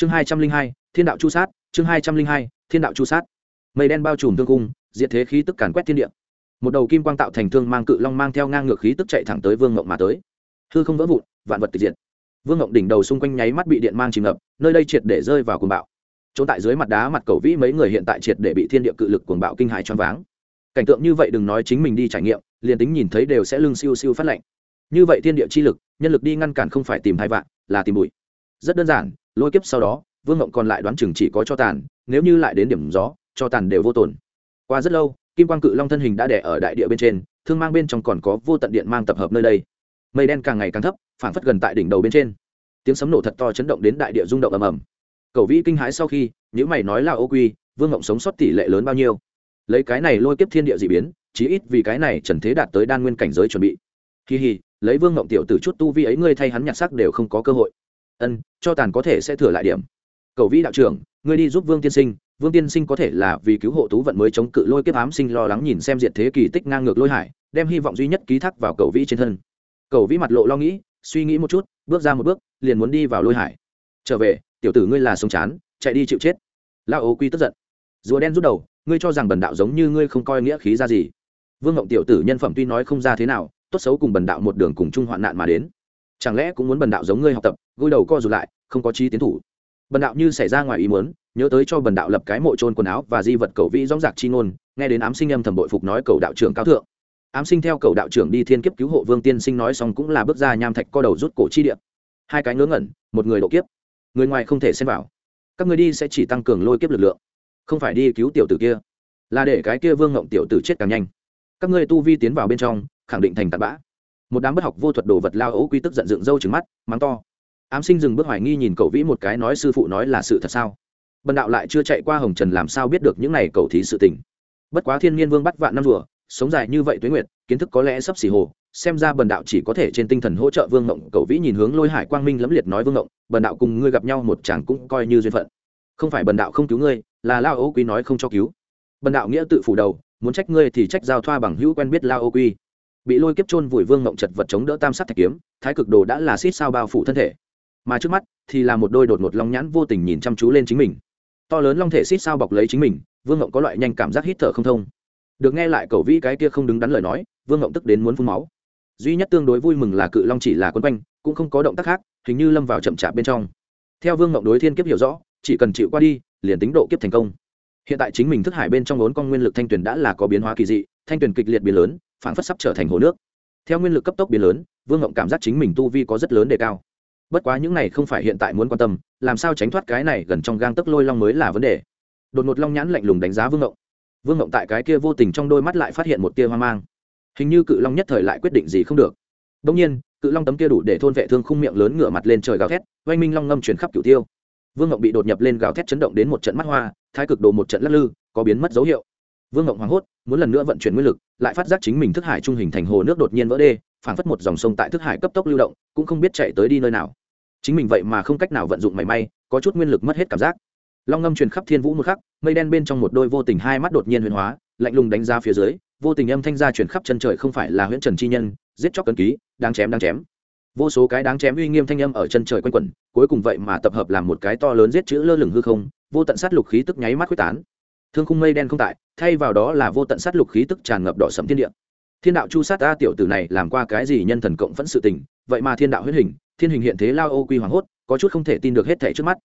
chương hai trăm linh hai, thiên đạo chu sát, chương hai trăm linh hai, thiên đạo chu sát. Mây đen bao trùm thương cung, diệt thế khí tức càn quét thiên địa. Một đầu kim quang tạo thành thương mang cự long mang theo ngang ngược khí tức chạy thẳng tới vương ngộng mà tới. Hư không vỡ vụn, vạn vật tịch diệt. Vương ngộng đỉnh đầu xung quanh nháy mắt bị điện mang chìm ngập, nơi đây triệt để rơi vào cuồng bạo. Trốn tại dưới mặt đá mặt cầu vĩ mấy người hiện tại triệt để bị thiên địa cự lực cuồng bạo kinh hại choáng váng. Cảnh tượng như vậy đừng nói chính mình đi trải nghiệm, liền tính nhìn thấy đều sẽ lưng siêu siêu phát lạnh. Như vậy thiên địa chi lực, nhân lực đi ngăn cản không phải tìm hai vạn, là tìm bụi. Rất đơn giản lôi kiếp sau đó, vương ngộng còn lại đoán chừng chỉ có cho tàn, nếu như lại đến điểm gió, cho tàn đều vô tồn. Qua rất lâu, kim quang cự long thân hình đã đẻ ở đại địa bên trên, thương mang bên trong còn có vô tận điện mang tập hợp nơi đây. Mây đen càng ngày càng thấp, phảng phất gần tại đỉnh đầu bên trên. Tiếng sấm nổ thật to chấn động đến đại địa rung động ầm ầm. Cầu vĩ kinh hãi sau khi những mày nói là ô quy, vương ngộng sống sót tỷ lệ lớn bao nhiêu? Lấy cái này lôi kiếp thiên địa d ị biến, chí ít vì cái này trần thế đạt tới đan nguyên cảnh giới chuẩn bị. Kỳ hì lấy vương ngộng tiểu từ chút tu vi ấy, ngươi thay hắn nhặt sắc đều không có cơ hội ân, cho tàn có thể sẽ thừa lại điểm. Cầu vĩ đạo trưởng, ngươi đi giúp vương tiên sinh, vương tiên sinh có thể là vì cứu hộ tú vận mới chống cự lôi kiếp ám sinh lo lắng nhìn xem diện thế kỳ tích ngang ngược lôi hải, đem hy vọng duy nhất ký thác vào cầu vĩ trên thân. Cầu vĩ mặt lộ lo nghĩ, suy nghĩ một chút, bước ra một bước, liền muốn đi vào lôi hải. Trở về, tiểu tử ngươi là sống chán, chạy đi chịu chết. Lao ố quy tức giận. Rùa đen rút đầu, ngươi cho rằng bần đạo giống như ngươi không coi nghĩa khí ra gì. Vương ngộng tiểu tử nhân phẩm tuy nói không ra thế nào, tốt xấu cùng bần đạo một đường cùng chung hoạn nạn mà đến chẳng lẽ cũng muốn bần đạo giống ngươi học tập, gối đầu co rụt lại, không có chi tiến thủ? Bần đạo như xảy ra ngoài ý muốn, nhớ tới cho bần đạo lập cái mộ trôn quần áo và di vật cầu vĩ dóng dạc chi ngôn, nghe đến ám sinh âm thầm bội phục nói cầu đạo trưởng cao thượng. Ám sinh theo cầu đạo trưởng đi thiên kiếp cứu hộ vương tiên sinh nói xong cũng là bước ra nham thạch co đầu rút cổ chi điện hai cái ngớ ngẩn, một người độ kiếp, người ngoài không thể xem vào. Các người đi sẽ chỉ tăng cường lôi kiếp lực lượng, không phải đi cứu tiểu tử kia, là để cái kia vương ngộng tiểu tử chết càng nhanh. Các ngươi tu vi tiến vào bên trong, khẳng định thành tạt bã một đám bất học vô thuật đồ vật lao ấu quy tức giận dựng râu trứng mắt, mắng to. Ám sinh dừng bước hoài nghi nhìn cậu vĩ một cái nói sư phụ nói là sự thật sao? Bần đạo lại chưa chạy qua hồng trần làm sao biết được những này cầu thí sự tình. Bất quá thiên nhiên vương bắt vạn năm rùa, sống dài như vậy tuế nguyệt, kiến thức có lẽ sắp xỉ hồ, xem ra bần đạo chỉ có thể trên tinh thần hỗ trợ vương ngộng cậu vĩ nhìn hướng lôi hải quang minh lẫm liệt nói vương ngộng bần đạo cùng ngươi gặp nhau một chàng cũng coi như duyên phận. Không phải bần đạo không cứu ngươi, là lao ô quý nói không cho cứu. Bần đạo nghĩa tự phủ đầu, muốn trách ngươi thì trách giao thoa bằng hữu quen biết lao ô quy bị lôi kiếp trôn vùi vương ngộng chật vật chống đỡ tam sát thạch kiếm, thái cực đồ đã là xít sao bao phủ thân thể. Mà trước mắt thì là một đôi đột ngột long nhãn vô tình nhìn chăm chú lên chính mình. To lớn long thể xít sao bọc lấy chính mình, vương ngộng có loại nhanh cảm giác hít thở không thông. Được nghe lại cầu vĩ cái kia không đứng đắn lời nói, vương ngộng tức đến muốn phun máu. Duy nhất tương đối vui mừng là cự long chỉ là quân quanh, cũng không có động tác khác, hình như lâm vào chậm chạp bên trong. Theo vương ngộng đối thiên kiếp hiểu rõ, chỉ cần chịu qua đi, liền tính độ kiếp thành công. Hiện tại chính mình thức hải bên trong vốn con nguyên lực thanh tuyển đã là có biến hóa kỳ dị, thanh tuyển kịch liệt biến lớn phản phất sắp trở thành hồ nước. Theo nguyên lực cấp tốc biến lớn, vương ngộng cảm giác chính mình tu vi có rất lớn đề cao. Bất quá những này không phải hiện tại muốn quan tâm, làm sao tránh thoát cái này gần trong gang tấc lôi long mới là vấn đề. Đột ngột long nhãn lạnh lùng đánh giá vương ngộng. Vương ngộng tại cái kia vô tình trong đôi mắt lại phát hiện một tia hoang mang. Hình như cự long nhất thời lại quyết định gì không được. Đông nhiên, cự long tấm kia đủ để thôn vệ thương khung miệng lớn ngửa mặt lên trời gào thét, oanh minh long ngâm chuyển khắp cửu tiêu. Vương ngộng bị đột nhập lên gào thét chấn động đến một trận mắt hoa, thái cực đồ một trận lắc lư, có biến mất dấu hiệu vương ngộng hoảng hốt, muốn lần nữa vận chuyển nguyên lực, lại phát giác chính mình thức hải trung hình thành hồ nước đột nhiên vỡ đê, phảng phất một dòng sông tại thức hải cấp tốc lưu động, cũng không biết chạy tới đi nơi nào. Chính mình vậy mà không cách nào vận dụng mảy may, có chút nguyên lực mất hết cảm giác. Long ngâm truyền khắp thiên vũ một khắc, mây đen bên trong một đôi vô tình hai mắt đột nhiên huyền hóa, lạnh lùng đánh ra phía dưới, vô tình âm thanh ra truyền khắp chân trời không phải là huyễn trần chi nhân, giết chóc cân ký, đáng chém đáng chém. Vô số cái đáng chém uy nghiêm thanh âm ở chân trời quanh quẩn, cuối cùng vậy mà tập hợp làm một cái to lớn giết chữ lơ lửng hư không, vô tận sát lục khí tức nháy mắt quyết tán thương khung mây đen không tại, thay vào đó là vô tận sát lục khí tức tràn ngập đỏ sẫm thiên địa. Thiên đạo chu sát ta tiểu tử này làm qua cái gì nhân thần cộng phẫn sự tình, vậy mà thiên đạo huyết hình, thiên hình hiện thế lao ô quy hoàng hốt, có chút không thể tin được hết thảy trước mắt.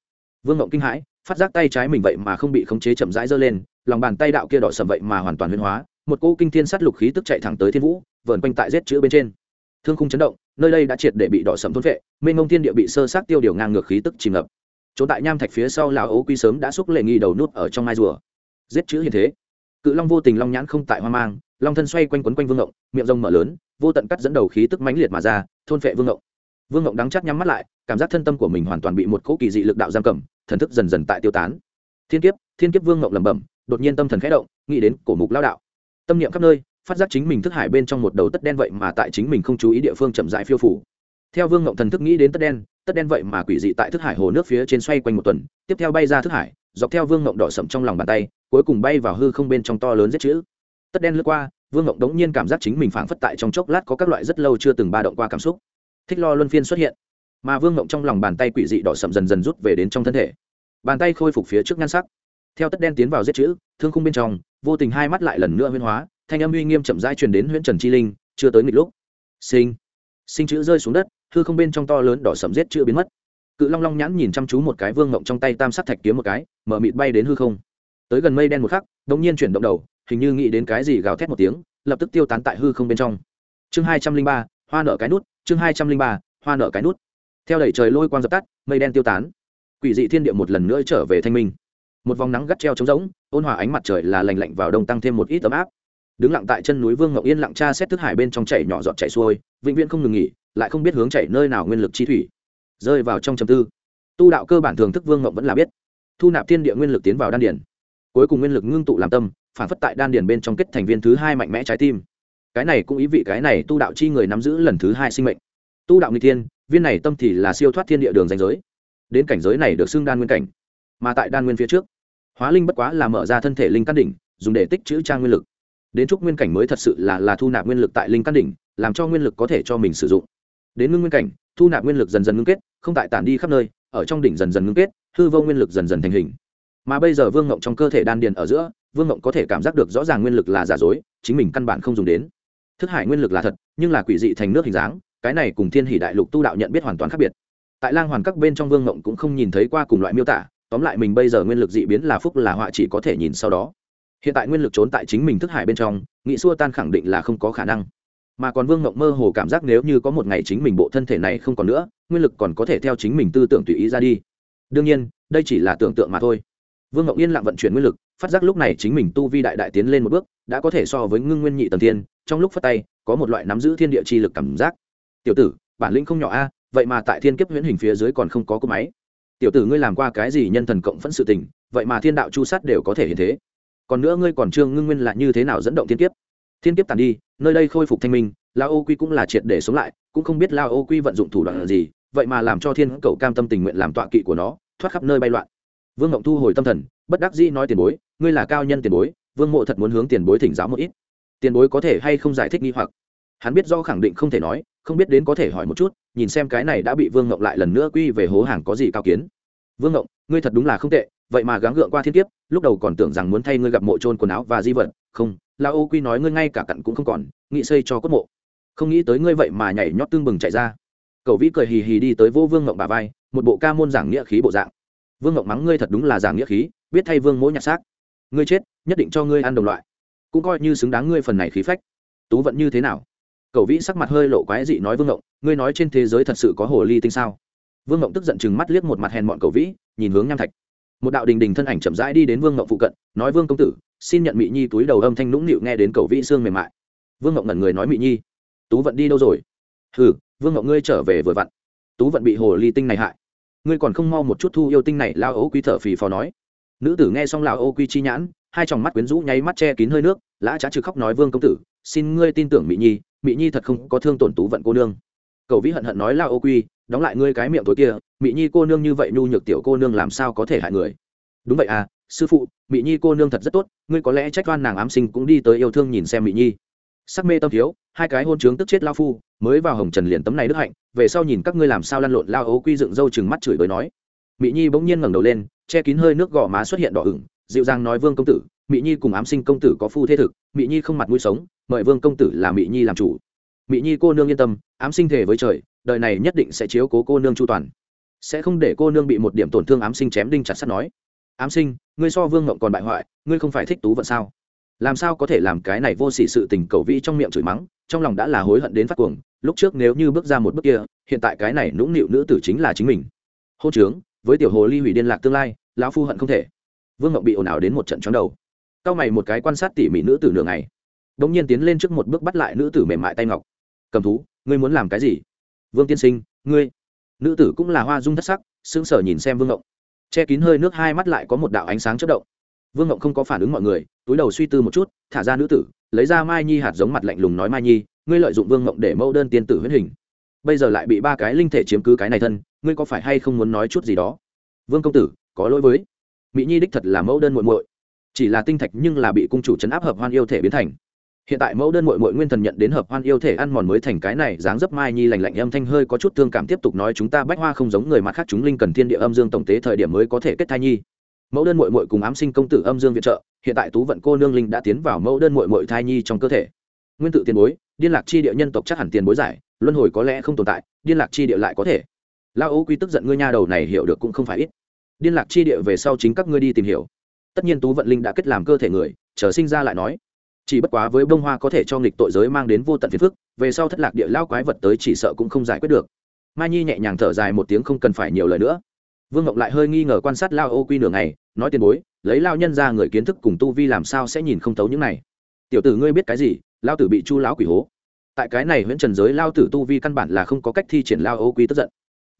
Vương ngộng kinh hãi, phát giác tay trái mình vậy mà không bị khống chế chậm rãi giơ lên, lòng bàn tay đạo kia đỏ sầm vậy mà hoàn toàn huyên hóa, một cỗ kinh thiên sát lục khí tức chạy thẳng tới thiên vũ, vờn quanh tại giết chữ bên trên. Thương khung chấn động, nơi đây đã triệt để bị đỏ sầm thôn vệ mênh ngông thiên địa bị sơ sát tiêu điều ngang ngược khí tức chìm ngập. Trốn tại nham thạch phía sau lão ấu quy sớm đã xúc lệ nghi đầu nút ở trong mai rùa giết chữ hiện thế. Cự long vô tình long nhãn không tại hoa mang, long thân xoay quanh quấn quanh vương ngộng, miệng rông mở lớn, vô tận cắt dẫn đầu khí tức mãnh liệt mà ra, thôn phệ vương ngộng. Vương ngộng đắng chắc nhắm mắt lại, cảm giác thân tâm của mình hoàn toàn bị một cỗ kỳ dị lực đạo giam cầm, thần thức dần dần tại tiêu tán. Thiên kiếp thiên kiếp vương ngộng lẩm bẩm, đột nhiên tâm thần khẽ động, nghĩ đến cổ mục lao đạo. Tâm niệm khắp nơi, phát giác chính mình thức hải bên trong một đầu tất đen vậy mà tại chính mình không chú ý địa phương chậm dại phiêu phủ. Theo vương ngộng thần thức nghĩ đến tất đen tất đen vậy mà quỷ dị tại thức hải hồ nước phía trên xoay quanh một tuần, tiếp theo bay ra thức hải dọc theo vương ngộng đỏ sậm trong lòng bàn tay, cuối cùng bay vào hư không bên trong to lớn giết chữ. Tất đen lướt qua, vương ngộng đống nhiên cảm giác chính mình phảng phất tại trong chốc lát có các loại rất lâu chưa từng ba động qua cảm xúc. Thích lo luân phiên xuất hiện. Mà vương ngộng trong lòng bàn tay quỷ dị đỏ sậm dần dần rút về đến trong thân thể. Bàn tay khôi phục phía trước nhan sắc. Theo tất đen tiến vào giết chữ, thương khung bên trong, vô tình hai mắt lại lần nữa huyên hóa, thanh âm uy nghiêm chậm rãi truyền đến huyện trần chi linh, chưa tới nghịch lúc. Sinh sinh chữ rơi xuống đất, hư không bên trong to lớn đỏ sậm giết chữ biến mất cự long long nhãn nhìn chăm chú một cái vương ngộng trong tay tam sắc thạch kiếm một cái, mở mịt bay đến hư không. Tới gần mây đen một khắc đống nhiên chuyển động đầu, hình như nghĩ đến cái gì gào thét một tiếng, lập tức tiêu tán tại hư không bên trong. Chương hai trăm linh ba, hoa nở cái nút, chương hai trăm linh ba, hoa nở cái nút. Theo đẩy trời lôi quang dập tắt, mây đen tiêu tán. Quỷ dị thiên địa một lần nữa trở về thanh minh. Một vòng nắng gắt treo trống rỗng, ôn hòa ánh mặt trời là lành lạnh vào đông tăng thêm một ít ấm áp. Đứng lặng tại chân núi vương ngọc yên lặng tra xét thức hải bên trong chảy nhỏ giọt chảy xuôi, vĩnh viễn không ngừng nghỉ, lại không biết hướng chảy nơi nào nguyên lực chi thủy rơi vào trong trầm tư. Tu đạo cơ bản thường thức vương ngọc vẫn là biết. Thu nạp thiên địa nguyên lực tiến vào đan điển cuối cùng nguyên lực ngưng tụ làm tâm phản phất tại đan điển bên trong kết thành viên thứ hai mạnh mẽ trái tim. Cái này cũng ý vị cái này tu đạo chi người nắm giữ lần thứ hai sinh mệnh. Tu đạo người thiên, viên này tâm thì là siêu thoát thiên địa đường danh giới. Đến cảnh giới này được xưng đan nguyên cảnh. Mà tại đan nguyên phía trước hóa linh bất quá là mở ra thân thể linh căn đỉnh dùng để tích chữ trang nguyên lực. Đến trúc nguyên cảnh mới thật sự là là thu nạp nguyên lực tại linh căn đỉnh làm cho nguyên lực có thể cho mình sử dụng. Đến ngưng nguyên cảnh thu nạp nguyên lực dần dần ngưng kết, không tại tản đi khắp nơi, ở trong đỉnh dần dần ngưng kết, hư vô nguyên lực dần dần thành hình. Mà bây giờ vương ngộng trong cơ thể đan điền ở giữa, vương ngộng có thể cảm giác được rõ ràng nguyên lực là giả dối, chính mình căn bản không dùng đến. Thức hải nguyên lực là thật, nhưng là quỷ dị thành nước hình dáng, cái này cùng thiên hỷ đại lục tu đạo nhận biết hoàn toàn khác biệt. Tại lang hoàn các bên trong vương ngộng cũng không nhìn thấy qua cùng loại miêu tả, tóm lại mình bây giờ nguyên lực dị biến là phúc là họa chỉ có thể nhìn sau đó. Hiện tại nguyên lực trốn tại chính mình thức hải bên trong, nghị xua tan khẳng định là không có khả năng mà còn vương mộng mơ hồ cảm giác nếu như có một ngày chính mình bộ thân thể này không còn nữa, nguyên lực còn có thể theo chính mình tư tưởng tùy ý ra đi. Đương nhiên, đây chỉ là tưởng tượng mà thôi. Vương mộng yên lặng vận chuyển nguyên lực, phát giác lúc này chính mình tu vi đại đại tiến lên một bước, đã có thể so với ngưng nguyên nhị tầng thiên, trong lúc phát tay, có một loại nắm giữ thiên địa chi lực cảm giác. Tiểu tử, bản lĩnh không nhỏ a, vậy mà tại thiên kiếp huyễn hình phía dưới còn không có cỗ máy. Tiểu tử ngươi làm qua cái gì nhân thần cộng phẫn sự tình, vậy mà thiên đạo chu sát đều có thể hiện thế. Còn nữa ngươi còn trương ngưng nguyên là như thế nào dẫn động thiên kiếp? Thiên kiếp tàn đi, nơi đây khôi phục thanh minh lao ô quy cũng là triệt để sống lại, cũng không biết lao ô quy vận dụng thủ đoạn gì, vậy mà làm cho thiên cầu cam tâm tình nguyện làm tọa kỵ của nó, thoát khắp nơi bay loạn. Vương ngộng thu hồi tâm thần, bất đắc dĩ nói tiền bối, ngươi là cao nhân tiền bối, vương mộ thật muốn hướng tiền bối thỉnh giáo một ít. Tiền bối có thể hay không giải thích nghi hoặc? Hắn biết do khẳng định không thể nói, không biết đến có thể hỏi một chút, nhìn xem cái này đã bị vương ngộng lại lần nữa quy về hố hàng có gì cao kiến. Vương ngộng ngươi thật đúng là không tệ, vậy mà gắng gượng qua thiên kiếp, lúc đầu còn tưởng rằng muốn thay ngươi gặp mộ trôn quần áo và di vật, không la ô quy nói ngươi ngay cả cặn cũng không còn nghị xây cho cốt mộ. Không nghĩ tới ngươi vậy mà nhảy nhót tương bừng chạy ra. Cậu vĩ cười hì hì đi tới vô vương ngộng bà vai, một bộ ca môn giảng nghĩa khí bộ dạng. Vương ngộng mắng ngươi thật đúng là giảng nghĩa khí, biết thay vương mỗi nhặt xác. Ngươi chết, nhất định cho ngươi ăn đồng loại. Cũng coi như xứng đáng ngươi phần này khí phách. Tú vận như thế nào? Cậu vĩ sắc mặt hơi lộ quái dị nói vương ngộng ngươi nói trên thế giới thật sự có hồ ly tinh sao? Vương ngộng tức giận chừng mắt liếc một mặt hèn mọn cậu vĩ, nhìn hướng nham thạch. Một đạo đình đình thân ảnh chậm rãi đi đến vương ngộng phụ cận, nói vương công tử xin nhận mỹ nhi túi đầu âm thanh nũng nịu nghe đến cầu vĩ xương mềm mại. Vương ngọc ngẩn người nói mỹ nhi, tú vận đi đâu rồi? Hừ, vương ngọc ngươi trở về vừa vặn. Tú vận bị hồ ly tinh này hại. Ngươi còn không mau một chút thu yêu tinh này lao ấu quy thở phì phò nói. Nữ tử nghe xong lao ô quy chi nhãn, hai tròng mắt quyến rũ nháy mắt che kín hơi nước, lã trá trừ khóc nói, vương công tử, xin ngươi tin tưởng mỹ nhi mỹ nhi thật không có thương tổn tú vận cô nương. Cầu vĩ hận hận nói lao ô quy đóng lại ngươi cái miệng tối kia mỹ nhi cô nương như vậy nhu nhược tiểu cô nương làm sao có thể hại người? Đúng vậy à sư phụ mỹ nhi cô nương thật rất tốt, ngươi có lẽ trách oan nàng ám sinh cũng đi tới yêu thương nhìn xem mỹ nhi. Sắc mê tâm thiếu, hai cái hôn trướng tức chết lao phu, mới vào hồng trần liền tấm này đức hạnh, về sau nhìn các ngươi làm sao lăn lộn lao ấu quy dựng râu chừng mắt chửi bới nói. Mỹ nhi bỗng nhiên ngẩng đầu lên, che kín hơi nước gò má xuất hiện đỏ ửng, dịu dàng nói vương công tử mỹ nhi cùng ám sinh công tử có phu thế thực mỹ nhi không mặt mũi sống, mời vương công tử là mỹ nhi làm chủ. Mỹ nhi cô nương yên tâm, ám sinh thể với trời, đời này nhất định sẽ chiếu cố cô nương chu toàn. Sẽ không để cô nương bị một điểm tổn thương ám sinh chém đinh chặt sắt nói ám sinh, ngươi so vương ngộng còn bại hoại, ngươi không phải thích tú vận sao? Làm sao có thể làm cái này vô sỉ sự tình cầu vĩ trong miệng chửi mắng, trong lòng đã là hối hận đến phát cuồng, lúc trước nếu như bước ra một bước kia, hiện tại cái này nũng nịu nữ tử chính là chính mình. Hô trướng, với tiểu hồ ly hủy điên lạc tương lai, lão phu hận không thể. Vương ngộng bị ồn ào đến một trận chóng đầu. Cao mày một cái quan sát tỉ mỉ nữ tử nửa ngày. Đ ỗ n g nhiên tiến lên trước một bước bắt lại nữ tử mềm mại tay ngọc. Cầm thú, ngươi muốn làm cái gì? Vương tiên sinh, ngươi. Nữ tử cũng là hoa dung thất sắc, sững sờ nhìn xem vương ngộng che kín hơi nước hai mắt lại có một đạo ánh sáng chất động. Vương ngộng không có phản ứng mọi người, túi đầu suy tư một chút, thả ra nữ tử, lấy ra mai nhi hạt giống mặt lạnh lùng nói, mai nhi, ngươi lợi dụng vương ngộng để mẫu đơn tiên tử huyết hình. Bây giờ lại bị ba cái linh thể chiếm cứ cái này thân, ngươi có phải hay không muốn nói chút gì đó? Vương công tử, có lỗi với mỹ nhi đích thật là mẫu đơn muộn muội. Chỉ là tinh thạch nhưng là bị cung chủ chấn áp hợp hoan yêu thể biến thành hiện tại mẫu đơn mội mội nguyên thần nhận đến hợp hoan yêu thể ăn mòn mới thành cái này, dáng dấp mai nhi lành lạnh, âm thanh hơi có chút thương cảm tiếp tục nói chúng ta bách hoa không giống người mặt khác, chúng linh cần thiên địa âm dương tổng tế thời điểm mới có thể kết thai nhi. Mẫu đơn mội mội cùng ám sinh công tử âm dương viện trợ, hiện tại tú vận cô nương linh đã tiến vào mẫu đơn mội mội thai nhi trong cơ thể. Nguyên tự tiền bối, điên lạc chi địa nhân tộc chắc hẳn tiền bối giải, luân hồi có lẽ không tồn tại, điên lạc chi địa lại có thể. La ô quy tức giận ngươi nha đầu này hiểu được cũng không phải ít. Điên lạc chi địa về sau chính các ngươi đi tìm hiểu. Tất nhiên tú vận linh đã kết làm cơ thể người, chờ sinh ra lại nói chỉ bất quá với bông hoa có thể cho nghịch tội giới mang đến vô tận phiền phức, về sau thất lạc địa lao quái vật tới chỉ sợ cũng không giải quyết được. Mai nhi nhẹ nhàng thở dài một tiếng không cần phải nhiều lời nữa. Vương ngọc lại hơi nghi ngờ quan sát lao ô quy nửa ngày, nói tiền bối, lấy lao nhân ra người kiến thức cùng tu vi làm sao sẽ nhìn không thấu những này. Tiểu tử ngươi biết cái gì, lao tử bị chu lão quỷ hố. Tại cái này huyện trần giới lao tử tu vi căn bản là không có cách thi triển lao ô quy tức giận.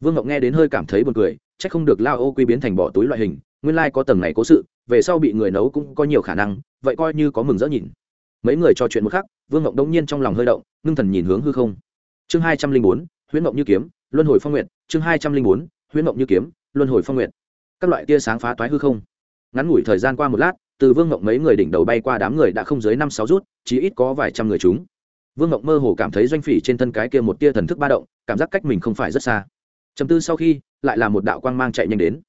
Vương ngọc nghe đến hơi cảm thấy buồn cười c h ắ c không được lao ô quy biến thành bỏ túi loại hình, nguyên lai có tầng này cố sự, về sau bị người nấu cũng có nhiều khả năng, vậy coi như có mừng rỡ nhìn mấy người trò chuyện một khắc, vương ngọc đông nhiên trong lòng hơi động, ngưng thần nhìn hướng hư không. Chương hai trăm linh bốn, huyễn ngọc như kiếm, luân hồi phong nguyện chương hai trăm linh bốn, huyễn ngọc như kiếm, luân hồi phong nguyện các loại tia sáng phá toái hư không. Ngắn ngủi thời gian qua một lát, từ vương ngọc mấy người đỉnh đầu bay qua đám người đã không dưới năm sáu rút chỉ ít có vài trăm người chúng. Vương ngọc mơ hồ cảm thấy doanh phỉ trên thân cái kia một tia thần thức ba động, cảm giác cách mình không phải rất xa. Chầm tư sau khi, lại là một đạo quang mang chạy nhanh đến.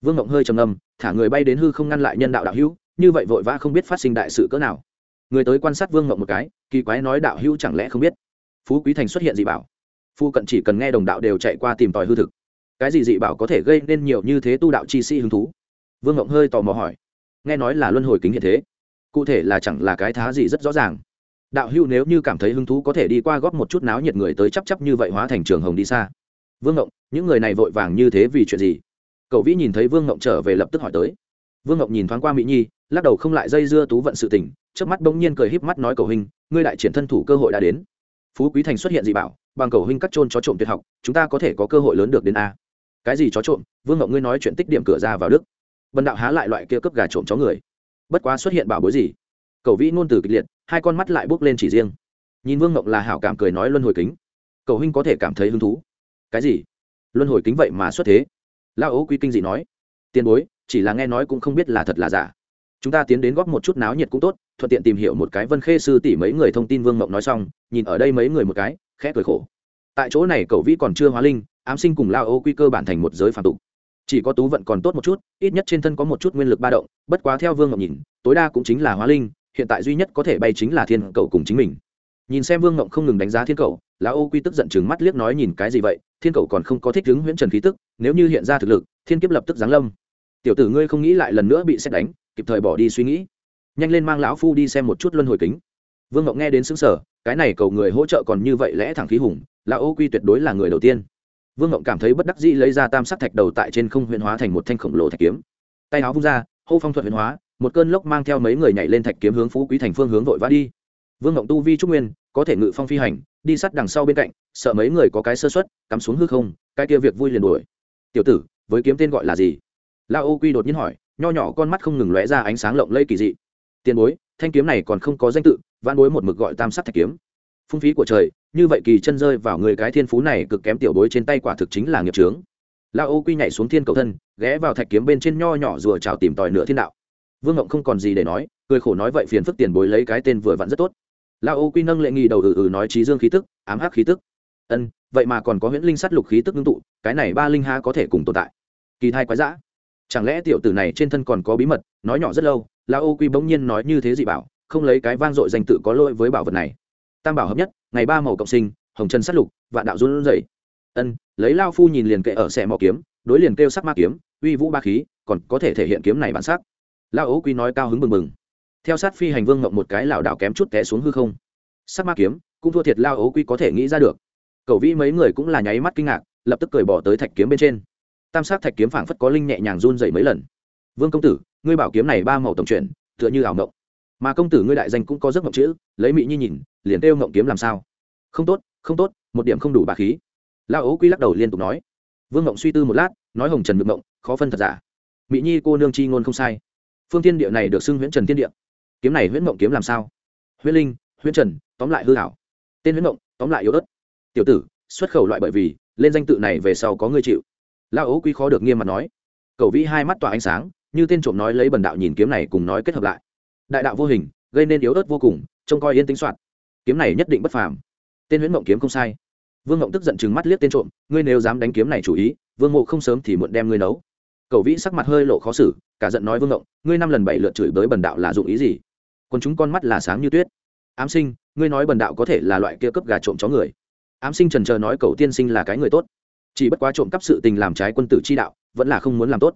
Vương ngọc hơi trầm ngâm, thả người bay đến hư không ngăn lại nhân đạo đạo hữu, như vậy vội vã không biết phát sinh đại sự cỡ nào người tới quan sát vương ngọc một cái, kỳ quái nói đạo hữu chẳng lẽ không biết? Phú quý thành xuất hiện dị bảo. Phu cận chỉ cần nghe đồng đạo đều chạy qua tìm tòi hư thực. Cái gì dị bảo có thể gây nên nhiều như thế tu đạo chi sĩ hứng thú? Vương ngọc hơi tò mò hỏi. Nghe nói là luân hồi kính hiện thế. Cụ thể là chẳng là cái thá gì rất rõ ràng. Đạo hữu nếu như cảm thấy hứng thú có thể đi qua góp một chút náo nhiệt người tới chấp chấp như vậy hóa thành trường hồng đi xa. Vương ngộng những người này vội vàng như thế vì chuyện gì? Cậu vĩ nhìn thấy vương ngộng trở về lập tức hỏi tới. Vương ngộng nhìn thoáng qua mỹ nhi, lắc đầu không lại dây dưa tú vận sự tình trước mắt bỗng nhiên cười híp mắt nói cầu hình ngươi đại triển thân thủ cơ hội đã đến. Phú quý thành xuất hiện dị bảo, bằng cầu hình cắt trôn chó trộm tuyệt học, chúng ta có thể có cơ hội lớn được đến a. Cái gì chó trộm? Vương ngọc ngươi nói chuyện tích điểm cửa ra vào đức. Bần đạo há lại loại kia cướp gà trộm chó người. Bất quá xuất hiện bảo bối gì? Cầu vĩ ngôn từ kịch liệt, hai con mắt lại bước lên chỉ riêng. Nhìn vương ngọc là hảo cảm cười nói luân hồi kính. Cầu huynh có thể cảm thấy hứng thú. Cái gì? Luân hồi kính vậy mà xuất thế? Lao ố quy kinh dị nói. Tiền bối, chỉ là nghe nói cũng không biết là thật là giả chúng ta tiến đến góp một chút náo nhiệt cũng tốt thuận tiện tìm hiểu một cái vân khê sư tỷ mấy người thông tin vương mộng nói xong nhìn ở đây mấy người một cái khẽ cười khổ. Tại chỗ này cậu vĩ còn chưa hóa linh ám sinh cùng lao ô quy cơ bản thành một giới phản tục. Chỉ có tú vận còn tốt một chút ít nhất trên thân có một chút nguyên lực ba động bất quá theo vương ngọc nhìn tối đa cũng chính là hóa linh hiện tại duy nhất có thể bay chính là thiên cậu cùng chính mình. Nhìn xem vương ngộng không ngừng đánh giá thiên cậu, lao ô quy tức giận chừng mắt liếc nói nhìn cái gì vậy thiên cậu còn không có thích ứng huyễn trần khí tức nếu như hiện ra thực lực thiên kiếp lập tức giáng lâm. Tiểu tử ngươi không nghĩ lại lần nữa bị xét đánh kịp thời bỏ đi suy nghĩ. Nhanh lên mang lão phu đi xem một chút luân hồi kính. Vương ngộng nghe đến xứng sở cái này cầu người hỗ trợ còn như vậy lẽ thẳng khí hùng, lão ô quy tuyệt đối là người đầu tiên. Vương ngộng cảm thấy bất đắc dĩ lấy ra tam sắc thạch đầu tại trên không huyền hóa thành một thanh khổng lồ thạch kiếm. Tay áo vung ra, hô phong thuật huyền hóa, một cơn lốc mang theo mấy người nhảy lên thạch kiếm hướng phú quý thành phương hướng vội vã đi. Vương ngộng tu vi trúc nguyên, có thể ngự phong phi hành, đi sát đằng sau bên cạnh, sợ mấy người có cái sơ xuất cắm xuống hư không, cái kia việc vui liền đuổi. Tiểu tử, với kiếm tên gọi là gì? La ô quy đột nhiên hỏi nho nhỏ con mắt không ngừng lóe ra ánh sáng lộng lây kỳ dị. Tiền bối, thanh kiếm này còn không có danh tự văn bối một mực gọi tam sắc thạch kiếm. Phung phí của trời, như vậy kỳ chân rơi vào người cái thiên phú này cực kém tiểu bối trên tay quả thực chính là nghiệp trướng la ô quy nhảy xuống thiên cầu thân, ghé vào thạch kiếm bên trên nho nhỏ rùa trào tìm tòi nửa thiên đạo. Vương ngộng không còn gì để nói, cười khổ nói vậy phiền phức tiền bối lấy cái tên vừa vặn rất tốt. La ô quy nâng lệ nghi đầu ừ ừ nói trí dương khí tức, ám hắc khí tức. Ân, vậy mà còn có huyễn linh sát lục khí tức ngưng tụ, cái này ba linh ha có thể cùng tồn tại. Kỳ thai quái dã chẳng lẽ tiểu tử này trên thân còn có bí mật, nói nhỏ rất lâu, la ô quy bỗng nhiên nói như thế dị bảo, không lấy cái vang dội danh tự có lỗi với bảo vật này. Tam bảo hợp nhất, ngày ba màu cộng sinh, hồng chân sát lục, vạn đạo run rẩy. Ân, lấy lao phu nhìn liền kệ ở xẻ mỏ kiếm, đối liền kêu sắc ma kiếm, uy vũ ba khí, còn có thể thể hiện kiếm này bản sắc. Lao ấu quy nói cao hứng bừng bừng. Theo sát phi hành vương ngậm một cái lảo đảo kém chút té xuống hư không. Sắc ma kiếm, cũng thua thiệt lao ấu quy có thể nghĩ ra được. Cậu vĩ mấy người cũng là nháy mắt kinh ngạc, lập tức cười bỏ tới thạch kiếm bên trên tam sát thạch kiếm phảng phất có linh nhẹ nhàng run dậy mấy lần. Vương công tử, ngươi bảo kiếm này ba màu tổng chuyển, tựa như ảo ngộng. mà công tử ngươi đại danh cũng có giấc ngộng chữ, lấy mỹ nhi nhìn, liền kêu ngộng kiếm làm sao? Không tốt không tốt, một điểm không đủ bà khí. Lao ố quy lắc đầu liên tục nói. Vương ngộng suy tư một lát, nói hồng trần ngực ngộng khó phân thật giả. Mỹ nhi cô nương chi ngôn không sai. Phương tiên địa này được xưng huyễn trần tiên địa. Kiếm này huyễn ngộng kiếm làm sao? Huyễn linh, huyễn trần, tóm lại hư hảo tên huyễn ngộng tóm lại yếu ớt. Tiểu tử, xuất khẩu loại bởi vì, lên danh tự này về sau có người chịu lao ấu Quý khó được nghiêm mặt nói, cầu vĩ hai mắt tỏa ánh sáng, như tên trộm nói lấy bần đạo nhìn kiếm này cùng nói kết hợp lại. Đại đạo vô hình, gây nên yếu ớt vô cùng, trông coi yên tính soạn kiếm này nhất định bất phàm. Tên huyễn mộng kiếm không sai. Vương mộng tức giận chừng mắt liếc tên trộm, ngươi nếu dám đánh kiếm này chủ ý, vương mộ không sớm thì muộn đem ngươi nấu. Cầu vĩ sắc mặt hơi lộ khó xử, cả giận nói vương mộng ngươi năm lần bảy lượt chửi bới bần đạo là dụng ý gì? Còn chúng con mắt là sáng như tuyết. Ám sinh, ngươi nói bần đạo có thể là loại kia cấp gà trộm chó người. Ám sinh trần chờ nói Cầu tiên sinh là cái người tốt chỉ bất quá trộm cắp sự tình làm trái quân tử chi đạo, vẫn là không muốn làm tốt.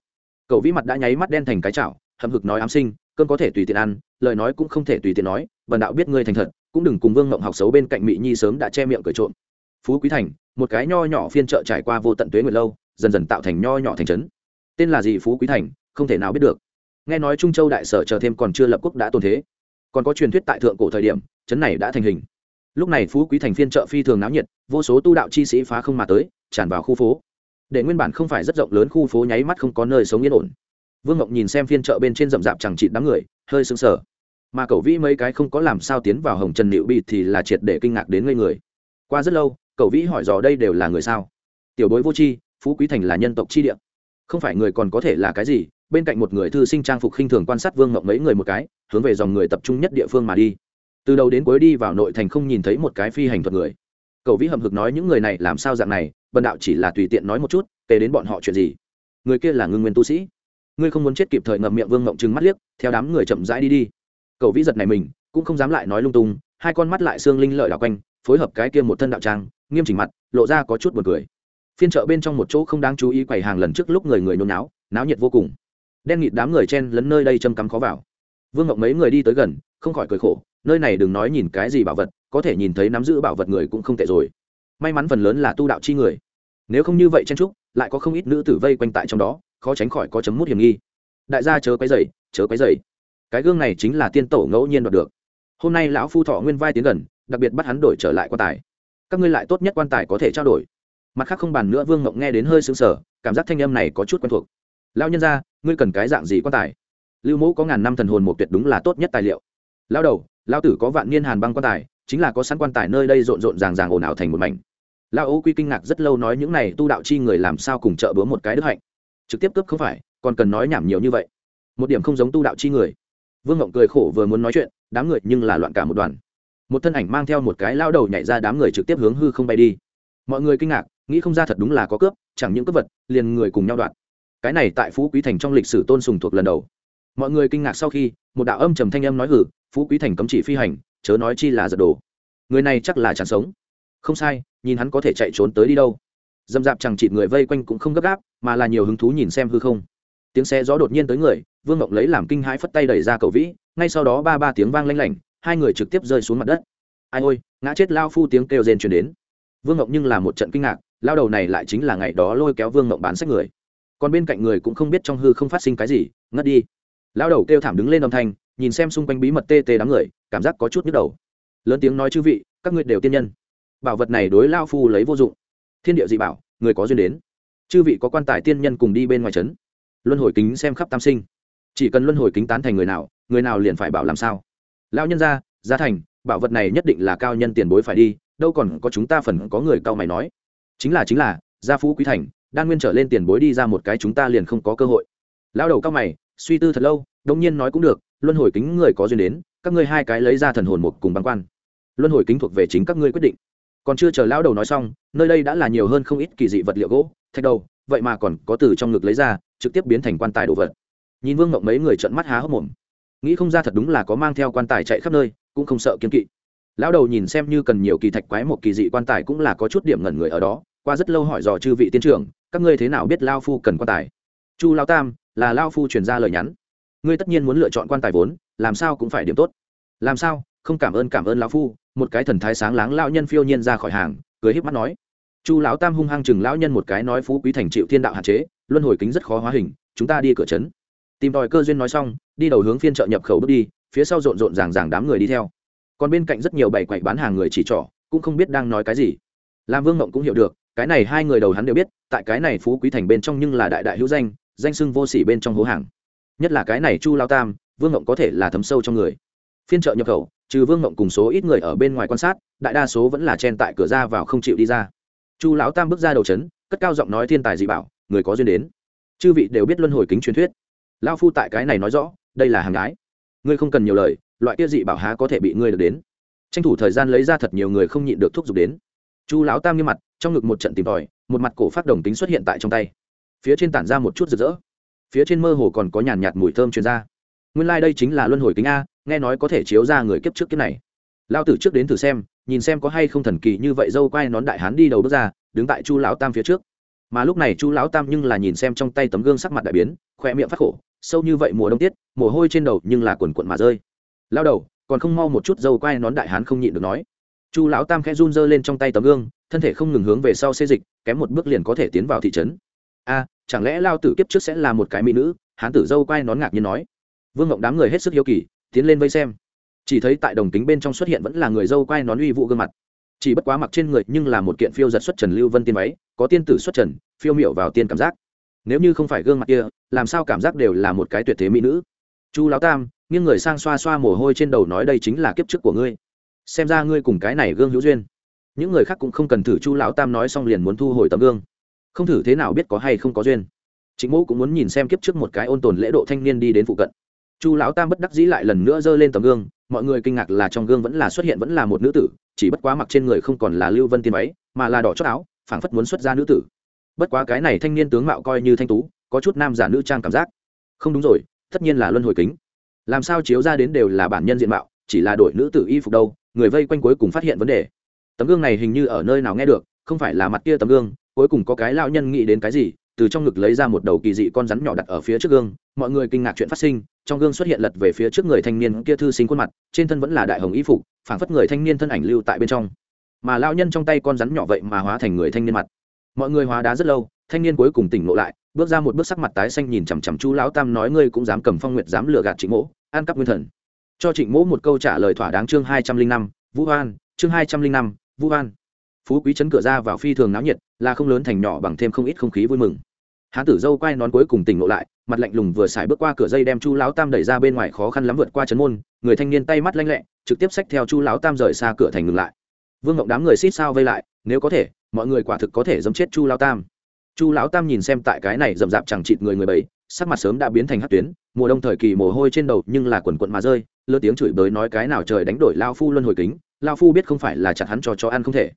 Cậu vĩ mặt đã nháy mắt đen thành cái chảo, hậm hực nói ám sinh cơn có thể tùy tiện ăn, lời nói cũng không thể tùy tiện nói, bần đạo biết ngươi thành thật, cũng đừng cùng vương ngộng học xấu bên cạnh mỹ nhi sớm đã che miệng cười trộm. Phú quý thành, một cái nho nhỏ phiên chợ trải qua vô tận tuế nguyệt lâu, dần dần tạo thành nho nhỏ thành trấn. Tên là gì phú quý thành, không thể nào biết được. Nghe nói trung châu đại sở chờ thêm còn chưa lập quốc đã tồn thế. Còn có truyền thuyết tại thượng cổ thời điểm, trấn này đã thành hình lúc này phú quý thành phiên chợ phi thường náo nhiệt, vô số tu đạo chi sĩ phá không mà tới, tràn vào khu phố. Để nguyên bản không phải rất rộng lớn khu phố nháy mắt không có nơi sống yên ổn. Vương ngọc nhìn xem phiên chợ bên trên rậm rạp chẳng chịt đám người, hơi sững sờ. Mà cậu vĩ mấy cái không có làm sao tiến vào hồng trần liệu bị thì là triệt để kinh ngạc đến ngây người. Qua rất lâu, cậu vĩ hỏi dò đây đều là người sao? Tiểu bối vô tri, phú quý thành là nhân tộc chi địa. Không phải người còn có thể là cái gì? Bên cạnh một người thư sinh trang phục khinh thường quan sát vương ngộng mấy người một cái, hướng về dòng người tập trung nhất địa phương mà đi từ đầu đến cuối đi vào nội thành không nhìn thấy một cái phi hành thuật người. Cậu vĩ hầm hực nói những người này làm sao dạng này, bần đạo chỉ là tùy tiện nói một chút, kể đến bọn họ chuyện gì. Người kia là ngưng nguyên tu sĩ. Ngươi không muốn chết kịp thời ngậm miệng vương ngộng trừng mắt liếc, theo đám người chậm rãi đi đi. Cậu vĩ giật này mình, cũng không dám lại nói lung tung, hai con mắt lại xương linh lợi đảo quanh, phối hợp cái kia một thân đạo trang, nghiêm chỉnh mặt, lộ ra có chút buồn cười. Phiên chợ bên trong một chỗ không đáng chú ý quầy hàng lần trước lúc người người nôn náo náo nhiệt vô cùng. Đen nghịt đám người chen lấn nơi đây châm cắm khó vào. Vương ngọc mấy người đi tới gần, không khỏi cười khổ nơi này đừng nói nhìn cái gì bảo vật, có thể nhìn thấy nắm giữ bảo vật người cũng không tệ rồi. May mắn phần lớn là tu đạo chi người. Nếu không như vậy chen trúc lại có không ít nữ tử vây quanh tại trong đó, khó tránh khỏi có chấm mút hiểm nghi. Đại gia chớ cái dày chớ cái dày cái gương này chính là tiên tổ ngẫu nhiên đoạt được. Hôm nay lão phu thọ nguyên vai tiến gần, đặc biệt bắt hắn đổi trở lại quan tài. Các ngươi lại tốt nhất quan tài có thể trao đổi. Mặt khác không bàn nữa, vương ngộng nghe đến hơi sững sờ, cảm giác thanh âm này có chút quen thuộc. Lao nhân ra ngươi cần cái dạng gì quan tài? Lưu mẫu có ngàn năm thần hồn một tuyệt đúng là tốt nhất tài liệu. Lao đầu lao tử có vạn niên hàn băng quan tài, chính là có sẵn quan tài nơi đây rộn rộn ràng ràng ồn ào thành một mảnh. Lao ô quy kinh ngạc rất lâu nói những này tu đạo chi người làm sao cùng chợ bữa một cái đức hạnh. Trực tiếp cướp không phải, còn cần nói nhảm nhiều như vậy. Một điểm không giống tu đạo chi người. Vương ngộng cười khổ vừa muốn nói chuyện, đám người nhưng là loạn cả một đoàn. Một thân ảnh mang theo một cái lao đầu nhảy ra đám người trực tiếp hướng hư không bay đi. Mọi người kinh ngạc, nghĩ không ra thật đúng là có cướp, chẳng những cướp vật, liền người cùng nhau đoạn cái này tại phú quý thành trong lịch sử tôn sùng thuộc lần đầu mọi người kinh ngạc sau khi, một đạo âm trầm thanh âm nói hử, phú quý thành cấm chỉ phi hành, chớ nói chi là giật đồ người này chắc là chẳng sống. Không sai, nhìn hắn có thể chạy trốn tới đi đâu. Dâm dạp chẳng chịt người vây quanh cũng không gấp gáp, mà là nhiều hứng thú nhìn xem hư không. Tiếng xe gió đột nhiên tới người, vương ngọc lấy làm kinh hãi phất tay đẩy ra cầu vĩ, ngay sau đó ba ba tiếng vang lanh lảnh, hai người trực tiếp rơi xuống mặt đất. Ai ôi, ngã chết lao phu tiếng kêu rên truyền đến. Vương ngọc nhưng là một trận kinh ngạc, lao đầu này lại chính là ngày đó lôi kéo vương ngọc bán sách người. Còn bên cạnh người cũng không biết trong hư không phát sinh cái gì, ngất đi lao đầu kêu thảm đứng lên âm thanh, nhìn xem xung quanh bí mật tê tê đám người, cảm giác có chút nhức đầu. Lớn tiếng nói chư vị, các ngươi đều tiên nhân. Bảo vật này đối lao phu lấy vô dụng. Thiên địa dị bảo, người có duyên đến. Chư vị có quan tài tiên nhân cùng đi bên ngoài trấn. Luân hồi kính xem khắp tam sinh. Chỉ cần luân hồi kính tán thành người nào người nào liền phải bảo làm sao? Lao nhân ra gia thành, bảo vật này nhất định là cao nhân tiền bối phải đi, đâu còn có chúng ta phần có người cao mày nói. Chính là chính là, gia phú quý thành, đan nguyên trở lên tiền bối đi ra một cái chúng ta liền không có cơ hội. Lao đầu cao mày suy tư thật lâu đông nhiên nói cũng được, luân hồi kính người có duyên đến, các ngươi hai cái lấy ra thần hồn một cùng băng quan. Luân hồi kính thuộc về chính các ngươi quyết định. Còn chưa chờ lão đầu nói xong, nơi đây đã là nhiều hơn không ít kỳ dị vật liệu gỗ, thạch đầu, vậy mà còn có từ trong ngực lấy ra, trực tiếp biến thành quan tài đồ vật. Nhìn vương mộng mấy người trợn mắt há hốc mồm. Nghĩ không ra thật đúng là có mang theo quan tài chạy khắp nơi, cũng không sợ kiên kỵ. Lão đầu nhìn xem như cần nhiều kỳ thạch quái một kỳ dị quan tài cũng là có chút điểm ngẩn người ở đó, qua rất lâu hỏi dò chư vị tiên trưởng, các ngươi thế nào biết lao phu cần quan tài? Chu lao tam là lao phu truyền ra lời nhắn. Ngươi tất nhiên muốn lựa chọn quan tài vốn, làm sao cũng phải điểm tốt. Làm sao? Không cảm ơn cảm ơn lão phu. Một cái thần thái sáng láng lao nhân phiêu nhiên ra khỏi hàng, cười híp mắt nói. Chu lão tam hung hăng chừng lão nhân một cái nói phú quý thành chịu thiên đạo hạn chế, luân hồi kính rất khó hóa hình, chúng ta đi cửa trấn. Tìm tòi cơ duyên nói xong, đi đầu hướng phiên chợ nhập khẩu bước đi, phía sau rộn rộn ràng ràng đám người đi theo. Còn bên cạnh rất nhiều bày quậy bán hàng người chỉ trỏ, cũng không biết đang nói cái gì. Lam vương mộng cũng hiểu được, cái này hai người đầu hắn đều biết, tại cái này phú quý thành bên trong nhưng là đại đại hữu danh danh sưng vô sỉ bên trong hố hàng. Nhất là cái này chu lao tam, vương ngộng có thể là thấm sâu trong người. Phiên chợ nhập khẩu, trừ vương ngộng cùng số ít người ở bên ngoài quan sát, đại đa số vẫn là chen tại cửa ra vào không chịu đi ra. Chu lão tam bước ra đầu trấn, cất cao giọng nói thiên tài dị bảo, người có duyên đến. Chư vị đều biết luân hồi kính truyền thuyết. Lao phu tại cái này nói rõ, đây là hàng gái ngươi không cần nhiều lời, loại kia dị bảo há có thể bị ngươi được đến. Tranh thủ thời gian lấy ra thật nhiều người không nhịn được thúc giục đến. Chu lão tam nghiêm mặt, trong ngực một trận tìm tòi, một mặt cổ phát đồng tính xuất hiện tại trong tay phía trên tản ra một chút rực rỡ. Phía trên mơ hồ còn có nhàn nhạt mùi thơm truyền ra. Nguyên lai、like、đây chính là luân hồi kính a, nghe nói có thể chiếu ra người kiếp trước kiếp này. Lao tử trước đến thử xem, nhìn xem có hay không thần kỳ như vậy dâu quai nón đại hán đi đầu bước ra, đứng tại chu lão tam phía trước. Mà lúc này chu lão tam nhưng là nhìn xem trong tay tấm gương sắc mặt đại biến khoe miệng phát khổ, sâu như vậy mùa đông tiết, mồ hôi trên đầu nhưng là quần quận mà rơi. Lao đầu, còn không mau một chút dâu quai nón đại hán không nhịn được nói. Chu lão tam khẽ run dơ lên trong tay tấm gương, thân thể không ngừng hướng về sau xê dịch, kém một bước liền có thể tiến vào thị trấn a chẳng lẽ lao tử kiếp trước sẽ là một cái mỹ nữ? Hán tử dâu quai nón ngạc nhiên nói. Vương ngộng đám người hết sức hiếu kỳ, tiến lên vây xem. Chỉ thấy tại đồng tính bên trong xuất hiện vẫn là người dâu quai nón uy vụ gương mặt. Chỉ bất quá mặc trên người nhưng là một kiện phiêu giật xuất trần lưu vân tiên váy, có tiên tử xuất trần, phiêu miệu vào tiên cảm giác. Nếu như không phải gương mặt kia, làm sao cảm giác đều là một cái tuyệt thế mỹ nữ? Chu lão tam, nghiêng người sang xoa xoa mồ hôi trên đầu nói đây chính là kiếp trước của ngươi. Xem ra ngươi cùng cái này gương hữu duyên. Những người khác cũng không cần thử chu lão tam nói xong liền muốn thu hồi tấm gương không thử thế nào biết có hay không có duyên. Chính mẫu cũng muốn nhìn xem kiếp trước một cái ôn tồn lễ độ thanh niên đi đến phụ cận. Chu lão tam bất đắc dĩ lại lần nữa giơ lên tấm gương, mọi người kinh ngạc là trong gương vẫn là xuất hiện vẫn là một nữ tử, chỉ bất quá mặc trên người không còn là lưu vân tiên váy, mà là đỏ chót áo, phảng phất muốn xuất ra nữ tử. Bất quá cái này thanh niên tướng mạo coi như thanh tú, có chút nam giả nữ trang cảm giác. Không đúng rồi, tất nhiên là luân hồi kính. Làm sao chiếu ra đến đều là bản nhân diện mạo, chỉ là đổi nữ tử y phục đâu, người vây quanh cuối cùng phát hiện vấn đề. Tấm gương này hình như ở nơi nào nghe được, không phải là mặt kia tấm gương cuối cùng có cái lão nhân nghĩ đến cái gì, từ trong ngực lấy ra một đầu kỳ dị con rắn nhỏ đặt ở phía trước gương, mọi người kinh ngạc chuyện phát sinh, trong gương xuất hiện lật về phía trước người thanh niên kia thư sinh khuôn mặt, trên thân vẫn là đại hồng y phục, phảng phất người thanh niên thân ảnh lưu tại bên trong. Mà lão nhân trong tay con rắn nhỏ vậy mà hóa thành người thanh niên mặt. Mọi người hóa đá rất lâu, thanh niên cuối cùng tỉnh ngộ lại, bước ra một bước sắc mặt tái xanh nhìn chằm chằm chu lão tam nói ngươi cũng dám cầm phong nguyệt dám lừa gạt trịnh mỗ an cắp nguyên thần. Cho trịnh mỗ một câu trả lời thỏa đáng chương hai trăm linh năm, vũ hoan, chương hai trăm linh năm, vũ hoan phú quý chấn cửa ra vào phi thường náo nhiệt, là không lớn thành nhỏ bằng thêm không ít không khí vui mừng. Hán tử dâu quay nón cuối cùng tỉnh ngộ lại, mặt lạnh lùng vừa xài bước qua cửa dây đem chu lão tam đẩy ra bên ngoài khó khăn lắm vượt qua chấn môn, người thanh niên tay mắt lanh lẹ, trực tiếp xách theo chu lão tam rời xa cửa thành ngừng lại. Vương ngộng đám người xít sao vây lại, nếu có thể, mọi người quả thực có thể dẫm chết chu lão tam. Chu lão tam nhìn xem tại cái này rậm rạp chẳng chịt người người bảy sắc mặt sớm đã biến thành hát tuyến, mùa đông thời kỳ mồ hôi trên đầu nhưng là quần quận mà rơi, lơ tiếng chửi bới nói cái nào trời đánh đổi lao phu luân hồi kính, lao phu biết không phải là chặt hắn cho cho ăn không thể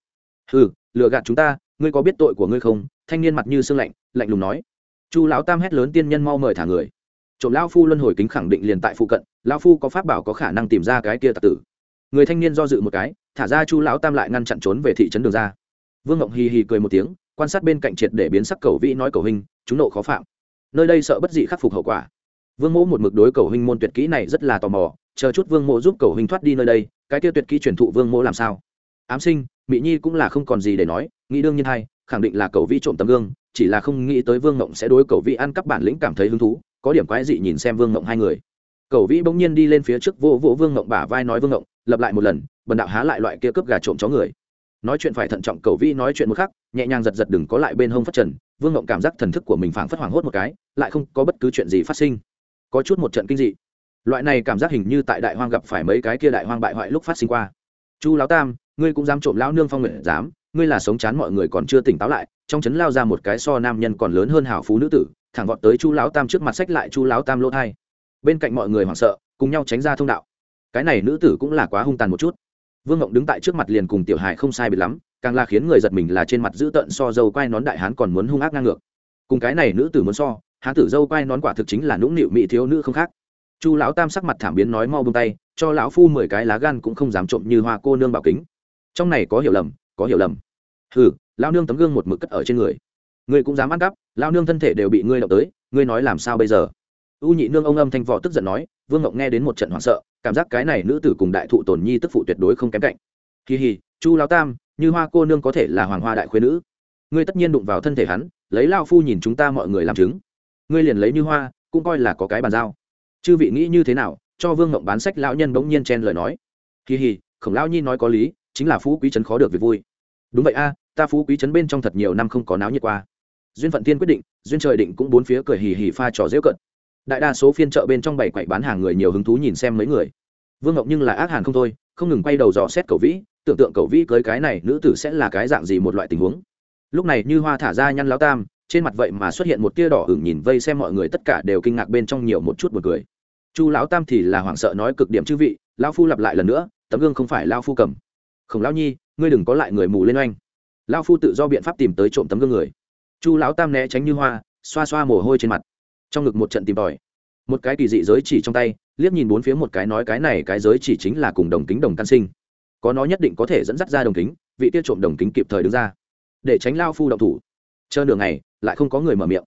ừ lừa gạt chúng ta, ngươi có biết tội của ngươi không? Thanh niên mặt như sương lạnh lạnh lùng nói. Chu lão tam hét lớn tiên nhân mau mời thả người. Trộm lão phu luân hồi kính khẳng định liền tại phụ cận, lão phu có pháp bảo có khả năng tìm ra cái kia tạc tử. Người thanh niên do dự một cái, thả ra chu lão tam lại ngăn chặn trốn về thị trấn đường ra. Vương ngộng hì hì cười một tiếng, quan sát bên cạnh triệt để biến sắc cầu vĩ nói cầu hình chúng nộ khó phạm. Nơi đây sợ bất dị khắc phục hậu quả. Vương mỗ một mực đối cầu hình môn tuyệt kỹ này rất là tò mò, chờ chút vương mỗ giúp cầu hình thoát đi nơi đây, cái kia tuyệt kỹ truyền thụ vương mỗ làm sao? Ám sinh mỹ nhi cũng là không còn gì để nói, nghĩ đương nhiên hay, khẳng định là cầu vi trộm tấm gương, chỉ là không nghĩ tới vương ngộng sẽ đối cầu vi ăn cắp bản lĩnh cảm thấy hứng thú, có điểm quái dị nhìn xem vương ngộng hai người. Cầu vi bỗng nhiên đi lên phía trước vô vỗ vương ngộng bả vai nói vương ngộng lập lại một lần, bần đạo há lại loại kia cướp gà trộm chó người. Nói chuyện phải thận trọng cầu vi nói chuyện một khắc, nhẹ nhàng giật giật đừng có lại bên hông phát trần, vương ngộng cảm giác thần thức của mình phảng phất hoảng hốt một cái, lại không có bất cứ chuyện gì phát sinh. Có chút một trận kinh dị. Loại này cảm giác hình như tại đại hoang gặp phải mấy cái kia đại hoang bại hoại lúc phát sinh qua. Chu lão tam ngươi cũng dám trộm lão nương phong nguyện, dám. Ngươi là sống chán mọi người còn chưa tỉnh táo lại, trong chấn lao ra một cái so nam nhân còn lớn hơn hảo phú nữ tử, thẳng vọt tới chu lão tam trước mặt sách lại chu lão tam lỗ thai. Bên cạnh mọi người hoảng sợ, cùng nhau tránh ra thông đạo. Cái này nữ tử cũng là quá hung tàn một chút. Vương ngộng đứng tại trước mặt liền cùng tiểu hải không sai biệt lắm, càng là khiến người giật mình là trên mặt giữ tợn so dâu quai nón đại hán còn muốn hung ác ngang ngược. Cùng cái này nữ tử muốn so, hán tử dâu quai nón quả thực chính là nũng nịu mỹ thiếu nữ không khác. Chu lão tam sắc mặt thảm biến nói mau bông tay, cho lão phu mười cái lá gan cũng không dám trộm như hoa cô nương bảo kính trong này có hiểu lầm, có hiểu lầm. Hừ lao nương tấm gương một mực cất ở trên người. Ngươi cũng dám ăn cắp lao nương thân thể đều bị ngươi động tới, ngươi nói làm sao bây giờ? U nhị nương ông âm thanh võ tức giận nói, vương ngọc nghe đến một trận hoảng sợ, cảm giác cái này nữ tử cùng đại thụ tổn nhi tức phụ tuyệt đối không kém cạnh. Kỳ hì chu lao tam, như hoa cô nương có thể là hoàng hoa đại khuyên nữ. Ngươi tất nhiên đụng vào thân thể hắn, lấy lao phu nhìn chúng ta mọi người làm chứng. Ngươi liền lấy như hoa, cũng coi là có cái bàn giao. Chư vị nghĩ như thế nào, cho vương ngộng bán sách lão nhân bỗng nhiên chen lời nói. Kỳ hì khổng lão nhi nói có lý chính là phú quý trấn khó được việc vui. Đúng vậy a, ta phú quý trấn bên trong thật nhiều năm không có náo nhiệt qua. Duyên phận tiên quyết định, duyên trời định cũng bốn phía cười hì hì pha trò dễ cận đại đa số phiên chợ bên trong bảy quậy bán hàng người nhiều hứng thú nhìn xem mấy người. Vương ngọc nhưng là ác hàn không thôi, không ngừng quay đầu dò xét cầu vĩ, tưởng tượng cầu vĩ cưới cái này nữ tử sẽ là cái dạng gì một loại tình huống. Lúc này như hoa thả ra nhăn láo tam, trên mặt vậy mà xuất hiện một tia đỏ hửng nhìn vây xem mọi người tất cả đều kinh ngạc bên trong nhiều một chút một cười. Chu lão tam thì là hoảng sợ nói cực điểm chư vị, lão phu lặp lại lần nữa, tấm gương không phải lao phu cầm khổng lão nhi, ngươi đừng có lại người mù lên oanh. Lao phu tự do biện pháp tìm tới trộm tấm gương người. Chu lão tam né tránh như hoa, xoa xoa mồ hôi trên mặt. Trong ngực một trận tìm tòi. Một cái kỳ dị giới chỉ trong tay, liếc nhìn bốn phía một cái nói cái này cái giới chỉ chính là cùng đồng kính đồng căn sinh. Có nó nhất định có thể dẫn dắt ra đồng kính, vị tiết trộm đồng kính kịp thời đứng ra. Để tránh lao phu động thủ. Chờ nửa ngày, lại không có người mở miệng.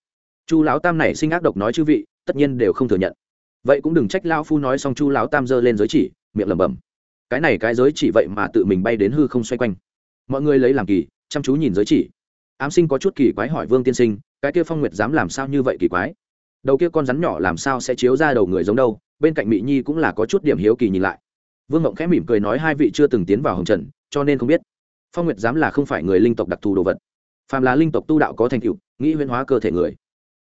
Chu lão tam này sinh ác độc nói chư vị, tất nhiên đều không thừa nhận. Vậy cũng đừng trách lao phu nói xong chu lão tam giơ lên giới chỉ, miệng lẩm bẩm cái này cái giới chỉ vậy mà tự mình bay đến hư không xoay quanh. Mọi người lấy làm kỳ, chăm chú nhìn giới chỉ. Ám sinh có chút kỳ quái hỏi vương tiên sinh, cái kia phong nguyệt dám làm sao như vậy kỳ quái? Đầu kia con rắn nhỏ làm sao sẽ chiếu ra đầu người giống đâu? Bên cạnh mỹ nhi cũng là có chút điểm hiếu kỳ nhìn lại. Vương ngộng khẽ mỉm cười nói hai vị chưa từng tiến vào hồng trần, cho nên không biết. Phong nguyệt dám là không phải người linh tộc đặc thù đồ vật. Phàm là linh tộc tu đạo có thành tựu, nghĩ huyễn hóa cơ thể người,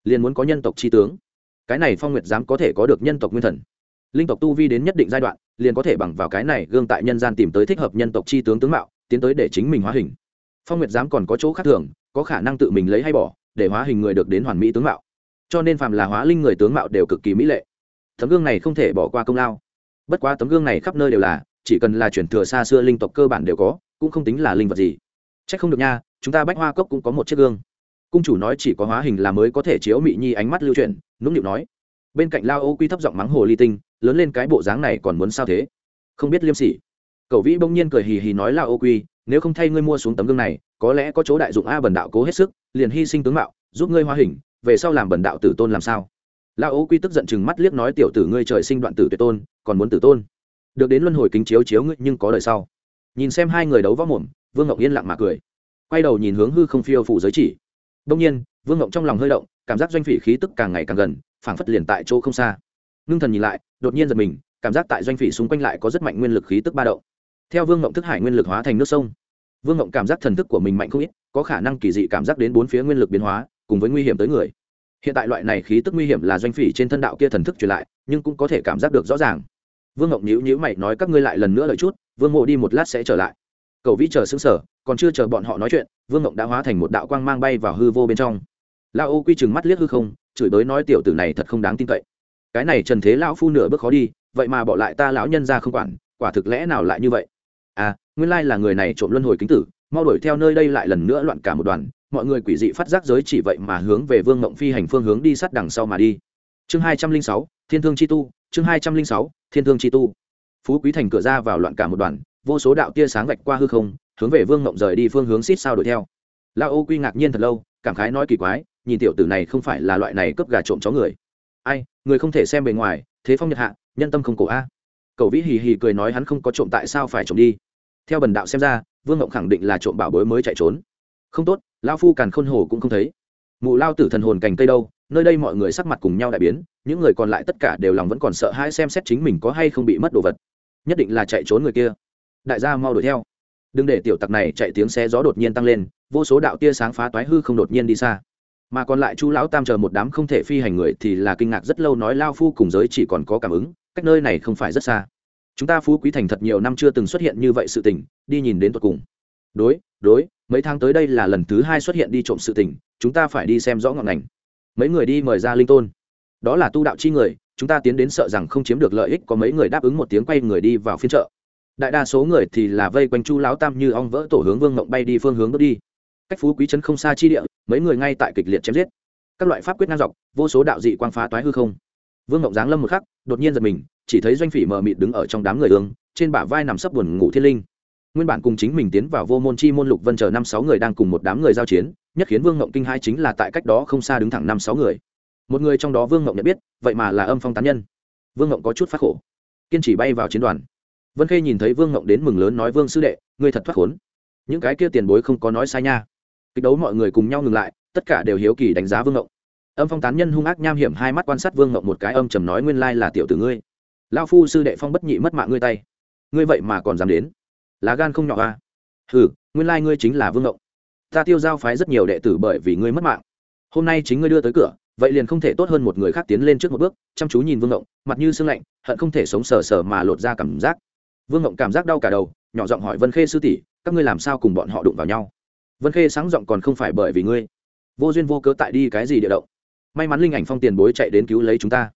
liền muốn có nhân tộc chi tướng. Cái này phong nguyệt dám có thể có được nhân tộc nguyên thần linh tộc tu vi đến nhất định giai đoạn, liền có thể bằng vào cái này gương tại nhân gian tìm tới thích hợp nhân tộc chi tướng tướng mạo, tiến tới để chính mình hóa hình. Phong nguyệt giám còn có chỗ khác thường, có khả năng tự mình lấy hay bỏ, để hóa hình người được đến hoàn mỹ tướng mạo. Cho nên phàm là hóa linh người tướng mạo đều cực kỳ mỹ lệ. Tấm gương này không thể bỏ qua công lao. Bất quá tấm gương này khắp nơi đều là, chỉ cần là chuyển thừa xa xưa linh tộc cơ bản đều có, cũng không tính là linh vật gì. C h ắ c không được nha, chúng ta bách hoa cốc cũng có một chiếc gương. Cung chủ nói chỉ có hóa hình là mới có thể chiếu mị nhi ánh mắt lưu truyền nũng nịu nói. Bên cạnh lao ô quy thấp giọng mắng hồ ly tinh lớn lên cái bộ dáng này còn muốn sao thế? Không biết liêm sỉ. Cậu vĩ bỗng nhiên cười hì hì nói là ô quy, nếu không thay ngươi mua xuống tấm gương này, có lẽ có chỗ đại dụng a, bần đạo cố hết sức, liền hy sinh tướng mạo, giúp ngươi hóa hình, về sau làm bần đạo tử tôn làm sao? La ô quy tức giận chừng mắt liếc nói tiểu tử ngươi trời sinh đoạn tử tuyệt tôn, còn muốn tử tôn. Được đến luân hồi kính chiếu chiếu ngươi nhưng có đời sau. Nhìn xem hai người đấu võ mồm, vương ngọc yên lặng mà cười. Quay đầu nhìn hướng hư không phiêu phủ giới chỉ. Đông nhiên, vương ngọc trong lòng hơi động, cảm giác doanh phỉ khí tức càng ngày càng gần, phảng phất liền tại chỗ không xa ngưng thần nhìn lại, đột nhiên giật mình, cảm giác tại doanh phỉ xung quanh lại có rất mạnh nguyên lực khí tức ba động. Theo vương ngộng thức hải nguyên lực hóa thành nước sông, vương ngộng cảm giác thần thức của mình mạnh không ít, có khả năng kỳ dị cảm giác đến bốn phía nguyên lực biến hóa, cùng với nguy hiểm tới người. Hiện tại loại này khí tức nguy hiểm là doanh phỉ trên thân đạo kia thần thức truyền lại, nhưng cũng có thể cảm giác được rõ ràng. Vương ngộng nhíu nhíu mày nói các ngươi lại lần nữa lợi chút, vương mộ đi một lát sẽ trở lại. Cầu vĩ chờ xứng sở còn chưa chờ bọn họ nói chuyện, vương ngộng đã hóa thành một đạo quang mang bay vào hư vô bên trong. Lao ô quy chừng mắt liếc hư không, chửi bới nói tiểu tử này thật không đáng tin cậy cái này trần thế lão phu nửa bước khó đi, vậy mà bỏ lại ta lão nhân ra không quản, quả thực lẽ nào lại như vậy? À nguyên lai là người này trộm luân hồi kính tử, mau đuổi theo nơi đây lại lần nữa loạn cả một đoàn, mọi người quỷ dị phát giác giới chỉ vậy mà hướng về vương mộng phi hành phương hướng đi sát đằng sau mà đi. Chương hai trăm linh sáu, thiên thương chi tu, chương hai trăm linh sáu, thiên thương chi tu. Phú quý thành cửa ra vào loạn cả một đoàn, vô số đạo tia sáng vạch qua hư không, hướng về vương mộng rời đi phương hướng xít sao đuổi theo. La ô quy ngạc nhiên thật lâu, cảm khái nói kỳ quái, nhìn tiểu tử này không phải là loại này cướp gà trộm chó người ai, người không thể xem bề ngoài, thế phong nhật hạ, nhân tâm không cổ a. Cậu vĩ hì hì cười nói hắn không có trộm tại sao phải trộm đi. Theo bần đạo xem ra, vương ngộng khẳng định là trộm bảo bối mới chạy trốn. Không tốt lao phu càn khôn hồ cũng không thấy. Mụ lao tử thần hồn cành cây đâu, nơi đây mọi người sắc mặt cùng nhau đại biến, những người còn lại tất cả đều lòng vẫn còn sợ hãi xem xét chính mình có hay không bị mất đồ vật. Nhất định là chạy trốn người kia. Đại gia mau đuổi theo. Đừng để tiểu tặc này chạy tiếng xe gió đột nhiên tăng lên, vô số đạo tia sáng phá toái hư không đột nhiên đi xa mà còn lại chu lão tam chờ một đám không thể phi hành người thì là kinh ngạc rất lâu nói lao phu cùng giới chỉ còn có cảm ứng, cách nơi này không phải rất xa. Chúng ta phú quý thành thật nhiều năm chưa từng xuất hiện như vậy sự tình, đi nhìn đến tột cùng. Đối đối, mấy tháng tới đây là lần thứ hai xuất hiện đi trộm sự tình, chúng ta phải đi xem rõ ngọn ngành. Mấy người đi mời ra linh tôn. Đó là tu đạo chi người, chúng ta tiến đến sợ rằng không chiếm được lợi ích, có mấy người đáp ứng một tiếng quay người đi vào phiên chợ. Đại đa số người thì là vây quanh chu lão tam như ong vỡ tổ hướng vương ngộng bay đi phương hướng bước đi. Cách phú quý trấn không xa chi địa mấy người ngay tại kịch liệt chém giết. Các loại pháp quyết ngang dọc, vô số đạo dị quang phá toái hư không. Vương ngộng giáng lâm một khắc, đột nhiên giật mình, chỉ thấy doanh phỉ mờ mịt đứng ở trong đám người ương, trên bả vai nằm sấp buồn ngủ thiên linh. Nguyên bản cùng chính mình tiến vào vô môn chi môn lục vân chờ năm sáu người đang cùng một đám người giao chiến, nhất khiến vương ngộng kinh hai chính là tại cách đó không xa đứng thẳng năm sáu người. Một người trong đó vương ngộng nhận biết, vậy mà là âm phong tán nhân. Vương ngộng có chút phát khổ. Kiên trì bay vào chiến đoàn. Vân khê nhìn thấy vương ngộng đến mừng lớn nói, vương sư đệ, ngươi thật thoát khốn. Những cái kia tiền bối không có nói sai nha kịch đấu mọi người cùng nhau ngừng lại, tất cả đều hiếu kỳ đánh giá vương ngộng. Âm phong tán nhân hung ác nham hiểm hai mắt quan sát vương ngộng một cái âm trầm nói nguyên lai là tiểu tử ngươi. Lao phu sư đệ phong bất nhị mất mạng ngươi tay. Ngươi vậy mà còn dám đến? Lá gan không nhỏ a à? ừ nguyên lai ngươi chính là vương ngộng. Ta tiêu giao phái rất nhiều đệ tử bởi vì ngươi mất mạng. Hôm nay chính ngươi đưa tới cửa, vậy liền không thể tốt hơn một người khác tiến lên trước một bước, chăm chú nhìn vương ngộng, mặt như sương lạnh, hận không thể sống sờ sờ mà lột ra cảm giác. Vương ngộng cảm giác đau cả đầu, nhỏ giọng hỏi vân khê sư tỷ, các ngươi làm sao cùng bọn họ đụng vào nhau? Vân khê sáng giọng còn không phải bởi vì ngươi. Vô duyên vô cớ tại đi cái gì địa động? May mắn linh ảnh phong tiền bối chạy đến cứu lấy chúng ta.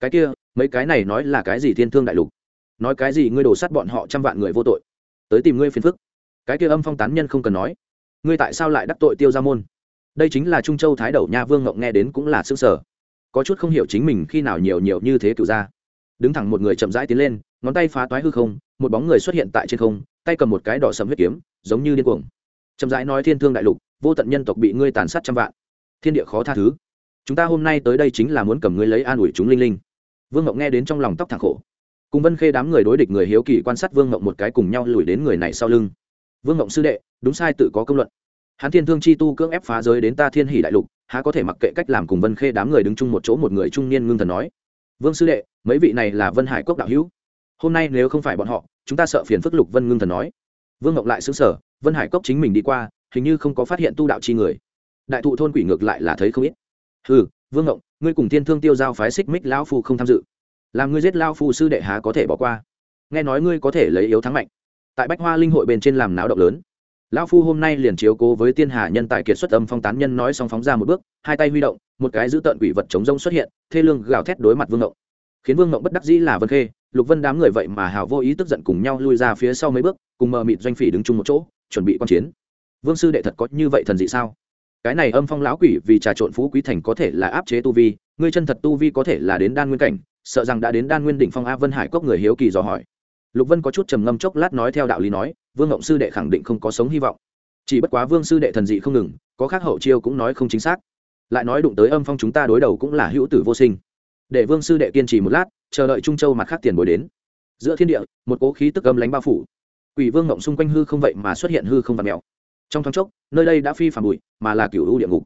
Cái kia, mấy cái này nói là cái gì thiên thương đại lục? Nói cái gì ngươi đổ sát bọn họ trăm vạn người vô tội? Tới tìm ngươi phiền phức. Cái kia âm phong tán nhân không cần nói. Ngươi tại sao lại đắc tội tiêu gia môn? Đây chính là trung châu thái đầu nha vương ngộng nghe đến cũng là xương sở có chút không hiểu chính mình khi nào nhiều nhiều như thế cựu ra đứng thẳng một người chậm rãi tiến lên, ngón tay phá toái hư không, một bóng người xuất hiện tại trên không, tay cầm một cái đỏ sầm huyết kiếm, giống như điên cuồng chậm rãi nói thiên thương đại lục, vô tận nhân tộc bị ngươi tàn sát trăm vạn. Thiên địa khó tha thứ. Chúng ta hôm nay tới đây chính là muốn cầm ngươi lấy an ủi chúng linh linh. Vương ngộng nghe đến trong lòng tóc thẳng khổ. Cùng vân khê đám người đối địch người hiếu kỳ quan sát vương ngộng một cái cùng nhau lùi đến người này sau lưng. Vương ngộng sư đệ, đúng sai tự có công luận. Hắn thiên thương chi tu cưỡng ép phá giới đến ta thiên hỷ đại lục, há có thể mặc kệ cách làm cùng vân khê đám người đứng chung một chỗ một người trung niên ngưng thần nói. Vương sư đệ, mấy vị này là vân hải cốc đạo hữu. Hôm nay nếu không phải bọn họ, chúng ta sợ phiền phức lục vân ngưng thần nói. Vương ngọc lại xứng sở vân hải cốc chính mình đi qua, hình như không có phát hiện tu đạo chi người. Đại thụ thôn quỷ ngược lại là thấy không ít. Ừ vương ngộng, ngươi cùng thiên thương tiêu giao phái xích mích lão phu không tham dự. Làm ngươi giết lao phu sư đệ há có thể bỏ qua? Nghe nói ngươi có thể lấy yếu thắng mạnh. Tại bách hoa linh hội bên trên làm náo động lớn. Lão phu hôm nay liền chiếu cố với tiên hà nhân tài kiệt xuất âm phong tán nhân nói xong phóng ra một bước, hai tay huy động, một cái giữ tợn quỷ vật chống rông xuất hiện, thê lương gào thét đối mặt vương ngộng. Khiến vương ngộng bất đắc dĩ là vân khê, lục vân đám người vậy mà hào vô ý tức giận cùng nhau lui ra phía sau mấy bước, cùng mờ mịt doanh phỉ đứng chung một chỗ chuẩn bị quan chiến. Vương sư đệ thật có như vậy thần dị sao? Cái này âm phong lão quỷ vì trà trộn phú quý thành có thể là áp chế tu vi, ngươi chân thật tu vi có thể là đến đan nguyên cảnh, sợ rằng đã đến đan nguyên đỉnh phong a vân hải cốc người hiếu kỳ dò hỏi. Lục vân có chút trầm ngâm chốc lát nói theo đạo lý nói, vương ngộng sư đệ khẳng định không có sống hy vọng. Chỉ bất quá vương sư đệ thần dị không ngừng, có khác hậu chiêu cũng nói không chính xác. Lại nói đụng tới âm phong chúng ta đối đầu cũng là hữu tử vô sinh. Để vương sư đệ kiên trì một lát, chờ đợi trung châu mặt khác tiền bồi đến. Giữa thiên địa, một cố khí tức âm lánh bao phủ quỷ vương ngộng xung quanh hư không vậy mà xuất hiện hư không và mèo. Trong thoáng chốc, nơi đây đã phi phàm bụi, mà là cựu u địa ngục.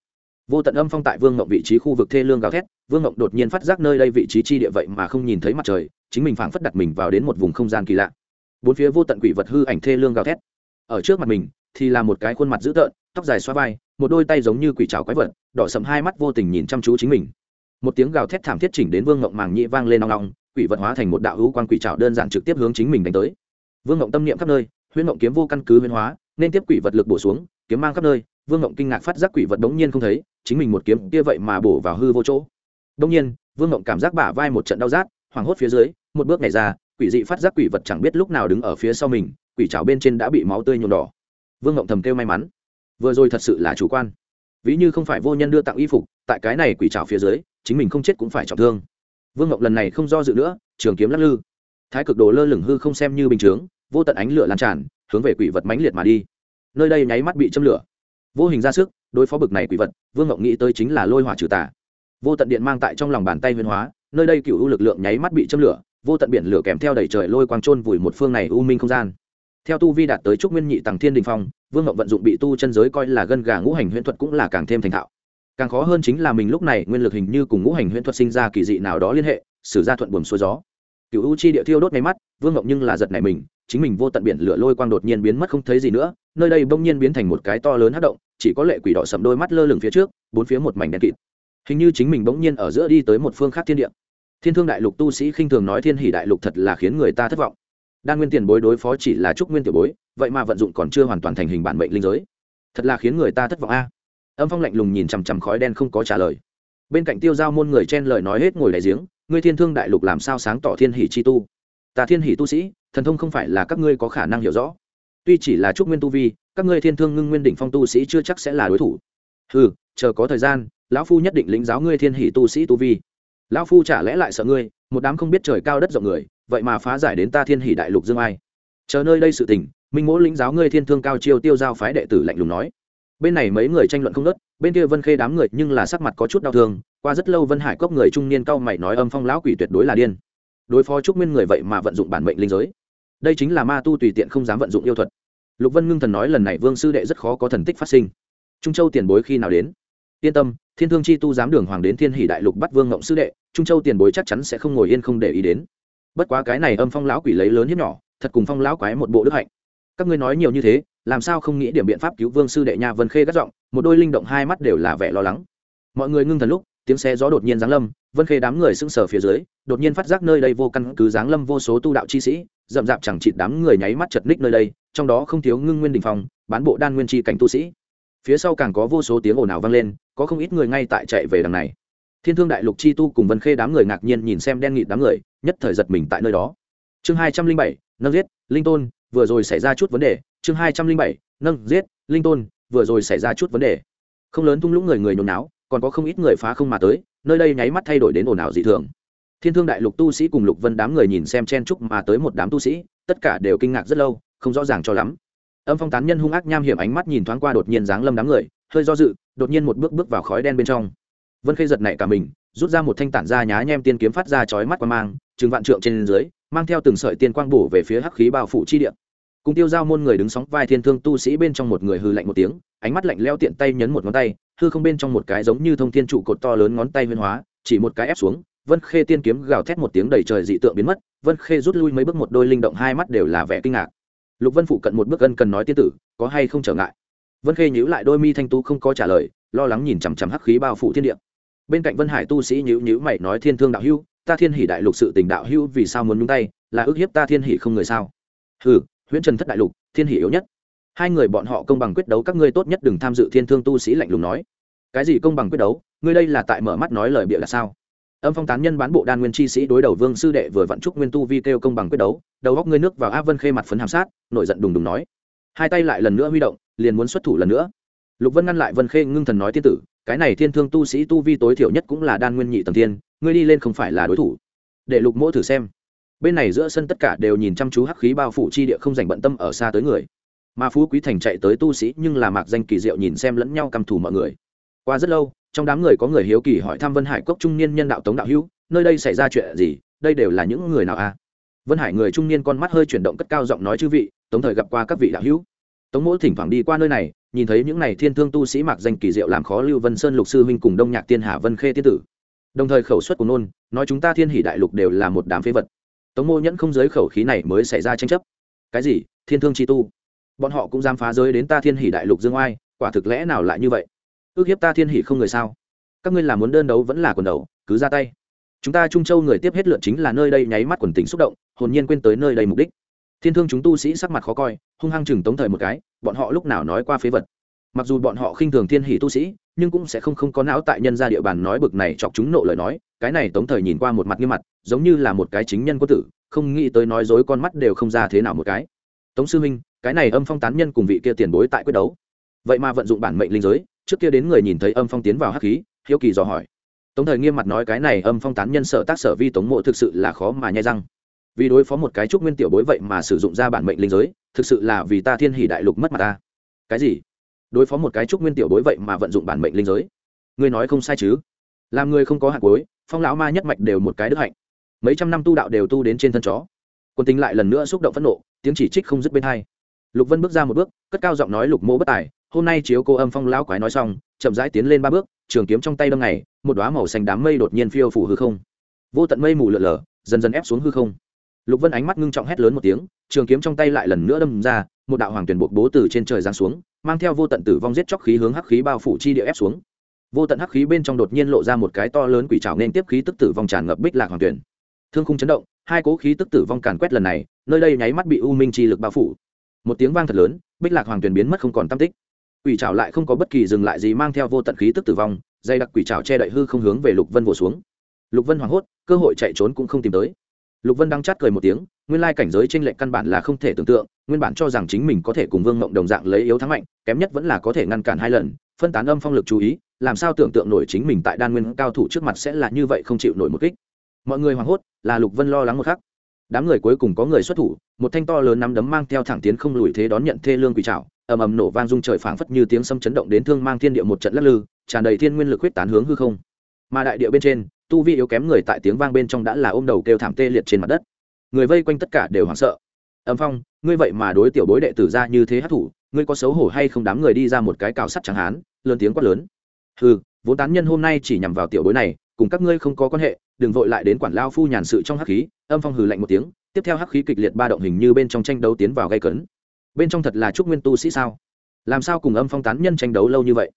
Vô tận âm phong tại vương ngộng vị trí khu vực thê lương gào thét, vương ngộng đột nhiên phát giác nơi đây vị trí chi địa vậy mà không nhìn thấy mặt trời, chính mình phảng phất đặt mình vào đến một vùng không gian kỳ lạ. Bốn phía vô tận quỷ vật hư ảnh thê lương gào thét. Ở trước mặt mình, thì là một cái khuôn mặt dữ tợn, tóc dài xoa vai, một đôi tay giống như quỷ trào quái vật, đỏ sầm hai mắt vô tình nhìn chăm chú chính mình. Một tiếng gào thét thảm thiết chỉnh đến vương ngộng màng nhị vang lên nong nong quỷ vật hóa thành một đạo hữu quan quỷ trào đơn giản trực tiếp hướng chính mình đánh tới vương ngộng tâm niệm khắp nơi, huyễn ngộng kiếm vô căn cứ huyễn hóa, nên tiếp quỷ vật lực bổ xuống, kiếm mang khắp nơi. Vương ngộng kinh ngạc phát giác quỷ vật đống nhiên không thấy, chính mình một kiếm kia vậy mà bổ vào hư vô chỗ. Đống nhiên, vương ngộng cảm giác bả vai một trận đau rát, hoảng hốt phía dưới, một bước này ra, quỷ dị phát giác quỷ vật chẳng biết lúc nào đứng ở phía sau mình, quỷ trào bên trên đã bị máu tươi nhuộm đỏ. Vương ngộng thầm kêu may mắn. Vừa rồi thật sự là chủ quan. Ví như không phải vô nhân đưa tặng y phục, tại cái này quỷ trào phía dưới, chính mình không chết cũng phải trọng thương. Vương ngộng lần này không do dự nữa, trường kiếm lắc lư thái cực đồ lơ lửng hư không xem như bình chướng, vô tận ánh lửa lan tràn, hướng về quỷ vật mãnh liệt mà đi. Nơi đây nháy mắt bị châm lửa. Vô hình ra sức, đối phó bực này quỷ vật, vương ngộng nghĩ tới chính là lôi hỏa trừ tà. Vô tận điện mang tại trong lòng bàn tay huyền hóa, nơi đây cựu u lực lượng nháy mắt bị châm lửa, vô tận biển lửa kèm theo đầy trời lôi quang trôn vùi một phương này u minh không gian. Theo tu vi đạt tới trúc nguyên nhị tàng thiên đình phong, vương ngộng vận dụng bị tu chân giới coi là gân gà ngũ hành huyễn thuật cũng là càng thêm thành thạo. Càng khó hơn chính là mình lúc này nguyên lực hình như cùng ngũ hành huyễn thuật sinh ra kỳ dị nào đó liên hệ, sử ra thuận buồm xuôi gió cựu u chi địa thiêu đốt ngay mắt, vương ngộng nhưng là giật này mình, chính mình vô tận biển lửa lôi quang đột nhiên biến mất không thấy gì nữa, nơi đây bỗng nhiên biến thành một cái to lớn hát động, chỉ có lệ quỷ đỏ sầm đôi mắt lơ lửng phía trước, bốn phía một mảnh đen kịt. Hình như chính mình bỗng nhiên ở giữa đi tới một phương khác thiên địa. Thiên thương đại lục tu sĩ khinh thường nói thiên hỷ đại lục thật là khiến người ta thất vọng. Đan nguyên tiền bối đối phó chỉ là trúc nguyên tiểu bối, vậy mà vận dụng còn chưa hoàn toàn thành hình bản mệnh linh giới. Thật là khiến người ta thất vọng a. Âm phong lạnh lùng nhìn chằm chằm khói đen không có trả lời. Bên cạnh tiêu giao môn người chen lời nói hết ngồi đại giếng ngươi thiên thương đại lục làm sao sáng tỏ thiên hỷ chi tu? Ta thiên hỷ tu sĩ, thần thông không phải là các ngươi có khả năng hiểu rõ. Tuy chỉ là trúc nguyên tu vi, các ngươi thiên thương ngưng nguyên đỉnh phong tu sĩ chưa chắc sẽ là đối thủ. Ừ chờ có thời gian, lão phu nhất định lĩnh giáo ngươi thiên hỷ tu sĩ tu vi. Lão phu chả lẽ lại sợ ngươi, một đám không biết trời cao đất rộng người, vậy mà phá giải đến ta thiên hỷ đại lục dương ai? Chờ nơi đây sự tình, minh mỗ lĩnh giáo ngươi thiên thương cao chiêu tiêu giao phái đệ tử lạnh lùng nói bên này mấy người tranh luận không nớt bên kia vân khê đám người nhưng là sắc mặt có chút đau thương, qua rất lâu vân hải cốc người trung niên cao mày nói âm phong lão quỷ tuyệt đối là điên. Đối phó trúc nguyên người vậy mà vận dụng bản mệnh linh giới. Đây chính là ma tu tùy tiện không dám vận dụng yêu thuật. Lục vân ngưng thần nói lần này vương sư đệ rất khó có thần tích phát sinh. Trung châu tiền bối khi nào đến? Yên tâm, thiên thương chi tu dám đường hoàng đến thiên hỷ đại lục bắt vương ngộng sư đệ, trung châu tiền bối chắc chắn sẽ không ngồi yên không để ý đến. Bất quá cái này âm phong lão quỷ lấy lớn hiếp nhỏ, thật cùng phong lão quái một bộ đức hạnh các ngươi nói nhiều như thế, làm sao không nghĩ điểm biện pháp cứu vương sư đệ nha vân khê gắt giọng, một đôi linh động hai mắt đều là vẻ lo lắng. Mọi người ngưng thần lúc, tiếng xe gió đột nhiên giáng lâm, vân khê đám người sững sờ phía dưới, đột nhiên phát giác nơi đây vô căn cứ giáng lâm vô số tu đạo chi sĩ, rậm rạp chẳng chịt đám người nháy mắt chật ních nơi đây, trong đó không thiếu ngưng nguyên đình phong, bán bộ đan nguyên chi cảnh tu sĩ. Phía sau càng có vô số tiếng ồn ào vang lên, có không ít người ngay tại chạy về đằng này. Thiên thương đại lục chi tu cùng vân khê đám người ngạc nhiên nhìn xem đen nghịt đám người, nhất thời giật mình tại nơi đó. Chương hai trăm linh bảy, nâng giết, linh tôn vừa rồi xảy ra chút vấn đề, chương hai trăm linh bảy, nâng, giết, linh tôn, vừa rồi xảy ra chút vấn đề. Không lớn thung lũng người người nhốn náo, còn có không ít người phá không mà tới, nơi đây nháy mắt thay đổi đến ồn ào dị thường. Thiên thương đại lục tu sĩ cùng lục vân đám người nhìn xem chen trúc mà tới một đám tu sĩ, tất cả đều kinh ngạc rất lâu, không rõ ràng cho lắm. Âm phong tán nhân hung ác nham hiểm ánh mắt nhìn thoáng qua đột nhiên dáng lâm đám người, hơi do dự, đột nhiên một bước bước vào khói đen bên trong. Vân khê giật nảy cả mình rút ra một thanh tản ra nhá nhem tiên kiếm phát ra chói mắt qua mang chừng vạn trượng trên dưới, mang theo từng sợi tiên quang bổ về phía hắc khí bao phủ chi địa. Cùng tiêu giao môn người đứng sóng vai thiên thương tu sĩ bên trong một người hư lạnh một tiếng, ánh mắt lạnh leo tiện tay nhấn một ngón tay, hư không bên trong một cái giống như thông thiên trụ cột to lớn ngón tay huyên hóa, chỉ một cái ép xuống, vân khê tiên kiếm gào thét một tiếng đầy trời dị tượng biến mất, vân khê rút lui mấy bước một đôi linh động hai mắt đều là vẻ kinh ngạc. Lục vân phụ cận một bước ân cần nói tiên tử, có hay không trở ngại? Vân khê nhíu lại đôi mi thanh tu không có trả lời, lo lắng nhìn chằm chằm hắc khí bao phủ thiên địa bên cạnh vân hải tu sĩ nhữ nhữ mày nói, thiên thương đạo hưu ta thiên hỷ đại lục sự tình đạo hưu vì sao muốn nhúng tay? Là ước hiếp ta thiên hỷ không người sao? Hừ, huyễn trần thất đại lục, thiên hỷ yếu nhất. Hai người bọn họ công bằng quyết đấu, các ngươi tốt nhất đừng tham dự thiên thương tu sĩ lạnh lùng nói. Cái gì công bằng quyết đấu? Ngươi đây là tại mở mắt nói lời bịa là sao? Âm phong tán nhân bán bộ đan nguyên chi sĩ đối đầu vương sư đệ vừa vặn trúc nguyên tu vi kêu công bằng quyết đấu, đầu góc ngươi nước vào a vân khê mặt phấn hàm sát, nổi giận đùng đùng nói. Hai tay lại lần nữa huy động, liền muốn xuất thủ lần nữa. Lục vân ngăn lại vân khê, ngưng thần nói, tiên tử cái này thiên thương tu sĩ tu vi tối thiểu nhất cũng là đan nguyên nhị tầng thiên, ngươi đi lên không phải là đối thủ. Để lục mỗ thử xem. Bên này giữa sân tất cả đều nhìn chăm chú hắc khí bao phủ chi địa không dành bận tâm ở xa tới người. Mà phú quý thành chạy tới tu sĩ nhưng là mạc danh kỳ diệu nhìn xem lẫn nhau căm thù mọi người. Qua rất lâu, trong đám người có người hiếu kỳ hỏi thăm vân hải cốc trung niên nhân đạo tống đạo hữu, nơi đây xảy ra chuyện gì, đây đều là những người nào a à? vân hải người trung niên con mắt hơi chuyển động cất cao giọng nói chư vị, tống thời gặp qua các vị đạo hữu. Tống mỗ thỉnh thoảng đi qua nơi này nhìn thấy những này thiên thương tu sĩ mạc danh kỳ diệu làm khó lưu vân sơn, lục sư huynh cùng đông nhạc tiên hà vân khê tiên tử. Đồng thời khẩu suất của nôn, nói chúng ta thiên hỷ đại lục đều là một đám phế vật. Tống mô nhẫn không giới khẩu khí này mới xảy ra tranh chấp. Cái gì? Thiên thương chi tu? Bọn họ cũng dám phá giới đến ta thiên hỷ đại lục dương oai, quả thực lẽ nào lại như vậy? Ước hiếp ta thiên hỷ không người sao? Các ngươi làm muốn đơn đấu vẫn là quần đầu, cứ ra tay. Chúng ta trung châu người tiếp hết lượt chính là nơi đây nháy mắt quần tính xúc động, hồn nhiên quên tới nơi đây mục đích thiên thương chúng tu sĩ sắc mặt khó coi, hung hăng chừng tống thời một cái, bọn họ lúc nào nói qua phế vật. Mặc dù bọn họ khinh thường thiên hỷ tu sĩ, nhưng cũng sẽ không không có não tại nhân gia địa bàn nói bực này chọc chúng nộ lời nói, cái này tống thời nhìn qua một mặt nghiêm mặt, giống như là một cái chính nhân quân tử, không nghĩ tới nói dối con mắt đều không ra thế nào một cái. Tống sư minh cái này âm phong tán nhân cùng vị kia tiền bối tại quyết đấu. Vậy mà vận dụng bản mệnh linh giới, trước kia đến người nhìn thấy âm phong tiến vào hắc khí, hiếu kỳ dò hỏi. Tống thời nghiêm mặt nói cái này âm phong tán nhân sợ tác sở vi tống mộ thực sự là khó mà nhai răng vì đối phó một cái trúc nguyên tiểu bối vậy mà sử dụng ra bản mệnh linh giới, thực sự là vì ta thiên hỷ đại lục mất mặt ta. Cái gì? Đối phó một cái trúc nguyên tiểu bối vậy mà vận dụng bản mệnh linh giới? Ngươi nói không sai chứ. Làm người không có hạt cuối phong lão ma nhất mạch đều một cái đức hạnh. Mấy trăm năm tu đạo đều tu đến trên thân chó. Quân tính lại lần nữa xúc động phẫn nộ, tiếng chỉ trích không dứt bên hai. Lục vân bước ra một bước, cất cao giọng nói lục mô bất tài, hôm nay chiếu cô âm phong lão quái nói xong, chậm rãi tiến lên ba bước, trường kiếm trong tay đâm này, một đoá màu xanh đám mây đột nhiên phiêu phủ hư không. Vô tận mây mù lượn lờ dần dần ép xuống hư không lục vân ánh mắt ngưng trọng hét lớn một tiếng, trường kiếm trong tay lại lần nữa đâm ra, một đạo hoàng tuyển buộc bố từ trên trời giáng xuống, mang theo vô tận tử vong giết chóc khí hướng hắc khí bao phủ chi địa ép xuống. Vô tận hắc khí bên trong đột nhiên lộ ra một cái to lớn quỷ trào nên tiếp khí tức tử vong tràn ngập bích lạc hoàng tuyển. Thương khung chấn động, hai cố khí tức tử vong càn quét lần này, nơi đây nháy mắt bị u minh chi lực bao phủ. Một tiếng vang thật lớn, bích lạc hoàng tuyển biến mất không còn tam tích. Quỷ trào lại không có bất kỳ dừng lại gì mang theo vô tận khí tức tử vong, dây đặc quỷ trào che đậy hư không hướng về lục vân vỗ xuống. Lục vân hoảng hốt, cơ hội chạy trốn cũng không tìm tới lục vân đang chát cười một tiếng, nguyên lai cảnh giới tranh lệch căn bản là không thể tưởng tượng, nguyên bản cho rằng chính mình có thể cùng vương mộng đồng dạng lấy yếu thắng mạnh, kém nhất vẫn là có thể ngăn cản hai lần, phân tán âm phong lực chú ý, làm sao tưởng tượng nổi chính mình tại đan nguyên cao thủ trước mặt sẽ là như vậy không chịu nổi một kích. Mọi người hoảng hốt, là lục vân lo lắng một khắc. Đám người cuối cùng có người xuất thủ, một thanh to lớn nắm đấm mang theo thẳng tiến không lùi thế đón nhận thê lương quỷ trảo, ầm ầm nổ vang rung trời phảng phất như tiếng sấm chấn động đến thương mang thiên địa một trận lắc lư, tràn đầy thiên nguyên lực huyết tán hướng hư không. Mà đại địa bên trên tu vi yếu kém người tại tiếng vang bên trong đã là ôm đầu kêu thảm tê liệt trên mặt đất. Người vây quanh tất cả đều hoảng sợ. Âm phong, ngươi vậy mà đối tiểu bối đệ tử ra như thế hát thủ, ngươi có xấu hổ hay không đám người đi ra một cái cào sắt chẳng hán, lớn tiếng quát lớn. Ừ vốn tán nhân hôm nay chỉ nhằm vào tiểu bối này, cùng các ngươi không có quan hệ, đừng vội lại đến quản lao phu nhàn sự trong hắc khí. Âm phong hừ lạnh một tiếng, tiếp theo hắc khí kịch liệt ba động hình như bên trong tranh đấu tiến vào gây cấn. Bên trong thật là trúc nguyên tu sĩ sao? Làm sao cùng âm phong tán nhân tranh đấu lâu như vậy?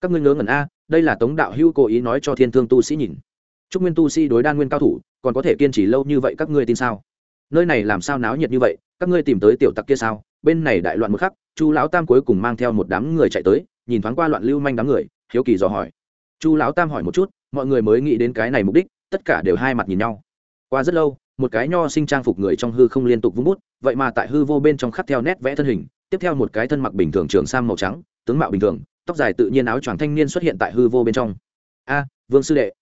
Các ngươi ngớ ngẩn a, đây là tống đạo hữu cố ý nói cho thiên thương tu sĩ nhìn trúc nguyên tu sĩ đối đan nguyên cao thủ, còn có thể kiên trì lâu như vậy các ngươi tin sao? Nơi này làm sao náo nhiệt như vậy, các ngươi tìm tới tiểu tặc kia sao? Bên này đại loạn một khắc, chu lão tam cuối cùng mang theo một đám người chạy tới, nhìn thoáng qua loạn lưu manh đám người, hiếu kỳ dò hỏi. Chu lão tam hỏi một chút, mọi người mới nghĩ đến cái này mục đích, tất cả đều hai mặt nhìn nhau. Qua rất lâu, một cái nho sinh trang phục người trong hư không liên tục vung bút, vậy mà tại hư vô bên trong khắc theo nét vẽ thân hình, tiếp theo một cái thân mặc bình thường trường sam màu trắng, tướng mạo bình thường, tóc dài tự nhiên áo choàng thanh niên xuất hiện tại hư vô bên trong. A, vương sư đệ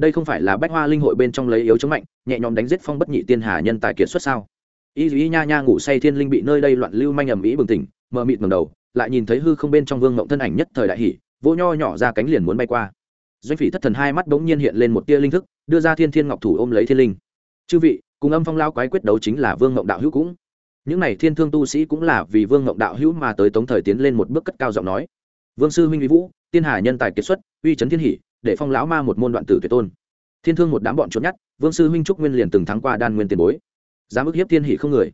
đây không phải là bách hoa linh hội bên trong lấy yếu chống mạnh, nhẹ nhõm đánh giết phong bất nhị tiên hà nhân tài kiệt xuất sao? Y duy nha nha ngủ say thiên linh bị nơi đây loạn lưu manh ầm ĩ bừng tỉnh, mờ mịt ngầm đầu, lại nhìn thấy hư không bên trong vương ngộng thân ảnh nhất thời đại hỷ vỗ nho nhỏ ra cánh liền muốn bay qua. Doanh phỉ thất thần hai mắt bỗng nhiên hiện lên một tia linh thức, đưa ra thiên thiên ngọc thủ ôm lấy thiên linh. Chư vị, cùng âm phong lao quái quyết đấu chính là vương ngộng đạo hữu cũng. Những này thiên thương tu sĩ cũng là vì vương ngộng đạo hữu mà tới tống thời tiến lên một bước cất cao giọng nói. Vương sư huynh uy vũ, tiên hà nhân tài kiệt xuất, uy trấn thiên hỷ để phong lão ma một môn đoạn tử tuyệt tôn. Thiên thương một đám bọn trốn nhất vương sư huynh trúc nguyên liền từng thắng qua đan nguyên tiền bối. Dám ức hiếp thiên hỷ không người.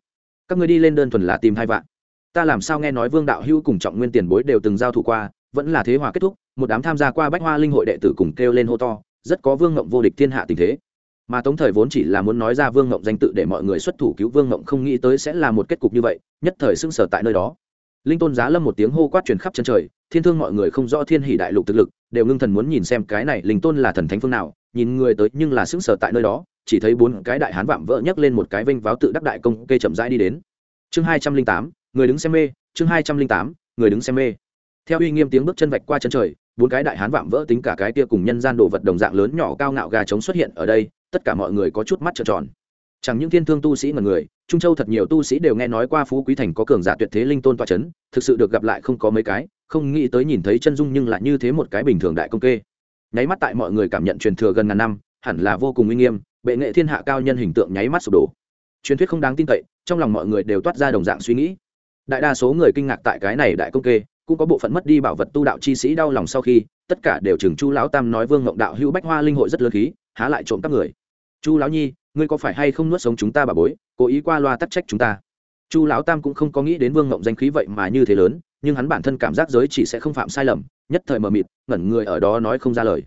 Các người đi lên đơn thuần là tìm hai vạn. Ta làm sao nghe nói vương đạo hữu cùng trọng nguyên tiền bối đều từng giao thủ qua, vẫn là thế hòa kết thúc, một đám tham gia qua bách hoa linh hội đệ tử cùng kêu lên hô to, rất có vương ngộng vô địch thiên hạ tình thế. Mà tống thời vốn chỉ là muốn nói ra vương ngộng danh tự để mọi người xuất thủ cứu vương ngộng không nghĩ tới sẽ là một kết cục như vậy, nhất thời sưng sở tại nơi đó linh tôn giá lâm một tiếng hô quát truyền khắp chân trời, thiên thương mọi người không rõ thiên hỷ đại lục thực lực, đều ngưng thần muốn nhìn xem cái này linh tôn là thần thánh phương nào, nhìn người tới nhưng là sững sờ tại nơi đó, chỉ thấy bốn cái đại hán vạm vỡ nhấc lên một cái vênh váo tự đắc đại công kê chậm rãi đi đến. Chương hai trăm linh tám, người đứng xem mê, chương hai trăm linh tám, người đứng xem mê. Theo uy nghiêm tiếng bước chân vạch qua chân trời, bốn cái đại hán vạm vỡ tính cả cái kia cùng nhân gian đồ vật đồng dạng lớn nhỏ cao ngạo gà trống xuất hiện ở đây, tất cả mọi người có chút mắt trợn tròn chẳng những thiên thương tu sĩ mà người, trung châu thật nhiều tu sĩ đều nghe nói qua phú quý thành có cường giả tuyệt thế linh tôn toa c h ấ n thực sự được gặp lại không có mấy cái, không nghĩ tới nhìn thấy chân dung nhưng lại như thế một cái bình thường đại công kê. Nháy mắt tại mọi người cảm nhận truyền thừa gần ngàn năm, hẳn là vô cùng uy nghiêm, bệ nghệ thiên hạ cao nhân hình tượng nháy mắt sụp đổ. Truyền thuyết không đáng tin cậy, trong lòng mọi người đều toát ra đồng dạng suy nghĩ. Đại đa số người kinh ngạc tại cái này đại công kê, cũng có bộ phận mất đi bảo vật tu đạo chi sĩ đau lòng sau khi, tất cả đều chừng chu lão tam nói vương ngộng đạo hữu bách hoa linh hội rất lớn khí, há lại trộm các người. Chu lão nhi ngươi có phải hay không nuốt sống chúng ta bà bối, cố ý qua loa tắc trách chúng ta? Chu lão tam cũng không có nghĩ đến vương ngộng danh khí vậy mà như thế lớn, nhưng hắn bản thân cảm giác giới chỉ sẽ không phạm sai lầm, nhất thời mờ mịt, ngẩn người ở đó nói không ra lời.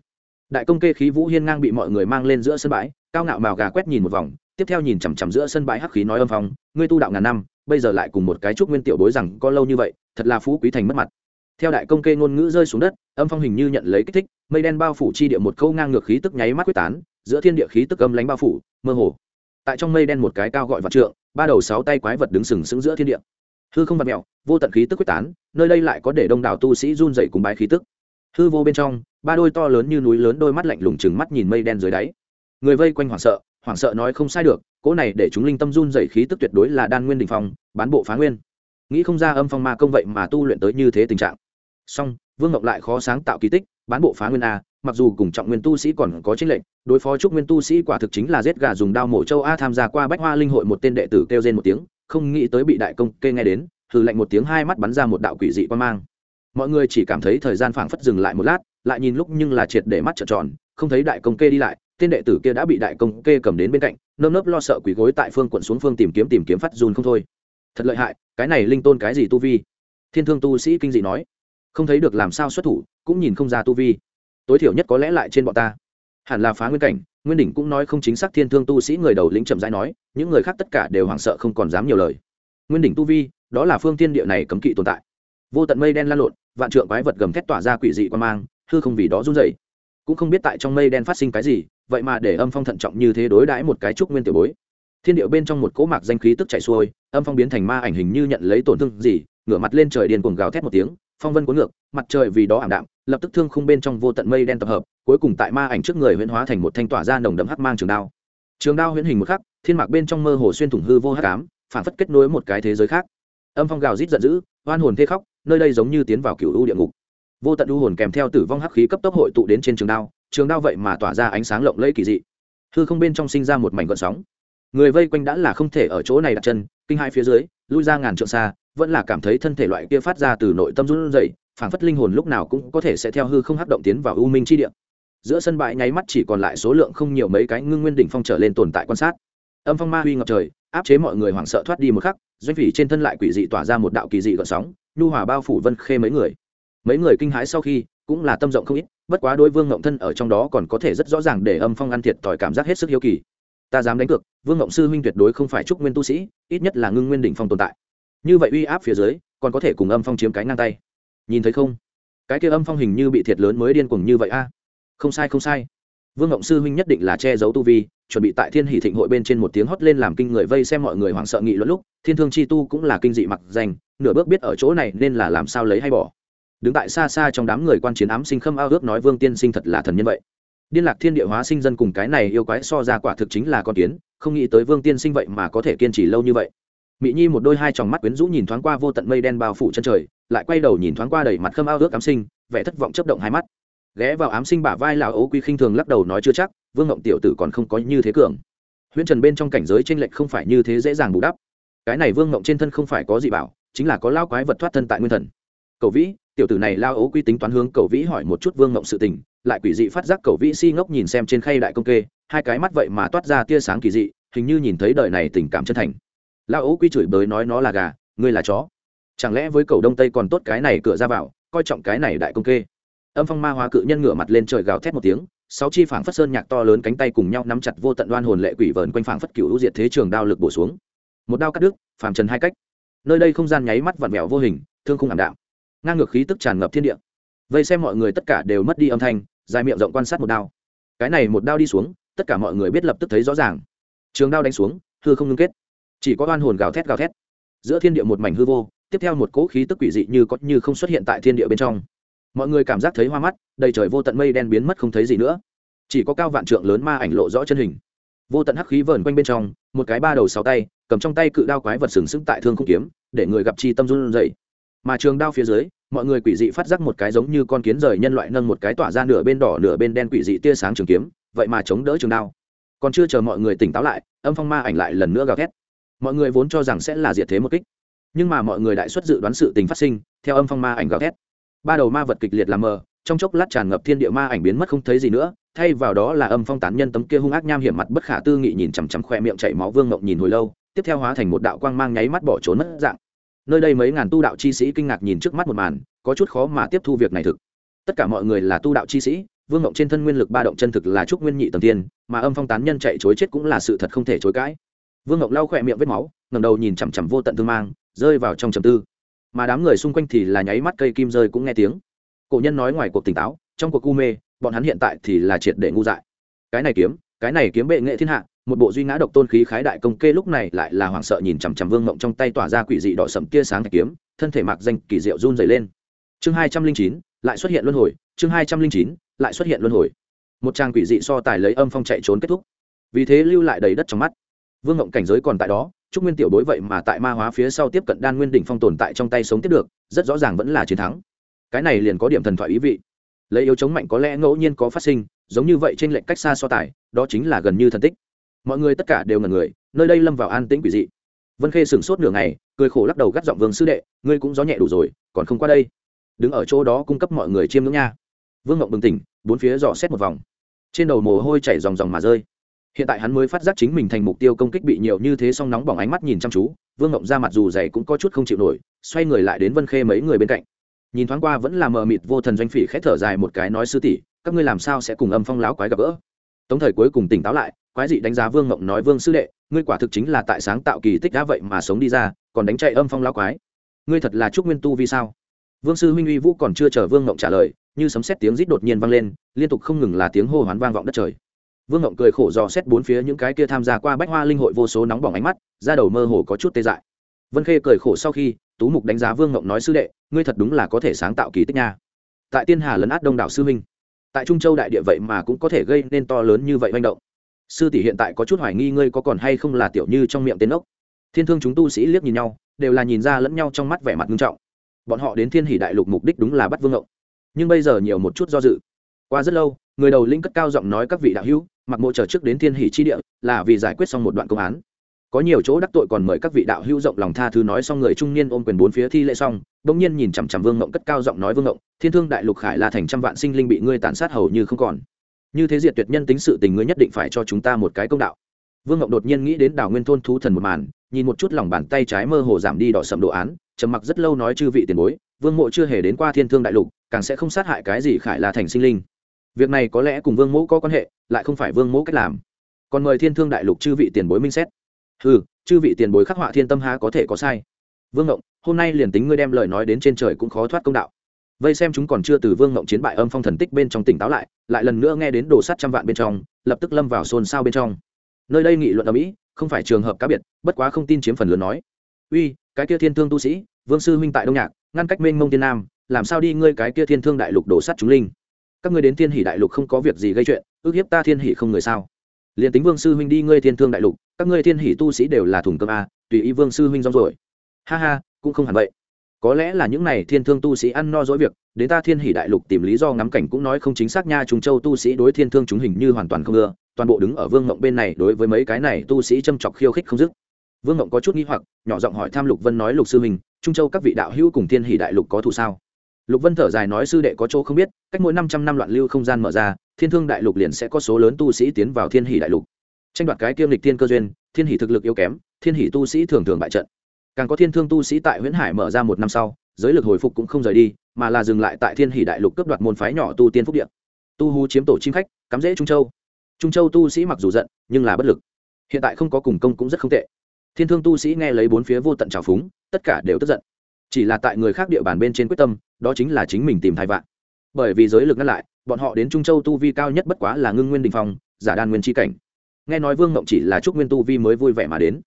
Đại công kê khí vũ hiên ngang bị mọi người mang lên giữa sân bãi, cao ngạo màu gà quét nhìn một vòng, tiếp theo nhìn chằm chằm giữa sân bãi hắc khí nói âm phong, ngươi tu đạo ngàn năm, bây giờ lại cùng một cái trúc nguyên tiểu bối rằng có lâu như vậy, thật là phú quý thành mất mặt theo đại công kê ngôn ngữ rơi xuống đất, âm phong hình như nhận lấy kích thích, mây đen bao phủ chi địa một câu ngang ngược khí tức nháy mắt quyết tán, giữa thiên địa khí tức âm lánh bao phủ, mơ hồ. Tại trong mây đen một cái cao gọi vạn trượng, ba đầu sáu tay quái vật đứng sừng sững giữa thiên địa. Hư không vặt mẹo, vô tận khí tức quyết tán, nơi đây lại có để đông đảo tu sĩ run dậy cùng bái khí tức. Hư vô bên trong, ba đôi to lớn như núi lớn đôi mắt lạnh lùng chừng mắt nhìn mây đen dưới đáy. Người vây quanh hoảng sợ hoảng sợ nói không sai được, cỗ này để chúng linh tâm run dậy khí tức tuyệt đối là đan nguyên đình phong, bán bộ phá nguyên. Nghĩ không ra âm phong ma công vậy mà tu luyện tới như thế tình trạng song, vương ngọc lại khó sáng tạo kỳ tích, bán bộ phá nguyên a, mặc dù cùng trọng nguyên tu sĩ còn có chính lệnh đối phó trúc nguyên tu sĩ quả thực chính là giết gà dùng đao mổ châu a tham gia qua bách hoa linh hội một tên đệ tử kêu trên một tiếng, không nghĩ tới bị đại công kê nghe đến thử lệnh một tiếng hai mắt bắn ra một đạo quỷ dị quan mang. Mọi người chỉ cảm thấy thời gian phảng phất dừng lại một lát, lại nhìn lúc nhưng là triệt để mắt trợn tròn, không thấy đại công kê đi lại, tên đệ tử kia đã bị đại công kê cầm đến bên cạnh, nơm nớp lo sợ quỷ gối tại phương quận xuống phương tìm kiếm tìm kiếm phát dùn không thôi. Thật lợi hại, cái này linh tôn cái gì tu vi? Thiên thương tu sĩ kinh dị nói không thấy được làm sao xuất thủ, cũng nhìn không ra tu vi. Tối thiểu nhất có lẽ lại trên bọn ta. Hẳn là phá nguyên cảnh, nguyên đỉnh cũng nói không chính xác thiên thương tu sĩ người đầu lĩnh chậm rãi nói, những người khác tất cả đều hoảng sợ không còn dám nhiều lời. Nguyên đỉnh tu vi, đó là phương thiên địa này cấm kỵ tồn tại. Vô tận mây đen lan lộn, vạn trượng quái vật gầm thét tỏa ra quỷ dị quan mang, hư không vì đó run dậy cũng không biết tại trong mây đen phát sinh cái gì, vậy mà để âm phong thận trọng như thế đối đãi một cái trúc nguyên tiểu bối. Thiên điệu bên trong một cỗ mạc danh khí tức chạy xuôi, âm phong biến thành ma ảnh hình như nhận lấy tổn thương gì, ngửa mặt lên trời điên cuồng gào thét một tiếng phong vân cuốn ngược, mặt trời vì đó ảm đạm, lập tức thương khung bên trong vô tận mây đen tập hợp, cuối cùng tại ma ảnh trước người huyễn hóa thành một thanh tỏa ra nồng đậm hắc mang trường đao. Trường đao huyễn hình một khắc, thiên mạc bên trong mơ hồ xuyên thủng hư vô hắc ám, phản phất kết nối một cái thế giới khác. Âm phong gào rít giận dữ, oan hồn thê khóc, nơi đây giống như tiến vào cựu u địa ngục. Vô tận u hồn kèm theo tử vong hắc khí cấp tốc hội tụ đến trên trường đao trường đao vậy mà tỏa ra ánh sáng lộng lẫy kỳ dị. Hư không bên trong sinh ra một mảnh gợn sóng. Người vây quanh đã là không thể ở chỗ này đặt chân, kinh hai phía dưới, lui ra ngàn trượng xa vẫn là cảm thấy thân thể loại kia phát ra từ nội tâm run rẩy, phảng phất linh hồn lúc nào cũng có thể sẽ theo hư không hắc động tiến vào u minh chi địa. Giữa sân bãi nháy mắt chỉ còn lại số lượng không nhiều mấy cái ngưng nguyên đỉnh phong trở lên tồn tại quan sát. Âm phong ma huy ngập trời, áp chế mọi người hoảng sợ thoát đi một khắc, doanh phỉ trên thân lại quỷ dị tỏa ra một đạo kỳ dị gợn sóng, nhu hòa bao phủ vân khê mấy người. Mấy người kinh hãi sau khi, cũng là tâm rộng không ít, bất quá đối vương ngộng thân ở trong đó còn có thể rất rõ ràng để âm phong ăn thiệt tỏi cảm giác hết sức hiếu kỳ. Ta dám đánh cược, vương ngộng sư huynh tuyệt đối không phải trúc nguyên tu sĩ, ít nhất là ngưng nguyên đỉnh phong tồn tại như vậy uy áp phía dưới, còn có thể cùng âm phong chiếm cái ngang tay. Nhìn thấy không? Cái kia âm phong hình như bị thiệt lớn mới điên cuồng như vậy a. À? Không sai không sai. Vương ngộng sư huynh nhất định là che giấu tu vi, chuẩn bị tại thiên hỷ thịnh hội bên trên một tiếng hót lên làm kinh người vây xem mọi người hoảng sợ nghị luận lúc, thiên thương chi tu cũng là kinh dị mặc danh, nửa bước biết ở chỗ này nên là làm sao lấy hay bỏ. Đứng tại xa xa trong đám người quan chiến ám sinh khâm ao ước nói vương tiên sinh thật là thần nhân vậy. Điên lạc thiên địa hóa sinh dân cùng cái này yêu quái so ra quả thực chính là con kiến, không nghĩ tới vương tiên sinh vậy mà có thể kiên trì lâu như vậy mỹ nhi một đôi hai tròng mắt quyến rũ nhìn thoáng qua vô tận mây đen bao phủ chân trời, lại quay đầu nhìn thoáng qua đầy mặt khâm ao ước ám sinh, vẻ thất vọng chấp động hai mắt. Ghé vào ám sinh bả vai lão ấu quy khinh thường lắc đầu nói chưa chắc, vương ngộng tiểu tử còn không có như thế cường. Huyễn trần bên trong cảnh giới tranh lệch không phải như thế dễ dàng bù đắp. Cái này vương ngộng trên thân không phải có gì bảo, chính là có lao quái vật thoát thân tại nguyên thần. Cầu vĩ, tiểu tử này lao ấu quy tính toán hướng cầu vĩ hỏi một chút vương ngộng sự tình, lại quỷ dị phát giác cầu vĩ si ngốc nhìn xem trên khay đại công kê, hai cái mắt vậy mà toát ra tia sáng kỳ dị, hình như nhìn thấy đời này tình cảm chân thành lao ấu quy chửi bới nói nó là gà, ngươi là chó. Chẳng lẽ với cầu đông tây còn tốt cái này cửa ra vào, coi trọng cái này đại công kê? Âm phong ma hóa cự nhân ngửa mặt lên trời gào thét một tiếng, sáu chi phảng phất sơn nhạc to lớn cánh tay cùng nhau nắm chặt vô tận đoan hồn lệ quỷ vờn quanh phảng phất cựu diệt thế trường đao lực bổ xuống. Một đao cắt đứt, phàm trần hai cách. Nơi đây không gian nháy mắt vặn vẹo vô hình, thương khung ảm đạm. Ngang ngược khí tức tràn ngập thiên địa. Vây xem mọi người tất cả đều mất đi âm thanh, dài miệng rộng quan sát một đao. Cái này một đao đi xuống, tất cả mọi người biết lập tức thấy rõ ràng. Trường đao đánh xuống, hư không ngưng kết chỉ có oan hồn gào thét gào thét. Giữa thiên địa một mảnh hư vô, tiếp theo một cỗ khí tức quỷ dị như có như không xuất hiện tại thiên địa bên trong. Mọi người cảm giác thấy hoa mắt, đầy trời vô tận mây đen biến mất không thấy gì nữa. Chỉ có cao vạn trượng lớn ma ảnh lộ rõ chân hình. Vô tận hắc khí vờn quanh bên trong, một cái ba đầu sáu tay, cầm trong tay cự đao quái vật sừng sững tại thương không kiếm, để người gặp chi tâm run dậy mà trường đao phía dưới, mọi người quỷ dị phát giác một cái giống như con kiến rời nhân loại nâng một cái tỏa ra nửa bên đỏ nửa bên đen quỷ dị tia sáng trường kiếm, vậy mà chống đỡ trường đao. Còn chưa chờ mọi người tỉnh táo lại, âm phong ma ảnh lại lần nữa gào thét mọi người vốn cho rằng sẽ là diệt thế một kích. Nhưng mà mọi người đại xuất dự đoán sự tình phát sinh, theo âm phong ma ảnh gào thét. Ba đầu ma vật kịch liệt làm mờ, trong chốc lát tràn ngập thiên địa ma ảnh biến mất không thấy gì nữa, thay vào đó là âm phong tán nhân tấm kia hung ác nham hiểm mặt bất khả tư nghị nhìn chằm chằm khoe miệng chảy máu vương ngộng nhìn hồi lâu, tiếp theo hóa thành một đạo quang mang nháy mắt bỏ trốn mất dạng. Nơi đây mấy ngàn tu đạo chi sĩ kinh ngạc nhìn trước mắt một màn, có chút khó mà tiếp thu việc này thực. Tất cả mọi người là tu đạo chi sĩ, vương ngộng trên thân nguyên lực ba động chân thực là trúc nguyên nhị tầm tiên mà âm phong tán nhân chạy chối chết cũng là sự thật không thể chối cãi vương Ngọc lau khỏe miệng vết máu ngầm đầu nhìn chằm chằm vô tận thương mang, rơi vào trong trầm tư. Mà đám người xung quanh thì là nháy mắt cây kim rơi cũng nghe tiếng. Cổ nhân nói ngoài cuộc tỉnh táo, trong cuộc u mê, bọn hắn hiện tại thì là triệt để ngu dại. Cái này kiếm, cái này kiếm bệ nghệ thiên hạ, một bộ duy ngã độc tôn khí khái đại công kê lúc này lại là hoảng sợ nhìn chằm chằm vương mộng trong tay tỏa ra quỷ dị đỏ sậm tia sáng thạch kiếm, thân thể mạc danh kỳ diệu run dày lên. Chương hai trăm linh chín, lại xuất hiện luân hồi, chương hai trăm linh chín, lại xuất hiện luân hồi. Một trang quỷ dị so tài lấy âm phong chạy trốn kết thúc. Vì thế lưu lại đầy đất trong mắt vương ngộng cảnh giới còn tại đó, Trúc nguyên tiểu đối vậy mà tại ma hóa phía sau tiếp cận đan nguyên đỉnh phong tồn tại trong tay sống tiếp được, rất rõ ràng vẫn là chiến thắng. Cái này liền có điểm thần thoại ý vị. Lấy yếu chống mạnh có lẽ ngẫu nhiên có phát sinh, giống như vậy trên lệnh cách xa so tài, đó chính là gần như thần tích. Mọi người tất cả đều ngần người, nơi đây lâm vào an tĩnh quỷ dị. Vân khê sửng sốt nửa ngày, cười khổ lắc đầu gắt giọng vương sư đệ, ngươi cũng gió nhẹ đủ rồi, còn không qua đây. Đứng ở chỗ đó cung cấp mọi người chiêm ngưỡng nha. Vương ngộng bừng tỉnh, bốn phía dò xét một vòng. Trên đầu mồ hôi chảy ròng ròng mà rơi hiện tại hắn mới phát giác chính mình thành mục tiêu công kích bị nhiều như thế song nóng bỏng ánh mắt nhìn chăm chú, vương ngộng ra mặt dù dày cũng có chút không chịu nổi, xoay người lại đến vân khê mấy người bên cạnh. Nhìn thoáng qua vẫn là mờ mịt vô thần doanh phỉ khét thở dài một cái nói, sư tỷ, các ngươi làm sao sẽ cùng âm phong láo quái gặp gỡ? Tống thời cuối cùng tỉnh táo lại, quái dị đánh giá vương ngộng nói, vương sư đệ, ngươi quả thực chính là tại sáng tạo kỳ tích đã vậy mà sống đi ra, còn đánh chạy âm phong láo quái. Ngươi thật là trúc nguyên tu vì sao? Vương sư huynh uy vũ còn chưa chờ vương ngộng trả lời, như sấm xét tiếng rít đột nhiên vang lên, liên tục không ngừng là tiếng hô hoán vang vọng đất trời vương ngộng cười khổ dò xét bốn phía những cái kia tham gia qua bách hoa linh hội vô số nóng bỏng ánh mắt, ra đầu mơ hồ có chút tê dại. Vân khê cười khổ sau khi, tú mục đánh giá vương ngộng nói, sư đệ, ngươi thật đúng là có thể sáng tạo kỳ tích nha. Tại tiên hà lấn át đông đảo sư minh, tại trung châu đại địa vậy mà cũng có thể gây nên to lớn như vậy manh động. Sư tỷ hiện tại có chút hoài nghi ngươi có còn hay không là tiểu như trong miệng tên ốc. Thiên thương chúng tu sĩ liếc nhìn nhau, đều là nhìn ra lẫn nhau trong mắt vẻ mặt nghiêm trọng. Bọn họ đến thiên hỷ đại lục mục đích đúng là bắt vương ngộng. Nhưng bây giờ nhiều một chút do dự. Qua rất lâu người đầu linh cất cao giọng nói các vị đạo hữu, mặc mộ chờ trước đến thiên hỷ chi địa, là vì giải quyết xong một đoạn công án. Có nhiều chỗ đắc tội còn mời các vị đạo hữu rộng lòng tha thứ nói xong người trung niên ôm quyền bốn phía thi lễ xong, bỗng nhiên nhìn chằm chằm vương ngộng cất cao giọng nói vương ngộng, thiên thương đại lục khải là thành trăm vạn sinh linh bị ngươi tàn sát hầu như không còn. Như thế diệt tuyệt nhân tính sự tình ngươi nhất định phải cho chúng ta một cái công đạo. Vương ngộng đột nhiên nghĩ đến đảo nguyên thôn thú thần một màn, nhìn một chút lòng bàn tay trái mơ hồ giảm đi đỏ sầm đồ án, trầm mặc rất lâu nói chư vị tiền bối, vương mộ chưa hề đến qua thiên thương đại lục, càng sẽ không sát hại cái gì khải là thành sinh linh việc này có lẽ cùng vương mẫu có quan hệ, lại không phải vương mẫu cách làm. Còn mời thiên thương đại lục chư vị tiền bối minh xét. Ừ chư vị tiền bối khắc họa thiên tâm há có thể có sai. Vương ngộng, hôm nay liền tính ngươi đem lời nói đến trên trời cũng khó thoát công đạo. Vây xem chúng còn chưa từ vương ngộng chiến bại âm phong thần tích bên trong tỉnh táo lại lại lần nữa nghe đến đồ sắt trăm vạn bên trong, lập tức lâm vào xôn xao bên trong. Nơi đây nghị luận ở mỹ không phải trường hợp cá biệt, bất quá không tin chiếm phần lớn nói. Uy, cái kia thiên thương tu sĩ, vương sư huynh tại đông nhạc, ngăn cách mênh mông thiên nam, làm sao đi ngươi cái kia thiên thương đại lục đổ sắt chúng linh? Các ngươi đến thiên hỷ đại lục không có việc gì gây chuyện, ước hiếp ta thiên hỷ không người sao? Liền tính vương sư huynh đi ngươi thiên thương đại lục, các ngươi thiên hỷ tu sĩ đều là thùng cơm a, tùy ý vương sư huynh rong rồi ha ha, cũng không hẳn vậy. Có lẽ là những này thiên thương tu sĩ ăn no dỗi việc, đến ta thiên hỷ đại lục tìm lý do ngắm cảnh cũng nói không chính xác nha, trung châu tu sĩ đối thiên thương chúng hình như hoàn toàn không ưa, toàn bộ đứng ở vương ngộng bên này đối với mấy cái này tu sĩ châm chọc khiêu khích không dứt. Vương ngộng có chút nghi hoặc, nhỏ giọng hỏi tham lục vân nói, lục sư huynh, trung châu các vị đạo hữu cùng thiên hỷ đại lục có thù sao? Lục vân thở dài nói sư đệ có chỗ không biết, cách mỗi năm trăm năm loạn lưu không gian mở ra, thiên thương đại lục liền sẽ có số lớn tu sĩ tiến vào thiên hỷ đại lục. Tranh đoạt cái kiêm lịch thiên cơ duyên, thiên hỷ thực lực yếu kém, thiên hỷ tu sĩ thường thường bại trận. Càng có thiên thương tu sĩ tại huyễn hải mở ra một năm sau, giới lực hồi phục cũng không rời đi, mà là dừng lại tại thiên hỷ đại lục cướp đoạt môn phái nhỏ tu tiên phúc điện tu hú chiếm tổ chim khách, cắm rễ trung châu. Trung châu tu sĩ mặc dù giận, nhưng là bất lực. Hiện tại không có cùng công cũng rất không tệ. Thiên thương tu sĩ nghe lấy bốn phía vô tận trào phúng, tất cả đều tức giận. Chỉ là tại người khác địa bàn bên trên quyết tâm đó chính là chính mình tìm thai vạn. Bởi vì giới lực ngăn lại, bọn họ đến trung châu tu vi cao nhất bất quá là ngưng nguyên đình phong, giả đan nguyên tri cảnh. Nghe nói vương ngộng chỉ là trúc nguyên tu vi mới vui vẻ mà đến.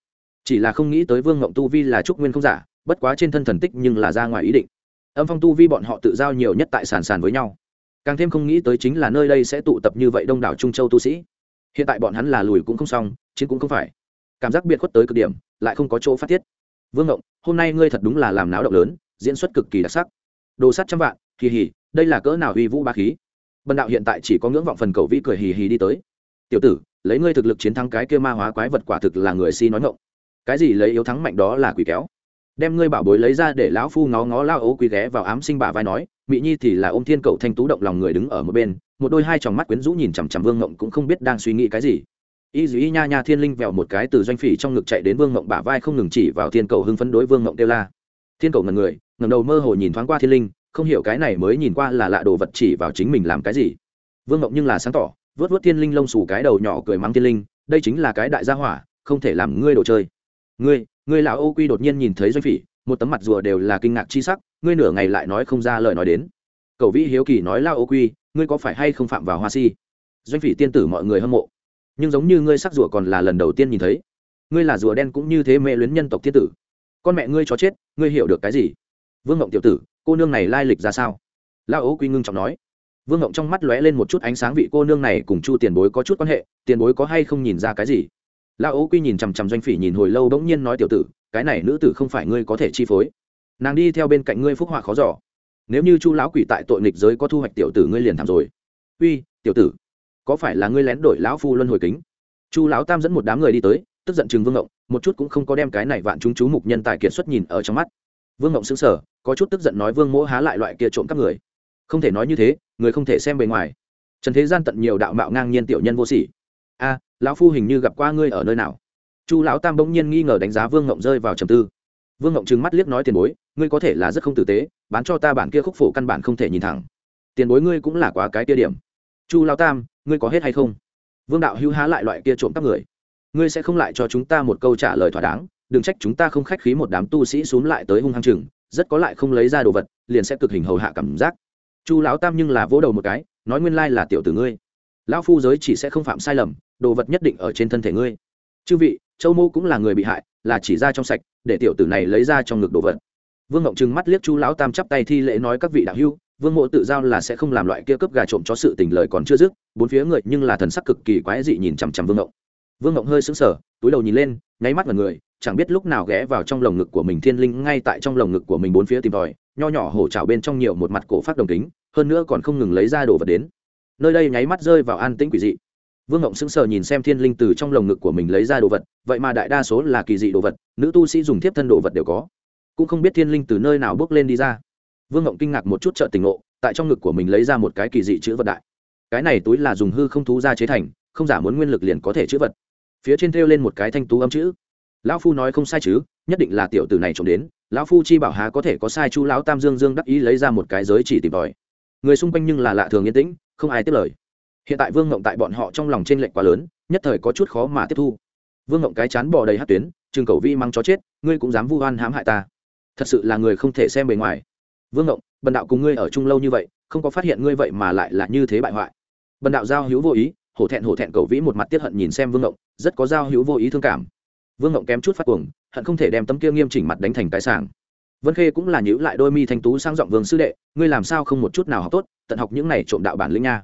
Chỉ là không nghĩ tới vương ngộng tu vi là trúc nguyên không giả, bất quá trên thân thần tích nhưng là ra ngoài ý định. Âm phong tu vi bọn họ tự giao nhiều nhất tại sàn sàn với nhau. Càng thêm không nghĩ tới chính là nơi đây sẽ tụ tập như vậy đông đảo trung châu tu sĩ. Hiện tại bọn hắn là lùi cũng không xong, chiến cũng không phải. Cảm giác biệt khuất tới cực điểm, lại không có chỗ phát tiết. Vương ngộng, hôm nay ngươi thật đúng là làm náo động lớn, diễn xuất cực kỳ đặc sắc đồ sắt trăm vạn kỳ hỉ đây là cỡ nào uy vũ ba khí. Bần đạo hiện tại chỉ có ngưỡng vọng phần cầu vĩ cười hì hì đi tới. Tiểu tử, lấy ngươi thực lực chiến thắng cái kia ma hóa quái vật quả thực là người si nói ngộng cái gì lấy yếu thắng mạnh đó là quỷ kéo. Đem ngươi bảo bối lấy ra để lão phu ngó ngó lao ấu quý ghé vào ám sinh bà vai nói mỹ nhi thì là ôm thiên cầu thanh tú động lòng người đứng ở một bên, một đôi hai tròng mắt quyến rũ nhìn chằm chằm vương ngộng cũng không biết đang suy nghĩ cái gì. Y dù y nha nha thiên linh vẹo một cái từ doanh phỉ trong ngực chạy đến vương ngộng bả vai không ngừng chỉ vào thiên cầu hưng phấn đối vương ngộng kêu la. Thiên cầu ngần người ngầm đầu mơ hồ nhìn thoáng qua thiên linh, không hiểu cái này mới nhìn qua là lạ đồ vật chỉ vào chính mình làm cái gì. Vương ngộng nhưng là sáng tỏ, vớt vớt thiên linh lông xù cái đầu nhỏ cười mắng thiên linh, đây chính là cái đại gia hỏa, không thể làm ngươi đồ chơi. Ngươi ngươi lão ô quy đột nhiên nhìn thấy doanh phỉ, một tấm mặt rùa đều là kinh ngạc chi sắc, ngươi nửa ngày lại nói không ra lời nói đến. Cậu vĩ hiếu kỳ nói lao ô quy, ngươi có phải hay không phạm vào hoa si? Doanh phỉ tiên tử mọi người hâm mộ. Nhưng giống như ngươi sắc rùa còn là lần đầu tiên nhìn thấy. Ngươi là rùa đen cũng như thế mẹ luyến nhân tộc Thiên tử. Con mẹ ngươi chó chết, ngươi hiểu được cái gì? Vương ngộng tiểu tử, cô nương này lai lịch ra sao? Lao ố quy ngưng trọng nói. Vương ngộng trong mắt lóe lên một chút ánh sáng vị cô nương này cùng chu tiền bối có chút quan hệ, tiền bối có hay không nhìn ra cái gì? Lao ố quy nhìn chằm chằm doanh phỉ nhìn hồi lâu bỗng nhiên nói tiểu tử, cái này nữ tử không phải ngươi có thể chi phối. Nàng đi theo bên cạnh ngươi phúc họa khó giỏ nếu như chu lão quỷ tại tội nghịch giới có thu hoạch tiểu tử ngươi liền thảm rồi. Uy, tiểu tử, có phải là ngươi lén đổi lão phu luân hồi kính? Chu lão tam dẫn một đám người đi tới, tức giận chừng vương ngộng, một chút cũng không có đem cái này vạn chúng chú mục nhân tài kiệt xuất nhìn ở trong mắt vương ngộng xứng sở có chút tức giận nói vương mỗ há lại loại kia trộm các người. Không thể nói như thế, người không thể xem bề ngoài. Trần thế gian tận nhiều đạo mạo ngang nhiên tiểu nhân vô sỉ. A, lão phu hình như gặp qua ngươi ở nơi nào? Chu lão tam bỗng nhiên nghi ngờ đánh giá vương ngộng rơi vào trầm tư. Vương ngộng trừng mắt liếc nói tiền bối, ngươi có thể là rất không tử tế, bán cho ta bản kia khúc phổ căn bản không thể nhìn thẳng. Tiền bối ngươi cũng là quá cái kia điểm. Chu lão tam, ngươi có hết hay không? Vương đạo hữu há lại loại kia trộm các người. Ngươi sẽ không lại cho chúng ta một câu trả lời thỏa đáng đừng trách chúng ta không khách khí một đám tu sĩ xuống lại tới hung hăng chừng, rất có lại không lấy ra đồ vật, liền sẽ cực hình hầu hạ cảm giác. Chu lão tam nhưng là vỗ đầu một cái, nói nguyên lai là tiểu tử ngươi. Lão phu giới chỉ sẽ không phạm sai lầm, đồ vật nhất định ở trên thân thể ngươi. Chư vị, châu mô cũng là người bị hại, là chỉ ra trong sạch, để tiểu tử này lấy ra trong ngực đồ vật. Vương ngộng trừng mắt liếc chu lão tam chắp tay thi lễ nói các vị đạo hưu vương mộ tự giao là sẽ không làm loại kia cướp gà trộm cho sự tình lời còn chưa dứt, bốn phía người nhưng là thần sắc cực kỳ quái dị nhìn chằm chằm vương ngộng vương ngộng hơi sững sờ, túi đầu nhìn lên, nháy mắt vào người chẳng biết lúc nào ghé vào trong lồng ngực của mình thiên linh, ngay tại trong lồng ngực của mình bốn phía tìm tòi, nho nhỏ hổ trào bên trong nhiều một mặt cổ phát đồng tính hơn nữa còn không ngừng lấy ra đồ vật đến. Nơi đây nháy mắt rơi vào an tĩnh quỷ dị. Vương ngộng sững sờ nhìn xem thiên linh từ trong lồng ngực của mình lấy ra đồ vật, vậy mà đại đa số là kỳ dị đồ vật, nữ tu sĩ dùng thiếp thân đồ vật đều có. Cũng không biết thiên linh từ nơi nào bước lên đi ra. Vương ngộng kinh ngạc một chút trợ tình ngộ, tại trong ngực của mình lấy ra một cái kỳ dị chữ vật đại. Cái này túi là dùng hư không thú ra chế thành, không giả muốn nguyên lực liền có thể chữ vật. Phía trên thêu lên một cái thanh tú âm chữ lão phu nói không sai chứ, nhất định là tiểu tử này trộm đến, lão phu chi bảo há có thể có sai chu lão tam dương dương đắc ý lấy ra một cái giới chỉ tìm tòi. Người xung quanh nhưng là lạ thường yên tĩnh, không ai tiếp lời. Hiện tại vương ngộng tại bọn họ trong lòng t r ê n lệch quá lớn, nhất thời có chút khó mà tiếp thu. Vương ngộng cái chán bò đầy hát tuyến chừng cầu vi măng chó chết, ngươi cũng dám vu oan hãm hại ta. Thật sự là người không thể xem bề ngoài. Vương ngộng, bần đạo cùng ngươi ở chung lâu như vậy, không có phát hiện ngươi vậy mà lại là như thế bại hoại. Bần đạo giao hữu vô ý, hổ thẹn hổ thẹn cầu vĩ một mặt tiết hận nhìn xem vương ngộng, rất có giao hữu vô ý thương cảm vương ngộng kém chút phát cuồng, hận không thể đem tấm kia nghiêm chỉnh mặt đánh thành cái sàng vân khê cũng là nhữ lại đôi mi thanh tú sang giọng vương sư đệ, ngươi làm sao không một chút nào học tốt, tận học những này trộm đạo bản lĩnh nha.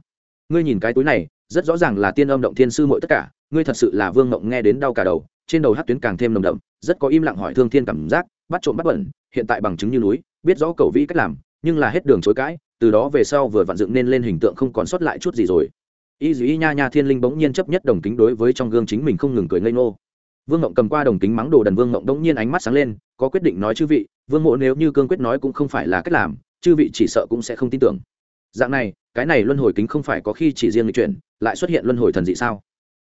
Ngươi nhìn cái túi này, rất rõ ràng là tiên âm động thiên sư mọi tất cả, ngươi thật sự là vương ngộng nghe đến đau cả đầu, trên đầu hát tuyến càng thêm nồng đậm, rất có im lặng hỏi thương thiên cảm giác, bắt trộm bắt bẩn, hiện tại bằng chứng như núi, biết rõ cầu vĩ cách làm, nhưng là hết đường chối cãi, từ đó về sau vừa vặn dựng nên lên hình tượng không còn sót lại chút gì rồi. Y dĩ nha nha thiên linh bỗng nhiên chấp nhất đồng kính đối với trong gương chính mình không ngừng cười ngây ngô vương ngộng cầm qua đồng kính mắng đồ đần vương ngộng đông nhiên ánh mắt sáng lên, có quyết định nói chư vị, vương mộ nếu như cương quyết nói cũng không phải là cách làm, chư vị chỉ sợ cũng sẽ không tin tưởng. Dạng này, cái này luân hồi kính không phải có khi chỉ riêng lịch chuyển, lại xuất hiện luân hồi thần dị sao?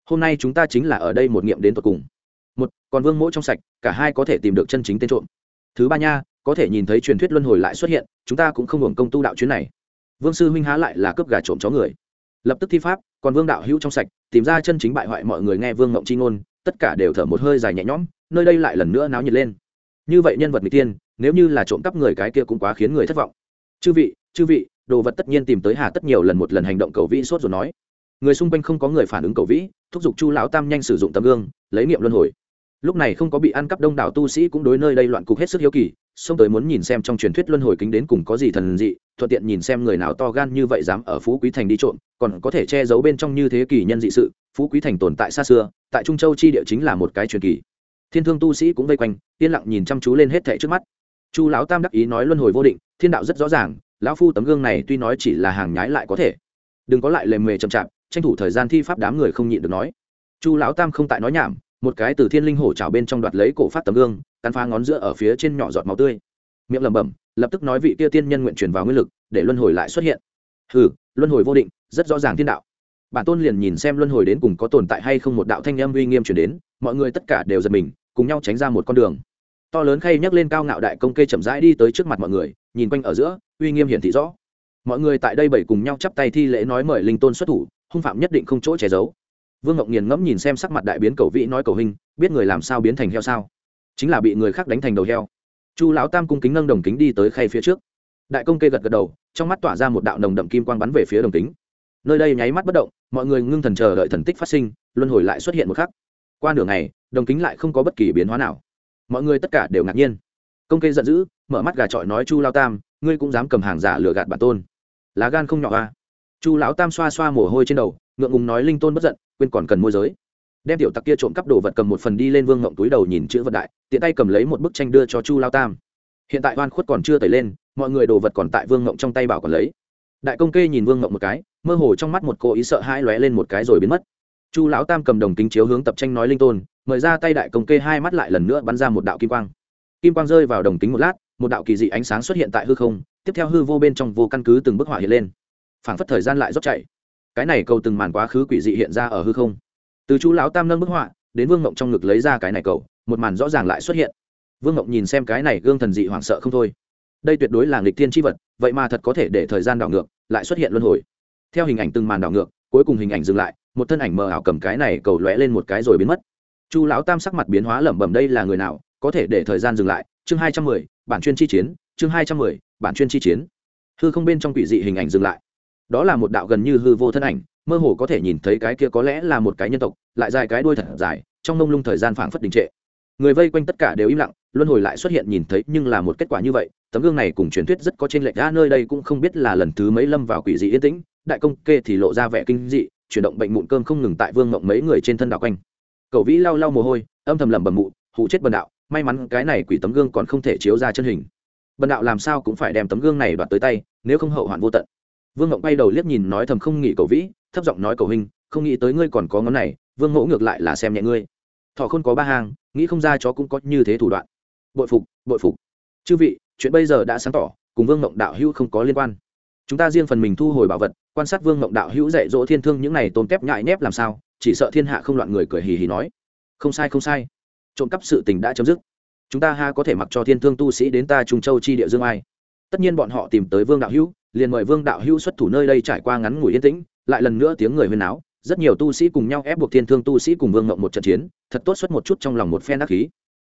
Hôm nay chúng ta chính là ở đây một nghiệm đến tột cùng. Một, còn vương mỗ trong sạch, cả hai có thể tìm được chân chính tên trộm. Thứ ba nha, có thể nhìn thấy truyền thuyết luân hồi lại xuất hiện, chúng ta cũng không hưởng công tu đạo chuyến này. Vương sư huynh há lại là cướp gà trộm chó người. Lập tức thi pháp, còn vương đạo hữu trong sạch, tìm ra chân chính bại hoại mọi người nghe vương ngộng chi ngôn tất cả đều thở một hơi dài nhẹ nhõm, nơi đây lại lần nữa náo nhiệt lên. Như vậy nhân vật mỹ tiên nếu như là trộm cắp người cái kia cũng quá khiến người thất vọng. Chư vị chư vị, đồ vật tất nhiên tìm tới hà tất nhiều lần một lần hành động cầu vĩ sốt rồi nói. Người xung quanh không có người phản ứng cầu vĩ, thúc giục chu lão tam nhanh sử dụng tấm gương, lấy nghiệm luân hồi. Lúc này không có bị ăn cắp đông đảo tu sĩ cũng đối nơi đây loạn cục hết sức hiếu kỳ xông tới muốn nhìn xem trong truyền thuyết luân hồi kính đến cùng có gì thần dị, thuận tiện nhìn xem người nào to gan như vậy dám ở phú quý thành đi trộm, còn có thể che giấu bên trong như thế kỳ nhân dị sự, phú quý thành tồn tại xa xưa, tại trung châu chi địa chính là một cái truyền kỳ. Thiên thương tu sĩ cũng vây quanh, yên lặng nhìn chăm chú lên hết thệ trước mắt. Chu lão tam đắc ý nói luân hồi vô định, thiên đạo rất rõ ràng, lão phu tấm gương này tuy nói chỉ là hàng nhái lại có thể. Đừng có lại lề mề chậm chạp, tranh thủ thời gian thi pháp đám người không nhịn được nói. Chu lão tam không tại nói nhảm, một cái từ thiên linh hổ trào bên trong đoạt lấy cổ phát tấm gương cắn phá ngón giữa ở phía trên nhỏ giọt máu tươi. Miệng lẩm bẩm, lập tức nói vị kia tiên nhân nguyện truyền vào nguyên lực, để luân hồi lại xuất hiện. Hừ, luân hồi vô định, rất rõ ràng thiên đạo. Bản tôn liền nhìn xem luân hồi đến cùng có tồn tại hay không một đạo thanh âm uy nghiêm truyền đến, mọi người tất cả đều giật mình, cùng nhau tránh ra một con đường. To lớn khay nhấc lên cao ngạo đại công kê chậm rãi đi tới trước mặt mọi người, nhìn quanh ở giữa, uy nghiêm hiển thị rõ. Mọi người tại đây bảy cùng nhau chắp tay thi lễ nói mời linh tôn xuất thủ, hung phạm nhất định không chỗ che giấu. Vương ngọc nghiền ngẫm nhìn xem sắc mặt đại biến cầu vĩ nói cầu hình, biết người làm sao biến thành heo sao chính là bị người khác đánh thành đầu heo. Chu lão tam cung kính nâng đồng kính đi tới khay phía trước. Đại công kê gật gật đầu, trong mắt tỏa ra một đạo nồng đậm kim quang bắn về phía đồng kính. Nơi đây nháy mắt bất động, mọi người ngưng thần chờ đợi thần tích phát sinh, luân hồi lại xuất hiện một khắc. Qua nửa ngày, đồng kính lại không có bất kỳ biến hóa nào. Mọi người tất cả đều ngạc nhiên. Công kê giận dữ, mở mắt gà trọi nói chu lao tam, ngươi cũng dám cầm hàng giả lừa gạt bản tôn. Lá gan không nhỏ a chu lão tam xoa xoa mồ hôi trên đầu, ngượng ngùng nói linh tôn bất giận, quên còn cần môi giới đem tiểu tặc kia trộm cắp đồ vật cầm một phần đi lên vương ngộng túi đầu nhìn chữ vật đại, tiện tay cầm lấy một bức tranh đưa cho chu lao tam. Hiện tại oan khuất còn chưa tẩy lên, mọi người đồ vật còn tại vương ngộng trong tay bảo còn lấy. Đại công kê nhìn vương ngộng một cái, mơ hồ trong mắt một cô ý sợ hãi lóe lên một cái rồi biến mất. Chu lão tam cầm đồng kính chiếu hướng tập tranh nói linh tôn, mời ra tay đại công kê hai mắt lại lần nữa bắn ra một đạo kim quang. Kim quang rơi vào đồng kính một lát, một đạo kỳ dị ánh sáng xuất hiện tại hư không, tiếp theo hư vô bên trong vô căn cứ từng bức họa hiện lên. Phảng phất thời gian lại rót chạy. Cái này câu từng màn quá khứ quỷ dị hiện ra ở hư không từ chú lão tam nâng bức họa, đến vương mộng trong ngực lấy ra cái này cầu, một màn rõ ràng lại xuất hiện. Vương mộng nhìn xem cái này gương thần dị hoảng sợ không thôi. Đây tuyệt đối là nghịch tiên tri vật, vậy mà thật có thể để thời gian đảo ngược, lại xuất hiện luân hồi. Theo hình ảnh từng màn đảo ngược, cuối cùng hình ảnh dừng lại, một thân ảnh mờ ảo cầm cái này cầu lóe lên một cái rồi biến mất. Chu lão tam sắc mặt biến hóa lẩm bẩm đây là người nào, có thể để thời gian dừng lại. Chương hai trăm mười, bản chuyên chi chiến. Chương hai trăm mười, bản chuyên chi chiến. Hư không bên trong quỷ dị hình ảnh dừng lại. Đó là một đạo gần như hư vô thân ảnh mơ hồ có thể nhìn thấy cái kia có lẽ là một cái nhân tộc, lại dài cái đuôi thật dài, trong mông lung thời gian phảng phất đình trệ. Người vây quanh tất cả đều im lặng, luân hồi lại xuất hiện nhìn thấy nhưng là một kết quả như vậy, tấm gương này cùng truyền thuyết rất có trên lệch ra nơi đây cũng không biết là lần thứ mấy lâm vào quỷ dị yên tĩnh, đại công kê thì lộ ra vẻ kinh dị, chuyển động bệnh mụn cơm không ngừng tại vương mộng mấy người trên thân đạo quanh. Cậu vĩ lau lau mồ hôi, âm thầm lẩm bẩm mụ, hụ chết bần đạo, may mắn cái này quỷ tấm gương còn không thể chiếu ra chân hình. Bần đạo làm sao cũng phải đem tấm gương này đoạt tới tay, nếu không hậu hoạn vô tận. Vương ngộng bay đầu liếc nhìn, nói thầm không nghĩ cầu vĩ thấp giọng nói cầu hình không nghĩ tới ngươi còn có ngón này, vương Mẫu ngược lại là xem nhẹ ngươi. Thọ không có ba hàng, nghĩ không ra chó cũng có như thế thủ đoạn. Bội phục bội phục. Chư vị, chuyện bây giờ đã sáng tỏ, cùng vương Mộng đạo hữu không có liên quan. Chúng ta riêng phần mình thu hồi bảo vật, quan sát vương Mộng đạo hữu dạy dỗ thiên thương những này tôn kép nhại nép làm sao, chỉ sợ thiên hạ không loạn người cười hì hì nói. Không sai không sai. Trộm cắp sự tình đã chấm dứt. Chúng ta ha có thể mặc cho thiên thương tu sĩ đến ta trung châu chi địa dương ai. Tất nhiên bọn họ tìm tới vương đạo hữu, liền mời vương đạo hữu xuất thủ nơi đây trải qua ngắn ngủi yên tĩnh lại lần nữa tiếng người huyên náo rất nhiều tu sĩ cùng nhau ép buộc thiên thương tu sĩ cùng vương ngộng một trận chiến thật tốt xuất một chút trong lòng một phen đắc khí.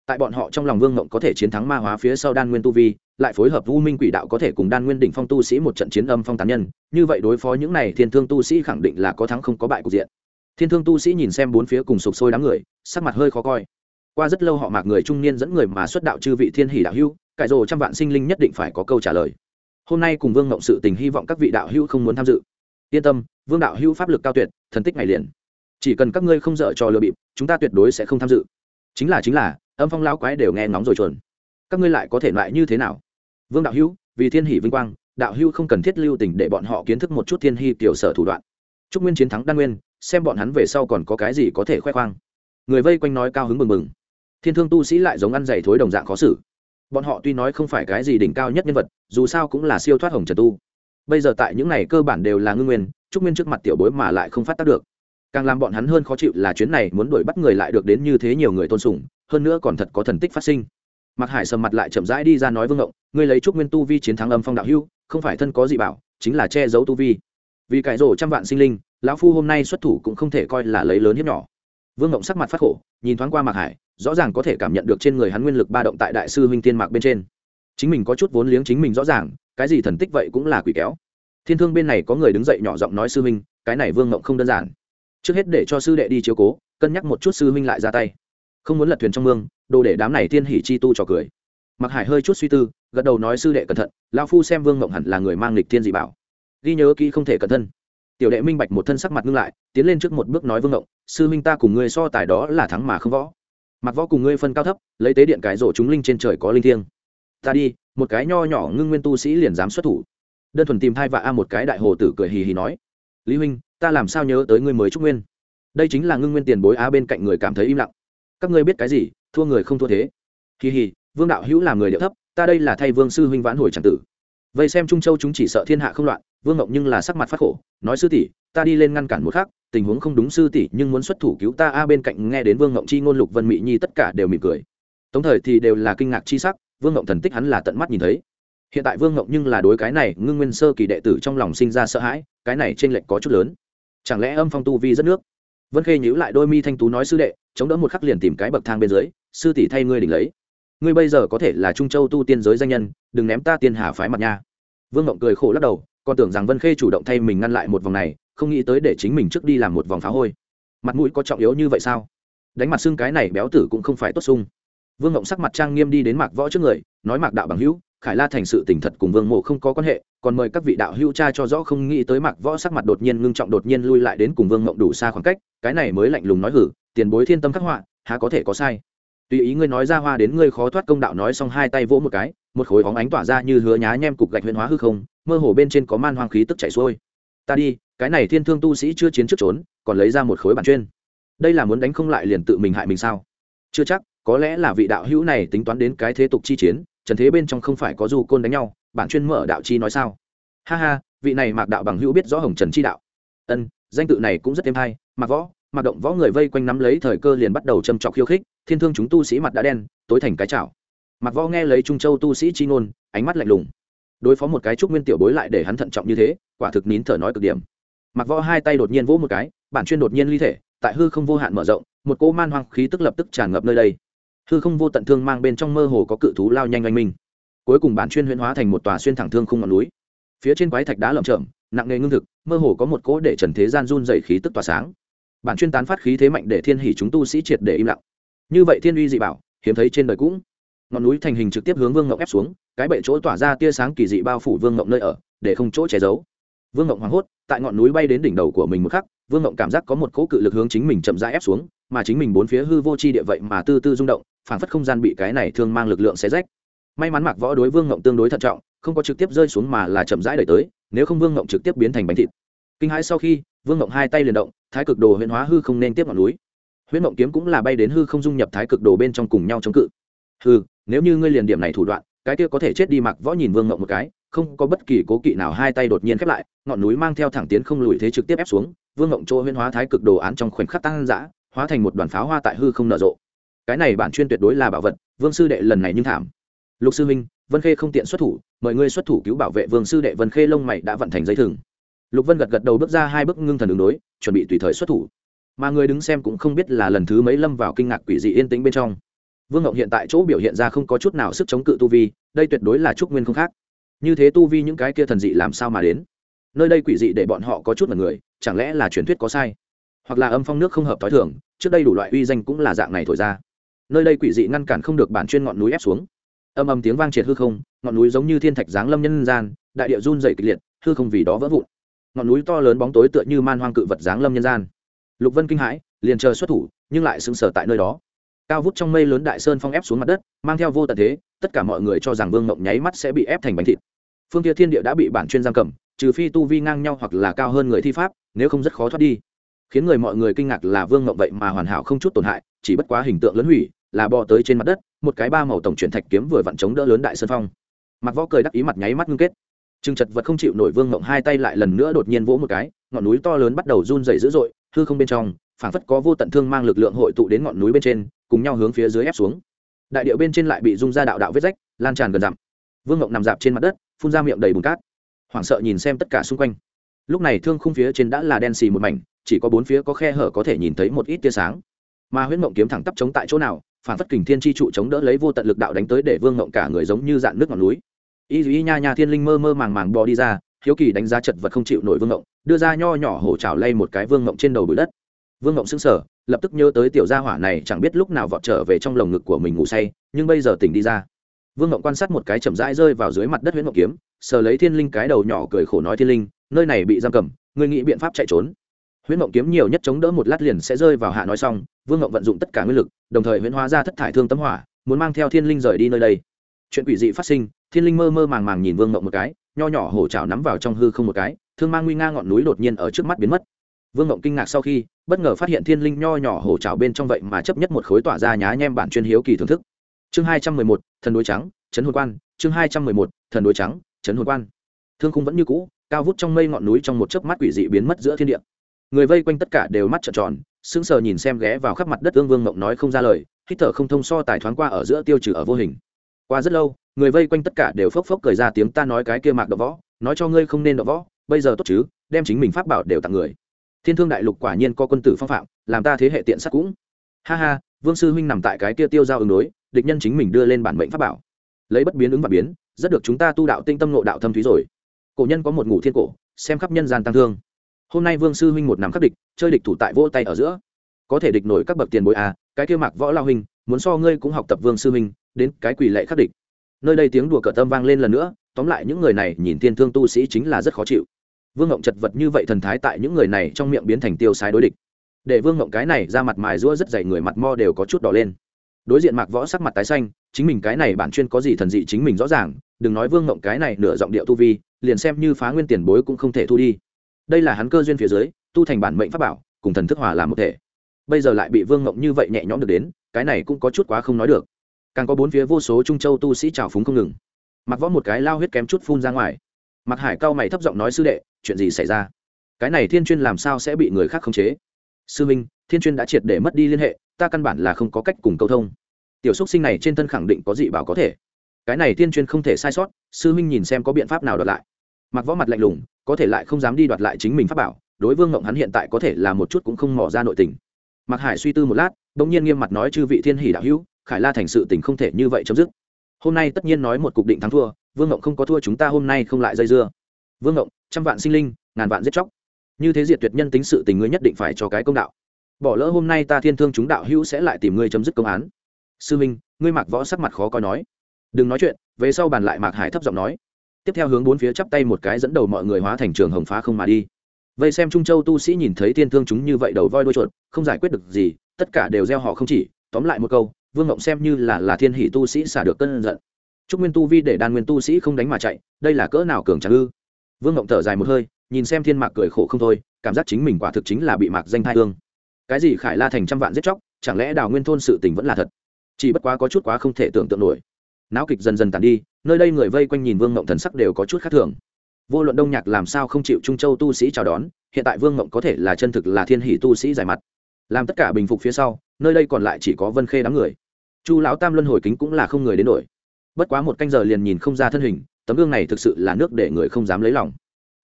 Tại bọn họ trong lòng vương ngộng có thể chiến thắng ma hóa phía sau đan nguyên tu vi lại phối hợp u minh quỷ đạo có thể cùng đan nguyên đỉnh phong tu sĩ một trận chiến âm phong tán nhân như vậy đối phó những này thiên thương tu sĩ khẳng định là có thắng không có bại cục diện. Thiên thương tu sĩ nhìn xem bốn phía cùng sụp sôi đám người sắc mặt hơi khó coi. Qua rất lâu họ mạc người trung niên dẫn người mà xuất đạo chư vị thiên hỷ đạo hưu, cải rồ trăm vạn sinh linh nhất định phải có câu trả lời. Hôm nay cùng vương ngộng sự tình hy vọng các vị đạo hưu không muốn tham dự yên tâm, vương đạo hữu pháp lực cao tuyệt, thần tích ngày liền. Chỉ cần các ngươi không dở trò lừa bịp, chúng ta tuyệt đối sẽ không tham dự. Chính là chính là, âm phong lão quái đều nghe ngóng rồi chuẩn các ngươi lại có thể loại như thế nào? Vương đạo hữu, vì thiên hỷ vinh quang, đạo hữu không cần thiết lưu tình để bọn họ kiến thức một chút thiên hy tiểu sở thủ đoạn. Chúc nguyên chiến thắng đan nguyên, xem bọn hắn về sau còn có cái gì có thể khoe khoang. Người vây quanh nói cao hứng mừng mừng. Thiên thương tu sĩ lại giống ăn dày thối đồng dạng khó xử. Bọn họ tuy nói không phải cái gì đỉnh cao nhất nhân vật, dù sao cũng là siêu thoát hồng trần tu bây giờ tại những này cơ bản đều là ngưng nguyên, trúc nguyên trước mặt tiểu bối mà lại không phát tác được. Càng làm bọn hắn hơn khó chịu là chuyến này muốn đuổi bắt người lại được đến như thế nhiều người tôn sùng, hơn nữa còn thật có thần tích phát sinh. Mặc hải sầm mặt lại chậm rãi đi ra nói vương ngộng, ngươi lấy trúc nguyên tu vi chiến thắng âm phong đạo hưu, không phải thân có gì bảo, chính là che giấu tu vi. Vì cải rổ trăm vạn sinh linh, lão phu hôm nay xuất thủ cũng không thể coi là lấy lớn hiếp nhỏ. Vương ngộng sắc mặt phát khổ, nhìn thoáng qua mạc hải, rõ ràng có thể cảm nhận được trên người hắn nguyên lực ba động tại đại sư huynh tiên mạc bên trên. Chính mình có chút vốn liếng chính mình rõ ràng cái gì thần tích vậy cũng là quỷ kéo. Thiên thương bên này có người đứng dậy nhỏ giọng nói sư huynh, cái này vương ngộng không đơn giản. Trước hết để cho sư đệ đi chiếu cố, cân nhắc một chút sư huynh lại ra tay. Không muốn lật thuyền trong mương, đồ để đám này tiên hỉ chi tu trò cười. Mặc hải hơi chút suy tư, gật đầu nói sư đệ cẩn thận lao phu xem vương ngộng hẳn là người mang lịch thiên dị bảo. Ghi nhớ kỹ không thể cẩn thân. Tiểu đệ minh bạch một thân sắc mặt ngưng lại, tiến lên trước một bước nói vương ngộng, sư huynh ta cùng ngươi so tài đó là thắng mà không võ. Mặc võ cùng ngươi phân cao thấp, lấy tế điện cái rổ chúng linh trên trời có linh thiêng ta đi, một cái nho nhỏ ngưng nguyên tu sĩ liền dám xuất thủ. Đơn thuần tìm thai và a một cái đại hồ tử cười hì hì nói, lý huynh, ta làm sao nhớ tới ngươi mới trúc nguyên? Đây chính là ngưng nguyên tiền bối á bên cạnh người cảm thấy im lặng. Các ngươi biết cái gì, thua người không thua thế. Hì hì, vương đạo hữu làm người điệu thấp, ta đây là thay vương sư huynh vãn hồi tràng tử. Vậy xem trung châu chúng chỉ sợ thiên hạ không loạn, vương ngộng nhưng là sắc mặt phát khổ, nói sư tỷ, ta đi lên ngăn cản một khắc, tình huống không đúng sư tỷ nhưng muốn xuất thủ cứu ta a bên cạnh nghe đến vương ngộng chi ngôn lục vân mỹ nhi tất cả đều mỉm cười. Tống thời thì đều là kinh ngạc chi sắc vương ngộng thần tích hắn là tận mắt nhìn thấy. Hiện tại vương ngộng nhưng là đối cái này ngưng nguyên sơ kỳ đệ tử trong lòng sinh ra sợ hãi, cái này t r ê n lệch có chút lớn. Chẳng lẽ âm phong tu vi rất nước? Vân khê nhíu lại đôi mi thanh tú nói sư đệ, chống đỡ một khắc liền tìm cái bậc thang bên dưới, sư tỷ thay ngươi đỉnh lấy. Ngươi bây giờ có thể là trung châu tu tiên giới danh nhân, đừng ném ta tiên hà phái mặt nha. Vương ngộng cười khổ lắc đầu, còn tưởng rằng vân khê chủ động thay mình ngăn lại một vòng này, không nghĩ tới để chính mình trước đi làm một vòng phá hôi. Mặt mũi có trọng yếu như vậy sao? Đánh mặt xương cái này béo tử cũng không phải tốt sung vương ngộng sắc mặt trang nghiêm đi đến mạc võ trước người, nói mạc đạo bằng hữu, khải la thành sự tỉnh thật cùng vương mộ không có quan hệ, còn mời các vị đạo hữu cha cho rõ không nghĩ tới mạc võ sắc mặt đột nhiên ngưng trọng đột nhiên lui lại đến cùng vương ngộng đủ xa khoảng cách, cái này mới lạnh lùng nói hử, tiền bối thiên tâm khắc họa, há có thể có sai. Tùy ý ngươi nói ra hoa đến ngươi khó thoát công đạo nói xong hai tay vỗ một cái, một khối óng ánh tỏa ra như hứa nhá nhem cục gạch huyền hóa hư không, mơ hồ bên trên có man hoang khí tức chảy xuôi. Ta đi, cái này thiên thương tu sĩ chưa chiến trước trốn, còn lấy ra một khối bản chuyên. Đây là muốn đánh không lại liền tự mình hại mình sao? Chưa chắc có lẽ là vị đạo hữu này tính toán đến cái thế tục chi chiến, trần thế bên trong không phải có du côn đánh nhau, bản chuyên mở đạo chi nói sao? Ha ha, vị này mạc đạo bằng hữu biết rõ hồng trần chi đạo. Ân, danh tự này cũng rất êm hay, mạc võ, mạc động võ người vây quanh nắm lấy thời cơ liền bắt đầu châm trọc khiêu khích, thiên thương chúng tu sĩ mặt đã đen, tối thành cái chảo. Mạc võ nghe lấy trung châu tu sĩ chi ngôn, ánh mắt lạnh lùng. Đối phó một cái trúc nguyên tiểu bối lại để hắn thận trọng như thế, quả thực nín thở nói cực điểm. Mặc võ hai tay đột nhiên vỗ một cái, bản chuyên đột nhiên ly thể, tại hư không vô hạn mở rộng, một cỗ man hoang khí tức lập tức tràn ngập nơi đây hư không vô tận thương mang bên trong mơ hồ có cự thú lao nhanh oanh minh. Cuối cùng bản chuyên huyễn hóa thành một tòa xuyên thẳng thương khung ngọn núi. Phía trên quái thạch đá lởm chởm, nặng nề ngưng thực, mơ hồ có một cỗ để trần thế gian run dày khí tức tỏa sáng. Bản chuyên tán phát khí thế mạnh để thiên hỉ chúng tu sĩ triệt để im lặng. Như vậy thiên uy dị bảo, hiếm thấy trên đời cũng. Ngọn núi thành hình trực tiếp hướng vương ngọc ép xuống, cái bệ chỗ tỏa ra tia sáng kỳ dị bao phủ vương ngọc nơi ở, để không chỗ che giấu. Vương ngọc hoảng hốt, tại ngọn núi bay đến đỉnh đầu của mình một khắc vương ngọc cảm giác có một cỗ cự lực hướng chính mình chậm rãi ép xuống, mà chính mình bốn phía hư vô c h i địa vậy mà tư tư rung động, phảng phất không gian bị cái này thương mang lực lượng xé rách. May mắn mặc võ đối vương ngọc tương đối thận trọng, không có trực tiếp rơi xuống mà là chậm rãi đẩy tới, nếu không vương ngọc trực tiếp biến thành bánh thịt. Kinh hãi sau khi, vương ngọc hai tay liền động, thái cực đồ huyện hóa hư không nên tiếp ngọn núi. Huyễn mộng kiếm cũng là bay đến hư không dung nhập thái cực đồ bên trong cùng nhau chống cự. Hư nếu như ngươi liền điểm này thủ đoạn, cái kia có thể chết đi mặc võ nhìn vương ngộng một cái không có bất kỳ cố kỵ nào, hai tay đột nhiên khép lại, ngọn núi mang theo thẳng tiến không lùi thế trực tiếp ép xuống, vương ngộng chỗ huyên hóa thái cực đồ án trong khoảnh khắc tăng dã, hóa thành một đoàn pháo hoa tại hư không nở rộ. Cái này bản chuyên tuyệt đối là bảo vật, vương sư đệ lần này nhưng thảm. Lục sư minh vân khê không tiện xuất thủ, mời ngươi xuất thủ cứu bảo vệ vương sư đệ vân khê lông mày đã vận thành dây thừng. Lục vân gật gật đầu bước ra hai bước ngưng thần đường đối, chuẩn bị tùy thời xuất thủ. Mà người đứng xem cũng không biết là lần thứ mấy lâm vào kinh ngạc quỷ dị yên tĩnh bên trong. Vương ngộng hiện tại chỗ biểu hiện ra không có chút nào sức chống cự tu vi, đây tuyệt đối là trúc nguyên không khác như thế tu vi những cái kia thần dị làm sao mà đến? Nơi đây quỷ dị để bọn họ có chút là người, chẳng lẽ là truyền thuyết có sai? Hoặc là âm phong nước không hợp t h o i thường, trước đây đủ loại uy danh cũng là dạng này thổi ra. Nơi đây quỷ dị ngăn cản không được bản chuyên ngọn núi ép xuống. Âm âm tiếng vang triệt hư không, ngọn núi giống như thiên thạch giáng lâm nhân gian, đại địa run dày kịch liệt, hư không vì đó vỡ vụn. Ngọn núi to lớn bóng tối tựa như man hoang cự vật giáng lâm nhân gian. Lục vân kinh hãi, liền chờ xuất thủ, nhưng lại sững sờ tại nơi đó. Cao vút trong mây lớn đại sơn phong ép xuống mặt đất, mang theo vô tận thế, tất cả mọi người cho rằng vương mộng nháy mắt sẽ bị ép thành bánh thịt phương kia thiên địa đã bị bản chuyên giam cầm, trừ phi tu vi ngang nhau hoặc là cao hơn người thi pháp, nếu không rất khó thoát đi. Khiến người mọi người kinh ngạc là vương ngộng vậy mà hoàn hảo không chút tổn hại, chỉ bất quá hình tượng lớn hủy, là bò tới trên mặt đất, một cái ba màu tổng chuyển thạch kiếm vừa vặn chống đỡ lớn đại sơn phong. Mặc võ cười đắc ý mặt nháy mắt ngưng kết. Trừng chật vật không chịu nổi vương ngộng hai tay lại lần nữa đột nhiên vỗ một cái, ngọn núi to lớn bắt đầu run dày dữ dội, hư không bên trong, phảng phất có vô tận thương mang lực lượng hội tụ đến ngọn núi bên trên, cùng nhau hướng phía dưới ép xuống. Đại điệu bên trên lại bị rung ra đạo đạo vết rách, lan tràn gần dặm vương ngộng nằm dạp trên mặt đất, phun ra miệng đầy bùn cát. Hoảng sợ nhìn xem tất cả xung quanh. Lúc này thương khung phía trên đã là đen xì một mảnh, chỉ có bốn phía có khe hở có thể nhìn thấy một ít tia sáng. Mà huyễn mộng kiếm thẳng tắp chống tại chỗ nào, phản phất kình thiên tri trụ chống đỡ lấy vô tận lực đạo đánh tới để vương ngộng cả người giống như dạn nước ngọn núi. Y y nha nha thiên linh mơ mơ màng màng bò đi ra, hiếu kỳ đánh giá chật vật không chịu nổi vương ngộng đưa ra nho nhỏ hổ trào lay một cái vương ngộng trên đầu bụi đất. Vương ngộng sững sờ, lập tức nhớ tới tiểu gia hỏa này chẳng biết lúc nào vọt trở về trong lồng ngực của mình ngủ say, nhưng bây giờ tỉnh đi ra vương ngộng quan sát một cái chậm rãi rơi vào dưới mặt đất huyễn ngộng kiếm, sờ lấy thiên linh cái đầu nhỏ cười khổ nói thiên linh, nơi này bị giam cầm, ngươi nghĩ biện pháp chạy trốn. Huyễn ngộng kiếm nhiều nhất chống đỡ một lát liền sẽ rơi vào hạ nói xong, vương ngộng vận dụng tất cả nguyên lực, đồng thời huyễn hóa ra thất thải thương tấm hỏa, muốn mang theo thiên linh rời đi nơi đây. Chuyện quỷ dị phát sinh, thiên linh mơ mơ màng màng nhìn vương ngộng một cái, nho nhỏ hổ trào nắm vào trong hư không một cái, thương mang nguy nga ngọn núi đột nhiên ở trước mắt biến mất. Vương ngộng kinh ngạc sau khi, bất ngờ phát hiện thiên linh nho nhỏ hổ trào bên trong vậy mà chấp nhất một khối tỏa ra nhá nhem bản chuyên hiếu kỳ thưởng thức chương hai trăm mười một, thần đối trắng, trấn hồn quan. Chương hai trăm mười một, thần đối trắng, trấn hồn quan. Thương khung vẫn như cũ, cao vút trong mây ngọn núi trong một chớp mắt quỷ dị biến mất giữa thiên địa. Người vây quanh tất cả đều mắt trợn tròn, sững sờ nhìn xem ghé vào khắp mặt đất ương vương mộng nói không ra lời, hít thở không thông so tài thoáng qua ở giữa tiêu trừ ở vô hình. Qua rất lâu, người vây quanh tất cả đều phốc phốc cười ra tiếng, ta nói cái kia mạc đọ võ, nói cho ngươi không nên đọ võ, bây giờ tốt chứ, đem chính mình pháp bảo đều tặng người. Thiên thương đại lục quả nhiên có quân tử phong phạm, làm ta thế hệ tiện sát cũng. Ha ha vương sư huynh nằm tại cái kia tiêu giao ứng đối, địch nhân chính mình đưa lên bản mệnh pháp bảo. Lấy bất biến ứng và biến, rất được chúng ta tu đạo tinh tâm nộ đạo thâm thúy rồi. Cổ nhân có một ngủ thiên cổ, xem khắp nhân gian tăng thương. Hôm nay vương sư huynh một nằm khắc địch, chơi địch thủ tại vỗ tay ở giữa. Có thể địch nổi các bậc tiền bối à cái kia mạc võ lao huynh, muốn so ngươi cũng học tập vương sư huynh, đến cái quỷ lệ khắc địch. Nơi đây tiếng đùa cợt tâm vang lên lần nữa, tóm lại những người này nhìn thiên thương tu sĩ chính là rất khó chịu. Vương ngộng chật vật như vậy thần thái tại những người này trong miệng biến thành tiêu sái đối địch để vương ngộng cái này ra mặt mài rũa rất dày người mặt mo đều có chút đỏ lên. Đối diện mạc võ sắc mặt tái xanh, chính mình cái này bản chuyên có gì thần dị chính mình rõ ràng, đừng nói vương ngộng cái này nửa giọng điệu tu vi, liền xem như phá nguyên tiền bối cũng không thể thu đi. Đây là hắn cơ duyên phía dưới, tu thành bản mệnh pháp bảo, cùng thần thức hòa làm một thể. Bây giờ lại bị vương ngộng như vậy nhẹ nhõm được đến, cái này cũng có chút quá không nói được. Càng có bốn phía vô số trung châu tu sĩ trào phúng không ngừng. Mặc võ một cái lao huyết kém chút phun ra ngoài. Mặc hải cao mày thấp giọng nói, sư đệ, chuyện gì xảy ra? Cái này thiên chuyên làm sao sẽ bị người khác khống chế? Sư minh, thiên chuyên đã triệt để mất đi liên hệ, ta căn bản là không có cách cùng câu thông. Tiểu xúc sinh này trên thân khẳng định có dị bảo có thể. Cái này thiên chuyên không thể sai sót, sư minh nhìn xem có biện pháp nào đoạt lại. Mặc võ mặt lạnh lùng, có thể lại không dám đi đoạt lại chính mình pháp bảo, đối vương ngộng hắn hiện tại có thể là một chút cũng không mỏ ra nội tình. Mặc hải suy tư một lát bỗng nhiên nghiêm mặt nói chư vị thiên hỷ đạo hữu, khải la thành sự tình không thể như vậy chấm dứt. Hôm nay tất nhiên nói một cục định thắng thua, vương ngộng không có thua chúng ta hôm nay không lại dây dưa. Vương ngộng, trăm vạn sinh linh, ngàn vạn giết chóc như thế diệt tuyệt nhân tính sự tình ngươi nhất định phải cho cái công đạo. Bỏ lỡ hôm nay ta thiên thương chúng đạo hữu sẽ lại tìm ngươi chấm dứt công án. Sư minh, ngươi mặc võ sắc mặt khó coi nói. Đừng nói chuyện, về sau bàn lại mạc hải thấp giọng nói. Tiếp theo hướng bốn phía chắp tay một cái dẫn đầu mọi người hóa thành trường hồng phá không mà đi. Vây xem trung châu tu sĩ nhìn thấy thiên thương chúng như vậy đầu voi đuôi chuột, không giải quyết được gì, tất cả đều gieo họ không chỉ, tóm lại một câu, vương ngộng xem như là là thiên hỷ tu sĩ xả được cơn giận. Chúc nguyên tu vi để đan nguyên tu sĩ không đánh mà chạy, đây là cỡ nào cường trắng ư? Vương ngộng thở dài một hơi nhìn xem thiên mạc cười khổ không thôi, cảm giác chính mình quả thực chính là bị mạc danh thai thương cái gì khải la thành trăm vạn giết chóc, chẳng lẽ đào nguyên thôn sự tình vẫn là thật? Chỉ bất quá có chút quá không thể tưởng tượng nổi. Náo kịch dần dần tàn đi, nơi đây người vây quanh nhìn vương mộng thần sắc đều có chút khác thường. Vô luận đông nhạc làm sao không chịu trung châu tu sĩ chào đón, hiện tại vương mộng có thể là chân thực là thiên hỷ tu sĩ giải mặt. Làm tất cả bình phục phía sau, nơi đây còn lại chỉ có vân khê đám người. Chu lão tam luân hồi kính cũng là không người đến nổi. bất quá một canh giờ liền nhìn không ra thân hình, tấm gương này thực sự là nước để người không dám lấy lòng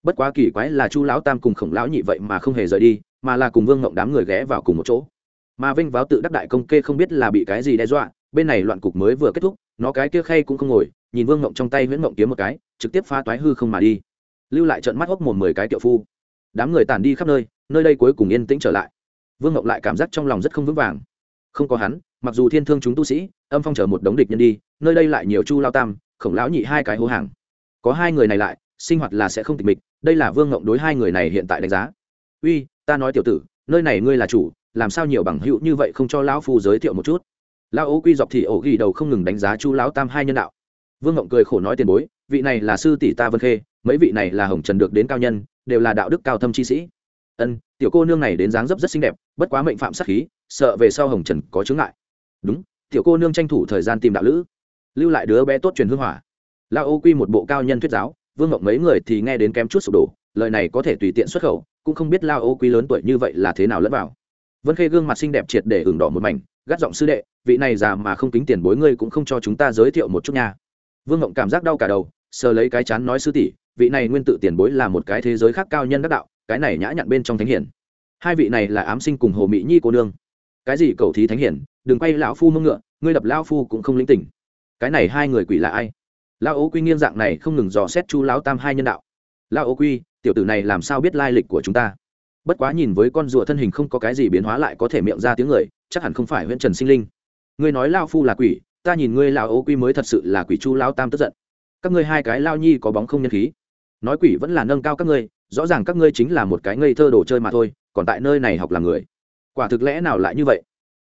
bất quá kỳ quái là chu lão tam cùng khổng lão nhị vậy mà không hề rời đi, mà là cùng vương ngộng đám người ghé vào cùng một chỗ. Mà vinh váo tự đắc đại công kê không biết là bị cái gì đe dọa, bên này loạn cục mới vừa kết thúc, nó cái kia khay cũng không ngồi, nhìn vương ngộng trong tay nguyễn ngộng kiếm một cái, trực tiếp phá toái hư không mà đi. Lưu lại trận mắt hốc một mười cái tiệu phu. Đám người tàn đi khắp nơi nơi đây cuối cùng yên tĩnh trở lại. Vương ngộng lại cảm giác trong lòng rất không vững vàng. Không có hắn, mặc dù thiên thương chúng tu sĩ, âm phong chờ một đống địch nhân đi, nơi đây lại nhiều chu lao tam, khổng lão nhị hai cái hố hàng. Có hai người này lại sinh hoạt là sẽ không tịch mịch, đây là vương ngộng đối hai người này hiện tại đánh giá. Uy, ta nói tiểu tử, nơi này ngươi là chủ, làm sao nhiều bằng hữu như vậy không cho lão phu giới thiệu một chút? Lão ố quy dọc thì ổ ghi đầu không ngừng đánh giá chu lão tam hai nhân đạo. Vương ngộng cười khổ nói tiền bối, vị này là sư tỷ ta vân khê, mấy vị này là hồng trần được đến cao nhân, đều là đạo đức cao thâm chi sĩ. Ân, tiểu cô nương này đến dáng dấp rất xinh đẹp, bất quá mệnh phạm sát khí, sợ về sau hồng trần có chướng ngại. Đúng, tiểu cô nương tranh thủ thời gian tìm đạo lữ. Lưu lại đứa bé tốt truyền hương hỏa. Lao ô quy một bộ cao nhân thuyết giáo vương ngộng mấy người thì nghe đến kém chút sụp đổ, lời này có thể tùy tiện xuất khẩu, cũng không biết lao ô quý lớn tuổi như vậy là thế nào lẫn vào. Vân khê gương mặt xinh đẹp triệt để ửng đỏ một mảnh, gắt giọng sư đệ, vị này già mà không tính tiền bối ngươi cũng không cho chúng ta giới thiệu một chút nha. Vương ngộng cảm giác đau cả đầu, sờ lấy cái chán nói sư tỷ, vị này nguyên tự tiền bối là một cái thế giới khác cao nhân đắc đạo, cái này nhã nhặn bên trong thánh hiển. Hai vị này là ám sinh cùng hồ mỹ nhi cô nương. Cái gì cầu thí thánh hiển? Đừng quay lão phu mông ngựa, ngươi đập lão phu cũng không linh tỉnh cái này hai người quỷ là ai? Lão ố quy nghiêng dạng này không ngừng dò xét chu lão tam hai nhân đạo. Lão ố quy, tiểu tử này làm sao biết lai lịch của chúng ta? Bất quá nhìn với con rùa thân hình không có cái gì biến hóa lại có thể miệng ra tiếng người, chắc hẳn không phải huyện trần sinh linh. Ngươi nói lao phu là quỷ, ta nhìn ngươi lão ố quy mới thật sự là quỷ chu lão tam tức giận. Các ngươi hai cái lao nhi có bóng không nhân khí. Nói quỷ vẫn là nâng cao các ngươi, rõ ràng các ngươi chính là một cái ngây thơ đồ chơi mà thôi, còn tại nơi này học làm người. Quả thực lẽ nào lại như vậy?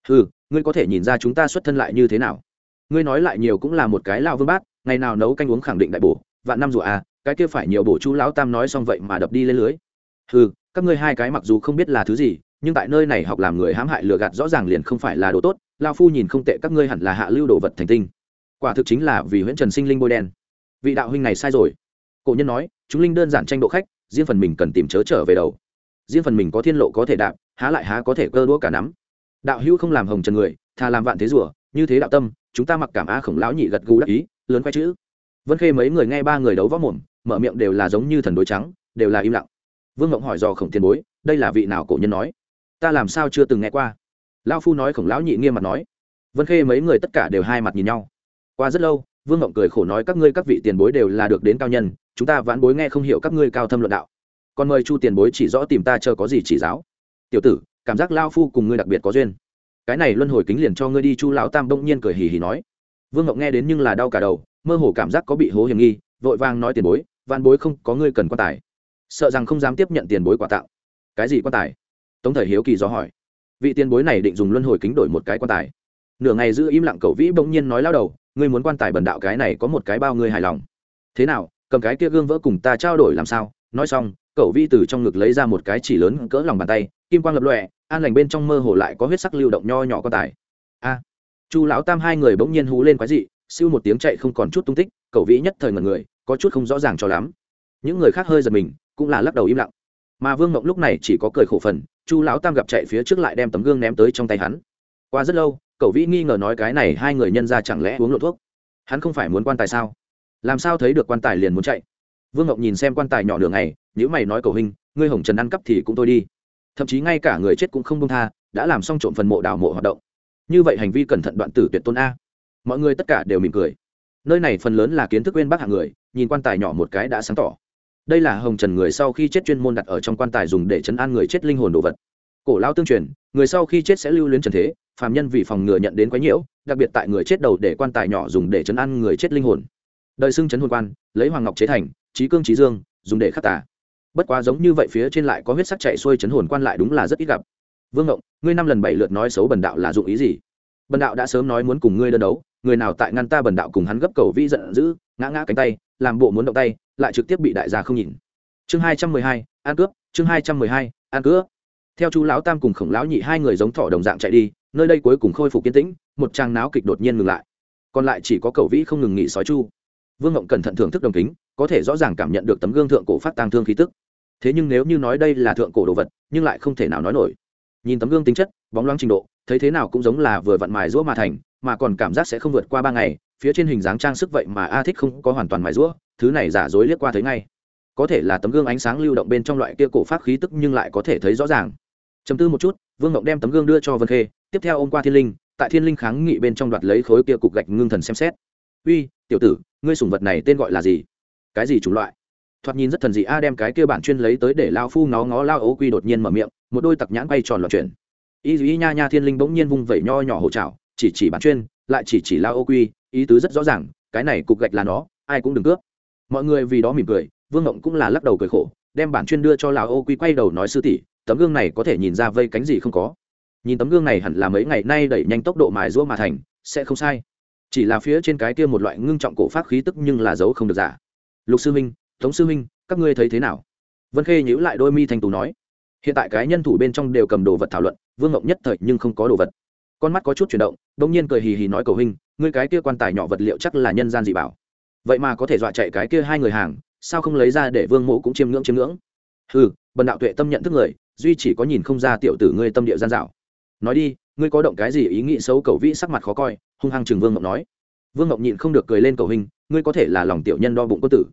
Ừ ngươi có thể nhìn ra chúng ta xuất thân lại như thế nào? Ngươi nói lại nhiều cũng là một cái lao vương bát ngày nào nấu canh uống khẳng định đại bổ, vạn năm rùa à cái kia phải nhiều bổ chú lão tam nói xong vậy mà đập đi lên lưới. Ừ các ngươi hai cái mặc dù không biết là thứ gì, nhưng tại nơi này học làm người hãm hại lừa gạt rõ ràng liền không phải là đồ tốt lao phu nhìn không tệ các ngươi hẳn là hạ lưu đồ vật thành tinh. Quả thực chính là vì huyễn trần sinh linh bôi đen. Vị đạo huynh này sai rồi. Cổ nhân nói, chúng linh đơn giản tranh độ khách, riêng phần mình cần tìm chớ trở về đầu. Riêng phần mình có thiên lộ có thể đạp, há lại há có thể cơ đũa cả nắm. Đạo hữu không làm hồng trần người, thà làm vạn thế rủa như thế đạo tâm, chúng ta mặc cảm a khổng lão nhị gật gù đắc ý lớn quay chữ. Vân khê mấy người nghe ba người đấu võ mồm, mở miệng đều là giống như thần đối trắng, đều là im lặng. Vương ngộng hỏi dò khổng tiền bối, đây là vị nào cổ nhân nói? Ta làm sao chưa từng nghe qua. Lão phu nói khổng lão nhị nghiêm mặt nói. Vân khê mấy người tất cả đều hai mặt nhìn nhau. Qua rất lâu, vương ngộng cười khổ nói các ngươi các vị tiền bối đều là được đến cao nhân, chúng ta vãn bối nghe không hiểu các ngươi cao thâm luận đạo. Còn mời chu tiền bối chỉ rõ tìm ta chờ có gì chỉ giáo. Tiểu tử, cảm giác lao phu cùng ngươi đặc biệt có duyên. Cái này luân hồi kính liền cho ngươi đi, chu lão tam bỗng nhiên cười hì hì nói vương ngộng nghe đến nhưng là đau cả đầu, mơ hồ cảm giác có bị hố hiểm nghi, vội vàng nói tiền bối van bối không có ngươi cần quan tài. Sợ rằng không dám tiếp nhận tiền bối quà tặng. Cái gì quan tài? Tống thời hiếu kỳ do hỏi. Vị tiền bối này định dùng luân hồi kính đổi một cái quan tài. Nửa ngày giữ im lặng cậu vĩ bỗng nhiên nói lao đầu, ngươi muốn quan tài bần đạo cái này có một cái bao ngươi hài lòng. Thế nào, cầm cái kia gương vỡ cùng ta trao đổi làm sao? Nói xong, cậu vi từ trong ngực lấy ra một cái chỉ lớn cỡ lòng bàn tay, kim quang lập lọe an lành bên trong mơ hồ lại có huyết sắc lưu động nho nhỏ quan tài chu lão tam hai người bỗng nhiên hú lên quái dị, siêu một tiếng chạy không còn chút tung tích, cậu vĩ nhất thời ngần người, có chút không rõ ràng cho lắm. Những người khác hơi giật mình, cũng là lắc đầu im lặng. Mà vương mộng lúc này chỉ có cười khổ phần, chu lão tam gặp chạy phía trước lại đem tấm gương ném tới trong tay hắn. Qua rất lâu, cậu vĩ nghi ngờ nói cái này hai người nhân ra chẳng lẽ uống lộ thuốc? Hắn không phải muốn quan tài sao? Làm sao thấy được quan tài liền muốn chạy? Vương ngọc nhìn xem quan tài nhỏ đường này nếu mày nói cầu hình ngươi hồng trần ăn cắp thì cũng thôi đi. Thậm chí ngay cả người chết cũng không công tha, đã làm xong trộm phần mộ đào mộ hoạt động như vậy hành vi cẩn thận đoạn tử tuyệt tôn a. Mọi người tất cả đều mỉm cười. Nơi này phần lớn là kiến thức quên bác hạng người, nhìn quan tài nhỏ một cái đã sáng tỏ. Đây là hồng trần người sau khi chết chuyên môn đặt ở trong quan tài dùng để chấn an người chết linh hồn đồ vật. Cổ lao tương truyền, người sau khi chết sẽ lưu luyến trần thế, phàm nhân vì phòng ngừa nhận đến quái nhiễu, đặc biệt tại người chết đầu để quan tài nhỏ dùng để chấn an người chết linh hồn. Đời xưng chấn hồn quan, lấy hoàng ngọc chế thành, trí cương trí dương, dùng để khắc tả bất quá giống như vậy phía trên lại có huyết sắc chạy xuôi chấn hồn quan lại đúng là rất ít gặp vương ngộng, ngươi năm lần bảy lượt nói xấu bần đạo là dụng ý gì? Bần đạo đã sớm nói muốn cùng ngươi đơn đấu, người nào tại ngăn ta bần đạo cùng hắn gấp cầu vĩ giận dữ, ngã ngã cánh tay, làm bộ muốn động tay, lại trực tiếp bị đại gia không nhìn. Chương hai trăm mười hai an cướp, chương hai trăm mười hai an cướp. Theo chú lão tam cùng khổng lão nhị hai người giống thỏ đồng dạng chạy đi, nơi đây cuối cùng khôi phục kiên tĩnh, một trang náo kịch đột nhiên ngừng lại. Còn lại chỉ có cầu vĩ không ngừng nghỉ sói chu. Vương ngộng cẩn thận thưởng thức đồng kính, có thể rõ ràng cảm nhận được tấm gương thượng cổ phát tang thương khí tức. Thế nhưng nếu như nói đây là thượng cổ đồ vật, nhưng lại không thể nào nói nổi nhìn tấm gương tính chất, bóng loáng trình độ, thấy thế nào cũng giống là vừa vặn mài rũa mà thành, mà còn cảm giác sẽ không vượt qua ba ngày, phía trên hình dáng trang sức vậy mà a thích không có hoàn toàn mài rũa, thứ này giả dối liếc qua thấy ngay. Có thể là tấm gương ánh sáng lưu động bên trong loại kia cổ pháp khí tức nhưng lại có thể thấy rõ ràng. Chấm tư một chút, vương ngộng đem tấm gương đưa cho vân khê, tiếp theo ôm qua thiên linh, tại thiên linh kháng nghị bên trong đoạt lấy khối kia cục gạch ngưng thần xem xét. Uy, tiểu tử, ngươi sủng vật này tên gọi là gì? Cái gì chủng loại? Thoạt nhìn rất thần dị a, đem cái kia bản chuyên lấy tới để lao phu ngó ngó lao ố quy đột nhiên mở miệng, một đôi tặc nhãn bay tròn loạn chuyển. Y y nha nha thiên linh bỗng nhiên vung vẩy nho nhỏ hổ trào chỉ chỉ bản chuyên, lại chỉ chỉ lao ô quy, ý tứ rất rõ ràng, cái này cục gạch là nó, ai cũng đừng cướp. Mọi người vì đó mỉm cười, vương ngộng cũng là lắc đầu cười khổ, đem bản chuyên đưa cho lao ô quy quay đầu nói sư tỷ, tấm gương này có thể nhìn ra vây cánh gì không có. Nhìn tấm gương này hẳn là mấy ngày nay đẩy nhanh tốc độ mài rũa mà thành, sẽ không sai. Chỉ là phía trên cái kia một loại ngưng trọng cổ pháp khí tức nhưng là dấu không được giả. Lục sư minh tống sư minh các ngươi thấy thế nào? Vân khê nhíu lại đôi mi thành tú nói, hiện tại cái nhân thủ bên trong đều cầm đồ vật thảo luận, vương ngộng nhất thời nhưng không có đồ vật. Con mắt có chút chuyển động đ ỗ n g nhiên cười hì hì nói cầu huynh, ngươi cái kia quan tài nhỏ vật liệu chắc là nhân gian dị bảo. Vậy mà có thể dọa chạy cái kia hai người hàng, sao không lấy ra để vương mộ cũng chiêm ngưỡng chiêm ngưỡng? Ừ bần đạo tuệ tâm nhận thức người, duy chỉ có nhìn không ra tiểu tử ngươi tâm địa gian dạo nói đi, ngươi có động cái gì ý nghĩ xấu? Cầu vĩ sắc mặt khó coi, hung hăng chừng vương ngộng nói. Vương ngộng nhịn không được cười lên cầu hình ngươi có thể là lòng tiểu nhân đo bụng quân tử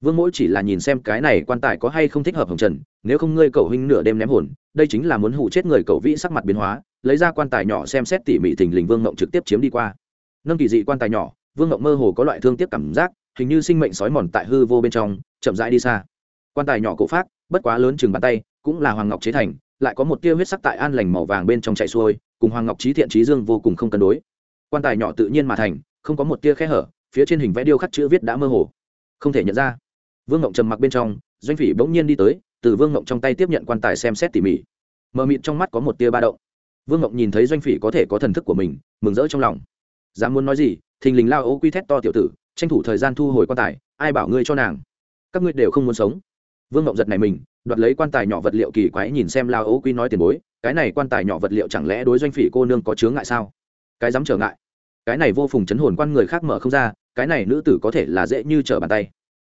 vương mỗi chỉ là nhìn xem cái này quan tài có hay không thích hợp hồng trần, nếu không ngươi cầu huynh nửa đêm ném hồn, đây chính là muốn hụ chết người cầu vĩ sắc mặt biến hóa, lấy ra quan tài nhỏ xem xét tỉ mỉ thình lình vương ngộng trực tiếp chiếm đi qua. Nâng kỳ dị quan tài nhỏ, vương ngộng mơ hồ có loại thương tiếc cảm giác, hình như sinh mệnh sói mòn tại hư vô bên trong, chậm rãi đi xa. Quan tài nhỏ cổ phát, bất quá lớn chừng bàn tay, cũng là hoàng ngọc chế thành, lại có một tia huyết sắc tại an lành màu vàng bên trong chạy xuôi, cùng hoàng ngọc trí thiện trí dương vô cùng không cân đối. Quan tài nhỏ tự nhiên mà thành, không có một tia khe hở, phía trên hình vẽ điêu khắc chữ viết đã mơ hồ. Không thể nhận ra vương ngộng trầm mặc bên trong, doanh phỉ bỗng nhiên đi tới, từ vương ngộng trong tay tiếp nhận quan tài xem xét tỉ mỉ. Mờ mịt trong mắt có một tia ba động. Vương ngộng nhìn thấy doanh phỉ có thể có thần thức của mình, mừng rỡ trong lòng. Dám muốn nói gì, thình lình lao ô quy thét to tiểu tử, tranh thủ thời gian thu hồi quan tài, ai bảo ngươi cho nàng? Các ngươi đều không muốn sống. Vương ngộng giật này mình, đoạt lấy quan tài nhỏ vật liệu kỳ quái nhìn xem lao ô quy nói tiền bối, cái này quan tài nhỏ vật liệu chẳng lẽ đối doanh phỉ cô nương có chướng ngại sao? Cái dám trở ngại. Cái này vô phùng chấn hồn quan người khác mở không ra, cái này nữ tử có thể là dễ như trở bàn tay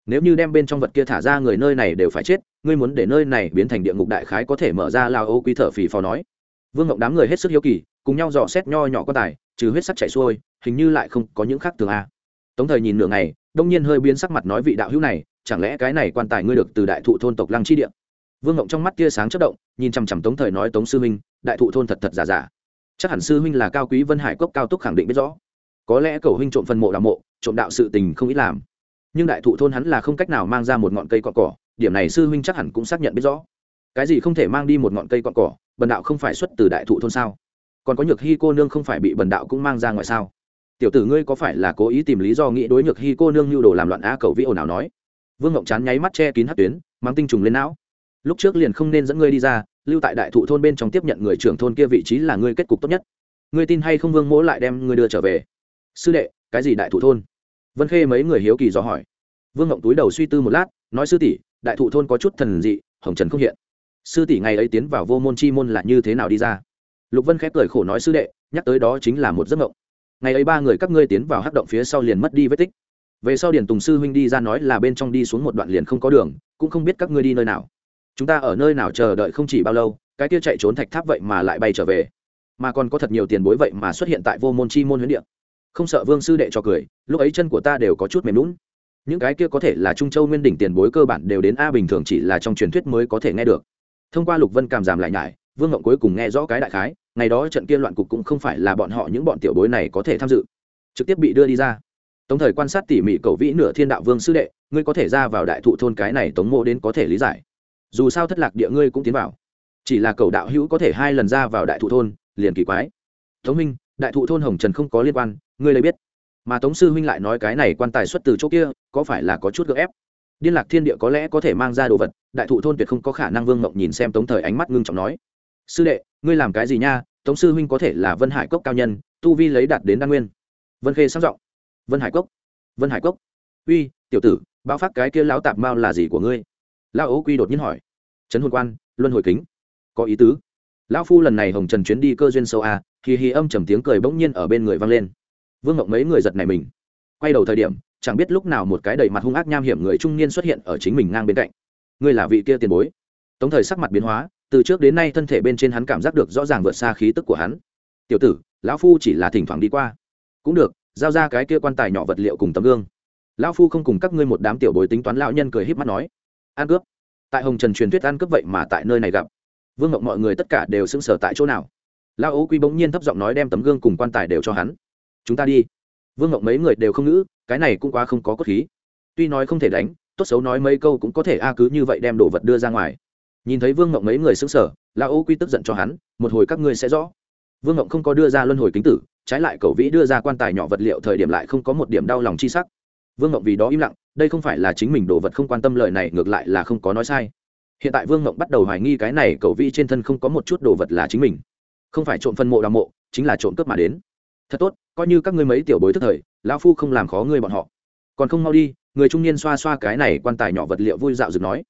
nếu như đem bên trong vật kia thả ra, người nơi này đều phải chết, ngươi muốn để nơi này biến thành địa ngục đại khái có thể mở ra lao ô quy thở phì phò nói. Vương ngộng đám người hết sức hiếu kỳ, cùng nhau dò xét nho nhỏ quan tài, trừ huyết sắc chảy xuôi, hình như lại không có những khác thường a. À. tống thời nhìn nửa ngày, đông nhiên hơi biến sắc mặt nói vị đạo hữu này, chẳng lẽ cái này quan tài ngươi được từ đại thụ thôn tộc lăng chi địa? Vương ngộng trong mắt tia sáng chất động, nhìn chằm chằm tống thời nói, tống sư huynh, đại thụ thôn thật thật giả giả. Chắc hẳn sư huynh là cao quý vân hải cốc cao túc khẳng định biết rõ. Có lẽ cầu huynh trộm phân mộ đạo mộ, trộm đạo sự tình không ít làm nhưng đại thụ thôn hắn là không cách nào mang ra một ngọn cây cọn cỏ, điểm này sư huynh chắc hẳn cũng xác nhận biết rõ. Cái gì không thể mang đi một ngọn cây cọn cỏ, bần đạo không phải xuất từ đại thụ thôn sao? Còn có nhược hy cô nương không phải bị bần đạo cũng mang ra ngoài sao? Tiểu tử ngươi có phải là cố ý tìm lý do nghĩ đối nhược hy cô nương nhu đồ làm loạn á cầu vĩ ồn ào nói? Vương ngộng chán nháy mắt che kín hát tuyến, mang tinh trùng lên não. Lúc trước liền không nên dẫn ngươi đi ra, lưu tại đại thụ thôn bên trong tiếp nhận người trưởng thôn kia vị trí là ngươi kết cục tốt nhất. Ngươi tin hay không vương mỗ lại đem ngươi đưa trở về? Sư đệ, cái gì đại thụ thôn? Vân khê mấy người hiếu kỳ dò hỏi. Vương ngộng túi đầu suy tư một lát, nói sư tỷ, đại thụ thôn có chút thần dị, hồng trần không hiện. Sư tỷ ngày ấy tiến vào vô môn chi môn là như thế nào đi ra? Lục vân khép cười khổ nói sư đệ, nhắc tới đó chính là một giấc mộng. Ngày ấy ba người các ngươi tiến vào hắc động phía sau liền mất đi vết tích. Về sau điển tùng sư huynh đi ra nói là bên trong đi xuống một đoạn liền không có đường, cũng không biết các ngươi đi nơi nào. Chúng ta ở nơi nào chờ đợi không chỉ bao lâu, cái kia chạy trốn thạch tháp vậy mà lại bay trở về. Mà còn có thật nhiều tiền bối vậy mà xuất hiện tại vô môn chi môn huyễn địa không sợ vương sư đệ cho cười, lúc ấy chân của ta đều có chút mềm lún những cái kia có thể là trung châu nguyên đỉnh tiền bối cơ bản đều đến a bình thường chỉ là trong truyền thuyết mới có thể nghe được. Thông qua lục vân cảm giảm lại nhải, vương ngộng cuối cùng nghe rõ cái đại khái, ngày đó trận kia loạn cục cũng không phải là bọn họ những bọn tiểu bối này có thể tham dự. Trực tiếp bị đưa đi ra. Tống thời quan sát tỉ mỉ cầu vĩ nửa thiên đạo vương sư đệ, ngươi có thể ra vào đại thụ thôn cái này tống mộ đến có thể lý giải. Dù sao thất lạc địa ngươi cũng tiến vào. Chỉ là cầu đạo hữu có thể hai lần ra vào đại thụ thôn, liền kỳ quái. Tống minh đại thụ thôn hồng trần không có liên quan, ngươi lấy biết. Mà tống sư huynh lại nói cái này quan tài xuất từ chỗ kia, có phải là có chút gợ ép? Điên lạc thiên địa có lẽ có thể mang ra đồ vật, đại thụ thôn tuyệt không có khả năng vương mộng nhìn xem tống thời ánh mắt ngưng trọng nói. Sư đệ, ngươi làm cái gì nha? Tống sư huynh có thể là vân hải cốc cao nhân, tu vi lấy đạt đến đan nguyên. Vân khê sang giọng. Vân hải cốc. Vân hải cốc. Uy, tiểu tử bao phát cái kia lão tạp mao là gì của ngươi? Lao ấu quy đột nhiên hỏi. Trấn hồn quan, luân hồi kính. Có ý tứ lão phu lần này hồng trần chuyến đi cơ duyên sâu a, hì hì âm trầm tiếng cười bỗng nhiên ở bên người vang lên. Vương ngộng mấy người giật này mình. Quay đầu thời điểm, chẳng biết lúc nào một cái đầy mặt hung ác nham hiểm người trung niên xuất hiện ở chính mình ngang bên cạnh. Ngươi là vị kia tiền bối. Tống thời sắc mặt biến hóa, từ trước đến nay thân thể bên trên hắn cảm giác được rõ ràng vượt xa khí tức của hắn. Tiểu tử, lão phu chỉ là thỉnh thoảng đi qua. Cũng được, giao ra cái kia quan tài nhỏ vật liệu cùng tấm gương. Lão phu không cùng các ngươi một đám tiểu bối tính toán lão nhân cười híp mắt nói. An cướp. Tại hồng trần truyền thuyết ăn cướp vậy mà tại nơi này gặp vương ngộng mọi người tất cả đều sững sờ tại chỗ nào? Lao ố quy bỗng nhiên thấp giọng nói đem tấm gương cùng quan tài đều cho hắn. Chúng ta đi. Vương ngộng mấy người đều không ngữ, cái này cũng quá không có cốt khí. Tuy nói không thể đánh, tốt xấu nói mấy câu cũng có thể a cứ như vậy đem đồ vật đưa ra ngoài. Nhìn thấy vương ngộng mấy người xứng sở lao ô quy tức giận cho hắn, một hồi các ngươi sẽ rõ. Vương ngộng không có đưa ra luân hồi kính tử, trái lại cậu vĩ đưa ra quan tài nhỏ vật liệu thời điểm lại không có một điểm đau lòng chi sắc. Vương ngộng vì đó im lặng, đây không phải là chính mình đồ vật không quan tâm lời này, ngược lại là không có nói sai hiện tại vương ngộng bắt đầu hoài nghi cái này cậu vi trên thân không có một chút đồ vật là chính mình. Không phải trộm phân mộ đào mộ, chính là trộm cướp mà đến. Thật tốt, coi như các ngươi mấy tiểu bối thức thời, lão phu không làm khó ngươi bọn họ. Còn không mau đi, người trung niên xoa xoa cái này quan tài nhỏ vật liệu vui dạo dựng nói.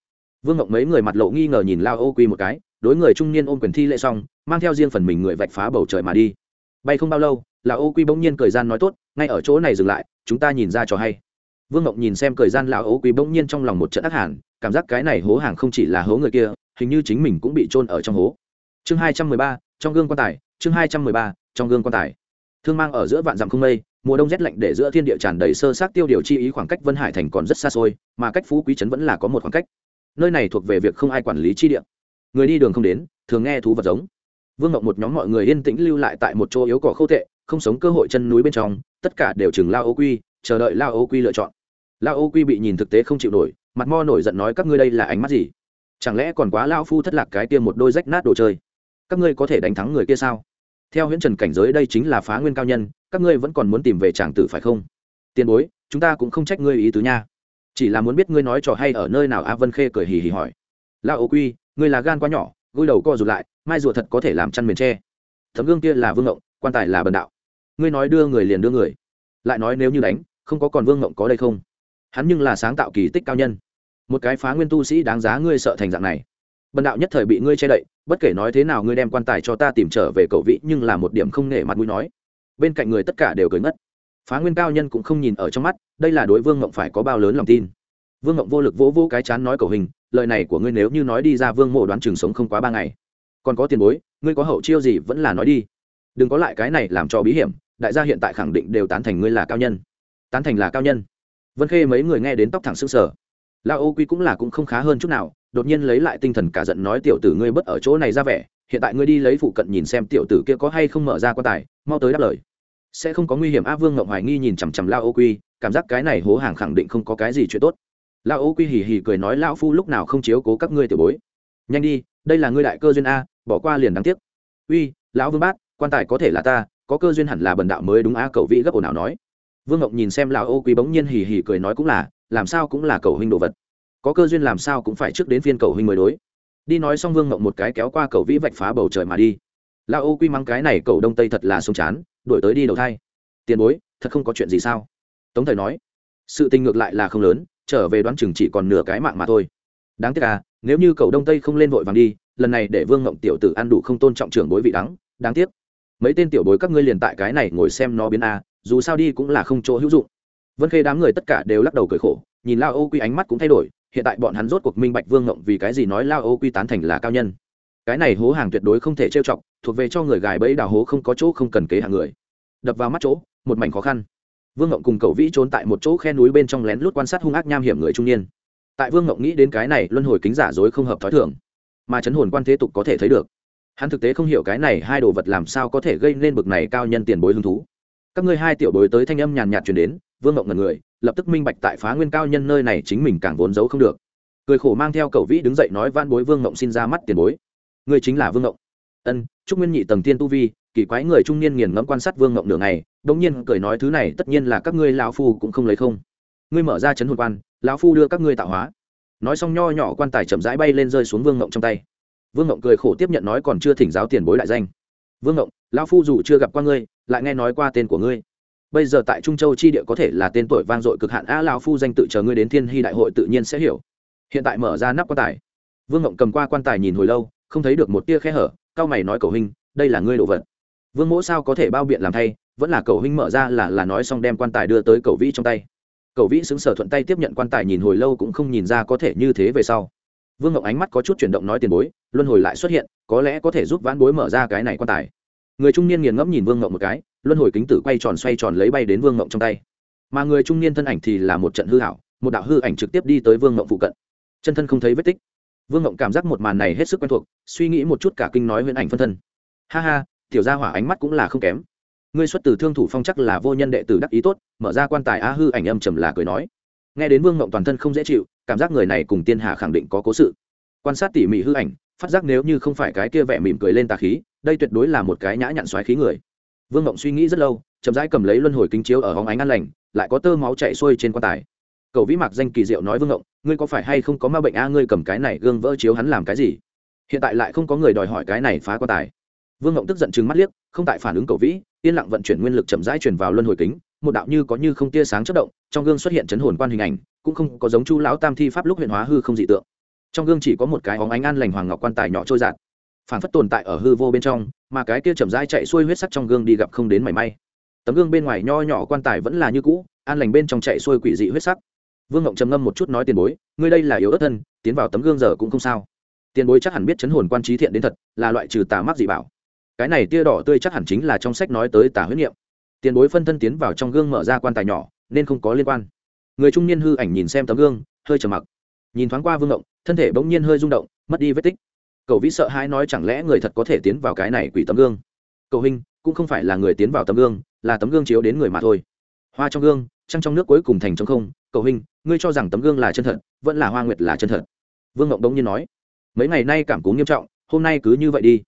Vương ngộng mấy người mặt lộ nghi ngờ nhìn lao ô quy một cái, đối người trung niên ôm quyền thi lệ xong, mang theo riêng phần mình người vạch phá bầu trời mà đi. Bay không bao lâu là ô quy bỗng nhiên cười gian nói tốt, ngay ở chỗ này dừng lại, chúng ta nhìn ra cho hay vương ngộng nhìn xem cười gian lão ấu quý bỗng nhiên trong lòng một trận ác hẳn cảm giác cái này hố hàng không chỉ là hố người kia, hình như chính mình cũng bị trôn ở trong hố. Chương hai trăm mười ba, trong gương quan tài, chương hai trăm mười ba, trong gương quan tài. Thương mang ở giữa vạn dặm không mây, mùa đông rét lạnh để giữa thiên địa tràn đầy sơ sát tiêu điều chi ý khoảng cách vân hải thành còn rất xa xôi, mà cách phú quý trấn vẫn là có một khoảng cách. Nơi này thuộc về việc không ai quản lý chi địa. Người đi đường không đến, thường nghe thú vật giống. Vương ngọc một nhóm mọi người yên tĩnh lưu lại tại một chỗ yếu cỏ khâu tệ không sống cơ hội chân núi bên trong, tất cả đều chừng lao ô quy chờ đợi lao ô quy lựa chọn. Lao ô quy bị nhìn thực tế không chịu nổi, mặt mo nổi giận nói, các ngươi đây là ánh mắt gì? Chẳng lẽ còn quá lao phu thất lạc cái tiêm một đôi rách nát đồ chơi? Các ngươi có thể đánh thắng người kia sao? Theo huyễn trần cảnh giới đây chính là phá nguyên cao nhân, các ngươi vẫn còn muốn tìm về tràng tử phải không? Tiền bối, chúng ta cũng không trách ngươi ý tứ nha. Chỉ là muốn biết ngươi nói trò hay ở nơi nào. A vân khê cười hì hì hỏi. Lao ô quy, ngươi là gan quá nhỏ, gối đầu co rụt lại, mai rùa thật có thể làm chăn miền tre. Tấm gương kia là vương ngộng, quan tài là bần đạo. Ngươi nói đưa người liền đưa người. Lại nói nếu như đánh không có còn vương ngộng có đây không? Hắn nhưng là sáng tạo kỳ tích cao nhân. Một cái phá nguyên tu sĩ đáng giá ngươi sợ thành dạng này. Bần đạo nhất thời bị ngươi che đậy, bất kể nói thế nào ngươi đem quan tài cho ta tìm trở về cậu vị, nhưng là một điểm không nể mặt mũi nói. Bên cạnh người tất cả đều cười ngất. Phá nguyên cao nhân cũng không nhìn ở trong mắt, đây là đối vương ngộng phải có bao lớn lòng tin. Vương ngộng vô lực vỗ vỗ cái chán nói cầu hình, lời này của ngươi nếu như nói đi ra vương mộ đoán chừng sống không quá ba ngày. Còn có tiền bối, ngươi có hậu chiêu gì vẫn là nói đi. Đừng có lại cái này làm cho bí hiểm, đại gia hiện tại khẳng định đều tán thành ngươi là cao nhân tán thành là cao nhân. Vân khê mấy người nghe đến tóc thẳng s ư n g sở lao ô quy cũng là cũng không khá hơn chút nào, đột nhiên lấy lại tinh thần cả giận nói, tiểu tử ngươi bất ở chỗ này ra vẻ, hiện tại ngươi đi lấy phụ cận nhìn xem tiểu tử kia có hay không mở ra quan tài, mau tới đáp lời. Sẽ không có nguy hiểm, a vương ngộng hoài nghi nhìn chằm chằm lao ô quy, cảm giác cái này hố hàng khẳng định không có cái gì chuyện tốt. Lao ô quy hì hì cười nói, lão phu lúc nào không chiếu cố các ngươi tiểu bối? Nhanh đi, đây là ngươi đại cơ duyên a, bỏ qua liền đáng tiếc. Uy, lão vương bát, quan tài có thể là ta, có cơ duyên hẳn là bần đạo mới đúng a cầu vĩ gấp ồn ào nói vương ngộng nhìn xem lão ô Quý bỗng nhiên hì hì cười nói cũng là, làm sao cũng là cầu huynh đồ vật. Có cơ duyên làm sao cũng phải trước đến phiên cầu huynh mới đối. Đi nói xong vương ngọc một cái kéo qua cầu vĩ vạch phá bầu trời mà đi. Lão ô quy mắng cái này cầu đông tây thật là sông chán đổi tới đi đầu thai. Tiền bối, thật không có chuyện gì sao? Tống thời nói, sự tình ngược lại là không lớn, trở về đoán chừng chỉ còn nửa cái mạng mà thôi. Đáng tiếc à nếu như cầu đông tây không lên vội vàng đi, lần này để vương ngộng tiểu tử ăn đủ không tôn trọng trưởng bối vị đắng, đáng tiếc. Mấy tên tiểu bối các ngươi liền tại cái này ngồi xem nó biến a dù sao đi cũng là không chỗ hữu dụng. Vân khê đám người tất cả đều lắc đầu cười khổ, nhìn lao ô quy ánh mắt cũng thay đổi, hiện tại bọn hắn rốt cuộc minh bạch vương ngộng vì cái gì nói lao ô quy tán thành là cao nhân. Cái này hố hàng tuyệt đối không thể trêu chọc, thuộc về cho người gài bẫy đào hố không có chỗ không cần kế hàng người. Đập vào mắt chỗ, một mảnh khó khăn. Vương ngộng cùng cậu vĩ trốn tại một chỗ khe núi bên trong lén lút quan sát hung ác nham hiểm người trung niên. Tại vương ngộng nghĩ đến cái này, luân hồi kính giả dối không hợp t h ó i thường. Mà chấn hồn quan thế tục có thể thấy được. Hắn thực tế không hiểu cái này hai đồ vật làm sao có thể gây nên bực này cao nhân tiền bối hứng thú các ngươi hai tiểu bối tới thanh âm nhàn nhạt truyền đến, vương ngộng ngần người, lập tức minh bạch tại phá nguyên cao nhân nơi này chính mình càng vốn giấu không được. Cười khổ mang theo cầu vĩ đứng dậy nói van bối vương ngộng xin ra mắt tiền bối. Người chính là vương ngộng ân, chúc nguyên nhị tầng tiên tu vi, kỳ quái người trung niên nghiền ngẫm quan sát vương ngộng nửa ngày, đống nhiên cười nói thứ này tất nhiên là các ngươi lão phu cũng không lấy không. Ngươi mở ra chấn hồn quan, lão phu đưa các ngươi tạo hóa. Nói xong nho nhỏ quan tài chậm rãi bay lên rơi xuống vương ngộng trong tay. Vương ngộng cười khổ tiếp nhận nói còn chưa thỉnh giáo tiền bối đại danh. Vương ngộng lão phu dù chưa gặp qua ngươi, lại nghe nói qua tên của ngươi. Bây giờ tại trung châu chi địa có thể là tên tuổi vang dội cực hạn a Lão phu danh tự chờ ngươi đến thiên hy đại hội tự nhiên sẽ hiểu. Hiện tại mở ra nắp quan tài. Vương ngộng cầm qua quan tài nhìn hồi lâu, không thấy được một tia khe hở cao mày nói cầu hình đây là ngươi đồ vật. Vương mỗ sao có thể bao biện làm thay, vẫn là cầu hình mở ra là là nói xong đem quan tài đưa tới cầu vĩ trong tay. Cầu vĩ xứng sở thuận tay tiếp nhận quan tài nhìn hồi lâu cũng không nhìn ra có thể như thế về sau. Vương ngộng ánh mắt có chút chuyển động nói tiền bối, luân hồi lại xuất hiện, có lẽ có thể giúp vãn bối mở ra cái này quan tài người trung niên nghiền ngẫm nhìn vương ngộng một cái, luân hồi kính tử quay tròn xoay tròn lấy bay đến vương ngộng trong tay. Mà người trung niên thân ảnh thì là một trận hư hảo một đạo hư ảnh trực tiếp đi tới vương ngộng phụ cận. Chân thân không thấy vết tích. Vương ngộng cảm giác một màn này hết sức quen thuộc, suy nghĩ một chút cả kinh nói huyễn ảnh phân thân. Ha ha, tiểu gia hỏa ánh mắt cũng là không kém. Ngươi xuất từ thương thủ phong chắc là vô nhân đệ tử đắc ý tốt, mở ra quan tài á hư ảnh âm trầm là cười nói. Nghe đến vương ngộng toàn thân không dễ chịu, cảm giác người này cùng tiên hà khẳng định có cố sự. Quan sát tỉ mỉ hư ảnh, phát giác nếu như không phải cái kia vẻ mỉm cười lên tà khí đây tuyệt đối là một cái nhã nhặn xoáy khí người. Vương ngộng suy nghĩ rất lâu, chậm rãi cầm lấy luân hồi kính chiếu ở hóng ánh an lành, lại có tơ máu chạy xuôi trên quan tài. Cầu vĩ mạc danh kỳ diệu nói vương ngộng ngươi có phải hay không có ma bệnh a, ngươi cầm cái này gương vỡ chiếu hắn làm cái gì? Hiện tại lại không có người đòi hỏi cái này phá quan tài. Vương ngộng tức giận chừng mắt liếc, không tại phản ứng cầu vĩ, yên lặng vận chuyển nguyên lực chậm rãi chuyển vào luân hồi kính, một đạo như có như không tia sáng chất động, trong gương xuất hiện chấn hồn quan hình ảnh, cũng không có giống chu lão tam thi pháp lúc huyện hóa hư không dị tượng. Trong gương chỉ có một cái óng ánh an lành hoàng ngọc quan tài nhỏ trôi giạt phản phất tồn tại ở hư vô bên trong, mà cái kia chậm rãi chạy xuôi huyết sắc trong gương đi gặp không đến mảy may. Tấm gương bên ngoài nho nhỏ quan tài vẫn là như cũ, an lành bên trong chạy xuôi quỷ dị huyết sắc. Vương ngộng trầm ngâm một chút nói tiền bối, ngươi đây là yếu ớt thân, tiến vào tấm gương giờ cũng không sao. Tiền bối chắc hẳn biết chấn hồn quan trí thiện đến thật, là loại trừ tà mắc dị bảo. Cái này tia đỏ tươi chắc hẳn chính là trong sách nói tới tà huyết nghiệm tiền bối phân thân tiến vào trong gương mở ra quan tài nhỏ, nên không có liên quan. Người trung niên hư ảnh nhìn xem tấm gương, hơi trầm mặc. Nhìn thoáng qua vương ngộng, thân thể bỗng nhiên hơi rung động, mất đi vết tích cậu vĩ sợ hãi nói chẳng lẽ người thật có thể tiến vào cái này quỷ tấm gương? Cậu hình cũng không phải là người tiến vào tấm gương, là tấm gương chiếu đến người mà thôi. Hoa trong gương, trăng trong nước cuối cùng thành trong không. Cậu hình ngươi cho rằng tấm gương là chân thật, vẫn là hoa nguyệt là chân thật? Vương ngộng đống nhiên nói. Mấy ngày nay cảm cú nghiêm trọng, hôm nay cứ như vậy đi.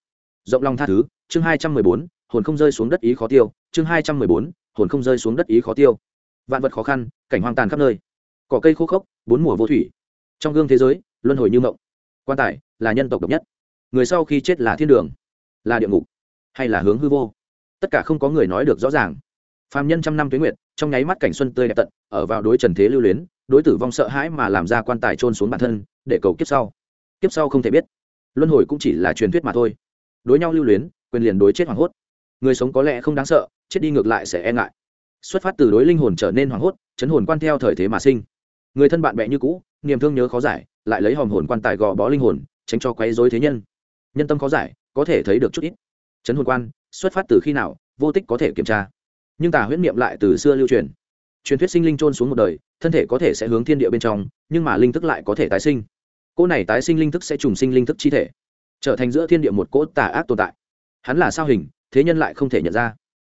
Rộng lòng tha thứ, chương hai trăm mười bốn, hồn không rơi xuống đất ý khó tiêu. Chương hai trăm mười bốn, hồn không rơi xuống đất ý khó tiêu. Vạn vật khó khăn, cảnh hoang tàn khắp nơi. Cỏ cây khô khốc, bốn mùa vô thủy. Trong gương thế giới, luân hồi như mộng. Quan tài là nhân tộc độc nhất. Người sau khi chết là thiên đường, là địa ngục, hay là hướng hư vô. Tất cả không có người nói được rõ ràng. Phạm nhân trăm năm tuế nguyệt, trong nháy mắt cảnh xuân tươi đẹp tận, ở vào đối trần thế lưu luyến, đối tử vong sợ hãi mà làm ra quan tài trôn xuống bản thân, để cầu kiếp sau. Kiếp sau không thể biết. Luân hồi cũng chỉ là truyền thuyết mà thôi. Đối nhau lưu luyến, quyền liền đối chết hoảng hốt. Người sống có lẽ không đáng sợ, chết đi ngược lại sẽ e ngại. Xuất phát từ đối linh hồn trở nên hoảng hốt, chấn hồn quan theo thời thế mà sinh. Người thân bạn bè như cũ, niềm thương nhớ khó giải, lại lấy hòm hồn quan tài gò bó linh hồn tránh cho quấy rối thế nhân. Nhân tâm khó giải, có thể thấy được chút ít. Chấn hồn quan, xuất phát từ khi nào, vô tích có thể kiểm tra. Nhưng tà huyết niệm lại từ xưa lưu truyền. Truyền thuyết sinh linh trôn xuống một đời, thân thể có thể sẽ hướng thiên địa bên trong, nhưng mà linh thức lại có thể tái sinh. Cô này tái sinh linh thức sẽ trùng sinh linh thức chi thể, trở thành giữa thiên địa một cỗ tà ác tồn tại. Hắn là sao hình, thế nhân lại không thể nhận ra.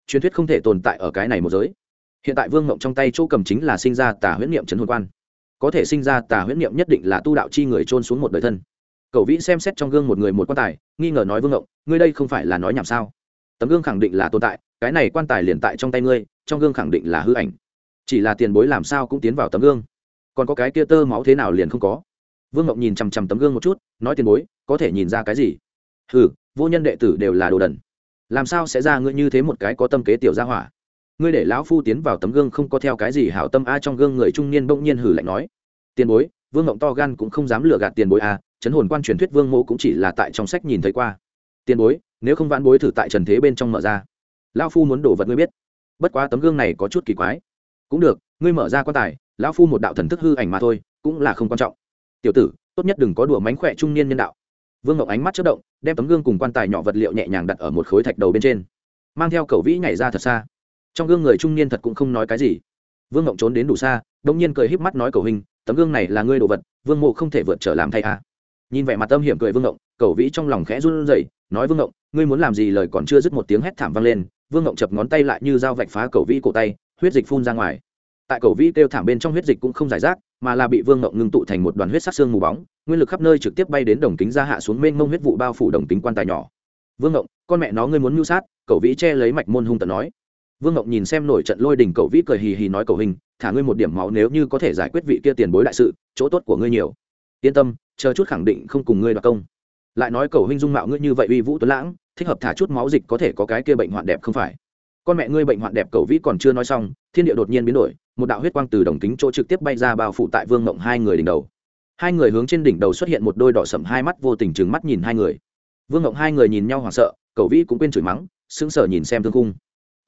Truyền thuyết không thể tồn tại ở cái này một giới. Hiện tại vương ngộng trong tay chỗ cầm chính là sinh ra tà huyết niệm trấn hồn quan. Có thể sinh ra tà huyết niệm nhất định là tu đạo chi người trôn xuống một đời thân cậu vĩ xem xét trong gương một người một quan tài, nghi ngờ nói vương ngộng, ngươi đây không phải là nói nhảm sao? Tấm gương khẳng định là tồn tại, cái này quan tài liền tại trong tay ngươi, trong gương khẳng định là hư ảnh. Chỉ là tiền bối làm sao cũng tiến vào tấm gương. Còn có cái kia tơ máu thế nào liền không có? Vương ngộng nhìn chằm chằm tấm gương một chút, nói tiền bối, có thể nhìn ra cái gì? Ừ vô nhân đệ tử đều là đồ đần. Làm sao sẽ ra ngươi như thế một cái có tâm kế tiểu gia hỏa? Ngươi để lão phu tiến vào tấm gương không có theo cái gì hảo tâm a. Trong gương người trung niên bỗng nhiên hử lạnh nói. Tiền bối, vương ngộng to gan cũng không dám lừa gạt tiền bối a chấn hồn quan truyền thuyết vương mô cũng chỉ là tại trong sách nhìn thấy qua. Tiền bối, nếu không vãn bối thử tại trần thế bên trong mở ra. Lão phu muốn đổ vật ngươi biết. Bất quá tấm gương này có chút kỳ quái. Cũng được, ngươi mở ra quan tài, lão phu một đạo thần thức hư ảnh mà thôi, cũng là không quan trọng. Tiểu tử, tốt nhất đừng có đùa mánh khỏe trung niên nhân đạo. Vương ngọc ánh mắt chất động, đem tấm gương cùng quan tài nhỏ vật liệu nhẹ nhàng đặt ở một khối thạch đầu bên trên. Mang theo cầu vĩ nhảy ra thật xa. Trong gương người trung niên thật cũng không nói cái gì. Vương ngọc trốn đến đủ xa đông nhiên cười híp mắt nói cầu hình, tấm gương này là ngươi đồ vật, vương mộ không thể vượt trở làm thay à nhìn vẻ mặt âm hiểm cười vương ngộng, cầu vĩ trong lòng khẽ run rẩy, nói vương ngộng, ngươi muốn làm gì lời còn chưa dứt một tiếng hét thảm vang lên, vương ngộng chập ngón tay lại như dao vạch phá cầu vĩ cổ tay, huyết dịch phun ra ngoài. Tại cầu vĩ kêu thảm bên trong huyết dịch cũng không giải rác, mà là bị vương ngộng ngưng tụ thành một đoàn huyết sắc xương mù bóng, nguyên lực khắp nơi trực tiếp bay đến đồng kính ra hạ xuống mênh mông huyết vụ bao phủ đồng kính quan tài nhỏ. Vương ngộng, con mẹ nó ngươi muốn mưu sát, cầu vĩ che lấy mạch môn hung tận nói. Vương ngộng nhìn xem nổi trận lôi đình cầu vĩ cười hì hì nói cầu hình, thả ngươi một điểm máu nếu như có thể giải quyết vị kia tiền bối đại sự, chỗ tốt của ngươi nhiều yên tâm, chờ chút khẳng định không cùng ngươi đoạt công. Lại nói cầu huynh dung mạo ngươi như vậy uy vũ tuấn lãng, thích hợp thả chút máu dịch có thể có cái kia bệnh hoạn đẹp không phải? Con mẹ ngươi bệnh hoạn đẹp cầu vĩ còn chưa nói xong, thiên địa đột nhiên biến đổi, một đạo huyết quang từ đồng kính chỗ trực tiếp bay ra bao phủ tại vương mộng hai người đỉnh đầu. Hai người hướng trên đỉnh đầu xuất hiện một đôi đỏ sậm hai mắt vô tình trừng mắt nhìn hai người. Vương mộng hai người nhìn nhau hoảng sợ, cầu vĩ cũng quên chửi mắng, sững sờ nhìn xem thương cung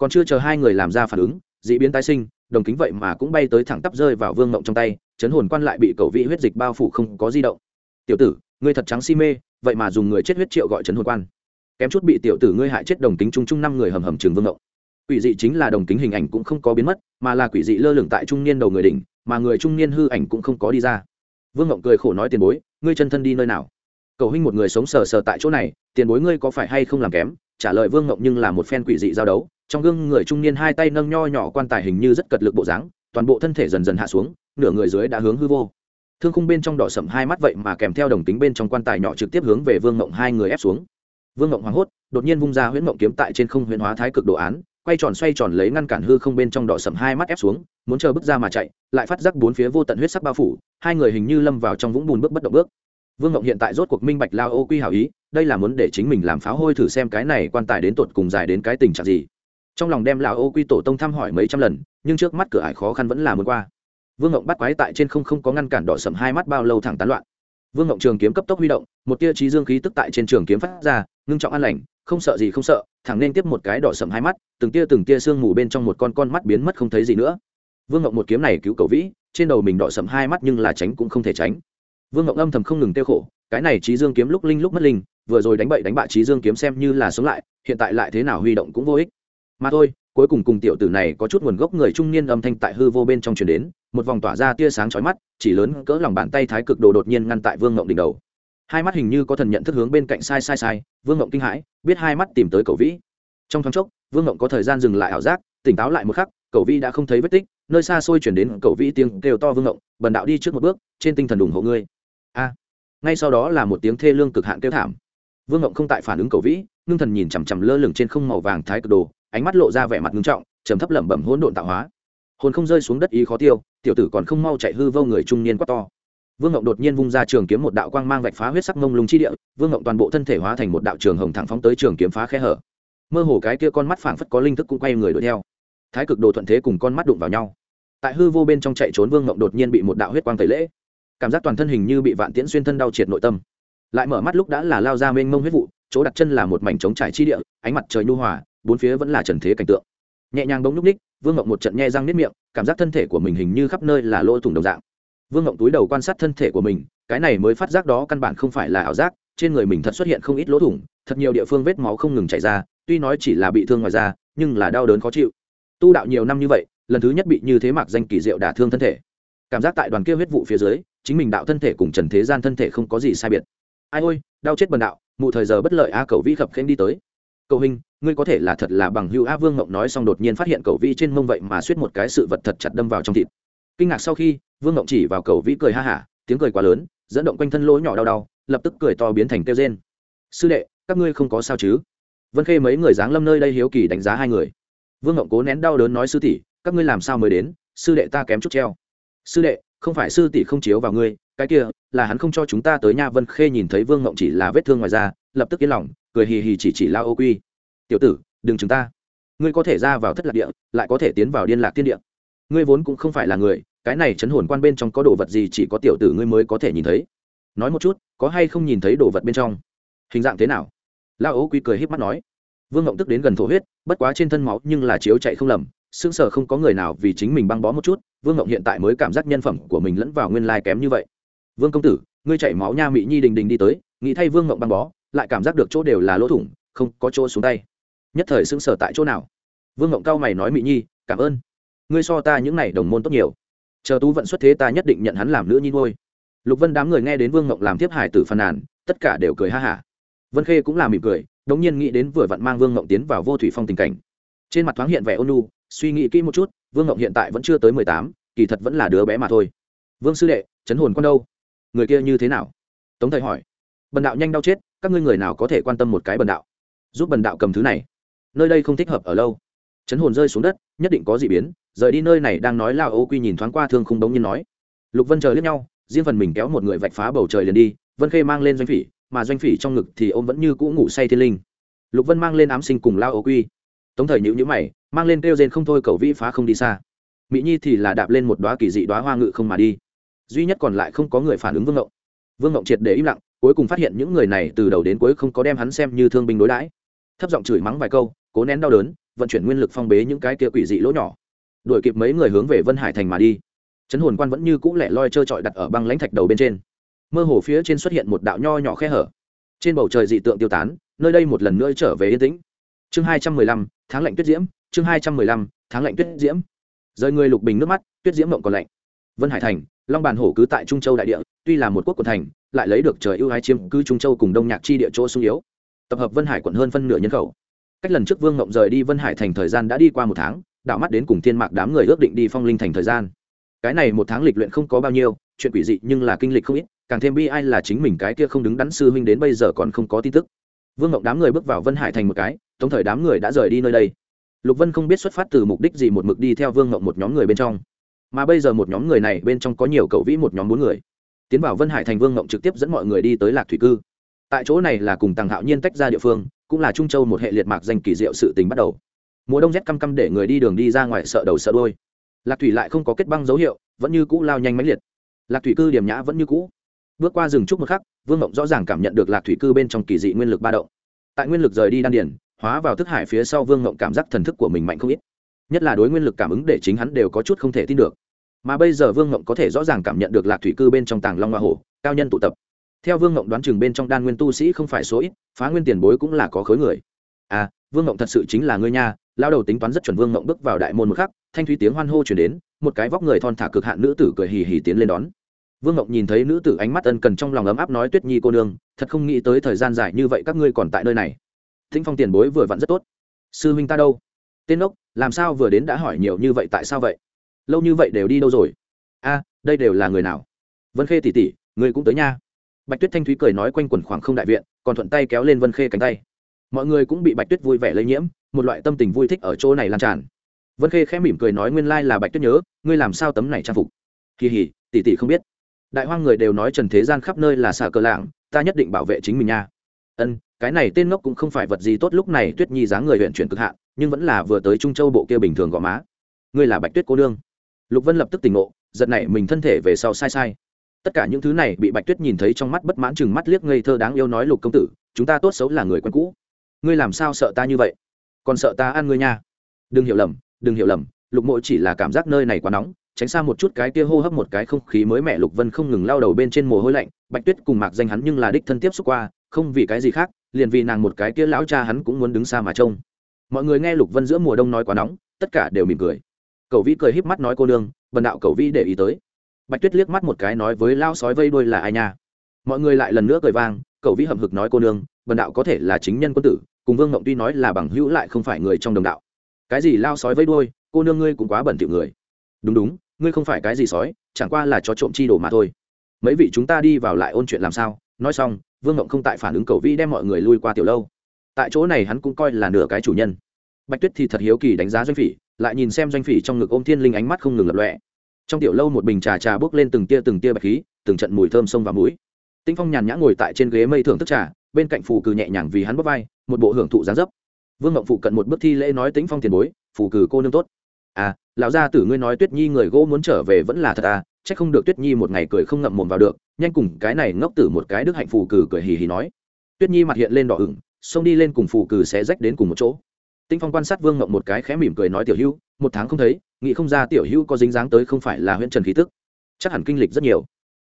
còn chưa chờ hai người làm ra phản ứng, dị biến tái sinh, đồng kính vậy mà cũng bay tới thẳng tắp rơi vào vương mộng trong tay chấn hồn quan lại bị cầu Vị huyết dịch bao phủ không có di động. Tiểu tử, ngươi thật trắng si mê, vậy mà dùng người chết huyết triệu gọi chấn hồn quan. Kém chút bị tiểu tử ngươi hại chết đồng kính chung chung năm người hầm hầm trường vương ngộng. Quỷ dị chính là đồng kính hình ảnh cũng không có biến mất, mà là quỷ dị lơ lửng tại trung niên đầu người đỉnh, mà người trung niên hư ảnh cũng không có đi ra. Vương ngộng cười khổ nói tiền bối, ngươi chân thân đi nơi nào? Cầu huynh một người sống sờ sờ tại chỗ này, tiền bối ngươi có phải hay không làm kém? Trả lời vương ngộng nhưng là một phen quỷ dị giao đấu, trong gương người trung niên hai tay nâng nho nhỏ quan tài hình như rất cật lực bộ dáng, toàn bộ thân thể dần dần hạ xuống nửa người dưới đã hướng hư vô. Thương khung bên trong đỏ sậm hai mắt vậy mà kèm theo đồng tính bên trong quan tài nhỏ trực tiếp hướng về vương ngộng hai người ép xuống. Vương ngộng hoảng hốt, đột nhiên vung ra huyễn ngộng kiếm tại trên không huyễn hóa thái cực đồ án, quay tròn xoay tròn lấy ngăn cản hư không bên trong đỏ sậm hai mắt ép xuống, muốn chờ bước ra mà chạy, lại phát giác bốn phía vô tận huyết sắc bao phủ, hai người hình như lâm vào trong vũng bùn bước bất động bước. Vương ngộng hiện tại rốt cuộc minh bạch lao ô quy hảo ý, đây là muốn để chính mình làm pháo hôi thử xem cái này quan tài đến tột cùng dài đến cái tình trạng gì. Trong lòng đem lão ô quy tổ tông thăm hỏi mấy trăm lần, nhưng trước mắt cửa ải khó khăn vẫn là muốn qua vương ngộng bắt quái tại trên không không có ngăn cản đỏ sầm hai mắt bao lâu thẳng tán loạn. Vương ngộng trường kiếm cấp tốc huy động, một tia trí dương khí tức tại trên trường kiếm phát ra, ngưng trọng an lành, không sợ gì không sợ, thẳng nên tiếp một cái đỏ sầm hai mắt, từng tia từng tia sương mù bên trong một con con mắt biến mất không thấy gì nữa. Vương ngộng một kiếm này cứu cầu vĩ, trên đầu mình đỏ sầm hai mắt nhưng là tránh cũng không thể tránh. Vương ngộng âm thầm không ngừng tiêu khổ, cái này trí dương kiếm lúc linh lúc mất linh, vừa rồi đánh bậy đánh bạ trí dương kiếm xem như là sống lại, hiện tại lại thế nào huy động cũng vô ích. Mà thôi cuối cùng cùng tiểu tử này có chút nguồn gốc người trung niên âm thanh tại hư vô bên trong truyền đến, một vòng tỏa ra tia sáng chói mắt, chỉ lớn cỡ lòng bàn tay thái cực đồ đột nhiên ngăn tại vương ngộng đỉnh đầu. Hai mắt hình như có thần nhận thức hướng bên cạnh sai sai sai, vương ngộng kinh hãi, biết hai mắt tìm tới cầu vĩ. Trong thoáng chốc, vương ngộng có thời gian dừng lại ảo giác, tỉnh táo lại một khắc cầu vĩ đã không thấy vết tích, nơi xa xôi chuyển đến cầu vĩ tiếng kêu to vương ngộng, bần đạo đi trước một bước, trên tinh thần ủng hộ ngươi. A. Ngay sau đó là một tiếng thê lương cực hạn kêu thảm. Vương ngộng không tại phản ứng cầu vĩ, ngưng thần nhìn chằm chằm lơ lửng trên không màu vàng thái cực đồ ánh mắt lộ ra vẻ mặt nghiêm trọng, trầm thấp lẩm bẩm hỗn độn tạo hóa. Hồn không rơi xuống đất ý khó tiêu, tiểu tử còn không mau chạy hư vô người trung niên quá to. Vương ngộng đột nhiên vung ra trường kiếm một đạo quang mang vạch phá huyết sắc mông lung chi địa, vương ngộng toàn bộ thân thể hóa thành một đạo trường hồng thẳng phóng tới trường kiếm phá khe hở. Mơ hồ cái kia con mắt phảng phất có linh thức cũng quay người đuổi theo. Thái cực đồ thuận thế cùng con mắt đụng vào nhau. Tại hư vô bên trong chạy trốn vương ngộng đột nhiên bị một đạo huyết quang tẩy lễ. Cảm giác toàn thân hình như bị vạn tiễn xuyên thân đau triệt nội tâm. Lại mở mắt lúc đã là lao ra mênh mông huyết vụ, chỗ đặt chân là một mảnh trống trải chi địa, ánh mặt trời nhu hòa bốn phía vẫn là trần thế cảnh tượng. Nhẹ nhàng bỗng nhúc ních vương ngộng một trận nhe răng nếp miệng, cảm giác thân thể của mình hình như khắp nơi là lỗ thủng đồng dạng. Vương ngộng túi đầu quan sát thân thể của mình, cái này mới phát giác đó căn bản không phải là ảo giác, trên người mình thật xuất hiện không ít lỗ thủng, thật nhiều địa phương vết máu không ngừng chảy ra, tuy nói chỉ là bị thương ngoài da, nhưng là đau đớn khó chịu. Tu đạo nhiều năm như vậy, lần thứ nhất bị như thế mặc danh kỳ diệu đả thương thân thể. Cảm giác tại đoàn kia huyết vụ phía dưới, chính mình đạo thân thể cùng trần thế gian thân thể không có gì sai biệt. Ai ôi, đau chết bần đạo, mụ thời giờ bất lợi a cầu vĩ khập khen đi tới cầu hình ngươi có thể là thật là bằng hữu a vương ngộng nói xong đột nhiên phát hiện cầu vi trên mông vậy mà suýt một cái sự vật thật chặt đâm vào trong thịt. Kinh ngạc sau khi, vương ngộng chỉ vào cầu vi cười ha hả, tiếng cười quá lớn, dẫn động quanh thân lỗ nhỏ đau đau, lập tức cười to biến thành kêu rên. Sư đệ, các ngươi không có sao chứ? Vân khê mấy người dáng lâm nơi đây hiếu kỳ đánh giá hai người. Vương ngộng cố nén đau đớn nói, sư tỷ, các ngươi làm sao mới đến? Sư đệ ta kém chút treo. Sư đệ, không phải sư tỷ không chiếu vào ngươi, cái kia, là hắn không cho chúng ta tới nha. Vân khê nhìn thấy vương ngộng chỉ là vết thương ngoài da, lập tức yên lòng cười hì hì chỉ chỉ lao ô quy. Tiểu tử, đừng chúng ta. Ngươi có thể ra vào thất lạc địa, lại có thể tiến vào điên lạc thiên địa. Ngươi vốn cũng không phải là người, cái này chấn hồn quan bên trong có đồ vật gì chỉ có tiểu tử ngươi mới có thể nhìn thấy? Nói một chút, có hay không nhìn thấy đồ vật bên trong? Hình dạng thế nào? Lao ô quy cười h í p mắt nói. Vương ngộng tức đến gần thổ huyết, bất quá trên thân máu nhưng là chiếu chạy không lầm xương sở không có người nào vì chính mình băng bó một chút, vương ngộng hiện tại mới cảm giác nhân phẩm của mình lẫn vào nguyên lai kém như vậy. Vương công tử, ngươi chảy máu nha mỹ nhi đình đình đi tới, nghĩ thay vương ngộng băng bó lại cảm giác được chỗ đều là lỗ thủng, không có chỗ xuống tay. Nhất thời sững sờ tại chỗ nào? Vương ngộng cao mày nói mỹ nhi, cảm ơn. Ngươi so ta những n à y đồng môn tốt nhiều. Chờ tú vận xuất thế ta nhất định nhận hắn làm nữ nhi ngôi lục vân đám người nghe đến vương ngộng làm tiếp hải tử phàn nàn, tất cả đều cười ha hả. Vân khê cũng làm mỉm cười, đống nhiên nghĩ đến vừa vặn mang vương ngộng tiến vào vô thủy phong tình cảnh. Trên mặt thoáng hiện vẻ ôn nu suy nghĩ kỹ một chút, vương ngộng hiện tại vẫn chưa tới mười tám, kỳ thật vẫn là đứa bé mà thôi. Vương sư đệ, chấn hồn con đâu? Người kia như thế nào? Tống thời hỏi. Bần đạo nhanh đau chết các ngươi người nào có thể quan tâm một cái bần đạo? Giúp bần đạo cầm thứ này. Nơi đây không thích hợp ở lâu. Chấn hồn rơi xuống đất, nhất định có gì biến, rời đi nơi này đang nói lao ô quy nhìn thoáng qua thương không đống nhiên nói. Lục vân chờ lướt nhau, riêng phần mình kéo một người vạch phá bầu trời liền đi, vân khê mang lên doanh phỉ, mà doanh phỉ trong ngực thì ô m vẫn như cũ ngủ say thiên linh. Lục vân mang lên ám sinh cùng lao ô quy. Tống thời nhữ nhữ mày, mang lên kêu rên không thôi cầu vĩ phá không đi xa. Mỹ nhi thì là đạp lên một đoá kỳ dị đoá hoa ngự không mà đi. Duy nhất còn lại không có người phản ứng vương ngộng. Vương ngộng triệt để im lặng cuối cùng phát hiện những người này từ đầu đến cuối không có đem hắn xem như thương binh đối đãi. Thấp giọng chửi mắng vài câu, cố nén đau đớn, vận chuyển nguyên lực phong bế những cái kia quỷ dị lỗ nhỏ. Đuổi kịp mấy người hướng về vân hải thành mà đi. Chấn hồn quan vẫn như cũ lẻ loi trơ trọi đặt ở băng lãnh thạch đầu bên trên. Mơ hồ phía trên xuất hiện một đạo nho nhỏ khe hở. Trên bầu trời dị tượng tiêu tán, nơi đây một lần nữa trở về yên tĩnh. Chương hai trăm mười lăm, tháng lạnh tuyết diễm, chương hai trăm mười lăm, tháng lạnh tuyết diễm. Rời người lục bình nước mắt, tuyết diễm mộng còn lạnh. Vân hải thành, long bàn hổ cứ tại trung châu đại địa, tuy là một quốc quần thành lại lấy được trời ưu ái chiếm cứ trung châu cùng đông nhạc chi địa chỗ sung yếu. Tập hợp vân hải quận hơn phân nửa nhân khẩu. Cách lần trước vương ngộng rời đi vân hải thành thời gian đã đi qua một tháng, đạo mắt đến cùng thiên mạc đám người ước định đi phong linh thành thời gian. Cái này một tháng lịch luyện không có bao nhiêu, chuyện quỷ dị nhưng là kinh lịch không ít, càng thêm bi ai là chính mình cái kia không đứng đắn sư huynh đến bây giờ còn không có tin tức. Vương ngộng đám người bước vào vân hải thành một cái, tống thời đám người đã rời đi nơi đây. Lục vân không biết xuất phát từ mục đích gì một mực đi theo vương ngộng một nhóm người bên trong. Mà bây giờ một nhóm người này bên trong có nhiều cậu vĩ một nhóm bốn người tiến vào vân hải thành vương ngộng trực tiếp dẫn mọi người đi tới lạc thủy cư. Tại chỗ này là cùng tàng hạo nhiên tách ra địa phương, cũng là trung châu một hệ liệt mạc danh kỳ diệu sự tình bắt đầu. Mùa đông rét căm căm để người đi đường đi ra ngoài sợ đầu sợ đôi lạc thủy lại không có kết băng dấu hiệu, vẫn như cũ lao nhanh mãnh liệt. Lạc thủy cư điểm nhã vẫn như cũ. Bước qua rừng trúc một khắc, vương ngộng rõ ràng cảm nhận được lạc thủy cư bên trong kỳ dị nguyên lực ba động. Tại nguyên lực rời đi đan điển hóa vào thức hải phía sau vương ngộng cảm giác thần thức của mình mạnh không ít. Nhất là đối nguyên lực cảm ứng để chính hắn đều có chút không thể tin được mà bây giờ vương ngộng có thể rõ ràng cảm nhận được lạc thủy cư bên trong tàng long hoa hổ, cao nhân tụ tập. Theo vương ngộng đoán chừng bên trong đan nguyên tu sĩ không phải số ít, phá nguyên tiền bối cũng là có khối người. À vương ngộng thật sự chính là ngươi nha lao đầu tính toán rất chuẩn vương ngộng bước vào đại môn một khắc, thanh thúy tiếng hoan hô chuyển đến, một cái vóc người thon thả cực hạn nữ tử cười hì hì tiến lên đón. Vương ngộng nhìn thấy nữ tử ánh mắt ân cần trong lòng ấm áp nói, tuyết nhi cô nương, thật không nghĩ tới thời gian dài như vậy các ngươi còn tại nơi này. Thính phong tiền bối vừa vặn rất tốt. Sư huynh ta đâu? Tên ốc, làm sao vừa đến đã hỏi nhiều như vậy tại sao vậy? Lâu như vậy đều đi đâu rồi? A, đây đều là người nào? Vân khê tỉ tỉ người cũng tới nha. Bạch tuyết thanh thúy cười nói quanh quẩn khoảng không đại viện, còn thuận tay kéo lên vân khê cánh tay. Mọi người cũng bị bạch tuyết vui vẻ lây nhiễm, một loại tâm tình vui thích ở chỗ này lan tràn. Vân khê khẽ mỉm cười nói nguyên lai là bạch tuyết nhớ, ngươi làm sao tấm này trang phục? Kỳ hỉ tỉ tỉ không biết. Đại hoang người đều nói trần thế gian khắp nơi là xà cờ lạng, ta nhất định bảo vệ chính mình nha. Ân, cái này tên ngốc cũng không phải vật gì tốt lúc này, tuyết nhi dáng người huyện chuyển cực hạn, nhưng vẫn là vừa tới trung châu bộ kia bình thường gõ má. Ngươi là bạch tuyết cô đương lục vân lập tức tỉnh ngộ, giật này mình thân thể về sau sai sai. Tất cả những thứ này bị bạch tuyết nhìn thấy trong mắt bất mãn chừng mắt liếc ngây thơ đáng yêu nói, lục công tử, chúng ta tốt xấu là người quen cũ. Ngươi làm sao sợ ta như vậy? Còn sợ ta ăn ngươi nha. Đừng hiểu lầm, đừng hiểu lầm, lục mộ chỉ là cảm giác nơi này quá nóng, tránh xa một chút cái kia hô hấp một cái không khí mới mẻ. Lục vân không ngừng lao đầu bên trên mồ hôi lạnh, bạch tuyết cùng mạc danh hắn nhưng là đích thân tiếp xúc qua, không vì cái gì khác, liền vì nàng một cái kia lão cha hắn cũng muốn đứng xa mà trông. Mọi người nghe lục vân giữa mùa đông nói quá nóng, tất cả đều mỉm cười cậu vĩ cười híp mắt nói cô nương, bần đạo cậu vĩ để ý tới. Bạch tuyết liếc mắt một cái nói với lao sói vây đuôi là ai nha? Mọi người lại lần nữa cười vang cậu vĩ hậm hực nói cô nương, bần đạo có thể là chính nhân quân tử, cùng vương ngộng tuy nói là bằng hữu lại không phải người trong đồng đạo. Cái gì lao sói vây đuôi, cô nương ngươi cũng quá bẩn thỉu người. Đúng đúng, ngươi không phải cái gì sói, chẳng qua là cho trộm chi đồ mà thôi. Mấy vị chúng ta đi vào lại ôn chuyện làm sao? Nói xong, vương ngộng không tại phản ứng cầu vĩ đem mọi người lui qua tiểu lâu. Tại chỗ này hắn cũng coi là nửa cái chủ nhân. Bạch tuyết thì thật hiếu kỳ đánh giá doanh phỉ lại nhìn xem doanh phỉ trong ngực ôm thiên linh ánh mắt không ngừng lập lọe. Trong tiểu lâu một bình trà trà bước lên từng tia từng tia bạch khí, từng trận mùi thơm sông và mũi. Tinh phong nhàn nhã ngồi tại trên ghế mây thưởng thức trà, bên cạnh phù cử nhẹ nhàng vì hắn bóp vai, một bộ hưởng thụ gián dấp. Vương ngậm phụ cận một bước thi lễ nói tính phong tiền bối, phù cử cô nương tốt. À lão gia tử ngươi nói tuyết nhi người gỗ muốn trở về vẫn là thật à chắc không được tuyết nhi một ngày cười không ngậm mồm vào được, nhanh cùng cái này ngốc tử một cái đức hạnh phù cử cười hì hì nói. Tuyết nhi mặt hiện lên đỏ ửng, xông đi lên cùng phù cử sẽ rách đến cùng một chỗ tinh phong quan sát vương ngậm một cái khẽ mỉm cười nói, tiểu hữu, một tháng không thấy, nghĩ không ra tiểu hữu có dính dáng tới không phải là huyện trần khí tức. Chắc hẳn kinh lịch rất nhiều.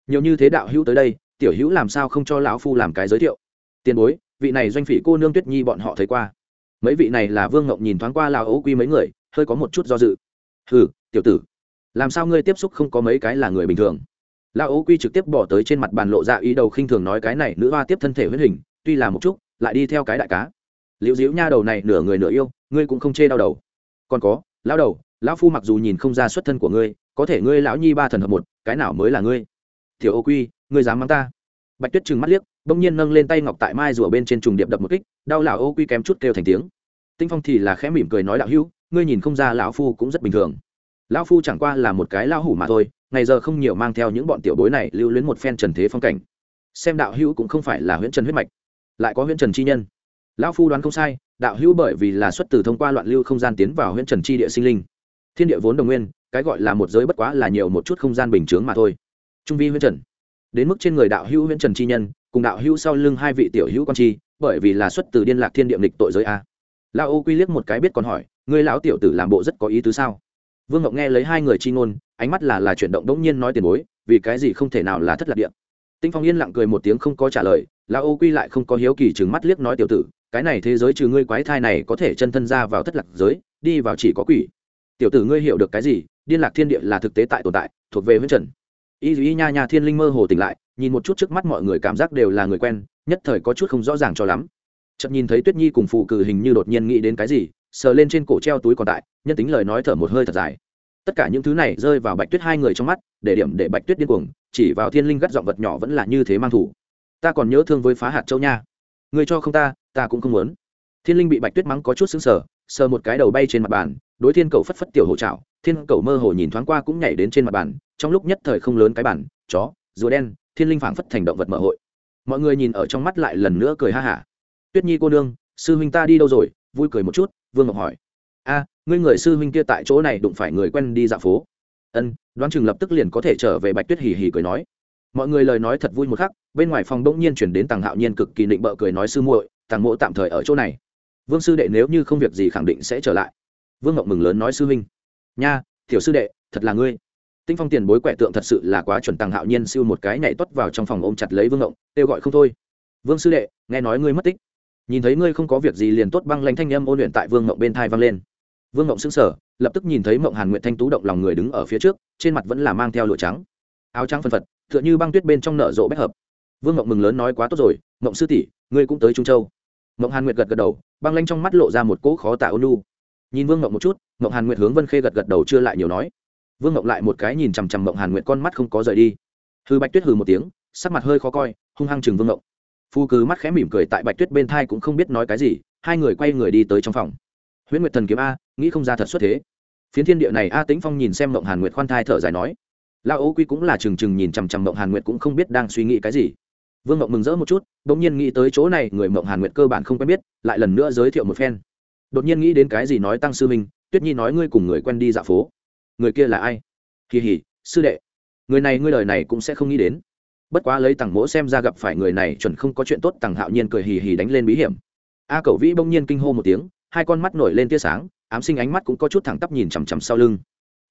Nhiều như thế đạo hữu tới đây, tiểu hữu làm sao không cho lão phu làm cái giới thiệu? Tiền bối, vị này doanh phỉ cô nương tuyết nhi bọn họ thấy qua. Mấy vị này là vương ngộng nhìn thoáng qua lào ấu quy mấy người, hơi có một chút do dự. Hừ, tiểu tử, làm sao ngươi tiếp xúc không có mấy cái là người bình thường? Lão ấu quy trực tiếp bỏ tới trên mặt bàn lộ ra ý đầu khinh thường nói, cái này nữ hoa tiếp thân thể huyết hình, tuy là một chút, lại đi theo cái đại cá liễu diễu nha đầu này nửa người nửa yêu, ngươi cũng không chê đau đầu. Còn có, lão đầu, lão phu mặc dù nhìn không ra xuất thân của ngươi, có thể ngươi lão nhi ba thần hợp một, cái nào mới là ngươi? Thiểu ô quy, ngươi dám mắng ta? Bạch tuyết trừng mắt liếc, bỗng nhiên nâng lên tay ngọc tại mai rùa bên trên trùng điệp đập một kích, đau lão ô quy kém chút kêu thành tiếng. Tinh phong thì là khẽ mỉm cười nói đạo hữu, ngươi nhìn không ra lão phu cũng rất bình thường. Lão phu chẳng qua là một cái lão hủ mà thôi, ngày giờ không nhiều mang theo những bọn tiểu bối này lưu luyến một phen trần thế phong cảnh. Xem đạo hữu cũng không phải là huyễn trần huyết mạch, lại có huyễn trần chi nhân lão phu đoán không sai, đạo hữu bởi vì là xuất từ thông qua loạn lưu không gian tiến vào huyễn trần chi địa sinh linh. Thiên địa vốn đồng nguyên, cái gọi là một giới bất quá là nhiều một chút không gian bình chướng mà thôi. Trung vi huyễn trần. Đến mức trên người đạo hữu huyễn trần chi nhân, cùng đạo hữu sau lưng hai vị tiểu hữu con chi, bởi vì là xuất từ điên lạc thiên địa lịch tội giới a. Lão ô quy liếc một cái biết còn hỏi người lão tiểu tử làm bộ rất có ý tứ sao? Vương ngọc nghe lấy hai người chi ngôn, ánh mắt là là chuyển động đống nhiên nói tiền bối, vì cái gì không thể nào là thất lạc điện tinh phong yên lặng cười một tiếng không có trả lời lão ô quy lại không có hiếu kỳ chừng mắt liếc nói tiểu tử, cái này thế giới trừ ngươi quái thai này có thể chân thân ra vào thất lạc giới, đi vào chỉ có quỷ. Tiểu tử ngươi hiểu được cái gì, điên lạc thiên địa là thực tế tại tồn tại, thuộc về huyết trần. Y y nha nha thiên linh mơ hồ tỉnh lại, nhìn một chút trước mắt mọi người cảm giác đều là người quen, nhất thời có chút không rõ ràng cho lắm. Chậm nhìn thấy tuyết nhi cùng phụ cử hình như đột nhiên nghĩ đến cái gì, sờ lên trên cổ treo túi còn tại, nhân tính lời nói thở một hơi thật dài. Tất cả những thứ này rơi vào bạch tuyết hai người trong mắt, để điểm để bạch tuyết điên cuồng, chỉ vào thiên linh gắt giọng vật nhỏ vẫn là như thế mang thủ ta còn nhớ thương với phá hạt châu nha. Người cho không ta ta cũng không muốn. Thiên linh bị bạch tuyết mắng có chút xứng sở sờ một cái đầu bay trên mặt bàn, đối thiên cầu phất phất tiểu hộ trào thiên cầu mơ hồ nhìn thoáng qua cũng nhảy đến trên mặt bàn, trong lúc nhất thời không lớn cái bản chó, rùa đen, thiên linh phảng phất thành động vật mở hội. Mọi người nhìn ở trong mắt lại lần nữa cười ha hả. Tuyết nhi cô nương, sư huynh ta đi đâu rồi? Vui cười một chút, vương ngọc hỏi. A, ngươi người sư huynh kia tại chỗ này đụng phải người quen đi dạo phố. Ân, đoán chừng lập tức liền có thể trở về bạch tuyết hì hì cười nói mọi người lời nói thật vui một khắc, bên ngoài phòng bỗng nhiên chuyển đến tàng hạo nhiên cực kỳ định bợ cười nói sư muội tàng mộ tạm thời ở chỗ này. Vương sư đệ nếu như không việc gì khẳng định sẽ trở lại. Vương ngọc mừng lớn nói sư huynh. Nha, tiểu sư đệ, thật là ngươi. Tinh phong tiền bối quẻ tượng thật sự là quá chuẩn tàng hạo nhiên siêu một cái nhảy tuất vào trong phòng ôm chặt lấy vương ngộng kêu gọi không thôi. Vương sư đệ, nghe nói ngươi mất tích. Nhìn thấy ngươi không có việc gì liền tốt băng lanh thanh âm ôn luyện tại vương ngộng bên thai vang lên. Vương ngộng sững sờ, lập tức nhìn thấy mộng hàn nguyện thanh tú động lòng người đứng ở phía trước, trên mặt vẫn là mang theo lụa trắng. Áo trắng phân phật tựa như băng tuyết bên trong nở rộ bách hợp. Vương ngộng mừng lớn nói quá tốt rồi ngộng sư tỷ, ngươi cũng tới trung châu. Ngộng hàn nguyệt gật gật đầu, băng lanh trong mắt lộ ra một cỗ khó tạ ôn nu nhìn vương ngộng một chút ngộng hàn nguyệt hướng vân khê gật gật đầu chưa lại nhiều nói. Vương ngộng lại một cái nhìn chằm chằm ngộng hàn nguyệt con mắt không có rời đi. Hư bạch tuyết hừ một tiếng, sắc mặt hơi khó coi, hung hăng chừng vương ngộng phu cứ mắt khẽ mỉm cười tại bạch tuyết bên thai cũng không biết nói cái gì, hai người quay người đi tới trong phòng. Huyễn nguyệt thần kiếm a, nghĩ không ra thật xuất thế. Phiến thiên địa này a tĩnh phong nhìn xem mộng hàn nguyệt khoan thai thở dài nói lao ấu quy cũng là trừng trừng nhìn chằm chằm mộng hàn nguyệt cũng không biết đang suy nghĩ cái gì. Vương mộng mừng rỡ một chút đ ỗ n g nhiên nghĩ tới chỗ này, người mộng hàn nguyệt cơ bản không quen biết, lại lần nữa giới thiệu một phen. Đột nhiên nghĩ đến cái gì nói tăng sư minh, tuyết nhi nói ngươi cùng người quen đi dạo phố. Người kia là ai? Kỳ hỉ sư đệ. Người này ngươi lời này cũng sẽ không nghĩ đến. Bất quá lấy tằng mỗ xem ra gặp phải người này chuẩn không có chuyện tốt, tằng hạo nhiên cười hì hì đánh lên bí hiểm. A cẩu vĩ bỗng nhiên kinh hô một tiếng, hai con mắt nổi lên tia sáng, ám sinh ánh mắt cũng có chút thẳng tắp nhìn chằm chằm sau lưng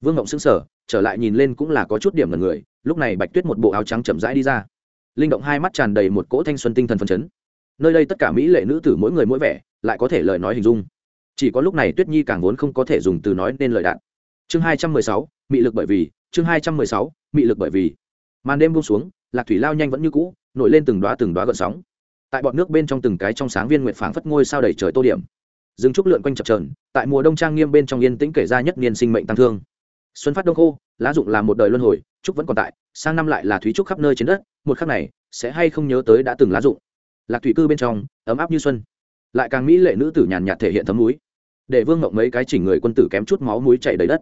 vương ngộng xứng sở trở lại nhìn lên cũng là có chút điểm lần người, lúc này bạch tuyết một bộ áo trắng chậm rãi đi ra. Linh động hai mắt tràn đầy một cỗ thanh xuân tinh thần phân chấn. Nơi đây tất cả mỹ lệ nữ tử mỗi người mỗi vẻ, lại có thể lời nói hình dung. Chỉ có lúc này tuyết nhi càng vốn không có thể dùng từ nói nên lời đạn. Chương hai trăm mười sáu, mị lực bởi vì, chương hai trăm mười sáu, mị lực bởi vì. Màn đêm buông xuống, lạc thủy lao nhanh vẫn như cũ, nổi lên từng đoá từng đoá gợn sóng. Tại bọn nước bên trong từng cái trong sáng viên nguyện phảng phất ngôi sao đầy trời tô điểm. Rừng trúc lượn quanh chập trờn tại mùa đông trang nghiêm bên trong yên tĩnh kể ra nhất niên sinh mệnh tăng thương xuân phát đông khô, lá dụng là một đời luân hồi, trúc vẫn còn tại, sang năm lại là thúy trúc khắp nơi trên đất, một khắc này, sẽ hay không nhớ tới đã từng lá dụng. Lạc thủy cư bên trong, ấm áp như xuân. Lại càng mỹ lệ nữ tử nhàn nhạt thể hiện thấm núi. Để vương ngộng mấy cái chỉnh người quân tử kém chút máu núi chảy đầy đất.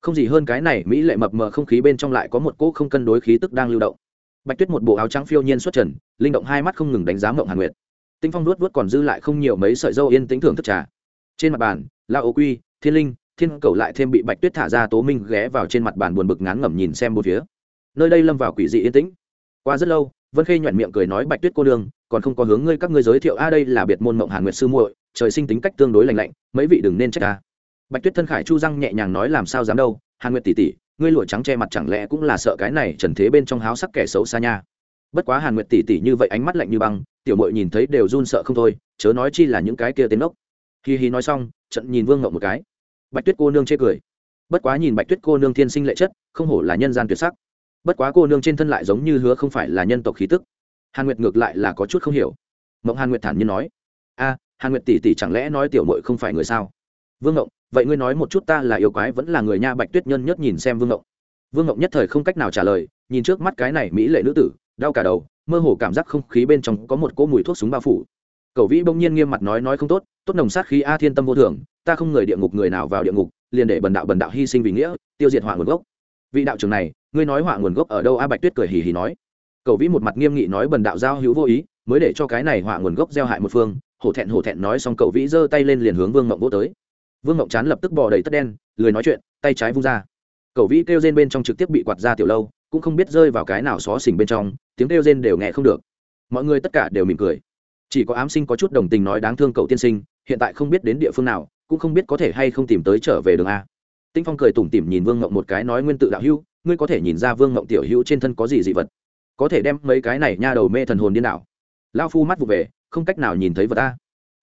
Không gì hơn cái này, mỹ lệ mập mờ không khí bên trong lại có một cỗ không cân đối khí tức đang lưu động. Bạch tuyết một bộ áo trắng phiêu nhiên xuất trần, linh động hai mắt không ngừng đánh giá mộng hàn nguyệt. Tinh phong nuốt vuốt còn dư lại không nhiều mấy sợi dâu yên tĩnh thưởng thức trà. Trên mặt bàn, la ô quy, thiên linh thiên cầu lại thêm bị bạch tuyết thả ra tố minh ghé vào trên mặt bàn buồn bực ngán ngẩm nhìn xem một phía. Nơi đây lâm vào quỷ dị yên tĩnh. Qua rất lâu, vân khê nhoẹn miệng cười nói, bạch tuyết cô đương còn không có hướng ngươi các ngươi giới thiệu, a, đây là biệt môn mộng hàn nguyệt sư muội, trời sinh tính cách tương đối lành lạnh, mấy vị đừng nên trách ta. Bạch tuyết thân khải chu răng nhẹ nhàng nói, làm sao dám đâu hàn nguyệt tỷ tỷ, ngươi lụa trắng che mặt chẳng lẽ cũng là sợ cái này trần thế bên trong háo sắc kẻ xấu xa nha? Bất quá hàn nguyệt tỷ tỷ như vậy ánh mắt lạnh như băng, tiểu mội nhìn thấy đều run sợ không thôi, chớ nói chi là những cái kia tên ốc. Hi hi nói xong, trận nhìn vương ngộng một cái bạch tuyết cô nương chê cười. Bất quá nhìn bạch tuyết cô nương thiên sinh lệ chất, không hổ là nhân gian tuyệt sắc. Bất quá cô nương trên thân lại giống như hứa không phải là nhân tộc khí tức. Hàn nguyệt ngược lại là có chút không hiểu. Mộng hàn nguyệt thản nhiên nói, a, hàn nguyệt tỷ tỷ chẳng lẽ nói tiểu mội không phải người sao? Vương ngộng, vậy ngươi nói một chút ta là yêu quái vẫn là người nha? Bạch tuyết nhân nhất nhìn xem vương ngộng. Vương ngộng nhất thời không cách nào trả lời, nhìn trước mắt cái này mỹ lệ nữ tử, đau cả đầu, mơ hồ cảm giác không khí bên trong có một cỗ mùi thuốc súng bao phủ. Cầu vĩ bỗng nhiên nghiêm mặt nói nói không tốt tốt nồng sát khí a thiên tâm vô thường, ta không người địa ngục, người nào vào địa ngục, liền để bần đạo bần đạo hy sinh vì nghĩa, tiêu diệt hỏa nguồn gốc. Vị đạo trưởng này, ngươi nói hỏa nguồn gốc ở đâu? A bạch tuyết cười hì hì nói. Cầu vĩ một mặt nghiêm nghị nói, bần đạo giao hữu vô ý, mới để cho cái này hỏa nguồn gốc gieo hại một phương. Hổ thẹn hổ thẹn nói xong, Cầu vĩ giơ tay lên liền hướng vương mộng vô tới. Vương mộng chán lập tức bò đầy tất đen, lười nói chuyện, tay trái vung ra. Cầu vĩ kêu rên bên trong trực tiếp bị quạt ra tiểu lâu, cũng không biết rơi vào cái nào xó xỉnh bên trong, tiếng kêu rên đều nghe không được. Mọi người tất cả đều mỉm cười chỉ có ám sinh có chút đồng tình nói đáng thương cậu tiên sinh, hiện tại không biết đến địa phương nào, cũng không biết có thể hay không tìm tới trở về đường a. Tinh phong cười tủm tỉm nhìn vương ngộng một cái nói nguyên tự đạo hữu, ngươi có thể nhìn ra vương ngộng tiểu hữu trên thân có gì dị vật. Có thể đem mấy cái này nha đầu mê thần hồn điên đảo. Lao phu mắt vụ về, không cách nào nhìn thấy vật ta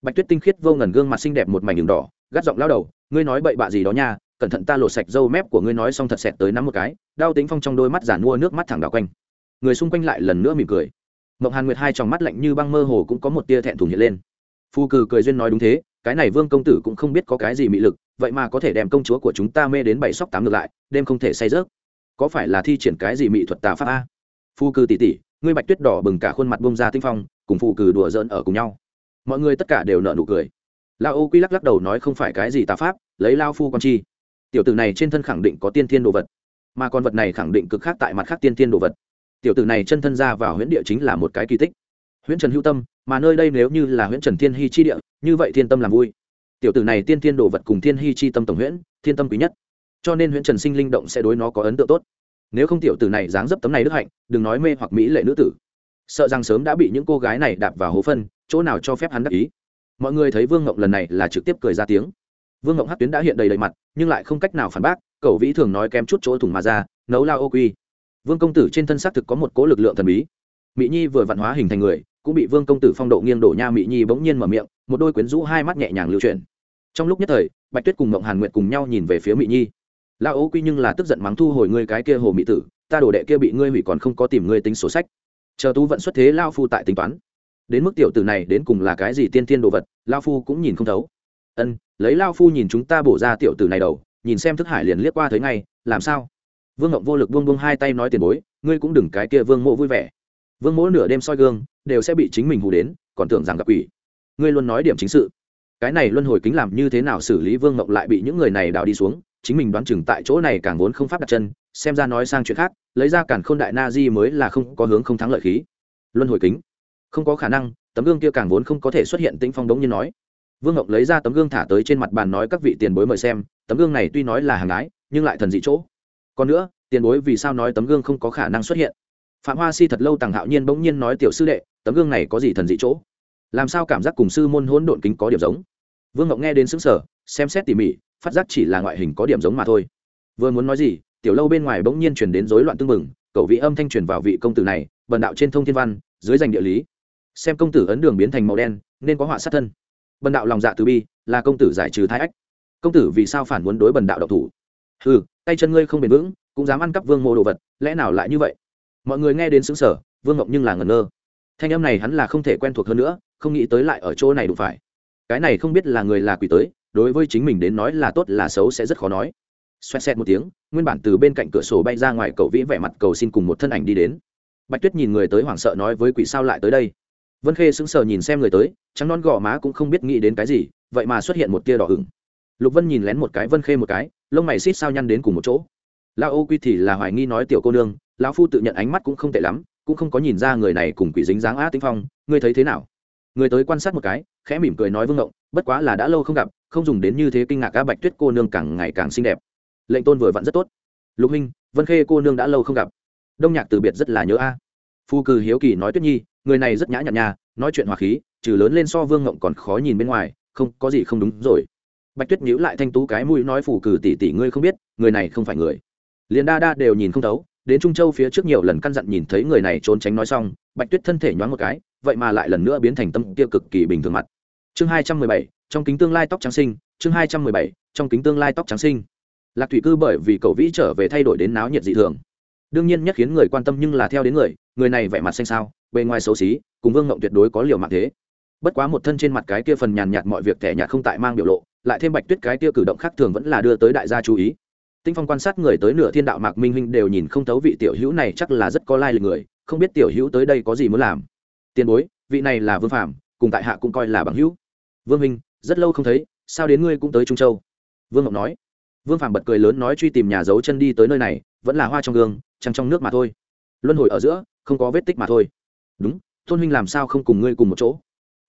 bạch tuyết tinh khiết vô ngần gương mặt xinh đẹp một mảnh đường đỏ, gắt giọng lao đầu, ngươi nói bậy bạ gì đó nha, cẩn thận ta lột sạch râu mép của ngươi nói xong thật sẹt tới nắm một cái, đau tính phong trong đôi mắt giản mua nước mắt thẳng đảo quanh. Người xung quanh lại lần nữa mỉm cười mộng hàn nguyệt hai trong mắt lạnh như băng mơ hồ cũng có một tia thẹn thùng hiện lên. Phu cừ cười duyên nói đúng thế, cái này vương công tử cũng không biết có cái gì mị lực, vậy mà có thể đem công chúa của chúng ta mê đến bảy sóc tám ngược lại, đêm không thể say rớt có phải là thi triển cái gì mỹ thuật tà pháp a? Phu cư tỷ tỷ ngươi bạch tuyết đỏ bừng cả khuôn mặt bông ra tinh phong, cùng phụ cừ đùa giỡn ở cùng nhau. Mọi người tất cả đều nợ nụ cười. Lao ô quy lắc lắc đầu nói không phải cái gì tà pháp, lấy lao phu con chi. Tiểu tử này trên thân khẳng định có tiên thiên đồ vật, mà con vật này khẳng định cực khác tại mặt khác tiên thiên đồ vật tiểu tử này chân thân ra vào huyễn địa chính là một cái kỳ tích. Huyễn trần hữu tâm, mà nơi đây nếu như là huyễn trần thiên hy chi địa, như vậy thiên tâm làm vui. Tiểu tử này tiên thiên đồ vật cùng thiên hy chi tâm tổng huyễn, thiên tâm quý nhất. Cho nên huyễn trần sinh linh động sẽ đối nó có ấn tượng tốt. Nếu không tiểu tử này dáng dấp tấm này đức hạnh, đừng nói mê hoặc mỹ lệ nữ tử. Sợ rằng sớm đã bị những cô gái này đạp vào hố phân, chỗ nào cho phép hắn đắc ý. Mọi người thấy vương ngộng lần này là trực tiếp cười ra tiếng. Vương ngộng hát tuyến đã hiện đầy đầy mặt, nhưng lại không cách nào phản bác, cậu vĩ thường nói kém chút chỗ thủng mà ra, nấu lao ô quy vương công tử trên thân xác thực có một cố lực lượng thần bí. Mỹ nhi vừa vạn hóa hình thành người, cũng bị vương công tử phong độ nghiêng đổ nha mỹ nhi bỗng nhiên mở miệng, một đôi quyến rũ hai mắt nhẹ nhàng lưu chuyển. Trong lúc nhất thời, bạch tuyết cùng mộng hàn nguyện cùng nhau nhìn về phía mỹ nhi. Lão ố quy nhưng là tức giận mắng thu hồi ngươi cái kia hồ mỹ tử, ta đổ đệ kia bị ngươi hủy còn không có tìm ngươi tính sổ sách. Chờ tú vận xuất thế, lao phu tại tính toán. Đến mức tiểu tử này đến cùng là cái gì tiên tiên đồ vật, lao phu cũng nhìn không thấu. Ân, lấy lao phu nhìn chúng ta bổ ra tiểu tử này đầu, nhìn xem thức hải liền liếc qua thấy ngay, làm sao? Vương ngộng vô lực buông buông hai tay nói tiền bối, ngươi cũng đừng cái kia vương mộ vui vẻ. Vương mỗ nửa đêm soi gương, đều sẽ bị chính mình hù đến, còn tưởng rằng gặp quỷ. Ngươi luôn nói điểm chính sự. Cái này luân hồi kính làm như thế nào xử lý vương ngộng lại bị những người này đào đi xuống, chính mình đoán chừng tại chỗ này càng vốn không pháp đặt chân, xem ra nói sang chuyện khác, lấy ra cản n đại na di mới là không có hướng không thắng lợi khí. Luân hồi kính. Không có khả năng, tấm gương kia càng vốn không có thể xuất hiện tĩnh phong đống như nói. Vương ngọc lấy ra tấm gương thả tới trên mặt bàn nói các vị tiền bối mời xem, tấm gương này tuy nói là hàng ái, nhưng lại thần dị chỗ còn nữa, tiền bối vì sao nói tấm gương không có khả năng xuất hiện? Phạm hoa si thật lâu tàng hạo nhiên bỗng nhiên nói tiểu sư đệ, tấm gương này có gì thần dị chỗ? Làm sao cảm giác cùng sư môn hỗn độn kính có điểm giống? Vương ngọc nghe đến xứng sở xem xét tỉ mỉ, phát giác chỉ là ngoại hình có điểm giống mà thôi. Vừa muốn nói gì, tiểu lâu bên ngoài bỗng nhiên chuyển đến rối loạn tương mừng cậu vị âm thanh truyền vào vị công tử này, bần đạo trên thông thiên văn, dưới danh địa lý. Xem công tử ấn đường biến thành màu đen, nên có họa sát thân. Bần đạo lòng dạ từ bi, là công tử giải trừ thái ách. Công tử vì sao phản muốn đối bần đạo độc thủ? Ừ tay chân ngươi không bền vững, cũng dám ăn cắp vương mô đồ vật, lẽ nào lại như vậy? Mọi người nghe đến xứng sở vương ngộng nhưng là ngẩn ngơ. Thanh âm này hắn là không thể quen thuộc hơn nữa, không nghĩ tới lại ở chỗ này đủ phải. Cái này không biết là người là quỷ tới, đối với chính mình đến nói là tốt là xấu sẽ rất khó nói. Xoẹt xẹt một tiếng, nguyên bản từ bên cạnh cửa sổ bay ra ngoài cậu vĩ vẻ mặt cầu xin cùng một thân ảnh đi đến. Bạch tuyết nhìn người tới hoảng sợ nói với quỷ sao lại tới đây? Vân khê sững sờ nhìn xem người tới, trắng non gò má cũng không biết nghĩ đến cái gì, vậy mà xuất hiện một tia đỏ hửng lục vân nhìn lén một cái, vân khê một cái, lông mày xít sao nhăn đến cùng một chỗ. La ô quy thì là hoài nghi nói tiểu cô nương, lão phu tự nhận ánh mắt cũng không tệ lắm, cũng không có nhìn ra người này cùng quỷ dính dáng á tinh phong, ngươi thấy thế nào? Người tới quan sát một cái, khẽ mỉm cười nói vương ngộng, bất quá là đã lâu không gặp, không dùng đến như thế kinh ngạc á bạch tuyết cô nương càng ngày càng xinh đẹp. Lệnh tôn vừa vặn rất tốt. Lục minh, vân khê cô nương đã lâu không gặp. Đông nhạc từ biệt rất là nhớ a. Phu cừ hiếu kỳ nói tuyết nhi, người này rất nhã nhặn nhà nói chuyện hòa khí, trừ lớn lên so vương ngộng còn khó nhìn bên ngoài, không, có gì không đúng rồi bạch tuyết nhíu lại thanh tú cái mũi nói phủ cử tỷ tỷ ngươi không biết, người này không phải người. Liền đa đa đều nhìn không thấu, đến trung châu phía trước nhiều lần căn dặn nhìn thấy người này trốn tránh nói xong, bạch tuyết thân thể nhoáng một cái, vậy mà lại lần nữa biến thành tâm kia cực kỳ bình thường mặt. Chương hai trăm mười bảy, trong kính tương lai tóc trắng sinh chương hai trăm mười bảy, trong kính tương lai tóc trắng sinh lạc thủy cư bởi vì cậu vĩ trở về thay đổi đến náo nhiệt dị thường. Đương nhiên nhất khiến người quan tâm nhưng là theo đến người người này vẻ mặt xanh sao bề ngoài xấu xí, cùng vương ngộng tuyệt đối có liều mạng thế. Bất quá một thân trên mặt cái kia phần nhàn nhạt mọi việc thẻ nhạt không tại mang biểu lộ lại thêm bạch tuyết cái tia cử động khác thường vẫn là đưa tới đại gia chú ý. Tinh phong quan sát người tới nửa thiên đạo mạc minh huynh đều nhìn không thấu vị tiểu hữu này chắc là rất có lai lịch người, không biết tiểu hữu tới đây có gì muốn làm. Tiền bối, vị này là vương phạm cùng tại hạ cũng coi là bằng hữu. Vương minh rất lâu không thấy, sao đến ngươi cũng tới trung châu? Vương ngọc nói. Vương phạm bật cười lớn nói truy tìm nhà giấu chân đi tới nơi này, vẫn là hoa trong gương, trăng trong nước mà thôi. Luân hồi ở giữa, không có vết tích mà thôi. Đúng, tôn huynh làm sao không cùng ngươi cùng một chỗ?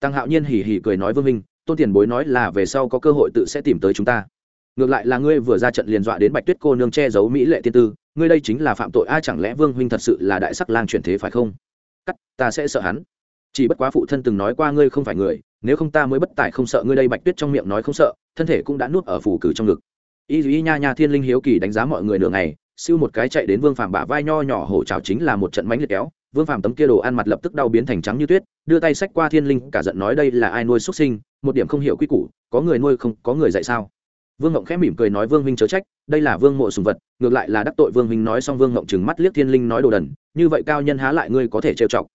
Tăng hạo nhiên hỉ hỉ cười nói vương minh tôn tiền bối nói là về sau có cơ hội tự sẽ tìm tới chúng ta. Ngược lại là ngươi vừa ra trận liền dọa đến bạch tuyết cô nương che giấu mỹ lệ tiên tư, ngươi đây chính là phạm tội, a? chẳng lẽ vương huynh thật sự là đại sắc lang chuyển thế phải không? Cắt, ta sẽ sợ hắn. Chỉ bất quá phụ thân từng nói qua ngươi không phải người, nếu không ta mới bất tài không sợ ngươi đây, bạch tuyết trong miệng nói không sợ, thân thể cũng đã nuốt ở phủ cử trong ngực. Y duy nha nha thiên linh hiếu kỳ đánh giá mọi người nửa ngày, siêu một cái chạy đến vương phàm bả vai nho nhỏ hổ trào chính là một trận mánh liệt kéo, vương phàm tấm kia đồ ăn mặt lập tức đau biến thành trắng như tuyết đưa tay sách qua thiên linh, cả giận nói đây là ai nuôi xuất sinh, một điểm không hiểu quy củ, có người nuôi không, có người dạy sao? Vương ngộng khẽ mỉm cười nói vương huynh chớ trách, đây là vương mộ sùng vật, ngược lại là đắc tội vương huynh nói xong vương ngộng chừng mắt liếc thiên linh nói đồ đần, như vậy cao nhân há lại ngươi có thể trêu chọc.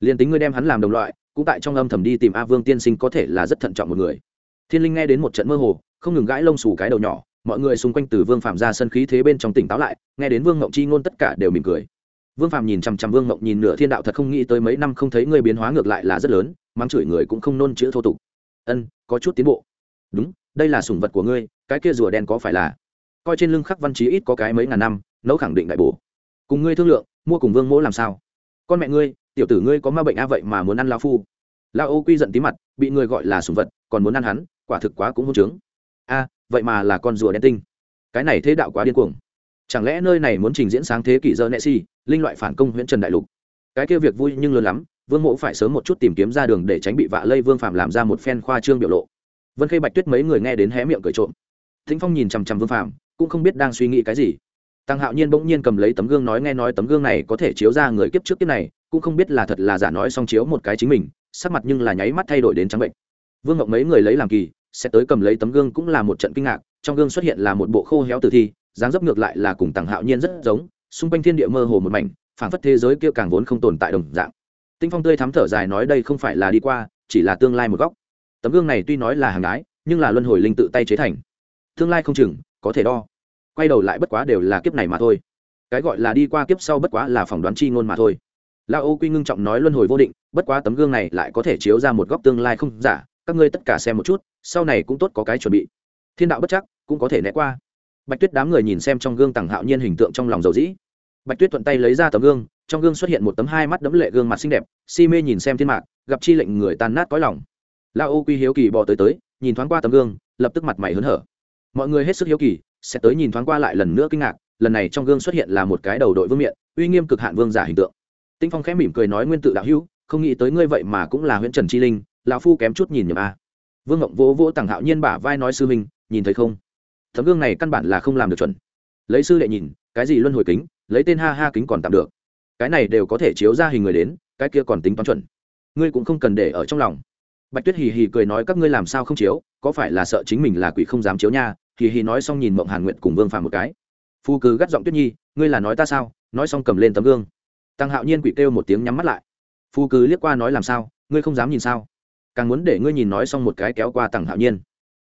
Liền tính ngươi đem hắn làm đồng loại, cũng tại trong âm thầm đi tìm a vương tiên sinh có thể là rất thận trọng một người. Thiên linh nghe đến một trận mơ hồ, không ngừng gãi lông xù cái đầu nhỏ, mọi người xung quanh từ vương phạm ra sân khí thế bên trong tỉnh táo lại, nghe đến vương ngộng chi ngôn tất cả đều mỉm cười vương phạm nhìn chằm chằm vương mộng nhìn nửa thiên đạo thật không nghĩ tới mấy năm không thấy người biến hóa ngược lại là rất lớn, mắng chửi người cũng không nôn chữ thô tục. Ân, có chút tiến bộ. Đúng, đây là sủng vật của ngươi, cái kia rùa đen có phải là? Coi trên lưng khắc văn chí ít có cái mấy ngàn năm, nấu khẳng định đại bổ. Cùng ngươi thương lượng, mua cùng vương mỗ làm sao? Con mẹ ngươi, tiểu tử ngươi có ma bệnh a vậy mà muốn ăn lao phu. Lao ô quy giận tí mặt, bị người gọi là sủng vật, còn muốn ăn hắn, quả thực quá cũng hôn trướng a, vậy mà là con rùa đen tinh. Cái này thế đạo quá điên cuồng chẳng lẽ nơi này muốn trình diễn sáng thế kỷ giờ nệ si linh loại phản công huyện trần đại lục? Cái kia việc vui nhưng lớn lắm, vương mộ phải sớm một chút tìm kiếm ra đường để tránh bị vạ lây vương phạm làm ra một phen khoa trương biểu lộ. Vân khê bạch tuyết mấy người nghe đến hé miệng cười trộm. Thính phong nhìn chằm chằm vương phạm cũng không biết đang suy nghĩ cái gì. Tăng hạo nhiên bỗng nhiên cầm lấy tấm gương nói nghe nói tấm gương này có thể chiếu ra người kiếp trước kiếp này, cũng không biết là thật là giả nói xong chiếu một cái chính mình, sắc mặt nhưng là nháy mắt thay đổi đến trắng bệnh. Vương ngọc mấy người lấy làm kỳ, sẽ tới cầm lấy tấm gương cũng là một trận kinh ngạc, trong gương xuất hiện là một bộ khô héo tử thi dáng dấp ngược lại là cùng tàng hạo nhiên rất giống, xung quanh thiên địa mơ hồ một mảnh, phảng phất thế giới kia càng vốn không tồn tại đồng dạng. Tinh phong tươi thắm thở dài nói đây không phải là đi qua, chỉ là tương lai một góc. Tấm gương này tuy nói là hàng đái, nhưng là luân hồi linh tự tay chế thành. Tương lai không chừng, có thể đo. Quay đầu lại bất quá đều là kiếp này mà thôi. Cái gọi là đi qua kiếp sau bất quá là phỏng đoán chi ngôn mà thôi. La ô quy ngưng trọng nói luân hồi vô định, bất quá tấm gương này lại có thể chiếu ra một góc tương lai không giả, các ngươi tất cả xem một chút, sau này cũng tốt có cái chuẩn bị. Thiên đạo bất chắc, cũng có thể né qua bạch tuyết đám người nhìn xem trong gương tằng hạo nhiên hình tượng trong lòng dầu dĩ. Bạch tuyết thuận tay lấy ra tấm gương, trong gương xuất hiện một tấm hai mắt đấm lệ gương mặt xinh đẹp, si mê nhìn xem thiên mạc, gặp chi lệnh người tan nát cõi lòng. La ô quy hiếu kỳ bò tới tới, nhìn thoáng qua tấm gương, lập tức mặt mày hớn hở. Mọi người hết sức hiếu kỳ, sẽ tới nhìn thoáng qua lại lần nữa kinh ngạc, lần này trong gương xuất hiện là một cái đầu đội vương miện, uy nghiêm cực hạn vương giả hình tượng. Tinh phong khẽ mỉm cười nói nguyên tự đạo hữu, không nghĩ tới ngươi vậy mà cũng là huyện trần chi linh, lão phu kém chút nhìn nhầm a. Vương ngộng vỗ vỗ tằng hạo nhiên bả vai nói sư minh nhìn thấy không? Tấm gương này căn bản là không làm được chuẩn. Lấy sư đệ nhìn, cái gì luân hồi kính, lấy tên ha ha kính còn tạm được. Cái này đều có thể chiếu ra hình người đến, cái kia còn tính toán chuẩn. Ngươi cũng không cần để ở trong lòng. Bạch tuyết hì hì cười nói, các ngươi làm sao không chiếu? Có phải là sợ chính mình là quỷ không dám chiếu nha? Hì hì nói xong nhìn mộng hàn nguyện cùng vương phàm một cái. Phu cứ gắt giọng tuyết nhi, ngươi là nói ta sao? Nói xong cầm lên tấm gương. Tăng hạo nhiên quỷ kêu một tiếng nhắm mắt lại. Phu cứ liếc qua nói, làm sao? Ngươi không dám nhìn sao? Càng muốn để ngươi nhìn nói xong một cái kéo qua tăng hạo nhiên.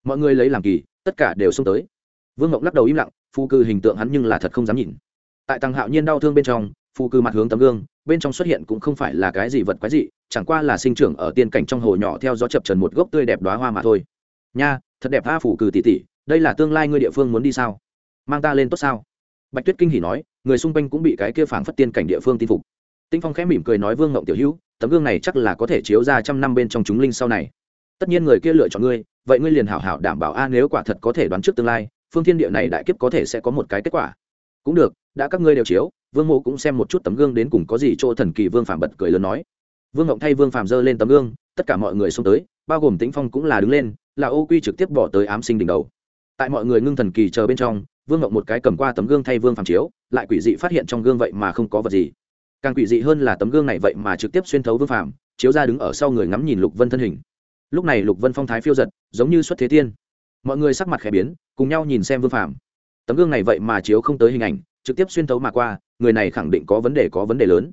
Mọi người lấy làm kỳ, tất cả đều xông tới vương ngọc lắc đầu im lặng phu cư hình tượng hắn nhưng là thật không dám nhìn. Tại tăng hạo nhiên đau thương bên trong phu cư mặt hướng tấm gương, bên trong xuất hiện cũng không phải là cái gì vật quái dị, chẳng qua là sinh trưởng ở tiên cảnh trong hồ nhỏ theo gió chập trần một gốc tươi đẹp đoá hoa mà thôi. Nha, thật đẹp tha phủ cử tỷ tỷ, đây là tương lai ngươi địa phương muốn đi sao? Mang ta lên tốt sao? Bạch tuyết kinh hỉ nói, người xung quanh cũng bị cái kia phảng phất tiên cảnh địa phương tin phục. Tinh phong khẽ mỉm cười nói, vương ngộng tiểu hữu, tấm gương này chắc là có thể chiếu ra trăm năm bên trong chúng linh sau này. Tất nhiên người kia lựa chọn ngươi, vậy ngươi liền hảo hảo đảm bảo a, nếu quả thật có thể đoán trước tương lai phương thiên địa này đại kiếp có thể sẽ có một cái kết quả. Cũng được, đã các ngươi đều chiếu, vương mộ cũng xem một chút tấm gương đến cùng có gì chỗ thần kỳ vương phạm bật cười lớn nói. Vương ngộng thay vương phạm giơ lên tấm gương, tất cả mọi người xông tới, bao gồm tĩnh phong cũng là đứng lên, là ô quy trực tiếp bỏ tới ám sinh đỉnh đầu. Tại mọi người ngưng thần kỳ chờ bên trong, vương ngộng một cái cầm qua tấm gương thay vương phạm chiếu, lại quỷ dị phát hiện trong gương vậy mà không có vật gì. Càng quỷ dị hơn là tấm gương này vậy mà trực tiếp xuyên thấu vương phạm chiếu ra đứng ở sau người ngắm nhìn lục vân thân hình. Lúc này lục vân phong thái phiêu giật, giống như xuất thế tiên mọi người sắc mặt khẽ biến, cùng nhau nhìn xem vương phạm tấm gương này vậy mà chiếu không tới hình ảnh, trực tiếp xuyên thấu mà qua, người này khẳng định có vấn đề có vấn đề lớn.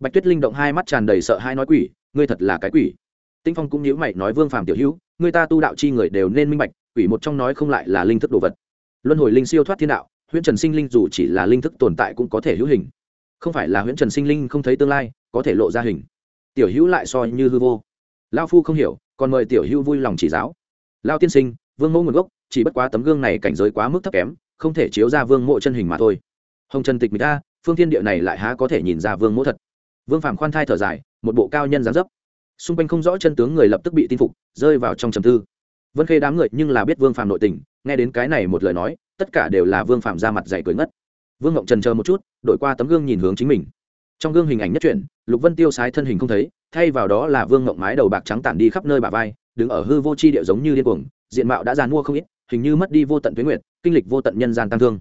Bạch tuyết linh động hai mắt tràn đầy sợ hai nói quỷ, ngươi thật là cái quỷ. Tinh phong cũng nhíu mày nói, vương phàm tiểu hữu, người ta tu đạo chi người đều nên minh bạch, quỷ một trong nói không lại là linh thức đồ vật. Luân hồi linh siêu thoát thiên đạo, huyễn trần sinh linh dù chỉ là linh thức tồn tại cũng có thể hữu hình. Không phải là huyễn trần sinh linh không thấy tương lai, có thể lộ ra hình. Tiểu hữu lại so như hư vô. Lao phu không hiểu, còn mời tiểu hữu vui lòng chỉ giáo. Lao tiên sinh vương mẫu nguồn gốc, chỉ bất quá tấm gương này cảnh giới quá mức thấp kém, không thể chiếu ra vương mộ chân hình mà thôi. Hồng trần tịch mỹ ta phương thiên địa này lại há có thể nhìn ra vương mẫu thật. Vương phạm khoan thai thở dài, một bộ cao nhân gián dấp. Xung quanh không rõ chân tướng người lập tức bị tin phục, rơi vào trong trầm tư. Vân khê đám người nhưng là biết vương phạm nội tình, nghe đến cái này một lời nói, tất cả đều là vương phạm ra mặt dày cười ngất. Vương ngộng trần chờ một chút, đổi qua tấm gương nhìn hướng chính mình. Trong gương hình ảnh nhất truyện lục vân tiêu sái thân hình không thấy, thay vào đó là vương ngộng mái đầu bạc trắng tản đi khắp nơi bà vai, đứng ở hư vô c h i địa giống như điên cuồng diện mạo đã giàn mua không ít, hình như mất đi vô tận tuyến nguyện kinh lịch vô tận nhân gian tăng thương.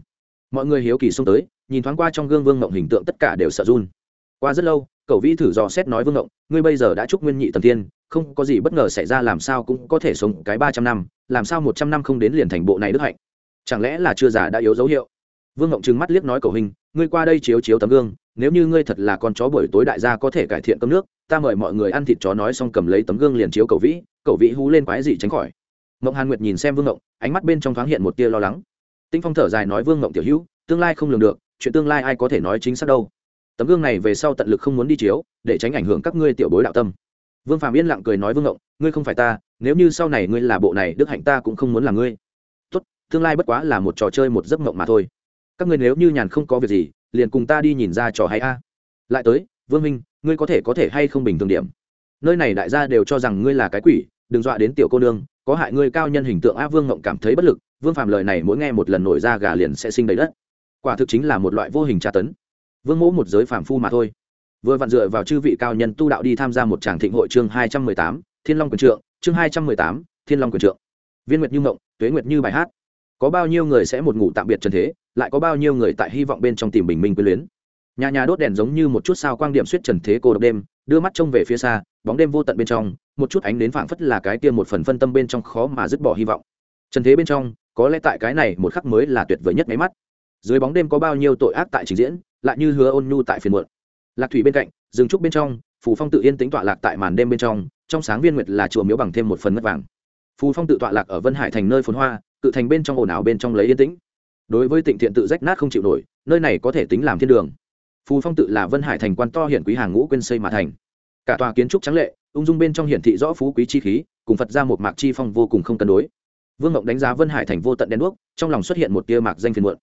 Mọi người hiếu kỳ xông tới, nhìn thoáng qua trong gương vương ngộng hình tượng tất cả đều sợ run. Qua rất lâu, cậu vĩ thử dò xét nói vương ngộng ngươi bây giờ đã chúc nguyên nhị tầm tiên, không có gì bất ngờ xảy ra làm sao cũng có thể sống cái ba trăm năm, làm sao một trăm năm không đến liền thành bộ này đức hạnh? Chẳng lẽ là chưa già đã yếu dấu hiệu? Vương ngộng trừng mắt liếc nói cầu hình, ngươi qua đây chiếu chiếu tấm gương, nếu như ngươi thật là con chó buổi tối đại gia có thể cải thiện cơm nước, ta mời mọi người ăn thịt chó nói xong cầm lấy tấm gương liền chiếu cầu vĩ. Cầu vĩ hú lên quái gì tránh khỏi mộng hàn nguyệt nhìn xem vương ngộng ánh mắt bên trong thoáng hiện một tia lo lắng. Tinh phong thở dài nói, vương ngộng tiểu hữu, tương lai không lường được, chuyện tương lai ai có thể nói chính xác đâu. Tấm gương này về sau tận lực không muốn đi chiếu, để tránh ảnh hưởng các ngươi tiểu bối đạo tâm. Vương phạm yên lặng cười nói, vương ngộng ngươi không phải ta, nếu như sau này ngươi là bộ này, đức hạnh ta cũng không muốn là ngươi. Tốt, tương lai bất quá là một trò chơi một giấc mộng mà thôi. Các ngươi nếu như nhàn không có việc gì, liền cùng ta đi nhìn ra trò hay a. Lại tới, vương minh, ngươi có thể có thể hay không bình thường điểm? Nơi này đại gia đều cho rằng ngươi là cái quỷ đừng dọa đến tiểu cô nương, có hại ngươi cao nhân hình tượng a vương ngộng cảm thấy bất lực, vương phạm lời này mỗi nghe một lần nổi ra gà liền sẽ sinh đầy đất. Quả thực chính là một loại vô hình tra tấn. Vương mỗ một giới phạm phu mà thôi. Vừa vặn dựa vào chư vị cao nhân tu đạo đi tham gia một tràng thịnh hội chương hai trăm mười tám, thiên long quyền trượng, chương hai trăm mười tám, thiên long quyền trượng. Viên nguyệt như ngộng tuế nguyệt như bài hát. Có bao nhiêu người sẽ một ngủ tạm biệt trần thế, lại có bao nhiêu người tại hy vọng bên trong tìm bình minh quyến luyến nhà nhà đốt đèn giống như một chút sao quang điểm suýt trần thế cô độc đêm, đưa mắt trông về phía xa, bóng đêm vô tận bên trong, một chút ánh đến phảng phất là cái tiêm một phần phân tâm bên trong khó mà dứt bỏ hy vọng. Trần thế bên trong, có lẽ tại cái này một khắc mới là tuyệt vời nhất máy mắt. Dưới bóng đêm có bao nhiêu tội ác tại trình diễn, lại như hứa ôn nhu tại phiền muộn. Lạc thủy bên cạnh, rừng trúc bên trong, phù phong tự yên tính tọa lạc tại màn đêm bên trong trong sáng viên nguyệt là chùa miếu bằng thêm một phần mất vàng. Phù phong tự tọa lạc ở vân hải thành nơi phồn hoa, tự thành bên trong ồn ào bên trong lấy yên tĩnh. Đối với tịnh thiện tự rách nát không chịu nổi, nơi này có thể tính làm thiên đường phù phong tự là vân hải thành quan to hiển quý hàng ngũ quên xây mà thành. Cả tòa kiến trúc trắng lệ, ung dung bên trong hiển thị rõ phú quý chi khí, cùng phật ra một mạc chi phong vô cùng không cân đối. Vương ngộng đánh giá vân hải thành vô tận đen đuốc, trong lòng xuất hiện một tia mạc danh phiền muộn.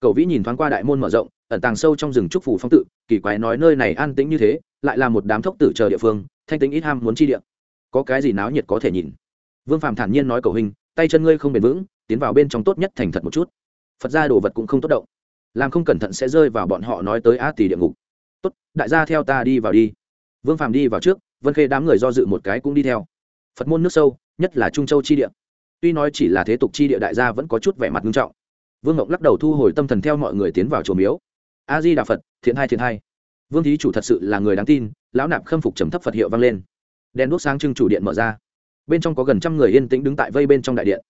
Cầu vĩ nhìn thoáng qua đại môn mở rộng, ẩn tàng sâu trong rừng trúc phủ phong tự, kỳ quái nói nơi này an tĩnh như thế, lại là một đám thốc tử chờ địa phương, thanh tính ít ham muốn chi địa. Có cái gì náo nhiệt có thể nhìn? Vương phạm thản nhiên nói cầu hình tay chân ngươi không bền vững, tiến vào bên trong tốt nhất thành thật một chút. Phật ra đồ vật cũng không tốt động làm không cẩn thận sẽ rơi vào bọn họ nói tới a tỷ địa ngục. Tốt, đại gia theo ta đi vào đi. Vương phạm đi vào trước, vân khê đám người do dự một cái cũng đi theo. Phật môn nước sâu, nhất là trung châu chi địa. Tuy nói chỉ là thế tục chi địa đại gia vẫn có chút vẻ mặt nghiêm trọng. Vương ngộng lắc đầu thu hồi tâm thần theo mọi người tiến vào chùa miếu. A di đà phật, thiện hai thiện hai vương thí chủ thật sự là người đáng tin, lão nạp khâm phục trầm thấp phật hiệu vang lên. Đèn đốt sáng trưng chủ điện mở ra. Bên trong có gần trăm người yên tĩnh đứng tại vây bên trong đại điện.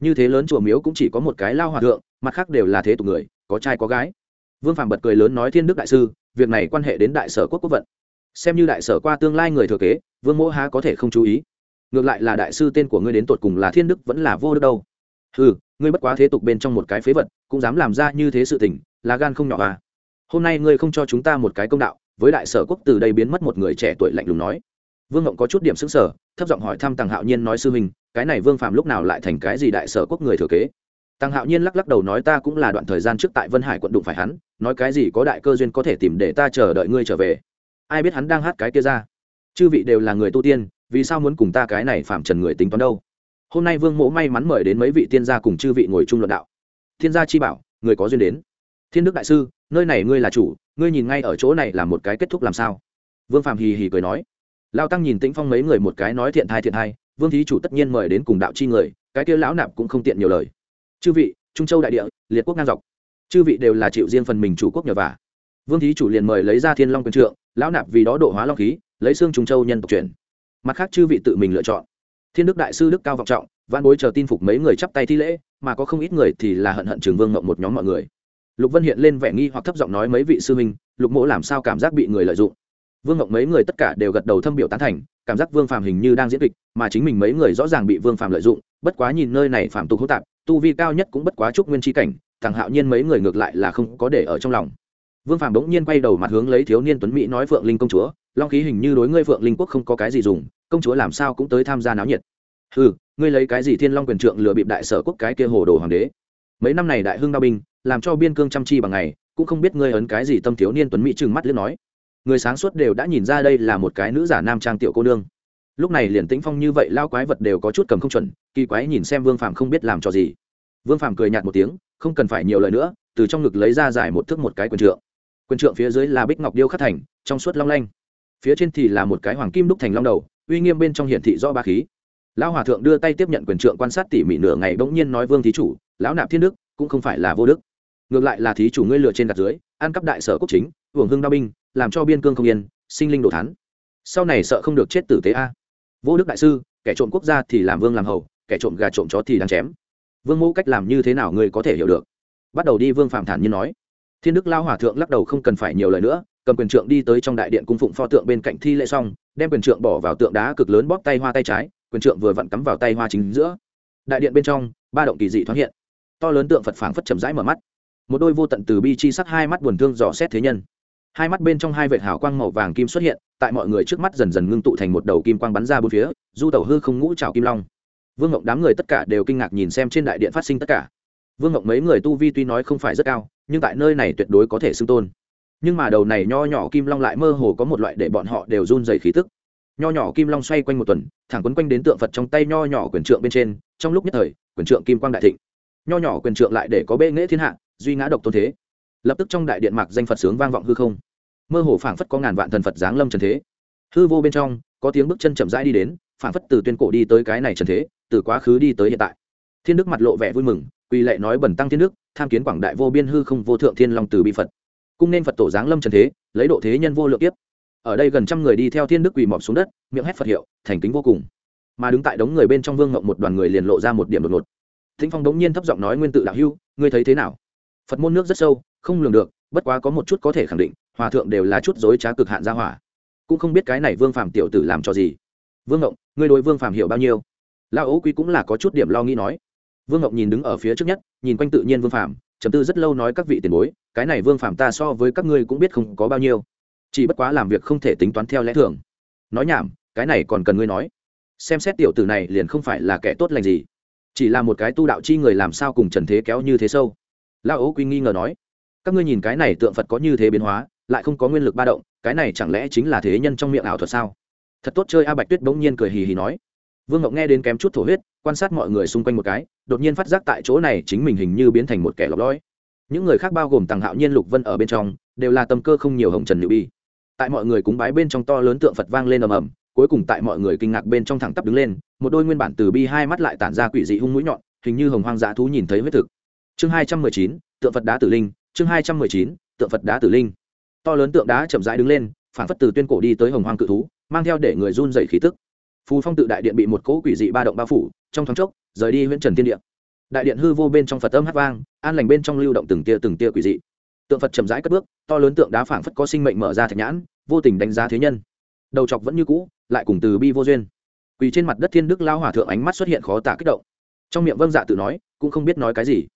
Như thế lớn chùa miếu cũng chỉ có một cái lao hòa thượng mặt khác đều là thế tục người, có trai có gái. Vương phàm bật cười lớn nói thiên đức đại sư, việc này quan hệ đến đại sở quốc quốc vận. Xem như đại sở qua tương lai người thừa kế, vương mỗ há có thể không chú ý. Ngược lại là đại sư tên của ngươi đến tột cùng là thiên đức vẫn là vô đức đâu. Ừ ngươi bất quá thế tục bên trong một cái phế vật, cũng dám làm ra như thế sự tình, là gan không nhỏ à. Hôm nay ngươi không cho chúng ta một cái công đạo, với đại sở quốc từ đây biến mất một người trẻ tuổi lạnh lùng nói. Vương ngộng có chút điểm xứng sở thấp giọng hỏi thăm tàng hạo nhiên nói sư huynh, cái này vương phạm lúc nào lại thành cái gì đại sở quốc người thừa kế? Tăng hạo nhiên lắc lắc đầu nói ta cũng là đoạn thời gian trước tại vân hải quận đụng phải hắn, nói cái gì có đại cơ duyên có thể tìm để ta chờ đợi ngươi trở về. Ai biết hắn đang hát cái kia ra? Chư vị đều là người tu tiên, vì sao muốn cùng ta cái này phạm trần người tính toán đâu? Hôm nay vương mỗ may mắn mời đến mấy vị tiên gia cùng chư vị ngồi chung luận đạo. Thiên gia chi bảo, người có duyên đến. Thiên đức đại sư, nơi này ngươi là chủ, ngươi nhìn ngay ở chỗ này là một cái kết thúc làm sao? Vương phạm hì hì cười nói. Lao tăng nhìn tĩnh phong mấy người một cái nói thiện thai thiện thai, vương thí chủ tất nhiên mời đến cùng đạo chi người, cái kia lão nạp cũng không tiện nhiều lời chư vị, trung châu đại địa, liệt quốc ngang dọc. Chư vị đều là chịu riêng phần mình chủ quốc nhờ vả. Vương thí chủ liền mời lấy ra thiên long quyền trượng, lão nạp vì đó độ hóa long khí, lấy xương trung châu nhân tộc truyền mặt khác chư vị tự mình lựa chọn. Thiên đức đại sư đức cao vọng trọng văn bối chờ tin phục mấy người chắp tay thi lễ, mà có không ít người thì là hận hận trường vương ngộng một nhóm mọi người. Lục vân hiện lên vẻ nghi hoặc thấp giọng nói mấy vị sư minh lục mỗ làm sao cảm giác bị người lợi dụng? Vương ngộng mấy người tất cả đều gật đầu thâm biểu tán thành, cảm giác vương phàm hình như đang diễn kịch, mà chính mình mấy người rõ ràng bị vương phàm lợi dụng, bất quá nhìn nơi này phạm tục hữu tạp tu vi cao nhất cũng bất quá chúc nguyên tri cảnh, thằng hạo nhiên mấy người ngược lại là không có để ở trong lòng. Vương phàm bỗng nhiên quay đầu mặt hướng lấy thiếu niên tuấn mỹ nói phượng linh công chúa, long khí hình như đối ngươi phượng linh quốc không có cái gì dùng, công chúa làm sao cũng tới tham gia náo nhiệt. Ừ ngươi lấy cái gì thiên long quyền trượng lừa bịp đại sở quốc cái kia hồ đồ hoàng đế? Mấy năm này đại hưng đao binh, làm cho biên cương chăm chi bằng ngày, cũng không biết ngươi ấn cái gì tâm thiếu niên tuấn mỹ trừng mắt liếc nói. Người sáng suốt đều đã nhìn ra đây là một cái nữ giả nam trang tiểu cô nương lúc này liền tĩnh phong như vậy lao quái vật đều có chút cầm không chuẩn, kỳ quái nhìn xem vương phàm không biết làm cho gì. Vương phàm cười nhạt một tiếng, không cần phải nhiều lời nữa, từ trong ngực lấy ra giải một thước một cái quần trượng. Quần trượng phía dưới là bích ngọc điêu khắc thành, trong suốt long lanh. Phía trên thì là một cái hoàng kim đúc thành long đầu, uy nghiêm bên trong hiển thị do ba khí. Lão hòa thượng đưa tay tiếp nhận quyền trượng quan sát tỉ mỉ nửa ngày, bỗng nhiên nói, vương thí chủ, lão nạp thiên đức, cũng không phải là vô đức. Ngược lại là thí chủ ngươi lựa trên đặt dưới, ăn cắp đại sở quốc chính, hưởng hưng đao binh, làm cho biên cương không yên, sinh linh đồ thắn sau này sợ không được chết tử tế a vô đức đại sư, kẻ trộm quốc gia thì làm vương làm hầu, kẻ trộm gà trộm chó thì đang chém. Vương mẫu cách làm như thế nào ngươi có thể hiểu được? Bắt đầu đi, vương phạm thản như nói. Thiên đức lao hòa thượng lắc đầu không cần phải nhiều lời nữa, cầm quyền trượng đi tới trong đại điện cung phụng pho tượng bên cạnh thi lễ xong, đem quyền trượng bỏ vào tượng đá cực lớn bóp tay hoa tay trái, quyền trượng vừa vặn cắm vào tay hoa chính giữa. Đại điện bên trong, ba động kỳ dị thoáng hiện. To lớn tượng phật phảng phất chầm rãi mở mắt. Một đôi vô tận từ bi chi sắc hai mắt buồn thương dò xét thế nhân hai mắt bên trong hai vệt hào quang màu vàng kim xuất hiện, tại mọi người trước mắt dần dần ngưng tụ thành một đầu kim quang bắn ra bốn phía, du tẩu hư không ngũ trào kim long. Vương ngộng đám người tất cả đều kinh ngạc nhìn xem trên đại điện phát sinh tất cả. Vương ngộng mấy người tu vi tuy nói không phải rất cao, nhưng tại nơi này tuyệt đối có thể xưng tôn. Nhưng mà đầu này nho nhỏ kim long lại mơ hồ có một loại để bọn họ đều run dày khí tức. Nho nhỏ kim long xoay quanh một tuần, thẳng quấn quanh đến tượng phật trong tay nho nhỏ quyền trượng bên trên, trong lúc nhất thời, quyền trượng kim quang đại thịnh. Nho nhỏ quyền trượng lại để có bệ nghễ thiên hạ, duy ngã độc tôn thế. Lập tức trong đại điện mạc danh phật sướng vang vọng hư không mơ hồ phảng phất có ngàn vạn thần phật giáng lâm trần thế. Hư vô bên trong, có tiếng bước chân chậm rãi đi đến, phảng phất từ tuyên cổ đi tới cái này trần thế, từ quá khứ đi tới hiện tại. Thiên đức mặt lộ vẻ vui mừng, quỳ lệ nói bẩn tăng thiên đức, tham kiến quảng đại vô biên hư không vô thượng thiên long từ bi phật. Cung nên phật tổ giáng lâm trần thế, lấy độ thế nhân vô lượng tiếp ở đây gần trăm người đi theo thiên đức quỳ mọp xuống đất, miệng hét phật hiệu, thành kính vô cùng. Mà đứng tại đống người bên trong vương ngộng một đoàn người liền lộ ra một điểm đột ngột. Thính phong đống nhiên thấp giọng nói nguyên tự đạo hưu ngươi thấy thế nào? Phật môn nước rất sâu, không lường được, bất quá có một chút có thể khẳng định hòa thượng đều là chút dối trá cực hạn gia hỏa. Cũng không biết cái này vương phàm tiểu tử làm cho gì. Vương ngộng, ngươi đối vương phàm hiểu bao nhiêu? Lao ấu quý cũng là có chút điểm lo nghĩ nói. Vương ngộng nhìn đứng ở phía trước nhất, nhìn quanh tự nhiên vương phàm, trầm tư rất lâu nói các vị tiền bối, cái này vương phàm ta so với các ngươi cũng biết không có bao nhiêu. Chỉ bất quá làm việc không thể tính toán theo lẽ thường. Nói nhảm, cái này còn cần ngươi nói. Xem xét tiểu tử này liền không phải là kẻ tốt lành gì. Chỉ là một cái tu đạo chi người làm sao cùng trần thế kéo như thế sâu? Lao ấu quy nghi ngờ nói. Các ngươi nhìn cái này tượng phật có như thế biến hóa lại không có nguyên lực ba động, cái này chẳng lẽ chính là thế nhân trong miệng ảo thuật sao? Thật tốt chơi a bạch tuyết bỗng nhiên cười hì hì nói. Vương ngọc nghe đến kém chút thổ huyết, quan sát mọi người xung quanh một cái, đột nhiên phát giác tại chỗ này chính mình hình như biến thành một kẻ lọc lõi những người khác bao gồm tàng hạo nhiên, lục vân ở bên trong, đều là tâm cơ không nhiều hồng trần nữ bi. Tại mọi người cúng bái bên trong to lớn tượng phật vang lên ầm ầm, cuối cùng tại mọi người kinh ngạc bên trong thẳng tắp đứng lên, một đôi nguyên bản từ bi hai mắt lại tản ra quỷ dị hung mũi nhọn, hình như hồng hoang dã thú nhìn thấy huyết thực. Chương hai trăm mười chín, tượng phật đá tử linh, chương hai trăm mười chín, tượng phật đá tử linh to lớn tượng đá chậm rãi đứng lên phản phất từ tuyên cổ đi tới hồng hoang cự thú, mang theo để người run dày khí tức. Phù phong tự đại điện bị một cỗ quỷ dị ba động bao phủ, trong thoáng chốc, rời đi huyện trần tiên điện đại điện hư vô bên trong phật âm hát vang, an lành bên trong lưu động từng tia từng tia quỷ dị. Tượng phật chậm rãi cất bước, to lớn tượng đá phảng phất có sinh mệnh mở ra thạch nhãn, vô tình đánh giá thế nhân. Đầu chọc vẫn như cũ, lại cùng từ bi vô duyên. Quỳ trên mặt đất thiên đức lao hòa thượng ánh mắt xuất hiện khó tả kích động. Trong miệng vâng dạ tự nói, cũng không biết nói cái gì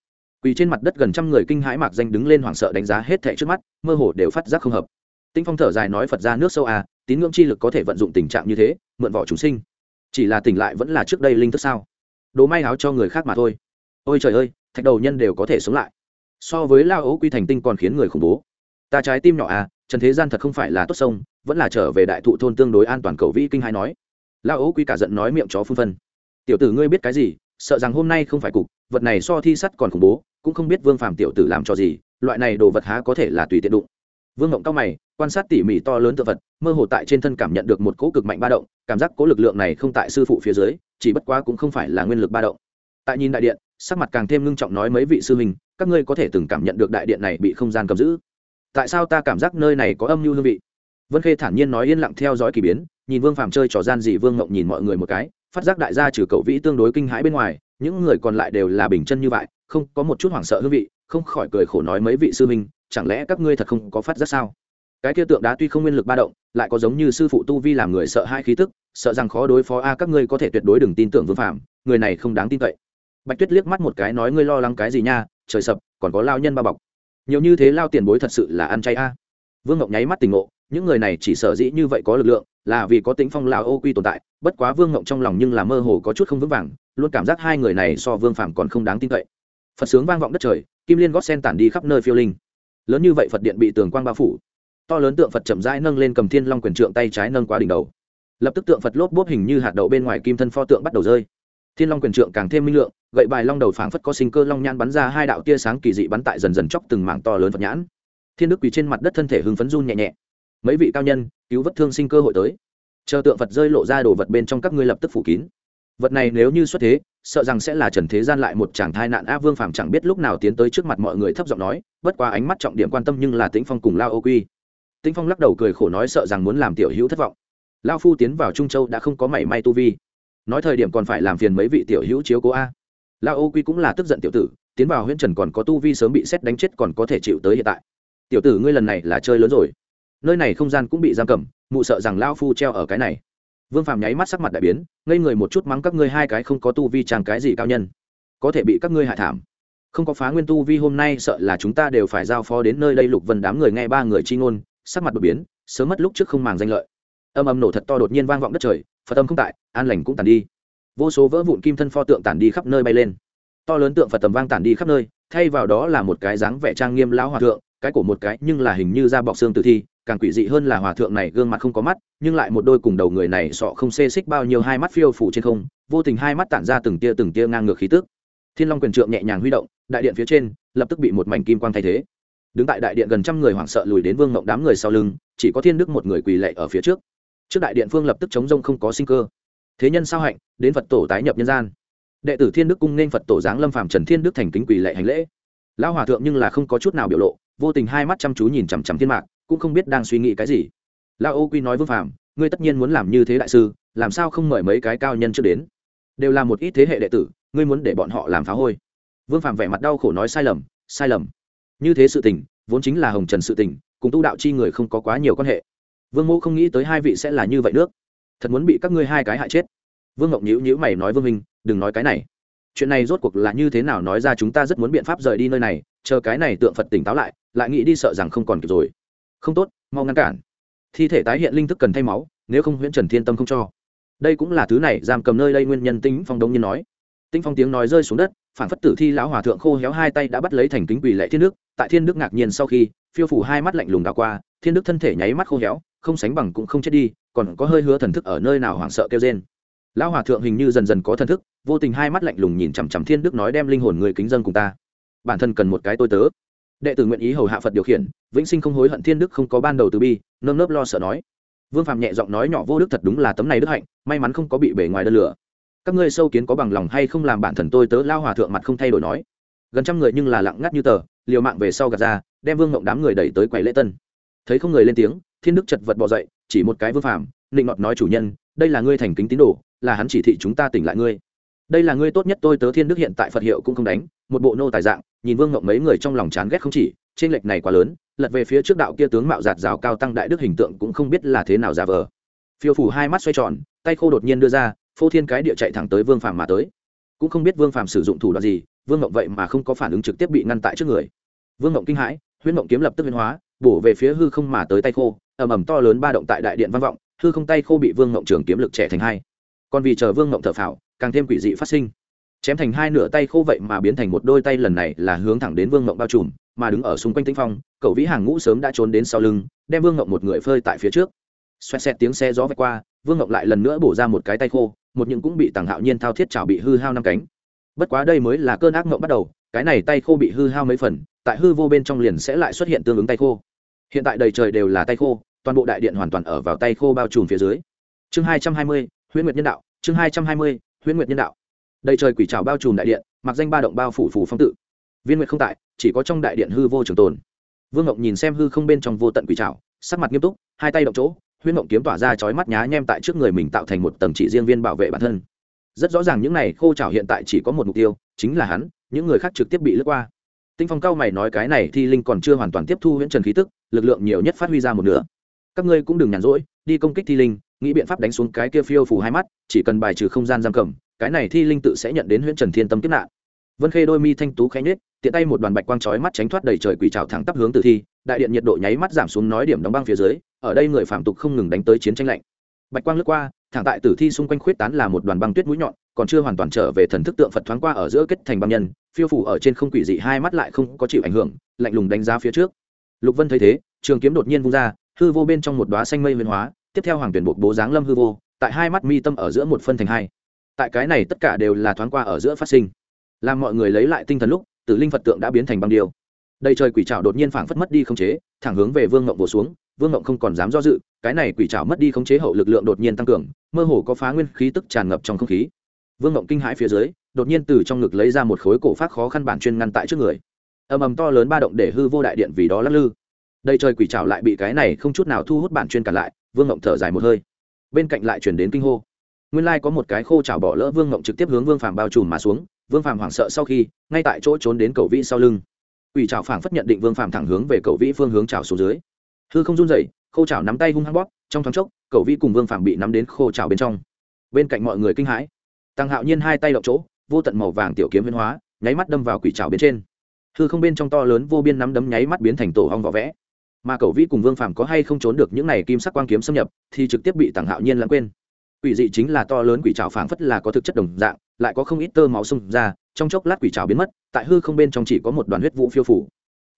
quỳ trên mặt đất gần trăm người kinh hãi mạc danh đứng lên hoảng sợ đánh giá hết thệ trước mắt, mơ hồ đều phát giác không hợp. Tinh phong thở dài nói phật ra nước sâu à tín ngưỡng chi lực có thể vận dụng tình trạng như thế, mượn vỏ chúng sinh. Chỉ là tỉnh lại vẫn là trước đây linh thức sao? Đố may áo cho người khác mà thôi. Ôi trời ơi, thạch đầu nhân đều có thể sống lại. So với lao ấu quy thành tinh còn khiến người khủng bố. Ta trái tim nhỏ à trần thế gian thật không phải là tốt sông, vẫn là trở về đại thụ thôn tương đối an toàn cầu vĩ kinh hai nói. Lao ấu quy cả giận nói miệng chó phun phân. Tiểu tử ngươi biết cái gì, sợ rằng hôm nay không phải cục, vật này so thi sắt còn khủng bố cũng không biết vương phàm tiểu tử làm cho gì, loại này đồ vật há có thể là tùy tiện đụng. Vương ngộng cao mày, quan sát tỉ mỉ to lớn tự vật, mơ hồ tại trên thân cảm nhận được một cỗ cực mạnh ba động, cảm giác cỗ lực lượng này không tại sư phụ phía dưới, chỉ bất quá cũng không phải là nguyên lực ba động. Tại nhìn đại điện, sắc mặt càng thêm ngưng trọng nói mấy vị sư huynh, các ngươi có thể từng cảm nhận được đại điện này bị không gian cầm giữ. Tại sao ta cảm giác nơi này có âm mưu hương vị? Vân khê thản nhiên nói yên lặng theo dõi k ỳ biến, nhìn vương phàm chơi trò gian gì vương ngộng nhìn mọi người một cái, phát giác đại gia trừ cậu vĩ tương đối kinh hãi bên ngoài những người còn lại đều là bình chân như vậy, không có một chút hoảng sợ hương vị, không khỏi cười khổ nói mấy vị sư huynh, chẳng lẽ các ngươi thật không có phát giác sao? Cái kia tượng đá tuy không nguyên lực ba động, lại có giống như sư phụ tu vi làm người sợ hai khí tức, sợ rằng khó đối phó a, các ngươi có thể tuyệt đối đừng tin tưởng vương phạm người này không đáng tin cậy. Bạch tuyết liếc mắt một cái nói ngươi lo lắng cái gì nha, trời sập, còn có lao nhân bao bọc. Nhiều như thế lao tiền bối thật sự là ăn chay a. Vương ngọc nháy mắt tình ngộ những người này chỉ sợ dĩ như vậy có lực lượng, là vì có tính phong lao ô quy tồn tại, bất quá vương ngộng trong lòng nhưng là mơ hồ có chút không vững vàng, luôn cảm giác hai người này so vương phạm còn không đáng tin cậy. Phật sướng vang vọng đất trời, kim liên gót sen tản đi khắp nơi phiêu linh. Lớn như vậy phật điện bị tường quang bao phủ. To lớn tượng phật chậm rãi nâng lên cầm thiên long quyền trượng tay trái nâng qua đỉnh đầu. Lập tức tượng phật lốp bốp hình như hạt đậu bên ngoài kim thân pho tượng bắt đầu rơi. Thiên long quyền trượng càng thêm minh lượng, gậy bài long đầu phảng phất có sinh cơ long nhan bắn ra hai đạo tia sáng kỳ dị bắn tại dần dần chóc từng mảng to lớn phật nhãn. Thiên đức quỳ trên mặt đất thân thể hưng phấn run nhẹ nhẹ mấy vị cao nhân, cứu vất thương sinh cơ hội tới. Chờ tượng phật rơi lộ ra đồ vật bên trong các ngươi lập tức phủ kín. Vật này nếu như xuất thế, sợ rằng sẽ là trần thế gian lại một chàng thai nạn a vương phàm chẳng biết lúc nào tiến tới trước mặt mọi người thấp giọng nói, bất qua ánh mắt trọng điểm quan tâm nhưng là tĩnh phong cùng lao ô quy. Tĩnh phong lắc đầu cười khổ nói sợ rằng muốn làm tiểu hữu thất vọng. Lao phu tiến vào trung châu đã không có mảy may tu vi. Nói thời điểm còn phải làm phiền mấy vị tiểu hữu chiếu cố a. Lao ô quy cũng là tức giận tiểu tử, tiến vào huyện trần còn có tu vi sớm bị xét đánh chết còn có thể chịu tới hiện tại. Tiểu tử ngươi lần này là chơi lớn rồi nơi này không gian cũng bị giam cầm, mụ sợ rằng lao phu treo ở cái này. Vương phàm nháy mắt sắc mặt đại biến, ngây người một chút mắng các ngươi hai cái không có tu vi chàng cái gì cao nhân. Có thể bị các ngươi hại thảm. Không có phá nguyên tu vi hôm nay sợ là chúng ta đều phải giao phó đến nơi đây lục vân đám người nghe ba người chi ngôn, sắc mặt đột biến, sớm mất lúc trước không màng danh lợi. Âm âm nổ thật to đột nhiên vang vọng đất trời, phật âm không tại, an lành cũng tàn đi. Vô số vỡ vụn kim thân pho tượng tàn đi khắp nơi bay lên. To lớn tượng phật tầm vang tàn đi khắp nơi, thay vào đó là một cái dáng vẻ trang nghiêm lão hòa thượng, cái của một cái nhưng là hình như da bọc xương tử thi càng quỷ dị hơn là hòa thượng này gương mặt không có mắt, nhưng lại một đôi cùng đầu người này sọ không xê xích bao nhiêu hai mắt phiêu phủ trên không, vô tình hai mắt tản ra từng tia từng tia ngang ngược khí tức. Thiên long quyền trượng nhẹ nhàng huy động, đại điện phía trên, lập tức bị một mảnh kim quang thay thế. Đứng tại đại điện gần trăm người hoảng sợ lùi đến vương mộng đám người sau lưng, chỉ có thiên đức một người quỳ lệ ở phía trước. Trước đại điện phương lập tức chống rông không có sinh cơ. Thế nhân sao hạnh, đến phật tổ tái nhập nhân gian. Đệ tử thiên đức cung nên phật tổ giáng lâm phàm trần thiên đức thành kính quỳ lệ hành lễ. Lão hòa thượng nhưng là không có chút nào biểu lộ, vô tình hai mắt chăm chú nhìn chằm chằm thiên mạc cũng không biết đang suy nghĩ cái gì. Lão ô quy nói vương phàm, ngươi tất nhiên muốn làm như thế đại sư, làm sao không mời mấy cái cao nhân trước đến? Đều là một ít thế hệ đệ tử, ngươi muốn để bọn họ làm phá hôi. Vương phàm vẻ mặt đau khổ nói sai lầm sai lầm. Như thế sự tình, vốn chính là hồng trần sự tình, cùng tu đạo chi người không có quá nhiều quan hệ. Vương mẫu không nghĩ tới hai vị sẽ là như vậy nước. Thật muốn bị các ngươi hai cái hại chết. Vương ngọc nhữ nhữ mày nói vương minh đừng nói cái này. Chuyện này rốt cuộc là như thế nào nói ra chúng ta rất muốn biện pháp rời đi nơi này, chờ cái này tượng phật tỉnh táo lại lại nghĩ đi sợ rằng không còn kịp rồi không tốt, mau ngăn cản. Thi thể tái hiện linh thức cần thay máu, nếu không huyễn trần thiên tâm không cho. Đây cũng là thứ này giam cầm nơi đây nguyên nhân tính phong đông nhiên nói. Tinh phong tiếng nói rơi xuống đất, phản phất tử thi lão hòa thượng khô héo hai tay đã bắt lấy thành kính quỳ lệ thiên đức, tại thiên đức ngạc nhiên sau khi, phiêu phủ hai mắt lạnh lùng đào qua, thiên đức thân thể nháy mắt khô héo, không sánh bằng cũng không chết đi, còn có hơi hứa thần thức ở nơi nào hoảng sợ kêu trên lão hòa thượng hình như dần dần có thần thức, vô tình hai mắt lạnh lùng nhìn chằm chằm thiên đức nói đem linh hồn người kính dân cùng ta. Bản thân cần một cái tôi tớ đệ tử nguyện ý hầu hạ phật điều khiển, vĩnh sinh không hối hận thiên đức không có ban đầu từ bi, nơm nớp lo sợ nói. Vương phạm nhẹ giọng nói nhỏ vô đức thật đúng là tấm này đức hạnh, may mắn không có bị bể ngoài đơn lửa. Các ngươi sâu kiến có bằng lòng hay không làm bản thần tôi tớ lao hòa thượng mặt không thay đổi nói. Gần trăm người nhưng là lặng ngắt như tờ, liều mạng về sau gạt ra, đem vương ngộng đám người đẩy tới quầy lễ tân. Thấy không người lên tiếng, thiên đức chật vật bỏ dậy, chỉ một cái vương phạm định ngọt nói chủ nhân, đây là ngươi thành kính tín đồ, là hắn chỉ thị chúng ta tỉnh lại ngươi đây là ngươi tốt nhất, tôi tớ thiên đức hiện tại phật hiệu cũng không đánh, một bộ nô tài dạng, nhìn vương ngộng mấy người trong lòng chán ghét không chỉ trên lệch này quá lớn, lật về phía trước đạo kia tướng mạo giạt rào cao tăng đại đức hình tượng cũng không biết là thế nào giả vờ. Phiêu phủ hai mắt xoay tròn, tay khô đột nhiên đưa ra, phô thiên cái địa chạy thẳng tới vương phàm mà tới. Cũng không biết vương phàm sử dụng thủ đoạn gì, vương ngộng vậy mà không có phản ứng trực tiếp bị ngăn tại trước người. Vương ngộng kinh hãi, huyễn ngộng kiếm lập tức biến hóa, bổ về phía hư không mà tới tay khô, ầm ầm to lớn ba động tại đại điện văn vọng, hư không tay khô bị vương ngộng trường kiếm lực trẻ thành hai. Còn vì chờ vương ngộng thở phào càng thêm quỷ dị phát sinh. Chém thành hai nửa tay khô vậy mà biến thành một đôi tay lần này là hướng thẳng đến vương ngộng bao trùm, mà đứng ở xung quanh tĩnh phong, cậu vĩ hàng ngũ sớm đã trốn đến sau lưng, đem vương ngộng một người phơi tại phía trước. Xoẹt xẹt tiếng xe gió vạch qua, vương ngộng lại lần nữa bổ ra một cái tay khô, một những cũng bị tàng hạo nhiên thao thiết chảo bị hư hao năm cánh. Bất quá đây mới là cơn ác ngộng bắt đầu, cái này tay khô bị hư hao mấy phần, tại hư vô bên trong liền sẽ lại xuất hiện tương ứng tay khô. Hiện tại đầy trời đều là tay khô, toàn bộ đại điện hoàn toàn ở vào tay khô bao trùm phía dưới. Chương hai trăm hai mươi, huyễn nguyệt nhân đạo, chương hai trăm hai mươi huyễn nguyệt nhân đạo. Đầy trời quỷ trào bao trùm đại điện, mặc danh ba động bao phủ phủ phong tự. Viên nguyệt không tại, chỉ có trong đại điện hư vô trường tồn. Vương ngọc nhìn xem hư không bên trong vô tận quỷ trào sắc mặt nghiêm túc, hai tay động chỗ, huyễn ngọc kiếm tỏa ra chói mắt nhá nhem tại trước người mình tạo thành một tầng chỉ riêng viên bảo vệ bản thân. Rất rõ ràng những này khô trào hiện tại chỉ có một mục tiêu, chính là hắn, những người khác trực tiếp bị lướt qua. Tinh phong cao mày nói cái này thi linh còn chưa hoàn toàn tiếp thu huyễn trần khí tức, lực lượng nhiều nhất phát huy ra một nửa. Các ngươi cũng đừng nhàn rỗi, đi công kích thi linh nghĩ biện pháp đánh xuống cái kia phiêu phủ hai mắt, chỉ cần bài trừ không gian giam cầm, cái này thi linh tự sẽ nhận đến huyễn trần thiên tâm kiếp nạn. Vân khê đôi mi thanh tú khẽ nhếch, tiện tay một đoàn bạch quang chói mắt tránh thoát đầy trời quỷ trào thẳng tắp hướng tử thi, đại điện nhiệt độ nháy mắt giảm xuống nói điểm đóng băng phía dưới, ở đây người phạm tục không ngừng đánh tới chiến tranh lạnh. Bạch quang lướt qua, thẳng tại tử thi xung quanh khuyết tán là một đoàn băng tuyết mũi nhọn, còn chưa hoàn toàn trở về thần thức tượng phật thoáng qua ở giữa kết thành băng nhân, phiêu phủ ở trên không quỷ dị hai mắt lại không có chịu ảnh hưởng, lạnh lùng đánh giá phía trước. Lục vân thấy thế, trường kiếm đột nhiên vung ra, hư vô bên trong một đóa xanh mây huyền hóa tiếp theo hoàng tuyển buộc bố dáng lâm hư vô, tại hai mắt mi tâm ở giữa một phân thành hai. Tại cái này tất cả đều là thoáng qua ở giữa phát sinh. Làm mọi người lấy lại tinh thần lúc, tử linh phật tượng đã biến thành băng điêu. Đầy trời quỷ trào đột nhiên phảng phất mất đi không chế, thẳng hướng về vương ngộng vỗ xuống, vương ngộng không còn dám do dự, cái này quỷ trào mất đi khống chế hậu lực lượng đột nhiên tăng cường, mơ hồ có phá nguyên khí tức tràn ngập trong không khí. Vương ngộng kinh hãi phía dưới, đột nhiên từ trong ngực lấy ra một khối cổ phát khó khăn bản chuyên ngăn tại trước người. Ầm ầm to lớn ba động để hư vô đại điện vì đó lắc lư. Đầy trời quỷ trào lại bị cái này không chút nào thu hút bản chuyên cản lại vương ngộng thở dài một hơi. Bên cạnh lại chuyển đến kinh hô. Nguyên lai có một cái khô chảo bỏ lỡ vương ngộng trực tiếp hướng vương phàm bao trùm mà xuống, vương phàm hoảng sợ sau khi, ngay tại chỗ trốn đến cầu vĩ sau lưng. Quỷ Chảo phảng phất nhận định vương phàm thẳng hướng về cầu vĩ phương hướng chảo xuống dưới. Hư không run dậy khô chảo nắm tay hung hăng bóp, trong thoáng chốc, cầu vi cùng vương phạm bị nắm đến khô chảo bên trong. Bên cạnh mọi người kinh hãi. Tăng hạo nhiên hai tay đậu chỗ, vô tận màu vàng tiểu kiếm biến hóa, nháy mắt đâm vào quỷ trào bên trên. Hư không bên trong to lớn vô biên nắm đấm nháy mắt biến thành tổ hong vỏ vẽ mà cậu vĩ cùng vương phạm có hay không trốn được những này kim sắc quang kiếm xâm nhập, thì trực tiếp bị tàng hạo nhiên lãng quên. Quỷ dị chính là to lớn quỷ trào phảng phất là có thực chất đồng dạng, lại có không ít tơ máu xông ra, trong chốc lát quỷ trào biến mất, tại hư không bên trong chỉ có một đoàn huyết vụ phiêu phủ.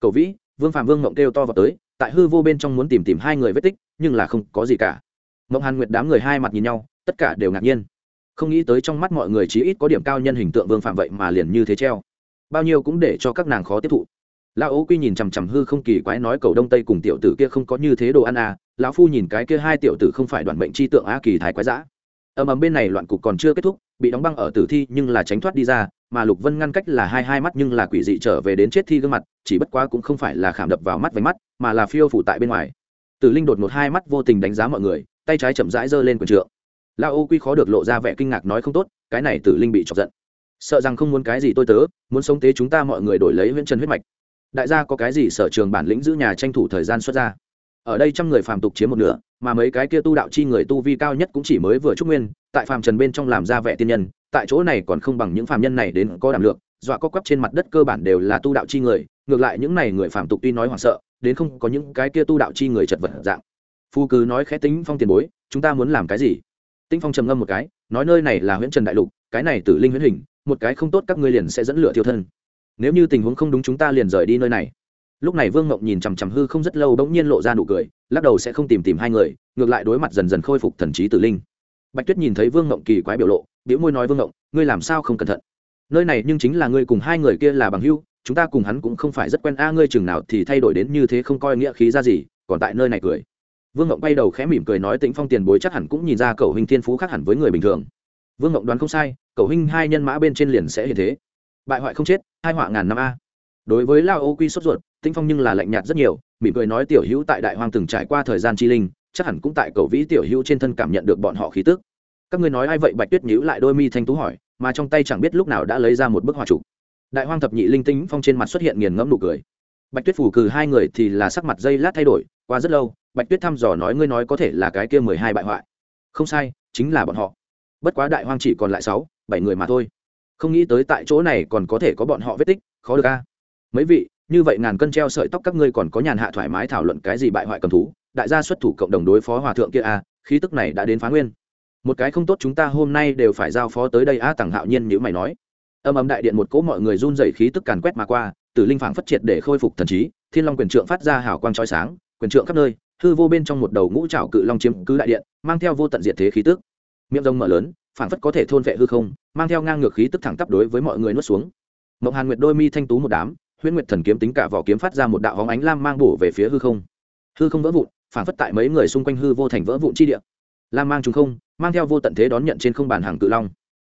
Cậu vĩ, vương phạm vương mộng kêu to vào tới, tại hư vô bên trong muốn tìm tìm hai người vết tích, nhưng là không có gì cả. Mộng hàn nguyệt đám người hai mặt nhìn nhau, tất cả đều ngạc nhiên. Không nghĩ tới trong mắt mọi người chí ít có điểm cao nhân hình tượng vương phạm vậy mà liền như thế treo. Bao nhiêu cũng để cho các nàng khó tiếp thụ lão ố quy nhìn chằm chằm hư không kỳ quái nói cầu đông tây cùng tiểu tử kia không có như thế đồ ăn à lão phu nhìn cái kia hai tiểu tử không phải đoàn bệnh chi tượng a kỳ thái quái dã. Ầm ầm bên này loạn cục còn chưa kết thúc, bị đóng băng ở tử thi nhưng là tránh thoát đi ra, mà lục vân ngăn cách là hai hai mắt nhưng là quỷ dị trở về đến chết thi gương mặt, chỉ bất quá cũng không phải là khảm đập vào mắt vánh mắt, mà là phiêu phủ tại bên ngoài. Tử linh đột một hai mắt vô tình đánh giá mọi người, tay trái chậm rãi giơ lên quần trượng. Lão ô quy khó được lộ ra vẻ kinh ngạc nói không tốt, cái này tử linh bị chọc giận. Sợ rằng không muốn cái gì tôi tớ, muốn sống tế chúng ta mọi người đổi lấy huyễn Trần huyết mạch đại gia có cái gì sở trường bản lĩnh giữ nhà tranh thủ thời gian xuất ra? Ở đây trăm người phàm tục chiếm một nửa, mà mấy cái kia tu đạo chi người tu vi cao nhất cũng chỉ mới vừa trúc nguyên, tại phàm trần bên trong làm ra vẻ tiên nhân, tại chỗ này còn không bằng những phàm nhân này đến có đảm lượng, dọa có quắp trên mặt đất cơ bản đều là tu đạo chi người, ngược lại những này người phàm tục tuy nói hoảng sợ, đến không có những cái kia tu đạo chi người chật vật dạng. Phu cứ nói khẽ tính phong tiền bối, chúng ta muốn làm cái gì? Tinh phong trầm ngâm một cái, nói nơi này là huyễn trần đại lục, cái này tử linh huyễn hình, một cái không tốt các ngươi liền sẽ dẫn lửa thiêu thân nếu như tình huống không đúng chúng ta liền rời đi nơi này. Lúc này vương ngộng nhìn chằm chằm hư không rất lâu bỗng nhiên lộ ra nụ cười, lắc đầu sẽ không tìm tìm hai người, ngược lại đối mặt dần dần khôi phục thần trí tử linh. Bạch tuyết nhìn thấy vương ngộng kỳ quái biểu lộ biểu môi nói vương ngộng ngươi làm sao không cẩn thận? Nơi này nhưng chính là ngươi cùng hai người kia là bằng hưu chúng ta cùng hắn cũng không phải rất quen, a, ngươi chừng nào thì thay đổi đến như thế không coi nghĩa khí ra gì, còn tại nơi này cười. Vương ngộng bay đầu khẽ mỉm cười nói, tĩnh phong tiền bối chắc hẳn cũng nhìn ra cầu hình thiên phú khác hẳn với người bình thường. Vương ngộng đoán không sai cầu hình hai nhân mã bên trên liền sẽ hiện thế bại hoại không chết, hai họa ngàn năm a. Đối với lao ô quy sốt ruột tinh phong nhưng là lạnh nhạt rất nhiều, mỉm cười nói tiểu hữu tại đại hoang từng trải qua thời gian chi linh, chắc hẳn cũng tại cầu vĩ tiểu hữu trên thân cảm nhận được bọn họ khí tức. Các ngươi nói ai vậy? Bạch tuyết nhíu lại đôi mi thanh tú hỏi, mà trong tay chẳng biết lúc nào đã lấy ra một bức họa trụ đại hoang thập nhị linh tinh phong trên mặt xuất hiện nghiền ngẫm nụ cười. Bạch tuyết phủ cừ hai người thì là sắc mặt dây lát thay đổi, qua rất lâu, bạch tuyết thăm dò nói ngươi nói có thể là cái kia mười hai bại hoại. Không sai, chính là bọn họ. Bất quá đại hoang chỉ còn lại sáu, bảy người mà thôi không nghĩ tới tại chỗ này còn có thể có bọn họ vết tích, khó được a. Mấy vị, như vậy ngàn cân treo sợi tóc các ngươi còn có nhàn hạ thoải mái thảo luận cái gì bại hoại cầm thú, đại gia xuất thủ cộng đồng đối phó hòa thượng kia a, khí tức này đã đến phá nguyên. Một cái không tốt chúng ta hôm nay đều phải giao phó tới đây a, tằng hạo nhiên như mày nói. Âm âm đại điện một cỗ mọi người run dày khí tức càn quét mà qua, tử linh phảng phất triệt để khôi phục thần trí, thiên long quyền trượng phát ra hào quang trói sáng, quyền trượng khắp nơi, hư vô bên trong một đầu ngũ trảo cự long chiếm cứ đại điện, mang theo vô tận diệt thế khí tức. Miệng rông mở lớn phảng phất có thể thôn vệ hư không, mang theo ngang ngược khí tức thẳng tắp đối với mọi người nuốt xuống. Mộng hàn nguyệt đôi mi thanh tú một đám, huyễn nguyệt thần kiếm tính cả vỏ kiếm phát ra một đạo hóng ánh lam mang bổ về phía hư không. Hư không vỡ vụn, phảng phất tại mấy người xung quanh hư vô thành vỡ vụn chi địa. Lam mang trùng không, mang theo vô tận thế đón nhận trên không bàn hàng cự long.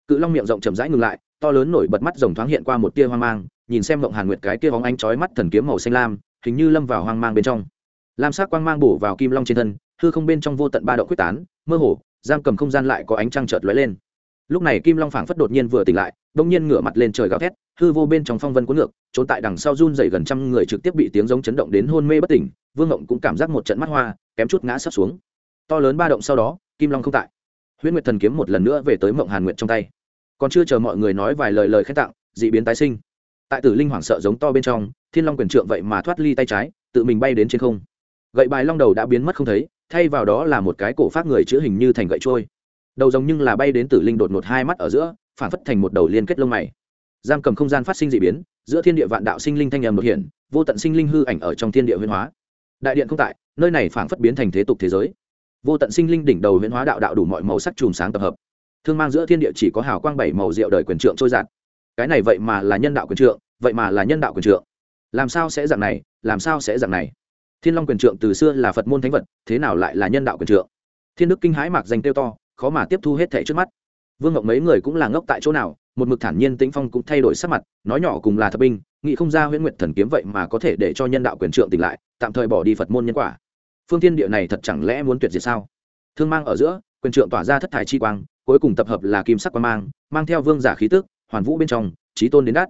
Cự long miệng rộng chậm rãi ngừng lại, to lớn nổi bật mắt rồng thoáng hiện qua một tia hoang mang, nhìn xem mộng hàn nguyệt cái kia hóng ánh chói mắt thần kiếm màu xanh lam, hình như lâm vào hoang mang bên trong. Lam sắc quang mang bổ vào kim long trên thân, hư không bên trong vô tận ba độ quyết tán, mơ hồ giam cầm không gian lại có ánh trăng chợt lóe lên. Lúc này kim long phảng phất đột nhiên vừa tỉnh lại bỗng nhiên ngửa mặt lên trời gào thét, hư vô bên trong phong vân cuốn ngược, trốn tại đằng sau run dày gần trăm người trực tiếp bị tiếng giống chấn động đến hôn mê bất tỉnh, vương ngộng cũng cảm giác một trận mắt hoa, kém chút ngã sắp xuống. To lớn ba động sau đó, kim long không tại. Huyễn nguyệt thần kiếm một lần nữa về tới mộng hàn nguyệt trong tay. Còn chưa chờ mọi người nói vài lời lời khen tặng, dị biến tái sinh. Tại tử linh hoảng sợ giống to bên trong, thiên long quyền trượng vậy mà thoát ly tay trái, tự mình bay đến trên không. Gậy bài long đầu đã biến mất không thấy thay vào đó là một cái cổ phát người chữ hình như thành gậy trôi. Đầu giống nhưng là bay đến tử linh đột ngột hai mắt ở giữa, phản phất thành một đầu liên kết lông mày. Giam cầm không gian phát sinh d ị biến, giữa thiên địa vạn đạo sinh linh thanh nhầm đột hiện, vô tận sinh linh hư ảnh ở trong thiên địa huyên hóa. Đại điện không tại, nơi này phản phất biến thành thế tục thế giới. Vô tận sinh linh đỉnh đầu huyên hóa đạo đạo đủ mọi màu sắc chùm sáng tập hợp. Thương mang giữa thiên địa chỉ có hào quang bảy màu rượu đời quyền trượng trôi giạt cái này vậy mà là nhân đạo quyền trượng, vậy mà là nhân đạo quyền trượng. Làm sao sẽ dạng này, làm sao sẽ dạng này? Thiên long quyền trượng từ xưa là phật môn thánh vật, thế nào lại là nhân đạo quyền trượng? Thiên đức kinh hãi mạc danh tiêu to, khó mà tiếp thu hết thẻ trước mắt. Vương ngọc mấy người cũng là ngốc tại chỗ nào, một mực thản nhiên tĩnh phong cũng thay đổi sắc mặt, nói nhỏ cùng là thập binh nghị không ra huyễn nguyệt thần kiếm vậy mà có thể để cho nhân đạo quyền trượng tỉnh lại, tạm thời bỏ đi phật môn nhân quả. Phương thiên địa này thật chẳng lẽ muốn tuyệt diệt sao? Thương mang ở giữa, quyền trượng tỏa ra thất thải chi quang, cuối cùng tập hợp là kim sắc quang mang mang theo vương giả khí tức, hoàn vũ bên trong trí tôn đến đát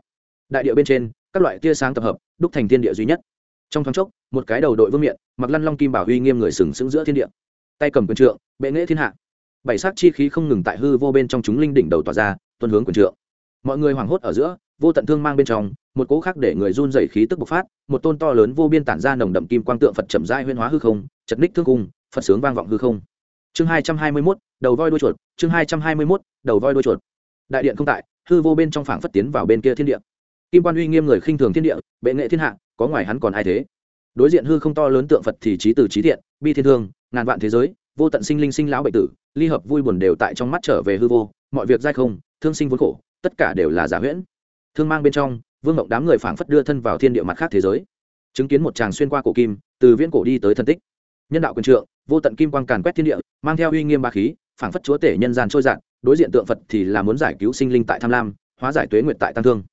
đại địa bên trên, các loại tia sáng tập hợp, đúc thành thiên địa duy nhất trong thoáng chốc, một cái đầu đội vương miện, mặc lăn long kim bảo huy nghiêm người sừng sững giữa thiên địa. Tay cầm quyền trượng, bệ nghệ thiên hạ. Bảy sắc chi khí không ngừng tại hư vô bên trong chúng linh đỉnh đầu tỏa ra, tuân hướng quyền trượng. Mọi người hoảng hốt ở giữa, vô tận thương mang bên trong, một cỗ khác để người run dày khí tức bộc phát, một tôn to lớn vô biên tản ra nồng đậm kim quang tượng phật chậm rãi huyên hóa hư không, chật ních thương cung, phật sướng vang vọng hư không. Chương hai trăm hai mươi mốt, đầu voi đuôi chuột, chương hai trăm hai mươi mốt, đầu voi đuôi chuột. Đại điện không tại, hư vô bên trong phảng phất tiến vào bên kia thiên địa kim quan uy nghiêm người khinh thường thiên địa, bệ nghệ thiên hạ, có ngoài hắn còn ai thế? Đối diện hư không to lớn tượng phật thì trí từ trí thiện, bi thiên thương, ngàn vạn thế giới, vô tận sinh linh sinh lão bệnh tử, ly hợp vui buồn đều tại trong mắt trở về hư vô, mọi việc dai không, thương sinh vốn khổ, tất cả đều là giả huyễn. Thương mang bên trong, vương ngộng đám người phảng phất đưa thân vào thiên địa mặt khác thế giới. Chứng kiến một chàng xuyên qua cổ kim, từ viễn cổ đi tới thân tích. Nhân đạo quyền trượng, vô tận kim quang càn quét thiên địa, mang theo uy nghiêm ba khí, phảng phất chúa tể nhân gian trôi dạt, đối diện tượng phật thì là muốn giải cứu sinh linh tại tham lam, hóa giải tuế nguyệt tại tăng thương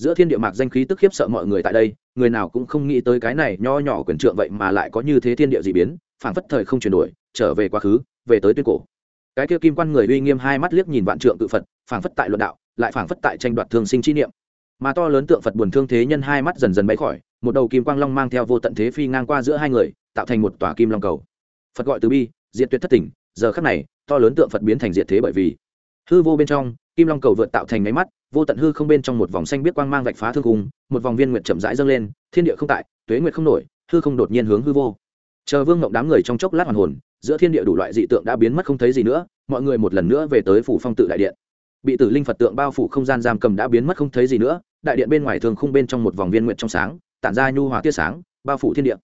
giữa thiên địa mạc danh khí tức khiếp sợ mọi người tại đây, người nào cũng không nghĩ tới cái này nho nhỏ quyền trượng vậy mà lại có như thế thiên địa d ị biến, phảng phất thời không chuyển đổi, trở về quá khứ, về tới tuyên cổ. Cái kia kim quan người uy nghiêm hai mắt liếc nhìn vạn trượng tự phật, phảng phất tại luận đạo, lại phảng phất tại tranh đoạt thương sinh chi niệm. Mà to lớn tượng phật buồn thương thế nhân hai mắt dần dần bay khỏi, một đầu kim quang long mang theo vô tận thế phi ngang qua giữa hai người, tạo thành một tòa kim long cầu. Phật gọi từ bi diện tuyệt thất tỉnh giờ khắc này, to lớn tượng phật biến thành diệt thế bởi vì hư vô bên trong, kim long cầu vượt tạo thành máy mắt vô tận hư không bên trong một vòng xanh biết quang mang vạch phá thương cung một vòng viên nguyệt chậm rãi dâng lên, thiên địa không tại, tuế nguyệt không nổi, hư không đột nhiên hướng hư vô. Chờ vương ngộng đám người trong chốc lát hoàn hồn, giữa thiên địa đủ loại dị tượng đã biến mất không thấy gì nữa, mọi người một lần nữa về tới phủ phong tự đại điện. Bị tử linh phật tượng bao phủ không gian giam cầm đã biến mất không thấy gì nữa, đại điện bên ngoài thường khung bên trong một vòng viên nguyện trong sáng, tản ra nhu hòa tia sáng, bao phủ thiên địa.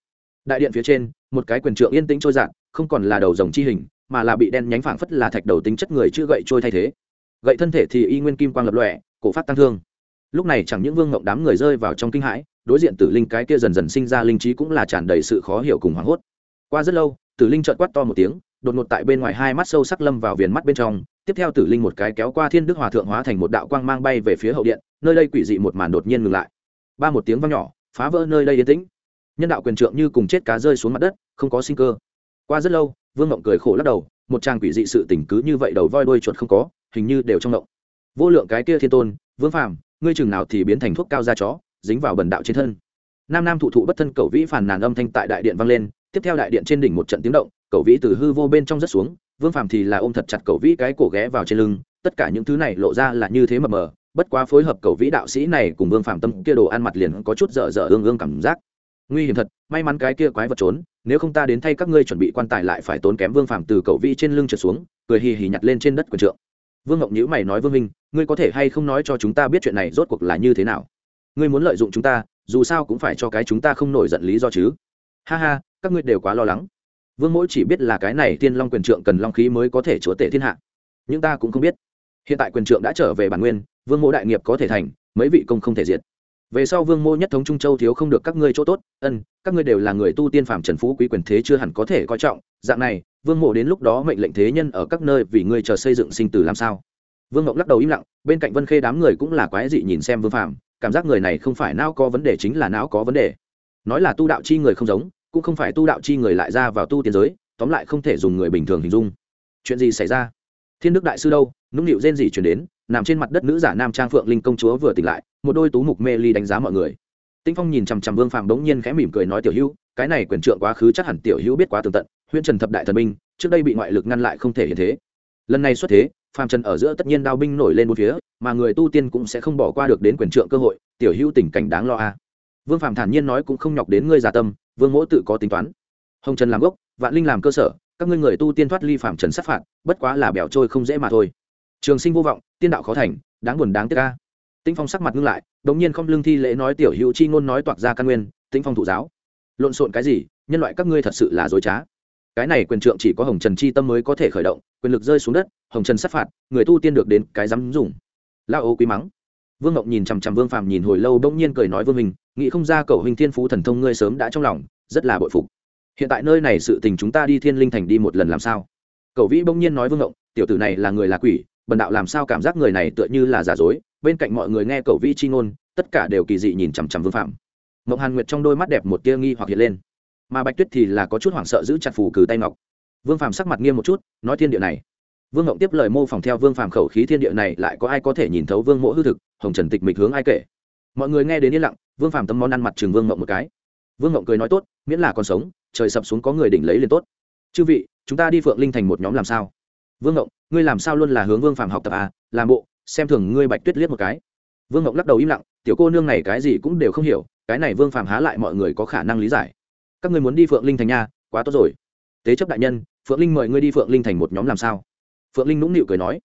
Đại điện phía trên, một cái quyền trượng yên tĩnh trôi dạt, không còn là đầu rồng chi hình, mà là bị đen nhánh phảng phất là thạch đầu tính chất người chữ gậy trôi thay thế. Gậy thân thể thì y nguyên kim quang lập lòe cổ phát tăng thương. Lúc này chẳng những vương ngộng đám người rơi vào trong kinh hãi, đối diện tử linh cái kia dần dần sinh ra linh trí cũng là tràn đầy sự khó hiểu cùng hoảng hốt. Qua rất lâu, tử linh trợn quát to một tiếng, đột ngột tại bên ngoài hai mắt sâu sắc lâm vào viền mắt bên trong. Tiếp theo tử linh một cái kéo qua thiên đức hòa thượng hóa thành một đạo quang mang bay về phía hậu điện, nơi đây quỷ dị một màn đột nhiên ngừng lại. Ba một tiếng vang nhỏ, phá vỡ nơi đây yên tĩnh. Nhân đạo quyền trượng như cùng chết cá rơi xuống mặt đất, không có sinh cơ. Qua rất lâu, vương ngộng cười khổ lắc đầu, một trang quỷ dị sự tình cứ như vậy đầu voi đuôi chuột không có, hình như đều trong ngộng vô lượng cái kia thiên tôn, vương phàm, ngươi chừng nào thì biến thành thuốc cao da chó, dính vào bần đạo trên thân. Nam nam thụ thụ bất thân cầu vĩ phản nàn âm thanh tại đại điện vang lên, tiếp theo đại điện trên đỉnh một trận tiếng động cầu vĩ từ hư vô bên trong rất xuống, vương phàm thì là ôm thật chặt cầu vĩ cái cổ ghé vào trên lưng, tất cả những thứ này lộ ra là như thế mờ mờ, bất quá phối hợp cầu vĩ đạo sĩ này cùng vương phàm tâm kia đồ ăn mặt liền có chút dở dở ương ương cảm giác. Nguy hiểm thật, may mắn cái kia quái vật trốn, nếu không ta đến thay các ngươi chuẩn bị quan tài lại phải tốn kém vương phàm từ cầu vĩ trên lưng trượt xuống, cười hì hì nhặt lên trên đất quần trượng vương ngọc nhữ mày nói, vương minh, ngươi có thể hay không nói cho chúng ta biết chuyện này rốt cuộc là như thế nào? Ngươi muốn lợi dụng chúng ta, dù sao cũng phải cho cái chúng ta không nổi giận lý do chứ. Ha ha, các ngươi đều quá lo lắng. Vương mỗi chỉ biết là cái này tiên long quyền trượng cần long khí mới có thể chúa tể thiên hạ. Nhưng ta cũng không biết. Hiện tại quyền trượng đã trở về bản nguyên, vương mỗ đại nghiệp có thể thành, mấy vị công không thể diệt. Về sau vương mô nhất thống trung châu thiếu không được các ngươi chỗ tốt, ân, các ngươi đều là người tu tiên phàm trần phú quý quyền thế chưa hẳn có thể coi trọng, dạng này vương mộ đến lúc đó mệnh lệnh thế nhân ở các nơi vì ngươi chờ xây dựng sinh tử làm sao? Vương ngọc lắc đầu im lặng, bên cạnh vân khê đám người cũng là quái dị nhìn xem vương phàm, cảm giác người này không phải não có vấn đề chính là não có vấn đề. Nói là tu đạo chi người không giống, cũng không phải tu đạo chi người lại ra vào tu tiên giới, tóm lại không thể dùng người bình thường hình dung. Chuyện gì xảy ra? Thiên đức đại sư đâu? Nũng nịu rên gì chuyển đến, nằm trên mặt đất nữ giả nam trang phượng linh công chúa vừa tỉnh lại, một đôi tú mục mê ly đánh giá mọi người. Tinh phong nhìn chằm chằm vương phàm đống nhiên khẽ mỉm cười nói, tiểu hữu, cái này quyền trượng quá khứ chắc hẳn tiểu hữu biết quá tường tận huyện trần thập đại thần binh, trước đây bị ngoại lực ngăn lại không thể hiện thế. Lần này xuất thế, phàm trần ở giữa tất nhiên đao binh nổi lên một phía, mà người tu tiên cũng sẽ không bỏ qua được đến quyền trượng cơ hội, tiểu hữu tình cảnh đáng lo a. Vương phàm thản nhiên nói cũng không nhọc đến ngươi già tâm, vương mỗ tự có tính toán. Hồng trần làm gốc, vạn linh làm cơ sở, các ngươi người tu tiên thoát ly phạm trần sát phạt, bất quá là bẻo trôi không dễ mà thôi. Trường sinh vô vọng, tiên đạo khó thành, đáng buồn đáng tiếc ca tĩnh phong sắc mặt ngưng lại, đống nhiên không lương thi lễ nói tiểu hữu chi ngôn nói toạc ra căn nguyên, tĩnh phong thụ giáo. Lộn xộn cái gì, nhân loại các ngươi thật sự là dối trá cái này quyền trượng chỉ có hồng trần chi tâm mới có thể khởi động, quyền lực rơi xuống đất, hồng trần sát phạt, người tu tiên được đến cái dám dùng. Lao ô quý mắng. Vương ngọc nhìn chằm chằm vương phàm nhìn hồi lâu bỗng nhiên cười nói vương mình nghĩ không ra cầu hình thiên phú thần thông ngươi sớm đã trong lòng, rất là bội phục. Hiện tại nơi này sự tình chúng ta đi thiên linh thành đi một lần làm sao? Cầu vĩ bỗng nhiên nói vương ngộng tiểu tử này là người là quỷ, bần đạo làm sao cảm giác người này tựa như là giả dối? Bên cạnh mọi người nghe cầu vĩ chi ngôn, tất cả đều kỳ dị nhìn chằm chằm vương phạm mộng hàn nguyệt trong đôi mắt đẹp một tia nghi hoặc hiện lên mà bạch tuyết thì là có chút hoảng sợ giữ chặt phù cử tay ngọc. Vương phàm sắc mặt nghiêm một chút, nói thiên địa này. Vương ngộng tiếp lời mô phỏng theo vương phàm khẩu khí thiên địa này, lại có ai có thể nhìn thấu vương mộ hư thực, hồng trần tịch mịch hướng ai kể. Mọi người nghe đến yên lặng, vương phàm tâm món ăn mặt trường vương ngộng một cái. Vương ngộng cười nói tốt, miễn là còn sống, trời sập xuống có người đỉnh lấy liền tốt. Chư vị, chúng ta đi phượng linh thành một nhóm làm sao? Vương ngộng, ngươi làm sao luôn là hướng vương phàm học tập à? Làm bộ, xem thường ngươi bạch tuyết liếc một cái. Vương ngộng lắc đầu im lặng, tiểu cô nương này cái gì cũng đều không hiểu, cái này vương phàm há lại mọi người có khả năng lý giải các ngươi muốn đi phượng linh thành nha, quá tốt rồi. Tế chấp đại nhân, phượng linh mời ngươi đi phượng linh thành một nhóm làm sao? Phượng linh nũng nịu cười nói.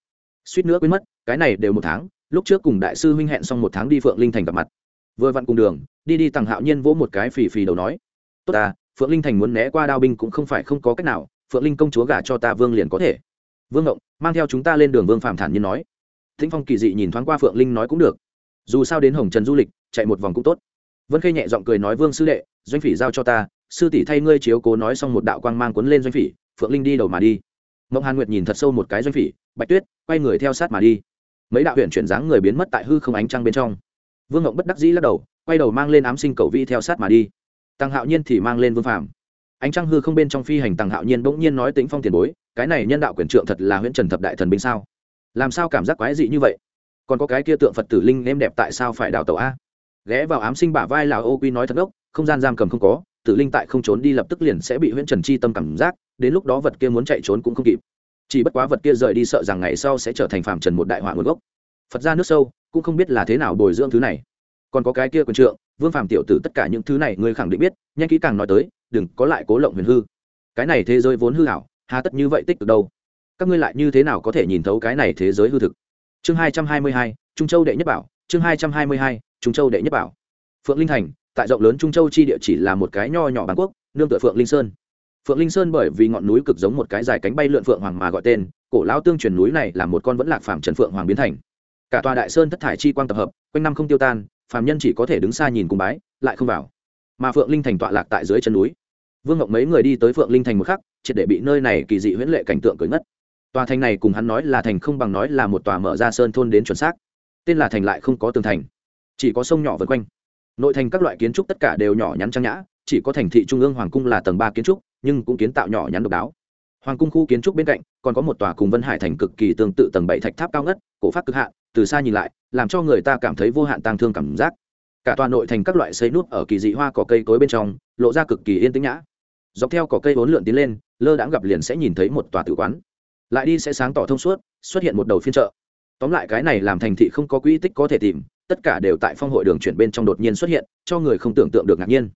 Suýt nữa quên mất, cái này đều một tháng, lúc trước cùng đại sư huynh hẹn xong một tháng đi phượng linh thành gặp mặt. Vừa vặn cùng đường, đi đi tằng hạo nhiên vỗ một cái phì phì đầu nói. Tốt à phượng linh thành muốn né qua đao binh cũng không phải không có cách nào, phượng linh công chúa gả cho ta vương liền có thể. Vương ngộng, mang theo chúng ta lên đường vương phạm thản nhiên nói. Thính phong kỳ dị nhìn thoáng qua phượng linh nói cũng được. Dù sao đến hồng trần du lịch, chạy một vòng cũng tốt. Vân khê nhẹ giọng cười nói, vương sư đệ, doanh phỉ giao cho ta sư tỷ thay ngươi chiếu cố nói xong một đạo quang mang cuốn lên doanh phỉ, phượng linh đi đầu mà đi. Mộng hàn nguyệt nhìn thật sâu một cái doanh phỉ, bạch tuyết, quay người theo sát mà đi. Mấy đạo huyện chuyển dáng người biến mất tại hư không ánh trăng bên trong. Vương ngộng bất đắc dĩ lắc đầu, quay đầu mang lên ám sinh cầu vi theo sát mà đi. Tăng hạo nhiên thì mang lên vương phạm ánh trăng hư không bên trong phi hành tăng hạo nhiên bỗng nhiên nói tĩnh phong tiền bối, cái này nhân đạo quyền trượng thật là huyện trần thập đại thần binh sao? Làm sao cảm giác quái dị như vậy? Còn có cái kia tượng phật tử linh em đẹp tại sao phải đào tàu a? Ghé vào ám sinh bả vai là ô quy nói thật ốc không gian giam cầm không có tử linh tại không trốn đi lập tức liền sẽ bị huyễn trần chi tâm cảm giác, đến lúc đó vật kia muốn chạy trốn cũng không kịp. Chỉ bất quá vật kia rời đi sợ rằng ngày sau sẽ trở thành phạm trần một đại họa nguồn gốc. Phật ra nước sâu, cũng không biết là thế nào bồi dưỡng thứ này. Còn có cái kia quyền trượng, vương phạm tiểu tử tất cả những thứ này ngươi khẳng định biết, nhanh kỹ càng nói tới, đừng có lại cố lộng huyền hư. Cái này thế giới vốn hư hảo hà tất như vậy tích cực đâu? Các ngươi lại như thế nào có thể nhìn thấu cái này thế giới hư thực? Chương hai trăm hai mươi hai, trung châu đệ nhất bảo, chương hai trăm hai mươi hai, trung châu đệ nhất bảo. Phượng linh thành tại rộng lớn trung châu chi địa chỉ là một cái nho nhỏ bán quốc, nương tựa phượng linh sơn. Phượng linh sơn bởi vì ngọn núi cực giống một cái dài cánh bay lượn phượng hoàng mà gọi tên, cổ lão tương truyền núi này là một con vẫn lạc phàm trần phượng hoàng biến thành. Cả tòa đại sơn thất thải chi quang tập hợp, quanh năm không tiêu tan, phàm nhân chỉ có thể đứng xa nhìn cùng bái, lại không vào. Mà phượng linh thành tọa lạc tại dưới chân núi. Vương ngọc mấy người đi tới phượng linh thành một khắc, triệt để bị nơi này kỳ dị huyễn lệ cảnh tượng cưới ngất. Tòa thành này cùng hắn nói là thành không bằng nói là một tòa mở ra sơn thôn đến chuẩn xác. Tên là thành lại không có tường thành, chỉ có sông nhỏ vân quanh nội thành các loại kiến trúc tất cả đều nhỏ nhắn trang nhã, chỉ có thành thị trung ương hoàng cung là tầng ba kiến trúc, nhưng cũng kiến tạo nhỏ nhắn độc đáo. Hoàng cung khu kiến trúc bên cạnh còn có một tòa cùng vân hải thành cực kỳ tương tự tầng bảy thạch tháp cao ngất, cổ phát cực hạn từ xa nhìn lại, làm cho người ta cảm thấy vô hạn tang thương cảm giác. Cả tòa nội thành các loại xây nút ở kỳ dị hoa cỏ cây cối bên trong, lộ ra cực kỳ yên tĩnh nhã. Dọc theo cỏ cây vốn lượn tiến lên, lơ đãng gặp liền sẽ nhìn thấy một tòa tử quán. Lại đi sẽ sáng tỏ thông suốt, xuất hiện một đầu phiên chợ. Tóm lại cái này làm thành thị không có quỹ tích có thể tìm tất cả đều tại phong hội đường chuyển bên trong đột nhiên xuất hiện, cho người không tưởng tượng được ngạc nhiên.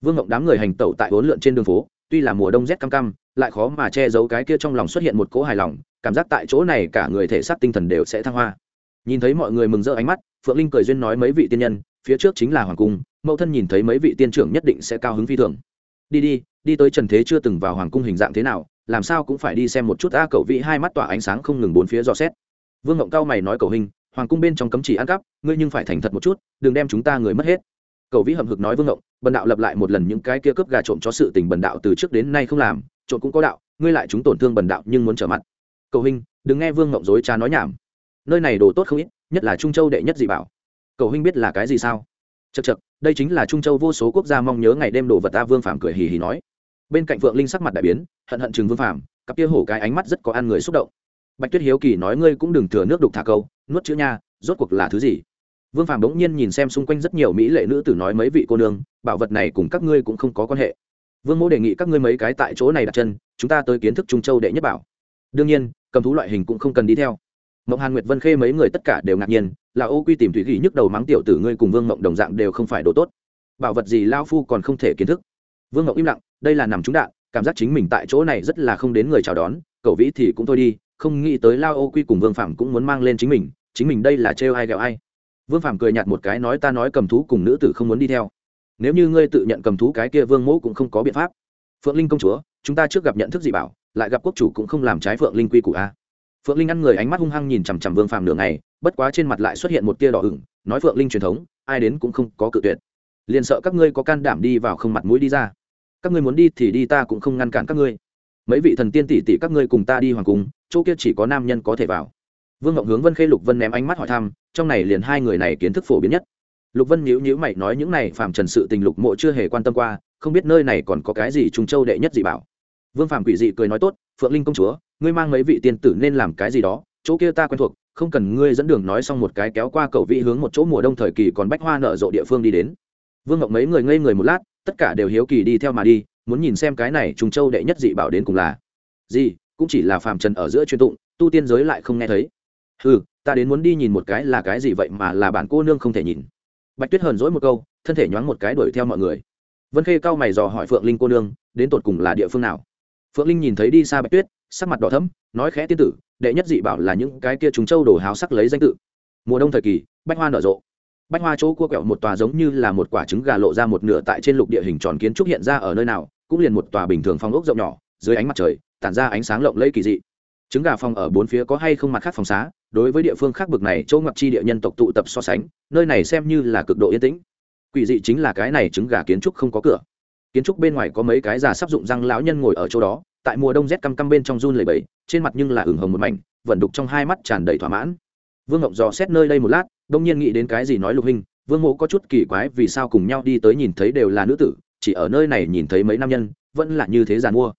Vương ngộng đám người hành tẩu tại bốn lượn trên đường phố, tuy là mùa đông rét cam cam, lại khó mà che giấu cái kia trong lòng xuất hiện một cỗ hài lòng, cảm giác tại chỗ này cả người thể xác tinh thần đều sẽ thăng hoa. Nhìn thấy mọi người mừng rỡ ánh mắt, phượng linh cười duyên nói mấy vị tiên nhân, phía trước chính là hoàng cung, mẫu thân nhìn thấy mấy vị tiên trưởng nhất định sẽ cao hứng phi thường. Đi đi đi tới trần thế chưa từng vào hoàng cung hình dạng thế nào, làm sao cũng phải đi xem một chút a cậu vị hai mắt tỏa ánh sáng không ngừng bốn phía dò xét. Vương ngộng cao mày nói cầu hình hoàng cung bên trong cấm chỉ ăn cắp, ngươi nhưng phải thành thật một chút, đừng đem chúng ta người mất hết. Cầu vĩ hậm hực nói vương ngộng, bần đạo lập lại một lần những cái kia cướp gà trộm cho sự tình bần đạo từ trước đến nay không làm, trộm cũng có đạo, ngươi lại chúng tổn thương bần đạo nhưng muốn trở mặt. Cầu huynh, đừng nghe vương ngộng dối trá nói nhảm. Nơi này đồ tốt không ít, nhất là trung châu đệ nhất dị bảo. Cầu huynh biết là cái gì sao? Chật chật đây chính là trung châu vô số quốc gia mong nhớ ngày đêm đồ vật ta vương phạm cười hì hì nói. Bên cạnh phượng linh sắc mặt đại biến, hận hận chừng vương phạm cặp kia hổ cái ánh mắt rất có ăn người xúc động bạch tuyết hiếu kỳ nói ngươi cũng đừng thừa nước đục thả câu, nuốt chữ nha, rốt cuộc là thứ gì? Vương phàm bỗng nhiên nhìn xem xung quanh rất nhiều mỹ lệ nữ tử nói mấy vị cô nương, bảo vật này cùng các ngươi cũng không có quan hệ. Vương mỗ đề nghị các ngươi mấy cái tại chỗ này đặt chân, chúng ta tới kiến thức trung châu đệ nhất bảo. Đương nhiên, cầm thú loại hình cũng không cần đi theo. Mộng hàn nguyệt vân khê mấy người tất cả đều ngạc nhiên, là ô quy tìm thủy ghi nhức đầu mắng tiểu tử ngươi cùng vương mộng đồng dạng đều không phải đồ tốt. Bảo vật gì lao phu còn không thể kiến thức. Vương mộng im lặng, đây là nằm trúng đạn, cảm giác chính mình tại chỗ này rất là không đến người chào đón, cậu vĩ thì cũng thôi đi không nghĩ tới lao ô quy cùng vương phạm cũng muốn mang lên chính mình chính mình đây là trêu ai ghẹo ai. Vương phạm cười nhạt một cái nói ta nói cầm thú cùng nữ tử không muốn đi theo. Nếu như ngươi tự nhận cầm thú cái kia vương mẫu cũng không có biện pháp. Phượng linh công chúa, chúng ta trước gặp nhận thức gì bảo, lại gặp quốc chủ cũng không làm trái phượng linh quy củ a. Phượng linh ăn người ánh mắt hung hăng nhìn chằm chằm vương phạm nửa ngày, bất quá trên mặt lại xuất hiện một tia đỏ ửng, nói phượng linh truyền thống, ai đến cũng không có cự tuyệt. Liền sợ các ngươi có can đảm đi vào không mặt mũi đi ra. Các ngươi muốn đi thì đi ta cũng không ngăn cản các ngươi mấy vị thần tiên tỷ tỷ các ngươi cùng ta đi hoàng cung, chỗ kia chỉ có nam nhân có thể vào. Vương ngọc hướng vân khê lục vân ném ánh mắt hỏi thăm, trong này liền hai người này kiến thức phổ biến nhất. Lục vân nhíu nhíu mày nói những này phàm trần sự tình lục mộ chưa hề quan tâm qua, không biết nơi này còn có cái gì trung châu đệ nhất gì bảo. Vương phàm quỷ dị cười nói tốt, phượng linh công chúa, ngươi mang mấy vị tiên tử nên làm cái gì đó, chỗ kia ta quen thuộc, không cần ngươi dẫn đường nói xong một cái kéo qua cầu vị hướng một chỗ mùa đông thời kỳ còn bách hoa nở rộ địa phương đi đến. Vương ngọc mấy người ngây người một lát, tất cả đều hiếu kỳ đi theo mà đi muốn nhìn xem cái này trùng châu đệ nhất dị bảo đến cùng là gì, cũng chỉ là phàm trần ở giữa truyền tụng, tu tiên giới lại không nghe thấy. Ừ ta đến muốn đi nhìn một cái là cái gì vậy mà là bản cô nương không thể nhìn. Bạch tuyết hờn dỗi một câu, thân thể nhoáng một cái đuổi theo mọi người. Vân khê cao mày dò hỏi phượng linh cô nương, đến tột cùng là địa phương nào? Phượng linh nhìn thấy đi xa bạch tuyết, sắc mặt đỏ thấm nói khẽ tiên tử, đệ nhất dị bảo là những cái kia chúng châu đổ háo sắc lấy danh tự. Mùa đông thời kỳ, bách hoa nở rộ bách hoa chỗ cua quẹo một tòa giống như là một quả trứng gà lộ ra một nửa tại trên lục địa hình tròn kiến trúc hiện ra ở nơi nào, cũng liền một tòa bình thường phong ốc rộng nhỏ, dưới ánh mặt trời, tản ra ánh sáng lộng lẫy kỳ dị. Trứng gà phòng ở bốn phía có hay không mặt khác phòng xá, đối với địa phương khác bực này, chỗ ngập chi địa nhân tộc tụ tập so sánh, nơi này xem như là cực độ yên tĩnh. Quỷ dị chính là cái này trứng gà kiến trúc không có cửa. Kiến trúc bên ngoài có mấy cái già sắp dụng răng lão nhân ngồi ở chỗ đó, tại mùa đông rét căm căm bên trong run lầy bẫy trên mặt nhưng là ửng hồng một mảnh vận đục trong hai mắt tràn đầy thỏa mãn. Vương ngộng dò xét nơi đây một lát đông nhiên nghĩ đến cái gì nói lục hình vương mộ có chút kỳ quái vì sao cùng nhau đi tới nhìn thấy đều là nữ tử, chỉ ở nơi này nhìn thấy mấy nam nhân, vẫn là như thế giàn mua.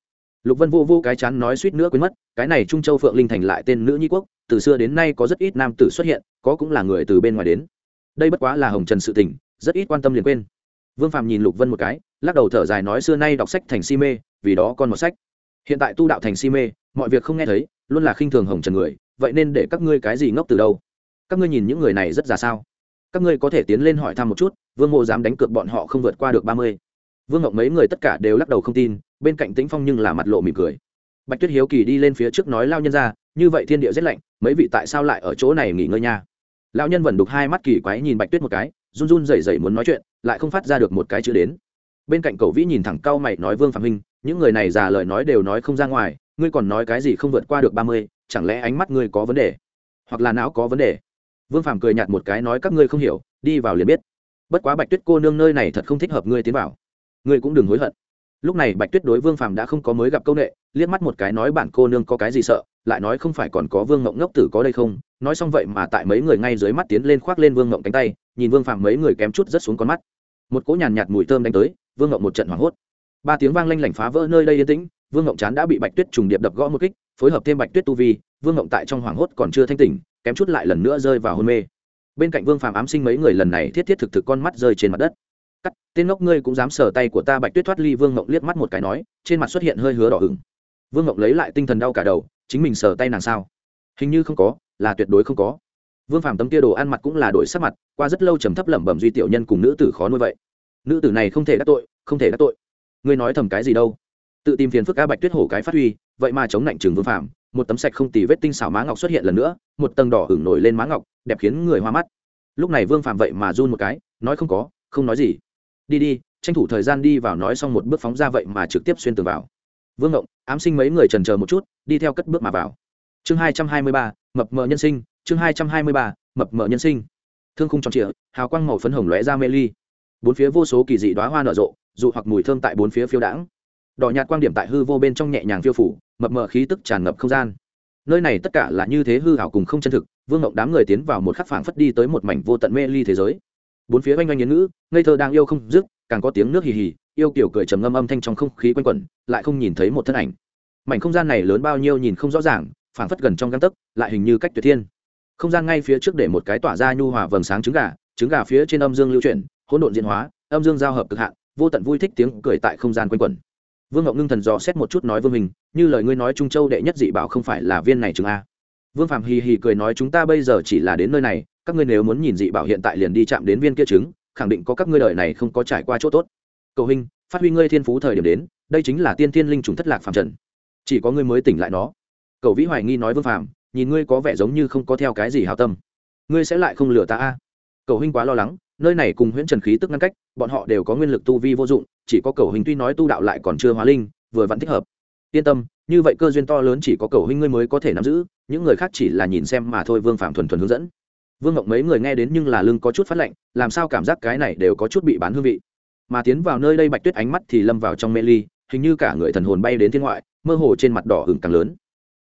Lục vân vô vô cái chán nói suýt nữa quên mất, cái này trung châu phượng linh thành lại tên nữ nhi quốc, từ xưa đến nay có rất ít nam tử xuất hiện, có cũng là người từ bên ngoài đến. Đây bất quá là hồng trần sự tình, rất ít quan tâm liền quên. Vương phạm nhìn lục vân một cái, lắc đầu thở dài nói xưa nay đọc sách thành si mê, vì đó còn một sách. Hiện tại tu đạo thành si mê, mọi việc không nghe thấy, luôn là khinh thường hồng trần người, vậy nên để các ngươi cái gì ngốc từ đâu? Các ngươi nhìn những người này rất già sao? Các ngươi có thể tiến lên hỏi thăm một chút, vương mộ dám đánh cược bọn họ không vượt qua được ba mươi. Vương ngọc mấy người tất cả đều lắc đầu không tin, bên cạnh tĩnh phong nhưng là mặt lộ mỉm cười. Bạch tuyết hiếu kỳ đi lên phía trước nói lao nhân ra như vậy thiên địa rét lạnh, mấy vị tại sao lại ở chỗ này nghỉ ngơi nha? Lão nhân vẫn đục hai mắt kỳ quái nhìn bạch tuyết một cái, run run rẩy rẩy muốn nói chuyện, lại không phát ra được một cái chữ đến. Bên cạnh cầu vĩ nhìn thẳng cao mày nói, vương phạm huynh, những người này già lời nói đều nói không ra ngoài, ngươi còn nói cái gì không vượt qua được ba mươi, chẳng lẽ ánh mắt ngươi có vấn đề? Hoặc là não có vấn đề? Vương phạm cười nhạt một cái nói, các ngươi không hiểu, đi vào liền biết. Bất quá bạch tuyết cô nương nơi này thật không thích hợp ngươi tiến vào. Ngươi cũng đừng hối hận. Lúc này bạch tuyết đối vương phạm đã không có mới gặp công nghệ liếc mắt một cái nói bạn cô nương có cái gì sợ? Lại nói không phải còn có vương ngộng ngốc tử có đây không? Nói xong vậy mà tại mấy người ngay dưới mắt tiến lên khoác lên vương ngộng cánh tay, nhìn vương phạm mấy người kém chút rất xuống con mắt. Một cỗ nhàn nhạt mùi thơm đánh tới, vương ngộng một trận hoảng hốt. Ba tiếng vang lanh lảnh phá vỡ nơi đây yên tĩnh, vương ngộng chán đã bị bạch tuyết trùng điệp đập gõ một kích, phối hợp thêm bạch tuyết tu vi, vương ngộng tại trong hoảng hốt còn chưa thanh tỉnh kém chút lại lần nữa rơi vào hôn mê. Bên cạnh vương phạm ám sinh mấy người lần này thiết thiết thực thực con mắt rơi trên mặt đất. Cắt, tên ngốc ngươi cũng dám sờ tay của ta bạch tuyết thoát ly vương ngộng liếc mắt một cái nói, trên mặt xuất hiện hơi hứa đỏ hửng. vương ngộng lấy lại tinh thần đau cả đầu, chính mình sờ tay nàng sao? Hình như không có, là tuyệt đối không có. Vương phạm tấm kia đồ ăn mặt cũng là đổi sắc mặt, qua rất lâu trầm thấp lẩm bẩm duy tiểu nhân cùng nữ tử khó nuôi vậy. Nữ tử này không thể đắc tội, không thể đắc tội. Ngươi nói thầm cái gì đâu? Tự tìm phiền phức a bạch tuyết hổ cái phát huy, vậy mà chống lạnh trường vương phạm một tấm sạch không tì vết tinh xảo má ngọc xuất hiện lần nữa, một tầng đỏ hửng nổi lên má ngọc, đẹp khiến người hoa mắt. Lúc này vương phạm vậy mà run một cái, nói không có, không nói gì. Đi đi, tranh thủ thời gian đi vào nói xong một bước phóng ra vậy mà trực tiếp xuyên tường vào. Vương ngộng, ám sinh mấy người trần chờ một chút, đi theo cất bước mà vào. Chương hai trăm hai mươi ba, mập mờ nhân sinh, chương hai trăm hai mươi ba, mập mờ nhân sinh. Thương khung tròn trịa, hào quang màu phấn hồng lóe ra mê ly. Bốn phía vô số kỳ dị đoá hoa nở rộ dụ hoặc mùi thơm tại bốn phía phiêu đãng đỏ nhạt quang điểm tại hư vô bên trong nhẹ nhàng phiêu phủ, mập mờ khí tức tràn ngập không gian. Nơi này tất cả là như thế hư hảo cùng không chân thực, vương ngộng đám người tiến vào một khắc phảng phất đi tới một mảnh vô tận mê ly thế giới. Bốn phía oanh oanh yến ngữ, ngây thơ đang yêu không dứt, càng có tiếng nước hì hì, yêu kiểu cười trầm ngâm âm thanh trong không khí quanh quẩn, lại không nhìn thấy một thân ảnh. Mảnh không gian này lớn bao nhiêu nhìn không rõ ràng, phảng phất gần trong găng tấc, lại hình như cách tuyệt thiên. Không gian ngay phía trước để một cái tỏa ra nhu hòa vầng sáng trứng gà trứng gà phía trên âm dương lưu chuyển, hỗn độn diễn hóa, âm dương giao hợp cực hạn, vô tận vui thích tiếng cười tại không gian quanh quẩn vương ngọc ngưng thần dò xét một chút nói vương mình như lời ngươi nói trung châu đệ nhất dị bảo không phải là viên này chứng a. Vương phạm hì hì cười nói chúng ta bây giờ chỉ là đến nơi này, các ngươi nếu muốn nhìn dị bảo hiện tại liền đi chạm đến viên kia trứng khẳng định có các ngươi đời này không có trải qua chỗ tốt. Cầu hình, phát huy ngươi thiên phú thời điểm đến, đây chính là tiên thiên linh trùng thất lạc phạm trần. Chỉ có ngươi mới tỉnh lại nó. Cầu vĩ hoài nghi nói vương phạm, nhìn ngươi có vẻ giống như không có theo cái gì hào tâm. Ngươi sẽ lại không lừa ta a. Cầu huynh quá lo lắng nơi này cùng huyễn trần khí tức ngăn cách, bọn họ đều có nguyên lực tu vi vô dụng, chỉ có cầu hình tuy nói tu đạo lại còn chưa hóa linh, vừa vẫn thích hợp. Yên tâm, như vậy cơ duyên to lớn chỉ có cầu huynh ngươi mới có thể nắm giữ, những người khác chỉ là nhìn xem mà thôi, vương phạm thuần thuần hướng dẫn. Vương ngọc mấy người nghe đến nhưng là lưng có chút phát lạnh, làm sao cảm giác cái này đều có chút bị bán hương vị. Mà tiến vào nơi đây bạch tuyết ánh mắt thì lâm vào trong mê ly, hình như cả người thần hồn bay đến thiên ngoại, mơ hồ trên mặt đỏ hừng càng lớn.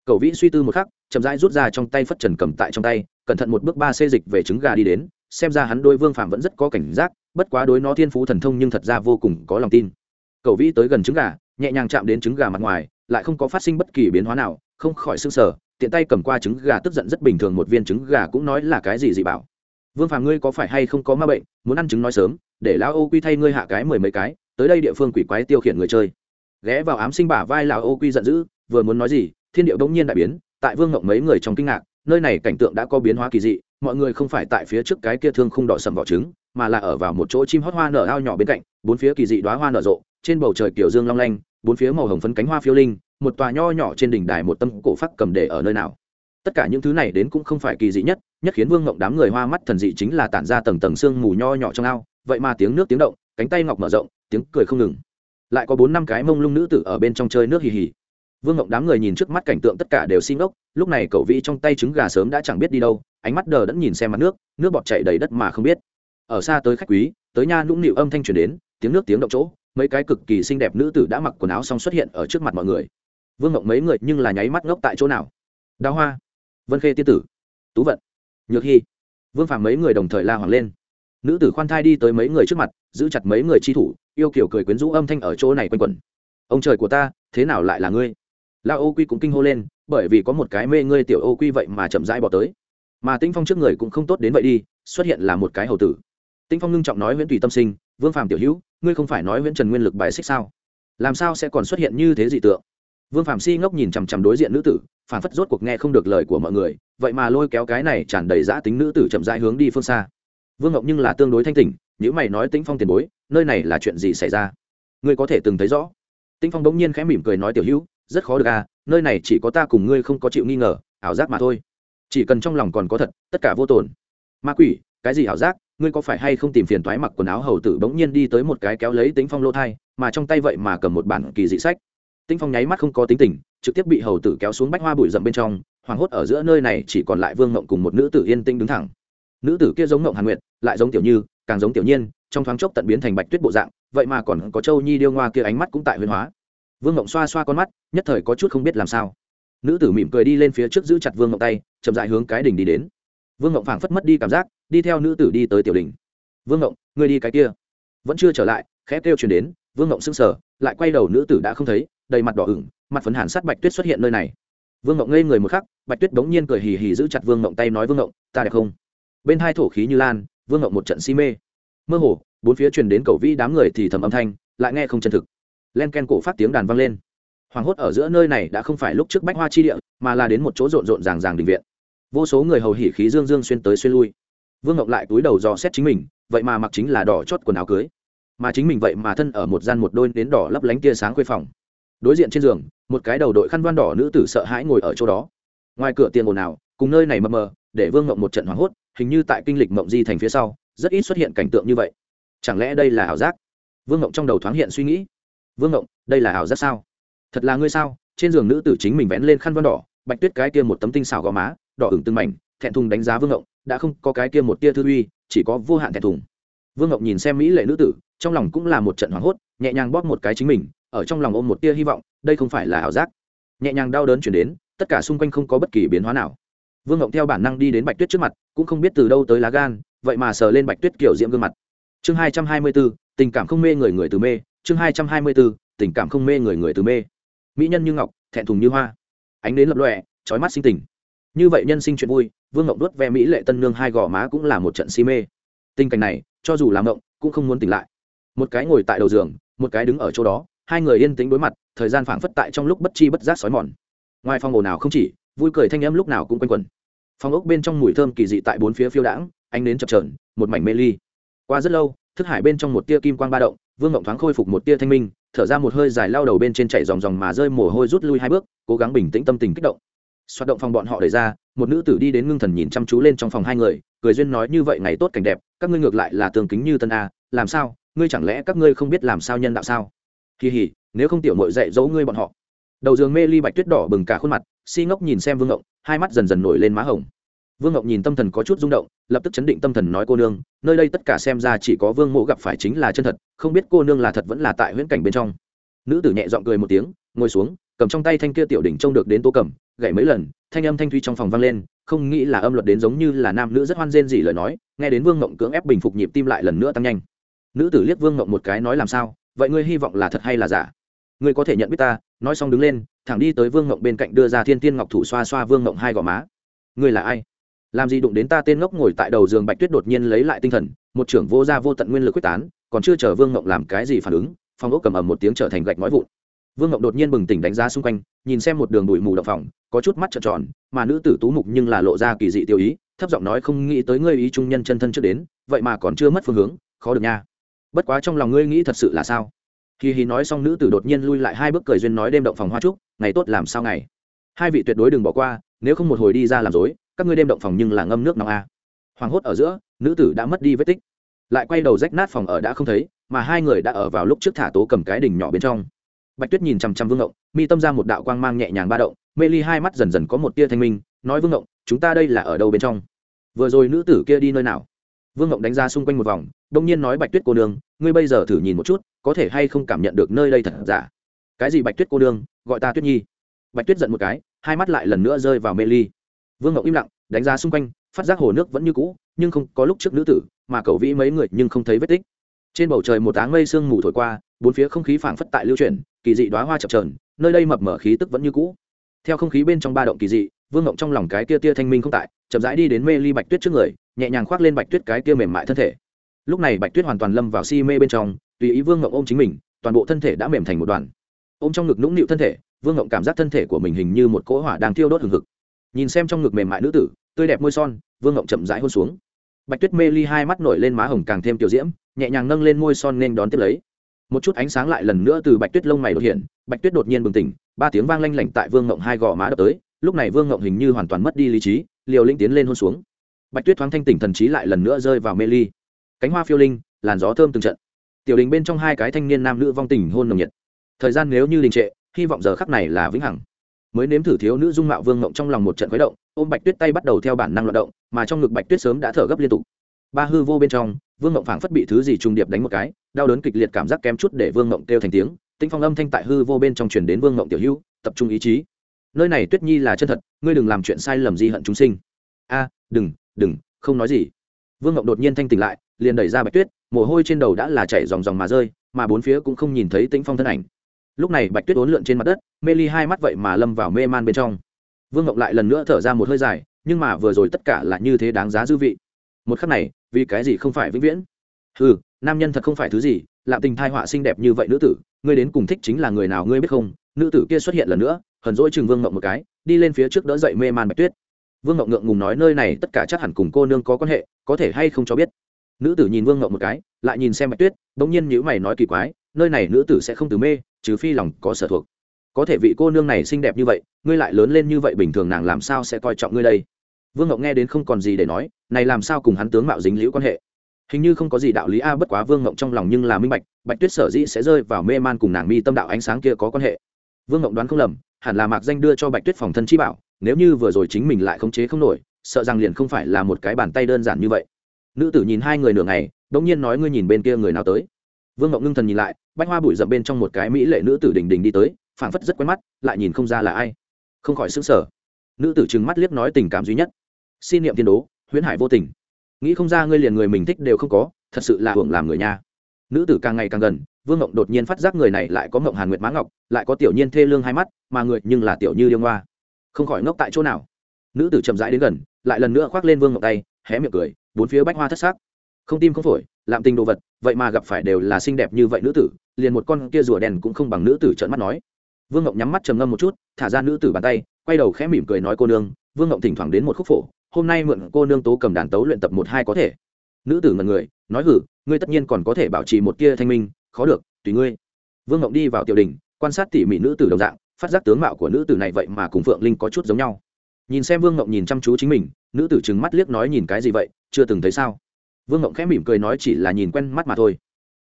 Cầu vĩ suy tư một khắc, chậm rãi rút ra trong tay phất trần cầm tại trong tay, cẩn thận một bước ba xê dịch về trứng gà đi đến xem ra hắn đôi vương phạm vẫn rất có cảnh giác, bất quá đối nó thiên phú thần thông nhưng thật ra vô cùng có lòng tin. Cầu vĩ tới gần trứng gà, nhẹ nhàng chạm đến trứng gà mặt ngoài, lại không có phát sinh bất kỳ biến hóa nào, không khỏi s ư n g sở tiện tay cầm qua trứng gà tức giận rất bình thường một viên trứng gà cũng nói là cái gì dị bảo. Vương phàm ngươi có phải hay không có ma bệnh, muốn ăn trứng nói sớm, để lão ô quy thay ngươi hạ cái mười mấy cái, tới đây địa phương quỷ quái tiêu khiển người chơi. Ghé vào ám sinh bả vai lão ô quy giận dữ, vừa muốn nói gì, thiên điệu đông nhiên đại biến, tại vương ngộng mấy người trong kinh ngạc, nơi này cảnh tượng đã có biến hóa kỳ dị mọi người không phải tại phía trước cái kia thương không đỏ sầm vỏ trứng, mà là ở vào một chỗ chim hót hoa nở ao nhỏ bên cạnh, bốn phía kỳ dị đoá hoa nở rộ, trên bầu trời kiểu dương long lanh, bốn phía màu hồng phấn cánh hoa phiêu linh, một tòa nho nhỏ trên đỉnh đài một tâm cổ phát cầm để ở nơi nào. Tất cả những thứ này đến cũng không phải kỳ dị nhất nhất khiến vương ngộng đám người hoa mắt thần dị chính là tản ra tầng tầng sương mù nho nhỏ trong ao, vậy mà tiếng nước tiếng động, cánh tay ngọc mở rộng, tiếng cười không ngừng. Lại có bốn năm cái mông lung nữ tử ở bên trong chơi nước hì hì. Vương ngộng đám người nhìn trước mắt cảnh tượng tất cả đều xin ốc lúc này cậu vĩ trong tay trứng gà sớm đã chẳng biết đi đâu ánh mắt đờ đẫn nhìn xem mặt nước nước bọt chảy đầy đất mà không biết. Ở xa tới khách quý, tới nha nũng nịu âm thanh truyền đến, tiếng nước tiếng động chỗ, mấy cái cực kỳ xinh đẹp nữ tử đã mặc quần áo xong xuất hiện ở trước mặt mọi người. Vương ngộng mấy người nhưng là nháy mắt ngốc tại chỗ nào? Đào hoa, vân khê tiên tử, tú vận, nhược hy. Vương phàm mấy người đồng thời la hoàng lên. Nữ tử khoan thai đi tới mấy người trước mặt, giữ chặt mấy người chi thủ, yêu kiểu cười quyến rũ âm thanh ở chỗ này quanh quẩn. Ông trời của ta, thế nào lại là ngươi? La ô quy cũng kinh hô lên, bởi vì có một cái mê ngươi tiểu ô quy vậy mà chậm rãi bỏ tới mà tinh phong trước người cũng không tốt đến vậy đi, xuất hiện là một cái hầu tử. Tinh phong ngưng trọng nói nguyễn tùy tâm sinh, vương phạm tiểu hữu, ngươi không phải nói nguyễn trần nguyên lực bài xích sao? Làm sao sẽ còn xuất hiện như thế dị tượng? Vương phạm si ngốc nhìn chằm chằm đối diện nữ tử phản phất rốt cuộc nghe không được lời của mọi người, vậy mà lôi kéo cái này tràn đầy giã tính nữ tử chậm rãi hướng đi phương xa. Vương ngọc nhưng là tương đối thanh tỉnh nếu mày nói tĩnh phong tiền bối, nơi này là chuyện gì xảy ra? Ngươi có thể từng thấy rõ. Tĩnh phong bỗng nhiên khẽ mỉm cười nói, tiểu hữu, rất khó được à nơi này chỉ có ta cùng ngươi không có chịu nghi ngờ, ảo giác mà thôi chỉ cần trong lòng còn có thật, tất cả vô tồn. Ma quỷ, cái gì ảo giác? Ngươi có phải hay không tìm phiền thoái mặc quần áo hầu tử bỗng nhiên đi tới một cái kéo lấy tính phong lô thai, mà trong tay vậy mà cầm một bản kỳ dị sách. Tinh phong nháy mắt không có tính tình, trực tiếp bị hầu tử kéo xuống bách hoa bụi rậm bên trong, hoảng hốt ở giữa nơi này chỉ còn lại vương ngộng cùng một nữ tử yên tĩnh đứng thẳng. Nữ tử kia giống ngộng hàn nguyệt, lại giống tiểu như, càng giống tiểu nhiên, trong thoáng chốc tận biến thành bạch tuyết bộ dạng, vậy mà còn có châu nhi điêu ngoa kia ánh mắt cũng tại huyền hóa. Vương ngộng xoa xoa con mắt, nhất thời có chút không biết làm sao nữ tử mỉm cười đi lên phía trước giữ chặt vương ngộng tay, chậm dại hướng cái đình đi đến. Vương ngộng phảng phất mất đi cảm giác, đi theo nữ tử đi tới tiểu đình vương ngộng người đi cái kia. Vẫn chưa trở lại, khẽ kêu chuyển đến, vương ngộng sững sờ, lại quay đầu nữ tử đã không thấy, đầy mặt đỏ ửng, mặt phấn hàn sát bạch tuyết xuất hiện nơi này. Vương ngộng ngây người một khắc, bạch tuyết bỗng nhiên cười hì hì giữ chặt vương ngộng tay nói, vương ngộng ta đẹp không? Bên hai thổ khí như lan, vương ngộng một trận si mê. Mơ hồ, bốn phía truyền đến cầu vĩ đám người thì thầm âm thanh, lại nghe không chân thực. Len ken cổ phát tiếng đàn vang lên hoàng hốt ở giữa nơi này đã không phải lúc trước bách hoa chi địa, mà là đến một chỗ rộn rộn ràng ràng đình viện. Vô số người hầu hỉ khí dương dương xuyên tới xuyên lui. Vương ngọc lại túi đầu dò xét chính mình, vậy mà mặc chính là đỏ chót quần áo cưới. Mà chính mình vậy mà thân ở một gian một đôi đến đỏ lấp lánh tia sáng khuê phòng. Đối diện trên giường, một cái đầu đội khăn văn đỏ nữ tử sợ hãi ngồi ở chỗ đó. Ngoài cửa tiền ồn ào, cùng nơi này mờ mờ, để vương ngộng một trận hoảng hốt, hình như tại kinh lịch mộng di thành phía sau, rất ít xuất hiện cảnh tượng như vậy. Chẳng lẽ đây là ảo giác? Vương ngộng trong đầu thoáng hiện suy nghĩ. Vương ngộng đây là ảo giác sao? Thật là ngươi sao? Trên giường nữ tử chính mình vén lên khăn văn đỏ, bạch tuyết cái kia một tấm tinh xảo gò má, đỏ ửng từng mảnh, thẹn thùng đánh giá vương ngộng, đã không có cái kia một tia thư uy, chỉ có vô hạn thẹn thùng. Vương ngộng nhìn xem mỹ lệ nữ tử, trong lòng cũng là một trận hoảng hốt, nhẹ nhàng bóp một cái chính mình, ở trong lòng ôm một tia hy vọng, đây không phải là ảo giác. Nhẹ nhàng đau đớn chuyển đến, tất cả xung quanh không có bất kỳ biến hóa nào. Vương ngộng theo bản năng đi đến bạch tuyết trước mặt, cũng không biết từ đâu tới lá gan, vậy mà sờ lên bạch tuyết kiểu diễm gương mặt. Chương hai trăm hai mươi bốn tình cảm không mê người người từ mê. Chương hai trăm hai mươi bốn tình cảm không mê người người từ mê mỹ nhân như ngọc, thẹn thùng như hoa. Ánh đến lập lòe trói mắt sinh tình. Như vậy nhân sinh chuyện vui, vương ngộng đốt ve mỹ lệ tân nương hai gò má cũng là một trận si mê. Tình cảnh này, cho dù làm ngộng cũng không muốn tỉnh lại. Một cái ngồi tại đầu giường, một cái đứng ở chỗ đó, hai người yên tĩnh đối mặt, thời gian phảng phất tại trong lúc bất chi bất giác sói mòn. Ngoài phòng ồn nào không chỉ, vui cười thanh âm lúc nào cũng quanh quẩn. Phòng ốc bên trong mùi thơm kỳ dị tại bốn phía phiêu đãng, ánh đến chập trờn một mảnh mê ly. Qua rất lâu, thức hải bên trong một tia kim quang ba động vương ngộng thoáng khôi phục một tia thanh minh, thở ra một hơi dài lao đầu bên trên chạy dòng dòng mà rơi mồ hôi rút lui hai bước, cố gắng bình tĩnh tâm tình kích động. Xoát động phòng bọn họ đẩy ra, một nữ tử đi đến ngưng thần nhìn chăm chú lên trong phòng hai người, cười duyên nói như vậy ngày tốt cảnh đẹp, các ngươi ngược lại là tường kính như tân a, làm sao, ngươi chẳng lẽ các ngươi không biết làm sao nhân đạo sao? Kỳ hỉ, nếu không tiểu mội dạy dỗ ngươi bọn họ. Đầu giường mê ly bạch tuyết đỏ bừng cả khuôn mặt, si ngốc nhìn xem vương ngộng hai mắt dần dần nổi lên má hồng vương ngọc nhìn tâm thần có chút rung động, lập tức chấn định tâm thần nói cô nương, nơi đây tất cả xem ra chỉ có vương mộ gặp phải chính là chân thật, không biết cô nương là thật vẫn là tại huyễn cảnh bên trong. Nữ tử nhẹ giọng cười một tiếng, ngồi xuống, cầm trong tay thanh kia tiểu đỉnh trông được đến tô cầm, gậy mấy lần, thanh âm thanh thuy trong phòng vang lên, không nghĩ là âm luật đến giống như là nam nữ rất hoan rên gì lời nói, nghe đến vương ngộng cưỡng ép bình phục nhịp tim lại lần nữa tăng nhanh. Nữ tử liếc vương ngộng một cái nói làm sao, vậy ngươi hy vọng là thật hay là giả? Ngươi có thể nhận biết ta, nói xong đứng lên, thẳng đi tới vương ngộng bên cạnh đưa ra thiên tiên ngọc thủ xoa xoa vương ngộng hai gò má. Ngươi là ai? Làm gì đụng đến ta tên ngốc ngồi tại đầu giường bạch tuyết đột nhiên lấy lại tinh thần, một trưởng vô gia vô tận nguyên lực quyết tán, còn chưa chờ vương ngộng làm cái gì phản ứng phong ốc cầm ầm một tiếng trở thành gạch nói vụn. Vương ngộng đột nhiên bừng tỉnh đánh giá xung quanh, nhìn xem một đường bụi mù động phòng có chút mắt trợn tròn, mà nữ tử tú mục nhưng là lộ ra kỳ dị tiêu ý, thấp giọng nói không nghĩ tới ngươi ý trung nhân chân thân trước đến, vậy mà còn chưa mất phương hướng, khó được nha. Bất quá trong lòng ngươi nghĩ thật sự là sao? Khi hí nói xong nữ tử đột nhiên lui lại hai bước cười duyên nói đêm động phòng hoa trúc, ngày tốt làm sao ngày? Hai vị tuyệt đối đừng bỏ qua, nếu không một hồi đi ra làm dối các ngươi đêm động phòng nhưng là ngâm nước nóng a. Hoàng hốt ở giữa, nữ tử đã mất đi vết tích. Lại quay đầu rách nát phòng ở đã không thấy, mà hai người đã ở vào lúc trước thả tố cầm cái đỉnh nhỏ bên trong. Bạch tuyết nhìn chằm chằm vương ngộng, mi tâm ra một đạo quang mang nhẹ nhàng ba động, mê ly hai mắt dần dần có một tia thanh minh, nói vương ngộng, chúng ta đây là ở đâu bên trong? Vừa rồi nữ tử kia đi nơi nào? Vương ngộng đánh ra xung quanh một vòng, đông nhiên nói bạch tuyết cô nương, ngươi bây giờ thử nhìn một chút, có thể hay không cảm nhận được nơi đây thật giả? Cái gì bạch tuyết cô nương, gọi ta tuyết nhi. Bạch tuyết giận một cái, hai mắt lại lần nữa rơi vào mê ly vương Ngọc im lặng, đánh giá xung quanh, phát giác hồ nước vẫn như cũ, nhưng không có lúc trước nữ tử, mà cậu vĩ mấy người nhưng không thấy vết tích. Trên bầu trời một áng mây sương mù thổi qua, bốn phía không khí phảng phất tại lưu chuyển, kỳ dị đoá hoa chập trờn nơi đây mập mở khí tức vẫn như cũ. Theo không khí bên trong ba động kỳ dị, vương ngộng trong lòng cái kia tia thanh minh không tại, chậm rãi đi đến mê ly bạch tuyết trước người, nhẹ nhàng khoác lên bạch tuyết cái kia mềm mại thân thể. Lúc này bạch tuyết hoàn toàn lâm vào si mê bên trong, tùy ý vương ngộng ôm chính mình, toàn bộ thân thể đã mềm thành một đoàn. Ôm trong ngực nũng nịu thân thể, vương ngộng cảm giác thân thể của mình hình như một cỗ hỏa đang thiêu đốt hừng hực nhìn xem trong ngực mềm mại nữ tử, tươi đẹp môi son, vương ngộng chậm rãi hôn xuống. Bạch tuyết mê ly hai mắt nổi lên má hồng càng thêm tiểu diễm, nhẹ nhàng nâng lên môi son nên đón tiếp lấy. Một chút ánh sáng lại lần nữa từ bạch tuyết lông mày đột hiện, bạch tuyết đột nhiên bừng tỉnh, ba tiếng vang lanh lảnh tại vương ngộng hai gò má đập tới, lúc này vương ngộng hình như hoàn toàn mất đi lý trí, liều linh tiến lên hôn xuống. Bạch tuyết thoáng thanh tỉnh thần trí lại lần nữa rơi vào mê ly. Cánh hoa phiêu linh, làn gió thơm từng trận. Tiểu đình bên trong hai cái thanh niên nam nữ vong tình hôn nồng nhiệt. Thời gian nếu như đình trệ, hy vọng giờ khắc này là vĩnh hằng mới nếm thử thiếu nữ dung mạo vương ngộng trong lòng một trận khuấy động, ôm bạch tuyết tay bắt đầu theo bản năng loạt động, mà trong ngực bạch tuyết sớm đã thở gấp liên tục. Ba hư vô bên trong, vương ngộng phảng phất bị thứ gì trùng điệp đánh một cái, đau đớn kịch liệt cảm giác kém chút để vương ngộng kêu thành tiếng, tinh phong âm thanh tại hư vô bên trong truyền đến vương ngộng tiểu hữu, tập trung ý chí. Nơi này tuyết nhi là chân thật, ngươi đừng làm chuyện sai lầm di hận chúng sinh. A, đừng đừng, không nói gì. Vương ngộng đột nhiên thanh tỉnh lại, liền đẩy ra bạch tuyết, mồ hôi trên đầu đã là chảy dòng dòng mà rơi, mà bốn phía cũng không nhìn thấy tĩnh phong thân ảnh lúc này bạch tuyết ốn lượn trên mặt đất, mê ly hai mắt vậy mà lâm vào mê man bên trong. Vương ngọc lại lần nữa thở ra một hơi dài, nhưng mà vừa rồi tất cả là như thế đáng giá dư vị. Một khắc này, vì cái gì không phải vĩnh viễn? Ừ nam nhân thật không phải thứ gì, lạm tình thai họa xinh đẹp như vậy nữ tử, ngươi đến cùng thích chính là người nào ngươi biết không? Nữ tử kia xuất hiện lần nữa, hờn dỗi chừng vương ngọc một cái, đi lên phía trước đỡ dậy mê man bạch tuyết. Vương ngọc ngượng ngùng nói nơi này tất cả chắc hẳn cùng cô nương có quan hệ, có thể hay không cho biết. Nữ tử nhìn vương ngọc một cái, lại nhìn xem bạch tuyết, bỗng nhiên nhữ mày nói kỳ quái, nơi này nữ tử sẽ không từ mê trừ phi lòng có sở thuộc. Có thể vị cô nương này xinh đẹp như vậy, ngươi lại lớn lên như vậy bình thường nàng làm sao sẽ coi trọng ngươi đây? Vương ngộng nghe đến không còn gì để nói, này làm sao cùng hắn tướng mạo dính liễu quan hệ? Hình như không có gì đạo lý a, bất quá vương ngộng trong lòng nhưng là minh bạch bạch tuyết sở dĩ sẽ rơi vào mê man cùng nàng mi tâm đạo ánh sáng kia có quan hệ. Vương ngộng đoán không lầm, hẳn là mạc danh đưa cho bạch tuyết phòng thân chi bảo, nếu như vừa rồi chính mình lại khống chế không nổi, sợ rằng liền không phải là một cái bàn tay đơn giản như vậy. Nữ tử nhìn hai người nửa ngày đ ỗ n g nhiên nói, ngươi nhìn bên kia người nào tới? Vương ngộng ngưng thần nhìn lại, bách hoa bụi rậm bên trong một cái mỹ lệ nữ tử đình đình đi tới, phảng phất rất quen mắt, lại nhìn không ra là ai. Không khỏi xứng sở nữ tử trừng mắt liếc nói tình cảm duy nhất. Xin niệm tiên đố, huyễn hải vô tình. Nghĩ không ra ngươi liền người mình thích đều không có, thật sự là hưởng làm người nha. Nữ tử càng ngày càng gần, vương ngộng đột nhiên phát giác người này lại có ngộng hàn nguyệt má ngọc, lại có tiểu nhiên thê lương hai mắt, mà người nhưng là tiểu như điêu ngoa. Không khỏi ngốc tại chỗ nào. Nữ tử chậm rãi đến gần, lại lần nữa khoác lên vương ngộng tay, hé miệng cười, bốn phía bách hoa thất sắc không tim không phổi làm tình đồ vật, vậy mà gặp phải đều là xinh đẹp như vậy nữ tử, liền một con kia rùa đèn cũng không bằng nữ tử trợn mắt nói. Vương ngộng nhắm mắt trầm ngâm một chút, thả ra nữ tử bàn tay, quay đầu khẽ mỉm cười nói cô nương, vương ngộng thỉnh thoảng đến một khúc phổ, hôm nay mượn cô nương tố cầm đàn tấu luyện tập một hai có thể. Nữ tử ngần người, nói hử, ngươi tất nhiên còn có thể bảo trì một tia thanh minh, khó được, tùy ngươi. Vương ngộng đi vào tiểu đình quan sát tỉ mỉ nữ tử đồng dạng, phát giác tướng mạo của nữ tử này vậy mà cùng phượng linh có chút giống nhau. Nhìn xem vương ngộng nhìn chăm chú chính mình, nữ tử trừng mắt liếc nói nhìn cái gì vậy, chưa từng thấy sao vương ngộng khẽ mỉm cười nói chỉ là nhìn quen mắt mà thôi.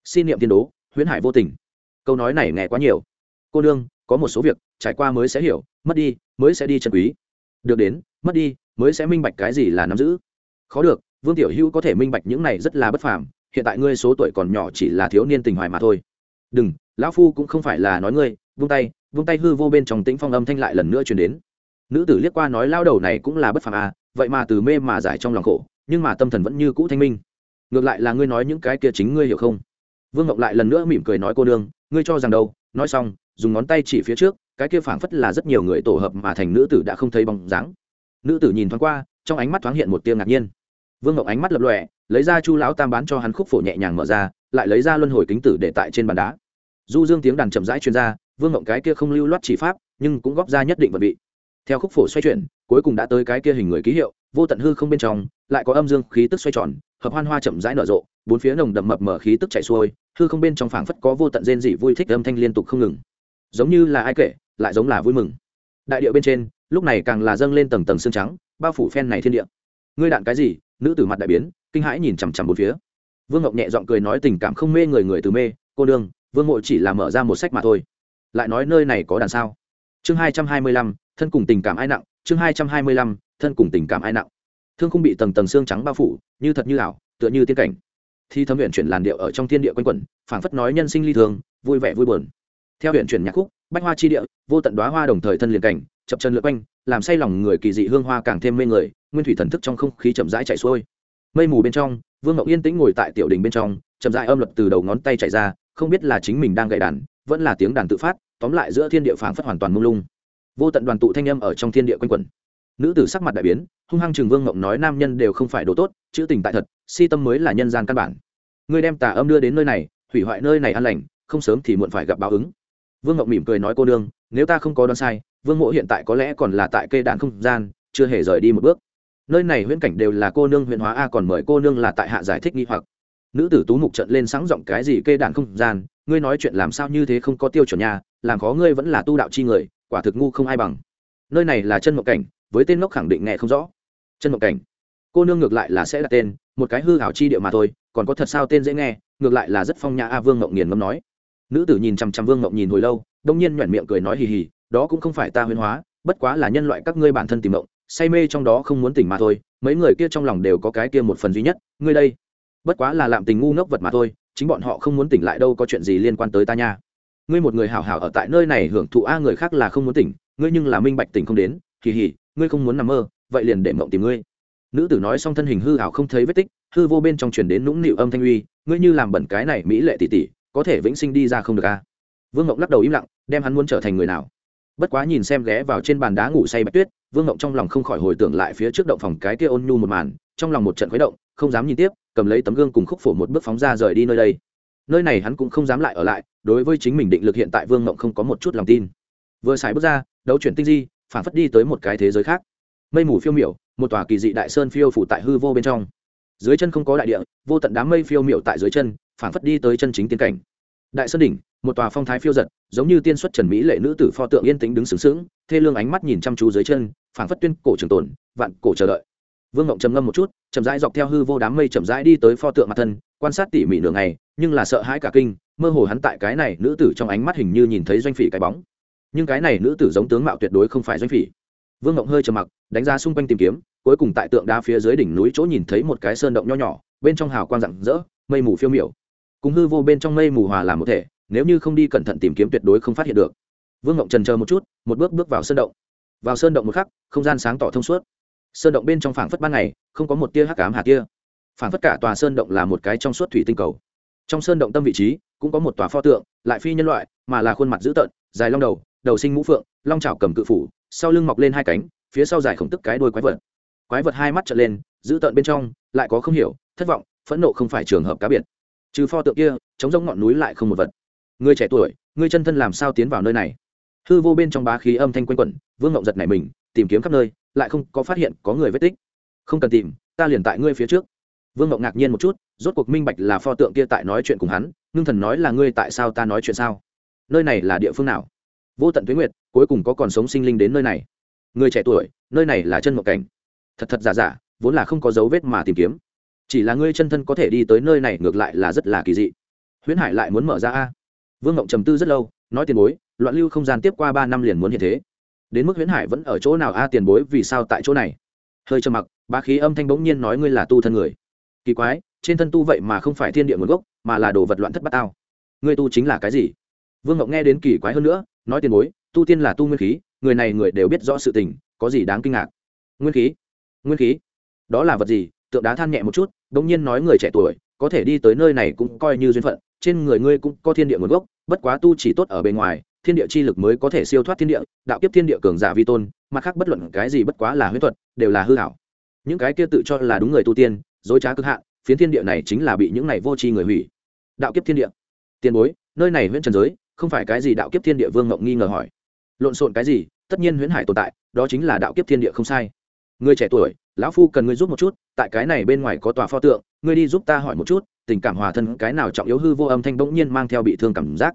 Xin niệm tiên đố, huyễn hải vô tình. Câu nói này nghe quá nhiều. Cô nương, có một số việc, trải qua mới sẽ hiểu, mất đi, mới sẽ đi chân quý. Được đến, mất đi, mới sẽ minh bạch cái gì là nắm giữ. Khó được, vương tiểu hữu có thể minh bạch những này rất là bất phàm, hiện tại ngươi số tuổi còn nhỏ chỉ là thiếu niên tình hoài mà thôi. Đừng, lão phu cũng không phải là nói ngươi, vung tay vung tay hư vô bên trong tĩnh phong âm thanh lại lần nữa truyền đến. Nữ tử liếc qua nói lao đầu này cũng là bất phàm à vậy mà từ mê mà giải trong lòng khổ, nhưng mà tâm thần vẫn như cũ thanh minh ngược lại là ngươi nói những cái kia chính ngươi hiểu không? Vương ngọc lại lần nữa mỉm cười nói cô nương, ngươi cho rằng đâu? Nói xong, dùng ngón tay chỉ phía trước, cái kia phảng phất là rất nhiều người tổ hợp mà thành nữ tử đã không thấy bóng dáng. Nữ tử nhìn thoáng qua, trong ánh mắt thoáng hiện một tia ngạc nhiên. Vương ngọc ánh mắt lập lòe, lấy ra chu lão tam bán cho hắn khúc phổ nhẹ nhàng mở ra, lại lấy ra luân hồi kính tử để tại trên bàn đá. Du dương tiếng đàn chậm rãi chuyên r vương ngộng cái kia không lưu loát chỉ pháp, nhưng cũng góp ra nhất định vật vị. Theo khúc phổ xoay chuyển, cuối cùng đã tới cái kia hình người ký hiệu, vô tận hư không bên trong, lại có âm dương khí tức xoay tròn hợp hoan hoa chậm rãi nở rộ, bốn phía nồng đậm mập mở khí tức chảy xuôi, hư không bên trong phảng phất có vô tận rên dị vui thích âm thanh liên tục không ngừng. Giống như là ai kể, lại giống là vui mừng. Đại điệu bên trên, lúc này càng là dâng lên tầng tầng xương trắng, bao phủ phen này thiên địa. Ngươi đạn cái gì? Nữ tử mặt đại biến, kinh hãi nhìn chằm chằm bốn phía. Vương ngọc nhẹ giọng cười nói tình cảm không mê người người từ mê, cô đương, vương mộ chỉ là mở ra một sách mà thôi. Lại nói nơi này có đàn sao? Chương hai trăm hai mươi lăm, thân cùng tình cảm ai nặng, chương hai trăm hai mươi lăm, thân cùng tình cảm ai nặng thương không bị tầng tầng xương trắng bao phủ, như thật như ảo, tựa như tiên cảnh. Thi thấm huyện chuyển làn điệu ở trong thiên địa quanh quẩn, phảng phất nói nhân sinh ly thường, vui vẻ vui buồn. Theo huyện chuyển nhạc khúc, bách hoa chi địa, vô tận đoá hoa đồng thời thân liền cảnh, chập chân lượt quanh, làm say lòng người kỳ dị hương hoa càng thêm mê người, nguyên thủy thần thức trong không khí chậm rãi chạy xuôi. Mây mù bên trong, vương ngọc yên tĩnh ngồi tại tiểu đình bên trong, chậm rãi âm luật từ đầu ngón tay chạy ra, không biết là chính mình đang gậy đàn, vẫn là tiếng đàn tự phát, tóm lại giữa thiên địa phảng phất hoàn toàn mông lung. Vô tận đoàn tụ thanh âm ở trong thiên địa quanh quẩn nữ tử sắc mặt đại biến, hung hăng trường vương ngộng nói nam nhân đều không phải đồ tốt, chữ tình tại thật, si tâm mới là nhân gian căn bản. Ngươi đem tà âm đưa đến nơi này, hủy hoại nơi này an lành, không sớm thì muộn phải gặp báo ứng. Vương ngộng mỉm cười nói cô nương, nếu ta không có đoán sai, vương mộ hiện tại có lẽ còn là tại cây đạn không gian, chưa hề rời đi một bước. Nơi này huyễn cảnh đều là cô nương huyện hóa a, còn mời cô nương là tại hạ giải thích nghi hoặc. Nữ tử tú mục trận lên sáng giọng cái gì kê đạn không gian, ngươi nói chuyện làm sao như thế không có tiêu chuẩn nhà làm khó ngươi vẫn là tu đạo chi người, quả thực ngu không ai bằng nơi này là chân mộng cảnh, với tên ngốc khẳng định nghe không rõ. Chân mộng cảnh. Cô nương ngược lại là sẽ đặt tên, một cái hư hảo chi địa mà thôi, còn có thật sao tên dễ nghe, ngược lại là rất phong nhã a vương ngộng nghiền ngâm nói. Nữ tử nhìn chằm chằm vương ngộng nhìn hồi lâu, đông nhiên nhoẻn miệng cười nói hì hì, đó cũng không phải ta huyên hóa, bất quá là nhân loại các ngươi bản thân tìm mộng, say mê trong đó không muốn tỉnh mà thôi, mấy người kia trong lòng đều có cái kia một phần duy nhất, ngươi đây. Bất quá là làm tình ngu ngốc vật mà thôi, chính bọn họ không muốn tỉnh lại đâu có chuyện gì liên quan tới ta nha. Ngươi một người hảo hảo ở tại nơi này hưởng thụ a người khác là không muốn tỉnh ngươi nhưng là minh bạch tỉnh không đến, kỳ hỉ, ngươi không muốn nằm mơ, vậy liền để mộng tìm ngươi. Nữ tử nói xong thân hình hư hảo không thấy vết tích, hư vô bên trong truyền đến nũng nịu âm thanh uy, ngươi như làm bẩn cái này mỹ lệ tỷ tỷ có thể vĩnh sinh đi ra không được a vương ngộng lắc đầu im lặng, đem hắn muốn trở thành người nào? Bất quá nhìn xem ghé vào trên bàn đá ngủ say bạch tuyết, vương ngộng trong lòng không khỏi hồi tưởng lại phía trước động phòng cái kia ôn nhu một màn, trong lòng một trận khuấy động, không dám nhìn tiếp, cầm lấy tấm gương cùng khúc phổ một bước phóng ra rời đi nơi đây. Nơi này hắn cũng không dám lại ở lại, đối với chính mình định lực hiện tại vương ngộng không có một chút lòng tin. Vừa xài bước ra đấu chuyển tinh di, phản phất đi tới một cái thế giới khác. Mây mù phiêu miểu, một tòa kỳ dị đại sơn phiêu phủ tại hư vô bên trong. Dưới chân không có đại địa, vô tận đám mây phiêu miểu tại dưới chân, phản phất đi tới chân chính tiến cảnh. Đại sơn đỉnh, một tòa phong thái phiêu giật, giống như tiên xuất trần mỹ lệ nữ tử pho tượng yên tĩnh đứng sướng sướng thê lương ánh mắt nhìn chăm chú dưới chân phảng phất tuyên cổ trường tồn, vạn cổ chờ đợi. Vương ngộng trầm ngâm một chút, chậm rãi dọc theo hư vô đám mây chậm rãi đi tới pho tượng mặt thân, quan sát tỉ mỉ nửa ngày, nhưng là sợ hãi cả kinh, mơ hồ hắn tại cái này nữ tử trong ánh mắt hình như nhìn thấy doanh phỉ cái bóng nhưng cái này nữ tử giống tướng mạo tuyệt đối không phải doanh phỉ. Vương ngộng hơi trầm mặc, đánh ra xung quanh tìm kiếm, cuối cùng tại tượng đá phía dưới đỉnh núi chỗ nhìn thấy một cái sơn động nho nhỏ, bên trong hào quang rạng rỡ, mây mù phiêu miểu. Cùng hư vô bên trong mây mù hòa làm một thể, nếu như không đi cẩn thận tìm kiếm tuyệt đối không phát hiện được. Vương ngộng trần chờ một chút, một bước bước vào sơn động. Vào sơn động một khắc, không gian sáng tỏ thông suốt. Sơn động bên trong phảng phất ban ngày, không có một tia hắc ám hạt tia phảng phất cả tòa sơn động là một cái trong suốt thủy tinh cầu. Trong sơn động tâm vị trí, cũng có một tòa pho tượng, lại phi nhân loại, mà là khuôn mặt dữ tợn, dài long đầu đầu sinh mũ phượng, long trào cầm cự phủ, sau lưng mọc lên hai cánh, phía sau dài khổng tức cái đôi quái vật. Quái vật hai mắt trở lên dữ tợn bên trong, lại có không hiểu, thất vọng, phẫn nộ không phải trường hợp cá biệt. Trừ pho tượng kia chống giống ngọn núi lại không một vật. Người trẻ tuổi, người chân thân làm sao tiến vào nơi này? Hư vô bên trong bá khí âm thanh quanh quẩn, vương ngộng giật này mình, tìm kiếm khắp nơi, lại không có phát hiện có người vết tích. Không cần tìm, ta liền tại ngươi phía trước. Vương ngộng ngạc nhiên một chút, rốt cuộc minh bạch là pho tượng kia tại nói chuyện cùng hắn, ngưng thần nói là ngươi tại sao ta nói chuyện sao? Nơi này là địa phương nào? Vô tận tuyến nguyệt, cuối cùng có còn sống sinh linh đến nơi này. Người trẻ tuổi, nơi này là chân mộng cảnh. Thật thật giả giả, vốn là không có dấu vết mà tìm kiếm. Chỉ là ngươi chân thân có thể đi tới nơi này ngược lại là rất là kỳ dị. Huyễn hải lại muốn mở ra a. Vương ngộng trầm tư rất lâu, nói tiền bối, loạn lưu không gian tiếp qua ba năm liền muốn hiện thế. Đến mức huyễn hải vẫn ở chỗ nào a tiền bối, vì sao tại chỗ này? Hơi trầm mặc ba khí âm thanh bỗng nhiên nói ngươi là tu thân người. Kỳ quái, trên thân tu vậy mà không phải thiên địa nguồn gốc, mà là đồ vật loạn thất bát tao. Ngươi tu chính là cái gì? Vương ngộng nghe đến kỳ quái hơn nữa nói tiền bối, tu tiên là tu nguyên khí, người này người đều biết rõ sự tình, có gì đáng kinh ngạc? Nguyên khí? Nguyên khí? Đó là vật gì? Tượng đá than nhẹ một chút đ ỗ n g nhiên nói người trẻ tuổi, có thể đi tới nơi này cũng coi như duyên phận, trên người ngươi cũng có thiên địa nguồn gốc, bất quá tu chỉ tốt ở bề ngoài, thiên địa chi lực mới có thể siêu thoát thiên địa, đạo kiếp thiên địa cường giả vi tôn, mặt khác bất luận cái gì bất quá là huyết thuật, đều là hư hảo những cái kia tự cho là đúng người tu tiên, dối trá cực hạn, phiến thiên địa này chính là bị những này vô tri người hủy. Đạo kiếp thiên địa. Tiền bối, nơi này huyện trần giới không phải cái gì đạo kiếp thiên địa vương ngộng nghi ngờ hỏi. Lộn xộn cái gì? Tất nhiên huyễn hải tồn tại, đó chính là đạo kiếp thiên địa không sai. Người trẻ tuổi, lão phu cần ngươi giúp một chút, tại cái này bên ngoài có tòa pho tượng, ngươi đi giúp ta hỏi một chút, tình cảm hòa thân cái nào trọng yếu hư vô âm thanh bỗng nhiên mang theo bị thương cảm giác.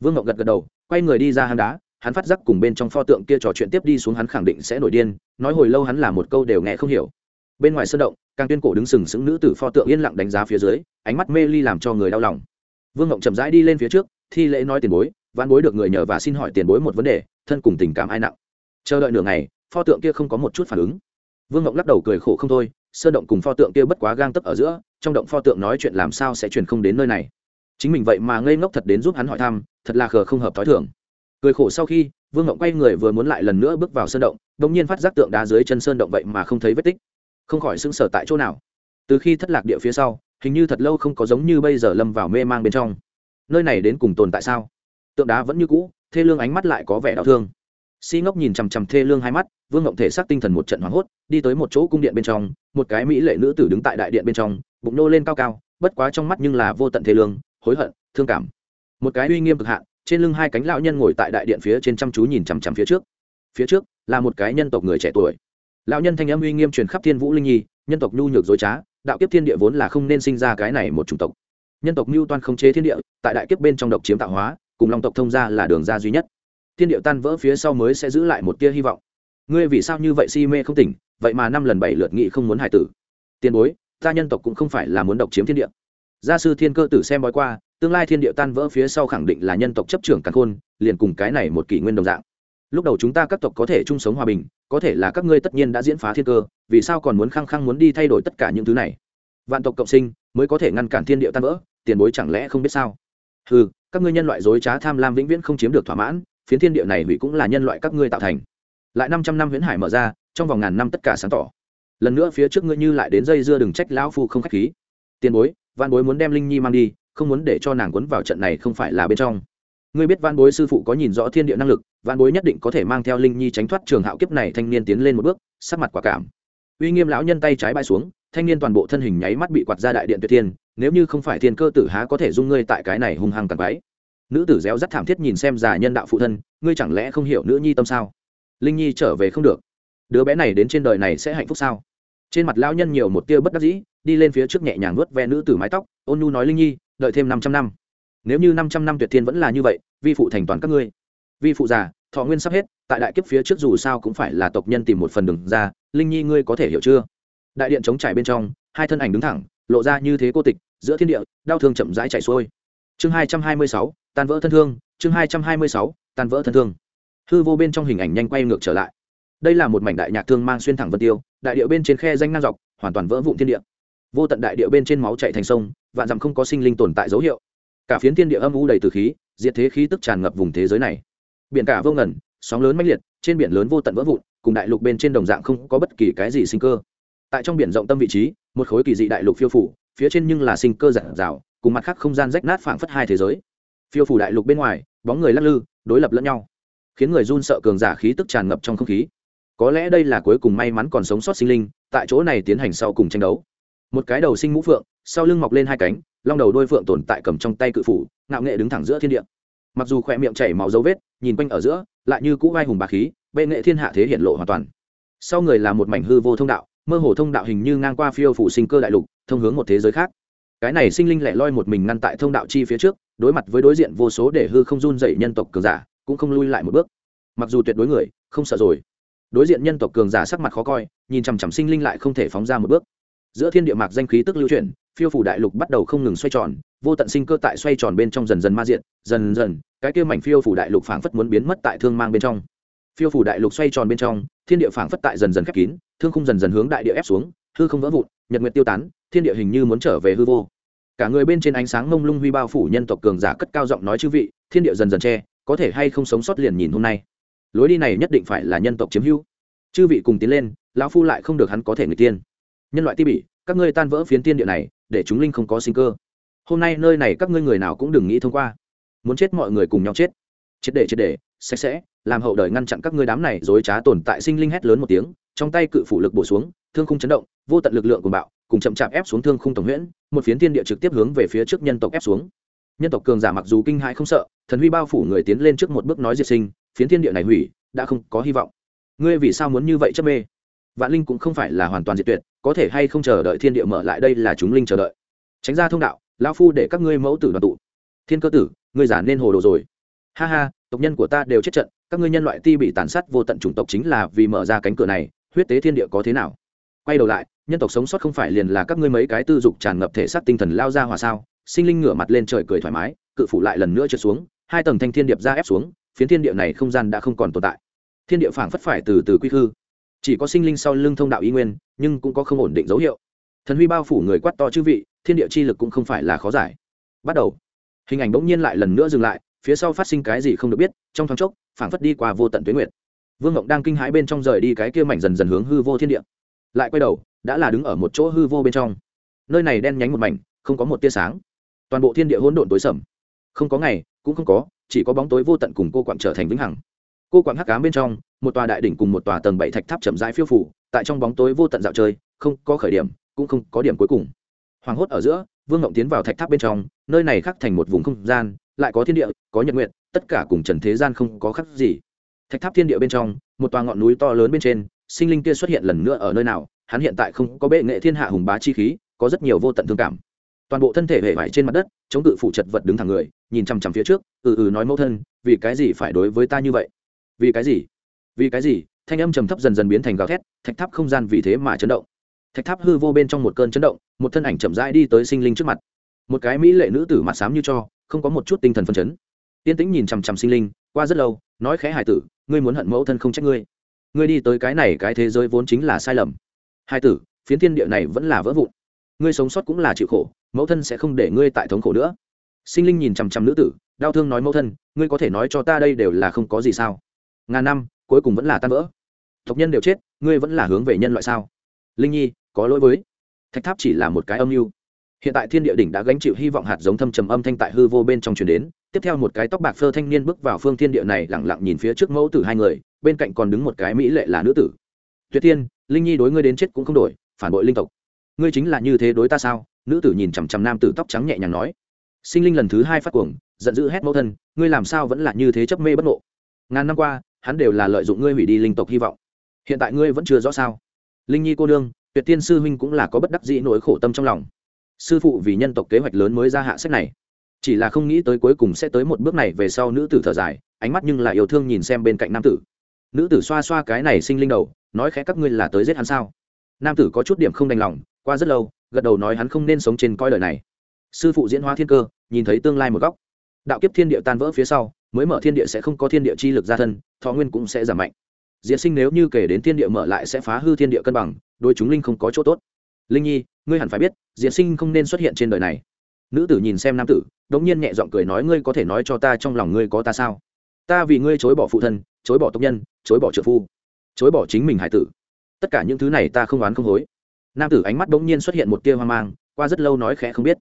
Vương ngọc gật gật đầu, quay người đi ra hang đá, hắn phát giác cùng bên trong pho tượng kia trò chuyện tiếp đi xuống hắn khẳng định sẽ nổi điên, nói hồi lâu hắn là một câu đều nghe không hiểu. Bên ngoài sơn động, càng tuyên cổ đứng sừng sững nữ tử pho tượng yên lặng đánh giá phía dưới, ánh mắt mê ly làm cho người đau lòng. Vương ngộng chậm rãi đi lên phía trước thi lễ nói tiền bối văn bối được người nhờ và xin hỏi tiền bối một vấn đề, thân cùng tình cảm ai nặng. Chờ đợi nửa ngày, pho tượng kia không có một chút phản ứng. Vương ngộng lắc đầu cười khổ không thôi, sơn động cùng pho tượng kia bất quá gang tấp ở giữa, trong động pho tượng nói chuyện làm sao sẽ truyền không đến nơi này. Chính mình vậy mà ngây ngốc thật đến giúp hắn hỏi thăm, thật là khờ không hợp t h ó i thường. Cười khổ sau khi, vương ngộng quay người vừa muốn lại lần nữa bước vào sơn động đ ỗ n g nhiên phát giác tượng đá dưới chân sơn động vậy mà không thấy vết tích. Không khỏi sững sờ tại chỗ nào. Từ khi thất lạc địa phía sau, hình như thật lâu không có giống như bây giờ lâm vào mê mang bên trong nơi này đến cùng tồn tại sao? Tượng đá vẫn như cũ, thê lương ánh mắt lại có vẻ đau thương. Si ngốc nhìn chằm chằm thê lương hai mắt, vương ngộng thể xác tinh thần một trận hoảng hốt, đi tới một chỗ cung điện bên trong, một cái mỹ lệ nữ tử đứng tại đại điện bên trong, bụng nô lên cao cao, bất quá trong mắt nhưng là vô tận thê lương, hối hận, thương cảm. Một cái uy nghiêm cực hạn, trên lưng hai cánh lão nhân ngồi tại đại điện phía trên chăm chú nhìn chằm chằm phía trước. Phía trước là một cái nhân tộc người trẻ tuổi. Lão nhân thanh âm uy nghiêm truyền khắp thiên vũ linh nhi, nhân tộc nhu nhược dối trá, đạo kiếp thiên địa vốn là không nên sinh ra cái này một chủng tộc nhân tộc mưu toan không chế thiên địa, tại đại kiếp bên trong độc chiếm tạo hóa, cùng long tộc thông ra là đường ra duy nhất. Thiên địa tan vỡ phía sau mới sẽ giữ lại một tia hy vọng. Ngươi vì sao như vậy si mê không tỉnh, vậy mà năm lần bảy lượt nghị không muốn hải tử. Tiền bối, ta nhân tộc cũng không phải là muốn độc chiếm thiên địa. Gia sư thiên cơ tử xem bói qua, tương lai thiên địa tan vỡ phía sau khẳng định là nhân tộc chấp trưởng càn khôn, liền cùng cái này một kỷ nguyên đồng dạng. Lúc đầu chúng ta các tộc có thể chung sống hòa bình, có thể là các ngươi tất nhiên đã diễn phá thiên cơ, vì sao còn muốn khăng khăng muốn đi thay đổi tất cả những thứ này? Vạn tộc cộng sinh mới có thể ngăn cản thiên địa tan vỡ tiền bối chẳng lẽ không biết sao? Ừ các ngươi nhân loại dối trá tham lam vĩnh viễn không chiếm được thỏa mãn, phiến thiên địa này hủy cũng là nhân loại các ngươi tạo thành. Lại năm trăm năm huyễn hải mở ra, trong vòng ngàn năm tất cả sáng tỏ. Lần nữa phía trước ngươi như lại đến dây dưa đừng trách lão phu không khách khí. Tiền bối văn bối muốn đem linh nhi mang đi, không muốn để cho nàng quấn vào trận này không phải là bên trong. Ngươi biết văn bối sư phụ có nhìn rõ thiên địa năng lực văn bối nhất định có thể mang theo linh nhi tránh thoát trường hạo kiếp này thanh niên tiến lên một bước, sắc mặt quả cảm. Uy nghiêm lão nhân tay trái bay xuống, thanh niên toàn bộ thân hình nháy mắt bị quạt ra đại điện tuyệt thiên nếu như không phải thiên cơ tử há có thể dung ngươi tại cái này hung hăng càng váy nữ tử réo rắt thảm thiết nhìn xem già nhân đạo phụ thân, ngươi chẳng lẽ không hiểu nữ nhi tâm sao? Linh nhi trở về không được. Đứa bé này đến trên đời này sẽ hạnh phúc sao? Trên mặt lão nhân nhiều một tia bất đắc dĩ, đi lên phía trước nhẹ nhàng nuốt ve nữ tử mái tóc, ôn nhu nói linh nhi, đợi thêm năm trăm năm. Nếu như năm trăm năm tuyệt thiên vẫn là như vậy, vi phụ thành toàn các ngươi. Vi phụ già, thọ nguyên sắp hết, tại đại kiếp phía trước dù sao cũng phải là tộc nhân tìm một phần đường ra, linh nhi ngươi có thể hiểu chưa? Đại điện chống trải bên trong, hai thân ảnh đứng thẳng lộ ra như thế cô tịch, giữa thiên địa, đau thương chậm rãi chảy xuôi. Chương hai trăm hai mươi sáu, tan vỡ thân thương, chương hai trăm hai mươi sáu, tan vỡ thân thương. Hư vô bên trong hình ảnh nhanh quay ngược trở lại. Đây là một mảnh đại nhạc thương mang xuyên thẳng vân tiêu, đại điệu bên trên khe danh ngang dọc, hoàn toàn vỡ vụn thiên địa. Vô tận đại điệu bên trên máu chạy thành sông, vạn dặm không có sinh linh tồn tại dấu hiệu. Cả phiến thiên địa âm u đầy từ khí, diệt thế khí tức tràn ngập vùng thế giới này. Biển cả vô ngẩn sóng lớn mãnh liệt, trên biển lớn vô tận vỡ vụn, cùng đại lục bên trên đồng dạng không có bất kỳ cái gì sinh cơ. Tại trong biển rộng tâm vị trí một khối kỳ dị đại lục phiêu phủ, phía trên nhưng là sinh cơ giản rào cùng mặt khác không gian rách nát phảng phất hai thế giới. Phiêu phủ đại lục bên ngoài, bóng người lắc lư, đối lập lẫn nhau, khiến người run sợ cường giả khí tức tràn ngập trong không khí. Có lẽ đây là cuối cùng may mắn còn sống sót sinh linh, tại chỗ này tiến hành sau cùng tranh đấu. Một cái đầu sinh mũ phượng, sau lưng mọc lên hai cánh, long đầu đôi phượng tồn tại cầm trong tay cự phủ, ngạo nghệ đứng thẳng giữa thiên địa. Mặc dù khỏe miệng chảy máu dấu vết, nhìn quanh ở giữa, lại như cũ vai hùng bà khí, bệ nghệ thiên hạ thế hiện lộ hoàn toàn. Sau người là một mảnh hư vô thông đạo mơ hồ thông đạo hình như ngang qua phiêu phủ sinh cơ đại lục, thông hướng một thế giới khác. Cái này sinh linh lẻ loi một mình ngăn tại thông đạo chi phía trước, đối mặt với đối diện vô số để hư không run dậy nhân tộc cường giả, cũng không lui lại một bước. Mặc dù tuyệt đối người, không sợ rồi. Đối diện nhân tộc cường giả sắc mặt khó coi, nhìn chằm chằm sinh linh lại không thể phóng ra một bước. Giữa thiên địa mạc danh khí tức lưu chuyển, phiêu phủ đại lục bắt đầu không ngừng xoay tròn, vô tận sinh cơ tại xoay tròn bên trong dần dần ma diện, dần dần, cái kia mảnh phiêu phủ đại lục phảng phất muốn biến mất tại thương mang bên trong phiêu phủ đại lục xoay tròn bên trong, thiên địa phảng phất tại dần dần khép kín, thương không dần dần hướng đại địa ép xuống, hư không vỡ vụn, nhật nguyệt tiêu tán, thiên địa hình như muốn trở về hư vô. Cả người bên trên ánh sáng mông lung huy bao phủ nhân tộc cường giả cất cao giọng nói chư vị, thiên địa dần dần che, có thể hay không sống sót liền nhìn hôm nay. Lối đi này nhất định phải là nhân tộc chiếm hữu. Chư vị cùng tiến lên, lão phu lại không được hắn có thể người tiên. Nhân loại ti bỉ, các ngươi tan vỡ phiến tiên địa này, để chúng linh không có sinh cơ. Hôm nay nơi này các ngươi người nào cũng đừng nghĩ thông qua. Muốn chết mọi người cùng nhau chết triệt để triệt để, sạch sẽ, làm hậu đời ngăn chặn các ngươi đám này dối trá tồn tại sinh linh hét lớn một tiếng, trong tay cự phủ lực bổ xuống, thương khung chấn động, vô tận lực lượng của bạo, cùng chậm chạp ép xuống thương khung tổng huyễn, một phiến thiên địa trực tiếp hướng về phía trước nhân tộc ép xuống. Nhân tộc cường giả mặc dù kinh hãi không sợ, thần huy bao phủ người tiến lên trước một bước nói diệt sinh, phiến thiên địa này hủy, đã không có hy vọng. Ngươi vì sao muốn như vậy chấp mê? Vạn linh cũng không phải là hoàn toàn diệt tuyệt, có thể hay không chờ đợi thiên địa mở lại đây là chúng linh chờ đợi. Tránh ra thông đạo, lão phu để các ngươi mẫu tử đoàn tụ. Thiên cơ tử, ngươi giả nên hồ đồ rồi ha ha, tộc nhân của ta đều chết trận, các ngươi nhân loại ti bị tàn sát vô tận chủng tộc chính là vì mở ra cánh cửa này, huyết tế thiên địa có thế nào? Quay đầu lại, nhân tộc sống sót không phải liền là các ngươi mấy cái tư dục tràn ngập thể xác tinh thần lao ra hòa sao? Sinh linh ngửa mặt lên trời cười thoải mái, cự phủ lại lần nữa trượt xuống, hai tầng thanh thiên điệp ra ép xuống, phiến thiên địa này không gian đã không còn tồn tại. Thiên địa phảng phất phải từ từ quy hư. Chỉ có sinh linh sau lưng thông đạo y nguyên, nhưng cũng có không ổn định dấu hiệu. Thần huy bao phủ người quát to chư vị, thiên địa chi lực cũng không phải là khó giải. Bắt đầu. Hình ảnh bỗng nhiên lại lần nữa dừng lại phía sau phát sinh cái gì không được biết, trong thoáng chốc, phảng phất đi qua vô tận tuyến nguyệt. Vương ngộng đang kinh hãi bên trong rời đi cái kia mảnh dần dần hướng hư vô thiên địa. Lại quay đầu, đã là đứng ở một chỗ hư vô bên trong. Nơi này đen nhánh một mảnh, không có một tia sáng. Toàn bộ thiên địa hỗn độn tối sầm. Không có ngày, cũng không có, chỉ có bóng tối vô tận cùng cô quặng trở thành vĩnh hằng. Cô quặng hắc cám bên trong, một tòa đại đỉnh cùng một tòa tầng bảy thạch tháp chậm rãi phiêu phủ tại trong bóng tối vô tận dạo chơi, không có khởi điểm, cũng không có điểm cuối cùng. Hoàng hốt ở giữa, vương ngộng tiến vào thạch tháp bên trong, nơi này khắc thành một vùng không gian lại có thiên địa, có nhật nguyện tất cả cùng trần thế gian không có khác gì. Thạch tháp thiên địa bên trong, một tòa ngọn núi to lớn bên trên, sinh linh kia xuất hiện lần nữa ở nơi nào, hắn hiện tại không có bệ nghệ thiên hạ hùng bá chi khí, có rất nhiều vô tận thương cảm. Toàn bộ thân thể hệ vải trên mặt đất, chống cự phụ chật vật đứng thẳng người, nhìn chằm chằm phía trước ừ ừ nói mẫu thân, vì cái gì phải đối với ta như vậy? Vì cái gì? Vì cái gì? Thanh âm trầm thấp dần dần biến thành gào thét, thạch tháp không gian vì thế mà chấn động. Thạch tháp hư vô bên trong một cơn chấn động, một thân ảnh chậm rãi đi tới sinh linh trước mặt một cái mỹ lệ nữ tử mặt xám như cho, không có một chút tinh thần phân chấn. Tiên tĩnh nhìn chằm chằm sinh linh, qua rất lâu, nói khẽ hải tử, ngươi muốn hận mẫu thân không trách ngươi. Ngươi đi tới cái này cái thế giới vốn chính là sai lầm. Hải tử, phiến thiên địa này vẫn là vỡ vụn. Ngươi sống sót cũng là chịu khổ, mẫu thân sẽ không để ngươi tại thống khổ nữa. Sinh linh nhìn chằm chằm nữ tử, đau thương nói mẫu thân, ngươi có thể nói cho ta đây đều là không có gì sao. Ngàn năm, cuối cùng vẫn là tan vỡ. Tộc nhân đều chết, ngươi vẫn là hướng về nhân loại sao? Linh nhi, có lỗi với. Thạch tháp chỉ là một cái âm mưu hiện tại thiên địa đỉnh đã gánh chịu hy vọng hạt giống thâm trầm âm thanh tại hư vô bên trong truyền đến, tiếp theo một cái tóc bạc phơ thanh niên bước vào phương thiên địa này lẳng lặng nhìn phía trước mẫu tử hai người, bên cạnh còn đứng một cái mỹ lệ là nữ tử. Tuyệt tiên, linh nhi đối ngươi đến chết cũng không đổi, phản bội linh tộc. Ngươi chính là như thế đối ta sao? Nữ tử nhìn chằm chằm nam tử tóc trắng nhẹ nhàng nói. Sinh linh lần thứ hai phát cuồng, giận dữ hét mẫu thân, ngươi làm sao vẫn là như thế chấp mê bất ngộ? Ngàn năm qua, hắn đều là lợi dụng ngươi hủy đi linh tộc hy vọng. Hiện tại ngươi vẫn chưa rõ sao? Linh nhi cô đương tuyệt tiên sư huynh cũng là có bất đắc dĩ nỗi khổ tâm trong lòng sư phụ vì nhân tộc kế hoạch lớn mới ra hạ sách này. Chỉ là không nghĩ tới cuối cùng sẽ tới một bước này về sau nữ tử thở dài, ánh mắt nhưng lại yêu thương nhìn xem bên cạnh nam tử. Nữ tử xoa xoa cái này sinh linh đầu, nói khẽ các ngươi là tới giết hắn sao? Nam tử có chút điểm không đành lòng, qua rất lâu, gật đầu nói hắn không nên sống trên coi lời này. Sư phụ diễn hóa thiên cơ, nhìn thấy tương lai một góc. Đạo kiếp thiên địa tan vỡ phía sau, mới mở thiên địa sẽ không có thiên địa chi lực ra thân, thọ nguyên cũng sẽ giảm mạnh. Diễn sinh nếu như kể đến thiên địa mở lại sẽ phá hư thiên địa cân bằng đôi chúng linh không có chỗ tốt linh nhi ngươi hẳn phải biết diễn sinh không nên xuất hiện trên đời này nữ tử nhìn xem nam tử đống nhiên nhẹ giọng cười nói ngươi có thể nói cho ta trong lòng ngươi có ta sao ta vì ngươi chối bỏ phụ thân chối bỏ tộc nhân chối bỏ trợ phu chối bỏ chính mình hải tử tất cả những thứ này ta không oán không hối nam tử ánh mắt đống nhiên xuất hiện một tia hoang mang qua rất lâu nói khẽ không biết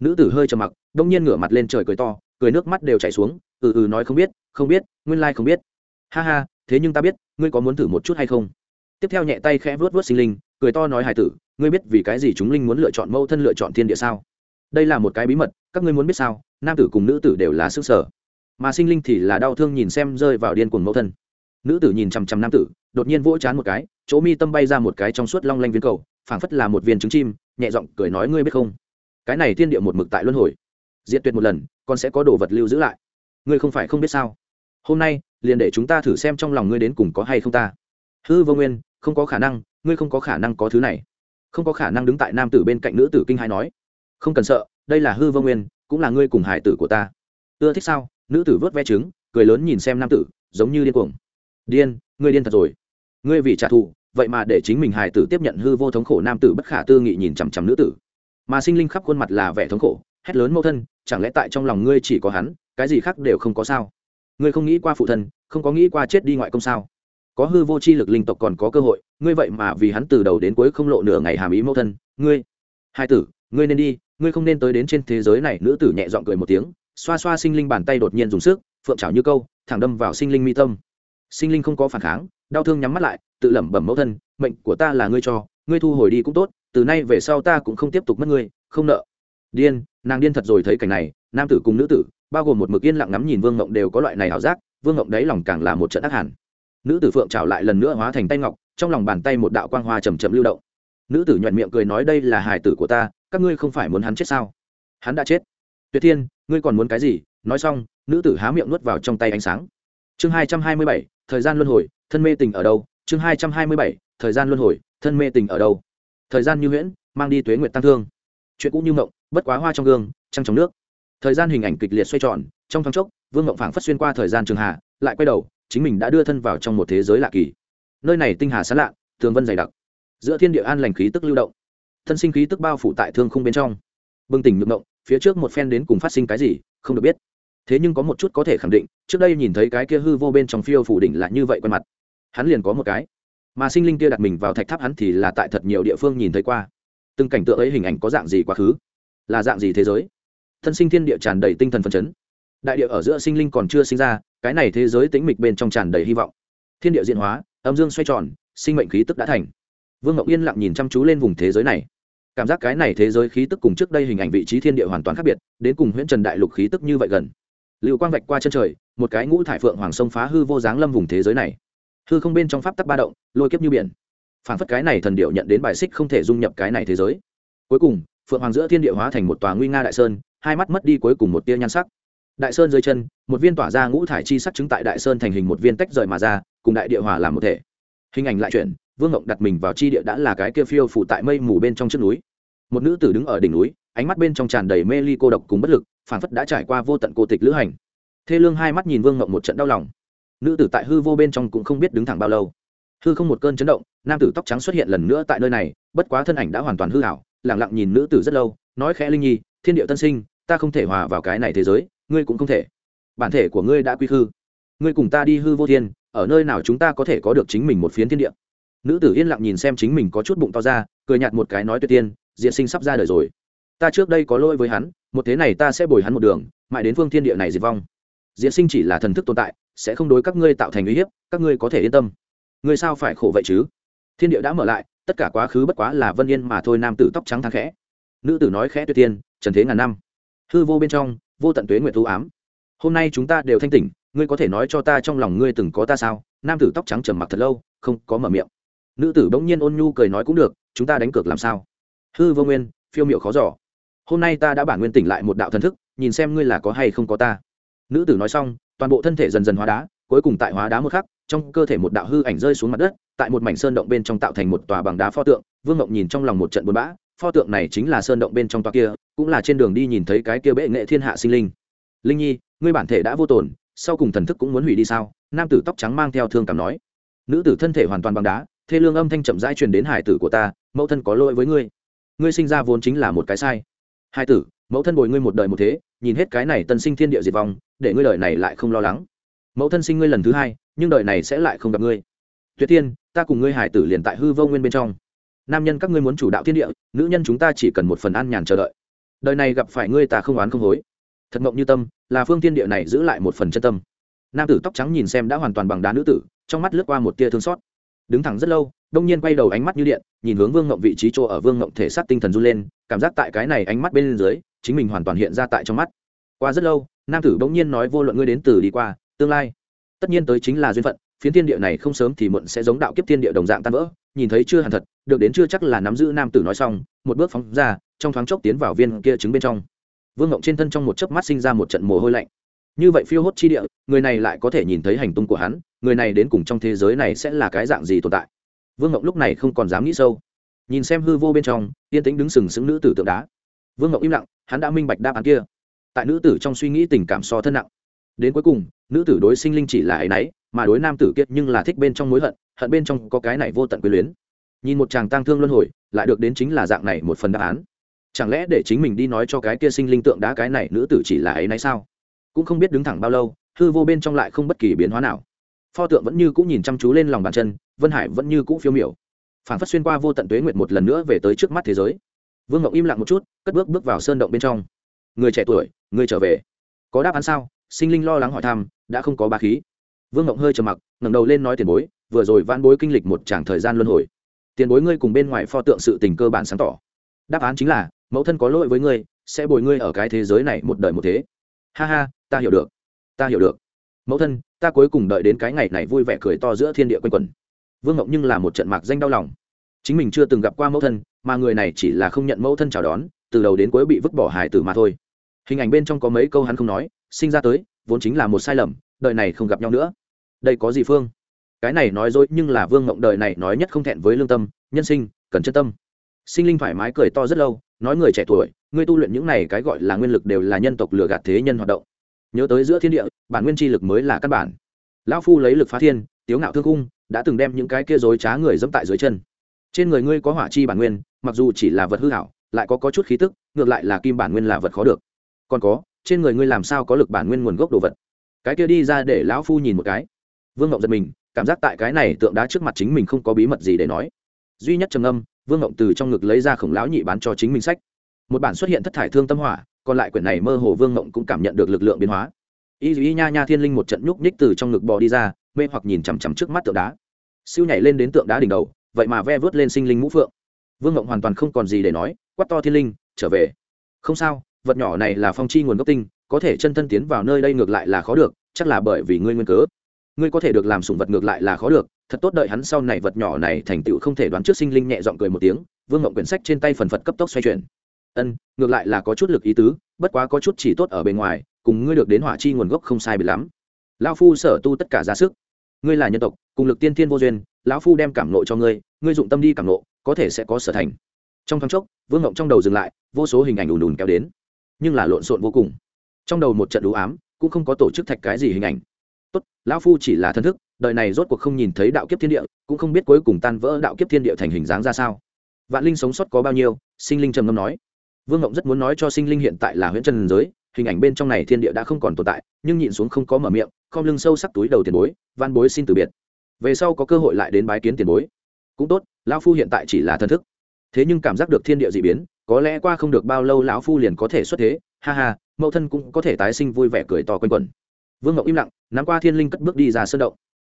nữ tử hơi trầm mặc đống nhiên ngửa mặt lên trời cười to cười nước mắt đều chảy xuống ừ ừ nói không biết không biết nguyên lai không biết ha ha thế nhưng ta biết ngươi có muốn thử một chút hay không tiếp theo nhẹ tay khẽ vuốt vuốt sinh linh cười to nói hải tử ngươi biết vì cái gì chúng linh muốn lựa chọn mẫu thân lựa chọn thiên địa sao? Đây là một cái bí mật, các ngươi muốn biết sao? Nam tử cùng nữ tử đều là sức sở. Mà sinh linh thì là đau thương nhìn xem rơi vào điên cuồng mẫu thân. Nữ tử nhìn chằm chằm nam tử, đột nhiên vỗ chán một cái, chỗ mi tâm bay ra một cái trong suốt long lanh viên cầu, phảng phất là một viên trứng chim, nhẹ giọng cười nói, ngươi biết không? Cái này thiên địa một mực tại luân hồi. Diệt tuyệt một lần con sẽ có đồ vật lưu giữ lại. Ngươi không phải không biết sao? Hôm nay, liền để chúng ta thử xem trong lòng ngươi đến cùng có hay không ta. Hư vô nguyên, không có khả năng, ngươi không có khả năng có thứ này không có khả năng đứng tại nam tử bên cạnh nữ tử kinh hai nói, không cần sợ, đây là hư vô nguyên, cũng là ngươi cùng hải tử của ta. Ưa thích sao? Nữ tử vớt ve trứng, cười lớn nhìn xem nam tử, giống như điên cuồng. Điên, ngươi điên thật rồi. Ngươi vì trả thù, vậy mà để chính mình hải tử tiếp nhận hư vô thống khổ. Nam tử bất khả tư nghị nhìn chằm chằm nữ tử. Mà sinh linh khắp khuôn mặt là vẻ thống khổ, hét lớn mẫu thân, chẳng lẽ tại trong lòng ngươi chỉ có hắn, cái gì khác đều không có sao? Ngươi không nghĩ qua phụ thân, không có nghĩ qua chết đi ngoại công sao? Có hư vô c h i lực linh tộc còn có cơ hội, ngươi vậy mà vì hắn từ đầu đến cuối không lộ nửa ngày hàm ý mẫu thân, ngươi, hai tử, ngươi nên đi, ngươi không nên tới đến trên thế giới này, nữ tử nhẹ g i ọ n cười một tiếng, xoa xoa sinh linh bàn tay đột nhiên dùng sức, phượng trào như câu, thẳng đâm vào sinh linh mi tâm. Sinh linh không có phản kháng, đau thương nhắm mắt lại, tự lẩm bẩm mẫu thân, mệnh của ta là ngươi cho, ngươi thu hồi đi cũng tốt, từ nay về sau ta cũng không tiếp tục mất ngươi, không nợ. Điên, nàng điên thật rồi thấy cảnh này, nam tử cùng nữ tử, bao gồm một mực yên lặng ngắm nhìn vương ngộng đều có loại này ảo giác, vương ngộng đấy lòng càng là một trận ác hẳn nữ tử phượng trào lại lần nữa hóa thành tay ngọc, trong lòng bàn tay một đạo quang hoa chầm chậm lưu động. Nữ tử nhuận miệng cười nói đây là hài tử của ta, các ngươi không phải muốn hắn chết sao? Hắn đã chết. Tuyệt thiên, ngươi còn muốn cái gì? Nói xong, nữ tử há miệng nuốt vào trong tay ánh sáng. Chương hai trăm hai mươi bảy, thời gian luân hồi, thân mê tình ở đâu? Chương hai trăm hai mươi bảy, thời gian luân hồi, thân mê tình ở đâu? Thời gian như huyễn, mang đi tuế nguyện tăng thương. Chuyện cũ như mộng, bất quá hoa trong gương, trăng trong nước. Thời gian hình ảnh kịch liệt xoay tròn, trong thoáng chốc, vương mộng phảng phất xuyên qua thời gian trường hạ, lại quay đầu chính mình đã đưa thân vào trong một thế giới lạ kỳ. Nơi này tinh hà sán lạ tường vân dày đặc. Giữa thiên địa an lành khí tức lưu động. Thân sinh khí tức bao phủ tại thương khung bên trong. Bừng tỉnh nhược động, phía trước một phen đến cùng phát sinh cái gì không được biết. Thế nhưng có một chút có thể khẳng định trước đây nhìn thấy cái kia hư vô bên trong phiêu phủ đỉnh là như vậy quen mặt. Hắn liền có một cái. Mà sinh linh kia đặt mình vào thạch tháp hắn thì là tại thật nhiều địa phương nhìn thấy qua. Từng cảnh tượng ấy hình ảnh có dạng gì quá khứ? Là dạng gì thế giới? Thân sinh thiên địa tràn đầy tinh thần phấn chấn đại địa ở giữa sinh linh còn chưa sinh ra, cái này thế giới tĩnh mịch bên trong tràn đầy hy vọng. Thiên địa diện hóa, âm dương xoay tròn, sinh mệnh khí tức đã thành. Vương ngọc yên lặng nhìn chăm chú lên vùng thế giới này. Cảm giác cái này thế giới khí tức cùng trước đây hình ảnh vị trí thiên địa hoàn toàn khác biệt, đến cùng huyễn trần đại lục khí tức như vậy gần. Lưu quang vạch qua chân trời, một cái ngũ thải phượng hoàng sông phá hư vô dáng lâm vùng thế giới này. Hư không bên trong pháp tắc ba động, lôi kiếp như biển. Phản phất cái này thần điệu nhận đến bài xích không thể dung nhập cái này thế giới. Cuối cùng, phượng hoàng giữa thiên địa hóa thành một tòa nguy nga đại sơn, hai mắt mất đi cuối cùng một tia nhan sắc đại sơn dưới chân, một viên tỏa ra ngũ thải chi sắc chứng tại đại sơn thành hình một viên tách rời mà ra, cùng đại địa hòa làm một thể. Hình ảnh lại chuyển, vương ngộng đặt mình vào chi địa đã là cái kia phiêu phụ tại mây mù bên trong chân núi. Một nữ tử đứng ở đỉnh núi, ánh mắt bên trong tràn đầy mê ly cô độc cùng bất lực phản phất đã trải qua vô tận cô tịch lữ hành. Thê lương hai mắt nhìn vương ngộng một trận đau lòng. Nữ tử tại hư vô bên trong cũng không biết đứng thẳng bao lâu. Hư không một cơn chấn động, nam tử tóc trắng xuất hiện lần nữa tại nơi này, bất quá thân ảnh đã hoàn toàn hư hảo lẳng lặng nhìn nữ tử rất lâu, nói khẽ linh nhi, thiên địa tân sinh, ta không thể hòa vào cái này thế giới ngươi cũng không thể. Bản thể của ngươi đã quy hư ngươi cùng ta đi hư vô thiên, ở nơi nào chúng ta có thể có được chính mình một phiến thiên địa? Nữ tử yên lặng nhìn xem chính mình có chút bụng to ra, cười nhạt một cái nói tuyệt tiên, diện sinh sắp ra đời rồi. Ta trước đây có lỗi với hắn, một thế này ta sẽ bồi hắn một đường, mãi đến phương thiên địa này diệt vong. Diễn sinh chỉ là thần thức tồn tại, sẽ không đối các ngươi tạo thành uy hiếp, các ngươi có thể yên tâm. Ngươi sao phải khổ vậy chứ? Thiên địa đã mở lại, tất cả quá khứ bất quá là vân yên mà thôi, nam tử tóc trắng thang khẽ. Nữ tử nói khẽ tuyệt tiên, trần thế ngàn năm. Hư vô bên trong vô tận tuế Nguyệt thú ám. Hôm nay chúng ta đều thanh tỉnh, ngươi có thể nói cho ta trong lòng ngươi từng có ta sao? Nam tử tóc trắng trầm mặc thật lâu, không có mở miệng. Nữ tử bỗng nhiên ôn nhu cười nói cũng được, chúng ta đánh cược làm sao? Hư vô nguyên, phiêu miệu khó giỏ hôm nay ta đã bản nguyên tỉnh lại một đạo thần thức, nhìn xem ngươi là có hay không có ta. Nữ tử nói xong, toàn bộ thân thể dần dần hóa đá, cuối cùng tại hóa đá một khắc, trong cơ thể một đạo hư ảnh rơi xuống mặt đất, tại một mảnh sơn động bên trong tạo thành một tòa bằng đá pho tượng. Vương Mộng nhìn trong lòng một trận buồn bã, pho tượng này chính là sơn động bên trong tòa kia cũng là trên đường đi nhìn thấy cái kia bệ nghệ thiên hạ sinh linh. Linh nhi, ngươi bản thể đã vô tổn, sau cùng thần thức cũng muốn hủy đi sao? Nam tử tóc trắng mang theo thương cảm nói. Nữ tử thân thể hoàn toàn bằng đá, thê lương âm thanh chậm rãi truyền đến hải tử của ta, mẫu thân có lỗi với ngươi. Ngươi sinh ra vốn chính là một cái sai. Hai tử, mẫu thân bồi ngươi một đời một thế, nhìn hết cái này tân sinh thiên địa diệt vong, để ngươi đời này lại không lo lắng. Mẫu thân sinh ngươi lần thứ hai, nhưng đời này sẽ lại không gặp ngươi. Tuyệt tiên ta cùng ngươi hải tử liền tại hư vô nguyên bên trong. Nam nhân các ngươi muốn chủ đạo thiên địa, nữ nhân chúng ta chỉ cần một phần an nhàn chờ đợi đời này gặp phải ngươi ta không oán không hối. Thật mộng như tâm, là phương thiên địa này giữ lại một phần chân tâm. Nam tử tóc trắng nhìn xem đã hoàn toàn bằng đá nữ tử, trong mắt lướt qua một tia thương xót. Đứng thẳng rất lâu, đông nhiên quay đầu ánh mắt như điện, nhìn hướng vương ngộng vị trí chỗ ở vương ngộng thể xác tinh thần run lên, cảm giác tại cái này ánh mắt bên dưới, chính mình hoàn toàn hiện ra tại trong mắt. Qua rất lâu, nam tử bỗng nhiên nói vô luận ngươi đến từ đi qua, tương lai. Tất nhiên tới chính là duyên phận, phiến thiên địa này không sớm thì muộn sẽ giống đạo kiếp thiên địa đồng dạng tan vỡ, nhìn thấy chưa hẳn thật, được đến chưa chắc là nắm giữ nam tử nói xong, một bước phóng ra trong thoáng chốc tiến vào viên kia trứng bên trong. Vương ngộng trên thân trong một chớp mắt sinh ra một trận mồ hôi lạnh. Như vậy phiêu hốt chi địa, người này lại có thể nhìn thấy hành tung của hắn, người này đến cùng trong thế giới này sẽ là cái dạng gì tồn tại? Vương ngộng lúc này không còn dám nghĩ sâu. Nhìn xem hư vô bên trong, yên tĩnh đứng sừng sững nữ tử tượng đá. Vương ngộng im lặng, hắn đã minh bạch đáp án kia. Tại nữ tử trong suy nghĩ tình cảm so thân nặng. Đến cuối cùng, nữ tử đối sinh linh chỉ là ấ y n ấ y mà đối nam tử kiệt nhưng là thích bên trong mối hận hận bên trong có cái này vô tận quyền luyến. Nhìn một chàng tang thương luân hồi, lại được đến chính là dạng này một phần đáp án chẳng lẽ để chính mình đi nói cho cái kia sinh linh tượng đá cái này nữ tử chỉ là ấy nấy sao? Cũng không biết đứng thẳng bao lâu, hư vô bên trong lại không bất kỳ biến hóa nào. Pho tượng vẫn như cũng nhìn chăm chú lên lòng bàn chân, vân hải vẫn như cũ phiêu miểu. Phản phất xuyên qua vô tận tuế nguyệt một lần nữa về tới trước mắt thế giới. Vương ngọc im lặng một chút, cất bước bước vào sơn động bên trong. Người trẻ tuổi, người trở về. Có đáp án sao? Sinh linh lo lắng hỏi thăm, đã không có ba khí. Vương ngọc hơi trầm mặc, ngẩng đầu lên nói tiền bối, vừa rồi van bối kinh lịch một tràng thời gian luân hồi. Tiền bối ngươi cùng bên ngoài pho tượng sự tình cơ bản sáng tỏ. Đáp án chính là mẫu thân có lỗi với ngươi, sẽ bồi ngươi ở cái thế giới này một đời một thế. Ha ha, ta hiểu được. Ta hiểu được. Mẫu thân, ta cuối cùng đợi đến cái ngày này vui vẻ cười to giữa thiên địa quanh quẩn. Vương ngộng nhưng là một trận mạc danh đau lòng. Chính mình chưa từng gặp qua mẫu thân, mà người này chỉ là không nhận mẫu thân chào đón, từ đầu đến cuối bị vứt bỏ hài tử mà thôi. Hình ảnh bên trong có mấy câu hắn không nói, sinh ra tới, vốn chính là một sai lầm, đời này không gặp nhau nữa. Đây có gì phương? Cái này nói dối nhưng là vương ngộng đời này nói nhất không thẹn với lương tâm, nhân sinh, cần chân tâm. Sinh linh thoải mái cười to rất lâu nói người trẻ tuổi ngươi tu luyện những này cái gọi là nguyên lực đều là nhân tộc lừa gạt thế nhân hoạt động. Nhớ tới giữa thiên địa bản nguyên chi lực mới là căn bản. Lão phu lấy lực phá thiên tiếu ngạo thương cung đã từng đem những cái kia dối trá người dẫm tại dưới chân. Trên người ngươi có hỏa chi bản nguyên mặc dù chỉ là vật hư hảo lại có, có chút khí tức ngược lại là kim bản nguyên là vật khó được. Còn có trên người ngươi làm sao có lực bản nguyên nguồn gốc đồ vật? Cái kia đi ra để lão phu nhìn một cái. Vương ngọc giật mình cảm giác tại cái này tượng đá trước mặt chính mình không có bí mật gì để nói. Duy nhất trầm âm vương ngộng từ trong ngực lấy ra khổng lão nhị bán cho chính mình sách. Một bản xuất hiện thất thải thương tâm hỏa, còn lại quyển này mơ hồ vương ngộng cũng cảm nhận được lực lượng biến hóa. Y y nha nha thiên linh một trận nhúc nhích từ trong ngực bò đi ra, mê hoặc nhìn chằm chằm trước mắt tượng đá. Siêu nhảy lên đến tượng đá đỉnh đầu, vậy mà ve vớt lên sinh linh mũ phượng. Vương ngộng hoàn toàn không còn gì để nói quắt to thiên linh, trở về. Không sao, vật nhỏ này là phong chi nguồn gốc tinh, có thể chân thân tiến vào nơi đây ngược lại là khó được, chắc là bởi vì ngươi nguyên cớ. Ngươi có thể được làm sủng vật ngược lại là khó được thật tốt đợi hắn sau này vật nhỏ này thành tựu không thể đoán trước sinh linh nhẹ giọng cười một tiếng, vương ngộng quyển sách trên tay phần phật cấp tốc xoay chuyển. Ân, ngược lại là có chút lực ý tứ, bất quá có chút chỉ tốt ở bên ngoài, cùng ngươi được đến hỏa chi nguồn gốc không sai bị lắm. Lão phu sở tu tất cả ra sức. Ngươi là nhân tộc, cùng lực tiên thiên vô duyên, lão phu đem cảm nộ cho ngươi ngươi dụng tâm đi cảm nộ, có thể sẽ có sở thành. Trong thoáng chốc, vương ngộng trong đầu dừng lại, vô số hình ảnh ùn ùn kéo đến, nhưng là lộn xộn vô cùng. Trong đầu một trận đũ ám, cũng không có tổ chức thạch cái gì hình ảnh. Tốt, lão phu chỉ là thân thức đời này rốt cuộc không nhìn thấy đạo kiếp thiên địa, cũng không biết cuối cùng tan vỡ đạo kiếp thiên địa thành hình dáng ra sao. Vạn linh sống sót có bao nhiêu? Sinh linh trầm ngâm nói. Vương ngộng rất muốn nói cho sinh linh hiện tại là huyện trần giới, hình ảnh bên trong này thiên địa đã không còn tồn tại, nhưng nhịn xuống không có mở miệng, khom lưng sâu sắc túi đầu tiền bối van bối xin từ biệt. Về sau có cơ hội lại đến bái kiến tiền bối. Cũng tốt, lão phu hiện tại chỉ là thân thức. Thế nhưng cảm giác được thiên địa d ị biến, có lẽ qua không được bao lâu lão phu liền có thể xuất thế. Ha ha, mẫu thân cũng có thể tái sinh vui vẻ cười to quanh quẩn. Vương ngộng im lặng, nắm qua thiên linh cất bước đi ra sơn động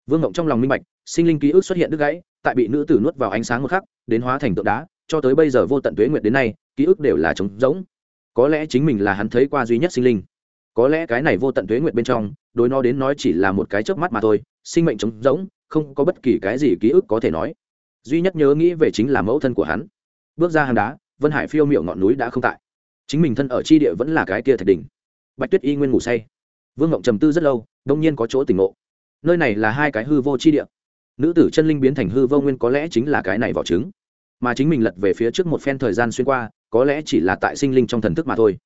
vương ngộng trong lòng minh bạch, sinh linh ký ức xuất hiện đứt gãy, tại bị nữ tử nuốt vào ánh sáng một khắc, đến hóa thành tượng đá, cho tới bây giờ vô tận tuế nguyệt đến nay, ký ức đều là trống rỗng. Có lẽ chính mình là hắn thấy qua duy nhất sinh linh. Có lẽ cái này vô tận tuế nguyệt bên trong, đối nó đến nói chỉ là một cái chớp mắt mà thôi, sinh mệnh trống rỗng, không có bất kỳ cái gì ký ức có thể nói. Duy nhất nhớ nghĩ về chính là mẫu thân của hắn. Bước ra hang đá, vân hải phiêu miệu ngọn núi đã không tại. Chính mình thân ở chi địa vẫn là cái kia thạch đỉnh. Bạch tuyết y nguyên ngủ say. Vương ngộng trầm tư rất lâu, đông nhiên có chỗ tỉnh ngộ nơi này là hai cái hư vô chi địa. Nữ tử chân linh biến thành hư vô nguyên có lẽ chính là cái này vỏ trứng. Mà chính mình lật về phía trước một phen thời gian xuyên qua, có lẽ chỉ là tại sinh linh trong thần thức mà thôi.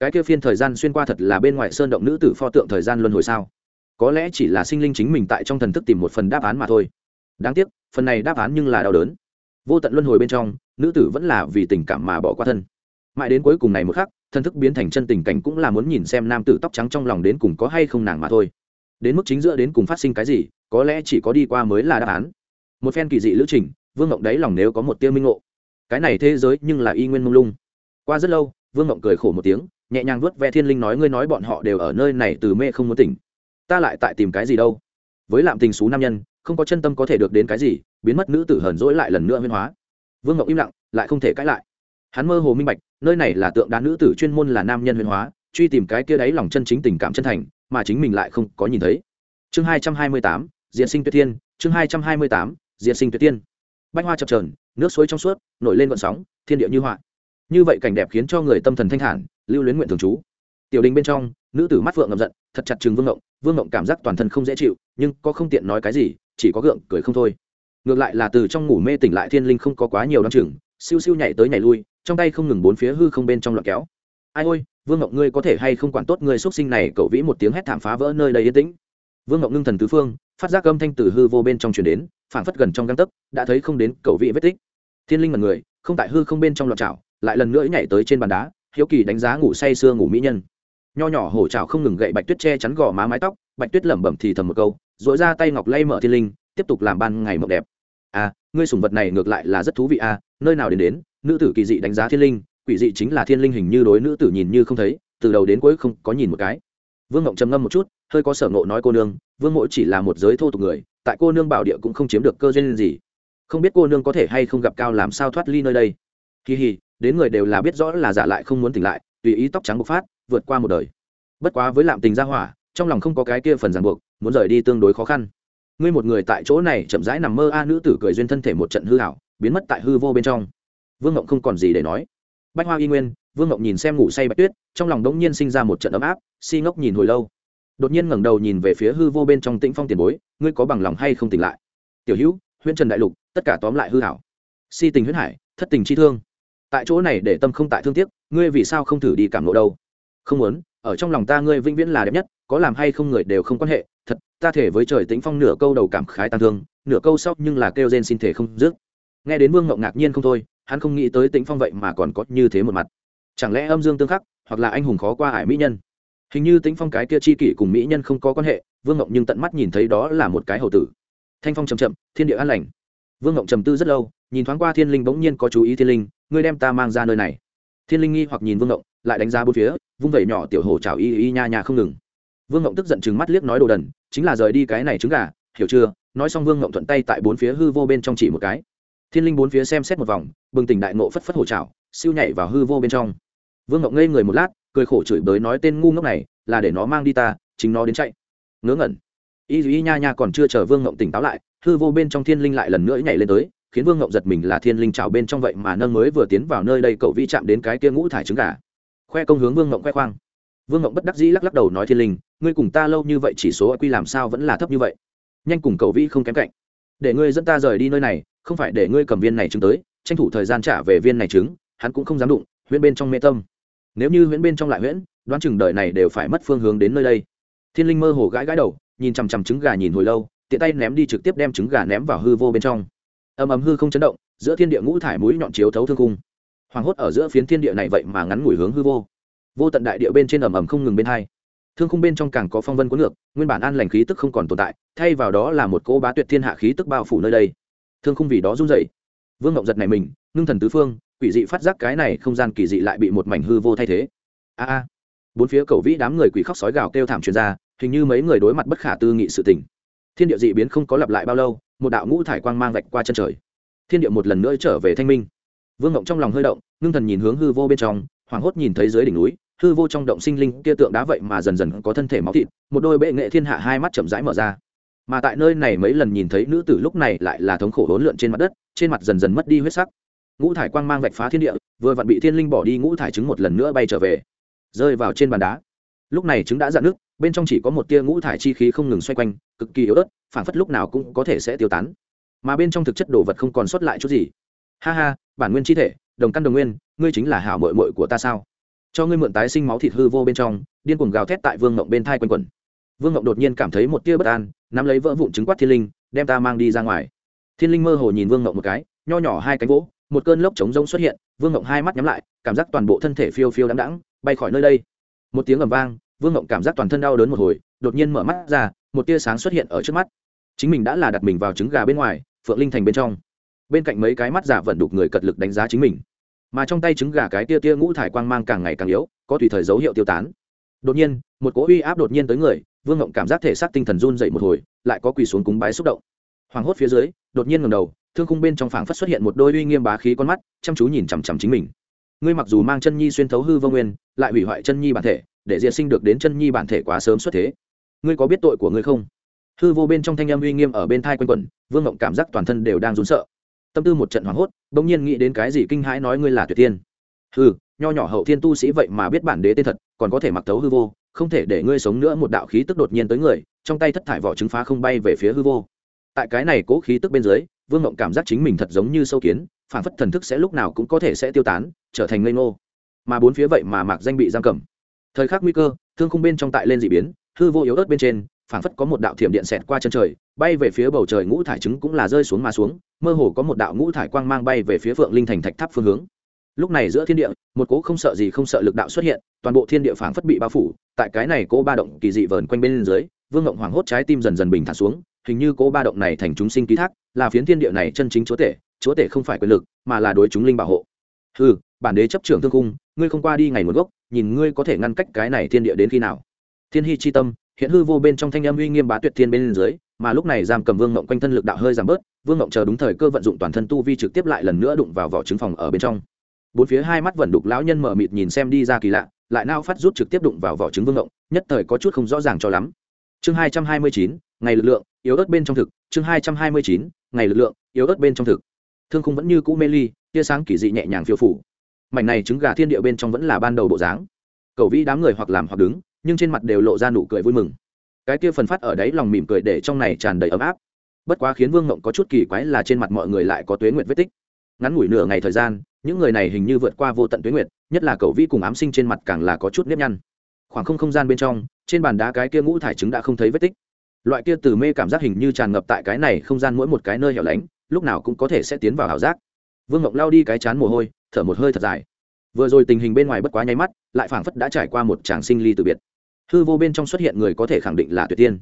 Cái kia phiên thời gian xuyên qua thật là bên ngoài sơn động nữ tử pho tượng thời gian luân hồi sao? Có lẽ chỉ là sinh linh chính mình tại trong thần thức tìm một phần đáp án mà thôi. Đáng tiếc, phần này đáp án nhưng là đau đớn. Vô tận luân hồi bên trong, nữ tử vẫn là vì tình cảm mà bỏ qua thân. Mãi đến cuối cùng này một khắc thân thức biến thành chân tình cảnh cũng là muốn nhìn xem nam tử tóc trắng trong lòng đến cùng có hay không nàng mà thôi đến mức chính giữa đến cùng phát sinh cái gì, có lẽ chỉ có đi qua mới là đáp án. Một phen kỳ dị lữ trình, vương ngộng đáy lòng nếu có một tiêu minh ngộ. Cái này thế giới nhưng là y nguyên mông lung. Qua rất lâu, vương ngộng cười khổ một tiếng, nhẹ nhàng vuốt ve thiên linh nói, ngươi nói bọn họ đều ở nơi này từ mê không muốn tỉnh. Ta lại tại tìm cái gì đâu? Với lạm tình xú nam nhân, không có chân tâm có thể được đến cái gì, biến mất nữ tử hờn dỗi lại lần nữa huyên hóa. Vương ngộng im lặng, lại không thể cãi lại. Hắn mơ hồ minh bạch, nơi này là tượng đá nữ tử chuyên môn là nam nhân huyên hóa, truy tìm cái kia đáy lòng chân chính tình cảm chân thành mà chính mình lại không có nhìn thấy. Chương hai trăm hai mươi tám diện sinh tuyệt tiên chương hai trăm hai mươi tám diện sinh tuyệt tiên bách hoa chập trờn nước suối trong suốt, nổi lên vận sóng, thiên địa như họa. Như vậy cảnh đẹp khiến cho người tâm thần thanh thản, lưu luyến nguyện thường trú. Tiểu đình bên trong, nữ tử mắt phượng ngậm giận, thật chặt chừng vương ngộng vương ngộng cảm giác toàn thân không dễ chịu, nhưng có không tiện nói cái gì, chỉ có gượng cười không thôi. Ngược lại là từ trong ngủ mê tỉnh lại thiên linh không có quá nhiều đ chừng, siêu siêu nhảy tới nhảy lui, trong tay không ngừng bốn phía hư không bên trong loạn kéo ai ôi, vương ngọc ngươi có thể hay không quản tốt người xuất sinh này, cậu vĩ một tiếng hét thảm phá vỡ nơi đầy yên tĩnh. Vương ngọc ngưng thần tứ phương, phát giác âm thanh từ hư vô bên trong truyền đến phản phất gần trong găng tấc, đã thấy không đến cậu vĩ vết tích. Thiên linh mật người, không tại hư không bên trong loạn trào lại lần nữa nhảy tới trên bàn đá, hiếu kỳ đánh giá ngủ say sưa ngủ mỹ nhân. Nho nhỏ hổ trào không ngừng gậy bạch tuyết che chắn gò má mái tóc, bạch tuyết lẩm bẩm thì thầm một câu dội ra tay ngọc lay mở thiên linh, tiếp tục làm ban ngày mộng đẹp. À ngươi sùng vật này ngược lại là rất thú vị à nơi nào đến đến, nữ tử kỳ dị đánh giá thiên linh quỷ dị chính là thiên linh hình như đối nữ tử nhìn như không thấy, từ đầu đến cuối không có nhìn một cái. Vương ngộng trầm ngâm một chút, hơi có sở ngộ nói cô nương, vương mỗi chỉ là một giới thô tục người, tại cô nương bảo địa cũng không chiếm được cơ duyên gì. Không biết cô nương có thể hay không gặp cao làm sao thoát ly nơi đây. Kỳ hì, đến người đều là biết rõ là giả lại không muốn tỉnh lại, tùy ý tóc trắng bộc phát, vượt qua một đời. Bất quá với lạm tình gia hỏa, trong lòng không có cái kia phần ràng buộc, muốn rời đi tương đối khó khăn. Ngươi một người tại chỗ này chậm rãi nằm mơ a, nữ tử cười duyên thân thể một trận hư hảo biến mất tại hư vô bên trong. Vương ngộng không còn gì để nói bách hoa y nguyên, vương ngộng nhìn xem ngủ say bạch tuyết, trong lòng đống nhiên sinh ra một trận ấm áp, si ngốc nhìn hồi lâu. Đột nhiên ngẩng đầu nhìn về phía hư vô bên trong tĩnh phong tiền bối, ngươi có bằng lòng hay không tỉnh lại? Tiểu hữu, huyễn trần đại lục, tất cả tóm lại hư hảo. Si tình huyễn hải, thất tình chi thương. Tại chỗ này để tâm không tại thương tiếc, ngươi vì sao không thử đi cảm lộ đâu? Không muốn, ở trong lòng ta ngươi vĩnh viễn là đẹp nhất, có làm hay không người đều không quan hệ, thật, ta thể với trời tĩnh phong nửa câu đầu cảm khái tàn thương, nửa câu sau nhưng là kêu gen xin thể không dứt. Nghe đến vương ngộng ngạc nhiên không thôi hắn không nghĩ tới tĩnh phong vậy mà còn có như thế một mặt. Chẳng lẽ âm dương tương khắc, hoặc là anh hùng khó qua ải mỹ nhân? Hình như tĩnh phong cái kia chi kỷ cùng mỹ nhân không có quan hệ, vương ngộng nhưng tận mắt nhìn thấy đó là một cái hậu tử. Thanh phong chầm chậm, thiên địa an lành. Vương ngộng trầm tư rất lâu, nhìn thoáng qua thiên linh bỗng nhiên có chú ý thiên linh, ngươi đem ta mang ra nơi này. Thiên linh nghi hoặc nhìn vương ngộng, lại đánh giá bốn phía, vung vẩy nhỏ tiểu hồ chảo y y nha nha không ngừng. Vương ngộng tức giận chừng mắt liếc nói đồ đần, chính là rời đi cái này trứng gà, hiểu chưa? Nói xong vương ngộng thuận tay tại bốn phía hư vô bên trong chỉ một cái thiên linh bốn phía xem xét một vòng, bừng tỉnh đại ngộ phất phất hồ trào siêu nhảy vào hư vô bên trong. Vương ngộng ngây người một lát, cười khổ chửi bới nói tên ngu ngốc này, là để nó mang đi ta, chính nó đến chạy. Ngớ ngẩn. Y y nha nha còn chưa chờ vương ngộng tỉnh táo lại, hư vô bên trong thiên linh lại lần nữa nhảy lên tới, khiến vương ngộng giật mình là thiên linh trào bên trong vậy mà nâng mới vừa tiến vào nơi đây cậu vi chạm đến cái kia ngũ thải trứng gà. Khoe công hướng vương ngộng khoe khoang. Vương ngộng bất đắc dĩ lắc lắc đầu nói thiên linh, ngươi cùng ta lâu như vậy chỉ số quy làm sao vẫn là thấp như vậy? Nhanh cùng cậu vi không kém cạnh. Để ngươi dẫn ta rời đi nơi này không phải để ngươi cầm viên này trứng tới, tranh thủ thời gian trả về viên này trứng, hắn cũng không dám đụng, huyễn bên trong mê tâm. Nếu như huyễn bên trong lại huyễn, đoán chừng đời này đều phải mất phương hướng đến nơi đây. Thiên linh mơ hồ gãi gãi đầu, nhìn chằm chằm trứng gà nhìn hồi lâu, tiện tay ném đi trực tiếp đem trứng gà ném vào hư vô bên trong. Ầm ầm hư không chấn động, giữa thiên địa ngũ thải mũi nhọn chiếu thấu thương cung hoàng hốt ở giữa phiến thiên địa này vậy mà ngắn ngủi hướng hư vô. Vô tận đại địa bên trên ầm ầm không ngừng bên hai. Thương khung bên trong càng có phong vân cuốn ngược, nguyên bản an lành khí tức không còn tồn tại, thay vào đó là một cô bá tuyệt thiên hạ khí tức bao phủ nơi đây thương khung vì đó run dậy, vương ngọc giật này mình ngưng thần tứ phương quỷ dị phát giác cái này không gian kỳ dị lại bị một mảnh hư vô thay thế. A a. Bốn phía cầu vĩ đám người quỷ khóc sói gào kêu thảm truyền ra hình như mấy người đối mặt bất khả tư nghị sự tình. Thiên địa dị biến không có lặp lại bao lâu một đạo ngũ thải quang mang vạch qua chân trời. Thiên địa một lần nữa trở về thanh minh. Vương ngộng trong lòng hơi động ngưng thần nhìn hướng hư vô bên trong hoảng hốt nhìn thấy dưới đỉnh núi hư vô trong động sinh linh kia tượng đá vậy mà dần dần có thân thể máu thịt một đôi bệ nghệ thiên hạ hai mắt chậm rãi mở ra mà tại nơi này mấy lần nhìn thấy nữ tử lúc này lại là thống khổ hỗn lượn trên mặt đất, trên mặt dần dần mất đi huyết sắc. Ngũ thải quang mang vạch phá thiên địa, vừa vặn bị thiên linh bỏ đi, ngũ thải trứng một lần nữa bay trở về, rơi vào trên bàn đá. Lúc này trứng đã dạn nước, bên trong chỉ có một tia ngũ thải chi khí không ngừng xoay quanh, cực kỳ yếu ớt phản phất lúc nào cũng có thể sẽ tiêu tán. Mà bên trong thực chất đồ vật không còn sót lại chút gì. Ha ha, bản nguyên chi thể, đồng căn đồng nguyên, ngươi chính là hảo mội mội của ta sao? Cho ngươi mượn tái sinh máu thịt hư vô bên trong, điên cuồng gào thét tại vương ngộng bên thai quanh quẩn vương ngộng đột nhiên cảm thấy một tia bất an, nắm lấy vỡ vụn trứng quát thiên linh, đem ta mang đi ra ngoài. Thiên linh mơ hồ nhìn vương ngộng một cái, nho nhỏ hai cánh vỗ, một cơn lốc trống rông xuất hiện, vương ngộng hai mắt nhắm lại, cảm giác toàn bộ thân thể phiêu phiêu đáng đáng bay khỏi nơi đây. Một tiếng ầm vang, vương ngộng cảm giác toàn thân đau đớn một hồi, đột nhiên mở mắt ra, một tia sáng xuất hiện ở trước mắt. Chính mình đã là đặt mình vào trứng gà bên ngoài, phượng linh thành bên trong. Bên cạnh mấy cái mắt giả vận đục người cật lực đánh giá chính mình. Mà trong tay trứng gà cái tia tia ngũ thải quang mang càng ngày càng yếu, có tùy thời dấu hiệu tiêu tán. Đột nhiên, một cỗ uy áp đột nhiên tới người vương ngộng cảm giác thể xác tinh thần run dậy một hồi, lại có quỳ xuống cúng bái xúc động. Hoàng hốt phía dưới, đột nhiên ngầm đầu, thương khung bên trong phảng phất xuất hiện một đôi uy nghiêm bá khí con mắt, chăm chú nhìn chằm chằm chính mình. Ngươi mặc dù mang chân nhi xuyên thấu hư vô nguyên, lại hủy hoại chân nhi bản thể, để diệt sinh được đến chân nhi bản thể quá sớm xuất thế. Ngươi có biết tội của ngươi không? Hư vô bên trong thanh âm uy nghiêm ở bên thai quanh quẩn, vương ngộng cảm giác toàn thân đều đang rún sợ. Tâm tư một trận hoảng hốt bỗng nhiên nghĩ đến cái gì kinh hãi nói ngươi là tuyệt tiên. Hư nho nhỏ hậu thiên tu sĩ vậy mà biết bản đế tên thật, còn có thể mặc thấu hư vô không thể để ngươi sống nữa, một đạo khí tức đột nhiên tới người, trong tay thất thải vỏ trứng phá không bay về phía hư vô. Tại cái này cố khí tức bên dưới, vương mộng cảm giác chính mình thật giống như sâu kiến, phản phất thần thức sẽ lúc nào cũng có thể sẽ tiêu tán, trở thành ngây ngô. Mà bốn phía vậy mà mạc danh bị giam cầm. Thời khắc nguy cơ, thương khung bên trong tại lên d ị biến, hư vô yếu ớt bên trên phảng phất có một đạo thiểm điện xẹt qua chân trời, bay về phía bầu trời ngũ thải trứng cũng là rơi xuống mà xuống, mơ hồ có một đạo ngũ thải quang mang bay về phía phượng linh thành thạch tháp phương hướng lúc này giữa thiên địa, một cố không sợ gì không sợ lực đạo xuất hiện, toàn bộ thiên địa phảng phất bị bao phủ, tại cái này cố ba động kỳ dị vờn quanh bên dưới, vương ngộng hoàng hốt trái tim dần dần bình thản xuống, hình như cố ba động này thành chúng sinh ký thác, là phiến thiên địa này chân chính chúa tể chúa tể không phải quyền lực, mà là đối chúng linh bảo hộ. Ừ bản đế chấp trưởng thương cung, ngươi không qua đi ngày một gốc, nhìn ngươi có thể ngăn cách cái này thiên địa đến khi nào. Thiên hy chi tâm, hiện hư vô bên trong thanh âm uy nghiêm bá tuyệt thiên bên dưới, mà lúc này giam cầm vương ngộng quanh thân lực đạo hơi giảm bớt, vương ngộng chờ đúng thời cơ vận dụng toàn thân tu vi trực tiếp lại lần nữa đụng vào vỏ trứng phòng ở bên trong bốn phía hai mắt vẫn đục lão nhân mở mịt nhìn xem đi ra kỳ lạ, lại nao phát rút trực tiếp đụng vào vỏ trứng vương động nhất thời có chút không rõ ràng cho lắm. Chương hai trăm hai mươi chín, ngày lực lượng, yếu ớt bên trong thực. Chương hai trăm hai mươi chín, ngày lực lượng, yếu ớt bên trong thực. Thương khung vẫn như cũ mê ly, tia sáng kỳ dị nhẹ nhàng phiêu phủ. Mảnh này trứng gà thiên địa bên trong vẫn là ban đầu bộ dáng. Cầu vĩ đám người hoặc làm hoặc đứng, nhưng trên mặt đều lộ ra nụ cười vui mừng. Cái kia phần phát ở đấy lòng mỉm cười để trong này tràn đầy ấm áp. Bất quá khiến vương ngộng có chút kỳ quái là trên mặt mọi người lại có tuế nguyện vết tích. Ngắn ngủi nửa ngày thời gian những người này hình như vượt qua vô tận tuế nguyệt, nhất là cầu vĩ cùng ám sinh trên mặt càng là có chút nếp nhăn. Khoảng không không gian bên trong, trên bàn đá cái kia ngũ thải trứng đã không thấy vết tích. Loại kia từ mê cảm giác hình như tràn ngập tại cái này không gian mỗi một cái nơi hẻo lánh, lúc nào cũng có thể sẽ tiến vào ảo giác. Vương ngọc lao đi cái chán mồ hôi, thở một hơi thật dài. Vừa rồi tình hình bên ngoài bất quá nháy mắt, lại phảng phất đã trải qua một tràng sinh ly từ biệt. Hư vô bên trong xuất hiện người có thể khẳng định là tuyệt tiên.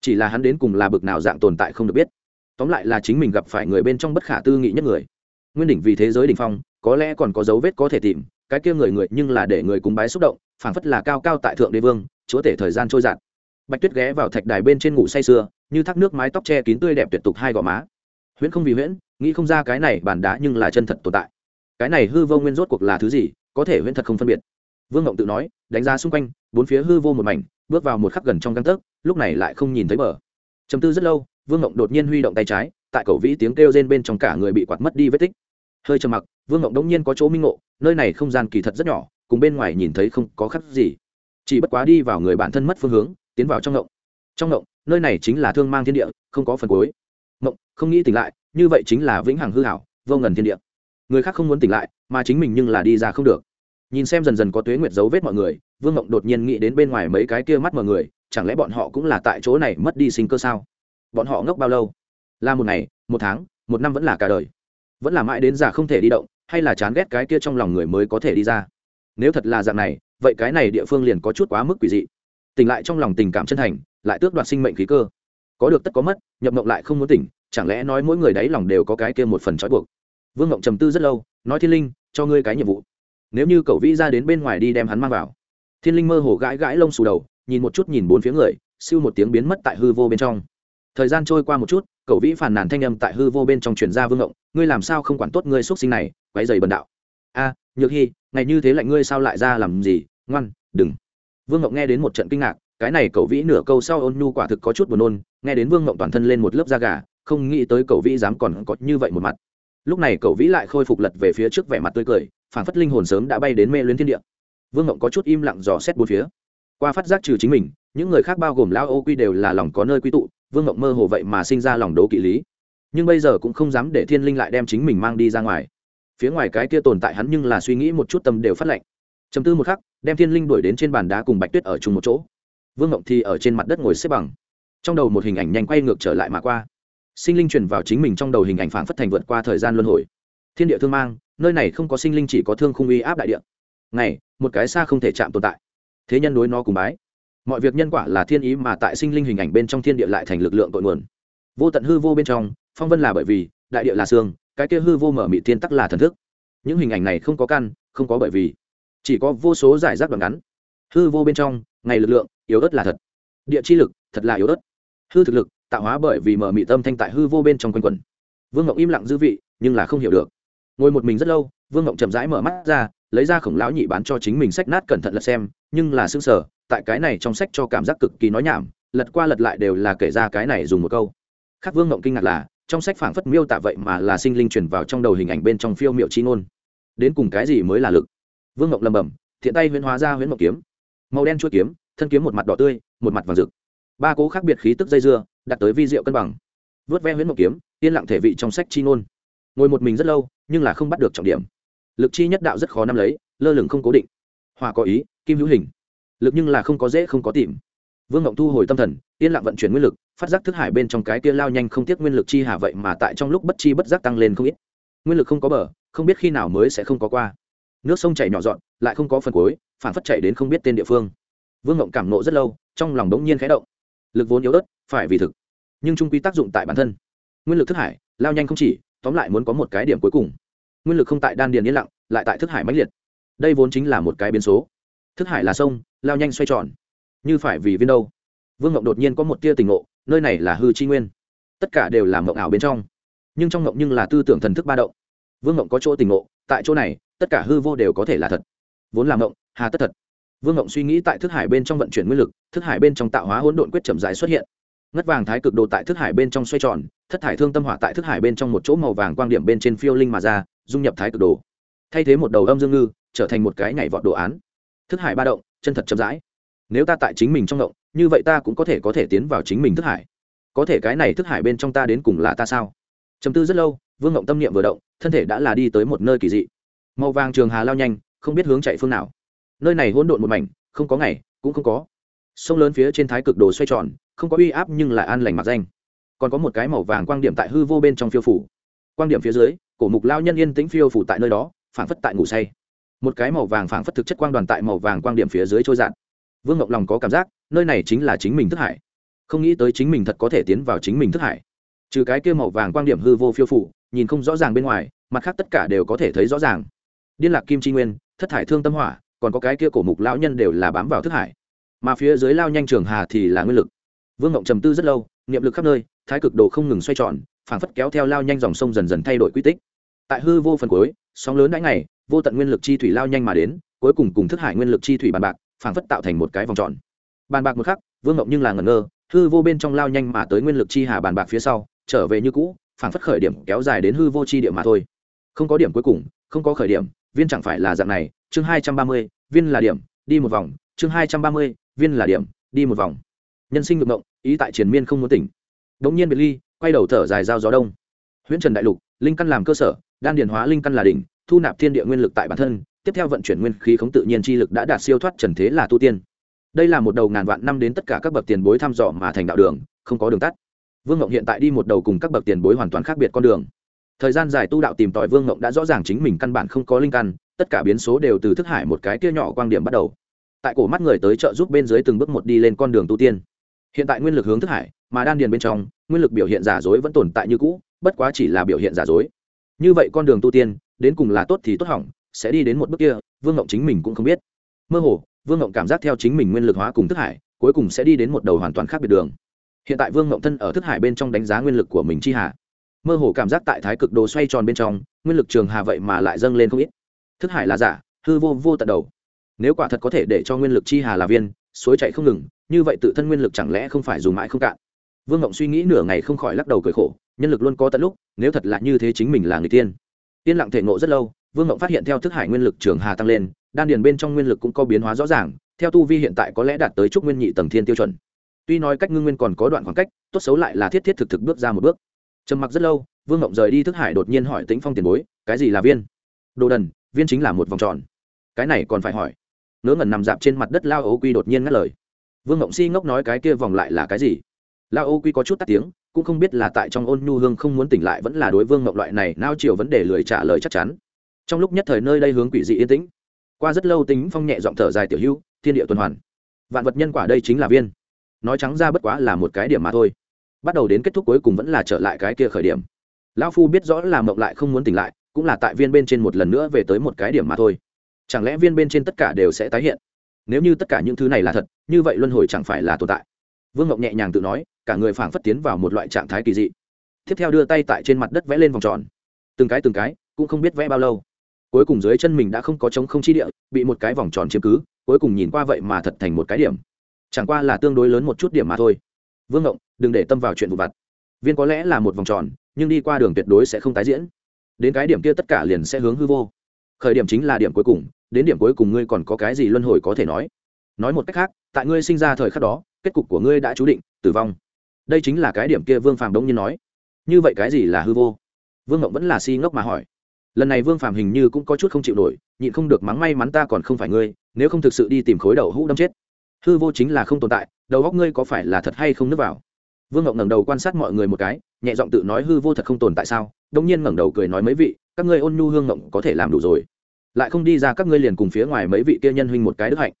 Chỉ là hắn đến cùng là bực nào dạng tồn tại không được biết. Tóm lại là chính mình gặp phải người bên trong bất khả tư nghị nhất người nguyên đỉnh vì thế giới đỉnh phong, có lẽ còn có dấu vết có thể tìm, cái kia người người nhưng là để người cúng bái xúc động, phảng phất là cao cao tại thượng đế vương, chúa tể thời gian trôi giạt bạch tuyết ghé vào thạch đài bên trên ngủ say sưa, như thác nước mái tóc che kín tươi đẹp tuyệt tục hai gò má. Huyễn không vì huyễn, nghĩ không ra cái này bàn đá nhưng là chân thật tồn tại. Cái này hư vô nguyên rốt cuộc là thứ gì, có thể huyễn thật không phân biệt. Vương ngộng tự nói, đánh giá xung quanh, bốn phía hư vô một mảnh, bước vào một khắc gần trong căng tấc, lúc này lại không nhìn thấy bờ. Chầm tư rất lâu, vương ngộng đột nhiên huy động tay trái tại cầu vĩ tiếng kêu rên bên trong cả người bị quạt mất đi vết tích. Hơi trầm mặc, vương ngộng đống nhiên có chỗ minh ngộ, nơi này không gian kỳ thật rất nhỏ, cùng bên ngoài nhìn thấy không có khắc gì. Chỉ bất quá đi vào người bản thân mất phương hướng, tiến vào trong ngộng. Trong ngộng, nơi này chính là thương mang thiên địa, không có phần cuối. Ngộng, không nghĩ tỉnh lại, như vậy chính là vĩnh hằng hư hảo vô ngần thiên địa. Người khác không muốn tỉnh lại, mà chính mình nhưng là đi ra không được. Nhìn xem dần dần có tuế nguyệt dấu vết mọi người, vương ngộng đột nhiên nghĩ đến bên ngoài mấy cái kia mắt mọi người, chẳng lẽ bọn họ cũng là tại chỗ này mất đi sinh cơ sao? Bọn họ ngốc bao lâu? Là một ngày, một tháng, một năm vẫn là cả đời. Vẫn là mãi đến già không thể đi động, hay là chán ghét cái kia trong lòng người mới có thể đi ra. Nếu thật là dạng này, vậy cái này địa phương liền có chút quá mức quỷ dị. Tỉnh lại trong lòng tình cảm chân thành, lại tước đoạt sinh mệnh khí cơ. Có được tất có mất, nhập mộng lại không muốn tỉnh, chẳng lẽ nói mỗi người đáy lòng đều có cái kia một phần trói buộc? Vương mộng trầm tư rất lâu, nói thiên linh, cho ngươi cái nhiệm vụ. Nếu như cậu vĩ ra đến bên ngoài đi đem hắn mang vào. Thiên linh mơ hồ gãi gãi lông xù đầu, nhìn một chút nhìn bốn phía người, siêu một tiếng biến mất tại hư vô bên trong thời gian trôi qua một chút, cậu vĩ phản nàn thanh âm tại hư vô bên trong truyền ra vương ngộng, ngươi làm sao không quản tốt ngươi x sinh này quáy dày bần đạo? A, nhược hy ngày như thế lạnh ngươi sao lại ra làm gì? Ngoan, đừng. Vương ngộng nghe đến một trận kinh ngạc, cái này cậu vĩ nửa câu sau ôn nhu quả thực có chút buồn nôn, nghe đến vương ngộng toàn thân lên một lớp da gà, không nghĩ tới cậu vĩ dám còn có như vậy một mặt. Lúc này cậu vĩ lại khôi phục lật về phía trước vẻ mặt tươi cười phản phất linh hồn sớm đã bay đến mê luyến thiên địa. Vương ngộng có chút im lặng dò xét bốn phía. Qua phát giác trừ chính mình, những người khác bao gồm lão ô quy đều là lòng có nơi quy tụ vương ngộng mơ hồ vậy mà sinh ra lòng đố kỵ lý. Nhưng bây giờ cũng không dám để thiên linh lại đem chính mình mang đi ra ngoài. Phía ngoài cái kia tồn tại hắn nhưng là suy nghĩ một chút tâm đều phát lệnh chấm tư một khắc, đem thiên linh đuổi đến trên bàn đá cùng bạch tuyết ở chung một chỗ. Vương ngộng thì ở trên mặt đất ngồi xếp bằng. Trong đầu một hình ảnh nhanh quay ngược trở lại mà qua. Sinh linh truyền vào chính mình trong đầu hình ảnh phảng phất thành vượt qua thời gian luân hồi. Thiên địa thương mang, nơi này không có sinh linh chỉ có thương khung uy áp đại địa. Này một cái xa không thể chạm tồn tại. Thế nhân đối nó cùng bái mọi việc nhân quả là thiên ý mà tại sinh linh hình ảnh bên trong thiên địa lại thành lực lượng tội nguồn. Vô tận hư vô bên trong, phong vân là bởi vì, đại địa là xương, cái kia hư vô mở mị thiên tắc là thần thức. Những hình ảnh này không có căn, không có bởi vì. Chỉ có vô số giải rác đoạn ngắn. Hư vô bên trong, ngày lực lượng, yếu ớt là thật. Địa chi lực, thật là yếu ớt. Hư thực lực, tạo hóa bởi vì mở mị tâm thanh tại hư vô bên trong quanh quẩn. Vương ngọc im lặng dư vị, nhưng là không hiểu được. Ngồi một mình rất lâu, vương ngọc chậm rãi mở mắt ra, lấy ra khổng lão nhị bán cho chính mình sách nát cẩn thận lật xem, nhưng là xương sở tại cái này trong sách cho cảm giác cực kỳ nói nhảm, lật qua lật lại đều là kể ra cái này dùng một câu. Khắc vương ngộng kinh ngạc là, trong sách phảng phất miêu tả vậy mà là sinh linh truyền vào trong đầu hình ảnh bên trong phiêu miệu chi ngôn. Đến cùng cái gì mới là lực? Vương ngộng lầm bầm thiện tay huyễn hóa ra huyễn mộng kiếm. Màu đen chuỗi kiếm, thân kiếm một mặt đỏ tươi, một mặt vàng rực. Ba cố khác biệt khí tức dây dưa, đặt tới vi diệu cân bằng. Vớt ve huyễn mộng kiếm, yên lặng thể vị trong sách chi ngôn. Ngồi một mình rất lâu, nhưng là không bắt được trọng điểm. Lực chi nhất đạo rất khó nắm lấy, lơ lửng không cố định. Hòa có ý, kim hữu hình lực nhưng là không có dễ không có tìm. Vương ngộng thu hồi tâm thần, yên lặng vận chuyển nguyên lực, phát giác thức hải bên trong cái kia lao nhanh không tiếc nguyên lực chi hà vậy mà tại trong lúc bất chi bất giác tăng lên không ít. Nguyên lực không có bờ, không biết khi nào mới sẽ không có qua. Nước sông chảy nhỏ dọn, lại không có phần cuối, phản phất chạy đến không biết tên địa phương. Vương ngộng cảm nộ rất lâu, trong lòng đống nhiên khẽ động. Lực vốn yếu ớt, phải vì thực. Nhưng trung quy tác dụng tại bản thân. Nguyên lực thức hải, lao nhanh không chỉ, tóm lại muốn có một cái điểm cuối cùng. Nguyên lực không tại đan điền yên lặng, lại tại thức hải mãnh liệt. Đây vốn chính là một cái biến số thức hải là sông, lao nhanh xoay tròn. Như phải vì viên đâu. Vương ngộng đột nhiên có một tia tình ngộ, nơi này là hư chi nguyên. Tất cả đều là mộng ảo bên trong. Nhưng trong ngộng nhưng là tư tưởng thần thức ba động. Vương ngộng có chỗ tình ngộ, tại chỗ này, tất cả hư vô đều có thể là thật. Vốn là ngộng hà tất thật. Vương ngộng suy nghĩ tại thức hải bên trong vận chuyển nguyên lực, thức hải bên trong tạo hóa hỗn độn quyết chậm dài xuất hiện. Ngất vàng thái cực đồ tại thức hải bên trong xoay tròn, thất thải thương tâm hỏa tại thức hải bên trong một chỗ màu vàng quang điểm bên trên phiêu linh mà ra, dung nhập thái cực đồ. Thay thế một đầu âm dương ngư, trở thành một cái nhảy vọt đồ án thức hải ba động, chân thật chậm rãi. Nếu ta tại chính mình trong động, như vậy ta cũng có thể có thể tiến vào chính mình thức hải. Có thể cái này thức hải bên trong ta đến cùng là ta sao? Chầm tư rất lâu, vương ngộng tâm niệm vừa động, thân thể đã là đi tới một nơi kỳ dị. Màu vàng trường hà lao nhanh, không biết hướng chạy phương nào. Nơi này hỗn độn một mảnh, không có ngày, cũng không có. Sông lớn phía trên thái cực đồ xoay tròn, không có uy áp nhưng lại an lành mặt danh. Còn có một cái màu vàng quang điểm tại hư vô bên trong phiêu phủ. Quang điểm phía dưới, cổ mục lao nhân yên tĩnh phiêu phủ tại nơi đó, phảng phất tại ngủ say một cái màu vàng phảng phất thực chất quang đoàn tại màu vàng quang điểm phía dưới trôi dạt. Vương ngọc lòng có cảm giác, nơi này chính là chính mình thức hải. Không nghĩ tới chính mình thật có thể tiến vào chính mình thức hải. Trừ cái kia màu vàng quang điểm hư vô phiêu phủ nhìn không rõ ràng bên ngoài, mặt khác tất cả đều có thể thấy rõ ràng. Điên lạc kim chi nguyên, thất thải thương tâm hỏa, còn có cái kia cổ mục lão nhân đều là bám vào thức hải. Mà phía dưới lao nhanh trường hà thì là nguyên lực. Vương ngộng trầm tư rất lâu, niệm lực khắp nơi, thái cực đồ không ngừng xoay tròn, phảng phất kéo theo lao nhanh dòng sông dần dần thay đổi quy tích. Tại hư vô phần cuối, sóng lớn đãi ngày vô tận nguyên lực chi thủy lao nhanh mà đến, cuối cùng cùng thức hải nguyên lực chi thủy bàn bạc, phảng phất tạo thành một cái vòng tròn. Bàn bạc một khắc, vương ngộng nhưng là ngẩn ngơ, hư vô bên trong lao nhanh mà tới nguyên lực chi hà bàn bạc phía sau, trở về như cũ, phảng phất khởi điểm kéo dài đến hư vô chi điểm mà thôi. Không có điểm cuối cùng, không có khởi điểm, viên chẳng phải là dạng này, chương hai trăm ba mươi, viên là điểm, đi một vòng, chương hai trăm ba mươi, viên là điểm, đi một vòng. Nhân sinh ngược ngộng, ý tại triền miên không muốn tỉnh. Đống nhiên biệt ly, quay đầu thở dài giao gió đông. Huyễn trần đại lục, linh căn làm cơ sở, đan điền hóa linh căn là đỉnh thu nạp thiên địa nguyên lực tại bản thân, tiếp theo vận chuyển nguyên khí khống tự nhiên chi lực đã đạt siêu thoát trần thế là tu tiên. Đây là một đầu ngàn vạn năm đến tất cả các bậc tiền bối thăm dò mà thành đạo đường, không có đường tắt. Vương ngộng hiện tại đi một đầu cùng các bậc tiền bối hoàn toàn khác biệt con đường. Thời gian dài tu đạo tìm tòi vương ngộng đã rõ ràng chính mình căn bản không có linh căn, tất cả biến số đều từ thức hải một cái kia nhỏ quan điểm bắt đầu. Tại cổ mắt người tới trợ giúp bên dưới từng bước một đi lên con đường tu tiên. Hiện tại nguyên lực hướng thức hải, mà đan điền bên trong, nguyên lực biểu hiện giả dối vẫn tồn tại như cũ, bất quá chỉ là biểu hiện giả dối. Như vậy con đường tu tiên đến cùng là tốt thì tốt hỏng, sẽ đi đến một bước kia, vương ngộng chính mình cũng không biết. Mơ hồ, vương ngộng cảm giác theo chính mình nguyên lực hóa cùng thức hải, cuối cùng sẽ đi đến một đầu hoàn toàn khác biệt đường. Hiện tại vương ngộng thân ở thức hải bên trong đánh giá nguyên lực của mình chi hà. Mơ hồ cảm giác tại thái cực đồ xoay tròn bên trong, nguyên lực trường hà vậy mà lại dâng lên không ít. Thức hải là giả, hư vô vô tận đầu. Nếu quả thật có thể để cho nguyên lực chi hà là viên, suối chạy không ngừng, như vậy tự thân nguyên lực chẳng lẽ không phải dùng mãi không cạn? Vương ngộng suy nghĩ nửa ngày không khỏi lắc đầu cười khổ, nhân lực luôn có tận lúc, nếu thật là như thế chính mình là người tiên yên lặng thể ngộ rất lâu, vương ngộng phát hiện theo thức hải nguyên lực trường hà tăng lên, đan điền bên trong nguyên lực cũng có biến hóa rõ ràng, theo tu vi hiện tại có lẽ đạt tới trúc nguyên nhị tầng thiên tiêu chuẩn. Tuy nói cách ngưng nguyên còn có đoạn khoảng cách, tốt xấu lại là thiết thiết thực thực bước ra một bước. Trầm mặc rất lâu, vương ngộng rời đi thức hải đột nhiên hỏi tĩnh phong tiền bối, cái gì là viên? Đồ đần, viên chính là một vòng tròn. Cái này còn phải hỏi. Ngớ ngẩn nằm dạp trên mặt đất lao ấu quy đột nhiên ngắt lời. Vương ngộng si ngốc nói cái kia vòng lại là cái gì? Lao ô quy có chút tắt tiếng, cũng không biết là tại trong ôn nhu hương không muốn tỉnh lại vẫn là đối vương mộng loại này nao chiều vấn đề lười trả lời chắc chắn. Trong lúc nhất thời nơi đây hướng quỷ dị yên tĩnh. Qua rất lâu tính phong nhẹ giọng thở dài tiểu hữu, thiên địa tuần hoàn. Vạn vật nhân quả đây chính là viên. Nói trắng ra bất quá là một cái điểm mà thôi. Bắt đầu đến kết thúc cuối cùng vẫn là trở lại cái kia khởi điểm. Lão phu biết rõ là mộng lại không muốn tỉnh lại, cũng là tại viên bên trên một lần nữa về tới một cái điểm mà thôi. Chẳng lẽ viên bên trên tất cả đều sẽ tái hiện? Nếu như tất cả những thứ này là thật, như vậy luân hồi chẳng phải là tồn tại vương ngọc nhẹ nhàng tự nói, cả người phảng phất tiến vào một loại trạng thái kỳ dị. Tiếp theo đưa tay tại trên mặt đất vẽ lên vòng tròn. Từng cái từng cái, cũng không biết vẽ bao lâu. Cuối cùng dưới chân mình đã không có trống không chi địa, bị một cái vòng tròn chiếm cứ, cuối cùng nhìn qua vậy mà thật thành một cái điểm. Chẳng qua là tương đối lớn một chút điểm mà thôi. Vương ngộng đừng để tâm vào chuyện vụ vặt. Viên có lẽ là một vòng tròn, nhưng đi qua đường tuyệt đối sẽ không tái diễn. Đến cái điểm kia tất cả liền sẽ hướng hư vô. Khởi điểm chính là điểm cuối cùng, đến điểm cuối cùng ngươi còn có cái gì luân hồi có thể nói? Nói một cách khác, tại ngươi sinh ra thời khắc đó kết cục của ngươi đã chú định, tử vong. Đây chính là cái điểm kia vương phàm đông nhiên nói. Như vậy cái gì là hư vô? Vương ngộng vẫn là si ngốc mà hỏi. Lần này vương phàm hình như cũng có chút không chịu nổi, nhịn không được mắng may mắn ta còn không phải ngươi, nếu không thực sự đi tìm khối đầu hũ đâm chết. Hư vô chính là không tồn tại, đầu góc ngươi có phải là thật hay không nước vào? Vương ngộng ngẩng đầu quan sát mọi người một cái, nhẹ giọng tự nói hư vô thật không tồn tại sao đông nhiên ngẩng đầu cười nói mấy vị, các ngươi ôn nhu hương ngộng có thể làm đủ rồi. Lại không đi ra các ngươi liền cùng phía ngoài mấy vị kia nhân huynh một cái đức hạnh.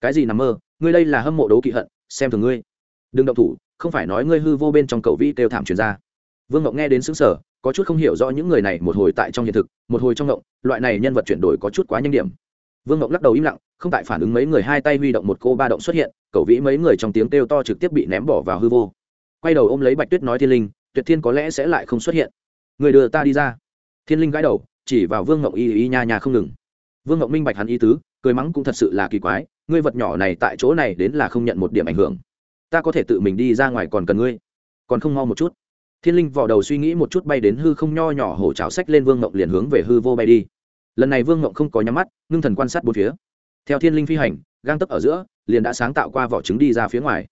Cái gì nằm mơ, ngươi đây là hâm mộ đấu kỵ hận xem thường ngươi. Đừng động thủ, không phải nói ngươi hư vô bên trong cầu vi kêu thảm truyền ra. Vương ngộng nghe đến xứng sở có chút không hiểu rõ những người này một hồi tại trong hiện thực, một hồi trong ngộng, loại này nhân vật chuyển đổi có chút quá nhanh điểm. Vương ngộng lắc đầu im lặng, không tại phản ứng mấy người hai tay huy động một cô ba động xuất hiện, cầu vĩ mấy người trong tiếng kêu to trực tiếp bị ném bỏ vào hư vô. Quay đầu ôm lấy bạch tuyết nói thiên linh, tuyệt thiên có lẽ sẽ lại không xuất hiện. Người đưa ta đi ra. Thiên linh gãi đầu, chỉ vào vương ngộng y y nha nha không ngừng. Vương Ngộng minh bạch hắn Y tứ, cười mắng cũng thật sự là kỳ quái ngươi vật nhỏ này tại chỗ này đến là không nhận một điểm ảnh hưởng. Ta có thể tự mình đi ra ngoài còn cần ngươi. Còn không mau một chút. Thiên linh vò đầu suy nghĩ một chút bay đến hư không nho nhỏ hổ trào sách lên vương ngộng liền hướng về hư vô bay đi. Lần này vương ngộng không có nhắm mắt, ngưng thần quan sát bốn phía. Theo thiên linh phi hành, gang tấp ở giữa, liền đã sáng tạo qua vỏ trứng đi ra phía ngoài.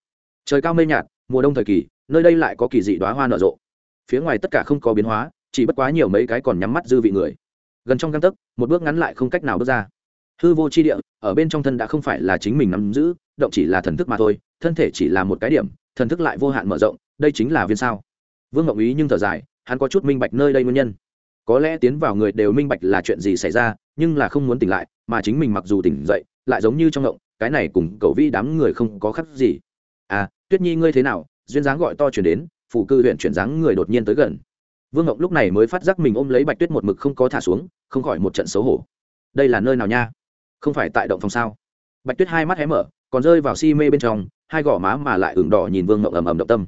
Trời cao mây nhạt, mùa đông thời kỳ, nơi đây lại có kỳ dị đoá hoa nở rộ. Phía ngoài tất cả không có biến hóa, chỉ bất quá nhiều mấy cái còn nhắm mắt dư vị người. Gần trong găng tấc, một bước ngắn lại không cách nào bước ra hư vô chi địa, ở bên trong thân đã không phải là chính mình nắm giữ, động chỉ là thần thức mà thôi, thân thể chỉ là một cái điểm, thần thức lại vô hạn mở rộng, đây chính là viên sao. Vương ngọc ý nhưng thở dài, hắn có chút minh bạch nơi đây nguyên nhân. Có lẽ tiến vào người đều minh bạch là chuyện gì xảy ra, nhưng là không muốn tỉnh lại, mà chính mình mặc dù tỉnh dậy, lại giống như trong ngộng, cái này cùng cậu vi đám người không có khắc gì. À tuyết nhi ngươi thế nào? Duyên dáng gọi to chuyển đến phủ cư huyện chuyển dáng người đột nhiên tới gần. Vương ngọc lúc này mới phát giác mình ôm lấy bạch tuyết một mực không có thả xuống, không khỏi một trận xấu hổ. Đây là nơi nào nha? Không phải tại động phòng sao? Bạch tuyết hai mắt hé mở, còn rơi vào si mê bên trong, hai gò má mà lại ửng đỏ nhìn vương ngọc ầm ầm động tâm.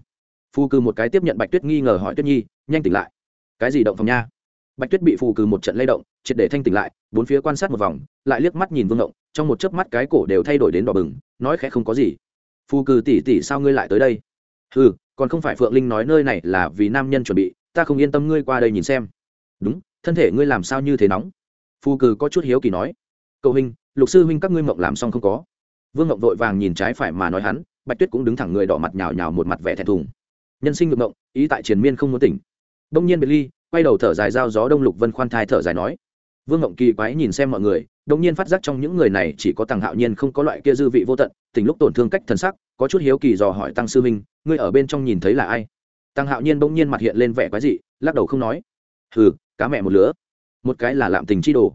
Phù cư một cái tiếp nhận bạch tuyết nghi ngờ hỏi tuyết nhi, nhanh tỉnh lại. Cái gì động phòng nha? Bạch tuyết bị phù cư một trận lay động, triệt để thanh tỉnh lại, bốn phía quan sát một vòng, lại liếc mắt nhìn vương ngộng trong một chớp mắt cái cổ đều thay đổi đến đỏ bừng, nói khẽ không có gì. Phù cư tỉ tỉ sao ngươi lại tới đây? Ừ còn không phải phượng linh nói nơi này là vì nam nhân chuẩn bị, ta không yên tâm ngươi qua đây nhìn xem. Đúng, thân thể ngươi làm sao như thế nóng? Phù cư có chút hiếu kỳ nói. Cậu hình lục sư huynh các ngươi mộng làm xong không có. Vương mộng vội vàng nhìn trái phải mà nói hắn, bạch tuyết cũng đứng thẳng người đỏ mặt nhào nhào một mặt vẻ thẹn thùng. Nhân sinh ngược mộng, ý tại triền miên không muốn tỉnh. Đông nhiên biệt ly quay đầu thở dài giao gió đông lục vân khoan thai thở dài nói, vương mộng kỳ quái nhìn xem mọi người đông nhiên phát giác trong những người này chỉ có tăng hạo nhiên không có loại kia dư vị vô tận tình lúc tổn thương cách thần sắc, có chút hiếu kỳ dò hỏi tăng sư minh, ngươi ở bên trong nhìn thấy là ai? Tăng hạo nhiên bỗng nhiên mặt hiện lên vẻ quái dị, lắc đầu không nói, hừ, cá mẹ một lứa, một cái là lạm tình chi đồ,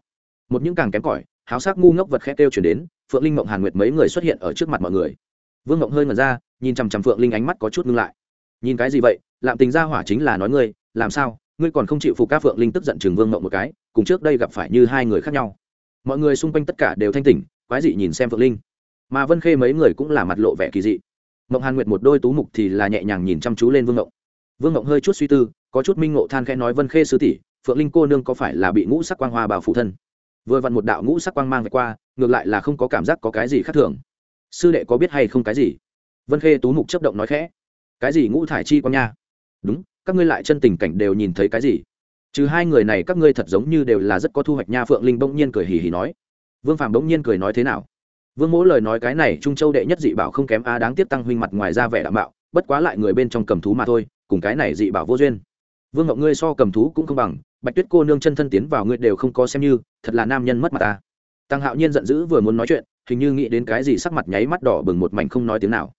một những càng kém cỏi háo sắc ngu ngốc vật khét kêu chuyển đến, phượng linh mộng hàn nguyệt mấy người xuất hiện ở trước mặt mọi người. Vương mộng hơi ngẩn ra, nhìn chằm chằm phượng linh ánh mắt có chút ngưng lại. Nhìn cái gì vậy? Lạm tình gia hỏa chính là nói ngươi, làm sao? Ngươi còn không chịu phục ca phượng linh tức giận chừng vương mộng một cái, cùng trước đây gặp phải như hai người khác nhau. Mọi người xung quanh tất cả đều thanh tỉnh, quái dị nhìn xem phượng linh. Mà vân khê mấy người cũng là mặt lộ vẻ kỳ dị. Mộng hàn nguyệt một đôi tú mục thì là nhẹ nhàng nhìn chăm chú lên vương mộng. Vương mộng hơi chút suy tư, có chút minh ngộ than khẽ nói vân khê sứ tỷ, phượng linh cô nương có phải là bị ngũ sắc quang hoa bảo phụ thân? Vừa vặn một đạo ngũ sắc quang mang về qua, ngược lại là không có cảm giác có cái gì khác thường. Sư đệ có biết hay không cái gì? Vân khê tú mục chấp động nói khẽ. Cái gì ngũ thải chi quang nha? Đúng, các ngươi lại chân tình cảnh đều nhìn thấy cái gì? Trừ hai người này các ngươi thật giống như đều là rất có thu hoạch nha, phượng linh bỗng nhiên cười hì hì nói. Vương phàm bỗng nhiên cười nói thế nào? Vương mỗi lời nói cái này trung châu đệ nhất dị bảo không kém a, đáng tiếp tăng huynh mặt ngoài ra vẻ đảm bảo, bất quá lại người bên trong cầm thú mà thôi, cùng cái này dị bảo vô duyên. Vương ngọc ngươi so cầm thú cũng không bằng bạch tuyết cô nương chân thân tiến vào ngươi đều không có xem như, thật là nam nhân mất mặt ta. Tăng hạo nhiên giận dữ vừa muốn nói chuyện, hình như nghĩ đến cái gì sắc mặt nháy mắt đỏ bừng một mảnh không nói tiếng nào.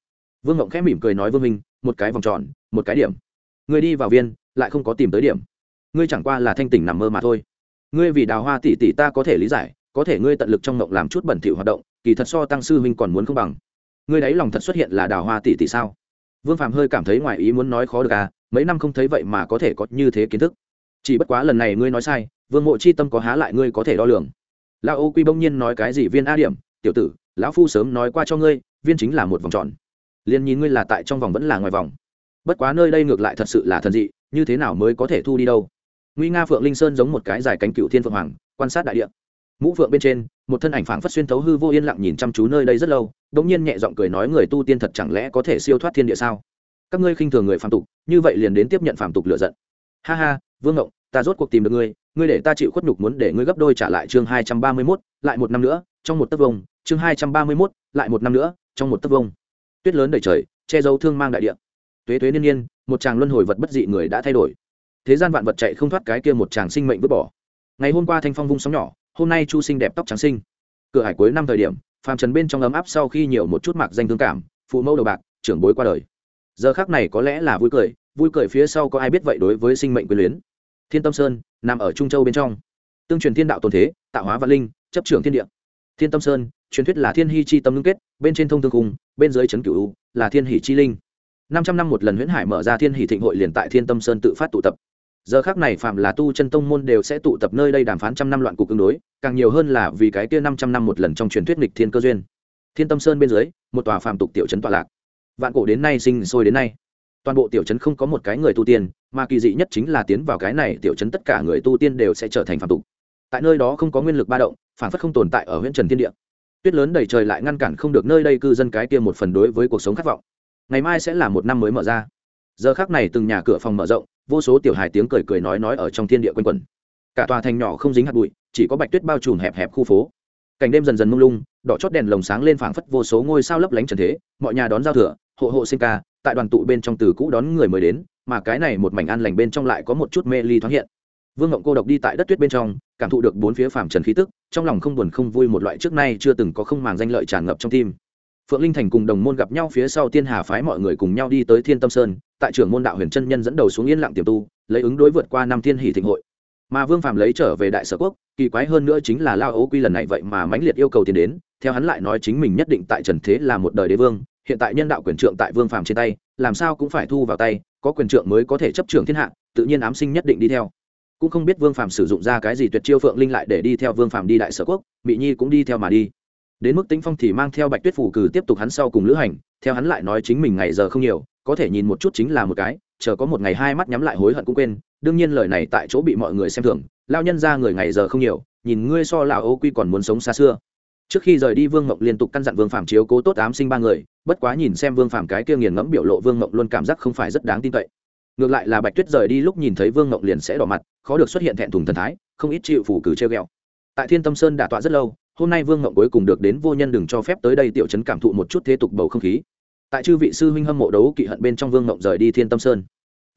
Vương ngộng khẽ mỉm cười nói vương minh, một cái vòng tròn, một cái điểm. Ngươi đi vào viên, lại không có tìm tới điểm. Ngươi chẳng qua là thanh tỉnh nằm mơ mà thôi. Ngươi vì đào hoa tỷ tỷ ta có thể lý giải, có thể ngươi tận lực trong ngộng làm chút bẩn thỉu hoạt động, kỳ thật so tăng sư huynh còn muốn không bằng. Ngươi đấy lòng thật xuất hiện là đào hoa tỷ tỷ sao? Vương phạm hơi cảm thấy ngoài ý muốn nói khó được à mấy năm không thấy vậy mà có thể có như thế kiến thức chỉ bất quá lần này ngươi nói sai, vương mộ chi tâm có há lại ngươi có thể đo lường. Lão ô quy bỗng nhiên nói cái gì viên a điểm, tiểu tử, lão phu sớm nói qua cho ngươi, viên chính là một vòng tròn. Liền nhìn ngươi là tại trong vòng vẫn là ngoài vòng. Bất quá nơi đây ngược lại thật sự là thần dị, như thế nào mới có thể thu đi đâu? Nguy nga phượng linh sơn giống một cái dài cánh cựu thiên phượng hoàng, quan sát đại địa. Mũ phượng bên trên, một thân ảnh phảng phất xuyên thấu hư vô yên lặng nhìn chăm chú nơi đây rất lâu đ ỗ n g nhiên nhẹ giọng cười nói người tu tiên thật chẳng lẽ có thể siêu thoát thiên địa sao? Các ngươi khinh thường người phạm tục, như vậy liền đến tiếp nhận phạm tục lựa giận ha ha, vương ngộng, ta rốt cuộc tìm được ngươi ngươi để ta chịu khuất nhục muốn để ngươi gấp đôi trả lại chương hai trăm ba mươi mốt, lại một năm nữa, trong một tấc vông chương hai trăm ba mươi mốt, lại một năm nữa, trong một tấc vông tuyết lớn đầy trời, che giấu thương mang đại địa. Tuế tuế niên niên, một chàng luân hồi vật bất dị người đã thay đổi. Thế gian vạn vật chạy không thoát cái kia một chàng sinh mệnh vứt bỏ. Ngày hôm qua thanh phong vung sóng nhỏ, hôm nay chu sinh đẹp tóc trắng sinh. Cửa hải cuối năm thời điểm, phàm trần bên trong ấm áp sau khi nhiều một chút mạc danh thương cảm, phụ mẫu đầu bạc, trưởng bối qua đời. Giờ khác này có lẽ là vui cười vui cười phía sau có ai biết vậy đối với sinh mệnh quyền luyến. Thiên tâm sơn, nằm ở trung châu bên trong. Tương truyền thiên đạo tồn thế, tạo hóa văn linh, chấp trưởng thiên địa. Thiên tâm sơn, truyền thuyết là thiên hy chi tâm ngưng kết, bên trên thông thương cung bên dưới trấn cửu là thiên hỷ chi linh. Năm trăm năm một lần huyễn hải mở ra thiên hỷ thịnh hội liền tại thiên tâm sơn tự phát tụ tập. Giờ khác này phạm là tu chân tông môn đều sẽ tụ tập nơi đây đàm phán trăm năm loạn cục tương đối, càng nhiều hơn là vì cái kia năm trăm năm một lần trong truyền thuyết nghịch thiên cơ duyên. Thiên tâm sơn bên dưới, một tòa phạm tục tiểu trấn tọa lạc. Vạn cổ đến nay sinh sôi đến nay toàn bộ tiểu trấn không có một cái người tu tiên, mà kỳ dị nhất chính là tiến vào cái này tiểu trấn tất cả người tu tiên đều sẽ trở thành phạm tục. Tại nơi đó không có nguyên lực ba động, phản phất không tồn tại ở huyện trần thiên địa. Tuyết lớn đầy trời lại ngăn cản không được nơi đây cư dân cái kia một phần đối với cuộc sống khát vọng. Ngày mai sẽ là một năm mới mở ra. Giờ khác này từng nhà cửa phòng mở rộng, vô số tiểu hài tiếng cười cười nói nói ở trong thiên địa quanh quẩn. Cả tòa thành nhỏ không dính hạt bụi, chỉ có bạch tuyết bao trùm hẹp hẹp khu phố. Cảnh đêm dần dần mông lung, đỏ chót đèn lồng sáng lên phảng phất vô số ngôi sao lấp lánh trần thế, mọi nhà đón giao thừa, hộ hộ sinh ca tại đoàn tụ bên trong từ cũ đón người mới đến, mà cái này một mảnh an lành bên trong lại có một chút mê ly thoáng hiện. Vương ngộng cô độc đi tại đất tuyết bên trong, cảm thụ được bốn phía phàm trần khí tức, trong lòng không buồn không vui một loại trước nay chưa từng có không màng danh lợi tràn ngập trong tim. Phượng linh thành cùng đồng môn gặp nhau phía sau tiên hà phái mọi người cùng nhau đi tới thiên tâm sơn, tại trưởng môn đạo huyền chân nhân dẫn đầu xuống yên lặng tiềm tu, lấy ứng đối vượt qua năm thiên hỷ thịnh hội. Mà vương phạm lấy trở về đại sở quốc, kỳ quái hơn nữa chính là lao ấu quy lần này vậy mà mãnh liệt yêu cầu tiền đến, theo hắn lại nói chính mình nhất định tại trần thế là một đời đế vương hiện tại nhân đạo quyền trượng tại vương phạm trên tay, làm sao cũng phải thu vào tay, có quyền trượng mới có thể chấp trường thiên hạ, tự nhiên ám sinh nhất định đi theo. Cũng không biết vương phạm sử dụng ra cái gì tuyệt chiêu phượng linh lại để đi theo vương phạm đi đại sở quốc mỹ nhi cũng đi theo mà đi. Đến mức tính phong thì mang theo bạch tuyết phủ cử tiếp tục hắn sau cùng lữ hành, theo hắn lại nói chính mình ngày giờ không nhiều, có thể nhìn một chút chính là một cái, chờ có một ngày hai mắt nhắm lại hối hận cũng quên, đương nhiên lời này tại chỗ bị mọi người xem thường, lao nhân ra người ngày giờ không nhiều, nhìn ngươi so là ô quy còn muốn sống xa xưa trước khi rời đi vương mộng liên tục căn dặn vương phạm chiếu cố tốt ám sinh ba người, bất quá nhìn xem vương phạm cái kia nghiền ngẫm biểu lộ, vương mộng luôn cảm giác không phải rất đáng tin cậy. Ngược lại là bạch tuyết rời đi lúc nhìn thấy vương mộng liền sẽ đỏ mặt, khó được xuất hiện thẹn thùng thần thái, không ít chịu phủ cử treo ghẹo. Tại thiên tâm sơn đả tọa rất lâu, hôm nay vương mộng cuối cùng được đến vô nhân đừng cho phép tới đây tiểu chấn cảm thụ một chút thế tục bầu không khí. Tại chư vị sư huynh hâm mộ đấu kỵ hận bên trong vương mộng rời đi thiên tâm sơn.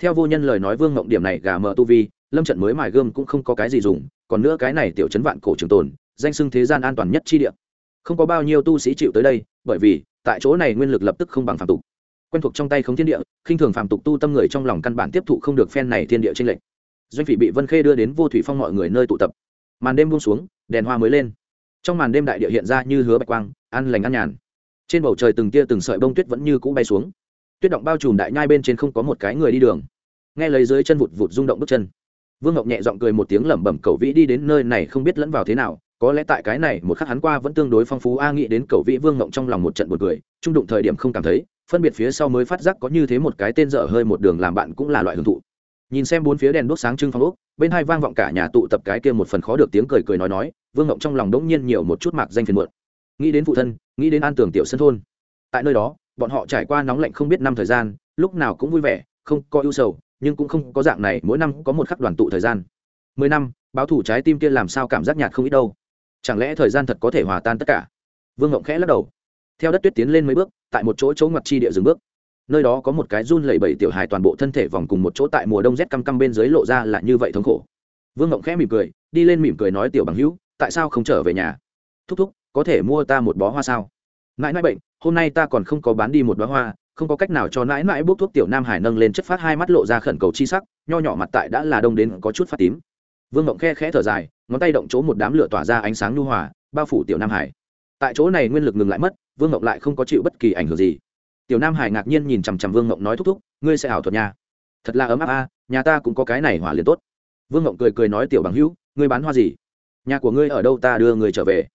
Theo vô nhân lời nói vương mộng điểm này gà mờ tu vi, lâm trận mới mài gươm cũng không có cái gì dùng, còn nữa cái này tiểu chấn vạn cổ trường tồn, danh sưng thế gian an toàn nhất chi địa không có bao nhiêu tu sĩ chịu tới đây, bởi vì, tại chỗ này nguyên lực lập tức không bằng phạm tục. Quen thuộc trong tay không thiên địa, khinh thường phạm tục tu tâm người trong lòng căn bản tiếp thụ không được phen này thiên địa tranh lệch. Doanh phỉ bị vân khê đưa đến vô thủy phong mọi người nơi tụ tập. Màn đêm buông xuống, đèn hoa mới lên. Trong màn đêm đại địa hiện ra như hứa bạch quang ăn lành ăn nhàn. Trên bầu trời từng tia từng sợi bông tuyết vẫn như cũ bay xuống. Tuyết động bao trùm đại nhai bên trên không có một cái người đi đường. Nghe lấy dưới chân vụt vụt rung động bước chân. Vương ngọc nhẹ giọng cười một tiếng lẩm bẩm cầu vĩ đi đến nơi này không biết lẫn vào thế nào có lẽ tại cái này một khắc hắn qua vẫn tương đối phong phú, a nghĩ đến cầu vĩ vương ngộng trong lòng một trận buồn cười, trung đụng thời điểm không cảm thấy, phân biệt phía sau mới phát giác có như thế một cái tên dở hơi một đường làm bạn cũng là loại hưởng thụ. Nhìn xem bốn phía đèn đốt sáng trưng phong ốc, bên hai vang vọng cả nhà tụ tập cái kia một phần khó được tiếng cười cười nói nói, vương ngộng trong lòng đống nhiên nhiều một chút mạc danh phiền muộn. Nghĩ đến phụ thân, nghĩ đến an tường tiểu sân thôn. Tại nơi đó, bọn họ trải qua nóng lạnh không biết năm thời gian, lúc nào cũng vui vẻ, không có ưu sầu, nhưng cũng không có dạng này, mỗi năm có một khắc đoàn tụ thời gian. Mười năm, báo thủ trái tim kia làm sao cảm giác nhạt không ít đâu chẳng lẽ thời gian thật có thể hòa tan tất cả? Vương ngộng khẽ lắc đầu. Theo đất tuyết tiến lên mấy bước, tại một chỗ chỗ ngoặt chi địa dừng bước. Nơi đó có một cái run lẩy bẩy tiểu hài toàn bộ thân thể vòng cùng một chỗ tại mùa đông rét căm căm bên dưới lộ ra là như vậy thống khổ. Vương ngộng khẽ mỉm cười, đi lên mỉm cười nói tiểu bằng hữu, tại sao không trở về nhà? Thúc thúc, có thể mua ta một bó hoa sao? Mãi mãi bệnh, hôm nay ta còn không có bán đi một bó hoa, không có cách nào cho mãi mãi bốc thuốc tiểu nam hải nâng lên chất phát hai mắt lộ ra khẩn cầu chi sắc, nho nhỏ mặt tại đã là đông đến có chút phát tím vương mộng khe khẽ thở dài, ngón tay động chỗ một đám lửa tỏa ra ánh sáng nhu hòa, bao phủ tiểu nam hải. Tại chỗ này nguyên lực ngừng lại mất, vương mộng lại không có chịu bất kỳ ảnh hưởng gì. Tiểu nam hải ngạc nhiên nhìn chằm chằm vương mộng nói thúc thúc, ngươi sẽ ảo thuật nhà. thật là ấm áp a, nhà ta cũng có cái này hỏa liền tốt. Vương mộng cười cười nói, tiểu bằng hữu, ngươi bán hoa gì? Nhà của ngươi ở đâu ta đưa người trở về.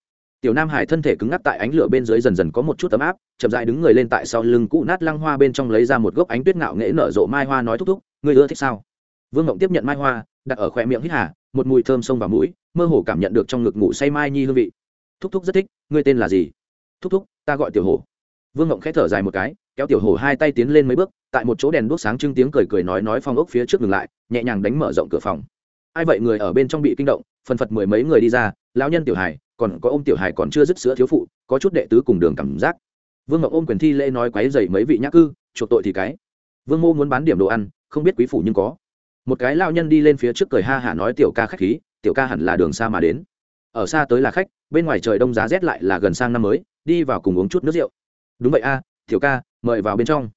Tiểu nam hải thân thể cứng ngắc tại ánh lửa bên dưới dần dần có một chút ấm áp, chậm dại đứng người lên tại sau lưng cũ nát lăng hoa bên trong lấy ra một gốc ánh tuyết ngạo nghễ nở rộ mai hoa nói thúc thúc, ngươi ưa thích sao? Vương ngộng tiếp nhận mai hoa, đặt ở khoe miệng hít hà một mùi thơm sông vào mũi, mơ hồ cảm nhận được trong ngực ngủ say mai nhi hương vị. Thúc thúc rất thích, ngươi tên là gì? Thúc thúc, ta gọi tiểu hổ. Vương ngộng khẽ thở dài một cái, kéo tiểu hổ hai tay tiến lên mấy bước, tại một chỗ đèn đốt sáng trưng tiếng cười cười nói nói phong ốc phía trước ngừng lại, nhẹ nhàng đánh mở rộng cửa phòng. Ai vậy người ở bên trong bị kinh động, phần phật mười mấy người đi ra, lão nhân tiểu hải, còn có ôm tiểu hải còn chưa dứt sữa thiếu phụ, có chút đệ tứ cùng đường cảm giác. Vương ngọc ôm quyền thi lễ nói quấy dày mấy vị nhã cư, chuộc tội thì cái. Vương mô muốn bán điểm đồ ăn, không biết quý phủ nhưng có một cái lao nhân đi lên phía trước cười ha hả nói, tiểu ca khách khí, tiểu ca hẳn là đường xa mà đến. Ở xa tới là khách, bên ngoài trời đông giá rét lại là gần sang năm mới, đi vào cùng uống chút nước rượu. Đúng vậy a, tiểu ca, mời vào bên trong.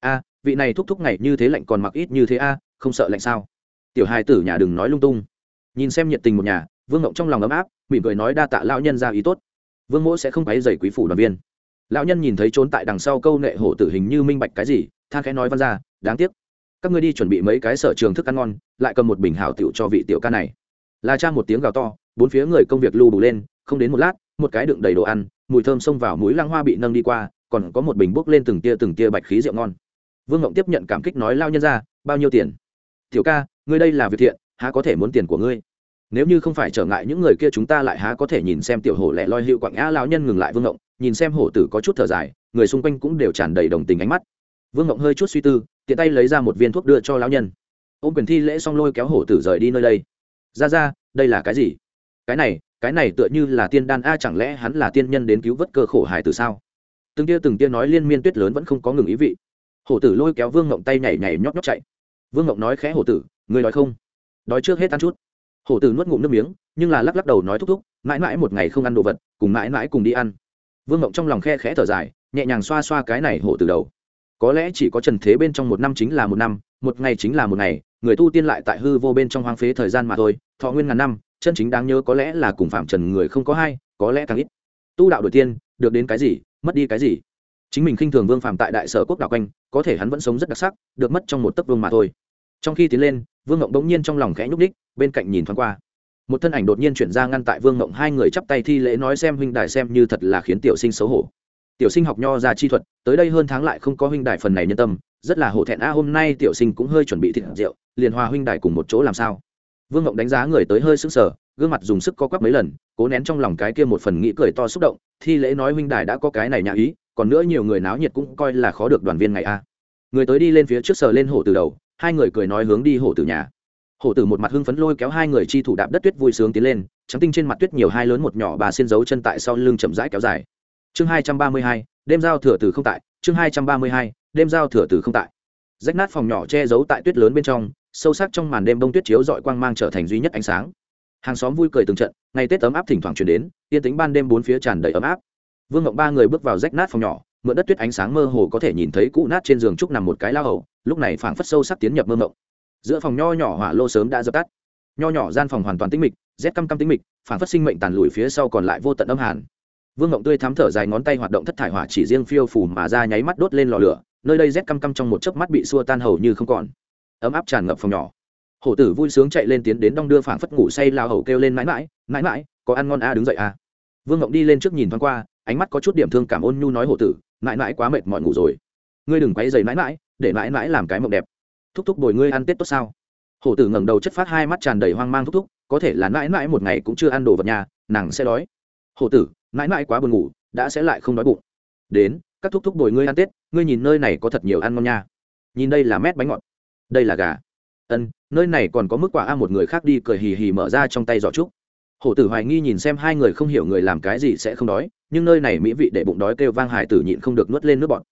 A, vị này thúc thúc ngày như thế lạnh còn mặc ít như thế a, không sợ lạnh sao? Tiểu hai tử nhà đừng nói lung tung. Nhìn xem nhiệt tình một nhà, vương ngộng trong lòng ấm áp, mỉm cười nói, đa tạ lão nhân ra ý tốt. Vương mỗ sẽ không quấy dày quý phủ đoàn viên. Lão nhân nhìn thấy trốn tại đằng sau câu nệ hổ tử hình như minh bạch cái gì, than khẽ nói văn ra, đáng tiếc các ngươi đi chuẩn bị mấy cái sở trường thức ăn ngon, lại cầm một bình hảo tiểu cho vị tiểu ca này. Là cha một tiếng gào to, bốn phía người công việc lưu bù lên, không đến một lát, một cái đựng đầy đồ ăn, mùi thơm xông vào mũi lăng hoa bị nâng đi qua, còn có một bình bốc lên từng tia từng tia bạch khí rượu ngon. Vương ngộng tiếp nhận cảm kích nói, lao nhân ra bao nhiêu tiền? Tiểu ca, ngươi đây là việc thiện, há có thể muốn tiền của ngươi? Nếu như không phải trở ngại những người kia chúng ta lại há có thể nhìn xem tiểu hổ lẻ loi hiệu quạng á, lão nhân ngừng lại vương ngộng, nhìn xem hổ tử có chút thở dài, người xung quanh cũng đều tràn đầy đồng tình ánh mắt vương ngộng hơi chút suy tư, tiện tay lấy ra một viên thuốc đưa cho lão nhân. Ôm quyền thi lễ xong lôi kéo hổ tử rời đi nơi đây. Ra ra, đây là cái gì? Cái này cái này tựa như là tiên đan a, chẳng lẽ hắn là tiên nhân đến cứu vớt cơ khổ hải từ sao? Từng tia từng tia nói liên miên tuyết lớn vẫn không có ngừng ý vị. Hổ tử lôi kéo vương ngộng tay nhảy nhảy nhóp nhóp chạy. Vương ngộng nói khẽ hổ tử, ngươi nói không? Đói trước hết ăn chút. Hổ tử nuốt ngụm nước miếng, nhưng là lắc lắc đầu nói thúc thúc, mãi mãi một ngày không ăn đồ vật, cùng mãi mãi cùng đi ăn. Vương ngộng trong lòng khe khẽ thở dài, nhẹ nhàng xoa xoa cái này hổ tử đầu có lẽ chỉ có trần thế bên trong một năm chính là một năm, một ngày chính là một ngày, người tu tiên lại tại hư vô bên trong hoang phế thời gian mà thôi, thọ nguyên ngàn năm, chân chính đáng nhớ có lẽ là cùng phạm trần người không có hai, có lẽ càng ít. Tu đạo đổi tiên, được đến cái gì, mất đi cái gì. Chính mình khinh thường vương phạm tại đại sở quốc đạo quanh, có thể hắn vẫn sống rất đặc sắc, được mất trong một tấc vương mà thôi. Trong khi tiến lên, vương ngộng bỗng nhiên trong lòng khẽ nhúc đích bên cạnh nhìn thoáng qua. Một thân ảnh đột nhiên chuyển ra ngăn tại vương ngộng hai người chắp tay thi lễ nói xem huynh đài xem như thật là khiến tiểu sinh xấu hổ tiểu sinh học nho ra chi thuật, tới đây hơn tháng lại không có huynh đài phần này nhân tâm, rất là hổ thẹn. A, hôm nay tiểu sinh cũng hơi chuẩn bị thịt rượu, liền hòa huynh đài cùng một chỗ làm sao? Vương ngộng đánh giá người tới hơi sững sờ, gương mặt dùng sức co quắp mấy lần, cố nén trong lòng cái kia một phần nghĩ cười to xúc động, thi lễ nói huynh đài đã có cái này nhã ý, còn nữa nhiều người náo nhiệt cũng coi là khó được đoàn viên ngày a. Người tới đi lên phía trước sờ lên hổ từ đầu, hai người cười nói hướng đi hổ từ nhà. Hổ tử một mặt hưng phấn lôi kéo hai người chi thủ đạp đất tuyết vui sướng tiến lên, trắng tinh trên mặt tuyết nhiều hai lớn một nhỏ bà xin giấu chân tại sau lưng chậm rãi kéo dài chương hai trăm ba mươi hai, đêm giao thừa từ không tại, chương hai trăm ba mươi hai, đêm giao thừa từ không tại. Rách nát phòng nhỏ che giấu tại tuyết lớn bên trong, sâu sắc trong màn đêm bông tuyết chiếu dọi quang mang trở thành duy nhất ánh sáng. Hàng xóm vui cười từng trận, ngày tết ấm áp thỉnh thoảng chuyển đến, yên tính ban đêm bốn phía tràn đầy ấm áp. Vương ngộng ba người bước vào rách nát phòng nhỏ, mượn đất tuyết ánh sáng mơ hồ có thể nhìn thấy cụ nát trên giường trúc nằm một cái lao hầu, lúc này phảng phất sâu sắc tiến nhập mơ mộng. Giữa phòng nho nhỏ hỏa lô sớm đã dập tắt. Nho nhỏ gian phòng hoàn toàn tĩnh mịch, rét căm căm tĩnh mịch, phảng phất sinh mệnh tàn lùi phía sau còn lại vô tận âm hàn vương ngộng tươi thắm thở dài ngón tay hoạt động thất thải hỏa chỉ riêng phiêu phủ mà ra nháy mắt đốt lên lò lửa, nơi đây rét căm căm trong một chớp mắt bị xua tan hầu như không còn. Ấm áp tràn ngập phòng nhỏ. Hổ tử vui sướng chạy lên tiến đến đong đưa phảng phất ngủ say lao hầu kêu lên mãi mãi mãi mãi, có ăn ngon a, đứng dậy a. Vương ngộng đi lên trước nhìn thoáng qua, ánh mắt có chút điểm thương cảm ôn nhu nói hổ tử, mãi mãi quá mệt mỏi ngủ rồi. Ngươi đừng quay dày mãi mãi, để mãi mãi làm cái mộng đẹp. Thúc thúc bồi ngươi ăn tết tốt sao? Hổ tử ngẩng đầu chất phát hai mắt tràn đầy hoang mang thúc thúc, có thể là mãi mãi một ngày cũng chưa ăn đồ vật nhà, nàng sẽ đói. Hổ tử mãi mãi quá buồn ngủ, đã sẽ lại không đói bụng. Đến, các thúc thúc bồi ngươi ăn tết, ngươi nhìn nơi này có thật nhiều ăn ngon nha. Nhìn đây là mét bánh ngọt, đây là gà. Ân, nơi này còn có mức quả a một người khác đi cười hì hì mở ra trong tay giỏ trúc. Hổ tử hoài nghi nhìn xem hai người không hiểu người làm cái gì sẽ không đói, nhưng nơi này mỹ vị để bụng đói kêu vang hải tử nhịn không được nuốt lên nước bọt.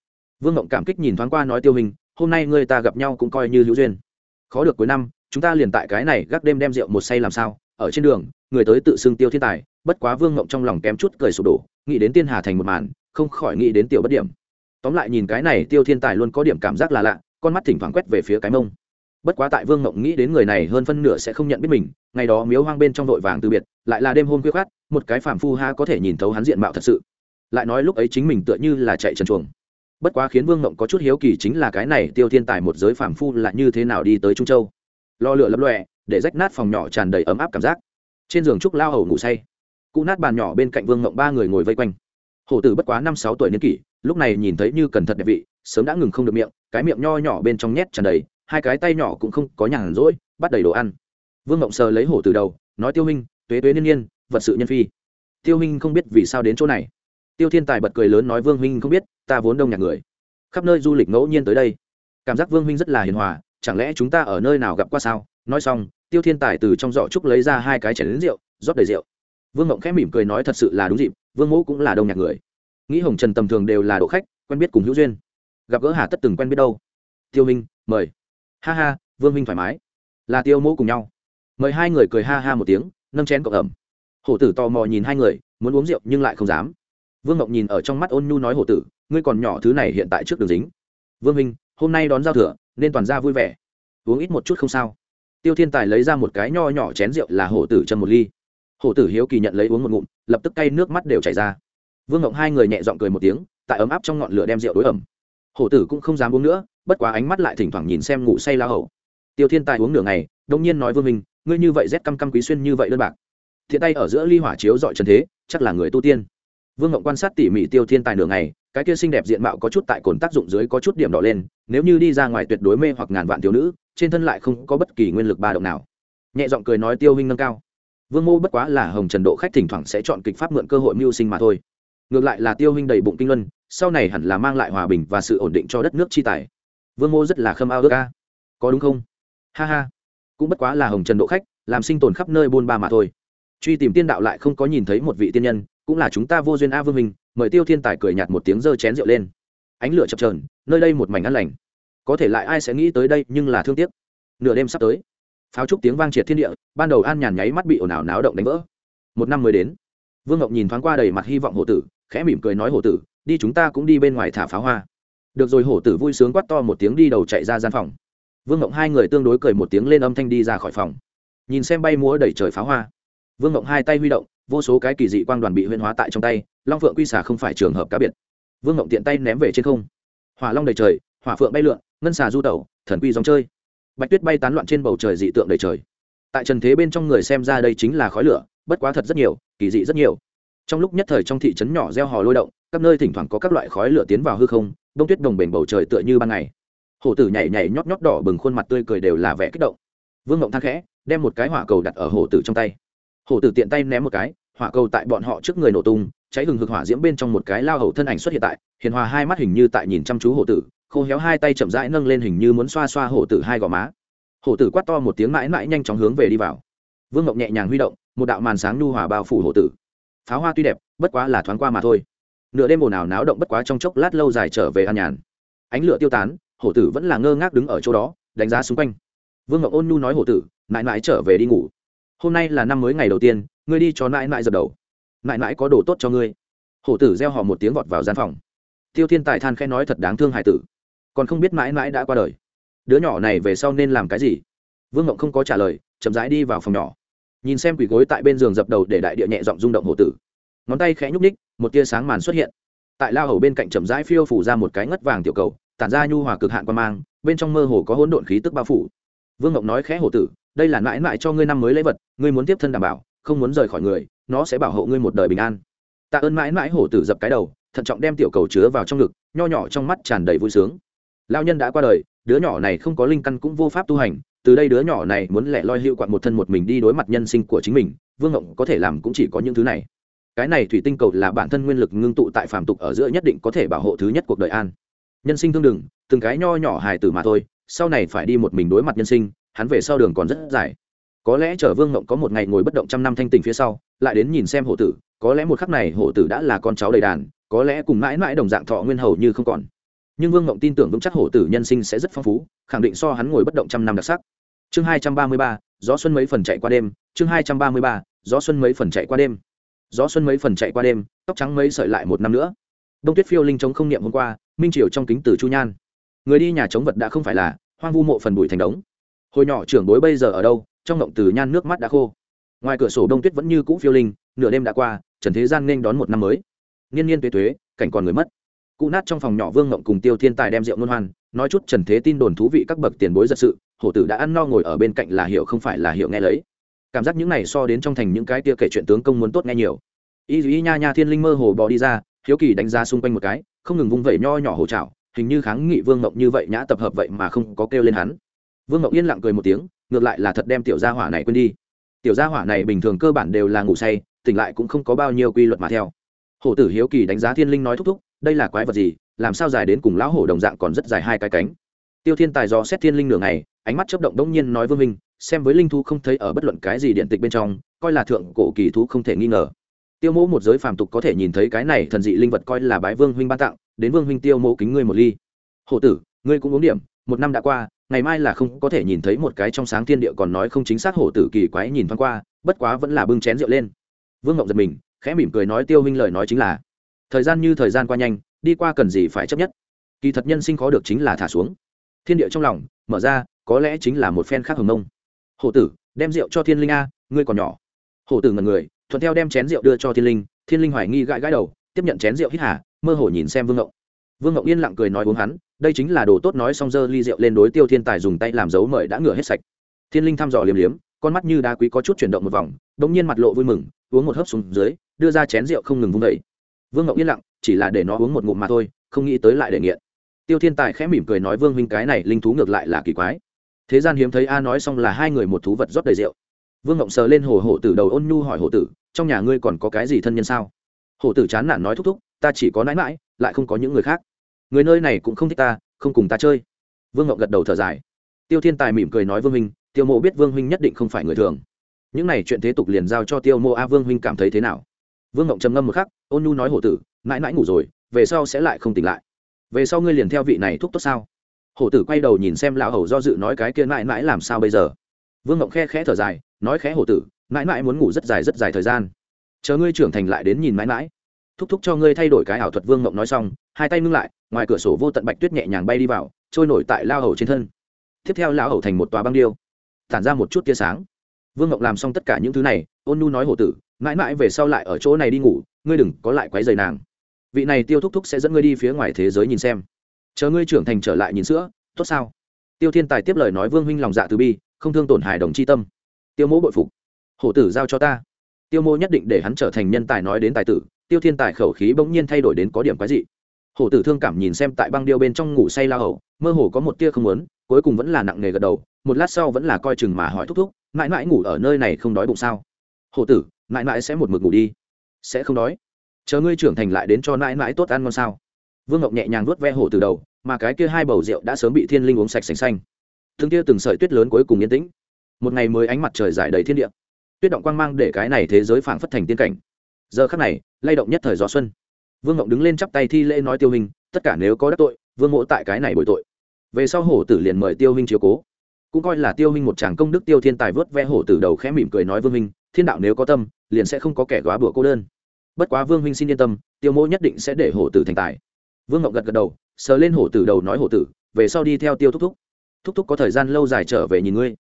Vương ngộng cảm kích nhìn thoáng qua nói tiêu hình, hôm nay người ta gặp nhau cũng coi như hữu duyên. Khó được cuối năm, chúng ta liền tại cái này gác đêm đem rượu một say làm sao, ở trên đường người tới tự xưng tiêu thiên tài, bất quá vương ngộng trong lòng kém chút cười sụp đổ, nghĩ đến tiên hà thành một màn, không khỏi nghĩ đến tiểu bất điểm. Tóm lại nhìn cái này tiêu thiên tài luôn có điểm cảm giác là lạ, con mắt thỉnh thoảng quét về phía cái mông. Bất quá tại vương ngộng nghĩ đến người này hơn phân nửa sẽ không nhận biết mình, ngày đó miếu hoang bên trong vội vàng từ biệt, lại là đêm hôm khuya khát một cái phàm phu ha có thể nhìn thấu hắn diện mạo thật sự. Lại nói lúc ấy chính mình tựa như là chạy trần chuồng. Bất quá khiến vương ngộng có chút hiếu kỳ chính là cái này tiêu thiên tài một giới phàm phu là như thế nào đi tới trung châu. Lo lửa lấp lòe, để rách nát phòng nhỏ tràn đầy ấm áp cảm giác trên giường trúc lao hầu ngủ say. Cụ nát bàn nhỏ bên cạnh vương mộng ba người ngồi vây quanh. Hổ tử bất quá năm sáu tuổi niên kỷ, lúc này nhìn thấy như cẩn thận đẹp vị, sớm đã ngừng không được miệng, cái miệng nho nhỏ bên trong nhét tràn đầy, hai cái tay nhỏ cũng không có nhàn rỗi, bắt đầy đồ ăn. Vương mộng sờ lấy hổ từ đầu, nói tiêu huynh, tuế tuế niên niên, vật sự nhân phi. Tiêu huynh không biết vì sao đến chỗ này. Tiêu thiên tài bật cười lớn nói, vương huynh không biết, ta vốn đông nhạc người. Khắp nơi du lịch ngẫu nhiên tới đây. Cảm giác vương huynh rất là hiền hòa, chẳng lẽ chúng ta ở nơi nào gặp qua sao? Nói xong tiêu thiên tài từ trong giỏ trúc lấy ra hai cái chén lính rượu, rót đầy rượu. Vương ngộng khẽ mỉm cười nói thật sự là đúng dịp, vương mẫu cũng là đông nhạc người. Nghĩ hồng trần tầm thường đều là độ khách, quen biết cùng hữu duyên. Gặp gỡ hà tất từng quen biết đâu. Tiêu minh, mời. Ha ha, vương minh thoải mái. Là tiêu mẫu cùng nhau. Mời hai người cười ha ha một tiếng, nâng chén cộng ẩm. Hổ tử tò mò nhìn hai người, muốn uống rượu nhưng lại không dám. Vương ngộng nhìn ở trong mắt ôn nhu nói hổ tử, ngươi còn nhỏ thứ này hiện tại trước đường dính. Vương minh, hôm nay đón giao thừa, nên toàn ra vui vẻ. Uống ít một chút không sao tiêu thiên tài lấy ra một cái nho nhỏ chén rượu là hổ tử chân một ly. Hổ tử hiếu kỳ nhận lấy uống một ngụm, lập tức cay nước mắt đều chảy ra. Vương ngộng hai người nhẹ giọng cười một tiếng, tại ấm áp trong ngọn lửa đem rượu đối ẩm. Hổ tử cũng không dám uống nữa, bất quá ánh mắt lại thỉnh thoảng nhìn xem ngủ say la hậu tiêu thiên tài uống nửa ngày, đông nhiên nói vương minh, ngươi như vậy rét căm căm quý xuyên như vậy đơn bạc. Thiện tay ở giữa ly hỏa chiếu dọi trần thế, chắc là người tu tiên vương ngộng quan sát tỉ mỉ tiêu thiên tài nửa ngày, cái kia xinh đẹp diện mạo có chút tại cồn tác dụng dưới có chút điểm đỏ lên, nếu như đi ra ngoài tuyệt đối mê hoặc ngàn vạn thiếu nữ, trên thân lại không có bất kỳ nguyên lực ba động nào. Nhẹ giọng cười nói tiêu huynh nâng cao. Vương mô bất quá là hồng trần độ khách thỉnh thoảng sẽ chọn kịch pháp mượn cơ hội mưu sinh mà thôi. Ngược lại là tiêu huynh đầy bụng kinh luân, sau này hẳn là mang lại hòa bình và sự ổn định cho đất nước chi tài. Vương mô rất là khâm ao ước ca có đúng không? Ha ha. Cũng bất quá là hồng trần độ khách, làm sinh tồn khắp nơi buôn ba mà thôi. Truy tìm tiên đạo lại không có nhìn thấy một vị tiên nhân cũng là chúng ta vô duyên a vương minh mời tiêu thiên tài cười nhạt một tiếng giơ chén rượu lên. Ánh lửa chập trờn nơi đây một mảnh ăn lành. Có thể lại ai sẽ nghĩ tới đây nhưng là thương tiếc. Nửa đêm sắp tới, pháo trúc tiếng vang triệt thiên địa, ban đầu an nhàn nháy mắt bị ồn ào náo động đánh vỡ. Một năm mới đến, vương ngọc nhìn thoáng qua đầy mặt hy vọng hổ tử, khẽ mỉm cười nói hổ tử, đi chúng ta cũng đi bên ngoài thả pháo hoa. Được rồi hổ tử vui sướng quát to một tiếng đi đầu chạy ra gian phòng. Vương ngọc hai người tương đối cười một tiếng lên âm thanh đi ra khỏi phòng. Nhìn xem bay múa đầy trời pháo hoa vương ngộng hai tay huy động, vô số cái kỳ dị quang đoàn bị huyên hóa tại trong tay, long phượng quy xà không phải trường hợp cá biệt. Vương ngộng tiện tay ném về trên không. Hỏa long đầy trời, hỏa phượng bay lượn, ngân xà du tẩu, thần quy dòng chơi. Bạch tuyết bay tán loạn trên bầu trời dị tượng đầy trời. Tại trần thế bên trong người xem ra đây chính là khói lửa, bất quá thật rất nhiều, kỳ dị rất nhiều. Trong lúc nhất thời trong thị trấn nhỏ gieo hò lôi động, các nơi thỉnh thoảng có các loại khói lửa tiến vào hư không, Bông tuyết đồng bền bầu trời tựa như ban ngày. Hổ tử nhảy nhảy nhót nhót đỏ bừng khuôn mặt tươi cười đều là vẻ kích động. Vương ngộng thang khẽ, đem một cái hỏa cầu đặt ở hổ tử trong tay hổ tử tiện tay ném một cái, hỏa cầu tại bọn họ trước người nổ tung, cháy hừng hực hỏa diễm bên trong một cái lao hầu thân ảnh xuất hiện tại, hiền hòa hai mắt hình như tại nhìn chăm chú hổ tử, khô héo hai tay chậm rãi nâng lên hình như muốn xoa xoa hổ tử hai gò má. Hổ tử quát to một tiếng mãi mãi nhanh chóng hướng về đi vào. Vương ngọc nhẹ nhàng huy động, một đạo màn sáng nhu hòa bao phủ hổ tử. Pháo hoa tuy đẹp, bất quá là thoáng qua mà thôi. Nửa đêm ồn ào náo động bất quá trong chốc lát lâu dài trở về an nhàn. Ánh lửa tiêu tán, hổ tử vẫn là ngơ ngác đứng ở chỗ đó, đánh giá xung quanh. Vương ngọc ôn nhu nói hổ tử, mãi mãi trở về đi ngủ hôm nay là năm mới ngày đầu tiên, ngươi đi cho mãi mãi dập đầu. Mãi mãi có đồ tốt cho ngươi. Hổ tử gieo họ một tiếng vọt vào gian phòng. Tiêu thiên tài than khẽ nói thật đáng thương hải tử. Còn không biết mãi mãi đã qua đời. Đứa nhỏ này về sau nên làm cái gì? Vương ngộng không có trả lời, chậm rãi đi vào phòng nhỏ. Nhìn xem quỷ gối tại bên giường dập đầu để đại địa nhẹ giọng rung động hổ tử. Ngón tay khẽ nhúc ních một tia sáng màn xuất hiện. Tại lao hầu bên cạnh chậm rãi phiêu phủ ra một cái ngất vàng tiểu cầu, tản ra nhu hòa cực hạn quan mang, bên trong mơ hồ có hỗn độn khí tức bao phủ. Vương ngộng nói khẽ hổ tử đây là mãi mãi cho ngươi năm mới lễ vật, ngươi muốn tiếp thân đảm bảo, không muốn rời khỏi người, nó sẽ bảo hộ ngươi một đời bình an. Tạ ơn mãi mãi hổ tử dập cái đầu, thận trọng đem tiểu cầu chứa vào trong ngực, nho nhỏ trong mắt tràn đầy vui sướng. Lao nhân đã qua đời, đứa nhỏ này không có linh căn cũng vô pháp tu hành, từ đây đứa nhỏ này muốn lẻ loi hiệu quặn một thân một mình đi đối mặt nhân sinh của chính mình, vương ngộng có thể làm cũng chỉ có những thứ này. Cái này thủy tinh cầu là bản thân nguyên lực ngưng tụ tại phàm tục ở giữa nhất định có thể bảo hộ thứ nhất cuộc đời an. Nhân sinh thương đừng, từng cái nho nhỏ hài tử mà thôi, sau này phải đi một mình đối mặt nhân sinh hắn về sau đường còn rất dài. Có lẽ chờ vương ngộng có một ngày ngồi bất động trăm năm thanh tình phía sau, lại đến nhìn xem hổ tử, có lẽ một khắc này hổ tử đã là con cháu đầy đàn, có lẽ cùng mãi mãi đồng dạng thọ nguyên hầu như không còn. Nhưng vương ngộng tin tưởng vững chắc hổ tử nhân sinh sẽ rất phong phú, khẳng định so hắn ngồi bất động trăm năm đặc sắc. Chương hai trăm ba mươi ba, gió xuân mấy phần chạy qua đêm, chương hai trăm ba mươi ba, gió xuân mấy phần chạy qua đêm. Gió xuân mấy phần chạy qua đêm, tóc trắng mấy sợi lại một năm nữa. Đông tuyết phiêu linh chống không niệm hôm qua, minh triều trong kính từ chu nhan. Người đi nhà chống vật đã không phải là, hoang vu mộ phần bụi thành đống hồi nhỏ trưởng bối bây giờ ở đâu, trong ngộng từ nhan nước mắt đã khô. Ngoài cửa sổ đông tuyết vẫn như cũ phiêu linh, nửa đêm đã qua, trần thế gian nên đón một năm mới. Niên niên tuế tuế, cảnh còn người mất. Cụ nát trong phòng nhỏ vương ngộng cùng tiêu thiên tài đem rượu ngôn hoan, nói chút trần thế tin đồn thú vị các bậc tiền bối giật sự, hổ tử đã ăn no ngồi ở bên cạnh là hiểu không phải là hiểu nghe lấy. Cảm giác những này so đến trong thành những cái tia kể chuyện tướng công muốn tốt nghe nhiều. Y y nha nha thiên linh mơ hồ bò đi ra, hiếu kỳ đánh ra xung quanh một cái, không ngừng vung vẩy nho nhỏ hổ trào hình như kháng nghị vương ngộng như vậy nhã tập hợp vậy mà không có kêu lên hắn vương ngọc yên lặng cười một tiếng, ngược lại là thật đem tiểu gia hỏa này quên đi. Tiểu gia hỏa này bình thường cơ bản đều là ngủ say, tỉnh lại cũng không có bao nhiêu quy luật mà theo. Hổ tử hiếu kỳ đánh giá thiên linh nói thúc thúc, đây là quái vật gì, làm sao dài đến cùng lão hổ đồng dạng còn rất dài hai cái cánh. Tiêu thiên tài do xét thiên linh nửa ngày, ánh mắt chấp động đông nhiên nói vương minh, xem với linh thú không thấy ở bất luận cái gì điện tịch bên trong, coi là thượng cổ kỳ thú không thể nghi ngờ. Tiêu mẫu một giới phàm tục có thể nhìn thấy cái này thần dị linh vật coi là bái vương huynh ban tặng, đến vương huynh tiêu mẫu kính ngươi một ly. Hổ tử, ngươi cũng uống điểm, một năm đã qua ngày mai là không có thể nhìn thấy một cái trong sáng thiên địa còn nói không chính xác hổ tử kỳ quái nhìn thoáng qua, bất quá vẫn là bưng chén rượu lên. Vương ngộng giật mình, khẽ mỉm cười nói tiêu huynh lời nói chính là, thời gian như thời gian qua nhanh, đi qua cần gì phải chấp nhất. Kỳ thật nhân sinh khó được chính là thả xuống. Thiên địa trong lòng, mở ra, có lẽ chính là một phen khác hồng nông hổ tử, đem rượu cho thiên linh a, ngươi còn nhỏ. Hổ tử ngần người, thuận theo đem chén rượu đưa cho thiên linh thiên linh hoài nghi gãi gãi đầu, tiếp nhận chén rượu hít hà, mơ hồ nhìn xem vương ngộng vương Ngọc yên lặng cười nói uống hắn, đây chính là đồ tốt nói xong dơ ly rượu lên đối tiêu thiên tài dùng tay làm dấu mời đã ngửa hết sạch. Thiên linh thăm dò liếm liếm, con mắt như đá quý có chút chuyển động một vòng đ ỗ n g nhiên mặt lộ vui mừng, uống một hớp xuống dưới, đưa ra chén rượu không ngừng vung vẩy vương Ngọc yên lặng, chỉ là để nó uống một ngụm mà thôi, không nghĩ tới lại để nghiện. Tiêu thiên tài khẽ mỉm cười nói vương huynh cái này linh thú ngược lại là kỳ quái. Thế gian hiếm thấy a nói xong là hai người một thú vật rót đầy rượu. Vương ngộng sờ lên hồ hổ tử đầu ôn nhu hỏi hổ tử, trong nhà ngươi còn có cái gì thân nhân sao? Hổ tử chán nản nói thúc thúc, ta chỉ có nãi mãi lại không có những người khác người nơi này cũng không thích ta, không cùng ta chơi. Vương ngộng gật đầu thở dài. Tiêu thiên tài mỉm cười nói vương huynh, tiêu mộ biết vương huynh nhất định không phải người thường. Những này chuyện thế tục liền giao cho tiêu mộ a, vương huynh cảm thấy thế nào? Vương ngộng trầm ngâm một khắc, ôn nhu nói hổ tử, mãi mãi ngủ rồi, về sau sẽ lại không tỉnh lại. Về sau ngươi liền theo vị này thúc tốt sao? Hổ tử quay đầu nhìn xem lão hầu do dự nói cái kia mãi mãi làm sao bây giờ? Vương ngộng khe khẽ thở dài, nói khẽ hổ tử, mãi mãi muốn ngủ rất dài rất dài thời gian. Chờ ngươi trưởng thành lại đến nhìn mãi mãi thúc thúc cho ngươi thay đổi cái ảo thuật vương ngộng nói xong, hai tay ngưng lại, ngoài cửa sổ vô tận bạch tuyết nhẹ nhàng bay đi vào, trôi nổi tại lao hầu trên thân. Tiếp theo lão hầu thành một tòa băng điêu, tản ra một chút tia sáng. Vương ngộng làm xong tất cả những thứ này, ôn nu nói hổ tử, mãi mãi về sau lại ở chỗ này đi ngủ, ngươi đừng có lại quấy rầy nàng. Vị này tiêu thúc thúc sẽ dẫn ngươi đi phía ngoài thế giới nhìn xem. Chờ ngươi trưởng thành trở lại nhìn sữa, tốt sao? Tiêu thiên tài tiếp lời nói vương huynh lòng dạ từ bi, không thương tổn hài đồng chi tâm. Tiêu mỗ bội phục. Hổ tử giao cho ta. Tiêu mô nhất định để hắn trở thành nhân tài nói đến tài tử tiêu thiên tài khẩu khí bỗng nhiên thay đổi đến có điểm quái dị. Hổ tử thương cảm nhìn xem tại băng điêu bên trong ngủ say la hầu, mơ hồ có một tia không muốn, cuối cùng vẫn là nặng nề gật đầu, một lát sau vẫn là coi chừng mà hỏi thúc thúc, mãi mãi ngủ ở nơi này không đói bụng sao? Hổ tử, mãi mãi sẽ một mực ngủ đi. Sẽ không đói. Chờ ngươi trưởng thành lại đến cho mãi mãi tốt ăn ngon sao? Vương ngọc nhẹ nhàng vuốt ve hổ từ đầu, mà cái kia hai bầu rượu đã sớm bị thiên linh uống sạch sành xanh. Thương kia từng sợi tuyết lớn cuối cùng yên tĩnh. Một ngày mới ánh mặt trời dài đầy thiên địa. Tuyết động quang mang để cái này thế giới phảng phất thành tiên cảnh giờ khắc này, lay động nhất thời gió xuân. Vương ngộng đứng lên chắp tay thi lễ nói tiêu hình, tất cả nếu có đắc tội, vương mộ tại cái này bồi tội. Về sau hổ tử liền mời tiêu hình chiếu cố. Cũng coi là tiêu hình một chàng công đức tiêu thiên tài vớt ve hổ tử đầu khẽ mỉm cười nói vương minh thiên đạo nếu có tâm, liền sẽ không có kẻ góa bữa cô đơn. Bất quá vương minh xin yên tâm, tiêu mô nhất định sẽ để hổ tử thành tài. Vương ngọc gật gật đầu, sờ lên hổ tử đầu nói hổ tử, về sau đi theo tiêu thúc thúc. Thúc thúc có thời gian lâu dài trở về nhìn ngươi.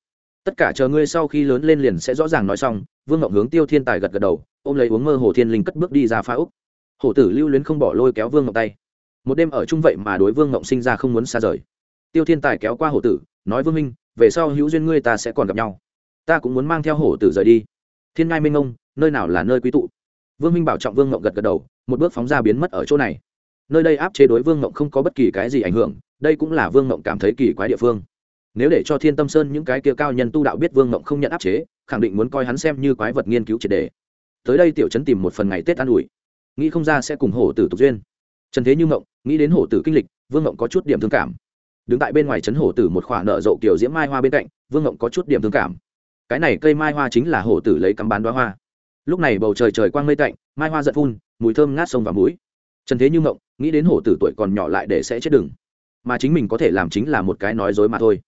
Tất cả chờ ngươi sau khi lớn lên liền sẽ rõ ràng nói xong vương ngộng hướng tiêu thiên tài gật gật đầu, ôm lấy uống mơ hồ thiên linh cất bước đi ra phá úc. Hổ tử lưu luyến không bỏ lôi kéo vương ngộng tay. Một đêm ở chung vậy mà đối vương ngộng sinh ra không muốn xa rời. Tiêu thiên tài kéo qua hổ tử, nói vương minh, về sau hữu duyên ngươi ta sẽ còn gặp nhau. Ta cũng muốn mang theo hổ tử rời đi. Thiên ngai minh ông, nơi nào là nơi quý tụ? Vương minh bảo trọng vương ngộng gật gật đầu, một bước phóng ra biến mất ở chỗ này. Nơi đây áp chế đối vương ngộng không có bất kỳ cái gì ảnh hưởng, đây cũng là vương ngộng cảm thấy kỳ quái địa phương nếu để cho thiên tâm sơn những cái kia cao nhân tu đạo biết vương mộng không nhận áp chế, khẳng định muốn coi hắn xem như quái vật nghiên cứu triệt đề. Tới đây tiểu trấn tìm một phần ngày tết an ủi. Nghĩ không ra sẽ cùng hổ tử tục duyên. Trần thế như mộng, nghĩ đến hổ tử kinh lịch, vương mộng có chút điểm thương cảm. Đứng tại bên ngoài trấn hổ tử một khoả nợ rộ kiểu diễm mai hoa bên cạnh, vương mộng có chút điểm thương cảm. Cái này cây mai hoa chính là hổ tử lấy cắm bán đoá hoa. Lúc này bầu trời trời quang mây tạnh, mai hoa giận phun, mùi thơm ngát sông và mũi. Trần thế như mộng, nghĩ đến hổ tử tuổi còn nhỏ lại để sẽ chết đừng. Mà chính mình có thể làm chính là một cái nói dối mà thôi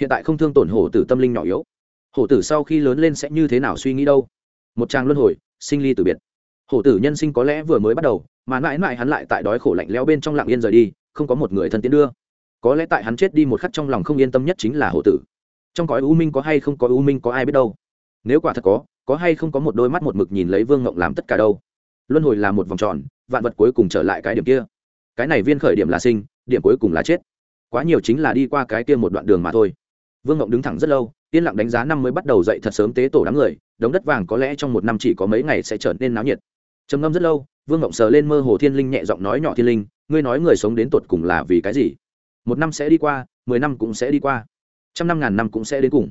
hiện tại không thương tổn hổ tử tâm linh nhỏ yếu. Hổ tử sau khi lớn lên sẽ như thế nào suy nghĩ đâu? Một trang luân hồi, sinh ly từ biệt. Hổ tử nhân sinh có lẽ vừa mới bắt đầu, mà mãi mãi hắn lại tại đói khổ lạnh leo bên trong lặng yên rời đi, không có một người thân tiến đưa. Có lẽ tại hắn chết đi một khắc trong lòng không yên tâm nhất chính là hổ tử. Trong cõi u minh có hay không có u minh có ai biết đâu? Nếu quả thật có có hay không có một đôi mắt một mực nhìn lấy vương ngộng làm tất cả đâu? Luân hồi là một vòng tròn, vạn vật cuối cùng trở lại cái điểm kia. Cái này viên khởi điểm là sinh, điểm cuối cùng là chết. Quá nhiều chính là đi qua cái kia một đoạn đường mà thôi vương ngộng đứng thẳng rất lâu, yên lặng đánh giá năm mới bắt đầu dậy thật sớm tế tổ đám người, đống đất vàng có lẽ trong một năm chỉ có mấy ngày sẽ trở nên náo nhiệt. Trầm ngâm rất lâu, vương ngộng sờ lên mơ hồ thiên linh nhẹ giọng nói nhỏ thiên linh, ngươi nói người sống đến tột cùng là vì cái gì? Một năm sẽ đi qua, mười năm cũng sẽ đi qua, trăm năm ngàn năm cũng sẽ đến cùng.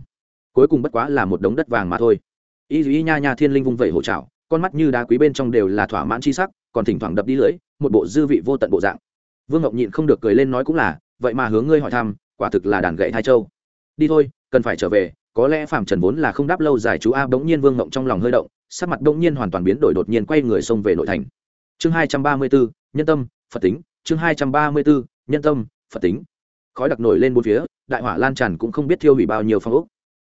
Cuối cùng bất quá là một đống đất vàng mà thôi. Y dù y nha nha thiên linh vung vẩy hổ trào con mắt như đá quý bên trong đều là thỏa mãn c h i sắc, còn thỉnh thoảng đập đi lưỡi, một bộ dư vị vô tận bộ dạng. Vương ngọc nhịn không được cười lên nói cũng là, vậy mà hướng ngươi hỏi thăm, quả thực là đàn gậy thai châu đi thôi, cần phải trở về, có lẽ phạm trần vốn là không đáp lâu dài chú a bỗng nhiên vương ngộng trong lòng hơi động, sắc mặt bỗng nhiên hoàn toàn biến đổi đột nhiên quay người xông về nội thành. Chương hai trăm ba mươi bốn, nhân tâm, phật tính. Chương hai trăm ba mươi bốn, nhân tâm, phật tính. Khói đặc nổi lên bốn phía, đại hỏa lan tràn cũng không biết thiêu hủy bao nhiêu phong ốc.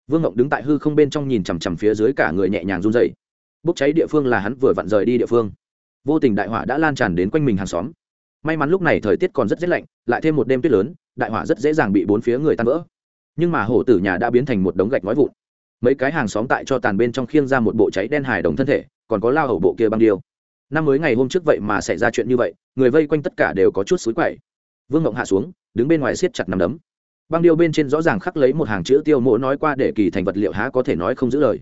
Vương ngộng đứng tại hư không bên trong nhìn chằm chằm phía dưới cả người nhẹ nhàng run dày bốc cháy địa phương là hắn vừa vặn rời đi địa phương. Vô tình đại hỏa đã lan tràn đến quanh mình hàng xóm. May mắn lúc này thời tiết còn rất rét lạnh, lại thêm một đêm tuyết lớn, đại hỏa rất dễ dàng bị bốn phía người tan vỡ nhưng mà hổ tử nhà đã biến thành một đống gạch nói vụn. Mấy cái hàng xóm tại cho tàn bên trong khiêng ra một bộ cháy đen hài đồng thân thể, còn có lao hầu bộ kia băng điêu. Năm mới ngày hôm trước vậy mà xảy ra chuyện như vậy, người vây quanh tất cả đều có chút xúi quậy. Vương ngộng hạ xuống, đứng bên ngoài siết chặt nằm đấm. Băng điêu bên trên rõ ràng khắc lấy một hàng chữ tiêu mộ nói qua để kỳ thành vật liệu há có thể nói không giữ lời.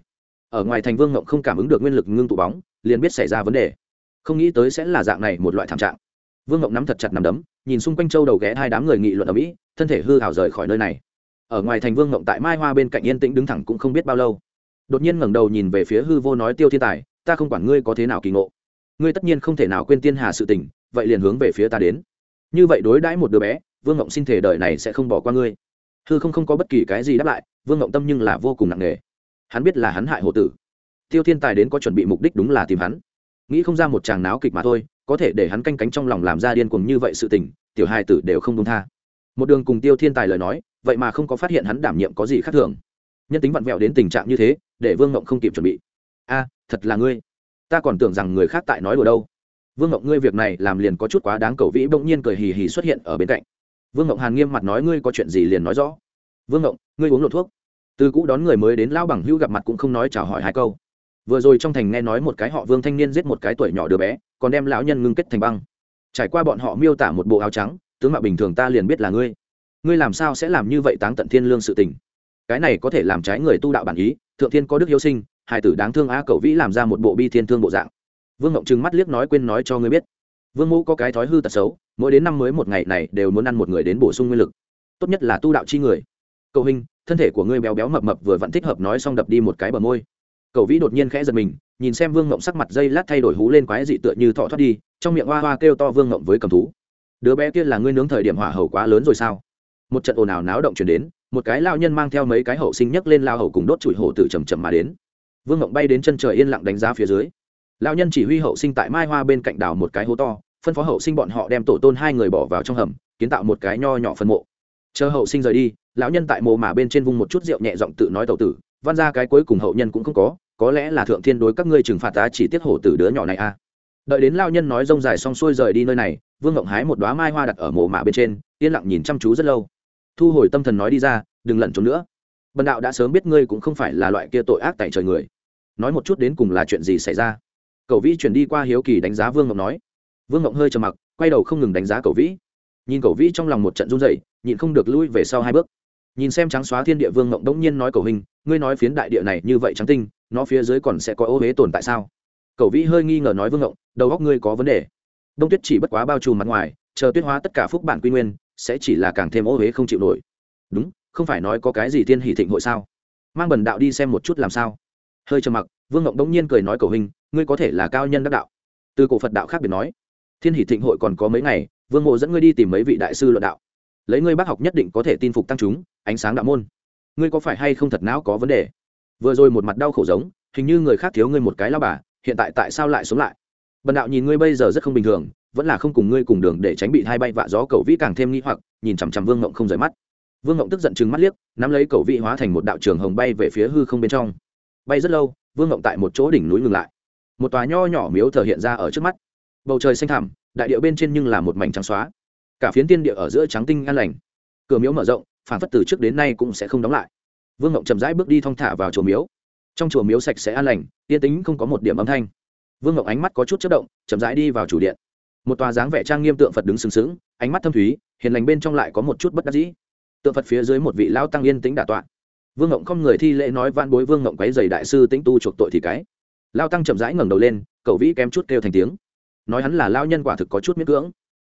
Ở ngoài thành vương ngộng không cảm ứng được nguyên lực ngưng tụ bóng, liền biết xảy ra vấn đề. Không nghĩ tới sẽ là dạng này một loại thảm trạng. Vương ngộng nắm thật chặt nằm đấm, nhìn xung quanh châu đầu ghé hai đám người nghị luận ở mỹ, thân thể hư hào rời khỏi nơi này ở ngoài thành vương ngộng tại mai hoa bên cạnh yên tĩnh đứng thẳng cũng không biết bao lâu. Đột nhiên ngẩng đầu nhìn về phía hư vô nói tiêu thiên tài, ta không quản ngươi có thế nào kỳ ngộ. Ngươi tất nhiên không thể nào quên tiên hà sự tình, vậy liền hướng về phía ta đến. Như vậy đối đãi một đứa bé, vương ngộng xin thể đời này sẽ không bỏ qua ngươi. Hư không không có bất kỳ cái gì đáp lại, vương ngộng tâm nhưng là vô cùng nặng nề. Hắn biết là hắn hại hộ tử. Tiêu thiên tài đến có chuẩn bị mục đích đúng là tìm hắn. Nghĩ không ra một chàng náo kịch mà thôi, có thể để hắn canh cánh trong lòng làm ra điên cuồng như vậy sự tình, tiểu hai tử đều không đúng tha một đường cùng tiêu thiên tài lời nói, vậy mà không có phát hiện hắn đảm nhiệm có gì khác thường. Nhân tính vặn vẹo đến tình trạng như thế, để vương ngộng không kịp chuẩn bị. A, thật là ngươi. Ta còn tưởng rằng người khác tại nói đùa đâu. Vương ngộng, ngươi việc này làm liền có chút quá đáng cầu vĩ, bỗng nhiên cười hì hì xuất hiện ở bên cạnh. Vương ngộng hàn nghiêm mặt nói, ngươi có chuyện gì liền nói rõ. Vương ngộng, ngươi uống lộ thuốc. Từ cũ đón người mới đến lao bằng hữu gặp mặt cũng không nói chào hỏi hai câu. Vừa rồi trong thành nghe nói một cái họ vương thanh niên giết một cái tuổi nhỏ đứa bé, còn đem lão nhân ngưng kết thành băng. Trải qua bọn họ miêu tả một bộ áo trắng tướng mạo bình thường ta liền biết là ngươi. Ngươi làm sao sẽ làm như vậy táng tận thiên lương sự tình? Cái này có thể làm trái người tu đạo bản ý, thượng thiên có đức hiếu sinh hải tử đáng thương a cậu vĩ làm ra một bộ bi thiên thương bộ dạng. Vương ngộng trừng mắt liếc nói quên nói cho ngươi biết. Vương mẫu có cái thói hư tật xấu, mỗi đến năm mới một ngày này đều muốn ăn một người đến bổ sung nguyên lực. Tốt nhất là tu đạo chi người. Cậu hình, thân thể của ngươi béo béo mập mập vừa vẫn thích hợp nói xong đập đi một cái bờ môi. Cậu vĩ đột nhiên khẽ giật mình, nhìn xem vương ngộng sắc mặt dây lát thay đổi hú lên quái dị tựa như thọ thoát đi, trong miệng hoa hoa kêu to vương ngộng với cầm thú đứa bé kia là ngươi nướng thời điểm hỏa hầu quá lớn rồi sao? Một trận ồn ào náo động chuyển đến, một cái lao nhân mang theo mấy cái hậu sinh nhấc lên lao hầu cùng đốt chùi hổ tử chầm chầm mà đến. Vương ngộng bay đến chân trời yên lặng đánh giá phía dưới. Lao nhân chỉ huy hậu sinh tại mai hoa bên cạnh đảo một cái hố to, phân phó hậu sinh bọn họ đem tổ tôn hai người bỏ vào trong hầm, kiến tạo một cái nho nhỏ phân mộ. Chờ hậu sinh rời đi, lão nhân tại mồ mà bên trên vung một chút rượu nhẹ giọng tự nói tẩu tử, văn ra cái cuối cùng hậu nhân cũng không có có lẽ là thượng thiên đối các ngươi trừng phạt ta chỉ tiết hổ tử đứa nhỏ này a à. đợi đến lao nhân nói rông dài xong xuôi rời đi nơi này vương ngộng hái một đoá mai hoa đặt ở mồ mạ bên trên, yên lặng nhìn chăm chú rất lâu. Thu hồi tâm thần nói đi ra, đừng lẩn trốn nữa. Bần đạo đã sớm biết ngươi cũng không phải là loại kia tội ác tại trời người. Nói một chút đến cùng là chuyện gì xảy ra? Cậu vĩ chuyển đi qua hiếu kỳ đánh giá vương ngộng nói. Vương ngộng hơi trầm mặc, quay đầu không ngừng đánh giá cậu vĩ. Nhìn cậu vĩ trong lòng một trận run dậy nhịn không được lui về sau hai bước. Nhìn xem trắng xóa thiên địa vương ngộng đống nhiên nói cầu hình, ngươi nói phiến đại địa này như vậy trắng tinh, nó phía dưới còn sẽ có ô huế tồn tại sao? Cậu vĩ hơi nghi ngờ nói vương ngộng đầu góc ngươi có vấn đề đông tuyết chỉ bất quá bao trùm mặt ngoài, chờ tuyết hóa tất cả phúc bản quy nguyên, sẽ chỉ là càng thêm ô huế không chịu nổi. Đúng, không phải nói có cái gì thiên hỷ thịnh hội sao? Mang bần đạo đi xem một chút làm sao. Hơi trầm mặc, vương ngộng đống nhiên cười nói cầu hình ngươi có thể là cao nhân đắc đạo. Từ cổ phật đạo khác biệt nói, thiên hỷ thịnh hội còn có mấy ngày, vương mộ dẫn ngươi đi tìm mấy vị đại sư luận đạo. Lấy ngươi bác học nhất định có thể tin phục tăng chúng, ánh sáng đạo môn. Ngươi có phải hay không thật não có vấn đề? Vừa rồi một mặt đau khổ giống, hình như người khác thiếu ngươi một cái lao bà, hiện tại tại sao lại sống lại? Bần đạo nhìn ngươi bây giờ rất không bình thường, vẫn là không cùng ngươi cùng đường để tránh bị hai bay vạ gió cầu vĩ càng thêm nghi hoặc, nhìn chằm chằm vương ngộng không rời mắt. Vương ngộng tức giận chừng mắt liếc, nắm lấy cầu vĩ hóa thành một đạo trường hồng bay về phía hư không bên trong. Bay rất lâu, vương ngộng tại một chỗ đỉnh núi ngừng lại. Một tòa nho nhỏ miếu thờ hiện ra ở trước mắt. Bầu trời xanh thẳm, đại điệu bên trên nhưng là một mảnh trắng xóa. Cả phiến tiên địa ở giữa trắng tinh an lành. Cửa miếu mở rộng, phản phất từ trước đến nay cũng sẽ không đóng lại. Vương ngộng chậm rãi bước đi thong thả vào chùa miếu. Trong chùa miếu sạch sẽ an lành, yên tính không có một điểm âm thanh vương ngọc ánh mắt có chút chất động, chậm rãi đi vào chủ điện. Một tòa dáng vẻ trang nghiêm tượng phật đứng sừng sững, ánh mắt thâm thúy, hiền lành bên trong lại có một chút bất đắc dĩ. Tượng phật phía dưới một vị lao tăng yên tính đà tọa. Vương ngộng không người thi lễ nói van bối vương ngộng quấy dày đại sư tĩnh tu chuộc tội thì cái. Lao tăng chậm rãi ngẩng đầu lên, cậu vĩ kém chút kêu thành tiếng. Nói hắn là lao nhân quả thực có chút miễn cưỡng.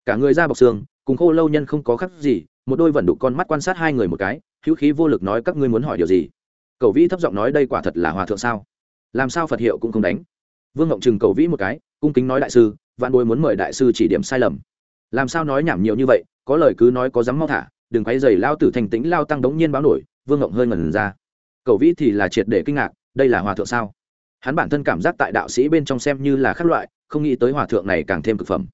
Cả người ra bọc xương, cùng khô lâu nhân không có khác gì, một đôi vẩn đục con mắt quan sát hai người một cái, hữu khí vô lực nói các ngươi muốn hỏi điều gì. Cậu vĩ thấp giọng nói đây quả thật là hòa thượng sao? Làm sao phật hiệu cũng không đánh? Vương ngộng Trừng cầu vĩ một cái, cung kính nói đại sư, vạn bối muốn mời đại sư chỉ điểm sai lầm. Làm sao nói nhảm nhiều như vậy, có lời cứ nói có dám mau thả, đừng quay dày lao tử thành tĩnh, lao tăng đống nhiên báo nổi, vương ngộng hơi ngẩn ra. Cầu vĩ thì là triệt để kinh ngạc, đây là hòa thượng sao? Hắn bản thân cảm giác tại đạo sĩ bên trong xem như là khác loại, không nghĩ tới hòa thượng này càng thêm cực phẩm.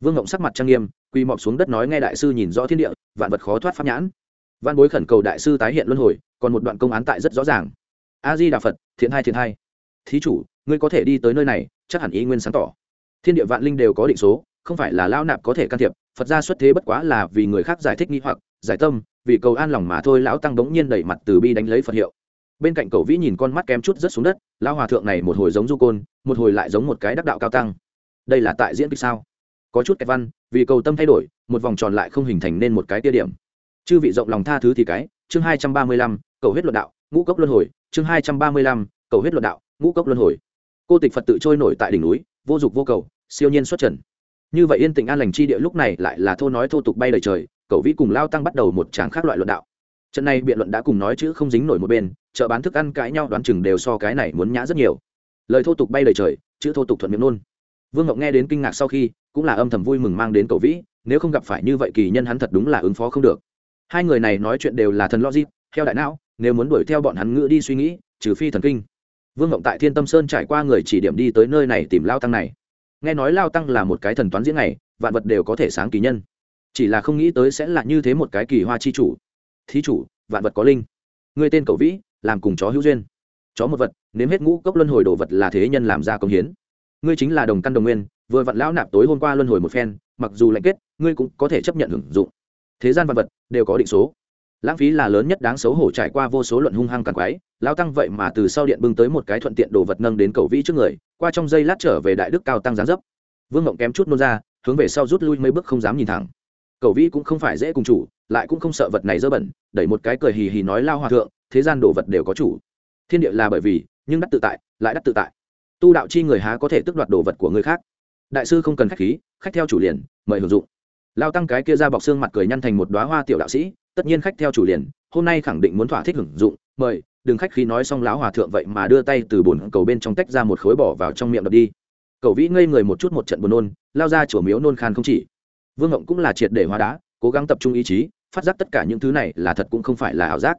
Vương ngộng sắc mặt trang nghiêm quy mọc xuống đất nói nghe đại sư nhìn rõ thiên địa, vạn vật khó thoát pháp nhãn. Văn bối khẩn cầu đại sư tái hiện luân hồi, còn một đoạn công án tại rất rõ ràng. A di đà phật, thiện hai thiện hai thí chủ, ngươi có thể đi tới nơi này, chắc hẳn ý nguyên sáng tỏ. Thiên địa vạn linh đều có định số, không phải là lao nạp có thể can thiệp, phật gia xuất thế bất quá là vì người khác giải thích nghi hoặc, giải tâm, vì cầu an lòng mà thôi, lão tăng bỗng nhiên đẩy mặt từ bi đánh lấy phật hiệu. Bên cạnh cầu vĩ nhìn con mắt kém chút rất xuống đất, lão hòa thượng này một hồi giống du côn, một hồi lại giống một cái đắc đạo cao tăng. Đây là tại diễn kịch sao? Có chút kẹt văn, vì cầu tâm thay đổi, một vòng tròn lại không hình thành nên một cái tia điểm. Chư vị rộng lòng tha thứ thì cái, chương hai trăm ba mươi lăm, cầu huyết luận đạo, ngũ cốc luân hồi, chương hai trăm ba mươi lăm, cầu huyết luận đạo ngũ cốc luân hồi. Cô tịch phật tự trôi nổi tại đỉnh núi, vô dục vô cầu, siêu nhiên xuất trần. Như vậy yên tĩnh an lành chi địa lúc này lại là thô nói thô tục bay đời trời cậu vĩ cùng lao tăng bắt đầu một tràng khác loại luận đạo. Trận này biện luận đã cùng nói chữ không dính nổi một bên, chợ bán thức ăn cãi nhau đoán chừng đều so cái này muốn nhã rất nhiều. Lời thô tục bay đời trời, chữ thô tục thuận miệng nôn vương ngọc nghe đến kinh ngạc sau khi, cũng là âm thầm vui mừng mang đến cầu vĩ, nếu không gặp phải như vậy kỳ nhân hắn thật đúng là ứng phó không được. Hai người này nói chuyện đều là thần logic theo đại não, nếu muốn đuổi theo bọn hắn ngữ đi suy nghĩ, trừ phi thần kinh vương ngộng tại thiên tâm sơn trải qua người chỉ điểm đi tới nơi này tìm lao tăng này. Nghe nói lao tăng là một cái thần toán diễn này vạn vật đều có thể sáng kỳ nhân. Chỉ là không nghĩ tới sẽ là như thế một cái kỳ hoa chi chủ. Thí chủ, vạn vật có linh. Người tên cầu vĩ, làm cùng chó hữu duyên. Chó một vật, nếm hết ngũ cốc luân hồi đồ vật là thế nhân làm ra công hiến. Ngươi chính là đồng căn đồng nguyên, vừa vặn lão nạp tối hôm qua luân hồi một phen, mặc dù lạnh kết, ngươi cũng có thể chấp nhận hưởng dụng. Thế gian vạn vật, đều có định số lãng phí là lớn nhất đáng xấu hổ trải qua vô số luận hung hăng càng quái lao tăng vậy mà từ sau điện bưng tới một cái thuận tiện đồ vật nâng đến cầu vĩ trước người, qua trong giây lát trở về đại đức cao tăng giáng dấp. Vương ngộng kém chút nôn ra, hướng về sau rút lui mấy bước không dám nhìn thẳng. Cầu vĩ cũng không phải dễ cùng chủ, lại cũng không sợ vật này dơ bẩn, đẩy một cái cười hì hì nói lao hòa thượng, thế gian đồ vật đều có chủ. Thiên địa là bởi vì, nhưng đắc tự tại, lại đắc tự tại. Tu đạo chi người há có thể tước đoạt đồ vật của người khác? Đại sư không cần khách khí, khách theo chủ liền, mời hưởng dụng. Lao tăng cái kia ra bọc xương mặt cười nhăn thành một đoá hoa tiểu đạo sĩ tất nhiên khách theo chủ liền, hôm nay khẳng định muốn thỏa thích hưởng dụng, mời, đừng khách khi nói xong lão hòa thượng vậy mà đưa tay từ bồn cầu bên trong tách ra một khối bỏ vào trong miệng đập đi. Cầu vĩ ngây người một chút một trận buồn nôn, lao ra chùa miếu nôn khan không chỉ. Vương ngộng cũng là triệt để hóa đá, cố gắng tập trung ý chí, phát giác tất cả những thứ này là thật cũng không phải là ảo giác.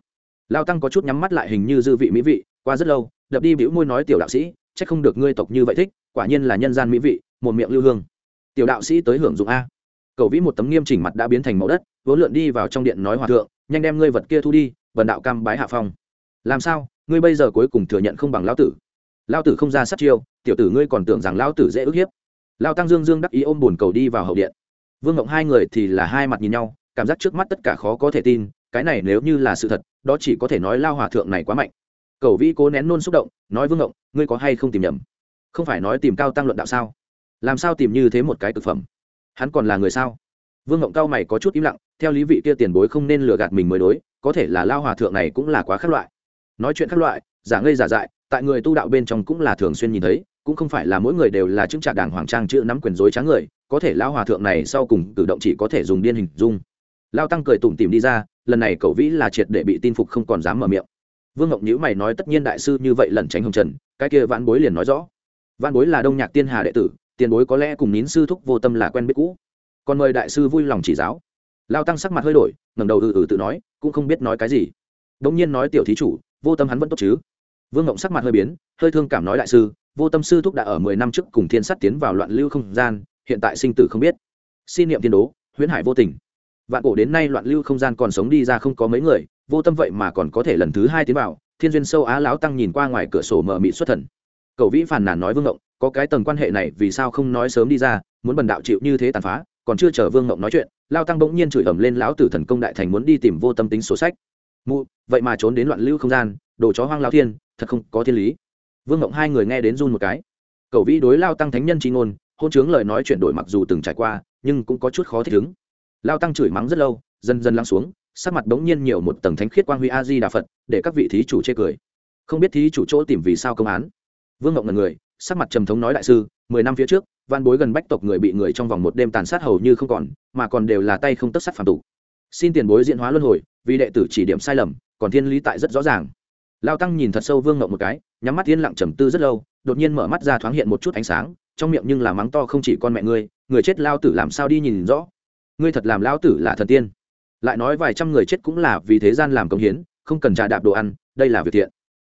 Lao tăng có chút nhắm mắt lại hình như dư vị mỹ vị, qua rất lâu, đập đi bĩu môi nói, tiểu đạo sĩ c h ắ c không được ngươi tộc như vậy thích, quả nhiên là nhân gian mỹ vị, một miệng lưu hương. Tiểu đạo sĩ tới hưởng dụng a. Cầu vĩ một tấm nghiêm chỉnh mặt đã biến thành mẫu đất vốn lượn đi vào trong điện nói hòa thượng, nhanh đem ngươi vật kia thu đi, vần đạo cam bái hạ phong. Làm sao? Ngươi bây giờ cuối cùng thừa nhận không bằng lão tử. Lão tử không ra sát chiêu, tiểu tử ngươi còn tưởng rằng lão tử dễ ức hiếp. Lao tăng dương dương đắc ý ôm bồn cầu đi vào hậu điện. Vương ngộng hai người thì là hai mặt nhìn nhau, cảm giác trước mắt tất cả khó có thể tin, cái này nếu như là sự thật, đó chỉ có thể nói lao hòa thượng này quá mạnh. Cầu vĩ cố nén nôn xúc động, nói vương ngộng ngươi có hay không tìm nhầm? Không phải nói tìm cao tăng luận đạo sao? Làm sao tìm như thế một cái thực phẩm? Hắn còn là người sao? Vương ngộng cao mày có chút im lặng theo lý vị kia tiền bối không nên lừa gạt mình mới đối, có thể là lao hòa thượng này cũng là quá khác loại. Nói chuyện khác loại, giả ngây giả dại, tại người tu đạo bên trong cũng là thường xuyên nhìn thấy, cũng không phải là mỗi người đều là chứng trả đảng hoàng trang chữ nắm quyền dối trá người, có thể lao hòa thượng này sau cùng cử động chỉ có thể dùng điên hình dung. Lao tăng cười tủm tìm đi ra, lần này cậu vĩ là triệt để bị tin phục không còn dám mở miệng. Vương ngọc nhữ mày nói tất nhiên đại sư như vậy lần tránh hồng trần, cái kia vãn bối liền nói rõ. Vãn bối là đông nhạc tiên hà đệ tử, tiền bối có lẽ cùng nín sư thúc vô tâm là quen biết cũ. Còn mời đại sư vui lòng chỉ giáo lao tăng sắc mặt hơi đổi, ngẩng đầu ừ ừ tự nói, cũng không biết nói cái gì. Đống nhiên nói tiểu thí chủ, vô tâm hắn vẫn tốt chứ? Vương ngộng sắc mặt hơi biến, hơi thương cảm nói đại sư, vô tâm sư thúc đã ở mười năm trước cùng thiên sắt tiến vào loạn lưu không gian, hiện tại sinh tử không biết. Xin niệm tiên đố, huyễn hải vô tình. Vạn cổ đến nay loạn lưu không gian còn sống đi ra không có mấy người, vô tâm vậy mà còn có thể lần thứ hai tiến vào, thiên duyên sâu á lão tăng nhìn qua ngoài cửa sổ mở mị xuất thần. Cầu vĩ phàn nàn nói vương ngộng, có cái tầng quan hệ này vì sao không nói sớm đi ra, muốn bần đạo chịu như thế tàn phá còn chưa chờ vương ngộng nói chuyện, lao tăng bỗng nhiên chửi ẩm lên lão tử thần công đại thành muốn đi tìm vô tâm tính sổ sách. Mụ, vậy mà trốn đến loạn lưu không gian, đồ chó hoang lao thiên, thật không có thiên lý. Vương ngộng hai người nghe đến run một cái. Cầu vĩ đối lao tăng thánh nhân tri ngôn, hôn chướng lời nói chuyển đổi mặc dù từng trải qua, nhưng cũng có chút khó thích ứng. Lao tăng chửi mắng rất lâu, dần dần lắng xuống, sắc mặt bỗng nhiên nhiều một tầng thánh khiết quang huy a di đà phật, để các vị thí chủ chê cười. Không biết thí chủ chỗ tìm vì sao công án. Vương ngộng là người sắc mặt trầm thống nói đại sư, mười năm phía trước, văn bối gần bách tộc người bị người trong vòng một đêm tàn sát hầu như không còn, mà còn đều là tay không tất sát phản tụ xin tiền bối diễn hóa luân hồi, vì đệ tử chỉ điểm sai lầm, còn thiên lý tại rất rõ ràng. Lao tăng nhìn thật sâu vương ngậu một cái, nhắm mắt yên lặng trầm tư rất lâu, đột nhiên mở mắt ra thoáng hiện một chút ánh sáng, trong miệng nhưng là mắng to không chỉ con mẹ ngươi, người chết lao tử làm sao đi nhìn rõ? Ngươi thật làm lao tử là thần tiên. Lại nói vài trăm người chết cũng là vì thế gian làm công hiến, không cần trà đạp đồ ăn, đây là việc thiện.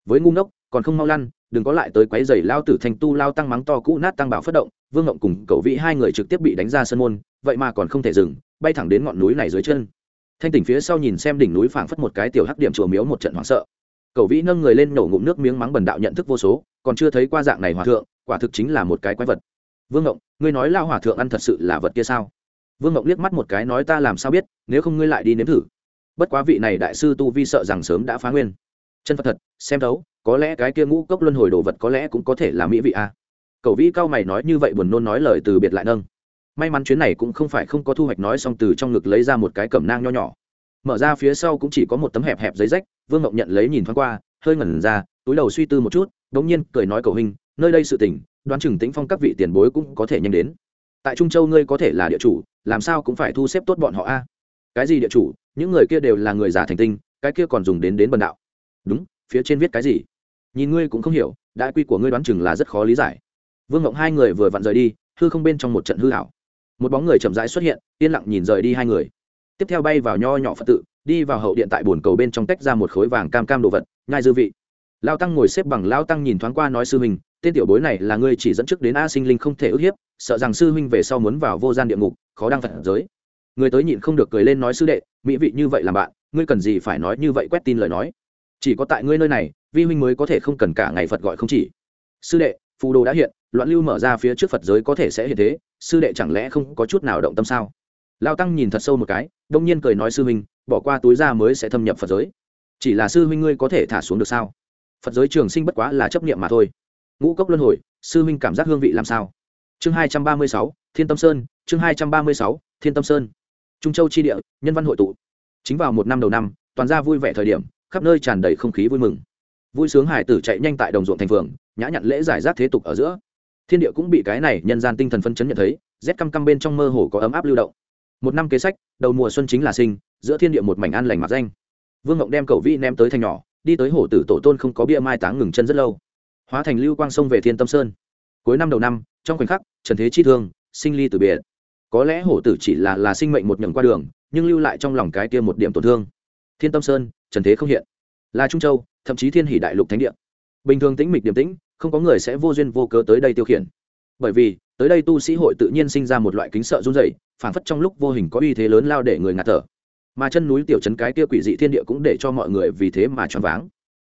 Với ngu ngốc, còn không mau lăn đừng có lại tới quấy giày lao tử thành tu lao tăng mắng to cũ nát tăng bảo phất động, vương ngộng cùng cậu vĩ hai người trực tiếp bị đánh ra sân môn, vậy mà còn không thể dừng, bay thẳng đến ngọn núi này dưới chân. Thanh tỉnh phía sau nhìn xem đỉnh núi phảng phất một cái tiểu hắc điểm chùa miếu một trận hoảng sợ. Cậu vĩ nâng người lên nổ ngụm nước miếng mắng bần đạo nhận thức vô số, còn chưa thấy qua dạng này hòa thượng, quả thực chính là một cái quái vật. Vương ngộng, ngươi nói lao hòa thượng ăn thật sự là vật kia sao? Vương ngộng liếc mắt một cái nói ta làm sao biết, nếu không ngươi lại đi nếm thử. Bất quá vị này đại sư tu vi sợ rằng sớm đã phá nguyên. Chân phật thật, xem thấu có lẽ cái kia ngũ cốc luân hồi đồ vật có lẽ cũng có thể là mỹ vị a à. cậu vĩ cao mày nói như vậy buồn nôn nói lời từ biệt lại nâng. May mắn chuyến này cũng không phải không có thu hoạch nói xong từ trong ngực lấy ra một cái cẩm nang nho nhỏ. Mở ra phía sau cũng chỉ có một tấm hẹp hẹp giấy rách, vương ngọc nhận lấy nhìn thoáng qua, hơi ngẩn ra, túi đầu suy tư một chút đ ỗ n g nhiên cười nói cầu hình nơi đây sự tỉnh đoán chừng tĩnh phong các vị tiền bối cũng có thể nhanh đến. Tại trung châu ngươi có thể là địa chủ, làm sao cũng phải thu xếp tốt bọn họ a? Cái gì địa chủ? Những người kia đều là người giả thành tinh, cái kia còn dùng đến đến bần đạo. Đúng, phía trên viết cái gì? Nhìn ngươi cũng không hiểu, đại quy của ngươi đoán chừng là rất khó lý giải. Vương ngộng hai người vừa vặn rời đi, hư không bên trong một trận hư hảo một bóng người chậm rãi xuất hiện, yên lặng nhìn rời đi hai người. Tiếp theo bay vào nho nhỏ phật tự, đi vào hậu điện tại bồn cầu bên trong tách ra một khối vàng cam cam đồ vật, nhai dư vị. Lao tăng ngồi xếp bằng, lao tăng nhìn thoáng qua nói sư huynh, tên tiểu bối này là ngươi chỉ dẫn trước đến a sinh linh không thể ức hiếp, sợ rằng sư huynh về sau muốn vào vô gian địa ngục, khó đang phật giới. Người tới nhịn không được cười lên nói sư đệ, mỹ vị như vậy làm bạn, ngươi cần gì phải nói như vậy quét tin lời nói. Chỉ có tại ngươi nơi này vi huynh mới có thể không cần cả ngày phật gọi không chỉ. Sư đệ, phù đồ đã hiện, loạn lưu mở ra phía trước phật giới có thể sẽ hiện thế, sư đệ chẳng lẽ không có chút nào động tâm sao? Lao tăng nhìn thật sâu một cái, đông nhiên cười nói sư huynh, bỏ qua túi ra mới sẽ thâm nhập phật giới. Chỉ là sư huynh ngươi có thể thả xuống được sao? Phật giới trường sinh bất quá là chấp niệm mà thôi. Ngũ cốc luân hồi, sư huynh cảm giác hương vị làm sao? Chương hai trăm ba mươi sáu, thiên tâm sơn, chương hai trăm ba mươi sáu, thiên tâm sơn. Trung châu chi địa, nhân văn hội tụ. Chính vào một năm đầu năm, toàn ra vui vẻ thời điểm, khắp nơi tràn đầy không khí vui mừng vui sướng hải tử chạy nhanh tại đồng ruộng thành phường, nhã nhặn lễ giải rác thế tục ở giữa. Thiên địa cũng bị cái này nhân gian tinh thần phân chấn nhận thấy, rét căm căm bên trong mơ hồ có ấm áp lưu động. Một năm kế sách, đầu mùa xuân chính là sinh, giữa thiên địa một mảnh an lành mặc danh. Vương ngộng đem cầu vi ném tới thành nhỏ, đi tới hồ tử tổ tôn không có bia mai táng ngừng chân rất lâu. Hóa thành lưu quang sông về thiên tâm sơn. Cuối năm đầu năm, trong khoảnh khắc, trần thế chi thương, sinh ly từ biệt. Có lẽ hổ tử chỉ là là sinh mệnh một nhầm qua đường, nhưng lưu lại trong lòng cái kia một điểm tổn thương. Thiên tâm sơn, trần thế không hiện. Là trung châu thậm chí thiên hỷ đại lục thánh địa. Bình thường tĩnh mịch điềm tĩnh, không có người sẽ vô duyên vô cớ tới đây tiêu khiển. Bởi vì, tới đây tu sĩ hội tự nhiên sinh ra một loại kính sợ run rẩy, phảng phất trong lúc vô hình có uy thế lớn lao để người ngạt thở. Mà chân núi tiểu trấn cái kia quỷ dị thiên địa cũng để cho mọi người vì thế mà choáng váng.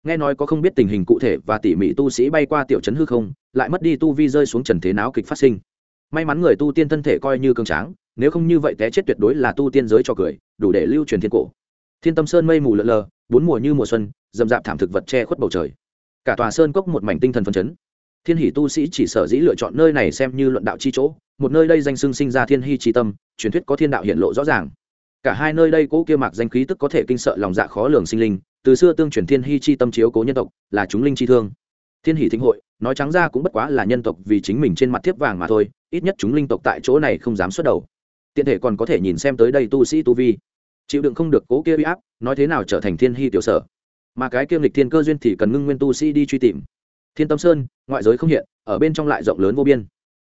Nghe nói có không biết tình hình cụ thể và tỉ mỉ tu sĩ bay qua tiểu trấn hư không, lại mất đi tu vi rơi xuống trần thế náo kịch phát sinh. May mắn người tu tiên thân thể coi như cường tráng, nếu không như vậy té chết tuyệt đối là tu tiên giới cho cười, đủ để lưu truyền thiên cổ. Thiên tâm sơn mây mù lợn lờ bốn mùa như mùa xuân dầm dạp thảm thực vật che khuất bầu trời. Cả tòa sơn cốc một mảnh tinh thần phấn chấn. Thiên hỷ tu sĩ chỉ sở dĩ lựa chọn nơi này xem như luận đạo chi chỗ, một nơi đây danh xưng sinh ra thiên hy chi tâm, truyền thuyết có thiên đạo hiện lộ rõ ràng. Cả hai nơi đây cố kia mạc danh khí tức có thể kinh sợ lòng dạ khó lường sinh linh, từ xưa tương truyền thiên hy chi tâm chiếu cố nhân tộc, là chúng linh chi thương. Thiên hỷ thính hội, nói trắng ra cũng bất quá là nhân tộc vì chính mình trên mặt thiếp vàng mà thôi, ít nhất chúng linh tộc tại chỗ này không dám xuất đầu. Tiện thể còn có thể nhìn xem tới đây tu sĩ tu vi chịu đựng không được cố kia uy áp, nói thế nào trở thành thiên hy tiểu sở? Mà cái kiêm lịch thiên cơ duyên thì cần ngưng nguyên tu sĩ đi truy tìm. Thiên tâm sơn, ngoại giới không hiện, ở bên trong lại rộng lớn vô biên.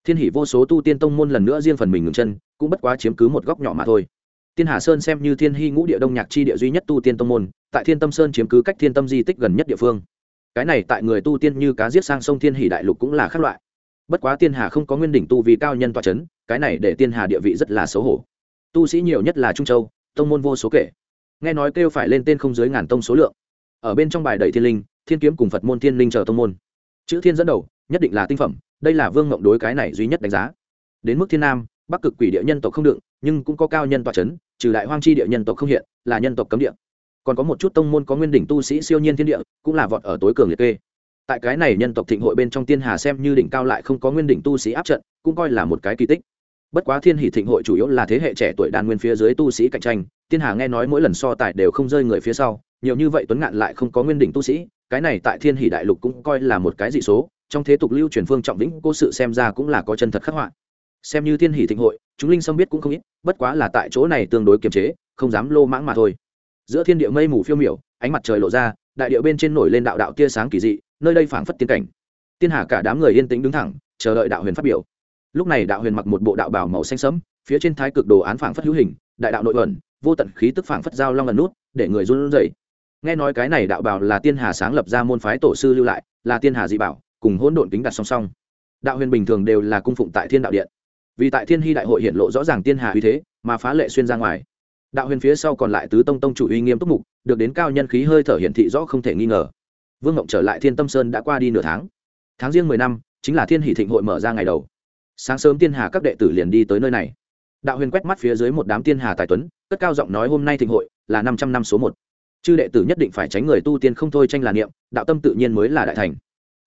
Thiên hỷ vô số tu tiên tông môn lần nữa riêng phần mình ngừng chân, cũng bất quá chiếm cứ một góc nhỏ mà thôi. Tiên hà sơn xem như thiên hy ngũ địa đông nhạc chi địa duy nhất tu tiên tông môn, tại thiên tâm sơn chiếm cứ cách thiên tâm di tích gần nhất địa phương. Cái này tại người tu tiên như cá giết sang sông thiên hỷ đại lục cũng là khác loại. Bất quá tiên hà không có nguyên đỉnh tu vì cao nhân toa c h ấ n cái này để tiên hà địa vị rất là xấu hổ. Tu sĩ nhiều nhất là trung châu tông môn vô số kể. Nghe nói kêu phải lên tên không dưới ngàn tông số lượng. Ở bên trong bài đầy thiên linh, thiên kiếm cùng phật môn thiên linh chờ tông môn. Chữ thiên dẫn đầu, nhất định là tinh phẩm, đây là vương mộng đối cái này duy nhất đánh giá. Đến mức thiên nam, bắc cực quỷ địa nhân tộc không đựng nhưng cũng có cao nhân tọa c h ấ n trừ đại hoang chi địa nhân tộc không hiện, là nhân tộc cấm địa. Còn có một chút tông môn có nguyên đỉnh tu sĩ siêu nhiên thiên địa, cũng là vọt ở tối cường liệt kê. Tại cái này nhân tộc thịnh hội bên trong tiên hà xem như đỉnh cao lại không có nguyên đỉnh tu sĩ áp trận, cũng coi là một cái kỳ tích bất quá thiên hỷ thịnh hội chủ yếu là thế hệ trẻ tuổi đàn nguyên phía dưới tu sĩ cạnh tranh tiên hà nghe nói mỗi lần so tài đều không rơi người phía sau, nhiều như vậy tuấn ngạn lại không có nguyên đỉnh tu sĩ, cái này tại thiên hỷ đại lục cũng coi là một cái dị số, trong thế tục lưu truyền phương trọng vĩnh cô sự xem ra cũng là có chân thật khắc họa. Xem như thiên hỷ thịnh hội, chúng linh sâm biết cũng không ít, bất quá là tại chỗ này tương đối kiềm chế, không dám lô mãng mà thôi. Giữa thiên địa mây mù phiêu miểu, ánh mặt trời lộ ra, đại điệu bên trên nổi lên đạo đạo tia sáng kỳ dị, nơi đây phảng phất tiên cảnh. Tiên hà cả đám người yên tĩnh đứng thẳng, chờ đợi đạo huyền phát biểu lúc này đạo huyền mặc một bộ đạo bảo màu xanh sẫm, phía trên thái cực đồ án phảng phất hữu hình, đại đạo nội ẩn, vô tận khí tức phảng phất giao long lần nút, để người run rẩy. Nghe nói cái này đạo bảo là tiên hà sáng lập ra môn phái tổ sư lưu lại, là tiên hà dị bảo, cùng hỗn độn kính đặt song song. Đạo huyền bình thường đều là cung phụng tại thiên đạo điện. Vì tại thiên hy đại hội hiện lộ rõ ràng tiên hà uy thế, mà phá lệ xuyên ra ngoài. Đạo huyền phía sau còn lại tứ tông tông chủ uy nghiêm túc mục, được đến cao nhân khí hơi thở hiển thị rõ không thể nghi ngờ. Vương ngộng trở lại thiên tâm sơn đã qua đi nửa tháng. Tháng riêng mười năm, chính là thiên hỷ thịnh hội mở ra ngày đầu sáng sớm tiên hà các đệ tử liền đi tới nơi này. Đạo huyền quét mắt phía dưới một đám tiên hà tài tuấn, cất cao giọng nói hôm nay thịnh hội là năm trăm năm số một. Chư đệ tử nhất định phải tránh người tu tiên không thôi tranh là niệm, đạo tâm tự nhiên mới là đại thành.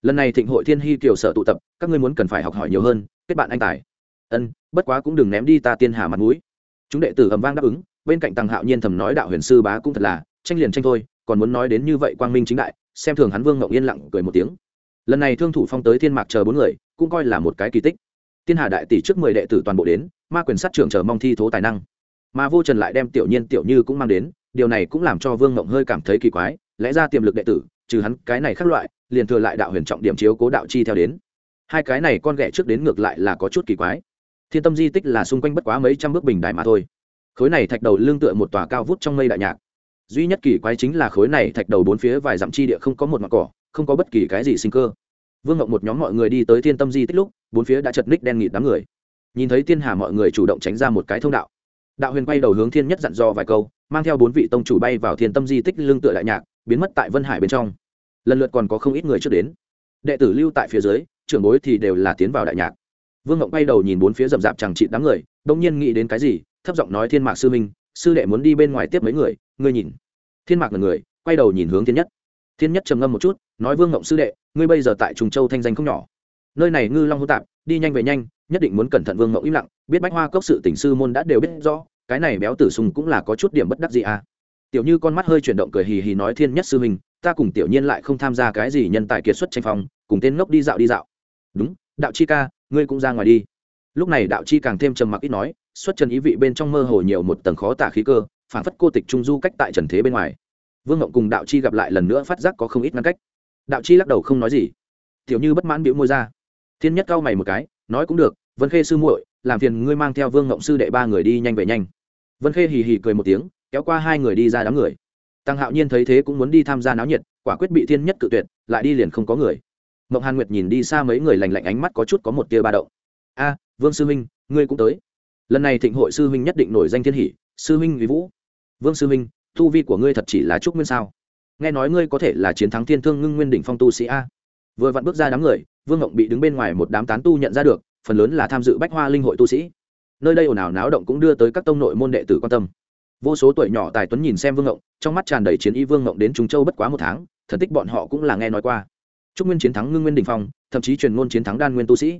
Lần này thịnh hội thiên hy kiều sở tụ tập, các ngươi muốn cần phải học hỏi nhiều hơn, kết bạn anh tài. Ân, bất quá cũng đừng ném đi ta tiên hà mặt mũi. Chúng đệ tử ầm vang đáp ứng, bên cạnh tàng hạo nhiên thầm nói đạo huyền sư bá cũng thật là, tranh liền tranh thôi, còn muốn nói đến như vậy quang minh chính đại, xem thường hắn vương ngậu yên lặng cười một tiếng. Lần này thương thủ phong tới thiên mạc chờ bốn người, cũng coi là một cái kỳ tích. Tiên hà đại tỷ trước mười đệ tử toàn bộ đến, ma quyền sát trưởng chờ mong thi thố tài năng. Mà vô trần lại đem tiểu nhiên, tiểu như cũng mang đến, điều này cũng làm cho vương ngộng hơi cảm thấy kỳ quái, lẽ ra tiềm lực đệ tử, trừ hắn cái này khác loại, liền thừa lại đạo huyền trọng điểm chiếu cố đạo chi theo đến. Hai cái này con ghẻ trước đến ngược lại là có chút kỳ quái. Thiên tâm di tích là xung quanh bất quá mấy trăm bước bình đại mà thôi. Khối này thạch đầu lương tựa một tòa cao vút trong mây đại nhạc. Duy nhất kỳ quái chính là khối này thạch đầu bốn phía vài dặm chi địa không có một mặt cỏ, không có bất kỳ cái gì sinh cơ. Vương ngộng một nhóm mọi người đi tới thiên tâm di tích lúc bốn phía đã chật ních đen nghịt đám người. Nhìn thấy thiên hà mọi người chủ động tránh ra một cái thông đạo. Đạo huyền quay đầu hướng thiên nhất dặn dò vài câu, mang theo bốn vị tông chủ bay vào thiên tâm di tích lương tựa đại nhạc, biến mất tại vân hải bên trong. Lần lượt còn có không ít người trước đến. Đệ tử lưu tại phía dưới, trưởng bối thì đều là tiến vào đại nhạc. Vương ngộng bay đầu nhìn bốn phía rậm rạp chẳng trị đám người, đông nhiên nghĩ đến cái gì, thấp giọng nói thiên mạc sư minh, sư đệ muốn đi bên ngoài tiếp mấy người, ngươi nhìn. Thiên mạc là người, quay đầu nhìn hướng thiên nhất. Thiên nhất trầm ngâm một chút, nói vương ngộng sư đệ, ngươi bây giờ tại trùng châu thanh danh không nhỏ nơi này ngư long hô tạp, đi nhanh về nhanh, nhất định muốn cẩn thận vương ngộng im lặng, biết bách hoa cốc sự tỉnh sư môn đã đều biết rõ, cái này béo tử sùng cũng là có chút điểm bất đắc gì à. Tiểu như con mắt hơi chuyển động cười hì hì nói thiên nhất sư huynh, ta cùng tiểu nhiên lại không tham gia cái gì nhân tài kiệt xuất tranh phong, cùng tên ngốc đi dạo đi dạo. Đúng, đạo chi ca, ngươi cũng ra ngoài đi. Lúc này đạo chi càng thêm trầm mặc ít nói, xuất trần ý vị bên trong mơ hồ nhiều một tầng khó tả khí cơ phản phất cô tịch trung du cách tại trần thế bên ngoài. Vương ngộng cùng đạo chi gặp lại lần nữa phát giác có không ít ngăn cách. Đạo chi lắc đầu không nói gì. Tiểu như bất mãn biểu môi ra thiên nhất cao mày một cái, nói cũng được, vân khê sư muội, làm phiền ngươi mang theo vương ngộng sư đệ ba người đi nhanh về nhanh. Vân khê hì hì cười một tiếng, kéo qua hai người đi ra đám người. Tăng hạo nhiên thấy thế cũng muốn đi tham gia náo nhiệt, quả quyết bị thiên nhất cự tuyệt, lại đi liền không có người. Mộng hàn nguyệt nhìn đi xa mấy người lành lạnh ánh mắt có chút có một tia ba đậu a, vương sư huynh, ngươi cũng tới. Lần này thịnh hội sư huynh nhất định nổi danh thiên hỷ, sư huynh vì vũ. Vương sư huynh thu vi của ngươi thật chỉ là trúc nguyên sao? Nghe nói ngươi có thể là chiến thắng thiên thương ngưng nguyên đỉnh phong tu sĩ a. Vừa vặn bước ra đám người vương ngộng bị đứng bên ngoài một đám tán tu nhận ra được, phần lớn là tham dự bách hoa linh hội tu sĩ. Nơi đây ồn ào náo động cũng đưa tới các tông nội môn đệ tử quan tâm. Vô số tuổi nhỏ tài tuấn nhìn xem vương ngộng, trong mắt tràn đầy chiến y vương ngộng đến trung châu bất quá một tháng, thần tích bọn họ cũng là nghe nói qua. Trúc nguyên chiến thắng, ngưng nguyên đình phong, thậm chí truyền ngôn chiến thắng đan nguyên tu sĩ.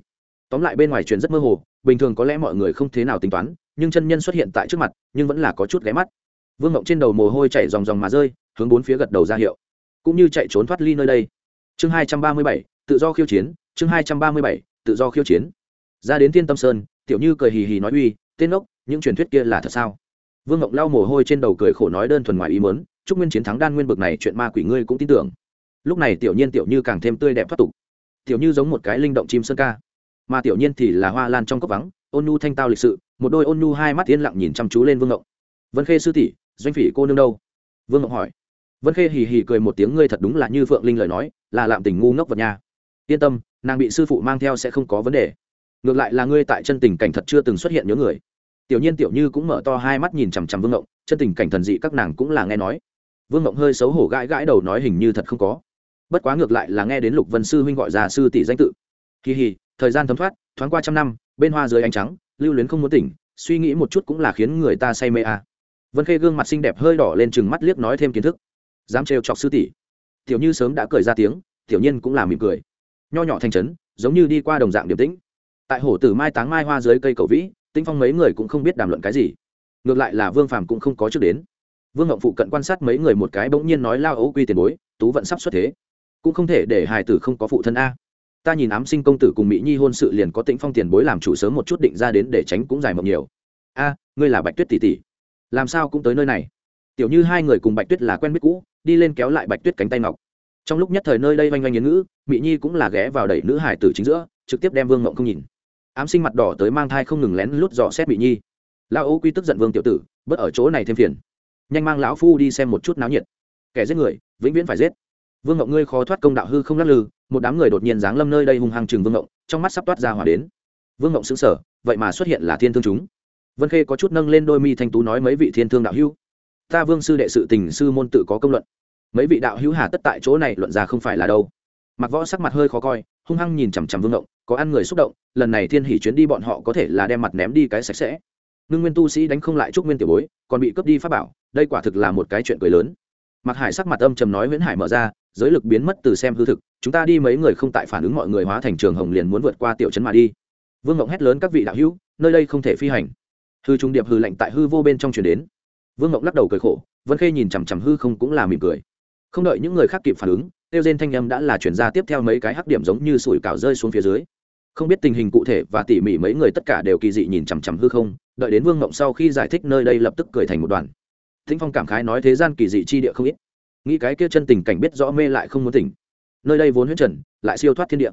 Tóm lại bên ngoài truyền rất mơ hồ, bình thường có lẽ mọi người không thế nào tính toán, nhưng chân nhân xuất hiện tại trước mặt, nhưng vẫn là có chút ghé mắt. Vương ngộng trên đầu mồ hôi chạy dòng dòng mà rơi, hướng bốn phía gật đầu ra hiệu. Cũng như chạy trốn thoát ly nơi đây. Chương hai trăm ba mươi bảy tự do khiêu chiến, chương hai trăm ba mươi bảy, tự do khiêu chiến. Ra đến thiên tâm sơn, tiểu như cười hì hì nói uy, tên ốc những truyền thuyết kia là thật sao? Vương ngộng lau mồ hôi trên đầu cười khổ nói đơn thuần ngoài ý mớn chúc nguyên chiến thắng đan nguyên bực này chuyện ma quỷ ngươi cũng tin tưởng. Lúc này tiểu nhiên tiểu như càng thêm tươi đẹp thoát tục. Tiểu như giống một cái linh động chim sơn ca, mà tiểu nhiên thì là hoa lan trong cốc vắng, ôn nhu thanh tao lịch sự, một đôi ôn nhu hai mắt yên lặng nhìn chăm chú lên vương ngộng vân khê sư tỷ, doanh phỉ cô nương đâu? Vương ngộng hỏi. Vân khê hì hì cười một tiếng, ngươi thật đúng là như phượng linh lời nói, là lạm tình ngu ngốc vật nha yên tâm, nàng bị sư phụ mang theo sẽ không có vấn đề. Ngược lại là ngươi tại chân tình cảnh thật chưa từng xuất hiện nhớ người. Tiểu nhiên tiểu như cũng mở to hai mắt nhìn chằm chằm vương ngộng, chân tình cảnh thần dị các nàng cũng là nghe nói. Vương ngộng hơi xấu hổ gãi gãi đầu nói hình như thật không có. Bất quá ngược lại là nghe đến lục vân sư huynh gọi ra sư tỷ danh tự. Kỳ hì, thời gian thấm thoát, thoáng qua trăm năm, bên hoa dưới ánh trắng, lưu luyến không muốn tỉnh, suy nghĩ một chút cũng là khiến người ta say mê à. vân khê gương mặt xinh đẹp hơi đỏ lên chừng mắt liếc nói thêm kiến thức. Dám trêu chọc sư tỷ. Tiểu như sớm đã cười ra tiếng, tiểu nhiên cũng là mỉm cười nho nhỏ thành trấn, giống như đi qua đồng dạng điểm tĩnh. Tại hổ tử mai táng mai hoa dưới cây cầu vĩ tinh phong mấy người cũng không biết đàm luận cái gì. Ngược lại là vương phàm cũng không có trước đến. Vương ngộng phụ cận quan sát mấy người một cái bỗng nhiên nói lao ấu quy tiền bối, tú vận sắp xuất thế. Cũng không thể để hài tử không có phụ thân a. Ta nhìn ám sinh công tử cùng mỹ nhi hôn sự liền có tĩnh phong tiền bối làm chủ sớm một chút định ra đến để tránh cũng dài mộng nhiều. A, ngươi là bạch tuyết tỷ tỷ. Làm sao cũng tới nơi này. Tiểu như hai người cùng bạch tuyết là quen biết cũ, đi lên kéo lại bạch tuyết cánh tay ngọc trong lúc nhất thời nơi đây oanh oanh yến ngữ mỹ nhi cũng là ghé vào đẩy nữ hải tử chính giữa, trực tiếp đem vương mộng không nhìn. Ám sinh mặt đỏ tới mang thai không ngừng lén lút dò xét mỹ nhi. Lão ô quy tức giận vương tiểu tử, bớt ở chỗ này thêm phiền. Nhanh mang lão phu đi xem một chút náo nhiệt. Kẻ giết người, vĩnh viễn phải giết. Vương ngộng ngươi khó thoát công đạo hư không lắc lư, một đám người đột nhiên giáng lâm nơi đây hung hăng chừng vương ngộng, trong mắt sắp toát ra hỏa đến. Vương ngộng xứng sở vậy mà xuất hiện là thiên thương chúng. Vân khê có chút nâng lên đôi mi thanh tú nói mấy vị thiên thương đạo hưu ta vương sư đệ sự tình sư môn tự có công luận mấy vị đạo hữu hà tất tại chỗ này luận ra không phải là đâu. Mặc võ sắc mặt hơi khó coi, hung hăng nhìn chằm chằm vương động có ăn người xúc động, lần này thiên hỉ chuyến đi bọn họ có thể là đem mặt ném đi cái sạch sẽ. Ngưng nguyên tu sĩ đánh không lại trúc nguyên tiểu bối, còn bị cướp đi pháp bảo, đây quả thực là một cái chuyện cười lớn. Mặc hải sắc mặt âm trầm nói nguyễn hải mở ra, giới lực biến mất từ xem hư thực, chúng ta đi mấy người không tại phản ứng mọi người hóa thành trường hồng liền muốn vượt qua tiểu trấn mà đi. Vương ngộng hét lớn các vị đạo hữu, nơi đây không thể phi hành. Hư trung điệp hư lạnh tại hư vô bên trong chuyển đến. Vương ngộng lắc đầu cười khổ, vân khê nhìn chằm chằm hư không cũng là mỉm cười không đợi những người khác kịp phản ứng, tiêu diên thanh âm đã là chuyển ra tiếp theo mấy cái hắc điểm giống như sủi cảo rơi xuống phía dưới. Không biết tình hình cụ thể và tỉ mỉ mấy người tất cả đều kỳ dị nhìn chằm chằm hư không, đợi đến vương ngộng sau khi giải thích nơi đây lập tức cười thành một đoàn. Thính phong cảm khái nói thế gian kỳ dị chi địa không ít. Nghĩ cái kia chân tình cảnh biết rõ mê lại không muốn tỉnh. Nơi đây vốn huyết trần, lại siêu thoát thiên địa.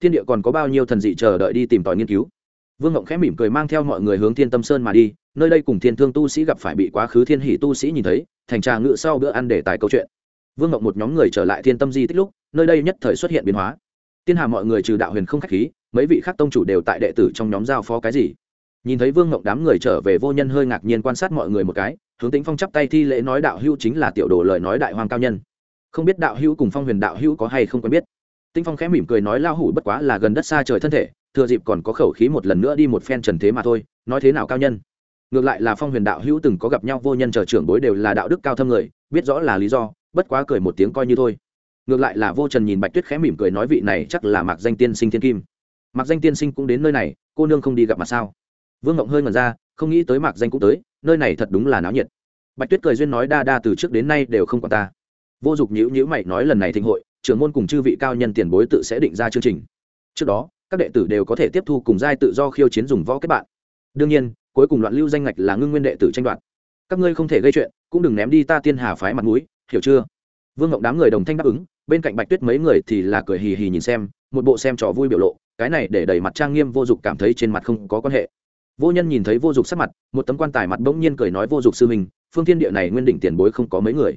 Thiên địa còn có bao nhiêu thần dị chờ đợi đi tìm tòi nghiên cứu. Vương ngộng khẽ mỉm cười mang theo mọi người hướng thiên tâm sơn mà đi, nơi đây cùng thiên thương tu sĩ gặp phải bị quá khứ thiên hỷ tu sĩ nhìn thấy, thành trà ngự sau bữa ăn để tài câu chuyện vương ngộng một nhóm người trở lại thiên tâm di tích lúc, nơi đây nhất thời xuất hiện biến hóa. Tiên hà mọi người trừ đạo huyền không khách khí, mấy vị khác tông chủ đều tại đệ tử trong nhóm giao phó cái gì? Nhìn thấy vương ngộng đám người trở về vô nhân hơi ngạc nhiên quan sát mọi người một cái, hướng tính phong chắp tay thi lễ nói đạo hữu chính là tiểu đồ lời nói đại hoàng cao nhân. Không biết đạo hữu cùng phong huyền đạo hữu có hay không quen biết? Tinh phong khẽ mỉm cười nói lao hủ bất quá là gần đất xa trời thân thể, thừa dịp còn có khẩu khí một lần nữa đi một phen trần thế mà thôi, nói thế nào cao nhân? Ngược lại là phong huyền đạo hữu từng có gặp nhau vô nhân chờ trưởng bối đều là đạo đức cao thâm người, biết rõ là lý do bất quá cười một tiếng coi như thôi. Ngược lại là vô trần nhìn bạch tuyết khẽ mỉm cười nói vị này chắc là mạc danh tiên sinh thiên kim. Mạc danh tiên sinh cũng đến nơi này, cô nương không đi gặp mặt sao? Vương ngộng hơi ngẩn ra, không nghĩ tới mạc danh cũng tới, nơi này thật đúng là náo nhiệt. Bạch tuyết cười duyên nói đa đa từ trước đến nay đều không còn ta. Vô dụng nhữ nhữ mày nói lần này thịnh hội, trưởng môn cùng chư vị cao nhân tiền bối tự sẽ định ra chương trình. Trước đó, các đệ tử đều có thể tiếp thu cùng giai tự do khiêu chiến dùng võ kết bạn. Đương nhiên, cuối cùng loạn lưu danh ngạch là ngưng nguyên đệ tử tranh đoạt. Các ngươi không thể gây chuyện, cũng đừng ném đi ta tiên hà phái mặt mũi hiểu chưa? Vương ngộng đám người đồng thanh đáp ứng, bên cạnh bạch tuyết mấy người thì là cười hì hì nhìn xem, một bộ xem trò vui biểu lộ, cái này để đẩy mặt trang nghiêm vô dụng cảm thấy trên mặt không có quan hệ. Vô nhân nhìn thấy vô dụng sắc mặt, một tấm quan tài mặt bỗng nhiên cười nói vô dụng sư mình phương thiên địa này nguyên đỉnh tiền bối không có mấy người.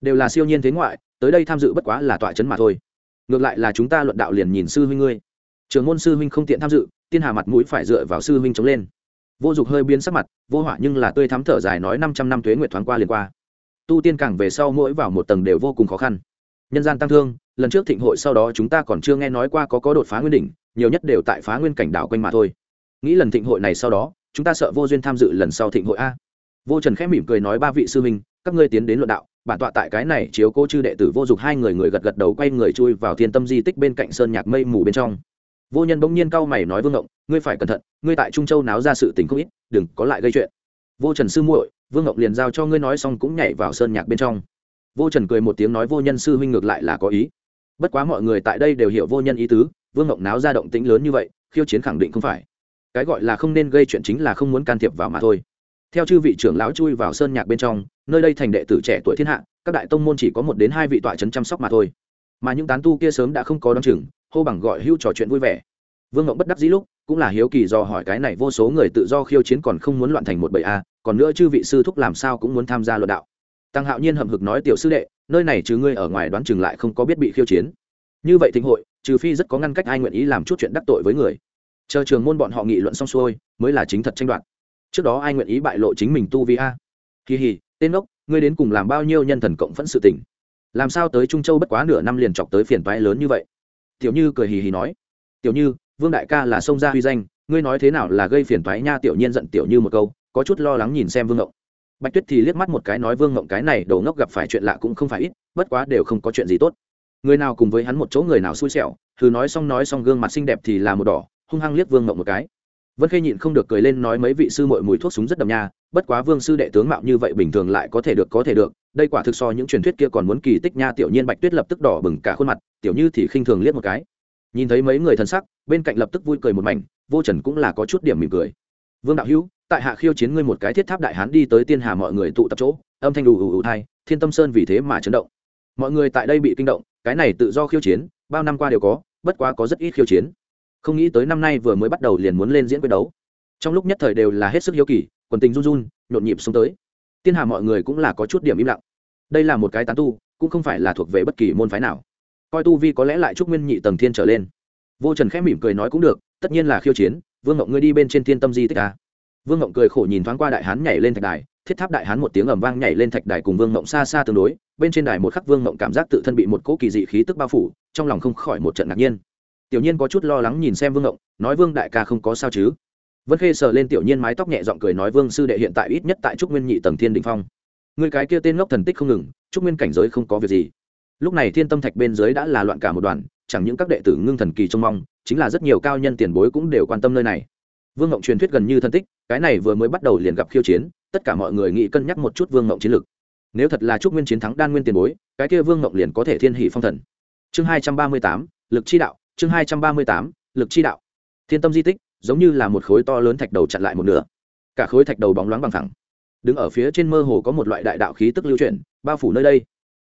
Đều là siêu nhiên thế ngoại, tới đây tham dự bất quá là tọa chấn mà thôi. Ngược lại là chúng ta luận đạo liền nhìn sư huynh ngươi. Trường môn sư huynh không tiện tham dự, tiên hà mặt mũi phải dựa vào sư huynh chống lên. Vô dụng hơi biến sắc mặt, vô hỏa nhưng là tươi thắm thở dài nói năm trăm năm tuế nguyệt thoáng qua liền qua tu tiên càng về sau mỗi vào một tầng đều vô cùng khó khăn. Nhân gian tăng thương lần trước thịnh hội sau đó chúng ta còn chưa nghe nói qua có có đột phá nguyên đỉnh nhiều nhất đều tại phá nguyên cảnh đảo quanh mà thôi. Nghĩ lần thịnh hội này sau đó chúng ta sợ vô duyên tham dự lần sau thịnh hội a. Vô trần khẽ mỉm cười nói ba vị sư minh, các ngươi tiến đến luận đạo bản tọa tại cái này chiếu cô chư đệ tử vô dụng hai người người gật gật đầu quay người chui vào thiên tâm di tích bên cạnh sơn nhạc mây mù bên trong. Vô nhân bỗng nhiên cau mày nói vương ngộng ngươi phải cẩn thận ngươi tại trung châu náo ra sự tình không ít đừng có lại gây chuyện. Vô trần sư muội vương ngọc liền giao cho ngươi nói xong cũng nhảy vào sơn nhạc bên trong. Vô trần cười một tiếng nói vô nhân sư huynh ngược lại là có ý. Bất quá mọi người tại đây đều hiểu vô nhân ý tứ, vương ngọc náo ra động tĩnh lớn như vậy, khiêu chiến khẳng định không phải. Cái gọi là không nên gây chuyện chính là không muốn can thiệp vào mà thôi. Theo chư vị trưởng lão chui vào sơn nhạc bên trong, nơi đây thành đệ tử trẻ tuổi thiên hạ, các đại tông môn chỉ có một đến hai vị tọa trấn chăm sóc mà thôi. Mà những tán tu kia sớm đã không có đón chừng, hô bằng gọi hưu trò chuyện vui vẻ. Vương ngộng bất đắc dĩ lúc, cũng là hiếu kỳ do hỏi cái này vô số người tự do khiêu chiến còn không muốn loạn thành một bầy a còn nữa chư vị sư thúc làm sao cũng muốn tham gia luận đạo. Tăng hạo nhiên hậm hực nói, tiểu sư đệ, nơi này trừ ngươi ở ngoài đoán chừng lại không có biết bị khiêu chiến. Như vậy thịnh hội, trừ phi rất có ngăn cách ai nguyện ý làm chút chuyện đắc tội với người. Chờ trường môn bọn họ nghị luận xong xuôi, mới là chính thật tranh đoạt. Trước đó ai nguyện ý bại lộ chính mình tu vi a? Kỳ hì, tên ốc ngươi đến cùng làm bao nhiêu nhân thần cộng phẫn sự tình? Làm sao tới trung châu bất quá nửa năm liền chọc tới phiền toái lớn như vậy? Tiểu như cười hì hì nói, tiểu như, vương đại ca là sông gia huy danh, ngươi nói thế nào là gây phiền toái nha? Tiểu nhiên giận tiểu như một câu có chút lo lắng nhìn xem vương ngộng. Bạch tuyết thì liếc mắt một cái nói vương ngộng cái này đầu ngốc gặp phải chuyện lạ cũng không phải ít, bất quá đều không có chuyện gì tốt. Người nào cùng với hắn một chỗ người nào xui xẻo, thử nói xong nói xong gương mặt xinh đẹp thì là một đỏ, hung hăng liếc vương ngộng một cái. Vân khê nhịn không được cười lên nói mấy vị sư mội mùi thuốc súng rất đậm nha, bất quá vương sư đệ tướng mạo như vậy bình thường lại có thể được có thể được, đây quả thực so những truyền thuyết kia còn muốn kỳ tích nha, tiểu nhiên bạch tuyết lập tức đỏ bừng cả khuôn mặt, tiểu như thì khinh thường liếc một cái. Nhìn thấy mấy người thân sắc, bên cạnh lập tức vui cười một mảnh, vô trần cũng là có chút điểm mỉm cười. Vương đạo hữu tại hạ khiêu chiến ngươi một cái thiết tháp đại hán đi tới tiên hà mọi người tụ tập chỗ, âm thanh đủ ủ ủ thai, thiên tâm sơn vì thế mà chấn động. Mọi người tại đây bị kinh động, cái này tự do khiêu chiến, bao năm qua đều có, bất quá có rất ít khiêu chiến. Không nghĩ tới năm nay vừa mới bắt đầu liền muốn lên diễn quyết đấu. Trong lúc nhất thời đều là hết sức hiếu kỳ, quần tình run run, nhộn nhịp xuống tới. Tiên hà mọi người cũng là có chút điểm im lặng. Đây là một cái tán tu, cũng không phải là thuộc về bất kỳ môn phái nào. Coi tu vi có lẽ lại trúc nguyên nhị tầng thiên trở lên. Vô trần khẽ mỉm cười nói cũng được, tất nhiên là khiêu chiến, vương ngộng ngươi đi bên trên thiên tâm di tích à vương ngộng cười khổ nhìn thoáng qua đại hán nhảy lên thạch đài, thiết tháp đại hán một tiếng ầm vang nhảy lên thạch đài cùng vương ngộng xa xa tương đối, bên trên đài một khắc vương ngộng cảm giác tự thân bị một cỗ kỳ dị khí tức bao phủ, trong lòng không khỏi một trận ngạc nhiên. Tiểu nhiên có chút lo lắng nhìn xem vương ngộng, nói vương đại ca không có sao chứ? Vân khê sờ lên tiểu nhiên mái tóc nhẹ giọng cười nói vương sư đệ hiện tại ít nhất tại trúc nguyên nhị tầng thiên đình phong. Người cái kia tên ngốc thần tích không ngừng, trúc nguyên cảnh giới không có việc gì. Lúc này thiên tâm thạch bên dưới đã là loạn cả một đoàn, chẳng những các đệ tử ngưng thần kỳ trông mong, chính là rất nhiều cao nhân tiền bối cũng đều quan tâm nơi này vương ngộng truyền thuyết gần như thân tích, cái này vừa mới bắt đầu liền gặp khiêu chiến, tất cả mọi người nghĩ cân nhắc một chút vương ngộng chiến lược nếu thật là trúc nguyên chiến thắng đan nguyên tiền bối, cái kia vương ngộng liền có thể thiên hỷ phong thần. Chương hai trăm ba mươi tám, lực chi đạo, chương hai trăm ba mươi tám, lực chi đạo. Thiên tâm di tích, giống như là một khối to lớn thạch đầu chặn lại một nửa. Cả khối thạch đầu bóng loáng bằng thẳng. Đứng ở phía trên mơ hồ có một loại đại đạo khí tức lưu chuyển, bao phủ nơi đây.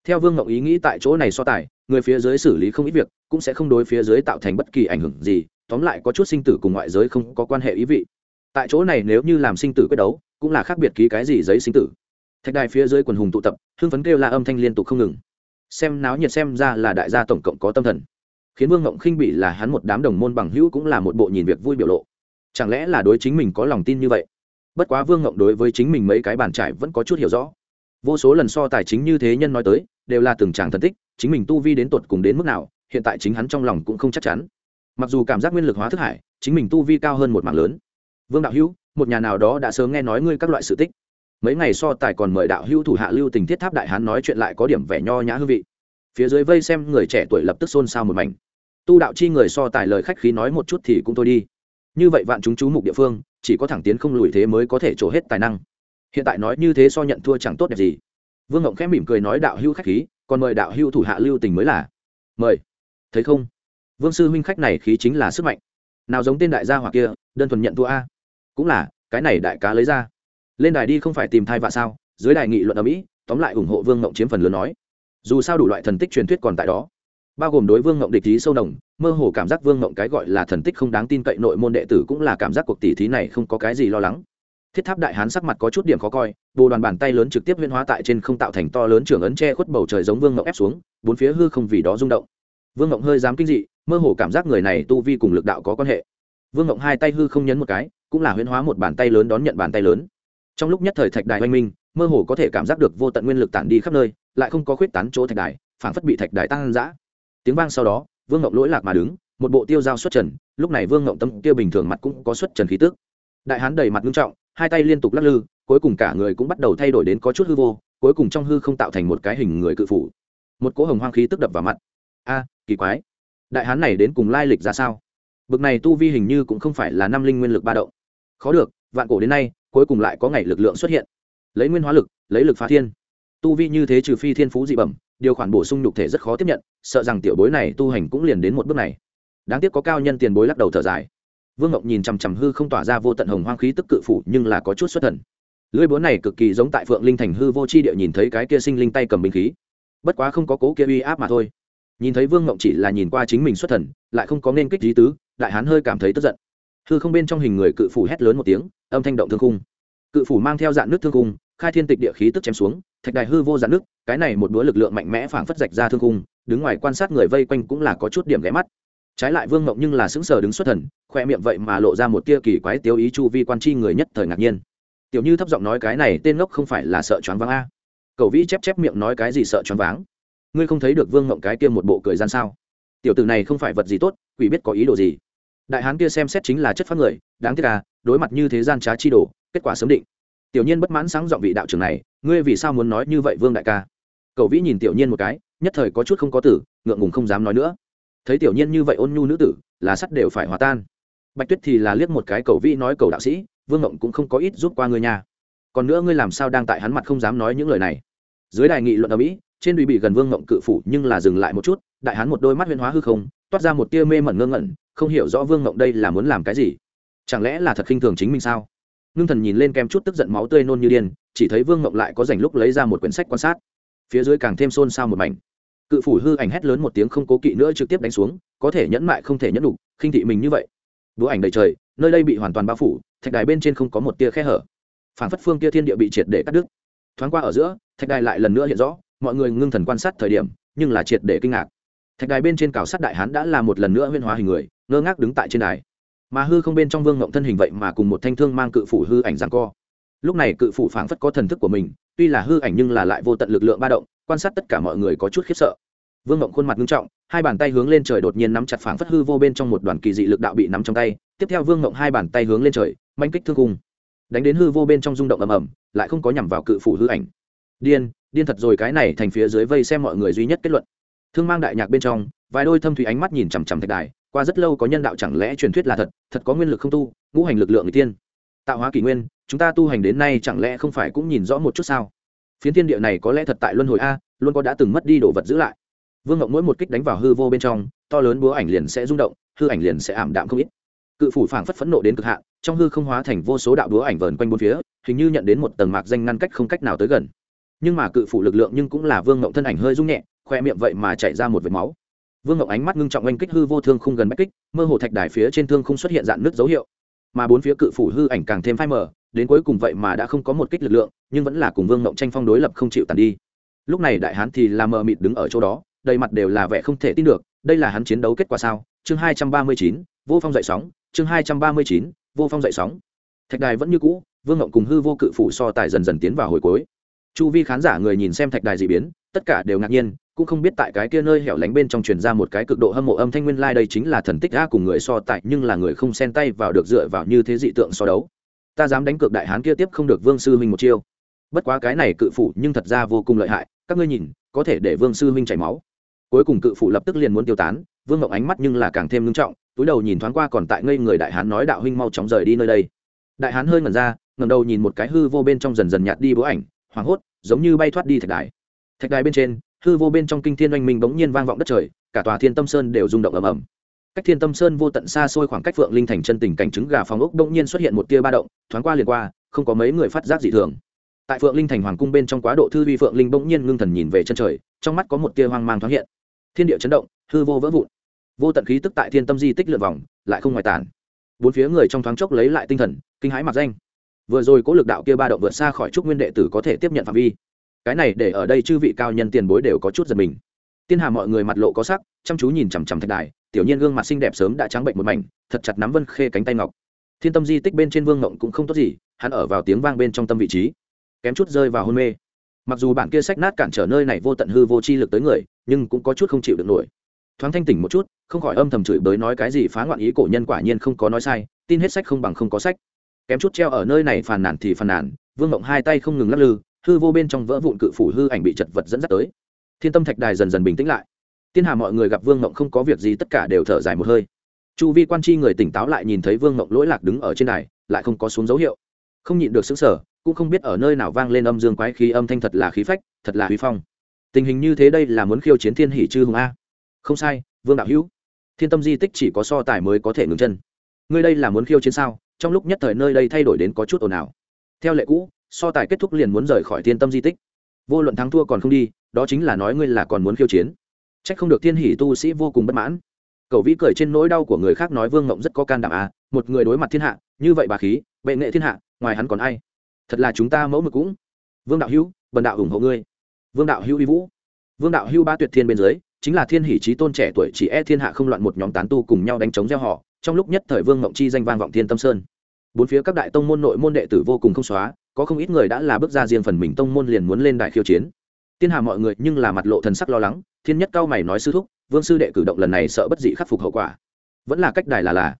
Theo vương ngộng ý nghĩ tại chỗ này so tài, người phía dưới xử lý không ít việc, cũng sẽ không đối phía dưới tạo thành bất kỳ ảnh hưởng gì tóm lại có chút sinh tử cùng ngoại giới không có quan hệ ý vị. Tại chỗ này nếu như làm sinh tử quyết đấu, cũng là khác biệt ký cái gì giấy sinh tử. Thạch đài phía dưới quần hùng tụ tập, hưng phấn kêu la âm thanh liên tục không ngừng. Xem náo nhiệt xem ra là đại gia tổng cộng có tâm thần. Khiến vương ngộng khinh bị là hắn một đám đồng môn bằng hữu cũng là một bộ nhìn việc vui biểu lộ. Chẳng lẽ là đối chính mình có lòng tin như vậy? Bất quá vương ngộng đối với chính mình mấy cái bàn trải vẫn có chút hiểu rõ. Vô số lần so tài chính như thế nhân nói tới, đều là từng tràng thần tích, chính mình tu vi đến tột cùng đến mức nào, hiện tại chính hắn trong lòng cũng không chắc chắn mặc dù cảm giác nguyên lực hóa thức hải, chính mình tu vi cao hơn một mạng lớn. Vương đạo hữu, một nhà nào đó đã sớm nghe nói ngươi các loại sự tích. Mấy ngày so tài còn mời đạo hữu thủ hạ lưu tình thiết tháp đại hán nói chuyện lại có điểm vẻ nho nhã hương vị. Phía dưới vây xem người trẻ tuổi lập tức xôn xao một mảnh. Tu đạo chi người so tài lời khách khí nói một chút thì cũng thôi đi. Như vậy vạn chúng chú mục địa phương, chỉ có thẳng tiến không lùi thế mới có thể trổ hết tài năng. Hiện tại nói như thế so nhận thua chẳng tốt đẹp gì. Vương ngộng khẽ mỉm cười nói đạo hữu khách khí, còn mời đạo hữu thủ hạ lưu tình mới là. Mời. Thấy không? Vương sư huynh khách này khí chính là sức mạnh. Nào giống tên đại gia hoặc kia, đơn thuần nhận thua a. Cũng là, cái này đại cá lấy ra. Lên đài đi không phải tìm thai vạ sao? Dưới đài nghị luận ở mỹ tóm lại ủng hộ vương ngộng chiếm phần lớn nói. Dù sao đủ loại thần tích truyền thuyết còn tại đó. Bao gồm đối vương ngộng địch ý sâu nồng, mơ hồ cảm giác vương ngộng cái gọi là thần tích không đáng tin cậy nội môn đệ tử cũng là cảm giác cuộc tỷ thí này không có cái gì lo lắng. Thiết tháp đại hán sắc mặt có chút điểm khó coi, bồ đoàn bàn tay lớn trực tiếp huyên hóa tại trên không tạo thành to lớn trưởng ấn che khuất bầu trời giống vương ngộng ép xuống, bốn phía hư không vì đó rung động. Vương ngộng hơi dám kinh dị mơ hồ cảm giác người này tu vi cùng lực đạo có quan hệ. Vương ngộng hai tay hư không nhấn một cái, cũng là huyễn hóa một bàn tay lớn đón nhận bàn tay lớn. Trong lúc nhất thời thạch đài oanh minh, mơ hồ có thể cảm giác được vô tận nguyên lực tản đi khắp nơi, lại không có khuyết tán chỗ thạch đài, phảng phất bị thạch đài tăng giã tiếng vang sau đó, vương ngộng lỗi lạc mà đứng, một bộ tiêu dao xuất trần, lúc này vương ngộng tâm tiêu bình thường mặt cũng có xuất trần khí tước đại hán đầy mặt nghiêm trọng, hai tay liên tục lắc lư, cuối cùng cả người cũng bắt đầu thay đổi đến có chút hư vô, cuối cùng trong hư không tạo thành một cái hình người cự phủ. Một cỗ hồng hoang khí tức đập vào mặt. A, kỳ quái đại hán này đến cùng lai lịch ra sao? Bực này tu vi hình như cũng không phải là năm linh nguyên lực ba động. Khó được, vạn cổ đến nay, cuối cùng lại có ngày lực lượng xuất hiện. Lấy nguyên hóa lực, lấy lực phá thiên. Tu vi như thế trừ phi thiên phú dị bẩm, điều khoản bổ sung nhục thể rất khó tiếp nhận, sợ rằng tiểu bối này tu hành cũng liền đến một bước này. Đáng tiếc có cao nhân tiền bối lắc đầu thở dài. Vương ngọc nhìn chằm chằm hư không tỏa ra vô tận hồng hoang khí tức cự phủ, nhưng là có chút xuất thần. Lưỡi búa này cực kỳ giống tại phượng linh thành hư vô c h i địa nhìn thấy cái kia sinh linh tay cầm binh khí. Bất quá không có cố kia uy áp mà thôi nhìn thấy vương ngọc chỉ là nhìn qua chính mình xuất thần, lại không có nên kích lý tứ, đại hán hơi cảm thấy tức giận. Hư không bên trong hình người cự phủ hét lớn một tiếng, âm thanh động thương cung cự phủ mang theo dạng nước thương cung khai thiên tịch địa khí tức chém xuống, thạch đài hư vô dạng nước, cái này một đũa lực lượng mạnh mẽ phảng phất rạch ra thương cung đứng ngoài quan sát người vây quanh cũng là có chút điểm ghé mắt. Trái lại vương ngộng nhưng là sững sờ đứng xuất thần, khoe miệng vậy mà lộ ra một tia kỳ quái tiêu ý chu vi quan chi người nhất thời ngạc nhiên. Tiểu như thấp giọng nói cái này tên ngốc không phải là sợ choáng váng a. Cầu vĩ chép chép miệng nói cái gì sợ choáng váng ngươi không thấy được vương ngộng cái kia một bộ cười gian sao? Tiểu tử này không phải vật gì tốt, quỷ biết có ý đồ gì. Đại hán kia xem xét chính là chất phát người, đáng tiếc à đối mặt như thế gian trá chi đồ, kết quả sớm định. Tiểu nhiên bất mãn sáng giọng vị đạo trưởng này, ngươi vì sao muốn nói như vậy vương đại ca? Cầu vĩ nhìn tiểu nhiên một cái, nhất thời có chút không có tử, ngượng ngùng không dám nói nữa. Thấy tiểu nhiên như vậy ôn nhu nữ tử, là sắt đều phải hòa tan. Bạch tuyết thì là liếc một cái cầu vĩ nói cầu đạo sĩ, vương ngộng cũng không có ít giúp qua ngươi nhà còn nữa ngươi làm sao đang tại hắn mặt không dám nói những lời này? Dưới đài nghị luận ở mỹ trên đùi bị gần vương ngộng cự phủ nhưng là dừng lại một chút, đại hán một đôi mắt huyên hóa hư không, toát ra một tia mê mẩn ngơ ngẩn, không hiểu rõ vương ngộng đây là muốn làm cái gì. Chẳng lẽ là thật khinh thường chính mình sao? Ngưng thần nhìn lên kem chút tức giận máu tươi nôn như điên, chỉ thấy vương ngộng lại có dành lúc lấy ra một quyển sách quan sát. Phía dưới càng thêm xôn xao một mảnh. Cự phủ hư ảnh hét lớn một tiếng không cố kỵ nữa trực tiếp đánh xuống, có thể nhẫn mại không thể nhẫn đủ, khinh thị mình như vậy. Búa ảnh đầy trời, nơi đây bị hoàn toàn bao phủ, thạch đài bên trên không có một tia khe hở. Phản phất phương tia thiên địa bị triệt để cắt đứt. Thoáng qua ở giữa, thạch đài lại lần nữa hiện rõ mọi người ngưng thần quan sát thời điểm, nhưng là triệt để kinh ngạc. Thạch đài bên trên cào sát đại hán đã là một lần nữa huyên hóa hình người, ngơ ngác đứng tại trên đài. Mà hư không bên trong vương ngộng thân hình vậy mà cùng một thanh thương mang cự phủ hư ảnh giằng co. Lúc này cự phủ phảng phất có thần thức của mình, tuy là hư ảnh nhưng là lại vô tận lực lượng ba động, quan sát tất cả mọi người có chút khiếp sợ. Vương ngộng khuôn mặt nghiêm trọng, hai bàn tay hướng lên trời đột nhiên nắm chặt phảng phất hư vô bên trong một đoàn kỳ dị lực đạo bị nắm trong tay, tiếp theo vương ngộng hai bàn tay hướng lên trời, manh kích thương cung. Đánh đến hư vô bên trong rung động ầm ầm, lại không có nhằm vào cự phủ hư ảnh. Điên điên thật rồi, cái này thành phía dưới vây xem mọi người duy nhất kết luận. Thương mang đại nhạc bên trong, vài đôi thâm thủy ánh mắt nhìn chằm chằm thạch đài, qua rất lâu có nhân đạo chẳng lẽ truyền thuyết là thật thật có nguyên lực không tu, ngũ hành lực lượng người tiên. Tạo hóa kỷ nguyên, chúng ta tu hành đến nay chẳng lẽ không phải cũng nhìn rõ một chút sao? Phiến thiên địa này có lẽ thật tại luân hồi a, luôn có đã từng mất đi đồ vật giữ lại. Vương ngộng mỗi một kích đánh vào hư vô bên trong, to lớn búa ảnh liền sẽ rung động, hư ảnh liền sẽ ảm đạm không ít. Cự phủ phảng phất phẫn nộ đến cực hạn, trong hư không hóa thành vô số đạo búa ảnh vờn quanh bốn phía, hình như nhận đến một tầng mạc danh ngăn cách không cách nào tới gần nhưng mà cự phủ lực lượng nhưng cũng là vương ngộng thân ảnh hơi rung nhẹ, khoe miệng vậy mà chảy ra một vệt máu. Vương ngộng ánh mắt ngưng trọng oanh kích hư vô thương khung gần bách kích, mơ hồ thạch đài phía trên thương không xuất hiện dạn nước dấu hiệu. Mà bốn phía cự phủ hư ảnh càng thêm phai mờ, đến cuối cùng vậy mà đã không có một kích lực lượng, nhưng vẫn là cùng vương ngộng tranh phong đối lập không chịu tàn đi. Lúc này đại hán thì là mờ mịt đứng ở chỗ đó, đầy mặt đều là vẻ không thể tin được, đây là hắn chiến đấu kết quả sao? Chương hai trăm ba mươi chín, vô phong dậy sóng, chương hai trăm ba mươi chín, vô phong dậy sóng. Thạch đài vẫn như cũ, vương ngộng cùng hư vô cự phủ so tài dần dần tiến vào hồi cuối chu vi khán giả người nhìn xem thạch đài d ị biến, tất cả đều ngạc nhiên, cũng không biết tại cái kia nơi hẻo lánh bên trong truyền ra một cái cực độ hâm mộ âm thanh nguyên lai、like、đây chính là thần tích a cùng người so tại, nhưng là người không xen tay vào được dựa vào như thế dị tượng so đấu. Ta dám đánh cược đại hán kia tiếp không được vương sư huynh một chiêu. Bất quá cái này cự phủ nhưng thật ra vô cùng lợi hại, các ngươi nhìn, có thể để vương sư huynh chảy máu. Cuối cùng cự phủ lập tức liền muốn tiêu tán, vương ngộng ánh mắt nhưng là càng thêm ngưng trọng, túi đầu nhìn thoáng qua còn tại ngây người đại hán nói đạo huynh mau chóng rời đi nơi đây. Đại hán hơi ngẩn ra, ngẩng đầu nhìn một cái hư vô bên trong dần dần nhạt đi bố ảnh hoảng hốt, giống như bay thoát đi thạch đài. Thạch đài bên trên, hư vô bên trong kinh thiên oanh minh bỗng nhiên vang vọng đất trời, cả tòa thiên tâm sơn đều rung động ầm ầm. Cách thiên tâm sơn vô tận xa xôi khoảng cách phượng linh thành chân tình cảnh trứng gà phòng ốc bỗng nhiên xuất hiện một tia ba động, thoáng qua liền qua, không có mấy người phát giác dị thường. Tại phượng linh thành hoàng cung bên trong quá độ thư vi phượng linh bỗng nhiên ngưng thần nhìn về chân trời, trong mắt có một tia hoang mang thoáng hiện. Thiên địa chấn động, hư vô vỡ vụn. Vô tận khí tức tại thiên tâm di tích lượn vòng, lại không ngoài tản bốn phía người trong thoáng chốc lấy lại tinh thần, kinh hãi mặc danh vừa rồi cố lực đạo kia ba động vượt xa khỏi trúc nguyên đệ tử có thể tiếp nhận phạm vi. Cái này để ở đây chư vị cao nhân tiền bối đều có chút giật mình. Tiên hà mọi người mặt lộ có sắc, chăm chú nhìn chằm chằm thạch đài, tiểu nhiên gương mặt xinh đẹp sớm đã trắng bệnh một mảnh, thật chặt nắm vân khê cánh tay ngọc. Thiên tâm di tích bên trên vương ngộng cũng không tốt gì, hắn ở vào tiếng vang bên trong tâm vị trí, kém chút rơi vào hôn mê. Mặc dù bản kia sách nát cản trở nơi này vô tận hư vô chi lực tới người, nhưng cũng có chút không chịu được nổi. Thoáng thanh tỉnh một chút, không khỏi âm thầm chửi bới nói cái gì phá ngoạn ý cổ nhân quả nhiên không có nói sai, tin hết sách không bằng không có sách kém chút treo ở nơi này phàn nàn thì phàn nàn, vương mộng hai tay không ngừng lắc lư, hư vô bên trong vỡ vụn cự phủ hư ảnh bị chật vật dẫn dắt tới. Thiên tâm thạch đài dần dần bình tĩnh lại. Tiên hà mọi người gặp vương mộng không có việc gì, tất cả đều thở dài một hơi. Chu vi quan chi người tỉnh táo lại nhìn thấy vương mộng lỗi lạc đứng ở trên đài, lại không có xuống dấu hiệu. Không nhịn được xứng sở cũng không biết ở nơi nào vang lên âm dương quái khí, âm thanh thật là khí phách, thật là huy phong. Tình hình như thế đây là muốn khiêu chiến thiên hỷ chư hùng a. Không sai, vương đạo hữu. Thiên tâm di tích chỉ có so tài mới có thể ngừng chân. Ngươi đây là muốn khiêu chiến sao? Trong lúc nhất thời nơi đây thay đổi đến có chút ồn ào. Theo lệ cũ, so tài kết thúc liền muốn rời khỏi thiên tâm di tích. Vô luận thắng thua còn không đi, đó chính là nói ngươi là còn muốn khiêu chiến. C h ắ c không được thiên hỷ tu sĩ vô cùng bất mãn. Cậu vĩ cười trên nỗi đau của người khác nói vương ngộng rất có can đảm à một người đối mặt thiên hạ, như vậy bà khí, bệ nghệ thiên hạ, ngoài hắn còn ai? Thật là chúng ta mẫu mực cũng. Vương đạo hữu, bần đạo ủng hộ ngươi. Vương đạo hữu uy vũ. Vương đạo hữu ba tuyệt thiên bên dưới, chính là thiên hỷ trí tôn trẻ tuổi chỉ e thiên hạ không loạn một nhóm tán tu cùng nhau đánh chống gieo họ trong lúc nhất thời vương mộng chi danh vang vọng thiên tâm sơn. Bốn phía các đại tông môn nội môn đệ tử vô cùng không xóa, có không ít người đã là bước ra riêng phần mình tông môn liền muốn lên đại khiêu chiến. Tiên hà mọi người nhưng là mặt lộ thần sắc lo lắng, thiên nhất cao mày nói sư thúc, vương sư đệ cử động lần này sợ bất dị khắc phục hậu quả. Vẫn là cách đài là là.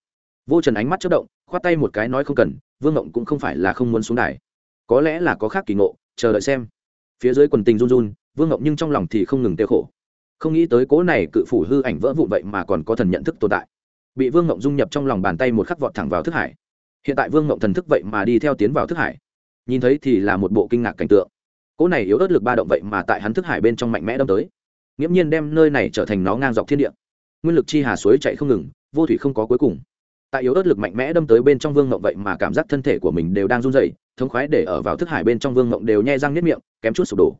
Vô trần ánh mắt chất động, khoát tay một cái nói không cần, vương ngộng cũng không phải là không muốn xuống đài. Có lẽ là có khác kỳ ngộ, chờ đợi xem. Phía dưới quần tình run run, vương ngộng nhưng trong lòng thì không ngừng tiêu khổ. Không nghĩ tới cố này cự phủ hư ảnh vỡ vụn vậy mà còn có thần nhận thức tồn tại bị vương ngộng dung nhập trong lòng bàn tay một khắc vọt thẳng vào thức hải. Hiện tại vương ngộng thần thức vậy mà đi theo tiến vào thức hải. Nhìn thấy thì là một bộ kinh ngạc cảnh tượng. Cỗ này yếu ớt lực ba động vậy mà tại hắn thức hải bên trong mạnh mẽ đâm tới. Nghiễm nhiên đem nơi này trở thành nó ngang dọc thiên địa. Nguyên lực chi hà suối chạy không ngừng, vô thủy không có cuối cùng. Tại yếu ớt lực mạnh mẽ đâm tới bên trong vương ngộng vậy mà cảm giác thân thể của mình đều đang run dày thống khoái để ở vào thức hải bên trong vương ngộng đều nhai răng nếp miệng, kém chút sụp đổ.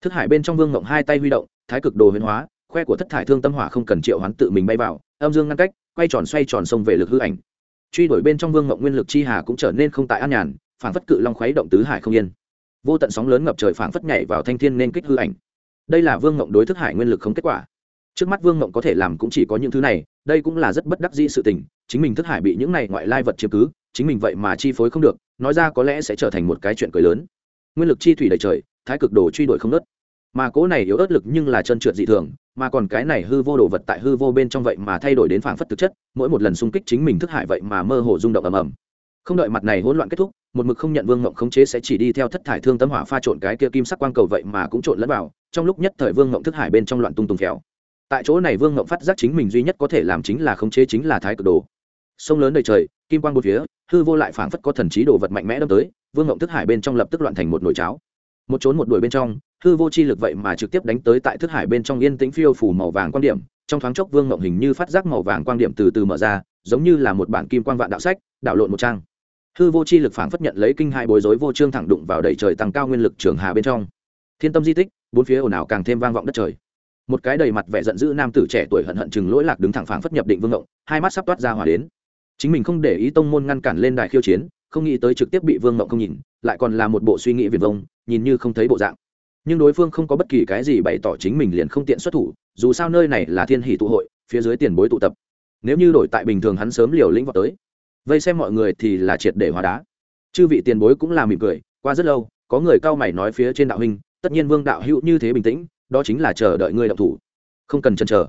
Thức hải bên trong vương ngộng hai tay huy động, thái cực đồ huyền hóa, khoe của thất thải thương tâm hỏa không cần triệu hoán tự mình bay vào âm dương ngăn cách, quay tròn xoay tròn sông về lực hư ảnh. Truy đuổi bên trong vương ngộng nguyên lực chi hà cũng trở nên không tại an nhàn phản phất cự long khuấy động tứ hải không yên. Vô tận sóng lớn ngập trời phản phất nhảy vào thanh thiên nên kích hư ảnh. Đây là vương ngộng đối thức hải nguyên lực không kết quả. Trước mắt vương ngộng có thể làm cũng chỉ có những thứ này, đây cũng là rất bất đắc dĩ sự tình, chính mình thức hải bị những này ngoại lai vật chiếm cứ, chính mình vậy mà chi phối không được, nói ra có lẽ sẽ trở thành một cái chuyện cười lớn. Nguyên lực chi thủy đầy trời, thái cực đồ truy đuổi không nớt. Mà cố này yếu ớt lực nhưng là chân trượt dị thường mà còn cái này hư vô đồ vật tại hư vô bên trong vậy mà thay đổi đến phảng phất thực chất, mỗi một lần xung kích chính mình thức hải vậy mà mơ hồ rung động ầm ầm. Không đợi mặt này hỗn loạn kết thúc, một mực không nhận vương ngộng khống chế sẽ chỉ đi theo thất thải thương tấm hỏa pha trộn cái kia kim sắc quang cầu vậy mà cũng trộn lẫn vào, trong lúc nhất thời vương ngộng thức hải bên trong loạn tung tung khéo tại chỗ này vương ngộng phát giác chính mình duy nhất có thể làm chính là khống chế chính là thái cực đồ. Sông lớn đầy trời, kim quang một phía, hư vô lại phảng phất có thần trí đồ vật mạnh mẽ đâm tới, vương ngộng thức hải bên trong lập tức loạn thành một nồi cháo. Một trốn một đuổi bên trong hư vô chi lực vậy mà trực tiếp đánh tới tại thức hải bên trong yên tĩnh phiêu phủ màu vàng quan điểm, trong thoáng chốc vương ngộng hình như phát giác màu vàng quan điểm từ từ mở ra, giống như là một bản kim quan vạn đạo sách đạo lộn một trang. Hư vô chi lực phảng phất nhận lấy kinh hai bối rối vô trương thẳng đụng vào đầy trời tăng cao nguyên lực trường hà bên trong. Thiên tâm di tích, bốn phía ồn ào càng thêm vang vọng đất trời. Một cái đầy mặt vẻ giận dữ nam tử trẻ tuổi hận hận chừng lỗi lạc đứng thẳng phảng phất nhập định vương ngộng hai mắt sắp toát ra hỏa đến. Chính mình không để ý tông môn ngăn cản lên đài khiêu chiến, không nghĩ tới trực tiếp bị vương ngộng không nhìn, lại còn là một bộ suy nghĩ viền vông, nhìn như không thấy bộ dạng nhưng đối phương không có bất kỳ cái gì bày tỏ chính mình liền không tiện xuất thủ, dù sao nơi này là thiên hỷ tụ hội, phía dưới tiền bối tụ tập. Nếu như đổi tại bình thường hắn sớm liều lĩnh vào tới. Vây xem mọi người thì là triệt để hóa đá. Chư vị tiền bối cũng là mỉm cười, qua rất lâu, có người cao mày nói phía trên đạo huynh, tất nhiên vương đạo hữu như thế bình tĩnh, đó chính là chờ đợi người động thủ. Không cần chần chờ.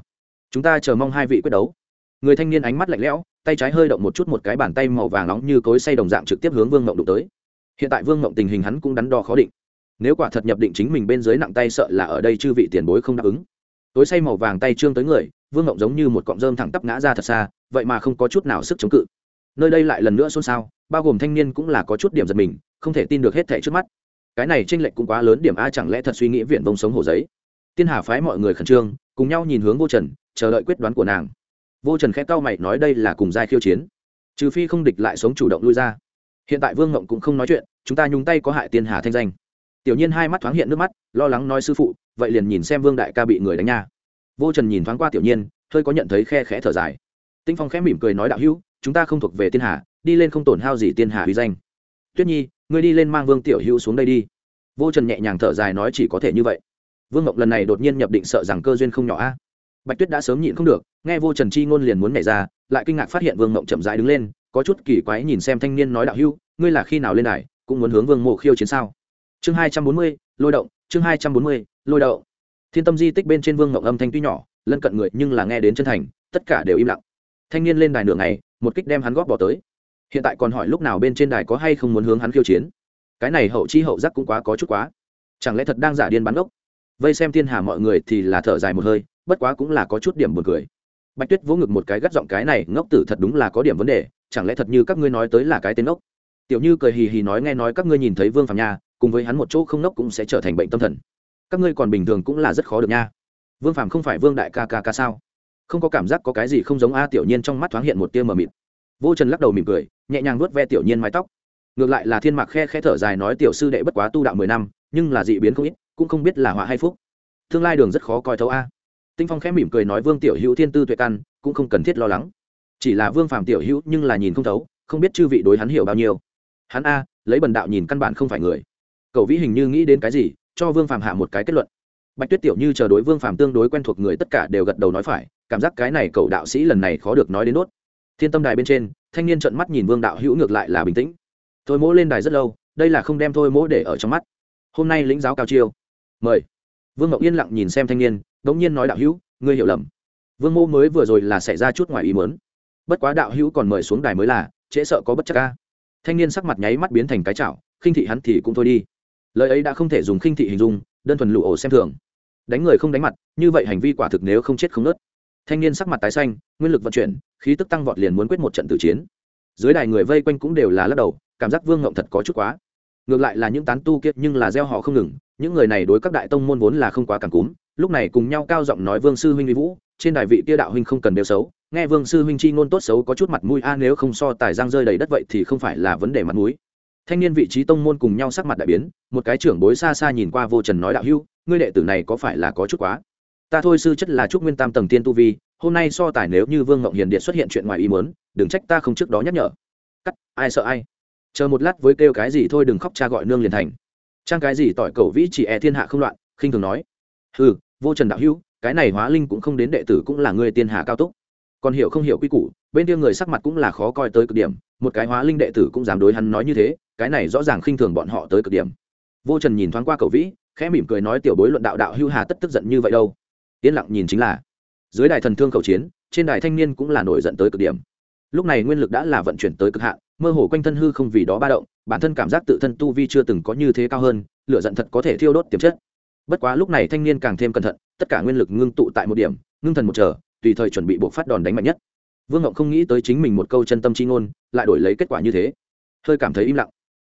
Chúng ta chờ mong hai vị quyết đấu. Người thanh niên ánh mắt lạnh lẽo, tay trái hơi động một chút một cái bàn tay màu vàng nóng như cối say đồng dạng trực tiếp hướng vương mộng đụng tới. Hiện tại vương mộng tình hình hắn cũng đắn đo khó định nếu quả thật nhập định chính mình bên dưới nặng tay sợ là ở đây chư vị tiền bối không đáp ứng. Tối say màu vàng tay trương tới người, vương ngộng giống như một cọng rơm thẳng tắp ngã ra thật xa, vậy mà không có chút nào sức chống cự. Nơi đây lại lần nữa xôn xao, bao gồm thanh niên cũng là có chút điểm giật mình, không thể tin được hết thẻ trước mắt. Cái này tranh lệch cũng quá lớn, điểm a chẳng lẽ thật suy nghĩ viện vông sống hồ giấy? Tiên hà phái mọi người khẩn trương, cùng nhau nhìn hướng vô trần, chờ đợi quyết đoán của nàng. Vô trần khẽ cau mày nói đây là cùng giai khiêu chiến. Trừ phi không địch lại sống chủ động lui ra. Hiện tại vương ngộng cũng không nói chuyện, chúng ta nhúng tay có hại tiên hà thanh danh tiểu nhiên hai mắt thoáng hiện nước mắt, lo lắng nói sư phụ, vậy liền nhìn xem vương đại ca bị người đánh nha. Vô trần nhìn thoáng qua tiểu nhiên, hơi có nhận thấy khe khẽ thở dài. Tinh phong khẽ mỉm cười nói đạo hữu, chúng ta không thuộc về tiên hà, đi lên không tổn hao gì tiên hà uy danh. Tuyết nhi, ngươi đi lên mang vương tiểu hữu xuống đây đi. Vô trần nhẹ nhàng thở dài nói chỉ có thể như vậy. Vương ngọc lần này đột nhiên nhập định sợ rằng cơ duyên không nhỏ a. Bạch tuyết đã sớm nhịn không được, nghe vô trần chi ngôn liền muốn nhảy ra, lại kinh ngạc phát hiện vương ngọc chậm rãi đứng lên, có chút kỳ quái nhìn xem thanh niên nói đạo hữu, ngươi là khi nào lên đài, cũng muốn hướng vương mộ khiêu chiến sao? Chương hai trăm bốn mươi, lôi động, chương hai trăm bốn mươi, lôi động. Thiên tâm di tích bên trên vương ngọc âm thanh tuy nhỏ, lân cận người nhưng là nghe đến chân thành, tất cả đều im lặng. Thanh niên lên đài nửa ngày, một kích đem hắn góp bỏ tới. Hiện tại còn hỏi lúc nào bên trên đài có hay không muốn hướng hắn khiêu chiến. Cái này hậu chi hậu giác cũng quá có chút quá. Chẳng lẽ thật đang giả điên bắn ốc? Vây xem thiên hà mọi người thì là thở dài một hơi, bất quá cũng là có chút điểm buồn cười. Bạch tuyết vỗ ngực một cái gắt giọng cái này, ngốc tử thật đúng là có điểm vấn đề, chẳng lẽ thật như các ngươi nói tới là cái tên ngốc? Tiểu như cười hì hì nói nghe nói các ngươi nhìn thấy vương phạm nha cùng với hắn một chỗ không nốc cũng sẽ trở thành bệnh tâm thần. Các ngươi còn bình thường cũng là rất khó được nha. Vương phạm không phải vương đại ca ca ca sao? Không có cảm giác có cái gì không giống a tiểu nhiên trong mắt thoáng hiện một tia mờ mịt. Vô trần lắc đầu mỉm cười, nhẹ nhàng vuốt ve tiểu nhiên mái tóc. Ngược lại là thiên mạc khe khe thở dài nói tiểu sư đệ bất quá tu đạo mười năm, nhưng là dị biến không ít, cũng không biết là họa hay phúc. Tương lai đường rất khó coi thấu a. Tinh phong khẽ mỉm cười nói vương tiểu hữu thiên tư tuệ căn, cũng không cần thiết lo lắng. Chỉ là vương phàm tiểu hữu nhưng là nhìn không thấu, không biết chư vị đối hắn hiểu bao nhiêu. Hắn a, lấy bần đạo nhìn căn bản không phải người cậu vĩ hình như nghĩ đến cái gì, cho vương phàm hạ một cái kết luận. Bạch tuyết tiểu như chờ đối vương phàm tương đối quen thuộc người tất cả đều gật đầu nói phải, cảm giác cái này cậu đạo sĩ lần này khó được nói đến đốt thiên tâm đài bên trên, thanh niên trợn mắt nhìn vương đạo hữu ngược lại là bình tĩnh. Thôi mỗ lên đài rất lâu, đây là không đem thôi mỗ để ở trong mắt. Hôm nay lĩnh giáo cao chiêu. Mời. Vương ngọc yên lặng nhìn xem thanh niên đ ỗ n g nhiên nói đạo hữu, ngươi hiểu lầm. Vương mô mới vừa rồi là xảy ra chút ngoài ý mớn bất quá đạo hữu còn mời xuống đài mới là, trễ sợ có bất chắc ca thanh niên sắc mặt nháy mắt biến thành cái chảo, khinh thị hắn thì cũng thôi đi lời ấy đã không thể dùng khinh thị hình dung, đơn thuần lụ ổ xem thường. Đánh người không đánh mặt, như vậy hành vi quả thực nếu không chết không nớt. Thanh niên sắc mặt tái xanh, nguyên lực vận chuyển, khí tức tăng vọt liền muốn quyết một trận tử chiến. Dưới đài người vây quanh cũng đều là lắc đầu, cảm giác vương ngộng thật có chút quá. Ngược lại là những tán tu kiệt nhưng là gieo họ không ngừng, những người này đối các đại tông môn vốn là không quá cảm cúm, lúc này cùng nhau cao giọng nói vương sư huynh vi vũ, trên đài vị kia đạo huynh không cần đều xấu, nghe vương sư huynh chi ngôn tốt xấu có chút mặt mũi a, nếu không so tài giang rơi đầy đất vậy thì không phải là vấn đề mặt mũi thanh niên vị trí tông môn cùng nhau sắc mặt đại biến, một cái trưởng bối xa xa nhìn qua vô trần nói đạo hưu ngươi đệ tử này có phải là có chút quá? Ta thôi sư chất là trúc nguyên tam tầng tiên tu vi, hôm nay so tài nếu như vương ngộng hiền điện xuất hiện chuyện ngoài ý muốn, đừng trách ta không trước đó nhắc nhở. Cắt, ai sợ ai? Chờ một lát với kêu cái gì thôi đừng khóc cha gọi nương liền thành. Trang cái gì tỏi cầu vĩ chỉ e thiên hạ không loạn, khinh thường nói. Ừ vô trần đạo hữu, cái này hóa linh cũng không đến đệ tử cũng là người tiên hạ cao túc. Còn hiểu không hiểu quy củ, bên kia người sắc mặt cũng là khó coi tới cực điểm một cái hóa linh đệ tử cũng dám đối hắn nói như thế, cái này rõ ràng khinh thường bọn họ tới cực điểm. Vô trần nhìn thoáng qua cầu vĩ, khẽ mỉm cười nói tiểu bối luận đạo đạo hưu hà tất tức giận như vậy đâu. Yên lặng nhìn chính là, dưới đài thần thương cầu chiến, trên đài thanh niên cũng là nổi giận tới cực điểm. Lúc này nguyên lực đã là vận chuyển tới cực hạn, mơ hồ quanh thân hư không vì đó ba động, bản thân cảm giác tự thân tu vi chưa từng có như thế cao hơn, lửa giận thật có thể thiêu đốt tiềm chất. Bất quá lúc này thanh niên càng thêm cẩn thận, tất cả nguyên lực ngưng tụ tại một điểm, ngưng thần một chờ tùy thời chuẩn bị buộc phát đòn đánh mạnh nhất vương ngộng không nghĩ tới chính mình một câu chân tâm chi ngôn, lại đổi lấy kết quả như thế. Hơi cảm thấy im lặng.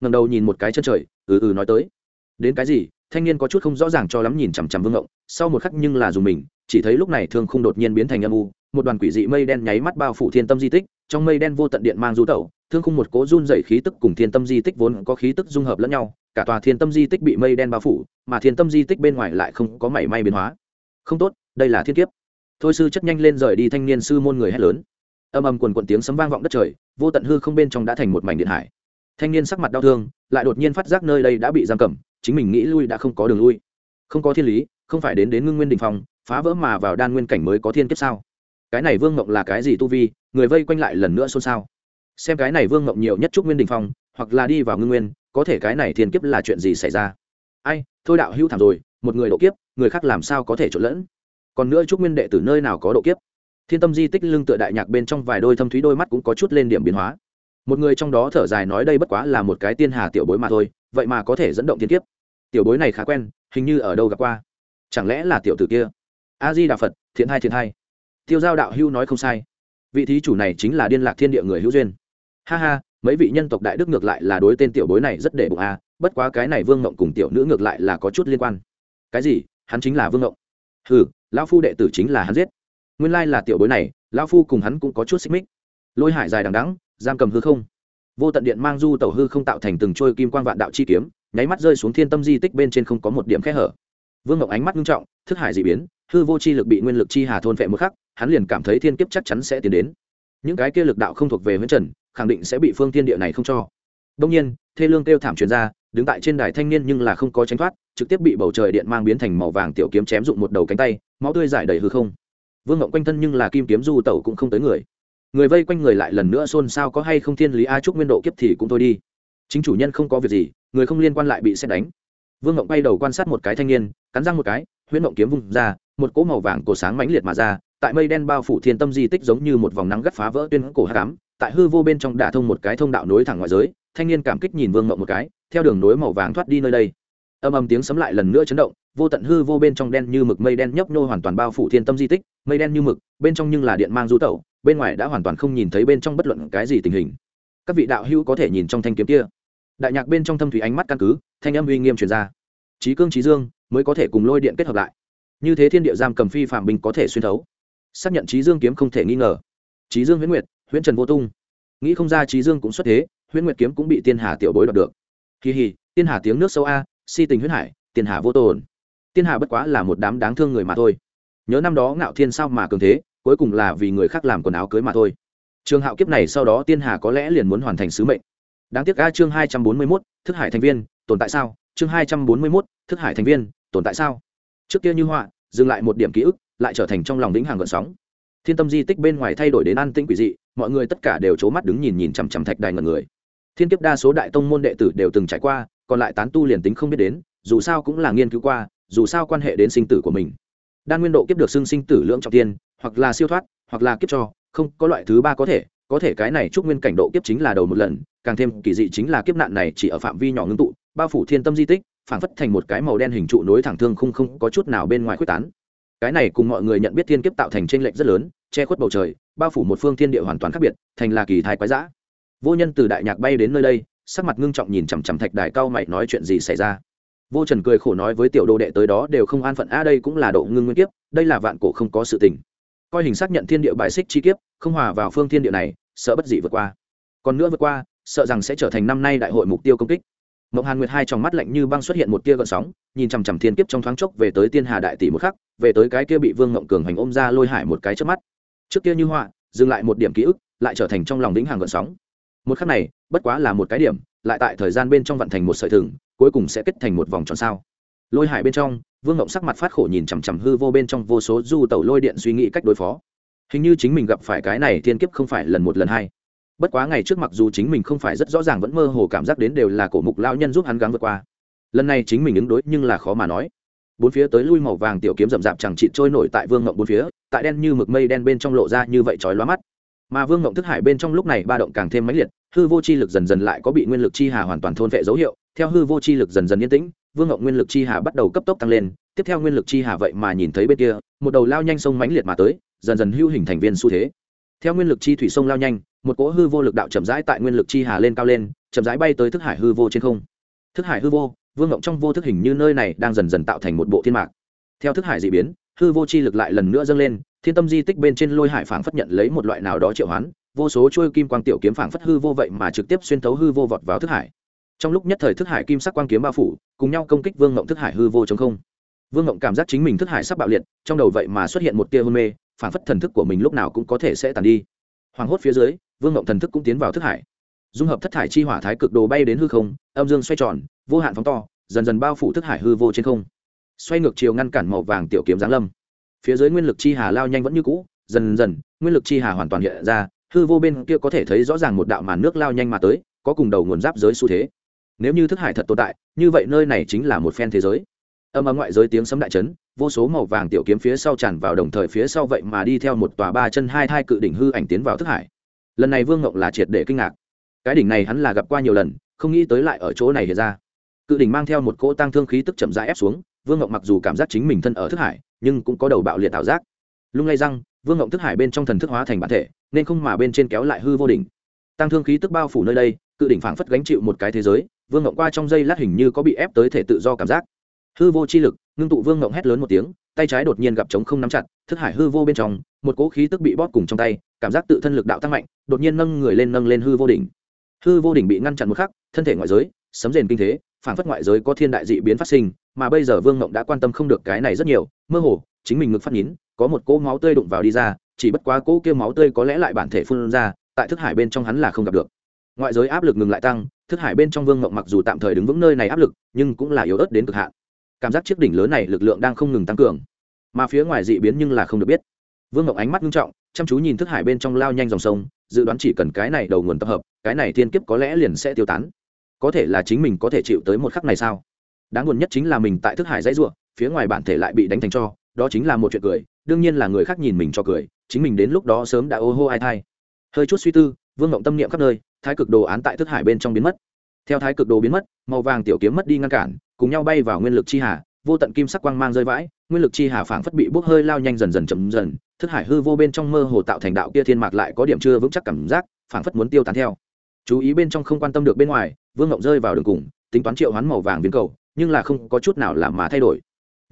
Ngầm đầu nhìn một cái chân trời ừ ừ nói tới. Đến cái gì? Thanh niên có chút không rõ ràng cho lắm nhìn chằm chằm vương ngộng sau một khắc nhưng là dùng mình, chỉ thấy lúc này thương không đột nhiên biến thành âm u, một đoàn quỷ dị mây đen nháy mắt bao phủ thiên tâm di tích, trong mây đen vô tận điện mang du tẩu, thương khung một cố run dày khí tức cùng thiên tâm di tích vốn có khí tức dung hợp lẫn nhau, cả tòa thiên tâm di tích bị mây đen bao phủ, mà thiên tâm di tích bên ngoài lại không có mảy may biến hóa. Không tốt, đây là thiên kiếp. Thôi sư chất nhanh lên rời đi thanh niên sư môn người hét lớn âm âm quần quần tiếng sấm vang vọng đất trời, vô tận hư không bên trong đã thành một mảnh điện hải. Thanh niên sắc mặt đau thương, lại đột nhiên phát giác nơi đây đã bị giam cầm, chính mình nghĩ lui đã không có đường lui. Không có thiên lý, không phải đến đến ngưng nguyên đình phòng phá vỡ mà vào đan nguyên cảnh mới có thiên kiếp sao? Cái này vương ngộng là cái gì tu vi, người vây quanh lại lần nữa xôn xao? Xem cái này vương ngộng nhiều nhất trúc nguyên đình phong, hoặc là đi vào ngưng nguyên, có thể cái này thiên kiếp là chuyện gì xảy ra? Ai, thôi đạo hữu thảm rồi, một người độ kiếp, người khác làm sao có thể trộn lẫn? Còn nữa trúc nguyên đệ từ nơi nào có độ kiếp? Thiên tâm di tích lưng tựa đại nhạc bên trong vài đôi thâm thúy đôi mắt cũng có chút lên điểm biến hóa. Một người trong đó thở dài nói đây bất quá là một cái tiên hà tiểu bối mà thôi, vậy mà có thể dẫn động thiên kiếp. Tiểu bối này khá quen, hình như ở đâu gặp qua? Chẳng lẽ là tiểu tử kia? A di đà phật thiện hai thiện hai tiêu giao đạo hưu nói không sai. Vị thí chủ này chính là điên lạc thiên địa người hữu duyên. Ha ha, mấy vị nhân tộc đại đức ngược lại là đối tên tiểu bối này rất để bụng a, bất quá cái này vương ngộng cùng tiểu nữ ngược lại là có chút liên quan. Cái gì? Hắn chính là vương ngộng. Ừ lão phu đệ tử chính là hắn giết nguyên lai là tiểu bối này, lão phu cùng hắn cũng có chút xích mích. Lôi hải dài đằng đắng giam cầm hư không. Vô tận điện mang du tẩu hư không tạo thành từng trôi kim quan vạn đạo chi kiếm, nháy mắt rơi xuống thiên tâm di tích bên trên không có một điểm khe hở. Vương ngọc ánh mắt nghiêm trọng, thức hải d ị biến, hư vô chi lực bị nguyên lực chi hà thôn vệ một khắc, hắn liền cảm thấy thiên kiếp chắc chắn sẽ tiến đến. Những cái kia lực đạo không thuộc về huyễn trần, khẳng định sẽ bị phương thiên địa này không cho. Đông nhiên, thê lương kêu thảm truyền ra, đứng tại trên đài thanh niên nhưng là không có tránh thoát, trực tiếp bị bầu trời điện mang biến thành màu vàng tiểu kiếm chém dụng một đầu cánh tay, máu tươi giải đầy hư không vương ngộng quanh thân nhưng là kim kiếm du tẩu cũng không tới người. Người vây quanh người lại lần nữa xôn xao có hay không thiên lý a trúc nguyên độ kiếp thì cũng thôi đi. Chính chủ nhân không có việc gì, người không liên quan lại bị xét đánh. Vương ngộng bay đầu quan sát một cái thanh niên, cắn răng một cái, huyễn ngộng kiếm vung ra, một cỗ màu vàng cổ sáng mãnh liệt mà ra, tại mây đen bao phủ thiên tâm di tích giống như một vòng nắng gắt phá vỡ tuyên cổ hát cám tại hư vô bên trong đả thông một cái thông đạo nối thẳng ngoại giới, thanh niên cảm kích nhìn vương ngộng một cái, theo đường nối màu vàng thoát đi nơi đây. Âm âm tiếng sấm lại lần nữa chấn động vô tận hư vô bên trong đen như mực, mây đen nhấp nhô hoàn toàn bao phủ thiên tâm di tích, mây đen như mực, bên trong nhưng là điện mang du tẩu, bên ngoài đã hoàn toàn không nhìn thấy bên trong bất luận cái gì tình hình. Các vị đạo hữu có thể nhìn trong thanh kiếm kia. Đại nhạc bên trong thâm thủy ánh mắt căn cứ, thanh âm uy nghiêm truyền ra. Trí cương trí dương, mới có thể cùng lôi điện kết hợp lại. Như thế thiên địa giam cầm phi phạm binh có thể xuyên thấu. Xác nhận trí dương kiếm không thể nghi ngờ. Trí dương huyễn nguyệt, huyễn trần vô tung. Nghĩ không ra trí dương cũng xuất thế, huyễn nguyệt kiếm cũng bị tiên hà tiểu bối đoạt được. Kỳ hì, tiên hà tiếng nước sâu a, si tình huyễn hải tiền hà vô tồn tiên hà bất quá là một đám đáng thương người mà thôi. Nhớ năm đó ngạo thiên sao mà cường thế, cuối cùng là vì người khác làm quần áo cưới mà thôi. Trường hạo kiếp này sau đó tiên hà có lẽ liền muốn hoàn thành sứ mệnh. Đáng tiếc a chương hai trăm bốn mươi mốt, thức hải thành viên, tồn tại sao? Chương hai trăm bốn mươi mốt, thức hải thành viên, tồn tại sao? Trước kia như họa, dừng lại một điểm ký ức, lại trở thành trong lòng lĩnh hàng gợn sóng. Thiên tâm di tích bên ngoài thay đổi đến an tĩnh quỷ dị, mọi người tất cả đều c h ố mắt đứng nhìn nhìn chằm chằm thạch đài ngần người. Thiên kiếp đa số đại tông môn đệ tử đều từng trải qua, còn lại tán tu liền tính không biết đến, dù sao cũng là nghiên cứu qua dù sao quan hệ đến sinh tử của mình. Đan nguyên độ kiếp được xưng sinh tử lưỡng trọng tiên, hoặc là siêu thoát, hoặc là kiếp cho, không có loại thứ ba có thể có thể cái này chúc nguyên cảnh độ kiếp chính là đầu một lần, càng thêm kỳ dị chính là kiếp nạn này chỉ ở phạm vi nhỏ ngưng tụ, bao phủ thiên tâm di tích, phảng phất thành một cái màu đen hình trụ nối thẳng thương không không có chút nào bên ngoài quyết tán. Cái này cùng mọi người nhận biết thiên kiếp tạo thành tranh lệch rất lớn, che khuất bầu trời, bao phủ một phương thiên địa hoàn toàn khác biệt, thành là kỳ thái quái dã. Vô nhân từ đại nhạc bay đến nơi đây, sắc mặt ngưng trọng nhìn chằm chằm thạch đài cao mày nói chuyện gì xảy ra vô trần cười khổ nói với tiểu đồ đệ tới đó đều không an phận a đây cũng là độ ngưng nguyên kiếp đây là vạn cổ không có sự tình coi hình xác nhận thiên địa bài xích chi kiếp không hòa vào phương thiên địa này sợ bất dị vượt qua còn nữa vượt qua sợ rằng sẽ trở thành năm nay đại hội mục tiêu công kích Mộng Hàn Nguyệt hai tròng mắt lạnh như băng xuất hiện một tia gợn sóng, nhìn chằm chằm thiên kiếp trong thoáng chốc về tới Tiên Hà đại tỷ một khắc, về tới cái kia bị Vương Ngộng Cường hành ôm ra lôi hải một cái chớp mắt. Trước kia như họa, dừng lại một điểm ký ức, lại trở thành trong lòng đĩnh hàng gợn sóng. Một khắc này, bất quá là một cái điểm, lại tại thời gian bên trong vận thành một sợi thừng, cuối cùng sẽ kết thành một vòng tròn sao. Lôi hải bên trong, Vương Ngộng sắc mặt phát khổ nhìn chằm chằm hư vô bên trong vô số du tẩu lôi điện suy nghĩ cách đối phó. Hình như chính mình gặp phải cái này thiên kiếp không phải lần một lần hai bất quá ngày trước mặc dù chính mình không phải rất rõ ràng vẫn mơ hồ cảm giác đến đều là cổ mục lao nhân giúp hắn gắng vượt qua lần này chính mình ứng đối nhưng là khó mà nói bốn phía tới lui màu vàng tiểu kiếm rậm rạp chẳng chịt trôi nổi tại vương ngộng bốn phía tại đen như mực mây đen bên trong lộ ra như vậy chói lóa mắt mà vương ngộng thức hải bên trong lúc này ba động càng thêm mãnh liệt, hư vô chi lực dần dần lại có bị nguyên lực chi hà hoàn toàn thôn vệ dấu hiệu, theo hư vô chi lực dần dần yên tĩnh, vương ngộng nguyên lực chi hà bắt đầu cấp tốc tăng lên, tiếp theo nguyên lực chi hà vậy mà nhìn thấy bên kia, một đầu lao nhanh sông mãnh liệt mà tới, dần dần hưu hình thành viên xu thế. Theo nguyên lực chi thủy sông lao nhanh, một cỗ hư vô lực đạo chậm rãi tại nguyên lực chi hà lên cao lên, chậm rãi bay tới thức hải hư vô trên không. Thức hải hư vô, vương ngộng trong vô thức hình như nơi này đang dần dần tạo thành một bộ thiên mạc. Theo thức hải d ị biến, hư vô chi lực lại lần nữa dâng lên thiên tâm di tích bên trên lôi hải phảng phất nhận lấy một loại nào đó triệu hoán, vô số trôi kim quang tiểu kiếm phảng phất hư vô vậy mà trực tiếp xuyên thấu hư vô vọt vào thức hải. Trong lúc nhất thời thức hải kim sắc quang kiếm bao phủ, cùng nhau công kích vương ngộng thức hải hư vô chống không. Vương ngộng cảm giác chính mình thức hải sắp bạo liệt, trong đầu vậy mà xuất hiện một tia hôn mê phản phất thần thức của mình lúc nào cũng có thể sẽ tàn đi. Hoàng hốt phía dưới, vương ngộng thần thức cũng tiến vào thức hải. Dung hợp thất thải chi hỏa thái cực đồ bay đến hư không, âm dương xoay tròn, vô hạn phóng to, dần dần bao phủ thức hải hư vô trên không. Xoay ngược chiều ngăn cản màu vàng tiểu kiếm giáng lâm phía dưới nguyên lực chi hà lao nhanh vẫn như cũ, dần dần, nguyên lực chi hà hoàn toàn hiện ra, hư vô bên kia có thể thấy rõ ràng một đạo màn nước lao nhanh mà tới, có cùng đầu nguồn giáp giới xu thế. Nếu như thức hải thật tồn tại, như vậy nơi này chính là một phen thế giới. Âm âm ngoại giới tiếng sấm đại trấn vô số màu vàng tiểu kiếm phía sau tràn vào đồng thời phía sau vậy mà đi theo một tòa ba chân hai thai cự đỉnh hư ảnh tiến vào thức hải. Lần này vương ngộng là triệt để kinh ngạc. Cái đỉnh này hắn là gặp qua nhiều lần, không nghĩ tới lại ở chỗ này hiện ra. Cự đỉnh mang theo một cỗ tăng thương khí tức chậm rãi ép xuống, vương ngộng mặc dù cảm giác chính mình thân ở thức hải nhưng cũng có đầu bạo liệt tạo giác. Lung lay răng, vương ngộng thức hải bên trong thần thức hóa thành bản thể, nên không mà bên trên kéo lại hư vô đỉnh. Tăng thương khí tức bao phủ nơi đây, cự đỉnh phảng phất gánh chịu một cái thế giới, vương ngộng qua trong dây lát hình như có bị ép tới thể tự do cảm giác. Hư vô chi lực, ngưng tụ vương ngộng hét lớn một tiếng, tay trái đột nhiên gặp trống không nắm chặt, thức hải hư vô bên trong, một cỗ khí tức bị bóp cùng trong tay, cảm giác tự thân lực đạo tăng mạnh, đột nhiên nâng người lên nâng lên hư vô đỉnh. Hư vô đỉnh bị ngăn chặn một khắc, thân thể ngoại giới, sấm rền kinh thế phản phất ngoại giới có thiên đại dị biến phát sinh, mà bây giờ vương ngộng đã quan tâm không được cái này rất nhiều, mơ hồ, chính mình ngực phát nhín có một cỗ máu tươi đụng vào đi ra, chỉ bất quá cỗ kia máu tươi có lẽ lại bản thể phun ra, tại thức hải bên trong hắn là không gặp được. Ngoại giới áp lực ngừng lại tăng, thức hải bên trong vương ngộng mặc dù tạm thời đứng vững nơi này áp lực, nhưng cũng là yếu ớt đến cực hạn. Cảm giác chiếc đỉnh lớn này lực lượng đang không ngừng tăng cường, mà phía ngoài dị biến nhưng là không được biết. Vương ngộng ánh mắt nghiêm trọng, chăm chú nhìn thức hải bên trong lao nhanh dòng sông, dự đoán chỉ cần cái này đầu nguồn tập hợp, cái này thiên kiếp có lẽ liền sẽ tiêu tán có thể là chính mình có thể chịu tới một khắc này sao? Đáng buồn nhất chính là mình tại thức hải dãy ruộng phía ngoài bản thể lại bị đánh thành cho, đó chính là một chuyện cười, đương nhiên là người khác nhìn mình cho cười, chính mình đến lúc đó sớm đã ô hô ai thai. Hơi chút suy tư, vương ngộng tâm niệm khắp nơi, thái cực đồ án tại thức hải bên trong biến mất. Theo thái cực đồ biến mất, màu vàng tiểu kiếm mất đi ngăn cản, cùng nhau bay vào nguyên lực chi hà, vô tận kim sắc quang mang rơi vãi, nguyên lực chi hà phảng phất bị bốc hơi lao nhanh dần dần chậm dần, thức hải hư vô bên trong mơ hồ tạo thành đạo kia thiên mạc lại có điểm chưa vững chắc cảm giác, phảng phất muốn tiêu tán theo. Chú ý bên trong không quan tâm được bên ngoài vương ngộng rơi vào đường cùng, tính toán triệu hoán màu vàng biến cầu, nhưng là không có chút nào làm mà thay đổi.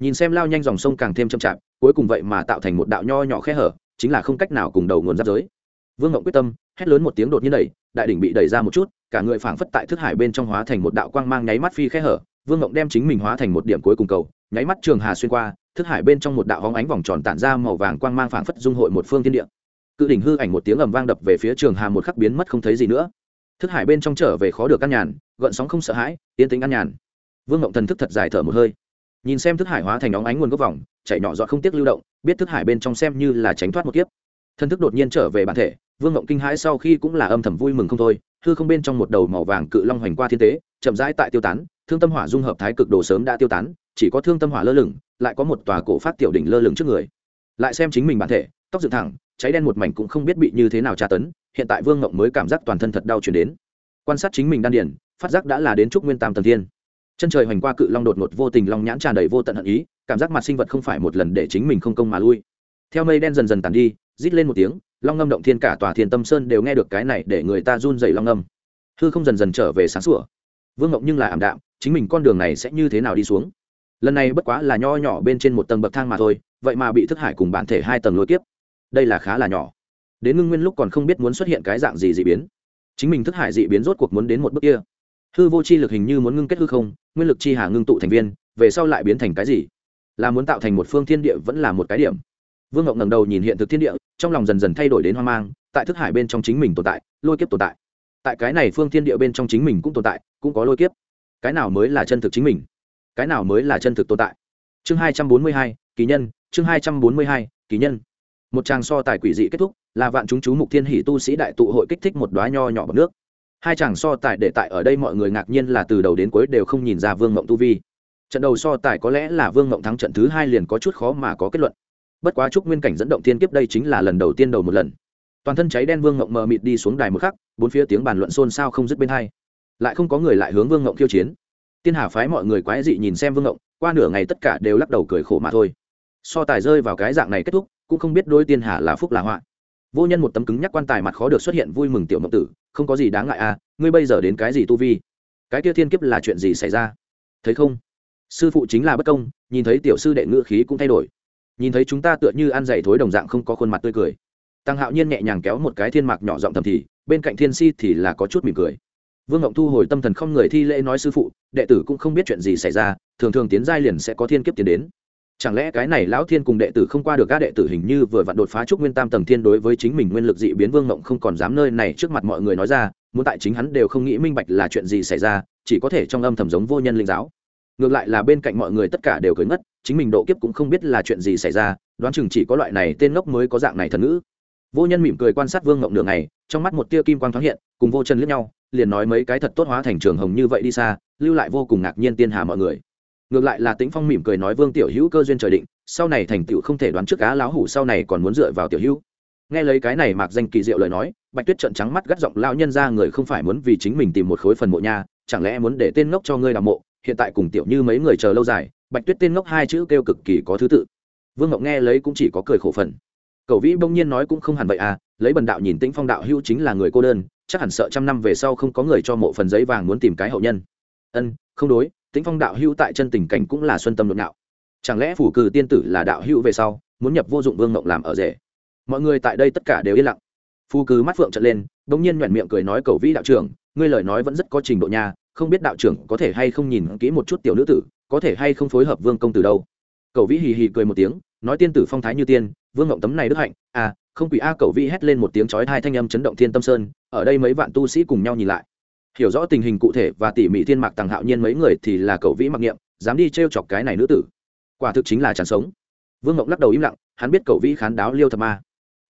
Nhìn xem lao nhanh dòng sông càng thêm chậm chạp, cuối cùng vậy mà tạo thành một đạo nho nhỏ khe hở, chính là không cách nào cùng đầu nguồn giáp giới. Vương ngộng quyết tâm, hét lớn một tiếng đột nhiên đẩy, đại đỉnh bị đẩy ra một chút, cả người phảng phất tại thức hải bên trong hóa thành một đạo quang mang nháy mắt phi khe hở, vương ngộng đem chính mình hóa thành một điểm cuối cùng cầu, nháy mắt trường hà xuyên qua, thức hải bên trong một đạo hóng ánh vòng tròn tản ra màu vàng quang mang phảng phất dung hội một phương thiên địa. Cự đỉnh hư ảnh một tiếng ầm vang đập về phía trường hà một khắc biến mất không thấy gì nữa thức hải bên trong trở về khó được căn nhàn, gợn sóng không sợ hãi, yên tĩnh ăn nhàn. Vương ngộng thần thức thật dài thở một hơi. Nhìn xem thức hải hóa thành óng ánh nguồn gốc vòng chạy nhỏ dọa không tiếc lưu động, biết thức hải bên trong xem như là tránh thoát một kiếp. Thân thức đột nhiên trở về bản thể, vương ngộng kinh hãi sau khi cũng là âm thầm vui mừng không thôi, hư không bên trong một đầu màu vàng cự long hoành qua thiên tế, chậm rãi tại tiêu tán, thương tâm hỏa dung hợp thái cực đồ sớm đã tiêu tán, chỉ có thương tâm hỏa lơ lửng, lại có một tòa cổ phát tiểu đỉnh lơ lửng trước người. Lại xem chính mình bản thể, tóc dựng thẳng cháy đen một mảnh cũng không biết bị như thế nào tra tấn, hiện tại vương ngộng mới cảm giác toàn thân thật đau chuyển đến. Quan sát chính mình đan điển phát giác đã là đến trúc nguyên tam tầng thiên. Chân trời hoành qua cự long đột ngột vô tình long nhãn tràn đầy vô tận hận ý, cảm giác mặt sinh vật không phải một lần để chính mình không công mà lui. Theo mây đen dần dần tàn đi, rít lên một tiếng, long ngâm động thiên cả tòa thiên tâm sơn đều nghe được cái này để người ta run dày long ngâm. Hư không dần dần trở về sáng sủa. Vương ngộng nhưng là ảm đạm, chính mình con đường này sẽ như thế nào đi xuống? Lần này bất quá là nho nhỏ bên trên một tầng bậc thang mà thôi, vậy mà bị thức hải cùng bản thể hai tầng lối tiếp đây là khá là nhỏ. Đến ngưng nguyên lúc còn không biết muốn xuất hiện cái dạng gì d ị biến. Chính mình thức hải dị biến rốt cuộc muốn đến một bước kia. Hư vô chi lực hình như muốn ngưng kết hư không, nguyên lực chi hà ngưng tụ thành viên, về sau lại biến thành cái gì? Là muốn tạo thành một phương thiên địa vẫn là một cái điểm? Vương ngọc ngẩng đầu nhìn hiện thực thiên địa, trong lòng dần dần thay đổi đến hoang mang, tại thức hải bên trong chính mình tồn tại, lôi kiếp tồn tại. Tại cái này phương thiên địa bên trong chính mình cũng tồn tại, cũng có lôi kiếp. Cái nào mới là chân thực chính mình? Cái nào mới là chân thực tồn tại? Chương hai trăm bốn mươi hai, kỳ nhân, chương hai trăm bốn mươi hai, kỳ nhân một tràng so tài quỷ dị kết thúc, là vạn chúng chú mục thiên hỷ tu sĩ đại tụ hội kích thích một đoá nho nhỏ bằng nước. Hai chàng so tài để tại ở đây mọi người ngạc nhiên là từ đầu đến cuối đều không nhìn ra vương mộng tu vi. Trận đầu so tài có lẽ là vương mộng thắng trận thứ hai liền có chút khó mà có kết luận. Bất quá chúc nguyên cảnh dẫn động tiên kiếp đây chính là lần đầu tiên đầu một lần. Toàn thân cháy đen vương mộng mờ mịt đi xuống đài một khắc, bốn phía tiếng bàn luận xôn xao không dứt bên hai. Lại không có người lại hướng vương mộng khiêu chiến. Tiên hà phái mọi người quái dị nhìn xem vương mộng, qua nửa ngày tất cả đều lắc đầu cười khổ mà thôi. So tài rơi vào cái dạng này kết thúc cũng không biết đôi tiên hà là phúc là họa. Vô nhân một tấm cứng nhắc quan tài mặt khó được xuất hiện vui mừng tiểu mộng tử, không có gì đáng ngại à ngươi bây giờ đến cái gì tu vi? Cái kia thiên kiếp là chuyện gì xảy ra? Thấy không? Sư phụ chính là bất công, nhìn thấy tiểu sư đệ ngữ khí cũng thay đổi. Nhìn thấy chúng ta tựa như ăn dày thối đồng dạng không có khuôn mặt tươi cười. Tăng hạo nhiên nhẹ nhàng kéo một cái thiên mạc nhỏ giọng thầm thì, bên cạnh thiên si thì là có chút mỉm cười. Vương ngộng thu hồi tâm thần không người thi lễ nói sư phụ, đệ tử cũng không biết chuyện gì xảy ra, thường thường tiến giai liền sẽ có thiên kiếp tiến đến chẳng lẽ cái này lão thiên cùng đệ tử không qua được các đệ tử hình như vừa vặn đột phá trúc nguyên tam tầng thiên đối với chính mình nguyên lực dị biến vương ngộng không còn dám nơi này trước mặt mọi người nói ra, muốn tại chính hắn đều không nghĩ minh bạch là chuyện gì xảy ra, chỉ có thể trong âm thầm giống vô nhân linh giáo. Ngược lại là bên cạnh mọi người tất cả đều cưới ngất, chính mình độ kiếp cũng không biết là chuyện gì xảy ra, đoán chừng chỉ có loại này tên ngốc mới có dạng này thần ngữ. Vô nhân mỉm cười quan sát vương ngộng đường này trong mắt một tia kim quang thoáng hiện, cùng vô chân liếc nhau, liền nói mấy cái thật tốt hóa thành trường hồng như vậy đi xa, lưu lại vô cùng ngạc nhiên tiên hà mọi người ngược lại là tĩnh phong mỉm cười nói vương tiểu hữu cơ duyên trời định, sau này thành tựu không thể đoán trước cá lão hủ sau này còn muốn dựa vào tiểu hữu. Nghe lấy cái này mạc danh kỳ diệu lời nói, bạch tuyết trận trắng mắt gắt giọng lao nhân ra người không phải muốn vì chính mình tìm một khối phần mộ nha, chẳng lẽ muốn để tên ngốc cho ngươi làm mộ, hiện tại cùng tiểu như mấy người chờ lâu dài, bạch tuyết tên ngốc hai chữ kêu cực kỳ có thứ tự. Vương ngọc nghe lấy cũng chỉ có cười khổ phần. Cậu vĩ bỗng nhiên nói cũng không hẳn vậy à lấy bần đạo nhìn tĩnh phong đạo hữu chính là người cô đơn, chắc hẳn sợ trăm năm về sau không có người cho mộ phần giấy vàng muốn tìm cái hậu nhân. Ân, không đối tĩnh phong đạo hữu tại chân tình cảnh cũng là xuân tâm nội nạo chẳng lẽ phủ cử tiên tử là đạo hữu về sau, muốn nhập vô dụng vương mộng làm ở rể? Mọi người tại đây tất cả đều yên lặng. Phù cử mắt phượng trận lên, bỗng nhiên nhoẻn miệng cười nói cầu vĩ đạo trưởng, ngươi lời nói vẫn rất có trình độ nha, không biết đạo trưởng có thể hay không nhìn kỹ một chút tiểu nữ tử, có thể hay không phối hợp vương công từ đâu. Cầu vĩ hì hì cười một tiếng, nói tiên tử phong thái như tiên, vương ngộng tấm này đức hạnh à không quỷ a, cầu vĩ hét lên một tiếng chói hai thanh âm chấn động thiên tâm sơn, ở đây mấy vạn tu sĩ cùng nhau nhìn lại hiểu rõ tình hình cụ thể và tỉ mỉ thiên mạc tàng hạo nhiên mấy người thì là cậu vĩ mặc niệm, dám đi t r e o chọc cái này nữ tử. Quả thực chính là chẳng sống. Vương ngộng lắc đầu im lặng, hắn biết cậu vĩ khán đáo liêu thập ma.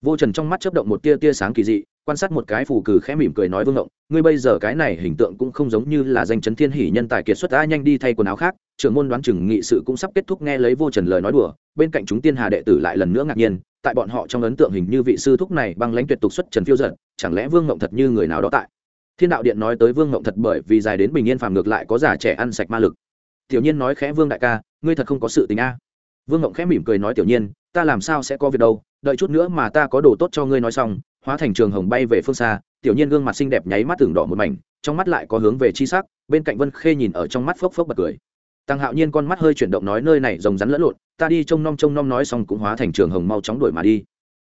Vô trần trong mắt chấp động một tia tia sáng kỳ dị, quan sát một cái phù cử khẽ mỉm cười nói vương ngộng ngươi bây giờ cái này hình tượng cũng không giống như là danh chấn thiên hỷ nhân tài kiệt xuất đã nhanh đi thay quần áo khác. Trưởng môn đoán chừng nghị sự cũng sắp kết thúc nghe lấy vô trần lời nói đùa, bên cạnh chúng tiên hà đệ tử lại lần nữa ngạc nhiên, tại bọn họ trong ấn tượng hình như vị sư thúc này băng lãnh tuyệt tục xuất trần phiêu giận chẳng lẽ vương ngộng thật như người nào đó tại? Thiên đạo điện nói tới vương ngộng thật bởi vì dài đến bình yên phàm ngược lại có già trẻ ăn sạch ma lực. Tiểu nhiên nói khẽ, vương đại ca, ngươi thật không có sự tình a. Vương ngộng khẽ mỉm cười nói, tiểu nhiên, ta làm sao sẽ có việc đâu, đợi chút nữa mà ta có đồ tốt cho ngươi nói xong. Hóa thành trường hồng bay về phương xa, tiểu nhiên gương mặt xinh đẹp nháy mắt tưởng đỏ một mảnh, trong mắt lại có hướng về chi sắc, bên cạnh vân khê nhìn ở trong mắt phốc phốc bật cười. Tăng hạo nhiên con mắt hơi chuyển động nói, nơi này rồng rắn lẫn lộn, ta đi trông nom trông nom nói xong cũng hóa thành trường hồng mau chóng đuổi mà đi.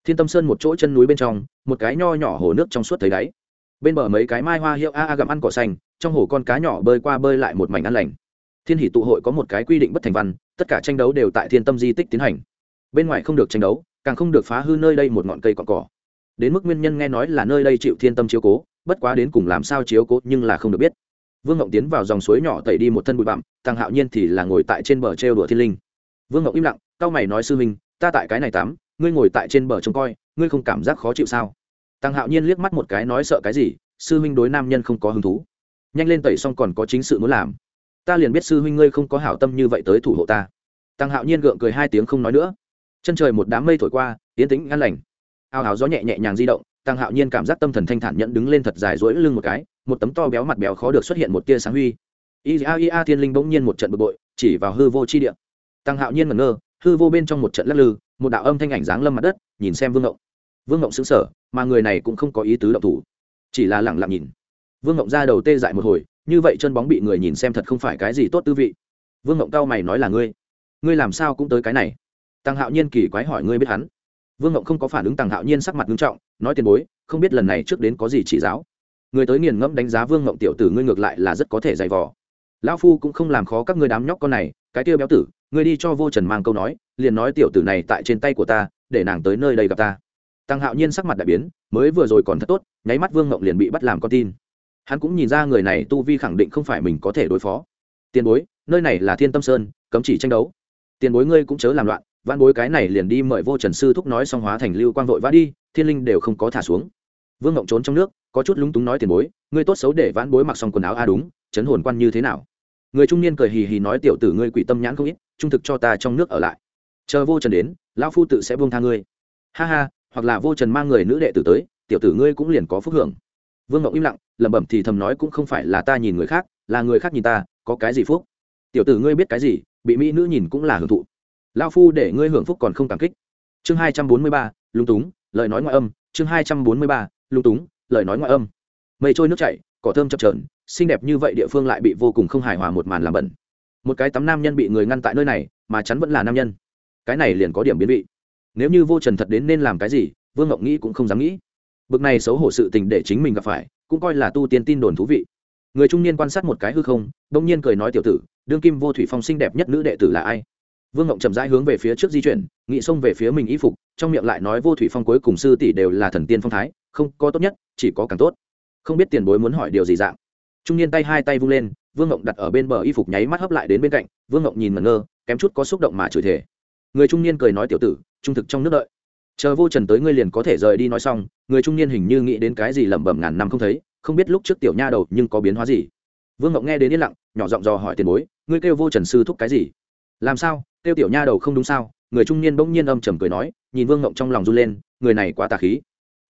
Thiên tâm sơn một chỗ chân núi bên trong, một cái nho nhỏ hồ nước trong suốt thấy đáy bên bờ mấy cái mai hoa hiệu a a gặm ăn cỏ xanh, trong hồ con cá nhỏ bơi qua bơi lại một mảnh ăn lành. Thiên hỷ tụ hội có một cái quy định bất thành văn, tất cả tranh đấu đều tại thiên tâm di tích tiến hành. Bên ngoài không được tranh đấu, càng không được phá hư nơi đây một ngọn cây cọn cỏ. Đến mức nguyên nhân nghe nói là nơi đây chịu thiên tâm chiếu cố, bất quá đến cùng làm sao chiếu cố nhưng là không được biết. Vương ngộng tiến vào dòng suối nhỏ tẩy đi một thân bụi bặm tăng hạo nhiên thì là ngồi tại trên bờ trêu đùa thiên linh. Vương ngộng im lặng, cao mày nói sư minh ta tại cái này tắm, ngươi ngồi tại trên bờ trông coi, ngươi không cảm giác khó chịu sao? Tăng hạo nhiên liếc mắt một cái nói sợ cái gì, sư huynh đối nam nhân không có hứng thú. Nhanh lên tẩy xong còn có chính sự muốn làm. Ta liền biết sư huynh ngươi không có hảo tâm như vậy tới thủ hộ ta. Tăng hạo nhiên gượng cười hai tiếng không nói nữa. Chân trời một đám mây thổi qua yến tĩnh ngăn lành. Ao ào gió nhẹ nhẹ nhàng di động, tăng hạo nhiên cảm giác tâm thần thanh thản nhận đứng lên thật dài rỗi lưng một cái, một tấm to béo mặt béo khó được xuất hiện một tia sáng huy. Ia ia thiên linh bỗng nhiên một trận bực bội, chỉ vào hư vô chi địa. Tăng hạo nhiên ngẩn ngơ, hư vô bên trong một trận lắc lư, một đạo âm thanh ảnh dáng lâm mặt đất, nhìn xem vương ngộng. Vương ngộng xứng sở mà người này cũng không có ý tứ động thủ, chỉ là lẳng lặng nhìn. Vương ngộng ra đầu tê dại một hồi, như vậy chân bóng bị người nhìn xem thật không phải cái gì tốt tư vị. Vương ngộng cao mày nói là ngươi ngươi làm sao cũng tới cái này. Tăng hạo nhiên kỳ quái hỏi ngươi biết hắn. Vương ngộng không có phản ứng tăng hạo nhiên sắc mặt nghiêm trọng, nói tiền bối, không biết lần này trước đến có gì chỉ giáo. Người tới nghiền ngẫm đánh giá vương ngộng tiểu tử ngươi ngược lại là rất có thể dày vò. Lão phu cũng không làm khó các ngươi đám nhóc con này, cái tiêu béo tử, ngươi đi cho vô trần mang câu nói, liền nói tiểu tử này tại trên tay của ta, để nàng tới nơi đây gặp ta tăng hạo nhiên sắc mặt đại biến, mới vừa rồi còn thật tốt, nháy mắt vương ngộng liền bị bắt làm con tin. Hắn cũng nhìn ra người này tu vi khẳng định không phải mình có thể đối phó. Tiền bối, nơi này là thiên tâm sơn, cấm chỉ tranh đấu. Tiền bối ngươi cũng chớ làm loạn văn bối cái này liền đi mời vô trần sư thúc nói xong hóa thành lưu quang vội vã đi, thiên linh đều không có thả xuống. Vương ngộng trốn trong nước, có chút lúng túng nói tiền bối, ngươi tốt xấu để vãn bối mặc xong quần áo a đúng, chấn hồn quan như thế nào? Người trung niên cười hì hì nói tiểu tử ngươi quỷ tâm nhãn không ít, trung thực cho ta trong nước ở lại. Chờ vô trần đến, lão phu tự sẽ buông tha ngươi. Ha ha hoặc là vô trần mang người nữ đệ tử tới, tiểu tử ngươi cũng liền có phúc hưởng. Vương ngọc im lặng, lẩm bẩm thì thầm nói cũng không phải là ta nhìn người khác, là người khác nhìn ta, có cái gì phúc? Tiểu tử ngươi biết cái gì, bị mỹ nữ nhìn cũng là hưởng thụ. Lao phu để ngươi hưởng phúc còn không cảm kích. Chương hai trăm bốn mươi ba, lung túng, lời nói ngoại âm. Chương hai trăm bốn mươi ba, lung túng, lời nói ngoại âm. Mây trôi nước chảy, cỏ thơm chập trờn xinh đẹp như vậy địa phương lại bị vô cùng không hài hòa một màn làm bẩn. Một cái tắm nam nhân bị người ngăn tại nơi này, mà chắn vẫn là nam nhân. Cái này liền có điểm biến vị nếu như vô trần thật đến nên làm cái gì, vương ngọc nghĩ cũng không dám nghĩ. Bực này xấu hổ sự tình để chính mình gặp phải, cũng coi là tu tiên tin đồn thú vị. Người trung niên quan sát một cái hư không, bỗng nhiên cười nói tiểu tử, đương kim vô thủy phong xinh đẹp nhất nữ đệ tử là ai? Vương ngộng chậm rãi hướng về phía trước di chuyển nghị xông về phía mình y phục, trong miệng lại nói vô thủy phong cuối cùng sư tỷ đều là thần tiên phong thái, không có tốt nhất, chỉ có càng tốt. Không biết tiền bối muốn hỏi điều gì dạng. Trung niên tay hai tay vung lên, vương ngộng đặt ở bên bờ y phục nháy mắt hấp lại đến bên cạnh, vương ngộng nhìn ngẩn ngơ, kém chút có xúc động mà chửi thể người trung niên cười nói tiểu tử trung thực trong nước đợi. Chờ vô trần tới ngươi liền có thể rời đi nói xong, người trung niên hình như nghĩ đến cái gì lẩm bẩm ngàn năm không thấy, không biết lúc trước tiểu nha đầu nhưng có biến hóa gì. Vương ngộng nghe đến yên lặng, nhỏ giọng dò hỏi tiền bối, ngươi kêu vô trần sư thúc cái gì? Làm sao? Kêu tiểu nha đầu không đúng sao? Người trung niên bỗng nhiên âm trầm cười nói, nhìn vương ngộng trong lòng run lên, người này quá tà khí.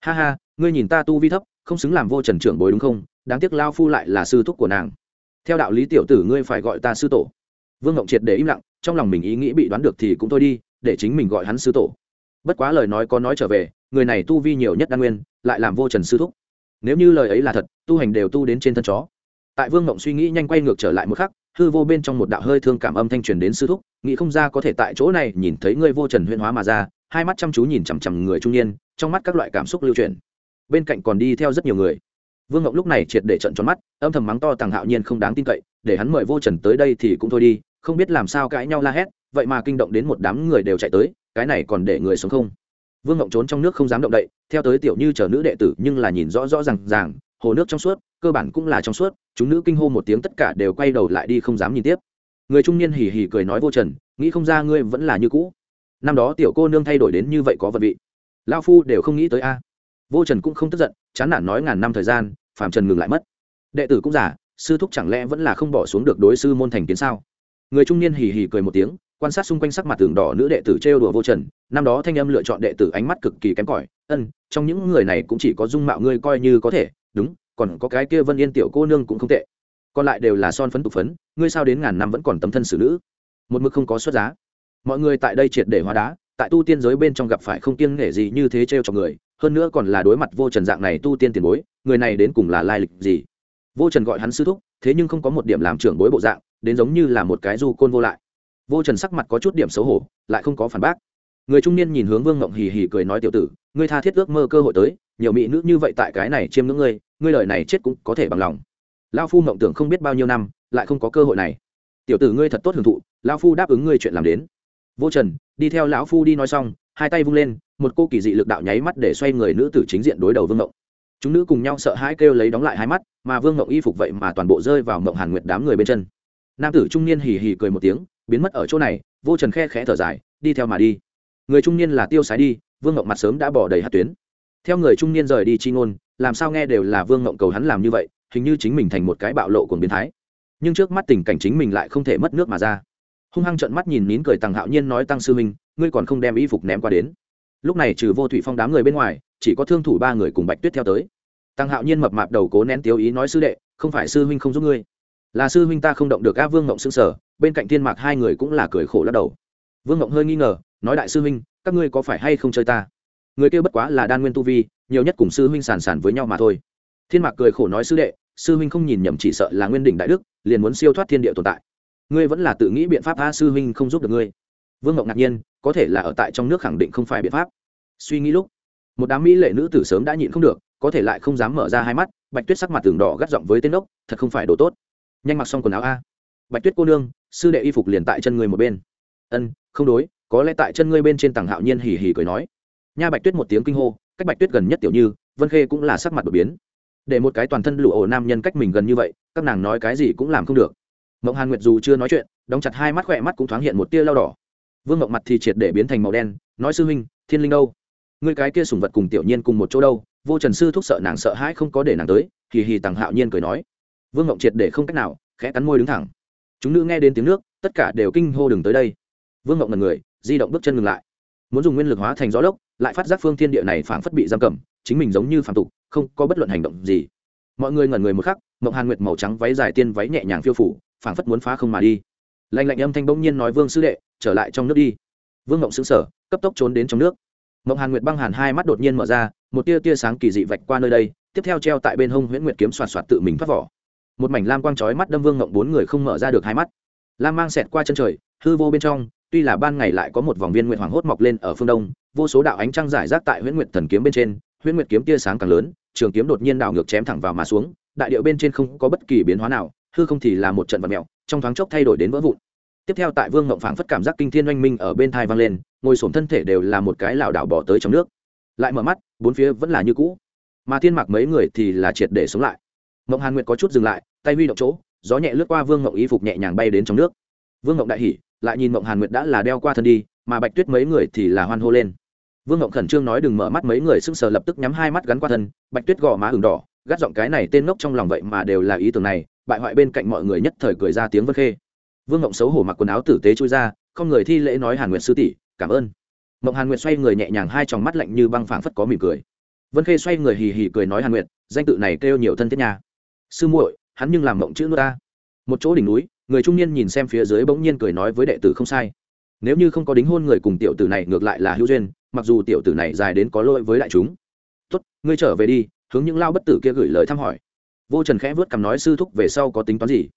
Ha ha, ngươi nhìn ta tu vi thấp, không xứng làm vô trần trưởng bối đúng không? Đáng tiếc lao phu lại là sư thúc của nàng. Theo đạo lý tiểu tử ngươi phải gọi ta sư tổ. Vương ngộng triệt để im lặng, trong lòng mình ý nghĩ bị đoán được thì cũng thôi đi để chính mình gọi hắn sư tổ. Bất quá lời nói có nói trở về, người này tu vi nhiều nhất đan nguyên, lại làm vô trần sư thúc. Nếu như lời ấy là thật, tu hành đều tu đến trên thân chó. Tại vương ngộng suy nghĩ nhanh quay ngược trở lại một khắc, hư vô bên trong một đạo hơi thương cảm âm thanh truyền đến sư thúc, nghĩ không ra có thể tại chỗ này nhìn thấy ngươi vô trần huyên hóa mà ra, hai mắt chăm chú nhìn chằm chằm người trung niên, trong mắt các loại cảm xúc lưu truyền bên cạnh còn đi theo rất nhiều người. Vương ngộng lúc này triệt để trận tròn mắt, âm thầm mắng to tàng hạo nhiên không đáng tin cậy, để hắn mời vô trần tới đây thì cũng thôi đi, không biết làm sao cãi nhau la hét vậy mà kinh động đến một đám người đều chạy tới, cái này còn để người sống không? Vương ngộng trốn trong nước không dám động đậy, theo tới tiểu như chờ nữ đệ tử nhưng là nhìn rõ rõ r à n g ràng, hồ nước trong suốt, cơ bản cũng là trong suốt, chúng nữ kinh hô một tiếng tất cả đều quay đầu lại đi không dám nhìn tiếp. Người trung niên hì hì cười nói vô trần, nghĩ không ra ngươi vẫn là như cũ. Năm đó tiểu cô nương thay đổi đến như vậy có vật vị. Lao phu đều không nghĩ tới a. Vô trần cũng không tức giận, chán nản nói ngàn năm thời gian, phàm trần ngừng lại mất. Đệ tử cũng giả sư thúc chẳng lẽ vẫn là không bỏ xuống được đối sư môn thành kiến sao? Người trung niên hì hì cười một tiếng quan sát xung quanh sắc mặt tường đỏ nữ đệ tử trêu đùa vô trần, năm đó thanh âm lựa chọn đệ tử ánh mắt cực kỳ kém cỏi, ân, trong những người này cũng chỉ có dung mạo ngươi coi như có thể, đúng, còn có cái kia vân yên tiểu cô nương cũng không tệ. Còn lại đều là son phấn tục phấn, ngươi sao đến ngàn năm vẫn còn tấm thân xử nữ? Một mực không có xuất giá. Mọi người tại đây triệt để hóa đá, tại tu tiên giới bên trong gặp phải không kiêng nể gì như thế trêu cho người, hơn nữa còn là đối mặt vô trần dạng này tu tiên tiền bối, người này đến cùng là lai lịch gì? Vô trần gọi hắn sư thúc, thế nhưng không có một điểm làm trưởng bối bộ dạng, đến giống như là một cái du côn vô lại vô trần sắc mặt có chút điểm xấu hổ, lại không có phản bác. Người trung niên nhìn hướng vương ngộng hì hì cười nói, tiểu tử, ngươi tha thiết ước mơ cơ hội tới, nhiều mỹ nữ như vậy tại cái này chiêm ngưỡng ngươi ngươi lời này chết cũng có thể bằng lòng. Lao phu mộng tưởng không biết bao nhiêu năm, lại không có cơ hội này. Tiểu tử ngươi thật tốt hưởng thụ lao phu đáp ứng ngươi chuyện làm đến. Vô trần đi theo lão phu đi nói xong, hai tay vung lên, một cô kỳ dị lực đạo nháy mắt để xoay người nữ tử chính diện đối đầu vương ngộng chúng nữ cùng nhau sợ hãi kêu lấy đóng lại hai mắt, mà vương ngộng y phục vậy mà toàn bộ rơi vào ngộng hàn nguyệt đám người bên chân. Nam tử trung niên hì hì cười một tiếng biến mất ở chỗ này, vô trần khe khẽ thở dài, đi theo mà đi. Người trung niên là tiêu sái đi, vương ngộng mặt sớm đã bỏ đầy hạt tuyến. Theo người trung niên rời đi chi ngôn, làm sao nghe đều là vương ngộng cầu hắn làm như vậy, hình như chính mình thành một cái bạo lộ của biến thái. Nhưng trước mắt tình cảnh chính mình lại không thể mất nước mà ra. Hung hăng trợn mắt nhìn nín cười tăng hạo nhiên nói, tăng sư minh ngươi còn không đem y phục ném qua đến. Lúc này trừ vô thủy phong đám người bên ngoài, chỉ có thương thủ ba người cùng bạch tuyết theo tới. Tăng hạo nhiên mập mạp đầu cố nén tiêu ý nói, sư đệ, không phải sư huynh không giúp ngươi là sư huynh ta không động được a vương ngộng xương sở bên cạnh thiên mạc hai người cũng là cười khổ lắc đầu. Vương ngộng hơi nghi ngờ, nói đại sư huynh, các ngươi có phải hay không chơi ta? Người kêu bất quá là đan nguyên tu vi, nhiều nhất cùng sư huynh sàn sàn với nhau mà thôi. Thiên mạc cười khổ nói sư đệ, sư huynh không nhìn nhầm chỉ sợ là nguyên đỉnh đại đức, liền muốn siêu thoát thiên địa tồn tại. Ngươi vẫn là tự nghĩ biện pháp a sư huynh không giúp được ngươi. Vương ngộng ngạc nhiên, có thể là ở tại trong nước khẳng định không phải biện pháp. Suy nghĩ lúc, một đám mỹ lệ nữ tử sớm đã nhịn không được, có thể lại không dám mở ra hai mắt, bạch tuyết sắc mặt tường đỏ gắt giọng với tên ốc, thật không phải đồ tốt nhanh mặc xong quần áo a. Bạch tuyết cô nương, sư đệ y phục liền tại chân người một bên. Ân, không đối, có lẽ tại chân ngươi bên trên tầng hạo nhiên hì hì cười nói. Nha bạch tuyết một tiếng kinh hô, cách bạch tuyết gần nhất tiểu như, vân khê cũng là sắc mặt đột biến. Để một cái toàn thân lụ ổ nam nhân cách mình gần như vậy, các nàng nói cái gì cũng làm không được. Mộng hàn nguyệt dù chưa nói chuyện, đóng chặt hai mắt khỏe mắt cũng thoáng hiện một tia lao đỏ. Vương mộng mặt thì triệt để biến thành màu đen, nói sư huynh, thiên linh đâu? Người cái kia sùng vật cùng tiểu nhiên cùng một chỗ đâu? Vô trần sư thúc sợ nàng sợ hãi không có để nàng tới, hì hì tằng hạo nhiên cười nói vương ngộng triệt để không cách nào, khẽ cắn môi đứng thẳng. Chúng nữ nghe đến tiếng nước, tất cả đều kinh hô đừng tới đây. Vương ngộng là người, di động bước chân ngừng lại. Muốn dùng nguyên lực hóa thành gió lốc, lại phát giác phương thiên địa này phảng phất bị giam cầm, chính mình giống như phản tục, không có bất luận hành động gì. Mọi người ngẩn người một khắc mộng hàn nguyệt màu trắng váy dài tiên váy nhẹ nhàng phiêu phủ, phảng phất muốn phá không mà đi. Lạnh lạnh âm thanh bỗng nhiên nói vương sư đệ, trở lại trong nước đi. Vương ngộng xứng sở cấp tốc trốn đến trong nước. Mộng hàn nguyệt băng hàn hai mắt đột nhiên mở ra, một tia tia sáng kỳ dị vạch qua nơi đây, tiếp theo treo tại bên hông huyễn nguyệt kiếm soạt soạt tự mình thoát vỏ một mảnh lam quang chói mắt đâm vương ngộng bốn người không mở ra được hai mắt. Lam mang xẹt qua chân trời, hư vô bên trong, tuy là ban ngày lại có một vòng viên nguyện hoàng hốt mọc lên ở phương đông, vô số đạo ánh trăng giải rác tại huyễn nguyệt thần kiếm bên trên, huyễn nguyệt kiếm tia sáng càng lớn, trường kiếm đột nhiên đảo ngược chém thẳng vào mà xuống, đại điệu bên trên không có bất kỳ biến hóa nào, hư không thì là một trận vật mèo, trong thoáng chốc thay đổi đến vỡ vụn. Tiếp theo tại vương ngộng phảng phất cảm giác kinh thiên oanh minh ở bên thai vang lên, ngồi sổm thân thể đều là một cái lảo đảo bỏ tới trong nước. Lại mở mắt, bốn phía vẫn là như cũ. Mà thiên mạc mấy người thì là triệt để sống lại mộng hàn nguyệt có chút dừng lại, tay huy động chỗ, gió nhẹ lướt qua vương mộng y phục nhẹ nhàng bay đến trong nước. Vương mộng đại hỉ, lại nhìn mộng hàn nguyệt đã là đeo qua thân đi, mà bạch tuyết mấy người thì là hoan hô lên. Vương mộng khẩn trương nói đừng mở mắt, mấy người sững sờ lập tức nhắm hai mắt gắn qua thân, bạch tuyết gò má ửng đỏ, gắt giọng cái này tên ngốc trong lòng vậy mà đều là ý tưởng này, bại hoại bên cạnh mọi người nhất thời cười ra tiếng vân khê. Vương mộng xấu hổ mặc quần áo tử tế chui ra, không người thi lễ nói hàn nguyệt sư tỷ, cảm ơn. Mộng hàn nguyệt xoay người nhẹ nhàng hai tròng mắt lạnh như băng phảng phất có mỉm cười. Vân khê xoay người hì hì cười nói hàn nguyệt, danh tự này kêu nhiều thân thiết nhà sư muội, hắn nhưng làm mộng chữ nước ta. Một chỗ đỉnh núi, người trung niên nhìn xem phía dưới bỗng nhiên cười nói với đệ tử không sai. Nếu như không có đính hôn người cùng tiểu tử này, ngược lại là hữu duyên, mặc dù tiểu tử này dài đến có lỗi với đại chúng. Tốt, ngươi trở về đi, hướng những lao bất tử kia gửi lời thăm hỏi. Vô trần khẽ vớt cằm nói sư thúc về sau có tính toán gì?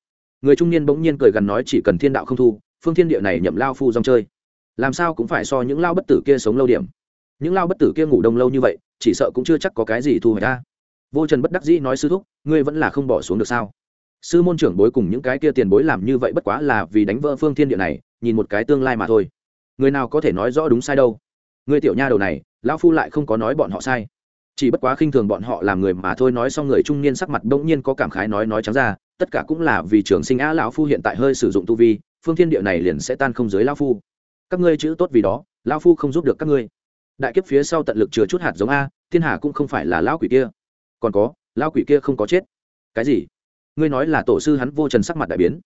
Người trung niên bỗng nhiên cười gần nói chỉ cần thiên đạo không thu, phương thiên địa này nhậm lao phu dòng chơi. Làm sao cũng phải so những lao bất tử kia sống lâu điểm. Những lao bất tử kia ngủ đông lâu như vậy, chỉ sợ cũng chưa chắc có cái gì thu hồi ta vô trần bất đắc dĩ nói sư thúc, ngươi vẫn là không bỏ xuống được sao? Sư môn trưởng bối cùng những cái kia tiền bối làm như vậy bất quá là vì đánh vỡ phương thiên địa này, nhìn một cái tương lai mà thôi. Người nào có thể nói rõ đúng sai đâu? Người tiểu nha đầu này, lão phu lại không có nói bọn họ sai. Chỉ bất quá khinh thường bọn họ làm người mà thôi nói xong người trung niên sắc mặt bỗng nhiên có cảm khái nói nói trắng ra, tất cả cũng là vì trường sinh á lão phu hiện tại hơi sử dụng tu vi, phương thiên địa này liền sẽ tan không giới lão phu. Các ngươi chữ tốt vì đó, lão phu không giúp được các ngươi. Đại kiếp phía sau tận lực chứa chút hạt giống a, thiên hà cũng không phải là lão quỷ kia còn có lao quỷ kia không có chết. Cái gì? Ngươi nói là tổ sư hắn vô trần sắc mặt đại biến.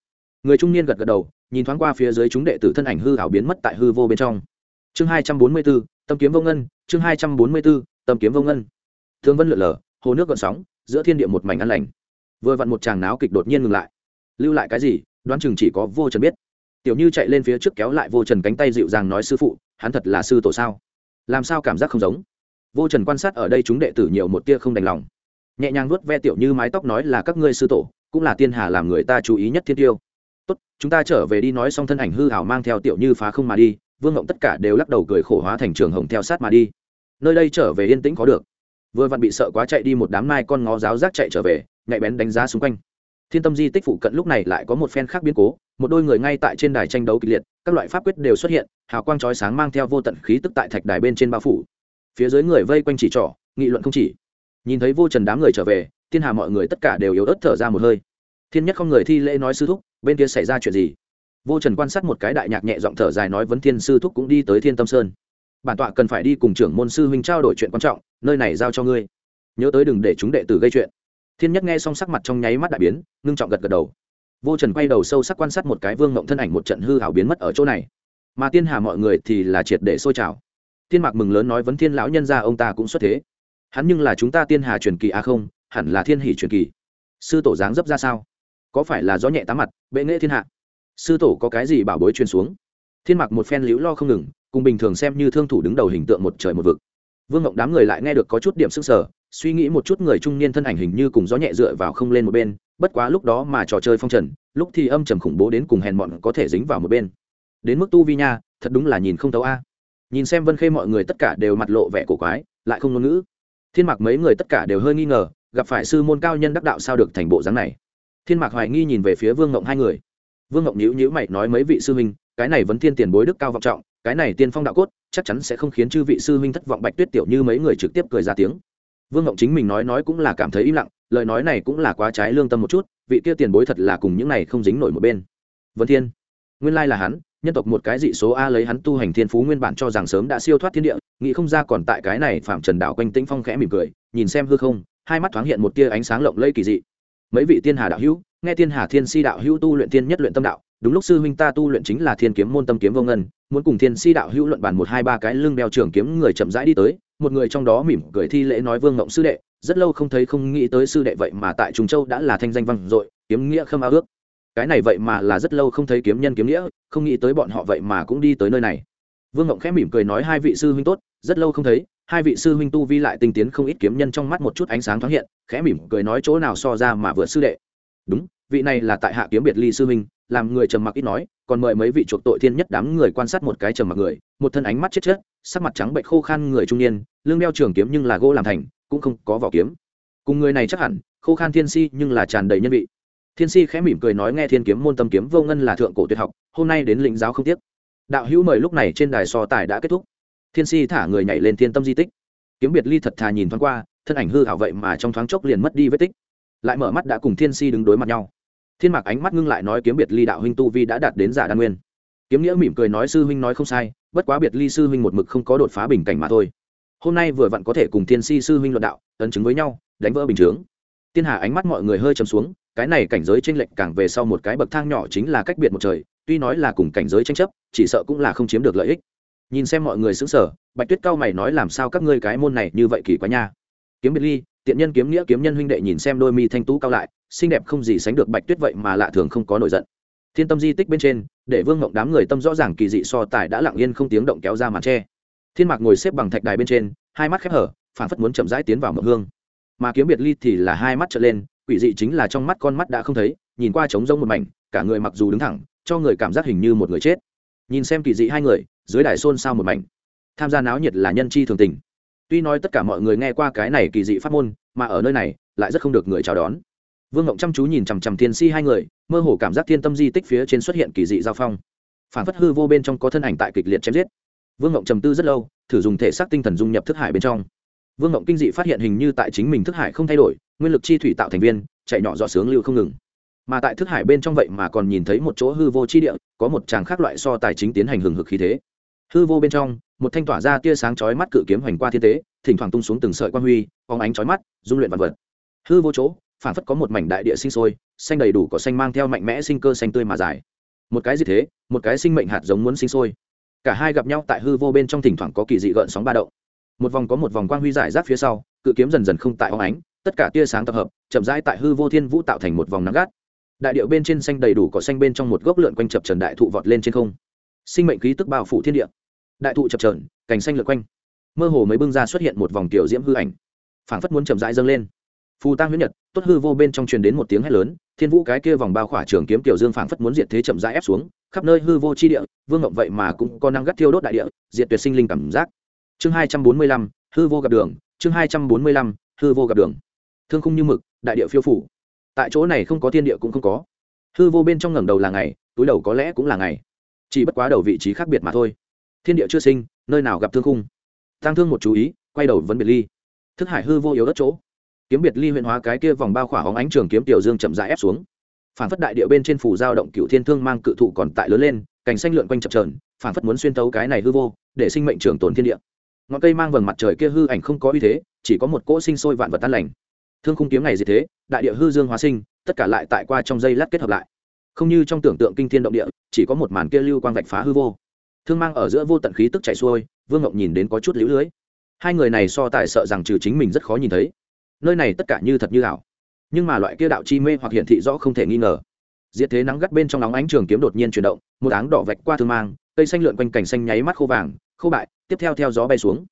Người trung niên gật gật đầu, nhìn thoáng qua phía dưới chúng đệ tử thân ảnh hư hảo biến mất tại hư vô bên trong. Chương hai trăm bốn mươi b ố tâm kiếm vô ngân, chương hai trăm bốn mươi b ố tâm kiếm vô ngân. Thương vân lượn lờ, hồ nước gợn sóng, giữa thiên địa một mảnh ăn lành. Vừa vặn một chàng náo kịch đột nhiên ngừng lại. Lưu lại cái gì? Đoán chừng chỉ có vô trần biết. Tiểu như chạy lên phía trước kéo lại vô trần cánh tay dịu dàng nói sư phụ, hắn thật là sư tổ sao? Làm sao cảm giác không giống? Vô trần quan sát ở đây chúng đệ tử nhiều một tia không đành lòng nhẹ nhàng vuốt ve tiểu như mái tóc nói là các ngươi sư tổ, cũng là tiên hà làm người ta chú ý nhất thiên tiêu. Tốt, chúng ta trở về đi nói xong thân ảnh hư hảo mang theo tiểu như phá không mà đi, vương ngộng tất cả đều lắc đầu cười khổ hóa thành trường hồng theo sát mà đi. Nơi đây trở về yên tĩnh có được. Vừa vặn bị sợ quá chạy đi một đám mai con ngó giáo giác chạy trở về, nhạy bén đánh giá xung quanh. Thiên tâm di tích phụ cận lúc này lại có một phen khác biến cố, một đôi người ngay tại trên đài tranh đấu kịch liệt, các loại pháp quyết đều xuất hiện, hào quang chói sáng mang theo vô tận khí tức tại thạch đài bên trên bao phủ. Phía dưới người vây quanh chỉ trỏ, nghị luận không chỉ nhìn thấy vô trần đám người trở về, thiên hà mọi người tất cả đều yếu ớt thở ra một hơi. Thiên nhất không người thi lễ nói sư thúc, bên kia xảy ra chuyện gì? Vô trần quan sát một cái đại nhạc nhẹ giọng thở dài nói vấn thiên sư thúc cũng đi tới thiên tâm sơn. Bản tọa cần phải đi cùng trưởng môn sư huynh trao đổi chuyện quan trọng, nơi này giao cho ngươi. Nhớ tới đừng để chúng đệ tử gây chuyện. Thiên nhất nghe xong sắc mặt trong nháy mắt đại biến, ngưng trọng gật gật đầu. Vô trần quay đầu sâu sắc quan sát một cái vương mộng thân ảnh một trận hư hảo biến mất ở chỗ này. Mà tiên hà mọi người thì là triệt để sôi trào. Thiên mạc mừng lớn nói vấn thiên lão nhân ra ông ta cũng xuất thế hắn nhưng là chúng ta tiên hà truyền kỳ a à không, hẳn là thiên hỷ truyền kỳ. Sư tổ dáng dấp ra sao? Có phải là gió nhẹ tá mặt, bệ nghệ thiên hạ? Sư tổ có cái gì bảo bối truyền xuống? Thiên mặc một phen liễu lo không ngừng, cùng bình thường xem như thương thủ đứng đầu hình tượng một trời một vực. Vương ngộng đám người lại nghe được có chút điểm sức sở suy nghĩ một chút người trung niên thân ảnh hình như cùng gió nhẹ dựa vào không lên một bên, bất quá lúc đó mà trò chơi phong trần, lúc thì âm trầm khủng bố đến cùng hèn mọn có thể dính vào một bên. Đến mức tu vi nha, thật đúng là nhìn không thấu a. Nhìn xem vân khê mọi người tất cả đều mặt lộ vẻ cổ quái, lại không ngôn ngữ thiên mạc mấy người tất cả đều hơi nghi ngờ, gặp phải sư môn cao nhân đắc đạo sao được thành bộ dáng này. Thiên mạc hoài nghi nhìn về phía vương ngộng hai người. Vương ngộng nhữ nhữ mày nói mấy vị sư huynh, cái này vẫn thiên tiền bối đức cao vọng trọng, cái này tiên phong đạo cốt, chắc chắn sẽ không khiến chư vị sư huynh thất vọng bạch tuyết tiểu như mấy người trực tiếp cười ra tiếng. Vương ngộng chính mình nói nói cũng là cảm thấy im lặng, lời nói này cũng là quá trái lương tâm một chút, vị kia tiền bối thật là cùng những này không dính nổi một bên. Vân thiên, nguyên lai là hắn nhân tộc một cái dị số a lấy hắn tu hành thiên phú nguyên bản cho rằng sớm đã siêu thoát thiên địa, nghĩ không ra còn tại cái này phạm trần đạo quanh tĩnh phong khẽ mỉm cười, nhìn xem hư không, hai mắt thoáng hiện một tia ánh sáng lộng lẫy kỳ dị. Mấy vị tiên hà đạo hữu, nghe tiên hà thiên si đạo hữu tu luyện tiên nhất luyện tâm đạo, đúng lúc sư huynh ta tu luyện chính là thiên kiếm môn tâm kiếm vô ngân, muốn cùng thiên si đạo hữu luận bàn một hai ba cái lưng đeo trường kiếm người chậm rãi đi tới, một người trong đó mỉm cười thi lễ nói vương ngộng sư đệ, rất lâu không thấy không nghĩ tới sư đệ vậy mà tại trung châu đã là thanh danh văn dội, kiếm nghĩa khâm ao ước cái này vậy mà là rất lâu không thấy kiếm nhân kiếm nghĩa, không nghĩ tới bọn họ vậy mà cũng đi tới nơi này. Vương ngộng khẽ mỉm cười nói hai vị sư huynh tốt, rất lâu không thấy, hai vị sư huynh tu vi lại tinh tiến không ít kiếm nhân trong mắt một chút ánh sáng thoáng hiện, khẽ mỉm cười nói chỗ nào so ra mà vượt sư đệ. Đúng, vị này là tại hạ kiếm biệt ly sư huynh, làm người trầm mặc ít nói, còn mời mấy vị chuộc tội thiên nhất đám người quan sát một cái trầm mặc người, một thân ánh mắt chết chết, sắc mặt trắng bệnh khô khan người trung niên lương đeo trường kiếm nhưng là gỗ làm thành, cũng không có vỏ kiếm. Cùng người này chắc hẳn, khô khan thiên si nhưng là tràn đầy nhân vị thiên si khẽ mỉm cười nói nghe thiên kiếm môn tâm kiếm vô ngân là thượng cổ tuyệt học, hôm nay đến lĩnh giáo không tiếc. Đạo hữu mời lúc này trên đài so tài đã kết thúc. Thiên si thả người nhảy lên thiên tâm di tích. Kiếm biệt ly thật thà nhìn thoáng qua, thân ảnh hư hảo vậy mà trong thoáng chốc liền mất đi vết tích. Lại mở mắt đã cùng thiên si đứng đối mặt nhau. Thiên mạc ánh mắt ngưng lại nói kiếm biệt ly đạo huynh tu vi đã đạt đến giả đan nguyên. Kiếm nghĩa mỉm cười nói sư huynh nói không sai, bất quá biệt ly sư huynh một mực không có đột phá bình cảnh mà thôi. Hôm nay vừa vặn có thể cùng thiên si sư huynh luận đạo, ấn chứng với nhau, đánh vỡ bình chướng. Tiên hà ánh mắt mọi người hơi chầm xuống cái này cảnh giới tranh lệch càng về sau một cái bậc thang nhỏ chính là cách biệt một trời, tuy nói là cùng cảnh giới tranh chấp, chỉ sợ cũng là không chiếm được lợi ích. Nhìn xem mọi người xứng sở bạch tuyết cao mày nói làm sao các ngươi cái môn này như vậy kỳ quá nha. Kiếm biệt ly, tiện nhân kiếm nghĩa kiếm nhân huynh đệ nhìn xem đôi mi thanh tú cao lại, xinh đẹp không gì sánh được bạch tuyết vậy mà lạ thường không có nổi giận. Thiên tâm di tích bên trên, để vương mộng đám người tâm rõ ràng kỳ dị so tài đã lặng yên không tiếng động kéo ra màn tre. Thiên mạc ngồi xếp bằng thạch đài bên trên, hai mắt khép hở phản phất muốn chậm rãi tiến vào mộng hương. Mà kiếm biệt ly thì là hai mắt trở lên quỷ dị chính là trong mắt con mắt đã không thấy, nhìn qua trống rông một mảnh, cả người mặc dù đứng thẳng, cho người cảm giác hình như một người chết. Nhìn xem kỳ dị hai người, dưới đài xôn xao một mảnh. Tham gia náo nhiệt là nhân chi thường tình. Tuy nói tất cả mọi người nghe qua cái này kỳ dị pháp môn, mà ở nơi này, lại rất không được người chào đón. Vương ngộng chăm chú nhìn chằm chằm thiên si hai người, mơ hồ cảm giác thiên tâm di tích phía trên xuất hiện kỳ dị giao phong. Phản phất hư vô bên trong có thân ảnh tại kịch liệt chém giết. Vương ngộng trầm tư rất lâu, thử dùng thể xác tinh thần dung nhập thức hải bên trong vương ngộng kinh dị phát hiện hình như tại chính mình thức hải không thay đổi, nguyên lực chi thủy tạo thành viên, chạy nhỏ dọ sướng lưu không ngừng. Mà tại thức hải bên trong vậy mà còn nhìn thấy một chỗ hư vô chi địa, có một tràng khác loại so tài chính tiến hành hừng hực khí thế. Hư vô bên trong, một thanh tỏa ra tia sáng chói mắt cự kiếm hoành qua thiên tế, thỉnh thoảng tung xuống từng sợi quan huy phóng ánh chói mắt, dung luyện vật vật. Hư vô chỗ, phản phất có một mảnh đại địa sinh sôi, xanh đầy đủ có xanh mang theo mạnh mẽ sinh cơ xanh tươi mà dài. Một cái gì thế, một cái sinh mệnh hạt giống muốn sinh sôi. Cả hai gặp nhau tại hư vô bên trong thỉnh thoảng có kỳ dị gợn sóng ba động một vòng có một vòng quang huy giải rác phía sau, cự kiếm dần dần không tại óng ánh, tất cả tia sáng tập hợp, chậm rãi tại hư vô thiên vũ tạo thành một vòng nắng gắt. Đại điệu bên trên xanh đầy đủ có xanh bên trong một gốc lượn quanh chập trần đại thụ vọt lên trên không. Sinh mệnh khí tức bao phủ thiên địa. Đại thụ chập trờn cành xanh lượn quanh. Mơ hồ mới bưng ra xuất hiện một vòng tiểu diễm hư ảnh. Phảng phất muốn chậm rãi dâng lên. Phù tăng huyết nhật, tốt hư vô bên trong truyền đến một tiếng hét lớn, thiên vũ cái kia vòng bao khỏa trường kiếm tiểu dương phảng phất muốn diệt thế chậm rãi ép xuống, khắp nơi hư vô chi địa, vương ngộng vậy mà cũng có năng gắt thiêu đốt đại địa, diệt tuyệt sinh linh cảm giác chương hai trăm bốn mươi lăm, hư vô gặp đường, chương hai trăm bốn mươi lăm, hư vô gặp đường. Thương khung như mực, đại địa phiêu phủ. Tại chỗ này không có thiên địa cũng không có. Hư vô bên trong ngẩng đầu là ngày, túi đầu có lẽ cũng là ngày. Chỉ bất quá đầu vị trí khác biệt mà thôi. Thiên địa chưa sinh, nơi nào gặp thương khung? Tăng thương một chú ý, quay đầu vấn biệt ly. Thức hải hư vô yếu đất chỗ. Kiếm biệt ly huyện hóa cái kia vòng bao khỏa hóng ánh trường kiếm tiểu dương chậm rãi ép xuống. Phản phất đại địa bên trên phủ giao động cựu thiên thương mang cự thụ còn tại lớn lên, cành xanh lượn quanh chập trờn phản phất muốn xuyên tấu cái này hư vô, để sinh mệnh trường tồn thiên địa ngọn cây mang vầng mặt trời kia hư ảnh không có uy thế, chỉ có một cỗ sinh sôi vạn vật tan lành. Thương khung kiếm này gì thế, đại địa hư dương hóa sinh, tất cả lại tại qua trong dây lát kết hợp lại. Không như trong tưởng tượng kinh thiên động địa, chỉ có một màn kia lưu quang vạch phá hư vô. Thương mang ở giữa vô tận khí tức chảy xuôi, vương ngọc nhìn đến có chút lũ lưới. Hai người này so tài sợ rằng trừ chính mình rất khó nhìn thấy. Nơi này tất cả như thật như ảo. Nhưng mà loại kia đạo chi mê hoặc hiển thị rõ không thể nghi ngờ. Diệt thế nắng gắt bên trong nóng ánh trường kiếm đột nhiên chuyển động, một áng đỏ vạch qua thương mang, cây xanh lượn quanh cảnh xanh nháy mắt khô vàng khô bại, tiếp theo theo gió bay xuống.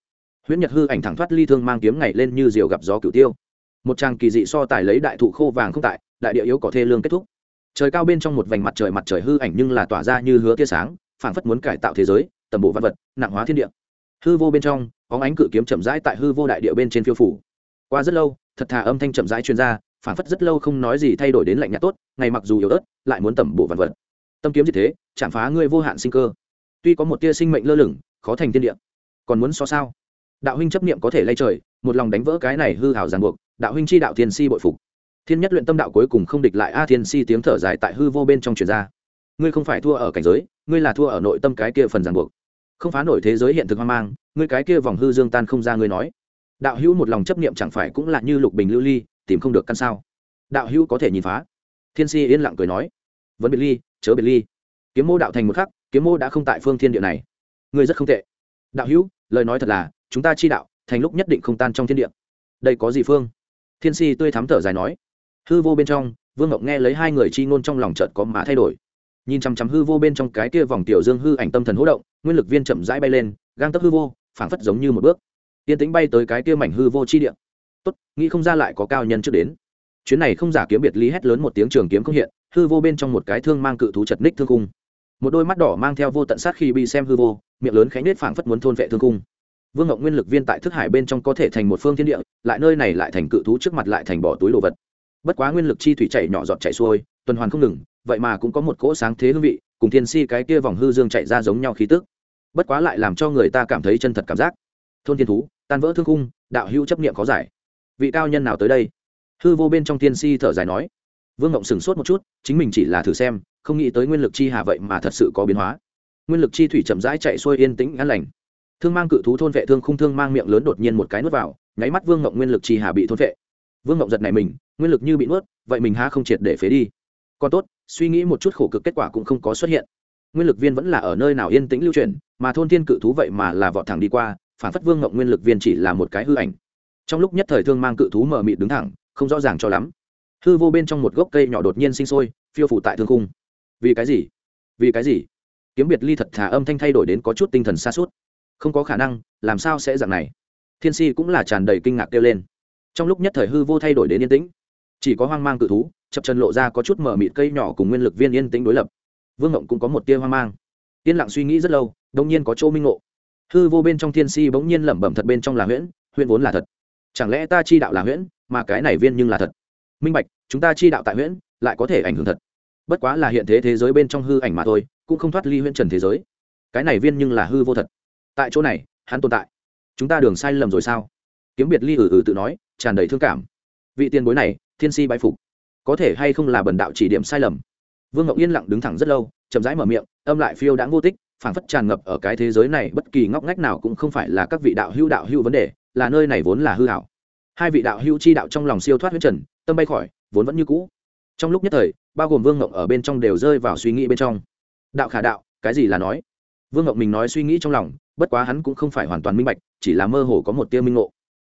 Huyễn nhật hư ảnh thẳng thoát ly thương mang kiếm ngày lên như diều gặp gió cửu tiêu. Một tràng kỳ dị so tài lấy đại thụ khô vàng không tại, đại địa yếu có thê lương kết thúc. Trời cao bên trong một vành mặt trời mặt trời hư ảnh nhưng là tỏa ra như hứa tia sáng, phảng phất muốn cải tạo thế giới, tầm bộ văn vật, nặng hóa thiên địa. Hư vô bên trong có ánh cự kiếm chậm rãi tại hư vô đại địa bên trên phiêu phủ. Qua rất lâu, thật thà âm thanh chậm rãi chuyên ra, phảng phất rất lâu không nói gì thay đổi đến lạnh nhạt tốt, ngày mặc dù yếu ớt, lại muốn tẩm bộ văn vật. Tâm kiếm gì thế, chạm phá ngươi vô hạn sinh cơ. Tuy có một tia sinh mệnh lơ lửng khó thành thiên địa. Còn muốn so sao? Đạo huynh chấp niệm có thể lay trời, một lòng đánh vỡ cái này hư hào ràng buộc, đạo huynh chi đạo thiên si bội phục. Thiên nhất luyện tâm đạo cuối cùng không địch lại a thiên si tiếng thở dài tại hư vô bên trong truyền ra. Ngươi không phải thua ở cảnh giới, ngươi là thua ở nội tâm cái kia phần ràng buộc. Không phá nổi thế giới hiện thực hoang mang, ngươi cái kia vòng hư dương tan không ra ngươi nói. Đạo hữu một lòng chấp niệm chẳng phải cũng là như lục bình lưu ly, tìm không được căn sao. Đạo hữu có thể nhìn phá. Thiên si yên lặng cười nói. Vẫn biệt ly, chớ biệt ly. Kiếm mô đạo thành một khắc, kiếm mô đã không tại phương thiên địa này ngươi rất không tệ. Đạo hữu, lời nói thật là, chúng ta chi đạo, thành lúc nhất định không tan trong thiên địa. Đây có gì phương? Thiên si tươi thắm thở dài nói. Hư vô bên trong, vương ngọc nghe lấy hai người chi ngôn trong lòng chợt có mã thay đổi. Nhìn chằm chằm hư vô bên trong cái kia vòng tiểu dương hư ảnh tâm thần hỗ động, nguyên lực viên chậm rãi bay lên, gang tấp hư vô, phảng phất giống như một bước. Tiên tính bay tới cái kia mảnh hư vô chi địa. Tốt, nghĩ không ra lại có cao nhân trước đến. Chuyến này không giả kiếm biệt lý hét lớn một tiếng trường kiếm không hiện, hư vô bên trong một cái thương mang cự thú chật ních thương cung một đôi mắt đỏ mang theo vô tận sát khi bị xem hư vô, miệng lớn khánh nết phảng phất muốn thôn vệ thương cung vương ngọc nguyên lực viên tại thức hải bên trong có thể thành một phương thiên địa, lại nơi này lại thành cự thú trước mặt lại thành bỏ túi đồ vật. Bất quá nguyên lực chi thủy chảy nhỏ giọt chảy xuôi, tuần hoàn không ngừng, vậy mà cũng có một cỗ sáng thế hương vị, cùng thiên si cái kia vòng hư dương chạy ra giống nhau khí tức. Bất quá lại làm cho người ta cảm thấy chân thật cảm giác. Thôn thiên thú, tan vỡ thương cung đạo hữu chấp niệm có giải. Vị cao nhân nào tới đây? Hư vô bên trong thiên si thở dài nói. Vương ngộng sửng sốt một chút, chính mình chỉ là thử xem không nghĩ tới nguyên lực chi hà vậy mà thật sự có biến hóa. Nguyên lực chi thủy chậm rãi chạy xuôi yên tĩnh an lành. Thương mang cự thú thôn vệ, thương không thương mang miệng lớn đột nhiên một cái nuốt vào, nháy mắt vương ngộng nguyên lực chi hà bị thôn vệ. Vương ngộng giật này mình, nguyên lực như bị nuốt, vậy mình há không triệt để phế đi. Còn tốt, suy nghĩ một chút khổ cực kết quả cũng không có xuất hiện. Nguyên lực viên vẫn là ở nơi nào yên tĩnh lưu truyền mà thôn thiên cự thú vậy mà là vọt thẳng đi qua, phản phất vương ngộng nguyên lực viên chỉ là một cái hư ảnh. Trong lúc nhất thời thương mang cự thú mờ mịt đứng thẳng, không rõ ràng cho lắm. Hư vô bên trong một gốc cây nhỏ đột nhiên sinh sôi, phiêu phủ tại thương khung vì cái gì? Vì cái gì? Kiếm biệt ly thật thà âm thanh thay đổi đến có chút tinh thần xa suốt không có khả năng, làm sao sẽ dạng này? Thiên si cũng là tràn đầy kinh ngạc kêu lên. Trong lúc nhất thời hư vô thay đổi đến yên tĩnh. Chỉ có hoang mang cự thú, chập chân lộ ra có chút mở mịt cây nhỏ cùng nguyên lực viên yên tĩnh đối lập. Vương ngộng cũng có một tia hoang mang. Yên lặng suy nghĩ rất lâu đông nhiên có chỗ minh ngộ. Hư vô bên trong thiên si bỗng nhiên lẩm bẩm thật bên trong là huyễn huyễn vốn là thật. Chẳng lẽ ta chi đạo là huyễn, mà cái này viên nhưng là thật? Minh bạch, chúng ta chi đạo tại huyễn, lại có thể ảnh hưởng thật? Bất quá là hiện thế thế giới bên trong hư ảnh mà thôi cũng không thoát ly huyễn trần thế giới. Cái này viên nhưng là hư vô thật. Tại chỗ này hắn tồn tại. Chúng ta đường sai lầm rồi sao? Kiếm biệt ly ử ừ, ử ừ tự nói tràn đầy thương cảm. Vị tiền bối này thiên si bái phục. Có thể hay không là bần đạo chỉ điểm sai lầm? Vương ngọc yên lặng đứng thẳng rất lâu chậm rãi mở miệng âm lại phiêu đã vô tích phảng phất tràn ngập ở cái thế giới này bất kỳ ngóc ngách nào cũng không phải là các vị đạo hữu đạo hữu vấn đề là nơi này vốn là hư hảo hai vị đạo hữu chi đạo trong lòng siêu thoát huyết trần tâm bay khỏi vốn vẫn như cũ. Trong lúc nhất thời bao gồm vương ngộng ở bên trong đều rơi vào suy nghĩ bên trong. Đạo khả đạo, cái gì là nói? Vương ngộng mình nói suy nghĩ trong lòng, bất quá hắn cũng không phải hoàn toàn minh bạch, chỉ là mơ hồ có một tia minh ngộ.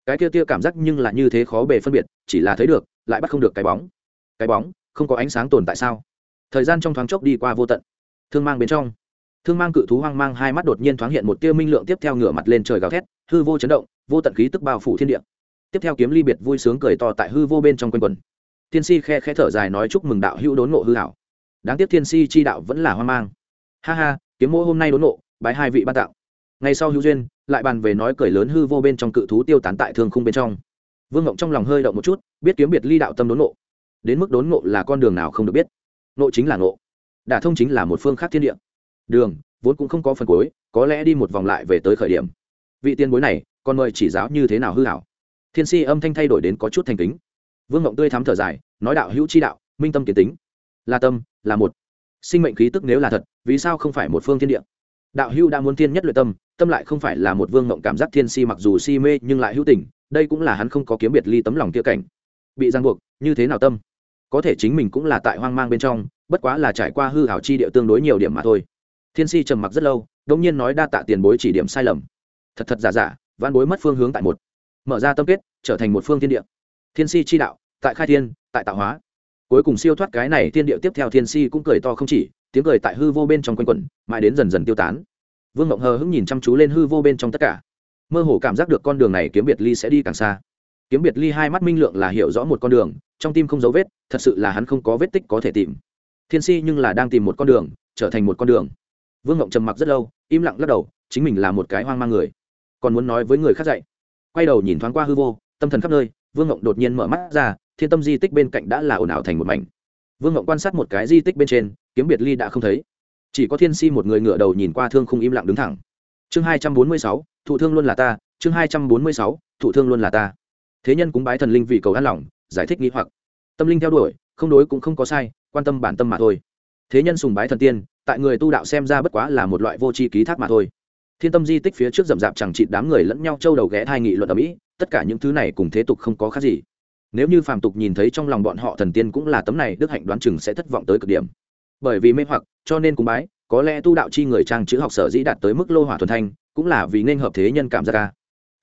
Cái tia tia cảm giác nhưng là như thế khó bề phân biệt, chỉ là thấy được, lại bắt không được cái bóng. Cái bóng, không có ánh sáng tồn tại sao? Thời gian trong thoáng chốc đi qua vô tận. Thương mang bên trong. Thương mang cự thú hoang mang hai mắt đột nhiên thoáng hiện một tia minh lượng tiếp theo ngửa mặt lên trời gào thét, hư vô chấn động, vô tận khí tức bao phủ thiên địa. Tiếp theo kiếm ly biệt vui sướng cười to tại hư vô bên trong quanh quần thiên si khe khẽ thở dài nói chúc mừng đạo hữu đốn ngộ hư hảo đáng tiếc thiên si chi đạo vẫn là hoang mang. Ha ha, kiếm mô hôm nay đốn ngộ, bái hai vị ban tạo ngay sau hữu duyên, lại bàn về nói cười lớn hư vô bên trong cự thú tiêu tán tại thương khung bên trong. Vương ngộng trong lòng hơi động một chút, biết kiếm biệt ly đạo tâm đốn ngộ. Đến mức đốn ngộ là con đường nào không được biết. Ngộ chính là ngộ. Đả thông chính là một phương khác thiên địa. Đường, vốn cũng không có phần cuối, có lẽ đi một vòng lại về tới khởi điểm. Vị tiền bối này còn mời chỉ giáo như thế nào hư hảo thiên si âm thanh thay đổi đến có chút thành kính vương ngộng tươi thắm thở dài, nói đạo hữu chi đạo, minh tâm kiến tính. Là tâm, là một. Sinh mệnh khí tức nếu là thật, vì sao không phải một phương thiên địa? Đạo hữu đã muốn thiên nhất luyện tâm tâm lại không phải là một vương mộng cảm giác thiên si mặc dù si mê nhưng lại hữu tình, đây cũng là hắn không có kiếm biệt ly tấm lòng kia cảnh. Bị giang buộc, như thế nào tâm? Có thể chính mình cũng là tại hoang mang bên trong, bất quá là trải qua hư hảo chi địa tương đối nhiều điểm mà thôi. Thiên si trầm mặc rất lâu đông nhiên nói đa tạ tiền bối chỉ điểm sai lầm. Thật thật giả giả văn bối mất phương hướng tại một. Mở ra tâm kết, trở thành một phương thiên địa thiên si chi đạo, tại khai thiên, tại tạo hóa. Cuối cùng siêu thoát cái này thiên địa tiếp theo thiên si cũng cười to không chỉ, tiếng cười tại hư vô bên trong quanh quẩn, mãi đến dần dần tiêu tán. Vương mộng hờ hững nhìn chăm chú lên hư vô bên trong tất cả. Mơ hồ cảm giác được con đường này kiếm biệt ly sẽ đi càng xa. Kiếm biệt ly hai mắt minh lượng là hiểu rõ một con đường, trong tim không dấu vết, thật sự là hắn không có vết tích có thể tìm. Thiên si nhưng là đang tìm một con đường, trở thành một con đường. Vương ngộng trầm mặc rất lâu, im lặng lắc đầu, chính mình là một cái hoang mang người. Còn muốn nói với người khác dạy. Quay đầu nhìn thoáng qua hư vô, tâm thần khắp nơi vương ngộng đột nhiên mở mắt ra, thiên tâm di tích bên cạnh đã là ồn ào thành một mảnh. Vương ngộng quan sát một cái di tích bên trên, kiếm biệt ly đã không thấy. Chỉ có thiên si một người ngựa đầu nhìn qua thương không im lặng đứng thẳng. Chương hai trăm bốn mươi sáu, thụ thương luôn là ta, chương hai trăm bốn mươi sáu, thụ thương luôn là ta. Thế nhân cúng bái thần linh vì cầu an lòng, giải thích nghĩ hoặc. Tâm linh theo đuổi, không đối cũng không có sai, quan tâm bản tâm mà thôi. Thế nhân sùng bái thần tiên, tại người tu đạo xem ra bất quá là một loại vô tri ký thác mà thôi thiên tâm di tích phía trước rậm rạp chẳng chịt đám người lẫn nhau trâu đầu ghé thai nghị luận ở mỹ, tất cả những thứ này cùng thế tục không có khác gì. Nếu như phàm tục nhìn thấy trong lòng bọn họ thần tiên cũng là tấm này, đức hạnh đoán chừng sẽ thất vọng tới cực điểm. Bởi vì mê hoặc, cho nên cúng bái, có lẽ tu đạo chi người trang chữ học sở dĩ đạt tới mức lô hỏa thuần thanh, cũng là vì nên hợp thế nhân cảm giác ca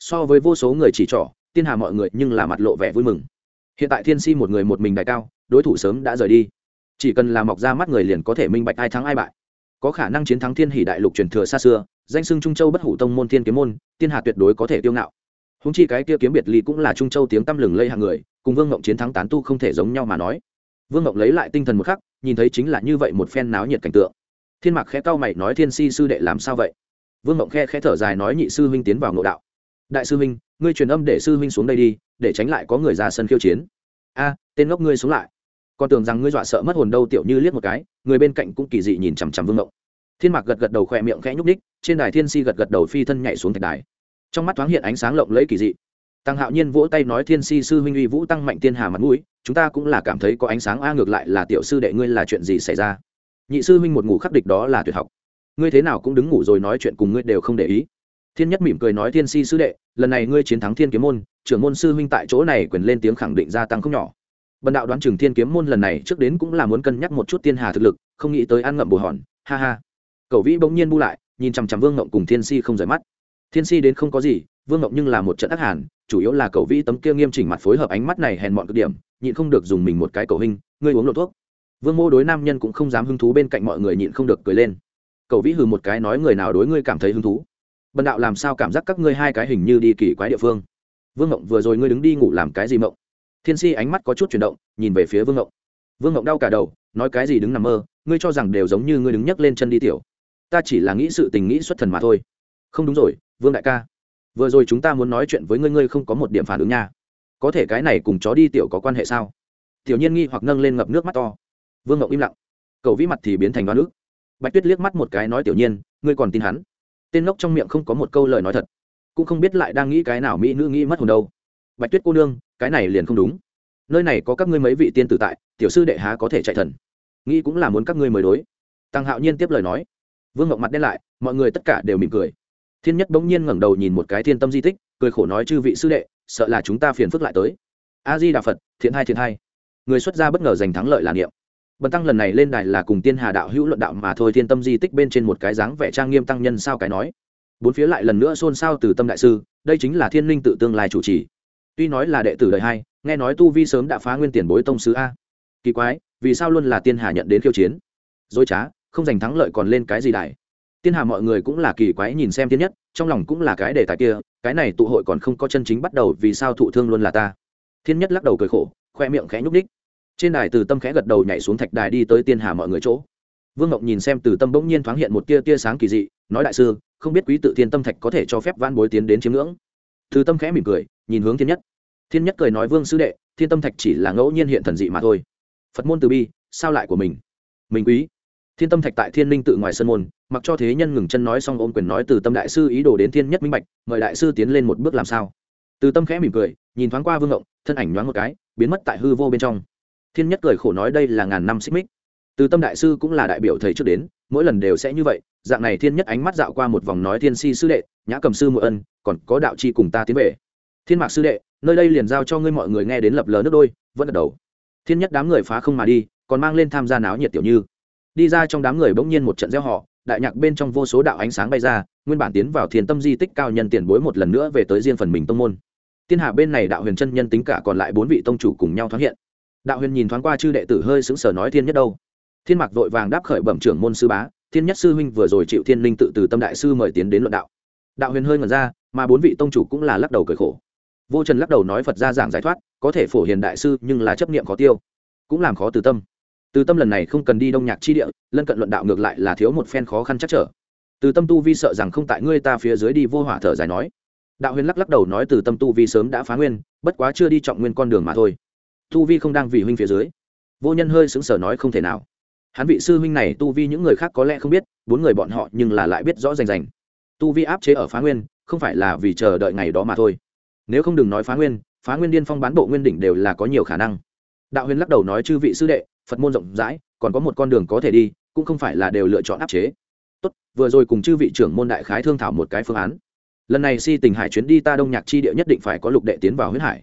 so với vô số người chỉ trỏ, tiên hà mọi người nhưng là mặt lộ vẻ vui mừng. Hiện tại thiên si một người một mình đại cao, đối thủ sớm đã rời đi. Chỉ cần là mọc ra mắt người liền có thể minh bạch ai thắng ai bại. Có khả năng chiến thắng thiên hỷ đại lục truyền thừa xa xưa danh sưng trung châu bất hủ tông môn thiên kiếm môn tiên hà tuyệt đối có thể tiêu ngạo. Húng chi cái kia kiếm biệt ly cũng là trung châu tiếng tăm lừng lây hàng người, cùng vương ngộng chiến thắng tán tu không thể giống nhau mà nói. Vương ngộng lấy lại tinh thần một khắc, nhìn thấy chính là như vậy một phen náo nhiệt cảnh tượng. Thiên mạc khẽ cau mày nói, thiên si sư đệ làm sao vậy? Vương ngộng khe khẽ thở dài nói, nhị sư huynh tiến vào ngộ đạo. Đại sư huynh, ngươi truyền âm để sư huynh xuống đây đi, để tránh lại có người ra sân khiêu chiến. A, tên ngốc ngươi xuống lại. Còn tưởng rằng ngươi dọa sợ mất hồn đâu, tiểu như liếc một cái, người bên cạnh cũng kỳ dị nhìn chằm chằm vương ngộng thiên mạc gật gật đầu khỏe miệng khẽ nhúc ních trên đài thiên si gật gật đầu phi thân nhảy xuống thạch đài. Trong mắt thoáng hiện ánh sáng lộng lẫy kỳ dị. Tăng hạo nhiên vỗ tay nói, thiên si sư huynh uy vũ tăng mạnh tiên hà mặt mũi, chúng ta cũng là cảm thấy có ánh sáng a, ngược lại là tiểu sư đệ ngươi là chuyện gì xảy ra? Nhị sư huynh một ngủ khắc địch đó là tuyệt học. Ngươi thế nào cũng đứng ngủ rồi nói chuyện cùng ngươi đều không để ý. Thiên nhất mỉm cười nói, thiên si sư đệ, lần này ngươi chiến thắng thiên kiếm môn, trưởng môn sư huynh tại chỗ này quyền lên tiếng khẳng định gia tăng không nhỏ. Bần đạo đoán chừng thiên kiếm môn lần này trước đến cũng là muốn cân nhắc một chút tiên hà thực lực, không nghĩ tới ăn ngậm bù hòn. Ha ha cậu vĩ bỗng nhiên bu lại, nhìn chằm chằm vương ngộng cùng thiên si không rời mắt. Thiên si đến không có gì, vương ngộng nhưng là một trận ác hàn, chủ yếu là cậu vĩ tấm kia nghiêm chỉnh mặt phối hợp ánh mắt này hèn mọn cực điểm, nhịn không được dùng mình một cái cầu hình, ngươi uống lộ thuốc. Vương mô đối nam nhân cũng không dám hứng thú bên cạnh mọi người nhịn không được cười lên. Cậu vĩ hừ một cái nói, người nào đối ngươi cảm thấy hứng thú? Bần đạo làm sao cảm giác các ngươi hai cái hình như đi kỳ quái địa phương? Vương ngộng vừa rồi ngươi đứng đi ngủ làm cái gì mộng? Thiên si ánh mắt có chút chuyển động, nhìn về phía vương ngộng. Vương ngộng đau cả đầu, nói, cái gì đứng nằm mơ? Ngươi cho rằng đều giống như ngươi đứng nhấc lên chân đi, tiểu ta chỉ là nghĩ sự tình nghĩ xuất thần mà thôi. Không đúng rồi, vương đại ca. Vừa rồi chúng ta muốn nói chuyện với ngươi ngươi không có một điểm phản ứng nha. Có thể cái này cùng chó đi tiểu có quan hệ sao? Tiểu nhiên nghi hoặc nâng lên ngập nước mắt to. Vương ngậu im lặng. Cậu vĩ mặt thì biến thành đoán ức. Bạch tuyết liếc mắt một cái nói, tiểu nhiên, ngươi còn tin hắn? Tên ngốc trong miệng không có một câu lời nói thật. Cũng không biết lại đang nghĩ cái nào mỹ nữ nghĩ mất hồn đâu. Bạch tuyết cô nương, cái này liền không đúng. Nơi này có các ngươi mấy vị tiên tử tại, tiểu sư đệ há có thể chạy thần? Nghĩ cũng là muốn các ngươi mới đối. Tăng hạo nhiên tiếp lời nói vương ngọc mặt đen lại, mọi người tất cả đều mỉm cười. Thiên nhất bỗng nhiên ngẩng đầu nhìn một cái thiên tâm di tích, cười khổ nói chư vị sư đệ, sợ là chúng ta phiền phức lại tới. A di đà phật, thiện hai thiện hai người xuất gia bất ngờ giành thắng lợi là niệm. Bần tăng lần này lên đài là cùng tiên hà đạo hữu luận đạo mà thôi, thiên tâm di tích bên trên một cái dáng vẻ trang nghiêm tăng nhân sao cái nói. Bốn phía lại lần nữa xôn xao từ tâm đại sư, đây chính là thiên linh tự tương lai chủ trì. Tuy nói là đệ tử đời hai, nghe nói tu vi sớm đã phá nguyên tiền bối tông sứ a. Kỳ quái, vì sao luôn là tiên hà nhận đến khiêu chiến? Dối trá không giành thắng lợi còn lên cái gì đại tiên hà mọi người cũng là kỳ quái nhìn xem tiên nhất, trong lòng cũng là cái đề tài kia, cái này tụ hội còn không có chân chính bắt đầu vì sao thụ thương luôn là ta. Thiên nhất lắc đầu cười khổ, khoe miệng khẽ nhúc ních trên đài từ tâm khẽ gật đầu nhảy xuống thạch đài đi tới tiên hà mọi người chỗ. Vương ngọc nhìn xem từ tâm bỗng nhiên thoáng hiện một tia tia sáng kỳ dị, nói đại sư, không biết quý tự thiên tâm thạch có thể cho phép van bối tiến đến chiếm ngưỡng. Từ tâm khẽ mỉm cười, nhìn hướng thiên nhất. Thiên nhất cười nói, vương sư đệ, thiên tâm thạch chỉ là ngẫu nhiên hiện thần dị mà thôi. Phật môn từ bi, sao lại của mình? Mình quý thiên tâm thạch tại thiên linh tự ngoài sân môn, mặc cho thế nhân ngừng chân nói xong ôm quyền nói từ tâm đại sư ý đồ đến thiên nhất minh bạch, mời đại sư tiến lên một bước làm sao? Từ tâm khẽ mỉm cười, nhìn thoáng qua vương ngộng, thân ảnh nhoáng một cái, biến mất tại hư vô bên trong. Thiên nhất cười khổ nói đây là ngàn năm xích mích. Từ tâm đại sư cũng là đại biểu thầy trước đến, mỗi lần đều sẽ như vậy, dạng này thiên nhất ánh mắt dạo qua một vòng nói thiên si sư đệ, nhã cầm sư mượn ân, còn có đạo chi cùng ta tiến về. Thiên mạc sư đệ, nơi đây liền giao cho ngươi mọi người nghe đến lập lờ nước đôi, vẫn gật đầu. Thiên nhất đám người phá không mà đi, còn mang lên tham gia náo nhiệt tiểu như đi ra trong đám người bỗng nhiên một trận gieo họ đại nhạc bên trong vô số đạo ánh sáng bay ra, nguyên bản tiến vào thiền tâm di tích cao nhân tiền bối một lần nữa về tới riêng phần mình tông môn. Tiên hạ bên này đạo huyền chân nhân tính cả còn lại bốn vị tông chủ cùng nhau thoáng hiện. Đạo huyền nhìn thoáng qua chư đệ tử hơi sững sờ nói thiên nhất đâu. Thiên mạc vội vàng đáp khởi bẩm trưởng môn sư bá, thiên nhất sư huynh vừa rồi chịu thiên linh tự từ tâm đại sư mời tiến đến luận đạo. Đạo huyền hơi ngẩn ra, mà bốn vị tông chủ cũng là lắc đầu cười khổ. Vô trần lắc đầu nói phật ra giảng giải thoát, có thể phổ hiền đại sư nhưng là chấp niệm khó tiêu, cũng làm khó từ tâm từ tâm lần này không cần đi đông nhạc chi địa, lân cận luận đạo ngược lại là thiếu một phen khó khăn chắc trở. Từ tâm tu vi sợ rằng không tại ngươi ta phía dưới đi vô hỏa thở dài nói. Đạo huyền lắc lắc đầu nói từ tâm tu vi sớm đã phá nguyên, bất quá chưa đi trọng nguyên con đường mà thôi. Tu vi không đang vì huynh phía dưới. Vô nhân hơi sững sờ nói không thể nào. Hắn vị sư huynh này tu vi những người khác có lẽ không biết, bốn người bọn họ nhưng là lại biết rõ rành rành. Tu vi áp chế ở phá nguyên, không phải là vì chờ đợi ngày đó mà thôi. Nếu không đừng nói phá nguyên phá nguyên điên phong bán bộ nguyên đỉnh đều là có nhiều khả năng. Đạo huyền lắc đầu nói chư vị sư đệ phật môn rộng rãi, còn có một con đường có thể đi, cũng không phải là đều lựa chọn áp chế. Tốt, vừa rồi cùng chư vị trưởng môn đại khái thương thảo một cái phương án. Lần này si tình hải chuyến đi ta đông nhạc chi địa nhất định phải có lục đệ tiến vào huyết hải.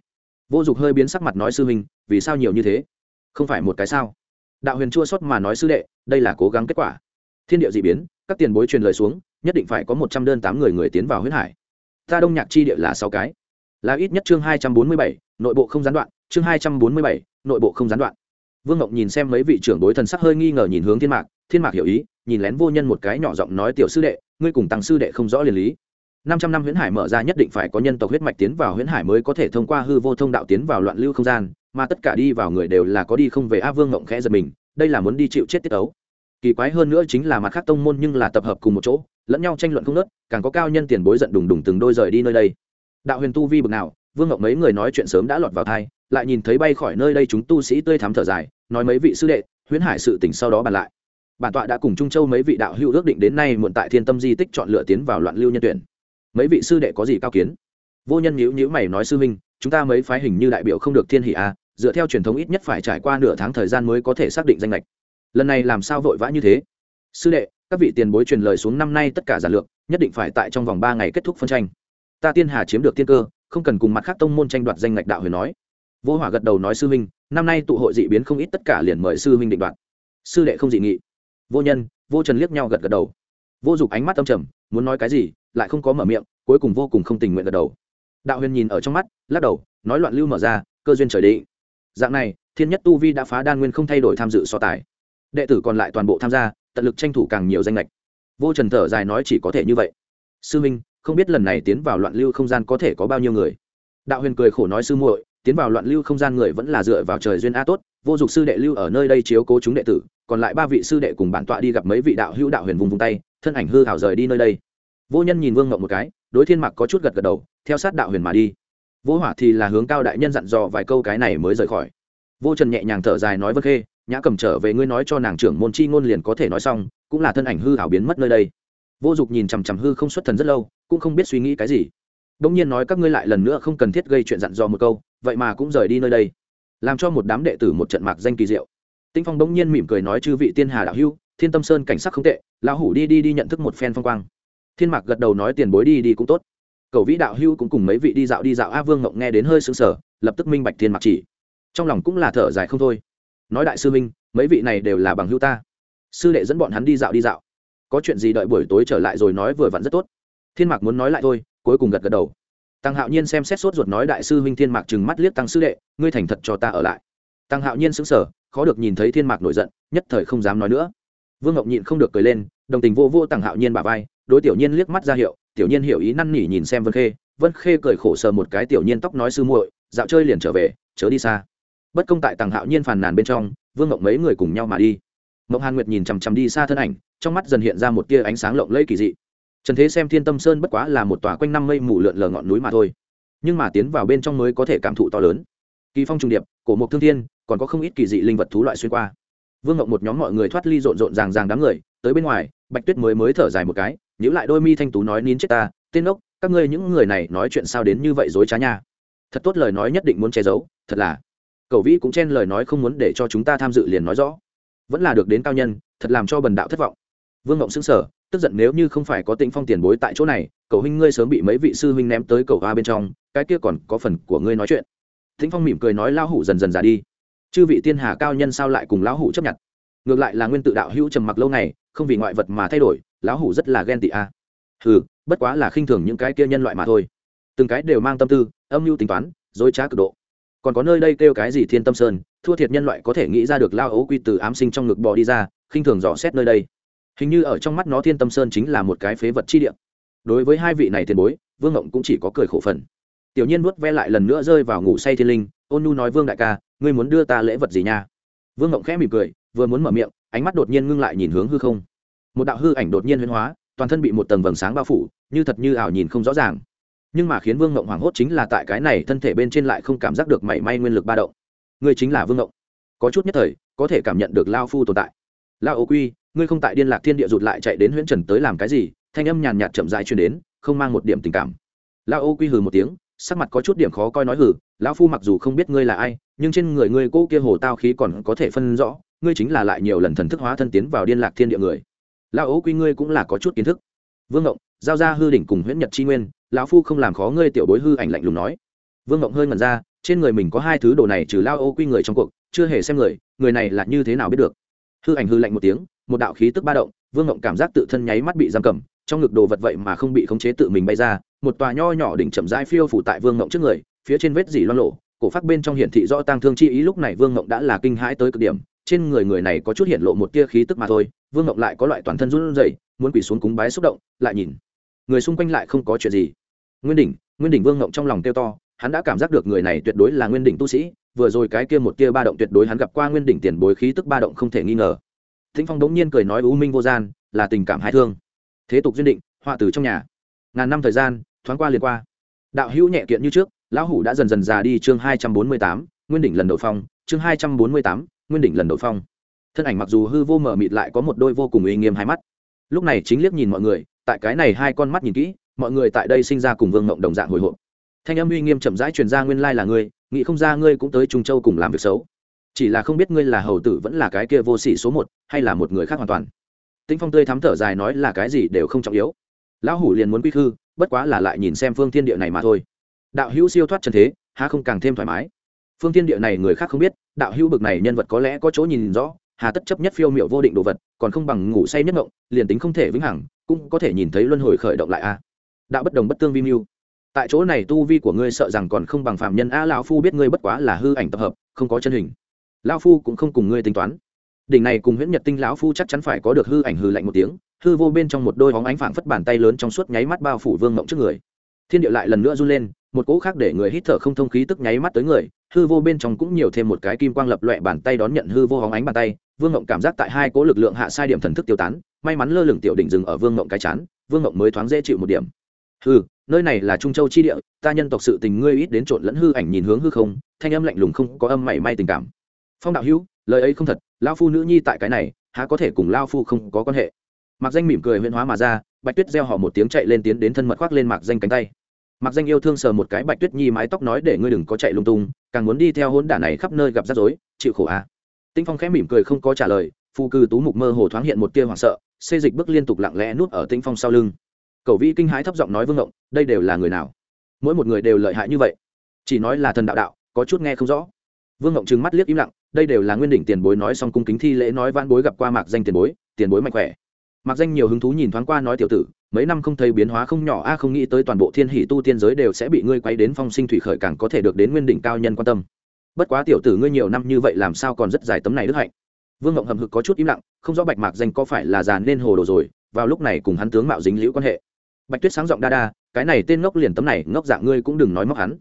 Vô dụng hơi biến sắc mặt nói sư huynh, vì sao nhiều như thế? Không phải một cái sao? Đạo huyền chua xót mà nói sư đệ, đây là cố gắng kết quả. Thiên địa d ị biến, các tiền bối truyền lời xuống, nhất định phải có một trăm đơn tám người người tiến vào huyết hải. Ta đông nhạc chi địa là sáu cái. Là ít nhất chương hai trăm bốn mươi bảy, nội bộ không gián đoạn, chương hai trăm bốn mươi bảy, nội bộ không gián đoạn vương ngọc nhìn xem mấy vị trưởng bối thần sắc hơi nghi ngờ nhìn hướng thiên mạc thiên mạc hiểu ý, nhìn lén vô nhân một cái nhỏ giọng nói, tiểu sư đệ, ngươi cùng tăng sư đệ không rõ liền lý. Năm trăm năm huyễn hải mở ra nhất định phải có nhân tộc huyết mạch tiến vào huyễn hải mới có thể thông qua hư vô thông đạo tiến vào loạn lưu không gian, mà tất cả đi vào người đều là có đi không về. A vương ngộng khẽ giật mình, đây là muốn đi chịu chết tiết ấu. Kỳ quái hơn nữa chính là mặt khác tông môn nhưng là tập hợp cùng một chỗ, lẫn nhau tranh luận không nớt càng có cao nhân tiền bối giận đùng đùng từng đôi rời đi nơi đây. Đạo huyền tu vi bực nào, vương ngọc mấy người nói chuyện sớm đã lọt vào thai lại nhìn thấy bay khỏi nơi đây chúng tu sĩ tươi thắm thở dài nói mấy vị sư đệ, huyễn hải sự tỉnh sau đó bàn lại. Bản tọa đã cùng trung châu mấy vị đạo hữu ước định đến nay muộn tại thiên tâm di tích chọn lựa tiến vào loạn lưu nhân tuyển. Mấy vị sư đệ có gì cao kiến? Vô nhân nhữ nhữ mày nói, sư huynh chúng ta mấy phái hình như đại biểu không được thiên hỷ a dựa theo truyền thống ít nhất phải trải qua nửa tháng thời gian mới có thể xác định danh lệch lần này làm sao vội vã như thế? Sư đệ, các vị tiền bối truyền lời xuống năm nay tất cả giản lược, nhất định phải tại trong vòng ba ngày kết thúc phân tranh. Ta tiên hà chiếm được tiên cơ, không cần cùng mặt khác tông môn tranh đoạt danh ngạch đạo huyền nói vô hỏa gật đầu nói, sư huynh, năm nay tụ hội dị biến không ít, tất cả liền mời sư huynh định đoạt. Sư đệ không dị nghị. Vô nhân, vô trần liếc nhau gật gật đầu. Vô dục ánh mắt âm trầm, muốn nói cái gì, lại không có mở miệng, cuối cùng vô cùng không tình nguyện gật đầu. Đạo huyền nhìn ở trong mắt, lắc đầu, nói loạn lưu mở ra, cơ duyên trời định. Dạng này, thiên nhất tu vi đã phá đan nguyên không thay đổi tham dự so tài. Đệ tử còn lại toàn bộ tham gia, tận lực tranh thủ càng nhiều danh lệch vô trần thở dài nói, chỉ có thể như vậy. Sư minh không biết lần này tiến vào loạn lưu không gian có thể có bao nhiêu người? Đạo huyền cười khổ nói, sư muội tiến vào loạn lưu không gian người vẫn là dựa vào trời duyên a tốt, vô dụng sư đệ lưu ở nơi đây chiếu cố chúng đệ tử, còn lại ba vị sư đệ cùng bản tọa đi gặp mấy vị đạo hữu đạo huyền vùng vùng tay, thân ảnh hư hảo rời đi nơi đây. Vô nhân nhìn vương ngộng một cái, đối thiên mặc có chút gật gật đầu, theo sát đạo huyền mà đi. Vô hỏa thì là hướng cao đại nhân dặn dò vài câu cái này mới rời khỏi. Vô trần nhẹ nhàng thở dài nói vân khê, nhã cầm trở về ngươi nói cho nàng trưởng môn chi ngôn liền có thể nói xong, cũng là thân ảnh hư hảo biến mất nơi đây. Vô dục nhìn chằm chằm hư không xuất thần rất lâu, cũng không biết suy nghĩ cái gì. Đông nhiên nói các ngươi lại lần nữa không cần thiết gây chuyện dặn dò một câu vậy mà cũng rời đi nơi đây. Làm cho một đám đệ tử một trận mạc danh kỳ diệu. Tinh phong bỗng nhiên mỉm cười nói chư vị tiên hà đạo hưu thiên tâm sơn cảnh sắc không tệ, lão hủ đi đi đi nhận thức một phen phong quang. Thiên mạc gật đầu nói tiền bối đi đi cũng tốt. Cầu vĩ đạo hưu cũng cùng mấy vị đi dạo đi dạo. A vương ngộng nghe đến hơi sững sờ, lập tức minh bạch thiên mạc chỉ. Trong lòng cũng là thở dài không thôi. Nói đại sư minh, mấy vị này đều là bằng hưu ta. Sư đệ dẫn bọn hắn đi dạo đi dạo. Có chuyện gì đợi buổi tối trở lại rồi nói vừa vặn rất tốt. Thiên mạc muốn nói lại thôi, cuối cùng gật gật đầu tăng hạo nhiên xem xét sốt ruột nói đại sư huynh thiên mạc chừng mắt liếc tăng sư đệ, ngươi thành thật cho ta ở lại. Tăng hạo nhiên sững sờ, khó được nhìn thấy thiên mạc nổi giận, nhất thời không dám nói nữa. Vương ngọc nhịn không được cười lên, đồng tình vô vô tăng hạo nhiên bà vai, đối tiểu nhiên liếc mắt ra hiệu, tiểu nhiên hiểu ý năn nỉ nhìn xem vân khê vân khê cười khổ sờ một cái tiểu nhiên tóc nói sư muội, dạo chơi liền trở về, chớ đi xa. Bất công tại tăng hạo nhiên phàn nàn bên trong, vương ngọc mấy người cùng nhau mà đi. Ngọc hàn nguyệt nhìn chằm chằm đi xa thân ảnh, trong mắt dần hiện ra một tia ánh sáng lộng lẫy kỳ dị trần thế xem thiên tâm sơn bất quá là một tòa quanh năm mây mù lượn lờ ngọn núi mà thôi. Nhưng mà tiến vào bên trong mới có thể cảm thụ to lớn. Kỳ phong trung điệp, cổ mộc thương thiên, còn có không ít kỳ dị linh vật thú loại xuyên qua. Vương ngọc một nhóm mọi người thoát ly rộn rộn ràng ràng đám người, tới bên ngoài, bạch tuyết mới mới thở dài một cái nhữ lại đôi mi thanh tú nói nín chết ta, tên ốc, các ngươi những người này nói chuyện sao đến như vậy dối trá nha. Thật tốt lời nói nhất định muốn che giấu, thật là. Cầu vĩ cũng chen lời nói không muốn để cho chúng ta tham dự liền nói rõ. Vẫn là được đến cao nhân, thật làm cho bần đạo thất vọng. Vương ngộng xứng sở tức giận nếu như không phải có tĩnh phong tiền bối tại chỗ này, cầu huynh ngươi sớm bị mấy vị sư huynh ném tới cầu hoa bên trong, cái kia còn có phần của ngươi nói chuyện. Tĩnh phong mỉm cười nói lão hủ dần dần già đi. Chư vị tiên hà cao nhân sao lại cùng lão hủ chấp nhận? Ngược lại là nguyên tự đạo hữu trầm mặc lâu ngày, không vì ngoại vật mà thay đổi, lão hủ rất là ghen tị a. À. ừ bất quá là khinh thường những cái kia nhân loại mà thôi. Từng cái đều mang tâm tư, âm mưu tính toán, dối trá cực độ. Còn có nơi đây kêu cái gì thiên tâm sơn, thua thiệt nhân loại có thể nghĩ ra được lao ấu quy từ ám sinh trong ngực bò đi ra, khinh thường dò xét nơi đây hình như ở trong mắt nó thiên tâm sơn chính là một cái phế vật chi địa. Đối với hai vị này tiền bối, vương ngộng cũng chỉ có cười khổ phần. Tiểu nhiên vuốt ve lại lần nữa rơi vào ngủ say thiên linh, ôn nhu nói vương đại ca, ngươi muốn đưa ta lễ vật gì nha? Vương ngộng khẽ mỉm cười, vừa muốn mở miệng, ánh mắt đột nhiên ngưng lại nhìn hướng hư không. Một đạo hư ảnh đột nhiên huyên hóa, toàn thân bị một tầng vầng sáng bao phủ, như thật như ảo nhìn không rõ ràng. Nhưng mà khiến vương ngộng hoảng hốt chính là tại cái này thân thể bên trên lại không cảm giác được mảy may nguyên lực ba động. Ngươi chính là vương ngộng. Có chút nhất thời, có thể cảm nhận được lao phu tồn tại. Lao ô quy ngươi không tại điên lạc thiên địa rụt lại chạy đến huyễn trần tới làm cái gì? Thanh âm nhàn nhạt chậm dại truyền đến, không mang một điểm tình cảm. Lao ô quy hừ một tiếng, sắc mặt có chút điểm khó coi nói hừ, lão phu mặc dù không biết ngươi là ai, nhưng trên người ngươi cô kia hồ tao khí còn có thể phân rõ, ngươi chính là lại nhiều lần thần thức hóa thân tiến vào điên lạc thiên địa người. Lao ô quy ngươi cũng là có chút kiến thức. Vương ngộng, giao ra hư đỉnh cùng huyễn nhật chi nguyên, lão phu không làm khó ngươi, tiểu bối hư ảnh lạnh lùng nói. Vương ngộng hơi ngẩn ra, trên người mình có hai thứ đồ này trừ lao ô quy người trong cuộc, chưa hề xem người người này là như thế nào biết được? Hư ảnh hư lạnh một tiếng một đạo khí tức ba động, vương ngộng cảm giác tự thân nháy mắt bị giam cầm, trong ngực đồ vật vậy mà không bị khống chế tự mình bay ra, một tòa nho nhỏ đỉnh chậm rãi phiêu phủ tại vương ngộng trước người, phía trên vết dỉ loan lộ cổ phát bên trong hiển thị rõ tăng thương chi ý, lúc này vương ngộng đã là kinh hãi tới cực điểm, trên người người này có chút hiện lộ một tia khí tức mà thôi, vương ngộng lại có loại toàn thân run rẩy, muốn quỳ xuống cúng bái xúc động, lại nhìn, người xung quanh lại không có chuyện gì. Nguyên đỉnh nguyên đỉnh vương ngộng trong lòng kêu to, hắn đã cảm giác được người này tuyệt đối là nguyên đỉnh tu sĩ, vừa rồi cái kia một tia ba động tuyệt đối hắn gặp qua nguyên đỉnh tiền bối khí tức ba động không thể nghi ngờ thính phong đống nhiên cười nói u minh vô gian, là tình cảm hai thương. Thế tục duyên định, họa từ trong nhà. Ngàn năm thời gian, thoáng qua liền qua. Đạo hữu nhẹ kiện như trước, lão hủ đã dần dần già đi chương hai trăm bốn mươi tám, nguyên đỉnh lần đầu phong, chương hai trăm bốn mươi tám, nguyên đỉnh lần đầu phong. Thân ảnh mặc dù hư vô mờ mịt lại có một đôi vô cùng uy nghiêm hai mắt. Lúc này chính liếc nhìn mọi người, tại cái này hai con mắt nhìn kỹ, mọi người tại đây sinh ra cùng vương mộng đồng dạng hồi hộp. Thanh âm uy nghiêm chậm rãi truyền ra nguyên lai là ngươi, nghĩ không ra ngươi cũng tới trung châu cùng làm việc xấu chỉ là không biết ngươi là hầu tử vẫn là cái kia vô sỉ số một, hay là một người khác hoàn toàn. Tĩnh phong tươi thắm thở dài nói là cái gì đều không trọng yếu. Lão hủ liền muốn quy khư, bất quá là lại nhìn xem phương thiên địa này mà thôi. Đạo hữu siêu thoát trần thế, há không càng thêm thoải mái. Phương thiên địa này người khác không biết, đạo hữu bực này nhân vật có lẽ có chỗ nhìn rõ, hà tất chấp nhất phiêu miệu vô định đồ vật, còn không bằng ngủ say nhất ngộng, liền tính không thể vĩnh hằng, cũng có thể nhìn thấy luân hồi khởi động lại a. Đạo bất đồng bất tương vi mưu. Tại chỗ này tu vi của ngươi sợ rằng còn không bằng phạm nhân a lão phu biết ngươi bất quá là hư ảnh tập hợp, không có chân hình lão phu cũng không cùng ngươi tính toán. Đỉnh này cùng huyễn nhật tinh lão phu chắc chắn phải có được hư ảnh hư lạnh một tiếng, hư vô bên trong một đôi hóng ánh phảng phất bàn tay lớn trong suốt nháy mắt bao phủ vương mộng trước người. Thiên địa lại lần nữa run lên, một cỗ khác để người hít thở không thông khí tức nháy mắt tới người, hư vô bên trong cũng nhiều thêm một cái kim quang lập loẹ bàn tay đón nhận hư vô hóng ánh bàn tay, vương mộng cảm giác tại hai cỗ lực lượng hạ sai điểm thần thức tiêu tán, may mắn lơ lửng tiểu đỉnh dừng ở vương mộng cái chán, vương mộng mới thoáng dễ chịu một điểm. Hư nơi này là trung châu chi địa, ta nhân tộc sự tình ngươi ít đến trộn lẫn hư ảnh nhìn hướng hư không, thanh âm lạnh lùng không có âm mảy may tình cảm phong đạo hữu, lời ấy không thật lao phu nữ nhi tại cái này, há có thể cùng lao phu không có quan hệ. Mạc danh mỉm cười huyên hóa mà ra, bạch tuyết gieo họ một tiếng chạy lên tiến đến thân mật khoác lên mạc danh cánh tay. Mạc danh yêu thương sờ một cái bạch tuyết nhi mái tóc nói để ngươi đừng có chạy lung tung, càng muốn đi theo hôn đả này khắp nơi gặp rắc rối, chịu khổ à. tinh phong khẽ mỉm cười không có trả lời phu cư tú mục mơ hồ thoáng hiện một tia hoảng sợ, xê dịch bước liên tục lặng lẽ nuốt ở tinh phong sau lưng. Cầu vĩ kinh hãi thấp giọng nói vương ngộng, đây đều là người nào? Mỗi một người đều lợi hại như vậy. Chỉ nói là thần đạo đạo, có chút nghe không rõ. Vương ngộng trừng mắt liếc im lặng đây đều là nguyên đỉnh tiền bối nói xong cung kính thi lễ nói vãn bối gặp qua mạc danh tiền bối tiền bối mạnh khỏe. Mạc danh nhiều hứng thú nhìn thoáng qua nói tiểu tử, mấy năm không thấy biến hóa không nhỏ, a à không nghĩ tới toàn bộ thiên hỷ tu tiên giới đều sẽ bị ngươi quay đến phong sinh thủy khởi càng có thể được đến nguyên đỉnh cao nhân quan tâm. Bất quá tiểu tử ngươi nhiều năm như vậy làm sao còn rất dài tấm này đức hạnh? Vương ngộng hầm hực có chút im lặng, không rõ bạch mạc danh có phải là già nên hồ đồ rồi, vào lúc này cùng hắn tướng mạo dính liễu quan hệ. Bạch tuyết sáng giọng đa đa, cái này tên ngốc liền tấm này, ngốc dạng ngươi cũng đừng nói móc hắn.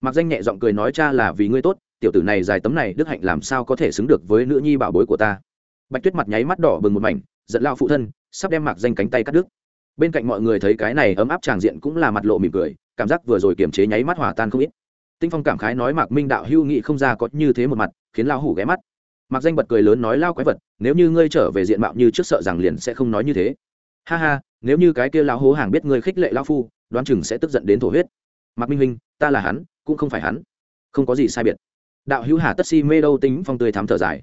Mạc danh nhẹ giọng cười nói, cha là vì ngươi tốt tiểu tử này dài tấm này, đức hạnh làm sao có thể xứng được với nữ nhi bảo bối của ta? Bạch tuyết mặt nháy mắt đỏ bừng một mảnh, giận lao phụ thân, sắp đem mạc danh cánh tay cắt đứt. Bên cạnh mọi người thấy cái này ấm áp tràng diện cũng là mặt lộ mỉm cười, cảm giác vừa rồi kiềm chế nháy mắt hòa tan không ít. Tinh phong cảm khái nói mạc minh đạo hưu nghị không ra có như thế một mặt, khiến lao hủ ghé mắt. Mạc danh bật cười lớn nói lao quái vật, nếu như ngươi trở về diện mạo như trước sợ rằng liền sẽ không nói như thế. Ha ha, nếu như cái kia lao hố hàng biết ngươi khích lệ lao phu, đoán chừng sẽ tức giận đến thổ huyết. Mạc minh huynh, ta là hắn, cũng không phải hắn. Không có gì sai biệt đạo hữu hà tất si mê đâu tính phong tươi thắm thở dài.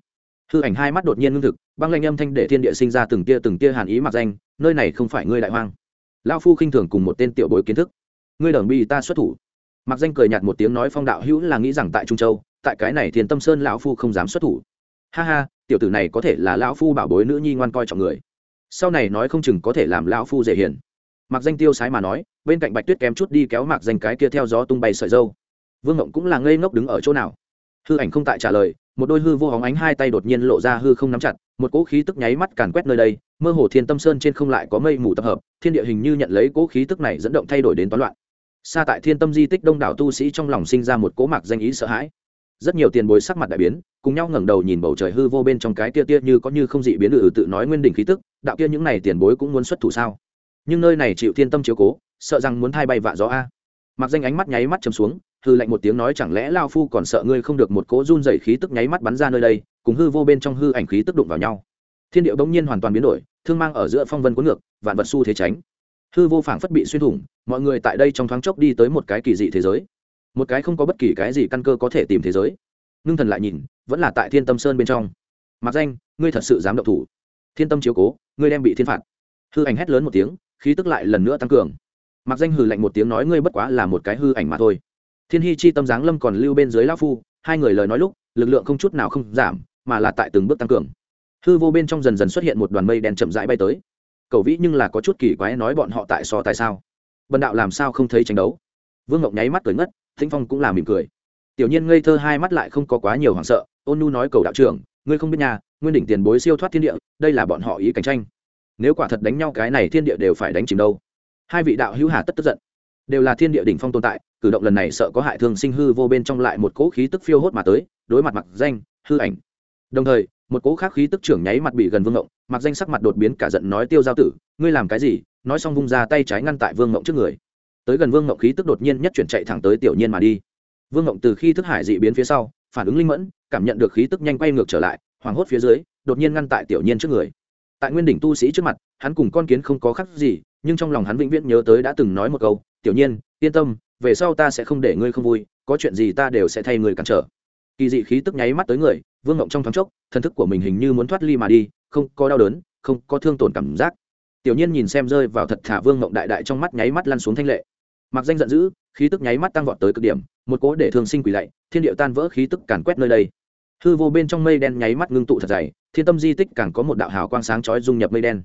Hư ảnh hai mắt đột nhiên ngưng thực, băng lanh âm thanh để thiên địa sinh ra từng tia từng tia hàn ý mặc danh, nơi này không phải ngươi đại hoang. Lao phu khinh thường cùng một tên tiểu bối kiến thức. Ngươi đờn bi ta xuất thủ. Mặc danh cười nhạt một tiếng nói phong đạo hữu là nghĩ rằng tại trung châu, tại cái này thiền tâm sơn lão phu không dám xuất thủ. Ha ha, tiểu tử này có thể là lão phu bảo bối nữ nhi ngoan coi trọng người. Sau này nói không chừng có thể làm lão phu dễ hiền. Mặc danh tiêu sái mà nói, bên cạnh bạch tuyết kém chút đi kéo mặc danh cái kia theo gió tung bay sợi dâu. Vương ngộng cũng là ngây ngốc đứng ở chỗ nào hư ảnh không tại trả lời, một đôi hư vô hóng ánh hai tay đột nhiên lộ ra hư không nắm chặt, một cỗ khí tức nháy mắt càn quét nơi đây, mơ hồ thiên tâm sơn trên không lại có mây mù tập hợp, thiên địa hình như nhận lấy cỗ khí tức này dẫn động thay đổi đến toán loạn. Xa tại thiên tâm di tích đông đảo tu sĩ trong lòng sinh ra một cỗ mạc danh ý sợ hãi. Rất nhiều tiền bối sắc mặt đại biến, cùng nhau ngẩng đầu nhìn bầu trời hư vô bên trong cái tia tia như có như không dị biến ừ tự nói nguyên đỉnh khí tức, đạo kia những này tiền bối cũng muốn xuất thủ sao? Nhưng nơi này chịu thiên tâm chiếu cố, sợ rằng muốn thay bay vạ gió a. Mặc danh ánh mắt nháy mắt chầm xuống hư lạnh một tiếng nói, chẳng lẽ lao phu còn sợ ngươi không được một cỗ run dày khí tức nháy mắt bắn ra nơi đây, cùng hư vô bên trong hư ảnh khí tức đụng vào nhau? Thiên điệu bỗng nhiên hoàn toàn biến đổi, thương mang ở giữa phong vân cuốn ngược, vạn vật su thế tránh. Hư vô phảng phất bị xuyên thủng, mọi người tại đây trong thoáng chốc đi tới một cái kỳ dị thế giới. Một cái không có bất kỳ cái gì căn cơ có thể tìm thế giới. Ngưng thần lại nhìn, vẫn là tại thiên tâm sơn bên trong. Mặc danh, ngươi thật sự dám động thủ. Thiên tâm chiếu cố, ngươi đem bị thiên phạt. Hư ảnh hét lớn một tiếng, khí tức lại lần nữa tăng cường. Mặc danh hừ lạnh một tiếng nói, ngươi bất quá là một cái hư ảnh mà thôi thiên hy chi tâm giáng lâm còn lưu bên dưới lão phu, hai người lời nói lúc, lực lượng không chút nào không giảm, mà là tại từng bước tăng cường. Hư vô bên trong dần dần xuất hiện một đoàn mây đen chậm rãi bay tới. Cầu vĩ nhưng là có chút kỳ quái nói bọn họ tại so tại sao? Bần đạo làm sao không thấy tranh đấu? Vương ngọc nháy mắt cười ngất thinh phong cũng là mỉm cười. Tiểu nhiên ngây thơ hai mắt lại không có quá nhiều hoảng sợ, ôn nu nói cầu đạo trưởng, ngươi không biết nhà, nguyên đỉnh tiền bối siêu thoát thiên địa, đây là bọn họ ý cạnh tranh. Nếu quả thật đánh nhau cái này thiên địa đều phải đánh chìm đâu. Hai vị đạo hữu hà tất tức giận. Đều là thiên địa đỉnh phong tồn tại cử động lần này sợ có hại thương sinh hư vô bên trong lại một cỗ khí tức phiêu hốt mà tới, đối mặt mặc danh, hư ảnh. Đồng thời, một cỗ khác khí tức trưởng nháy mặt bị gần vương ngộng mặc danh sắc mặt đột biến cả giận nói, tiêu giao tử, ngươi làm cái gì? Nói xong vung ra tay trái ngăn tại vương ngộng trước người. Tới gần vương ngộng khí tức đột nhiên nhất chuyển chạy thẳng tới tiểu nhiên mà đi. Vương ngộng từ khi thức hải dị biến phía sau, phản ứng linh mẫn, cảm nhận được khí tức nhanh quay ngược trở lại, hoảng hốt phía dưới, đột nhiên ngăn tại tiểu nhiên trước người. Tại nguyên đỉnh tu sĩ trước mặt, hắn cùng con kiến không có khác gì, nhưng trong lòng hắn vĩnh viễn nhớ tới đã từng nói một câu, tiểu nhiên yên tâm về sau ta sẽ không để ngươi không vui, có chuyện gì ta đều sẽ thay người cản trở. Kỳ dị khí tức nháy mắt tới người, vương ngộng trong thoáng chốc, thần thức của mình hình như muốn thoát ly mà đi, không có đau đớn, không có thương tổn cảm giác. Tiểu nhiên nhìn xem rơi vào thật thả vương ngộng đại đại trong mắt nháy mắt lăn xuống thanh lệ. Mặc danh giận dữ, khí tức nháy mắt tăng vọt tới cực điểm, một cố để thương sinh quỷ lạy, thiên điệu tan vỡ khí tức càn quét nơi đây. Hư vô bên trong mây đen nháy mắt ngưng tụ thật dày, thiên tâm di tích càng có một đạo hào quang sáng chói dung nhập mây đen.